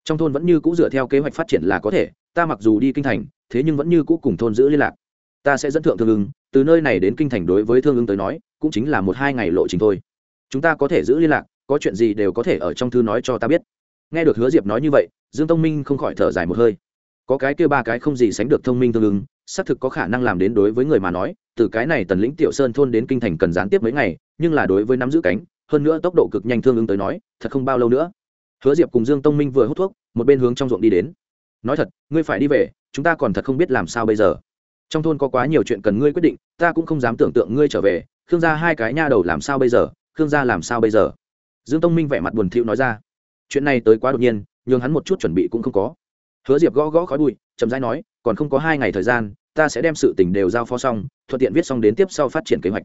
Trong thôn vẫn như cũ dựa theo kế hoạch phát triển là có thể, ta mặc dù đi kinh thành, thế nhưng vẫn như cũ cùng thôn giữ liên lạc. Ta sẽ dẫn thượng thương ứng, từ nơi này đến kinh thành đối với thương ứng tới nói, cũng chính là một hai ngày lộ trình thôi. Chúng ta có thể giữ liên lạc, có chuyện gì đều có thể ở trong thư nói cho ta biết. Nghe được hứa diệp nói như vậy, dương tông minh không khỏi thở dài một hơi. Có cái kia ba cái không gì sánh được thông minh tương ứng xác thực có khả năng làm đến đối với người mà nói, từ cái này tần lĩnh tiểu sơn thôn đến kinh thành cần gián tiếp mấy ngày, nhưng là đối với nắm giữ cánh, hơn nữa tốc độ cực nhanh thương ứng tới nói, thật không bao lâu nữa. Hứa diệp cùng dương tông minh vừa hút thuốc, một bên hướng trong ruộng đi đến. Nói thật, ngươi phải đi về, chúng ta còn thật không biết làm sao bây giờ. Trong thôn có quá nhiều chuyện cần ngươi quyết định, ta cũng không dám tưởng tượng ngươi trở về. Khương gia hai cái nha đầu làm sao bây giờ? Khương gia làm sao bây giờ? Dương tông minh vẻ mặt buồn thiu nói ra. Chuyện này tới quá đột nhiên, nhường hắn một chút chuẩn bị cũng không có hứa diệp gõ gõ khói bụi, chậm rãi nói, còn không có hai ngày thời gian, ta sẽ đem sự tình đều giao phó xong, thuận tiện viết xong đến tiếp sau phát triển kế hoạch.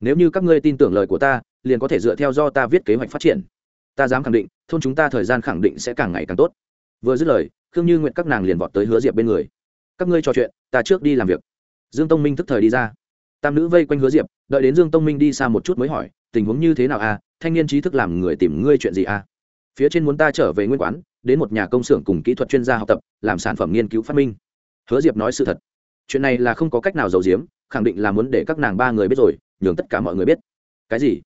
Nếu như các ngươi tin tưởng lời của ta, liền có thể dựa theo do ta viết kế hoạch phát triển. Ta dám khẳng định, thôn chúng ta thời gian khẳng định sẽ càng ngày càng tốt. Vừa dứt lời, khương như nguyện các nàng liền vọt tới hứa diệp bên người. Các ngươi trò chuyện, ta trước đi làm việc. Dương tông minh tức thời đi ra. Tam nữ vây quanh hứa diệp, đợi đến dương tông minh đi xa một chút mới hỏi, tình huống như thế nào à? Thanh niên trí thức làm người tìm ngươi chuyện gì à? Phía trên muốn ta trở về nguyên quán đến một nhà công xưởng cùng kỹ thuật chuyên gia học tập, làm sản phẩm nghiên cứu phát minh. Hứa diệp nói sự thật. Chuyện này là không có cách nào giấu giếm, khẳng định là muốn để các nàng ba người biết rồi, nhường tất cả mọi người biết. Cái gì?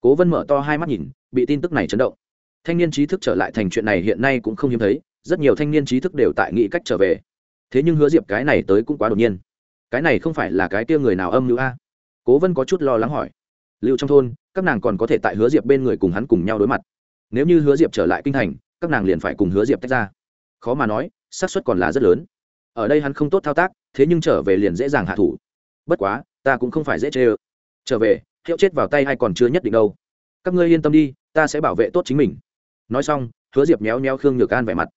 Cố vân mở to hai mắt nhìn, bị tin tức này chấn động. Thanh niên trí thức trở lại thành chuyện này hiện nay cũng không hiếm thấy, rất nhiều thanh niên trí thức đều tại nghĩ cách trở về. Thế nhưng hứa diệp cái này tới cũng quá đột nhiên. Cái này không phải là cái tia người nào âm nữ a? Cố vân có chút lo lắng hỏi. Lưu trong thôn, các nàng còn có thể tại hứa diệp bên người cùng hắn cùng nhau đối mặt. Nếu như hứa diệp trở lại kinh thành các nàng liền phải cùng hứa diệp tách ra. Khó mà nói, xác suất còn là rất lớn. Ở đây hắn không tốt thao tác, thế nhưng trở về liền dễ dàng hạ thủ. Bất quá, ta cũng không phải dễ chê ơ. Trở về, hiệu chết vào tay hay còn chưa nhất định đâu. Các ngươi yên tâm đi, ta sẽ bảo vệ tốt chính mình. Nói xong, hứa diệp méo méo khương nhược an vẻ mặt.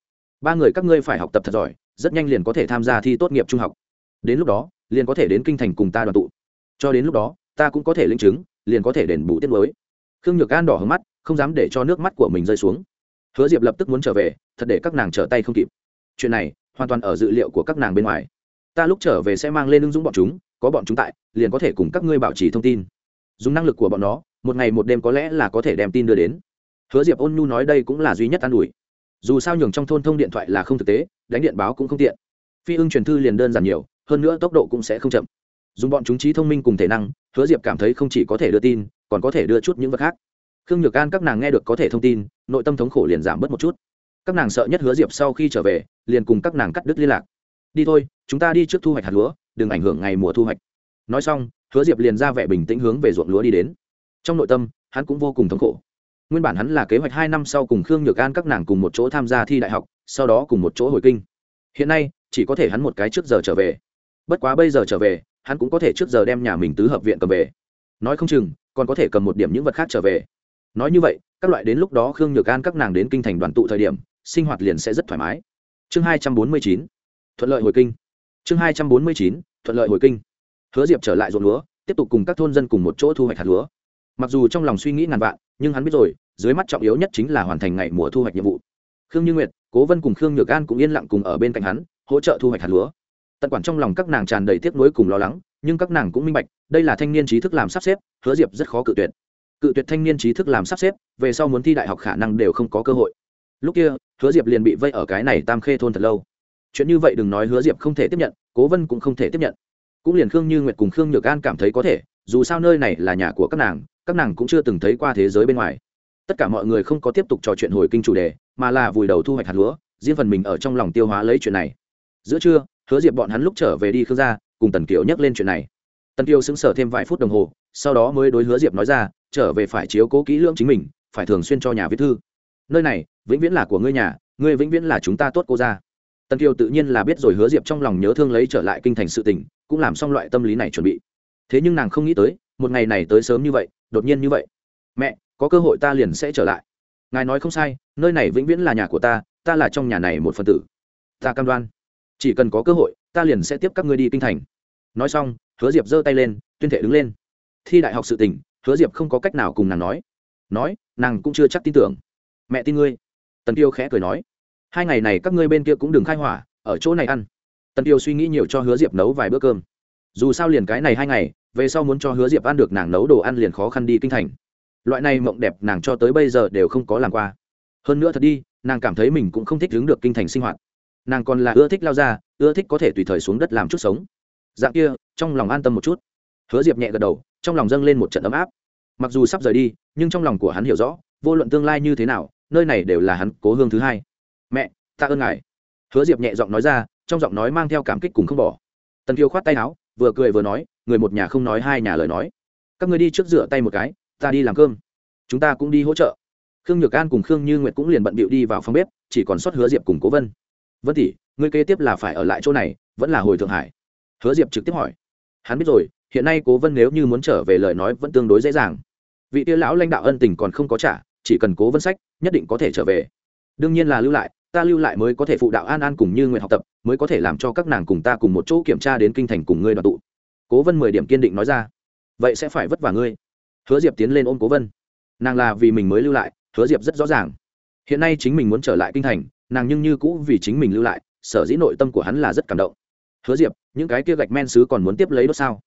Ba người các ngươi phải học tập thật giỏi, rất nhanh liền có thể tham gia thi tốt nghiệp trung học. Đến lúc đó, liền có thể đến kinh thành cùng ta đoàn tụ. Cho đến lúc đó, ta cũng có thể linh chứng, liền có thể đền bù tiết mới. Khương nhược an đỏ hướng mắt, không dám để cho nước mắt của mình rơi xuống hứa diệp lập tức muốn trở về, thật để các nàng trở tay không kịp. Chuyện này hoàn toàn ở dự liệu của các nàng bên ngoài. Ta lúc trở về sẽ mang lên ứng dụng bọn chúng, có bọn chúng tại, liền có thể cùng các ngươi bảo trì thông tin. Dùng năng lực của bọn nó, một ngày một đêm có lẽ là có thể đem tin đưa đến. Hứa diệp ôn nhu nói đây cũng là duy nhất an ủi. Dù sao nhường trong thôn thông điện thoại là không thực tế, đánh điện báo cũng không tiện. Phi ưng truyền thư liền đơn giản nhiều, hơn nữa tốc độ cũng sẽ không chậm. Dùng bọn chúng trí thông minh cùng thể năng, hứa diệp cảm thấy không chỉ có thể đưa tin, còn có thể đưa chút những vật khác khương nhược an các nàng nghe được có thể thông tin, nội tâm thống khổ liền giảm bớt một chút. Các nàng sợ nhất hứa diệp sau khi trở về, liền cùng các nàng cắt đứt liên lạc. Đi thôi, chúng ta đi trước thu hoạch hạt lúa, đừng ảnh hưởng ngày mùa thu hoạch. Nói xong, hứa diệp liền ra vẻ bình tĩnh hướng về ruộng lúa đi đến. Trong nội tâm, hắn cũng vô cùng thống khổ. Nguyên bản hắn là kế hoạch hai năm sau cùng khương nhược an các nàng cùng một chỗ tham gia thi đại học, sau đó cùng một chỗ hồi kinh. Hiện nay, chỉ có thể hắn một cái trước giờ trở về. Bất quá bây giờ trở về, hắn cũng có thể trước giờ đem nhà mình tứ hợp viện cầm về. Nói không chừng, còn có thể cầm một điểm những vật khác trở về nói như vậy, các loại đến lúc đó khương nhược an các nàng đến kinh thành đoàn tụ thời điểm, sinh hoạt liền sẽ rất thoải mái. Chương hai trăm bốn mươi chín, thuận lợi hồi kinh. Chương hai trăm bốn mươi chín, thuận lợi hồi kinh. Hứa diệp trở lại ruộng lúa, tiếp tục cùng các thôn dân cùng một chỗ thu hoạch hạt lúa. Mặc dù trong lòng suy nghĩ ngàn vạn, nhưng hắn biết rồi, dưới mắt trọng yếu nhất chính là hoàn thành ngày mùa thu hoạch nhiệm vụ. Khương như nguyệt, cố vân cùng khương nhược an cũng yên lặng cùng ở bên cạnh hắn, hỗ trợ thu hoạch hạt lúa. Tận quản trong lòng các nàng tràn đầy tiếc nuối cùng lo lắng, nhưng các nàng cũng minh bạch, đây là thanh niên trí thức làm sắp xếp, hứa diệp rất khó cự tuyệt cự tuyệt thanh niên trí thức làm sắp xếp, về sau muốn thi đại học khả năng đều không có cơ hội. Lúc kia, hứa diệp liền bị vây ở cái này tam khê thôn thật lâu. Chuyện như vậy đừng nói hứa diệp không thể tiếp nhận, cố vân cũng không thể tiếp nhận. Cũng liền khương như nguyệt cùng khương nhược an cảm thấy có thể, dù sao nơi này là nhà của các nàng các nàng cũng chưa từng thấy qua thế giới bên ngoài. Tất cả mọi người không có tiếp tục trò chuyện hồi kinh chủ đề, mà là vùi đầu thu hoạch hạt lúa, riêng phần mình ở trong lòng tiêu hóa lấy chuyện này. Giữa trưa, hứa diệp bọn hắn lúc trở về đi khương gia, cùng tần kiều nhắc lên chuyện này. Tần kiều sững sờ thêm vài phút đồng hồ sau đó mới đối hứa diệp nói ra, trở về phải chiếu cố kỹ lưỡng chính mình, phải thường xuyên cho nhà viết thư. Nơi này, vĩnh viễn là của ngươi nhà, ngươi vĩnh viễn là chúng ta tốt cô ra tần kiều tự nhiên là biết rồi hứa diệp trong lòng nhớ thương lấy trở lại kinh thành sự tình, cũng làm xong loại tâm lý này chuẩn bị. Thế nhưng nàng không nghĩ tới, một ngày này tới sớm như vậy, đột nhiên như vậy. Mẹ, có cơ hội ta liền sẽ trở lại. Ngài nói không sai, nơi này vĩnh viễn là nhà của ta ta là trong nhà này một phần tử. Ta cam đoan. Chỉ cần có cơ hội, ta liền sẽ tiếp các ngươi đi kinh thành. Nói xong, hứa diệp giơ tay lên, tuyên thể đứng lên thi đại học sự tình, hứa diệp không có cách nào cùng nàng nói. Nói, nàng cũng chưa chắc tin tưởng. Mẹ tin ngươi. Tần tiêu khẽ cười nói. Hai ngày này các ngươi bên kia cũng đừng khai hỏa, ở chỗ này ăn. Tần tiêu suy nghĩ nhiều cho hứa diệp nấu vài bữa cơm. Dù sao liền cái này hai ngày, về sau muốn cho hứa diệp ăn được nàng nấu đồ ăn liền khó khăn đi kinh thành. Loại này mộng đẹp nàng cho tới bây giờ đều không có làm qua. Hơn nữa thật đi, nàng cảm thấy mình cũng không thích đứng được kinh thành sinh hoạt. Nàng còn là ưa thích lao ra, ưa thích có thể tùy thời xuống đất làm chút sống. Dạng kia, trong lòng an tâm một chút. Hứa diệp nhẹ gật đầu trong lòng dâng lên một trận ấm áp. Mặc dù sắp rời đi, nhưng trong lòng của hắn hiểu rõ, vô luận tương lai như thế nào, nơi này đều là hắn cố hương thứ hai. Mẹ, ta ơn ngài. Hứa diệp nhẹ giọng nói ra, trong giọng nói mang theo cảm kích cùng không bỏ. Tần kiều khoát tay áo, vừa cười vừa nói, người một nhà không nói hai nhà lời nói. Các người đi trước rửa tay một cái, ta đi làm cơm. Chúng ta cũng đi hỗ trợ. Khương nhược an cùng khương như nguyệt cũng liền bận bịu đi vào phòng bếp, chỉ còn sót hứa diệp cùng cố vân. Vân tỷ, ngươi kế tiếp là phải ở lại chỗ này, vẫn là hồi thượng hải? Hứa diệp trực tiếp hỏi. Hắn biết rồi hiện nay cố vân nếu như muốn trở về lời nói vẫn tương đối dễ dàng. Vị tia lão lãnh đạo ân tình còn không có trả, chỉ cần cố vân sách, nhất định có thể trở về. Đương nhiên là lưu lại, ta lưu lại mới có thể phụ đạo an an cùng như nguyện học tập, mới có thể làm cho các nàng cùng ta cùng một chỗ kiểm tra đến kinh thành cùng ngươi đoàn tụ. Cố vân mười điểm kiên định nói ra. Vậy sẽ phải vất vả ngươi. Hứa diệp tiến lên ôm cố vân. Nàng là vì mình mới lưu lại, hứa diệp rất rõ ràng. Hiện nay chính mình muốn trở lại kinh thành, nàng nhưng như cũ vì chính mình lưu lại, sở dĩ nội tâm của hắn là rất cảm động. Hứa diệp, những cái kia gạch men xứ còn muốn tiếp lấy đốt sao?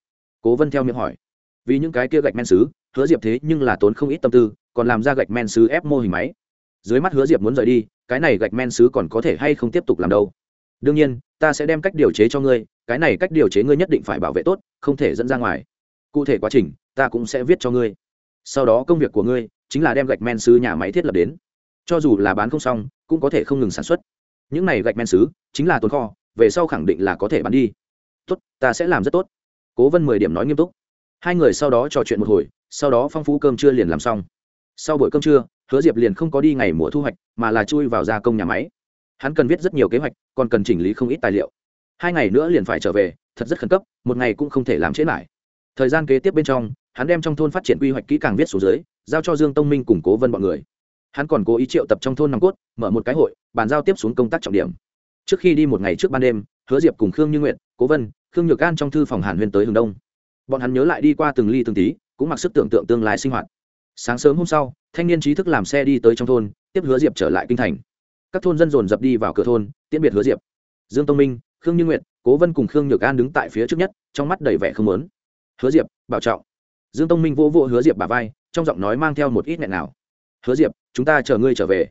Cố vân theo miệng hỏi. Vì những cái kia gạch men xứ, hứa diệp thế nhưng là tốn không ít tâm tư, còn làm ra gạch men xứ ép mô hình máy. Dưới mắt hứa diệp muốn rời đi, cái này gạch men xứ còn có thể hay không tiếp tục làm đâu? Đương nhiên, ta sẽ đem cách điều chế cho ngươi, cái này cách điều chế ngươi nhất định phải bảo vệ tốt, không thể dẫn ra ngoài. Cụ thể quá trình, ta cũng sẽ viết cho ngươi. Sau đó công việc của ngươi chính là đem gạch men xứ nhà máy thiết lập đến. Cho dù là bán không xong, cũng có thể không ngừng sản xuất. Những này gạch men xứ chính là tồn kho, về sau khẳng định là có thể bán đi. Tốt, ta sẽ làm rất tốt cố vân mười điểm nói nghiêm túc. Hai người sau đó trò chuyện một hồi, sau đó phong phú cơm trưa liền làm xong. Sau buổi cơm trưa, hứa diệp liền không có đi ngày mùa thu hoạch, mà là chui vào gia công nhà máy. Hắn cần viết rất nhiều kế hoạch, còn cần chỉnh lý không ít tài liệu. Hai ngày nữa liền phải trở về, thật rất khẩn cấp, một ngày cũng không thể làm trễ lại. Thời gian kế tiếp bên trong, hắn đem trong thôn phát triển quy hoạch kỹ càng viết xuống dưới, giao cho dương tông minh củng cố vân b ọ n người. Hắn còn cố ý triệu tập trong thôn nòng cốt, mở một cái hội, bàn giao tiếp xuống công tác trọng điểm. Trước khi đi một ngày trước ban đêm, hứa diệp cùng khương như nguyện cố vân khương nhược an trong thư phòng hàn huyên tới hướng đông. Bọn hắn nhớ lại đi qua từng ly từng tí, cũng mặc sức tưởng tượng tương lai sinh hoạt. Sáng sớm hôm sau, thanh niên trí thức làm xe đi tới trong thôn, tiếp hứa diệp trở lại kinh thành. Các thôn dân dồn dập đi vào cửa thôn, tiễn biệt hứa diệp. Dương tông minh, khương như nguyệt, cố vân cùng khương nhược an đứng tại phía trước nhất, trong mắt đầy vẻ không lớn hứa diệp, bảo trọng. Dương tông minh vỗ vỗ hứa diệp bà vai, trong giọng nói mang theo một ít nghẹn nào. Hứa diệp, chúng ta chờ ngươi trở về.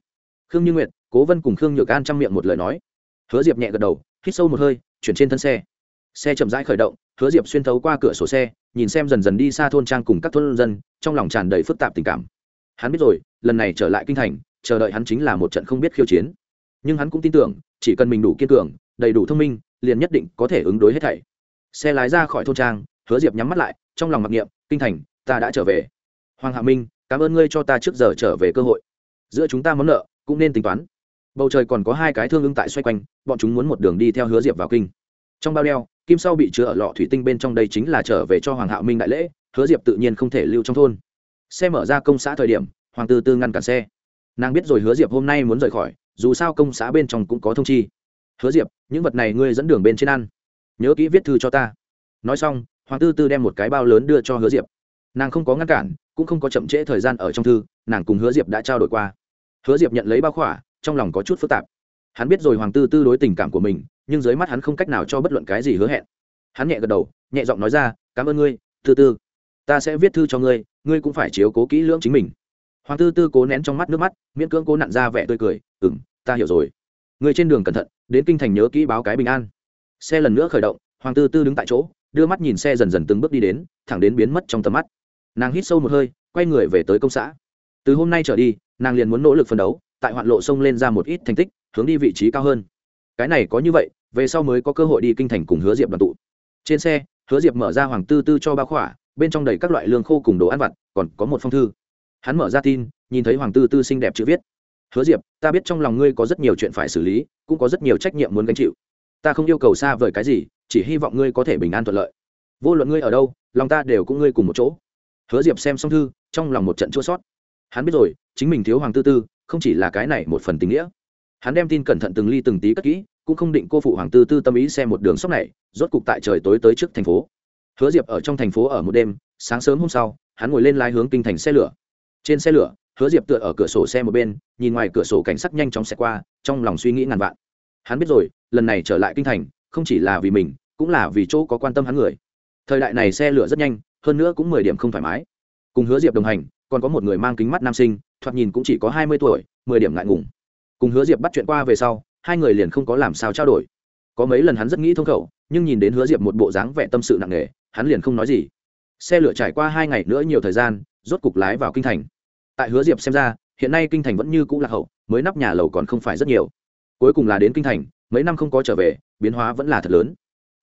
Khương như nguyệt, cố vân cùng khương nhược an chăm miệng một lời nói. Hứa diệp nhẹ gật đầu, hít sâu một hơi, chuyển trên thân xe xe chậm rãi khởi động, hứa diệp xuyên thấu qua cửa sổ xe, nhìn xem dần dần đi xa thôn trang cùng các thôn dân, trong lòng tràn đầy phức tạp tình cảm. Hắn biết rồi, lần này trở lại kinh thành, chờ đợi hắn chính là một trận không biết khiêu chiến. Nhưng hắn cũng tin tưởng, chỉ cần mình đủ kiên cường, đầy đủ thông minh, liền nhất định có thể ứng đối hết thảy. Xe lái ra khỏi thôn trang, hứa diệp nhắm mắt lại, trong lòng mặc niệm, kinh thành, ta đã trở về. Hoàng hạ minh, cảm ơn ngươi cho ta trước giờ trở về cơ hội. Giữa chúng ta món nợ, cũng nên tính toán. Bầu trời còn có hai cái thương ưng tại xoay quanh, bọn chúng muốn một đường đi theo hứa diệp vào kinh. Trong bao đeo kim sau bị chứa ở lọ thủy tinh bên trong đây chính là trở về cho hoàng hạo minh đại lễ, hứa diệp tự nhiên không thể lưu trong thôn. Xe mở ra công xã thời điểm, hoàng tư tư ngăn cản xe. Nàng biết rồi hứa diệp hôm nay muốn rời khỏi, dù sao công xã bên trong cũng có thông chi. Hứa diệp, những vật này ngươi dẫn đường bên trên ăn. Nhớ kỹ viết thư cho ta. Nói xong, hoàng tư tư đem một cái bao lớn đưa cho hứa diệp. Nàng không có ngăn cản, cũng không có chậm trễ thời gian ở trong thư, nàng cùng hứa diệp đã trao đổi qua. Hứa diệp nhận lấy bao khỏa, trong lòng có chút phức tạp hắn biết rồi hoàng tư tư đối tình cảm của mình, nhưng dưới mắt hắn không cách nào cho bất luận cái gì hứa hẹn. Hắn nhẹ gật đầu, nhẹ giọng nói ra, cảm ơn ngươi, tư tư. Ta sẽ viết thư cho ngươi ngươi cũng phải chiếu cố kỹ lưỡng chính mình. Hoàng tư tư cố nén trong mắt nước mắt, miễn cưỡng cố nặn ra vẻ tươi cười ừ m ta hiểu rồi. Người trên đường cẩn thận, đến kinh thành nhớ kỹ báo cái bình an. Xe lần nữa khởi động, hoàng tư tư đứng tại chỗ, đưa mắt nhìn xe dần dần từng bước đi đến, thẳng đến biến mất trong tầm mắt. Nàng hít sâu một hơi, quay người về tới công xã. Từ hôm nay trở đi, nàng liền muốn nỗ lực phấn đấu, tại hoạn lộ sông lên ra một ít thành tích hướng đi vị trí cao hơn. Cái này có như vậy, về sau mới có cơ hội đi kinh thành cùng hứa diệp đoàn tụ. Trên xe, hứa diệp mở ra hoàng tư tư cho ba khỏa, bên trong đầy các loại lương khô cùng đồ ăn vặt, còn có một phong thư. Hắn mở ra tin, nhìn thấy hoàng tư tư xinh đẹp chữ viết. Hứa diệp, ta biết trong lòng ngươi có rất nhiều chuyện phải xử lý, cũng có rất nhiều trách nhiệm muốn gánh chịu. Ta không yêu cầu xa vời cái gì, chỉ hy vọng ngươi có thể bình an thuận lợi. Vô luận ngươi ở đâu, lòng ta đều cũng ngươi cùng một chỗ. Hứa diệp xem xong thư, trong lòng một trận chua sót hắn biết rồi, chính mình thiếu hoàng tư tư, không chỉ là cái này một phần tình nghĩa hắn đem tin cẩn thận từng ly từng tí cất kỹ, cũng không định cô phụ hoàng tư tư tâm ý xem một đường sóc này, rốt cục tại trời tối tới trước thành phố. Hứa diệp ở trong thành phố ở một đêm, sáng sớm hôm sau, hắn ngồi lên lái hướng kinh thành xe lửa. Trên xe lửa, hứa diệp tựa ở cửa sổ xe một bên, nhìn ngoài cửa sổ cảnh sắc nhanh chóng xe qua, trong lòng suy nghĩ ngàn vạn. Hắn biết rồi, lần này trở lại kinh thành, không chỉ là vì mình, cũng là vì chỗ có quan tâm hắn người. Thời đại này xe lửa rất nhanh, hơn nữa cũng mười điểm không thoải mái. Cùng hứa diệp đồng hành, còn có một người mang kính mắt nam sinh, thoạt nhìn cũng chỉ có hai mươi tuổi, mười điểm ngại ngùng cùng hứa diệp bắt chuyện qua về sau, hai người liền không có làm sao trao đổi. Có mấy lần hắn rất nghĩ thông khẩu, nhưng nhìn đến hứa diệp một bộ dáng vẻ tâm sự nặng nề, hắn liền không nói gì. Xe lửa trải qua hai ngày nữa nhiều thời gian, rốt cục lái vào kinh thành. Tại hứa diệp xem ra, hiện nay kinh thành vẫn như cũ lạc hậu, mới nắp nhà lầu còn không phải rất nhiều. Cuối cùng là đến kinh thành, mấy năm không có trở về, biến hóa vẫn là thật lớn.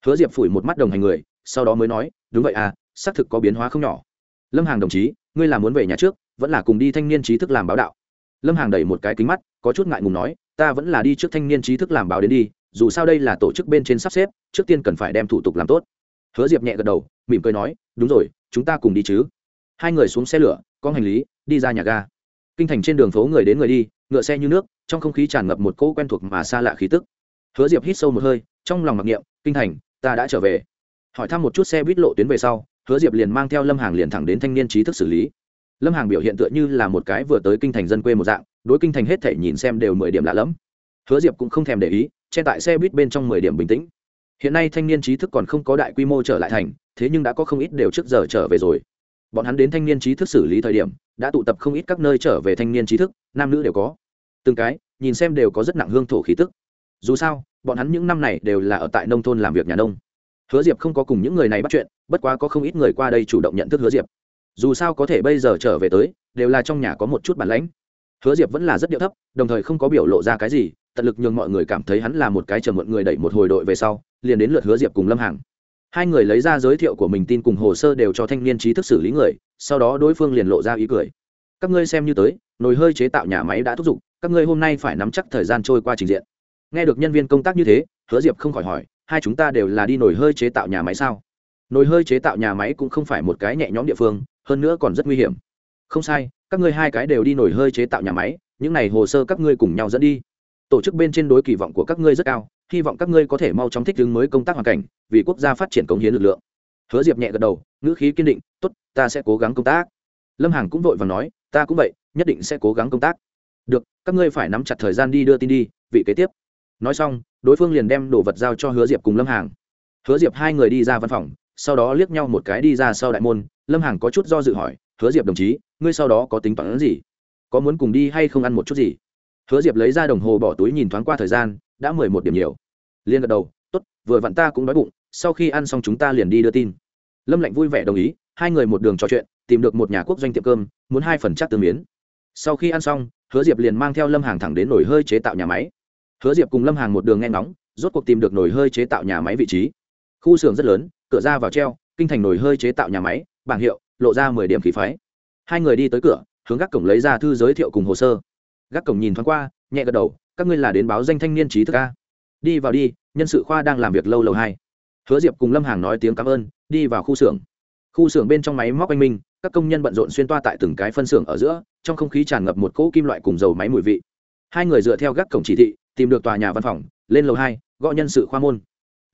Hứa diệp phủi một mắt đồng hành người, sau đó mới nói, đúng vậy à xác thực có biến hóa không nhỏ. Lâm hàng đồng chí, ngươi là muốn về nhà trước, vẫn là cùng đi thanh niên trí thức làm báo đạo. Lâm hàng đẩy một cái kính mắt có chút ngại ngùng nói, ta vẫn là đi trước thanh niên trí thức làm báo đến đi, dù sao đây là tổ chức bên trên sắp xếp, trước tiên cần phải đem thủ tục làm tốt. Hứa diệp nhẹ gật đầu, mỉm cười nói, đúng rồi, chúng ta cùng đi chứ. Hai người xuống xe lửa, có hành lý, đi ra nhà ga. Kinh thành trên đường phố người đến người đi, ngựa xe như nước, trong không khí tràn ngập một cỗ quen thuộc mà xa lạ khí tức. Hứa diệp hít sâu một hơi, trong lòng mặc niệm, kinh thành, ta đã trở về. Hỏi thăm một chút xe buýt lộ tuyến về sau, hứa diệp liền mang theo lâm hàng liền thẳng đến thanh niên trí thức xử lý. Lâm hàng biểu hiện tựa như là một cái vừa tới kinh thành dân quê một dạng đối kinh thành hết thể nhìn xem đều mười điểm lạ lẫm. Hứa diệp cũng không thèm để ý, che tại xe buýt bên trong mười điểm bình tĩnh. Hiện nay thanh niên trí thức còn không có đại quy mô trở lại thành, thế nhưng đã có không ít đều trước giờ trở về rồi. Bọn hắn đến thanh niên trí thức xử lý thời điểm, đã tụ tập không ít các nơi trở về thanh niên trí thức, nam nữ đều có. Từng cái, nhìn xem đều có rất nặng hương thổ khí tức. Dù sao, bọn hắn những năm này đều là ở tại nông thôn làm việc nhà nông. Hứa diệp không có cùng những người này bắt chuyện, bất quá có không ít người qua đây chủ động nhận thức hứa diệp. Dù sao có thể bây giờ trở về tới, đều là trong nhà có một chút bản lãnh hứa diệp vẫn là rất điệu thấp, đồng thời không có biểu lộ ra cái gì, tận lực nhường mọi người cảm thấy hắn là một cái chờ mượn người đẩy một hồi đội về sau, liền đến lượt hứa diệp cùng lâm hàng hai người lấy ra giới thiệu của mình tin cùng hồ sơ đều cho thanh niên trí thức xử lý người, sau đó đối phương liền lộ ra ý cười. Các ngươi xem như tới, nồi hơi chế tạo nhà máy đã thúc giục, các ngươi hôm nay phải nắm chắc thời gian trôi qua trình diện. Nghe được nhân viên công tác như thế, hứa diệp không khỏi hỏi, hai chúng ta đều là đi nồi hơi chế tạo nhà máy sao? Nồi hơi chế tạo nhà máy cũng không phải một cái nhẹ nhõm địa phương, hơn nữa còn rất nguy hiểm. Không sai các ngươi hai cái đều đi nổi hơi chế tạo nhà máy, những này hồ sơ các ngươi cùng nhau dẫn đi. Tổ chức bên trên đối kỳ vọng của các ngươi rất cao, hy vọng các ngươi có thể mau chóng thích ứng mới công tác hoàn cảnh, vì quốc gia phát triển cống hiến lực lượng. Hứa diệp nhẹ gật đầu, ngữ khí kiên định t ố t ta sẽ cố gắng công tác. Lâm hằng cũng vội và nói, ta cũng vậy, nhất định sẽ cố gắng công tác. Được, các ngươi phải nắm chặt thời gian đi đưa tin đi, vị kế tiếp. Nói xong, đối phương liền đem đồ vật giao cho hứa diệp cùng lâm hàng hứa diệp hai người đi ra văn phòng, sau đó liếc nhau một cái đi ra sau đại môn, lâm hàng có chút do dự hỏi hứa diệp đồng chí, ngươi sau đó có tính toán gì? Có muốn cùng đi hay không ăn một chút gì? Hứa diệp lấy ra đồng hồ bỏ túi nhìn thoáng qua thời gian, đã mười một điểm nhiều. Liên gật đầu t ố t vừa vặn ta cũng đói bụng, sau khi ăn xong chúng ta liền đi đưa tin. Lâm lạnh vui vẻ đồng ý, hai người một đường trò chuyện, tìm được một nhà quốc doanh tiệm cơm, muốn hai phần chắc tương miến. Sau khi ăn xong, hứa diệp liền mang theo lâm hàng thẳng đến nồi hơi chế tạo nhà máy. Hứa diệp cùng lâm hàng một đường nghe ngóng, rốt cuộc tìm được nồi hơi chế tạo nhà máy vị trí. Khu xưởng rất lớn, cửa ra vào treo, kinh thành nồi hơi chế tạo nhà máy, bảng hiệu lộ ra mười điểm khí phái. Hai người đi tới cửa, hướng gác cổng lấy ra thư giới thiệu cùng hồ sơ. Gác cổng nhìn thoáng qua, nhẹ gật đầu, các ngươi là đến báo danh thanh niên trí thức a? Đi vào đi, nhân sự khoa đang làm việc lâu lâu hai hứa diệp cùng lâm hàng nói tiếng cảm ơn, đi vào khu xưởng. Khu xưởng bên trong máy móc anh minh, các công nhân bận rộn xuyên toa tại từng cái phân xưởng ở giữa, trong không khí tràn ngập một cỗ kim loại cùng dầu máy mùi vị. Hai người dựa theo gác cổng chỉ thị, tìm được tòa nhà văn phòng, lên lầu hai, gõ nhân sự khoa môn.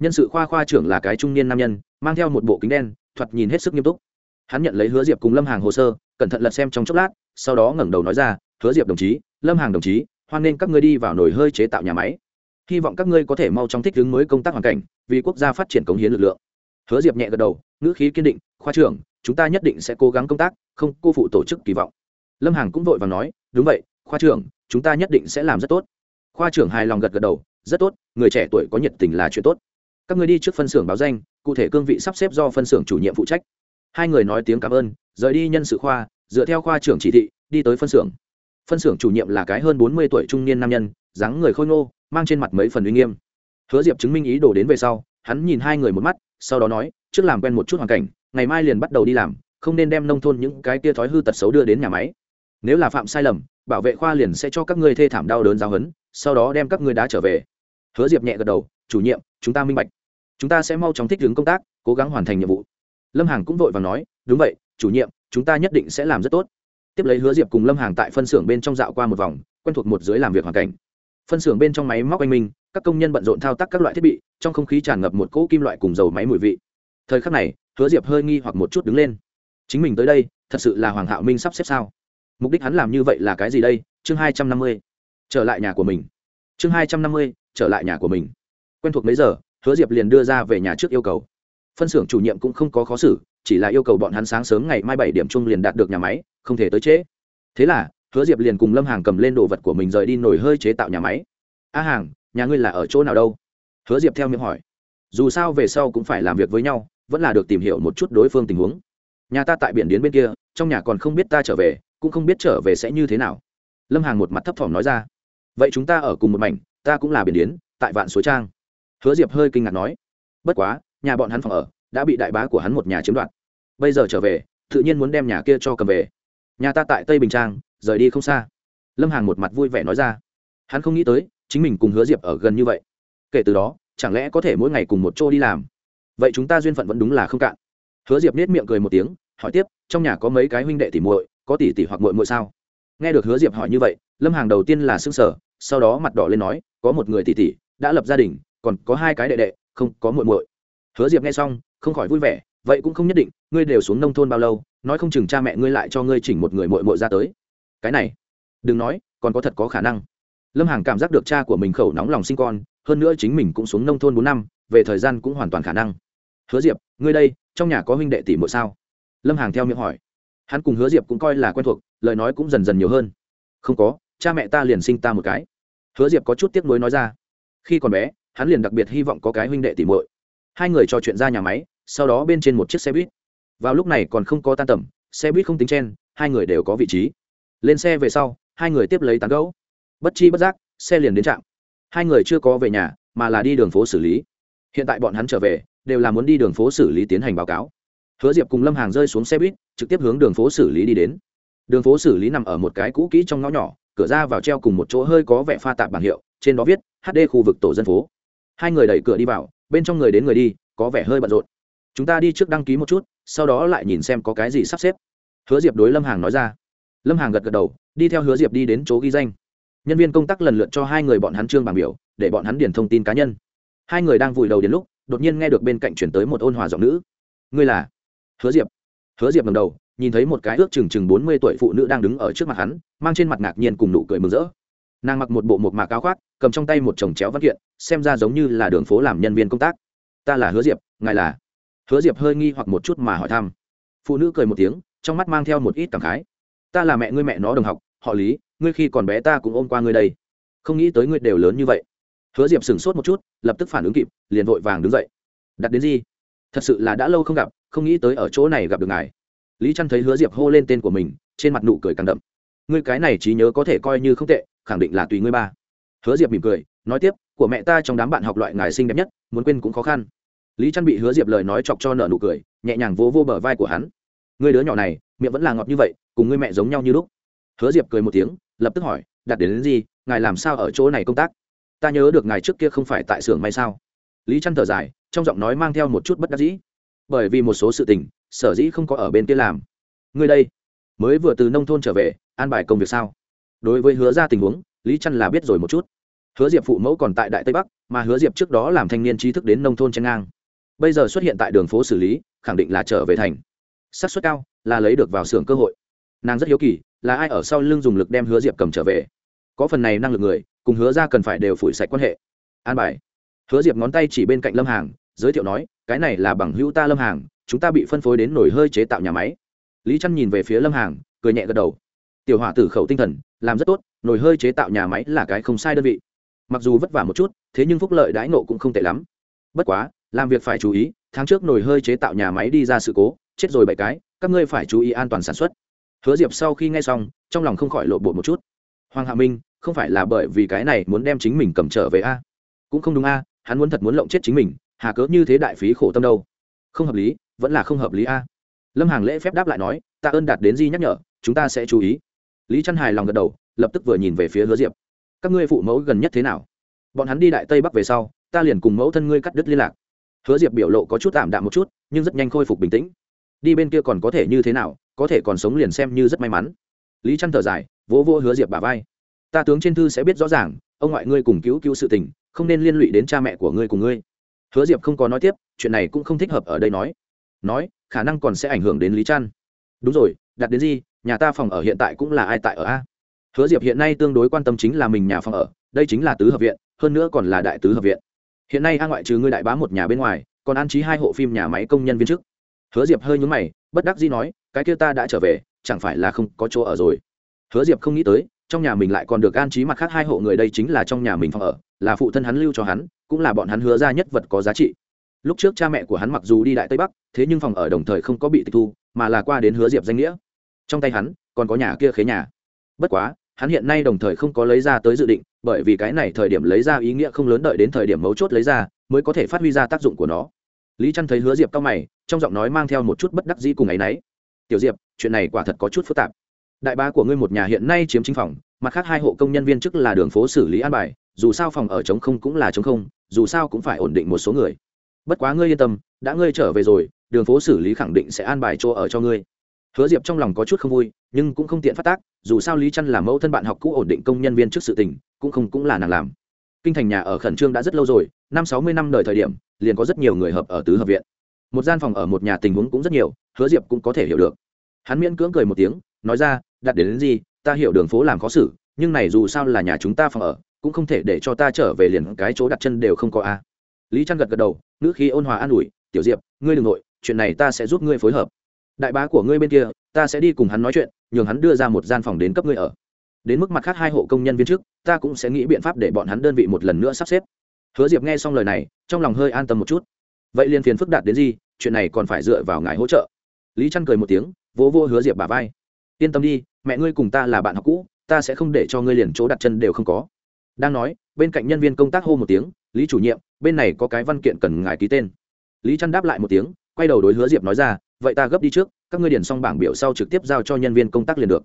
Nhân sự khoa khoa trưởng là cái trung niên nam nhân, mang theo một bộ kính đen, thoạt nhìn hết sức nghiêm túc hắn nhận lấy hứa diệp cùng lâm hàng hồ sơ, cẩn thận lật xem trong chốc lát, sau đó ngẩng đầu nói ra, hứa diệp đồng chí, lâm hàng đồng chí, hoan nên các ngươi đi vào nồi hơi chế tạo nhà máy. Hy vọng các ngươi có thể mau chóng thích ứng mới công tác hoàn cảnh, vì quốc gia phát triển cống hiến lực lượng. Hứa diệp nhẹ gật đầu, ngữ khí kiên định, khoa trưởng, chúng ta nhất định sẽ cố gắng công tác, không cô phụ tổ chức kỳ vọng. Lâm hàng cũng vội và nói, đúng vậy, khoa trưởng, chúng ta nhất định sẽ làm rất tốt. Khoa trưởng hài lòng gật gật đầu, rất tốt, người trẻ tuổi có nhiệt tình là chuyện tốt. Các người đi trước phân xưởng báo danh, cụ thể cương vị sắp xếp do phân xưởng chủ nhiệm phụ trách hai người nói tiếng cảm ơn, rời đi nhân sự khoa, dựa theo khoa trưởng chỉ thị, đi tới phân xưởng. Phân xưởng chủ nhiệm là cái hơn bốn mươi tuổi trung niên nam nhân, dáng người khôi ngô, mang trên mặt mấy phần uy nghiêm. Hứa diệp chứng minh ý đồ đến về sau, hắn nhìn hai người một mắt, sau đó nói, trước làm quen một chút hoàn cảnh, ngày mai liền bắt đầu đi làm, không nên đem nông thôn những cái kia thói hư tật xấu đưa đến nhà máy. Nếu là phạm sai lầm, bảo vệ khoa liền sẽ cho các ngươi thê thảm đau đớn giáo hấn sau đó đem các ngươi đá trở về. Hứa diệp nhẹ gật đầu, chủ nhiệm, chúng ta minh bạch. Chúng ta sẽ mau chóng thích ứng công tác, cố gắng hoàn thành nhiệm vụ lâm hàng cũng vội và nói, đúng vậy, chủ nhiệm, chúng ta nhất định sẽ làm rất tốt. Tiếp lấy hứa diệp cùng lâm hàng tại phân xưởng bên trong dạo qua một vòng, quen thuộc một dưới làm việc hoàn cảnh. Phân xưởng bên trong máy móc anh minh, các công nhân bận rộn thao tác các loại thiết bị, trong không khí tràn ngập một cỗ kim loại cùng dầu máy mùi vị. Thời khắc này, hứa diệp hơi nghi hoặc một chút đứng lên. Chính mình tới đây, thật sự là hoàng hạo minh sắp xếp sao? Mục đích hắn làm như vậy là cái gì đây? Chương hai trăm năm mươi, trở lại nhà của mình. Chương hai trăm năm mươi, trở lại nhà của mình. Quen thuộc mấy giờ, hứa diệp liền đưa ra về nhà trước yêu cầu phân xưởng chủ nhiệm cũng không có khó xử, chỉ là yêu cầu bọn hắn sáng sớm ngày mai bảy điểm chung liền đạt được nhà máy, không thể tới trễ. Thế là, hứa diệp liền cùng lâm hàng cầm lên đồ vật của mình rời đi nổi hơi chế tạo nhà máy. A hàng, nhà ngươi là ở chỗ nào đâu? Hứa diệp theo miệng hỏi. Dù sao về sau cũng phải làm việc với nhau, vẫn là được tìm hiểu một chút đối phương tình huống. Nhà ta tại biển điến bên kia, trong nhà còn không biết ta trở về, cũng không biết trở về sẽ như thế nào. Lâm hàng một mặt thấp thỏm nói ra. Vậy chúng ta ở cùng một mảnh, ta cũng là biển điến tại vạn suối trang. Hứa diệp hơi kinh ngạc nói. Bất quá nhà bọn hắn phòng ở, đã bị đại bá của hắn một nhà chiếm đoạt. Bây giờ trở về, tự nhiên muốn đem nhà kia cho cầm về. Nhà ta tại tây bình trang, rời đi không xa. Lâm hàng một mặt vui vẻ nói ra. Hắn không nghĩ tới, chính mình cùng hứa diệp ở gần như vậy. Kể từ đó, chẳng lẽ có thể mỗi ngày cùng một chỗ đi làm? Vậy chúng ta duyên phận vẫn đúng là không cạn. Hứa diệp nết miệng cười một tiếng, hỏi tiếp, trong nhà có mấy cái huynh đệ tỉ muội, có tỷ tỷ hoặc muội muội sao? Nghe được hứa diệp hỏi như vậy, lâm hàng đầu tiên là s ư n g sở sau đó mặt đỏ lên nói, có một người tỷ tỷ, đã lập gia đình, còn có hai cái đệ đệ, không, có muội muội hứa diệp nghe xong, không khỏi vui vẻ, vậy cũng không nhất định, ngươi đều xuống nông thôn bao lâu, nói không chừng cha mẹ ngươi lại cho ngươi chỉnh một người muội muội ra tới. Cái này, đừng nói, còn có thật có khả năng. Lâm hàng cảm giác được cha của mình khẩu nóng lòng sinh con, hơn nữa chính mình cũng xuống nông thôn bốn năm, về thời gian cũng hoàn toàn khả năng. Hứa diệp, ngươi đây, trong nhà có huynh đệ tỷ muội sao? Lâm hàng theo miệng hỏi. Hắn cùng hứa diệp cũng coi là quen thuộc, lời nói cũng dần dần nhiều hơn. Không có, cha mẹ ta liền sinh ta một cái. Hứa diệp có chút tiếc nuối nói ra. Khi còn bé, hắn liền đặc biệt hy vọng có cái huynh đệ tỷ muội hai người trò chuyện ra nhà máy, sau đó bên trên một chiếc xe buýt. Vào lúc này còn không có tan tầm, xe buýt không tính chen, hai người đều có vị trí. Lên xe về sau, hai người tiếp lấy tán gấu bất chi bất giác, xe liền đến trạm. Hai người chưa có về nhà, mà là đi đường phố xử lý. Hiện tại bọn hắn trở về, đều là muốn đi đường phố xử lý tiến hành báo cáo. Hứa diệp cùng lâm hàng rơi xuống xe buýt, trực tiếp hướng đường phố xử lý đi đến. Đường phố xử lý nằm ở một cái cũ kỹ trong ngõ nhỏ, cửa ra vào treo cùng một chỗ hơi có vẻ pha tạp bảng hiệu, trên đó viết hd khu vực tổ dân phố. Hai người đẩy cửa đi vào bên trong người đến người đi, có vẻ hơi bận rộn. Chúng ta đi trước đăng ký một chút, sau đó lại nhìn xem có cái gì sắp xếp. Hứa diệp đối lâm hàng nói ra. Lâm hàng gật gật đầu, đi theo hứa diệp đi đến chỗ ghi danh. Nhân viên công tác lần lượt cho hai người bọn hắn trương bảng biểu, để bọn hắn điền thông tin cá nhân. Hai người đang vùi đầu đến lúc, đột nhiên nghe được bên cạnh chuyển tới một ôn hòa giọng nữ. Ngươi là? Hứa diệp. Hứa diệp ngầm đầu, nhìn thấy một cái ước chừng chừng bốn mươi tuổi phụ nữ đang đứng ở trước mặt hắn, mang trên mặt ngạc nhiên cùng nụ cười mừng rỡ nàng mặc một bộ một mạc áo khoác, cầm trong tay một chồng chéo văn kiện, xem ra giống như là đường phố làm nhân viên công tác. Ta là hứa diệp, ngài là? Hứa diệp hơi nghi hoặc một chút mà hỏi thăm. Phụ nữ cười một tiếng, trong mắt mang theo một ít cảm khái. Ta là mẹ ngươi mẹ nó đồng học, họ lý, ngươi khi còn bé ta cũng ôm qua ngươi đây. Không nghĩ tới ngươi đều lớn như vậy. Hứa diệp sửng sốt một chút, lập tức phản ứng kịp, liền vội vàng đứng dậy. Đặt đến gì? Thật sự là đã lâu không gặp, không nghĩ tới ở chỗ này gặp được ngài. Lý trăn thấy hứa diệp hô lên tên của mình, trên mặt nụ cười càng đậm. Ngươi cái này trí nhớ có thể coi như không tệ khẳng định là tùy ngươi ba. Hứa diệp mỉm cười nói tiếp của mẹ ta trong đám bạn học loại ngài xinh đẹp nhất muốn quên cũng khó khăn. Lý trăn bị hứa diệp lời nói chọc cho nợ nụ cười nhẹ nhàng vỗ vô, vô bờ vai của hắn. Người đứa nhỏ này miệng vẫn là ngọt như vậy cùng ngươi mẹ giống nhau như lúc. Hứa diệp cười một tiếng lập tức hỏi đặt đến, đến gì ngài làm sao ở chỗ này công tác? Ta nhớ được ngài trước kia không phải tại xưởng may sao? Lý trăn thở dài trong giọng nói mang theo một chút bất đắc dĩ. Bởi vì một số sự tình sở dĩ không có ở bên kia làm. Ngươi đây mới vừa từ nông thôn trở về an bài công việc sao? Đối với hứa ra tình huống, lý trăn là biết rồi một chút. Hứa diệp phụ mẫu còn tại đại tây bắc, mà hứa diệp trước đó làm thanh niên trí thức đến nông thôn trên ngang. Bây giờ xuất hiện tại đường phố xử lý, khẳng định là trở về thành. Xác suất cao, là lấy được vào xưởng cơ hội. Nàng rất hiếu kỳ, là ai ở sau lưng dùng lực đem hứa diệp cầm trở về. Có phần này năng lực người, cùng hứa ra cần phải đều phủi sạch quan hệ. An bài. Hứa diệp ngón tay chỉ bên cạnh lâm hàng, giới thiệu nói, cái này là bằng hữu ta lâm hàng, chúng ta bị phân phối đến nổi hơi chế tạo nhà máy. Lý trăn nhìn về phía lâm hàng, cười nhẹ gật đầu. Tiểu hỏa tử khẩu tinh thần làm rất tốt, nồi hơi chế tạo nhà máy là cái không sai đơn vị. Mặc dù vất vả một chút, thế nhưng phúc lợi đãi nộ cũng không tệ lắm. Bất quá, làm việc phải chú ý, tháng trước nồi hơi chế tạo nhà máy đi ra sự cố, chết rồi bảy cái, các ngươi phải chú ý an toàn sản xuất. Hứa diệp sau khi nghe xong, trong lòng không khỏi lộ bộ một chút. Hoàng hạ minh, không phải là bởi vì cái này muốn đem chính mình cầm trở về a? Cũng không đúng a, hắn muốn thật muốn lộng chết chính mình, hà cớ như thế đại phí khổ tâm đâu. Không hợp lý, vẫn là không hợp lý a. Lâm hàng lễ phép đáp lại nói, ta ơn đạt đến di nhắc nhở, chúng ta sẽ chú ý lý trăn hài lòng gật đầu, lập tức vừa nhìn về phía hứa diệp. Các ngươi phụ mẫu gần nhất thế nào? Bọn hắn đi đại tây bắc về sau, ta liền cùng mẫu thân ngươi cắt đứt liên lạc. Hứa diệp biểu lộ có chút tạm đạm một chút, nhưng rất nhanh khôi phục bình tĩnh. Đi bên kia còn có thể như thế nào, có thể còn sống liền xem như rất may mắn. Lý trăn thở dài, vỗ vô hứa diệp bà vai. Ta tướng trên thư sẽ biết rõ ràng, ông ngoại ngươi cùng cứu cứu sự tình, không nên liên lụy đến cha mẹ của ngươi cùng ngươi. Hứa diệp không có nói tiếp, chuyện này cũng không thích hợp ở đây nói. Nói, khả năng còn sẽ ảnh hưởng đến lý trăn. Đúng rồi đặt đến gì, nhà ta phòng ở hiện tại cũng là ai tại ở a? Hứa diệp hiện nay tương đối quan tâm chính là mình nhà phòng ở, đây chính là tứ hợp viện, hơn nữa còn là đại tứ hợp viện. Hiện nay a ngoại trừ ngươi đại bá một nhà bên ngoài, còn an trí hai hộ phim nhà máy công nhân viên chức. Hứa diệp hơi nhúng mày, bất đắc dĩ nói, cái kia ta đã trở về, chẳng phải là không có chỗ ở rồi? Hứa diệp không nghĩ tới, trong nhà mình lại còn được an trí mặt khác hai hộ người đây chính là trong nhà mình phòng ở, là phụ thân hắn lưu cho hắn, cũng là bọn hắn hứa ra nhất vật có giá trị. Lúc trước cha mẹ của hắn mặc dù đi đại tây bắc, thế nhưng phòng ở đồng thời không có bị tịch thu, mà là qua đến hứa diệp danh nghĩa trong tay hắn, còn có nhà kia khế nhà. Bất quá, hắn hiện nay đồng thời không có lấy ra tới dự định, bởi vì cái này thời điểm lấy ra ý nghĩa không lớn đợi đến thời điểm mấu chốt lấy ra, mới có thể phát huy ra tác dụng của nó. Lý trăn thấy hứa diệp cao mày, trong giọng nói mang theo một chút bất đắc dĩ cùng ấ y n ấ y tiểu diệp, chuyện này quả thật có chút phức tạp. Đại ba của ngươi một nhà hiện nay chiếm chính phòng, mặt khác hai hộ công nhân viên chức là đường phố xử lý an bài, dù sao phòng ở chống không cũng là chống không, dù sao cũng phải ổn định một số người. Bất quá ngươi yên tâm, đã ngươi trở về rồi, đường phố xử lý khẳng định sẽ an bài chỗ ở cho ngươi hứa diệp trong lòng có chút không vui nhưng cũng không tiện phát tác dù sao lý chăn là mẫu thân bạn học cũ ổn định công nhân viên trước sự tình cũng không cũng là nàng làm. Kinh thành nhà ở khẩn trương đã rất lâu rồi năm sáu mươi năm đời thời điểm liền có rất nhiều người hợp ở tứ hợp viện. Một gian phòng ở một nhà tình huống cũng rất nhiều hứa diệp cũng có thể hiểu được. Hắn miễn cưỡng cười một tiếng nói ra đặt đến, đến gì ta hiểu đường phố làm khó xử nhưng này dù sao là nhà chúng ta phòng ở cũng không thể để cho ta trở về liền cái chỗ đặt chân đều không có a. Lý trăn gật gật đầu ngữ khí ôn hòa an ủi tiểu diệp ngươi đ ừ n g nội chuyện này ta sẽ giúp ngươi phối hợp đại bá của ngươi bên kia, ta sẽ đi cùng hắn nói chuyện, nhường hắn đưa ra một gian phòng đến cấp ngươi ở. Đến mức mặt khác hai hộ công nhân viên trước, ta cũng sẽ nghĩ biện pháp để bọn hắn đơn vị một lần nữa sắp xếp. Hứa diệp nghe xong lời này, trong lòng hơi an tâm một chút. Vậy liền phiền phức đạt đến gì, chuyện này còn phải dựa vào ngài hỗ trợ. Lý trăn cười một tiếng, vỗ vô hứa diệp bà vai. Yên tâm đi, mẹ ngươi cùng ta là bạn học cũ, ta sẽ không để cho ngươi liền chỗ đặt chân đều không có. Đang nói, bên cạnh nhân viên công tác hô một tiếng, lý chủ nhiệm, bên này có cái văn kiện cần ngài ký tên. Lý trăn đáp lại một tiếng, quay đầu đối hứa diệp nói ra vậy ta gấp đi trước các ngươi điền xong bảng biểu sau trực tiếp giao cho nhân viên công tác liền được.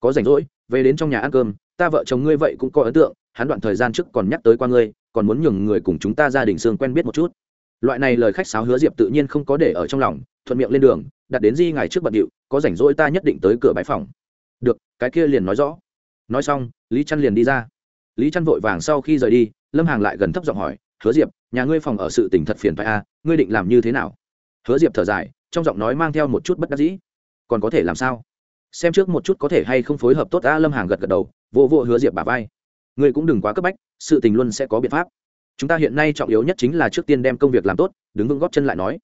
Có rảnh rỗi về đến trong nhà ăn cơm ta vợ chồng ngươi vậy cũng có ấn tượng hắn đoạn thời gian trước còn nhắc tới qua ngươi còn muốn nhường người cùng chúng ta gia đình xương quen biết một chút. Loại này lời khách sáo hứa diệp tự nhiên không có để ở trong lòng thuận miệng lên đường đặt đến di ngày trước bận điệu có rảnh rỗi ta nhất định tới cửa bãi phòng. Được cái kia liền nói rõ. Nói xong lý trăn liền đi ra. Lý trăn vội vàng sau khi rời đi lâm hàng lại gần thấp giọng hỏi hứa diệp nhà ngươi phòng ở sự tỉnh thật phiền phải a à, ngươi định làm như thế nào? Hứa diệp thở dài trong giọng nói mang theo một chút bất đắc dĩ. Còn có thể làm sao? Xem trước một chút có thể hay không phối hợp tốt a lâm hàng gật gật đầu, vô vô hứa diệp bà vai. Ngươi cũng đừng quá cấp bách, sự tình luôn sẽ có biện pháp. Chúng ta hiện nay trọng yếu nhất chính là trước tiên đem công việc làm tốt, đứng vững góp chân lại nói.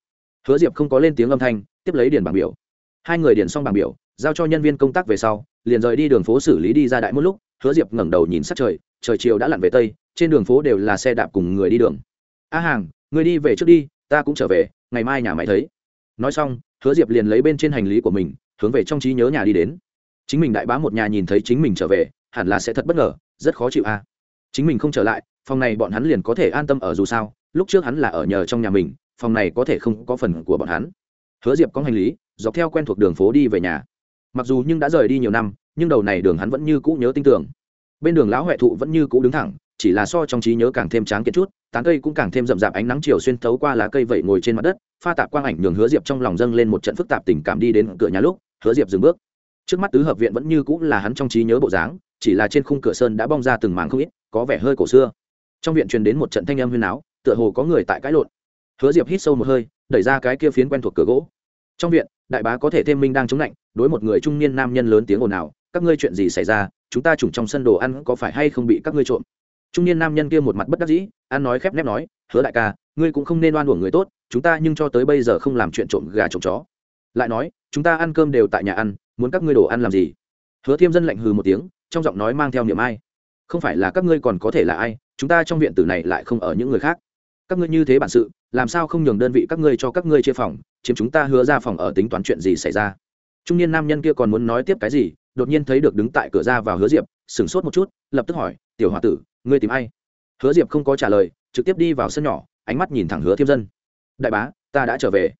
Hứa diệp không có lên tiếng âm thanh, tiếp lấy điền bảng biểu. Hai người điền xong bảng biểu, giao cho nhân viên công tác về sau, liền rời đi đường phố xử lý đi ra đại một lúc, hứa diệp ngẩng đầu nhìn sát trời trời chiều đã lặn về tây, trên đường phố đều là xe đạp cùng người đi đường. A hàng người đi về trước đi, ta cũng trở về, ngày mai nhà mày thấy nói xong, hứa diệp liền lấy bên trên hành lý của mình, hướng về trong trí nhớ nhà đi đến. Chính mình đại bá một nhà nhìn thấy chính mình trở về, hẳn là sẽ thật bất ngờ, rất khó chịu a. Chính mình không trở lại, phòng này bọn hắn liền có thể an tâm ở dù sao, lúc trước hắn là ở nhờ trong nhà mình, phòng này có thể không có phần của bọn hắn. Hứa diệp có hành lý, dọc theo quen thuộc đường phố đi về nhà. Mặc dù nhưng đã rời đi nhiều năm, nhưng đầu này đường hắn vẫn như cũ nhớ tin tưởng. Bên đường lão huệ thụ vẫn như cũ đứng thẳng, chỉ là so trong trí nhớ càng thêm tráng kiện chút, tán cây cũng càng thêm rậm rạp ánh nắng chiều xuyên thấu qua lá cây vẩy ngồi trên mặt đất pha tạp quang ảnh nhường hứa diệp trong lòng dâng lên một trận phức tạp tình cảm đi đến cửa nhà lúc, hứa diệp dừng bước. Trước mắt tứ hợp viện vẫn như cũ là hắn trong trí nhớ bộ dáng, chỉ là trên khung cửa sơn đã bong ra từng mảng không ít, có vẻ hơi cổ xưa. Trong viện truyền đến một trận thanh âm huyên áo tựa hồ có người tại cãi lộn. Hứa diệp hít sâu một hơi, đẩy ra cái kia phiến quen thuộc cửa gỗ. Trong viện, đại bá có thể thêm minh đang chống lạnh, đối một người trung niên nam nhân lớn tiếng ồn ào, các ngươi chuyện gì xảy ra? Chúng ta trùng trong sân đồ ăn có phải hay không bị các ngươi trộm? Trung niên nam nhân kia một mặt bất đắc dĩ, ăn nói khép nép nói, hứa đại ca, ngươi cũng không nên oan uổng người tốt chúng ta nhưng cho tới bây giờ không làm chuyện trộm gà trộm chó. Lại nói, chúng ta ăn cơm đều tại nhà ăn, muốn các ngươi đồ ăn làm gì? Hứa thiêm dân lạnh hừ một tiếng, trong giọng nói mang theo niềm ai. Không phải là các ngươi còn có thể là ai, chúng ta trong viện tử này lại không ở những người khác. Các ngươi như thế bản sự, làm sao không nhường đơn vị các ngươi cho các ngươi chia phòng, chiếm chúng ta hứa ra phòng ở tính toán chuyện gì xảy ra? Trung niên nam nhân kia còn muốn nói tiếp cái gì, đột nhiên thấy được đứng tại cửa ra vào hứa diệp, sửng sốt một chút, lập tức hỏi, tiểu h o a tử, ngươi tìm ai? Hứa diệp không có trả lời, trực tiếp đi vào sân nhỏ, ánh mắt nhìn thẳng hứa thiêm dân đại bá, ta đã trở về.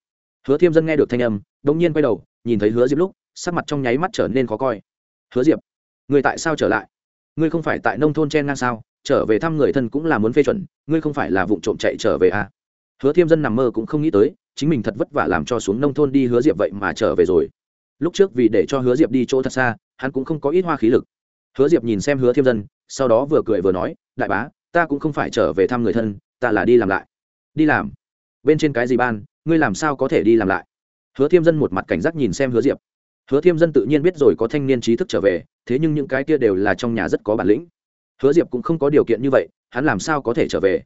Hứa thiêm dân nghe được thanh âm đông nhiên quay đầu, nhìn thấy hứa diệp lúc, sắc mặt trong nháy mắt trở nên khó coi. Hứa diệp, người tại sao trở lại? Ngươi không phải tại nông thôn chen ngang sao? Trở về thăm người thân cũng là muốn phê chuẩn, ngươi không phải là vụ trộm chạy trở về à. hứa thiêm dân nằm mơ cũng không nghĩ tới, chính mình thật vất vả làm cho xuống nông thôn đi hứa diệp vậy mà trở về rồi. Lúc trước vì để cho hứa diệp đi chỗ thật xa, hắn cũng không có ít hoa khí lực. Hứa diệp nhìn xem hứa thiêm dân, sau đó vừa cười vừa nói, đại bá, ta cũng không phải trở về thăm người thân, ta là đi làm lại. Đi làm? Bên trên cái gì ban, ngươi làm sao có thể đi làm lại? Hứa thiêm dân một mặt cảnh giác nhìn xem hứa diệp. Hứa thiêm dân tự nhiên biết rồi có thanh niên trí thức trở về, thế nhưng những cái kia đều là trong nhà rất có bản lĩnh. Hứa diệp cũng không có điều kiện như vậy, hắn làm sao có thể trở về?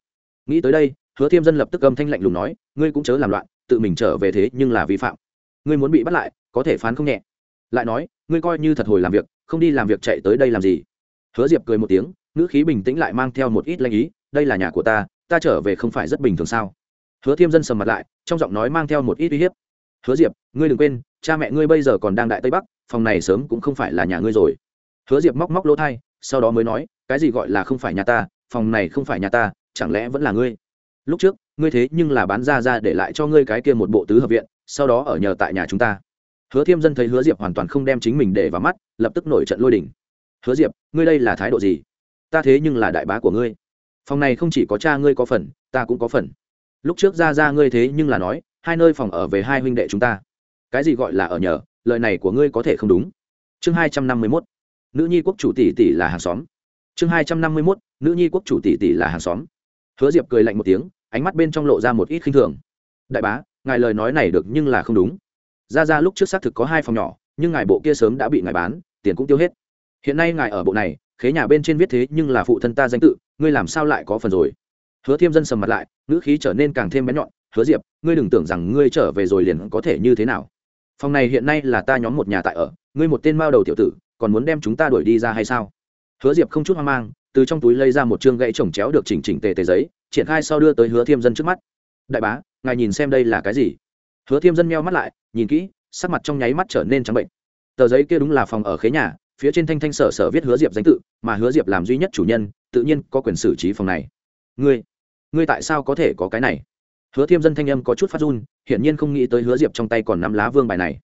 Nghĩ tới đây, hứa thiêm dân lập tức âm thanh lạnh lùng nói, ngươi cũng chớ làm loạn, tự mình trở về thế nhưng là vi phạm. Ngươi muốn bị bắt lại, có thể phán không nhẹ. Lại nói, ngươi coi như thật hồi làm việc, không đi làm việc chạy tới đây làm gì? Hứa diệp cười một tiếng, ngữ khí bình tĩnh lại mang theo một ít lanh ý, đây là nhà của ta ta trở về không phải rất bình thường sao? Hứa thiêm dân sầm mặt lại, trong giọng nói mang theo một ít uy hiếp. Hứa diệp, ngươi đừng quên, cha mẹ ngươi bây giờ còn đang đại tây bắc, phòng này sớm cũng không phải là nhà ngươi rồi. Hứa diệp móc móc lỗ thai sau đó mới nói, cái gì gọi là không phải nhà ta, phòng này không phải nhà ta, chẳng lẽ vẫn là ngươi? Lúc trước, ngươi thế nhưng là bán ra ra để lại cho ngươi cái kia một bộ tứ hợp viện, sau đó ở nhờ tại nhà chúng ta. Hứa thiêm dân thấy hứa diệp hoàn toàn không đem chính mình để vào mắt, lập tức nổi trận lôi đình. hứa diệp, ngươi đây là thái độ gì? Ta thế nhưng là đại bá của ngươi. Phòng này không chỉ có cha ngươi có phần, ta cũng có phần lúc trước ra ra ngươi thế nhưng là nói, hai nơi phòng ở về hai huynh đệ chúng ta. Cái gì gọi là ở nhờ, lời này của ngươi có thể không đúng. Chương hai trăm năm mươi mốt. Nữ nhi quốc chủ tỷ tỷ là hàng xóm. Chương hai trăm năm mươi mốt. Nữ nhi quốc chủ tỷ tỷ là hàng xóm. Hứa diệp cười lạnh một tiếng, ánh mắt bên trong lộ ra một ít khinh thường. Đại bá, ngài lời nói này được nhưng là không đúng. Ra ra lúc trước xác thực có hai phòng nhỏ, nhưng ngài bộ kia sớm đã bị ngài bán, tiền cũng tiêu hết. Hiện nay ngài ở bộ này, khế nhà bên trên viết thế nhưng là phụ thân ta danh tự, ngươi làm sao lại có phần rồi? Hứa thiêm dân sầm mặt lại, ngữ khí trở nên càng thêm bén nhọn, hứa diệp, ngươi đừng tưởng rằng ngươi trở về rồi liền có thể như thế nào. Phòng này hiện nay là ta nhóm một nhà tại ở, ngươi một tên mao đầu tiểu tử, còn muốn đem chúng ta đuổi đi ra hay sao? Hứa diệp không chút hoang mang, từ trong túi lấy ra một chương gậy trồng chéo được chỉnh chỉnh tề tề giấy, triển khai sau đưa tới hứa thiêm dân trước mắt. Đại bá, ngài nhìn xem đây là cái gì? Hứa thiêm dân meo mắt lại, nhìn kỹ, sắc mặt trong nháy mắt trở nên trắng bệnh. Tờ giấy kia đúng là phòng ở khế nhà, phía trên thanh thanh sở sở viết hứa diệp danh tự, mà hứa diệp làm duy nhất chủ nhân, tự nhiên có quyền xử trí phòng này. Ngươi ngươi tại sao có thể có cái này? Hứa thiêm dân thanh âm có chút phát run, hiển nhiên không nghĩ tới hứa diệp trong tay còn nắm lá vương bài này.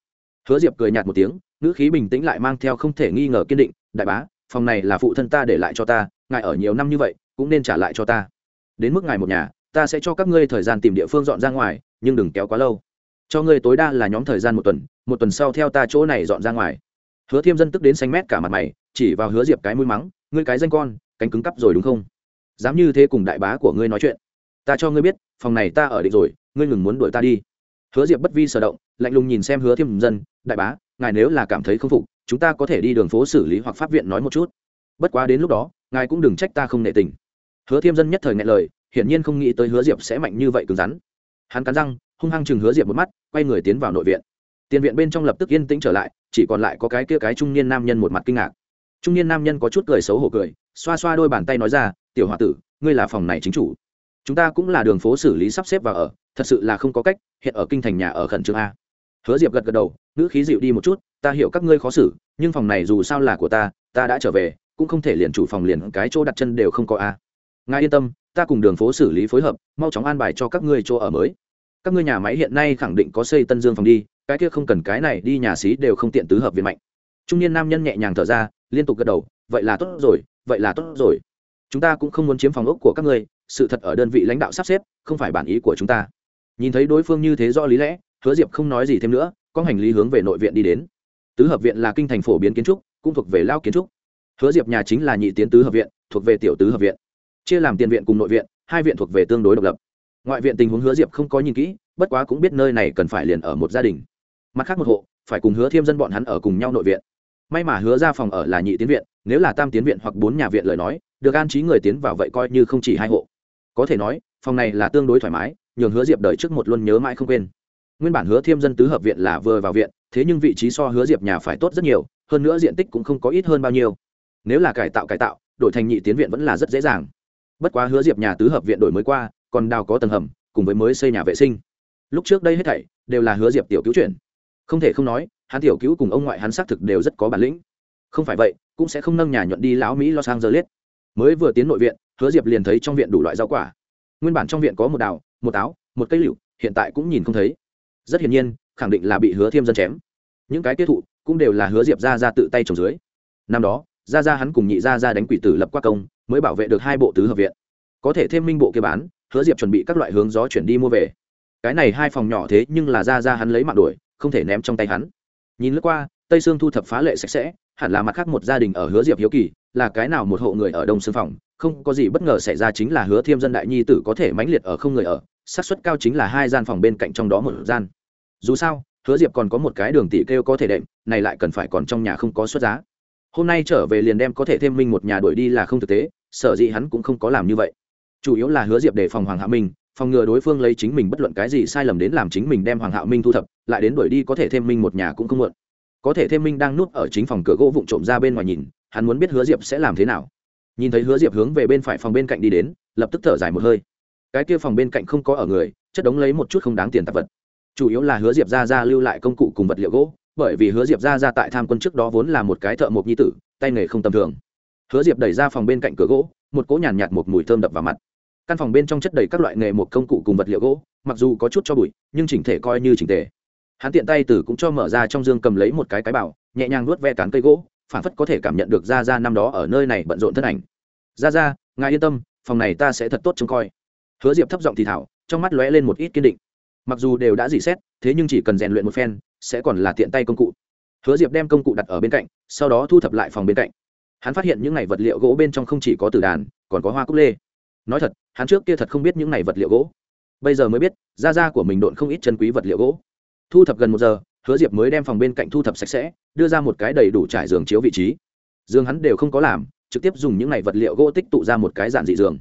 Hứa diệp cười nhạt một tiếng, ngữ khí bình tĩnh lại mang theo không thể nghi ngờ kiên định, đại bá, phòng này là phụ thân ta để lại cho ta, ngài ở nhiều năm như vậy, cũng nên trả lại cho ta. Đến mức ngài một nhà, ta sẽ cho các ngươi thời gian tìm địa phương dọn ra ngoài, nhưng đừng kéo quá lâu. Cho ngươi tối đa là nhóm thời gian một tuần một tuần sau theo ta chỗ này dọn ra ngoài. Hứa thiêm dân tức đến xanh mét cả mặt mày, chỉ vào hứa diệp cái mũi mắng, ngươi cái danh con, cánh cứng cắp rồi đúng không? Dám như thế cùng đại bá của ngươi nói chuyện. Ta cho ngươi biết, phòng này ta ở định rồi, ngươi ngừng muốn đuổi ta đi. Hứa diệp bất vi sở động, lạnh lùng nhìn xem hứa thiêm dân, đại bá, ngài nếu là cảm thấy không phục, chúng ta có thể đi đường phố xử lý hoặc pháp viện nói một chút. Bất quá đến lúc đó, ngài cũng đừng trách ta không nệ tình. Hứa thiêm dân nhất thời ngại lời, hiển nhiên không nghĩ tới hứa diệp sẽ mạnh như vậy cứng rắn. Hắn cắn răng, hung hăng chừng hứa diệp một mắt, quay người tiến vào nội viện. Tiền viện bên trong lập tức yên tĩnh trở lại, chỉ còn lại có cái kia cái trung niên nam nhân một mặt kinh ngạc. Trung niên nam nhân có chút cười xấu hổ cười, xoa xoa đôi bàn tay nói ra tiểu h o a tử, ngươi là phòng này chính chủ. Chúng ta cũng là đường phố xử lý sắp xếp và ở, thật sự là không có cách, hiện ở kinh thành nhà ở khẩn trương a. Hứa diệp gật gật đầu, ngữ khí dịu đi một chút, ta hiểu các ngươi khó xử, nhưng phòng này dù sao là của ta ta đã trở về, cũng không thể liền chủ phòng liền cái chỗ đặt chân đều không có a. Ngài yên tâm, ta cùng đường phố xử lý phối hợp, mau chóng an bài cho các ngươi chỗ ở mới. Các ngươi nhà máy hiện nay khẳng định có xây tân dương phòng đi, cái kia không cần cái này, đi nhà xí đều không tiện tứ hợp viện mạnh. Trung niên nam nhân nhẹ nhàng thở ra, liên tục gật đầu, vậy là tốt rồi, vậy là tốt rồi chúng ta cũng không muốn chiếm phòng ốc của các ngươi, sự thật ở đơn vị lãnh đạo sắp xếp, không phải bản ý của chúng ta. Nhìn thấy đối phương như thế do lý lẽ, hứa diệp không nói gì thêm nữa, có hành lý hướng về nội viện đi đến. Tứ hợp viện là kinh thành phổ biến kiến trúc, cũng thuộc về lao kiến trúc. Hứa diệp nhà chính là nhị tiến tứ hợp viện, thuộc về tiểu tứ hợp viện. Chia làm tiền viện cùng nội viện, hai viện thuộc về tương đối độc lập. Ngoại viện tình huống hứa diệp không có nhìn kỹ, bất quá cũng biết nơi này cần phải liền ở một gia đình. Mặt khác một hộ, phải cùng hứa Thêm dân bọn hắn ở cùng nhau nội viện. May mà hứa ra phòng ở là nhị tiến viện, nếu là tam tiến viện hoặc bốn nhà viện lời nói được an trí người tiến vào vậy coi như không chỉ hai hộ. Có thể nói, phòng này là tương đối thoải mái, nhường hứa diệp đợi trước một luôn nhớ mãi không quên. Nguyên bản hứa thiêm dân tứ hợp viện là vừa vào viện, thế nhưng vị trí so hứa diệp nhà phải tốt rất nhiều, hơn nữa diện tích cũng không có ít hơn bao nhiêu. Nếu là cải tạo cải tạo, đổi thành nhị tiến viện vẫn là rất dễ dàng. Bất quá hứa diệp nhà tứ hợp viện đổi mới qua, còn đào có tầng hầm, cùng với mới xây nhà vệ sinh. Lúc trước đây hết thảy đều là hứa diệp tiểu cứu chuyển. Không thể không nói, hắn tiểu cứu cùng ông ngoại hắn xác thực đều rất có bản lĩnh. Không phải vậy, cũng sẽ không nâng nhà nhuận đi lão mỹ lo sang giờ liết mới vừa tiến nội viện, hứa diệp liền thấy trong viện đủ loại rau quả. Nguyên bản trong viện có một đào, một táo, một cây lựu, hiện tại cũng nhìn không thấy. Rất hiển nhiên, khẳng định là bị hứa thiêm dân chém. Những cái tiêu thụ cũng đều là hứa diệp ra ra tự tay trồng dưới. Năm đó, ra ra hắn cùng nhị ra ra đánh quỷ tử lập qua công, mới bảo vệ được hai bộ tứ hợp viện. Có thể thêm minh bộ kia bán, hứa diệp chuẩn bị các loại hướng gió chuyển đi mua về. Cái này hai phòng nhỏ thế nhưng là ra ra hắn lấy mạng đuổi, không thể ném trong tay hắn. Nhìn lướt qua, tây sương thu thập phá lệ sạch sẽ, hẳn là mặt khác một gia đình ở hứa diệp hiếu kỳ là cái nào một hộ người ở đông xương phòng, không có gì bất ngờ xảy ra chính là hứa thiêm dân đại nhi tử có thể mãnh liệt ở không người ở, xác suất cao chính là hai gian phòng bên cạnh trong đó một gian. Dù sao, hứa diệp còn có một cái đường tỷ kêu có thể đệm, này lại cần phải còn trong nhà không có xuất giá. Hôm nay trở về liền đem có thể thêm minh một nhà đuổi đi là không thực tế, sở dĩ hắn cũng không có làm như vậy. Chủ yếu là hứa diệp để phòng hoàng hạ minh, phòng ngừa đối phương lấy chính mình bất luận cái gì sai lầm đến làm chính mình đem hoàng hạ minh thu thập, lại đến đuổi đi có thể thêm minh một nhà cũng không muộn. Có thể thêm minh đang nuốt ở chính phòng cửa gỗ vụn trộm ra bên ngoài nhìn hắn muốn biết hứa diệp sẽ làm thế nào. Nhìn thấy hứa diệp hướng về bên phải phòng bên cạnh đi đến, lập tức thở dài một hơi. Cái kia phòng bên cạnh không có ở người, chất đống lấy một chút không đáng tiền tạp vật. Chủ yếu là hứa diệp ra ra lưu lại công cụ cùng vật liệu gỗ, bởi vì hứa diệp ra ra tại tham quân trước đó vốn là một cái thợ mộc nhi tử, tay nghề không tầm thường. Hứa diệp đẩy ra phòng bên cạnh cửa gỗ, một cỗ nhàn nhạt một mùi thơm đập vào mặt. Căn phòng bên trong chất đầy các loại nghề một công cụ cùng vật liệu gỗ, mặc dù có chút cho bụi, nhưng chỉnh thể coi như chỉnh tề. hắn tiện tay từ cũng cho mở ra trong dương cầm lấy một cái cái bảo nhẹ nhàng nuốt ve cán cây gỗ phản phất có thể cảm nhận được ra ra năm đó ở nơi này bận rộn thân ảnh. Ra ra ngài yên tâm, phòng này ta sẽ thật tốt trông coi. Hứa diệp thấp giọng thì thảo, trong mắt lóe lên một ít kiên định. Mặc dù đều đã dị xét, thế nhưng chỉ cần rèn luyện một phen, sẽ còn là tiện tay công cụ. Hứa diệp đem công cụ đặt ở bên cạnh, sau đó thu thập lại phòng bên cạnh. Hắn phát hiện những này vật liệu gỗ bên trong không chỉ có tử đàn, còn có hoa cúc lê. Nói thật, hắn trước kia thật không biết những này vật liệu gỗ. Bây giờ mới biết da da của mình độn không ít chân quý vật liệu gỗ. Thu thập gần một giờ hứa diệp mới đem phòng bên cạnh thu thập sạch sẽ, đưa ra một cái đầy đủ trải giường chiếu vị trí. Giường hắn đều không có làm, trực tiếp dùng những này vật liệu gỗ tích tụ ra một cái giản dị giường.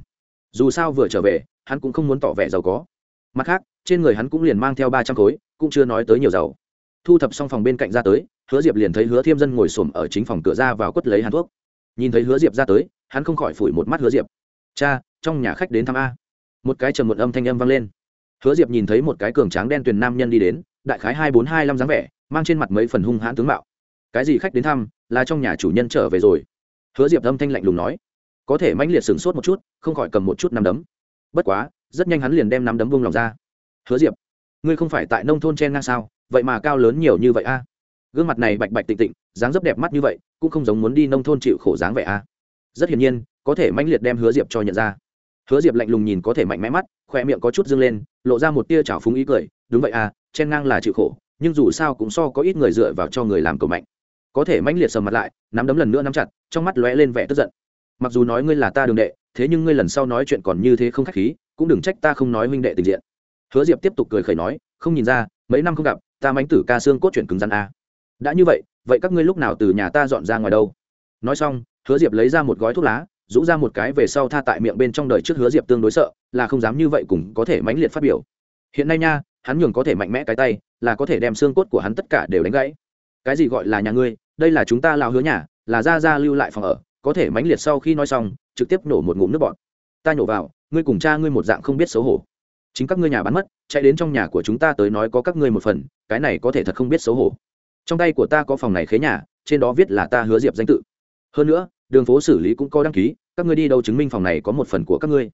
Dù sao vừa trở về, hắn cũng không muốn tỏ vẻ giàu có. Mặt khác, trên người hắn cũng liền mang theo ba trăm khối, cũng chưa nói tới nhiều giàu. Thu thập xong phòng bên cạnh ra tới, hứa diệp liền thấy hứa thiêm dân ngồi s ổ m ở chính phòng cửa ra vào quất lấy hàn thuốc. Nhìn thấy hứa diệp ra tới, hắn không khỏi phủi một mắt hứa diệp. Cha, trong nhà khách đến thăm a. Một cái trầm một âm thanh âm vang lên. Hứa diệp nhìn thấy một cái cường tráng đen tuyền nam nhân đi đến đại khái hai bốn hai năm dáng vẻ, mang trên mặt mấy phần hung hãn tướng mạo. Cái gì khách đến thăm, là trong nhà chủ nhân trở về rồi. Hứa diệp âm thanh lạnh lùng nói. Có thể mãnh liệt sửng sốt một chút, không khỏi cầm một chút nắm đấm. Bất quá, rất nhanh hắn liền đem nắm đấm vung lòng ra. Hứa diệp, ngươi không phải tại nông thôn chen ngang sao? Vậy mà cao lớn nhiều như vậy a? Gương mặt này bạch bạch tịnh tịnh, dáng dấp đẹp mắt như vậy, cũng không giống muốn đi nông thôn chịu khổ dáng vẻ a. Rất hiển nhiên, có thể mãnh liệt đem hứa diệp cho nhận ra. Hứa diệp lạnh lùng nhìn có thể mạnh mẽ mắt, khoe miệng có chút dâng lên, lộ ra một tia trào phúng ý cười. Đúng vậy à chen ngang là chịu khổ, nhưng dù sao cũng so có ít người dựa vào cho người làm cầu mạnh. Có thể mãnh liệt sầm mặt lại, nắm đấm lần nữa nắm chặt, trong mắt lóe lên vẻ tức giận. Mặc dù nói ngươi là ta đường đệ, thế nhưng ngươi lần sau nói chuyện còn như thế không khách khí, cũng đừng trách ta không nói huynh đệ tình diện. Hứa diệp tiếp tục cười khẩy nói, không nhìn ra, mấy năm không gặp, ta mánh tử ca xương cốt chuyển cứng rắn a. Đã như vậy vậy các ngươi lúc nào từ nhà ta dọn ra ngoài đâu? Nói xong, hứa diệp lấy ra một gói thuốc lá, rũ ra một cái về sau tha tại miệng bên trong đời trước hứa diệp tương đối sợ, là không dám như vậy cùng có thể mãnh liệt phát biểu. Hiện nay nha hắn nhường có thể mạnh mẽ cái tay, là có thể đem xương cốt của hắn tất cả đều đánh gãy. Cái gì gọi là nhà ngươi? Đây là chúng ta lao hứa nhà, là ra ra lưu lại phòng ở, có thể mãnh liệt sau khi nói xong, trực tiếp nổ một ngụm nước bọt. Ta nhổ vào, ngươi cùng cha ngươi một dạng không biết xấu hổ. Chính các ngươi nhà bán mất, chạy đến trong nhà của chúng ta tới nói có các ngươi một phần, cái này có thể thật không biết xấu hổ. Trong tay của ta có phòng này khế nhà, trên đó viết là ta hứa diệp danh tự. Hơn nữa, đường phố xử lý cũng có đăng ký, các ngươi đi đâu chứng minh phòng này có một phần của các ngươi.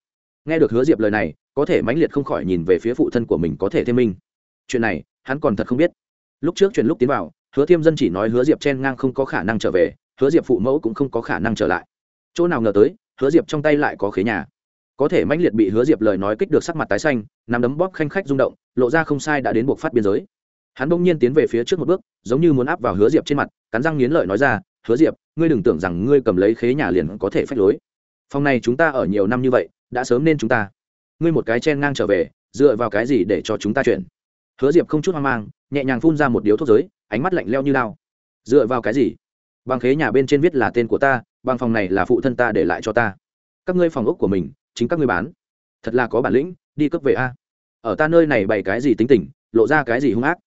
Nghe được hứa diệp lời này có thể mãnh liệt không khỏi nhìn về phía phụ thân của mình có thể thêm minh. Chuyện này, hắn còn thật không biết. Lúc trước chuyện lúc tiến vào, hứa thiêm dân chỉ nói hứa diệp chen ngang không có khả năng trở về, hứa diệp phụ mẫu cũng không có khả năng trở lại. Chỗ nào ngờ tới, hứa diệp trong tay lại có khế nhà. Có thể mãnh liệt bị hứa diệp lời nói kích được sắc mặt tái xanh nằm đấm bóp khanh khách rung động, lộ ra không sai đã đến buộc phát biên giới. Hắn bỗng nhiên tiến về phía trước một bước, giống như muốn áp vào hứa diệp trên mặt, cắn răng nghiến lợi nói ra, hứa diệp, ngươi đừng tưởng rằng ngươi cầm lấy khế nhà liền có thể phách lối. Phòng này chúng ta ở nhiều năm như vậy, đã sớm nên chúng ta ngươi một cái chen ngang trở về, dựa vào cái gì để cho chúng ta chuyển? Hứa diệp không chút hoang mang, nhẹ nhàng phun ra một điếu thuốc giới, ánh mắt lạnh leo như lao. Dựa vào cái gì? Bằng khế nhà bên trên viết là tên của ta, bằng phòng này là phụ thân ta để lại cho ta. Các ngươi phòng ốc của mình, chính các ngươi bán. Thật là có bản lĩnh, đi cấp về a. Ở ta nơi này bày cái gì tính tình, lộ ra cái gì hung ác?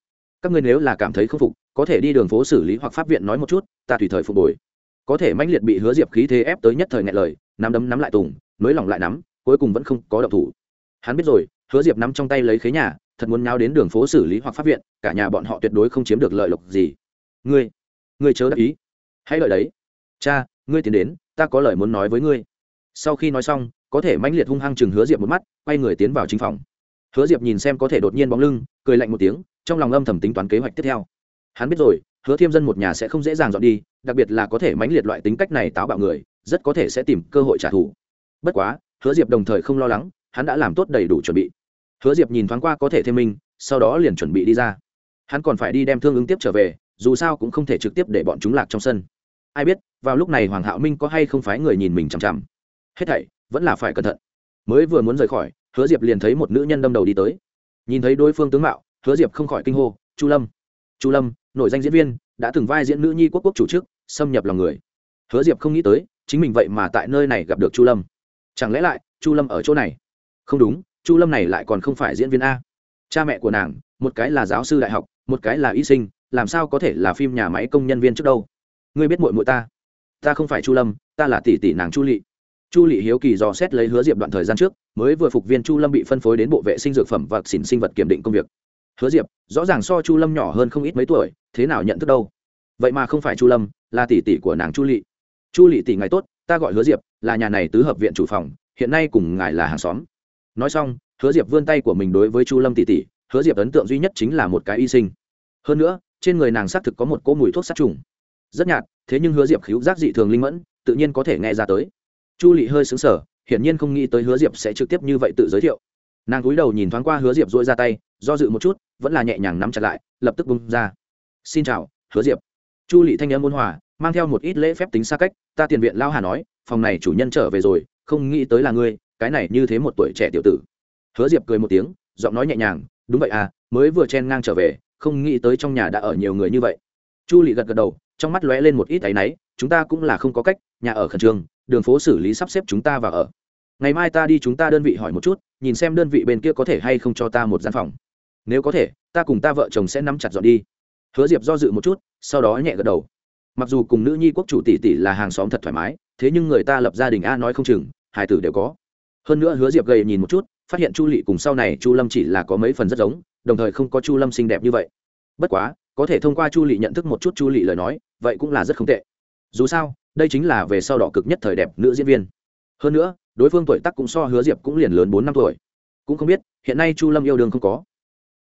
Các ngươi nếu là cảm thấy không phục, có thể đi đường phố xử lý hoặc pháp viện nói một chút, ta tùy thời phục hồi có thể mãnh liệt bị hứa diệp khí thế ép tới nhất thời ngại lời, nắm đấm nắm lại tùng, nới lỏng lại nắm cuối cùng vẫn không có động thủ. Hắn biết rồi, hứa diệp nắm trong tay lấy khế nhà, thật muốn nháo đến đường phố xử lý hoặc pháp viện, cả nhà bọn họ tuyệt đối không chiếm được lợi lộc gì. Ngươi ngươi chớ đắc ý. Hãy lợi đấy. Cha, ngươi tiến đến, ta có lời muốn nói với ngươi. Sau khi nói xong, có thể mãnh liệt hung hăng chừng hứa diệp một mắt, quay người tiến vào chính phòng. Hứa diệp nhìn xem có thể đột nhiên bóng lưng, cười lạnh một tiếng, trong lòng âm thầm tính toán kế hoạch tiếp theo. Hắn biết rồi, hứa thiêm dân một nhà sẽ không dễ dàng dọn đi, đặc biệt là có thể mãnh liệt loại tính cách này táo bạo người, rất có thể sẽ tìm cơ hội trả thù. Bất quá hứa diệp đồng thời không lo lắng, hắn đã làm tốt đầy đủ chuẩn bị. Hứa diệp nhìn thoáng qua có thể thêm minh sau đó liền chuẩn bị đi ra. Hắn còn phải đi đem thương ứng tiếp trở về, dù sao cũng không thể trực tiếp để bọn chúng lạc trong sân. Ai biết, vào lúc này hoàng hạo minh có hay không phái người nhìn mình chằm chằm. Hết thảy, vẫn là phải cẩn thận. Mới vừa muốn rời khỏi, hứa diệp liền thấy một nữ nhân đâm đầu đi tới. Nhìn thấy đối phương tướng mạo, hứa diệp không khỏi kinh hô, chu lâm chu lâm, nổi danh diễn viên, đã từng vai diễn nữ nhi quốc quốc chủ chức xâm nhập lòng người. Hứa diệp không nghĩ tới, chính mình vậy mà tại nơi này gặp được chu lâm chẳng lẽ lại, chu lâm ở chỗ này? Không đúng, chu lâm này lại còn không phải diễn viên a. Cha mẹ của nàng, một cái là giáo sư đại học, một cái là y sinh, làm sao có thể là phim nhà máy công nhân viên trước đâu? Ngươi biết mội mội ta? Ta không phải chu lâm, ta là tỷ tỷ nàng chu lị. Chu lị hiếu kỳ dò xét lấy hứa diệp đoạn thời gian trước, mới vừa phục viên chu lâm bị phân phối đến bộ vệ sinh dược phẩm và xỉn sinh vật kiểm định công việc. Hứa diệp, rõ ràng so chu lâm nhỏ hơn không ít mấy tuổi, thế nào nhận thức đâu? Vậy mà không phải chu lâm, là tỷ tỷ của nàng chu lị. Chu lị tỷ ngày tốt ta gọi hứa diệp, là nhà này tứ hợp viện chủ phòng, hiện nay cùng ngài là hàng xóm. Nói xong, hứa diệp vươn tay của mình đối với chu lâm tỷ tỷ hứa diệp ấn tượng duy nhất chính là một cái y sinh. Hơn nữa, trên người nàng xác thực có một cỗ mùi thuốc sát trùng. Rất nhạt, thế nhưng hứa diệp khíu giác dị thường linh mẫn, tự nhiên có thể nghe ra tới. Chu lị hơi xứng sở hiển nhiên không nghĩ tới hứa diệp sẽ trực tiếp như vậy tự giới thiệu. Nàng cúi đầu nhìn thoáng qua hứa diệp dội ra tay, do dự một chút, vẫn là nhẹ nhàng nắm chặt lại, lập tức bung ra. Xin chào, hứa diệp. Chu lị thanh âm ôn hòa mang theo một ít lễ phép tính xa cách, ta tiền viện lao hà nói, phòng này chủ nhân trở về rồi, không nghĩ tới là ngươi, cái này như thế một tuổi trẻ tiểu tử. Hứa diệp cười một tiếng, giọng nói nhẹ nhàng, đúng vậy à mới vừa chen ngang trở về, không nghĩ tới trong nhà đã ở nhiều người như vậy. Chu lị gật gật đầu, trong mắt lóe lên một ít áy náy, chúng ta cũng là không có cách, nhà ở khẩn trương, đường phố xử lý sắp xếp chúng ta vào ở. Ngày mai ta đi chúng ta đơn vị hỏi một chút, nhìn xem đơn vị bên kia có thể hay không cho ta một gian phòng. Nếu có thể, ta cùng ta vợ chồng sẽ nắm chặt dọn đi. Hứa diệp do dự một chút, sau đó nhẹ gật đầu mặc dù cùng nữ nhi quốc chủ tỷ tỷ là hàng xóm thật thoải mái, thế nhưng người ta lập gia đình a nói không chừng hải tử đều có. Hơn nữa hứa diệp gầy nhìn một chút, phát hiện chu lị cùng sau này chu lâm chỉ là có mấy phần rất giống, đồng thời không có chu lâm xinh đẹp như vậy. Bất quá, có thể thông qua chu lị nhận thức một chút chu lị lời nói, vậy cũng là rất không tệ. Dù sao, đây chính là về sau đỏ cực nhất thời đẹp nữ diễn viên. Hơn nữa, đối phương tuổi tắc cũng so hứa diệp cũng liền lớn bốn năm tuổi. Cũng không biết, hiện nay chu lâm yêu đương không có.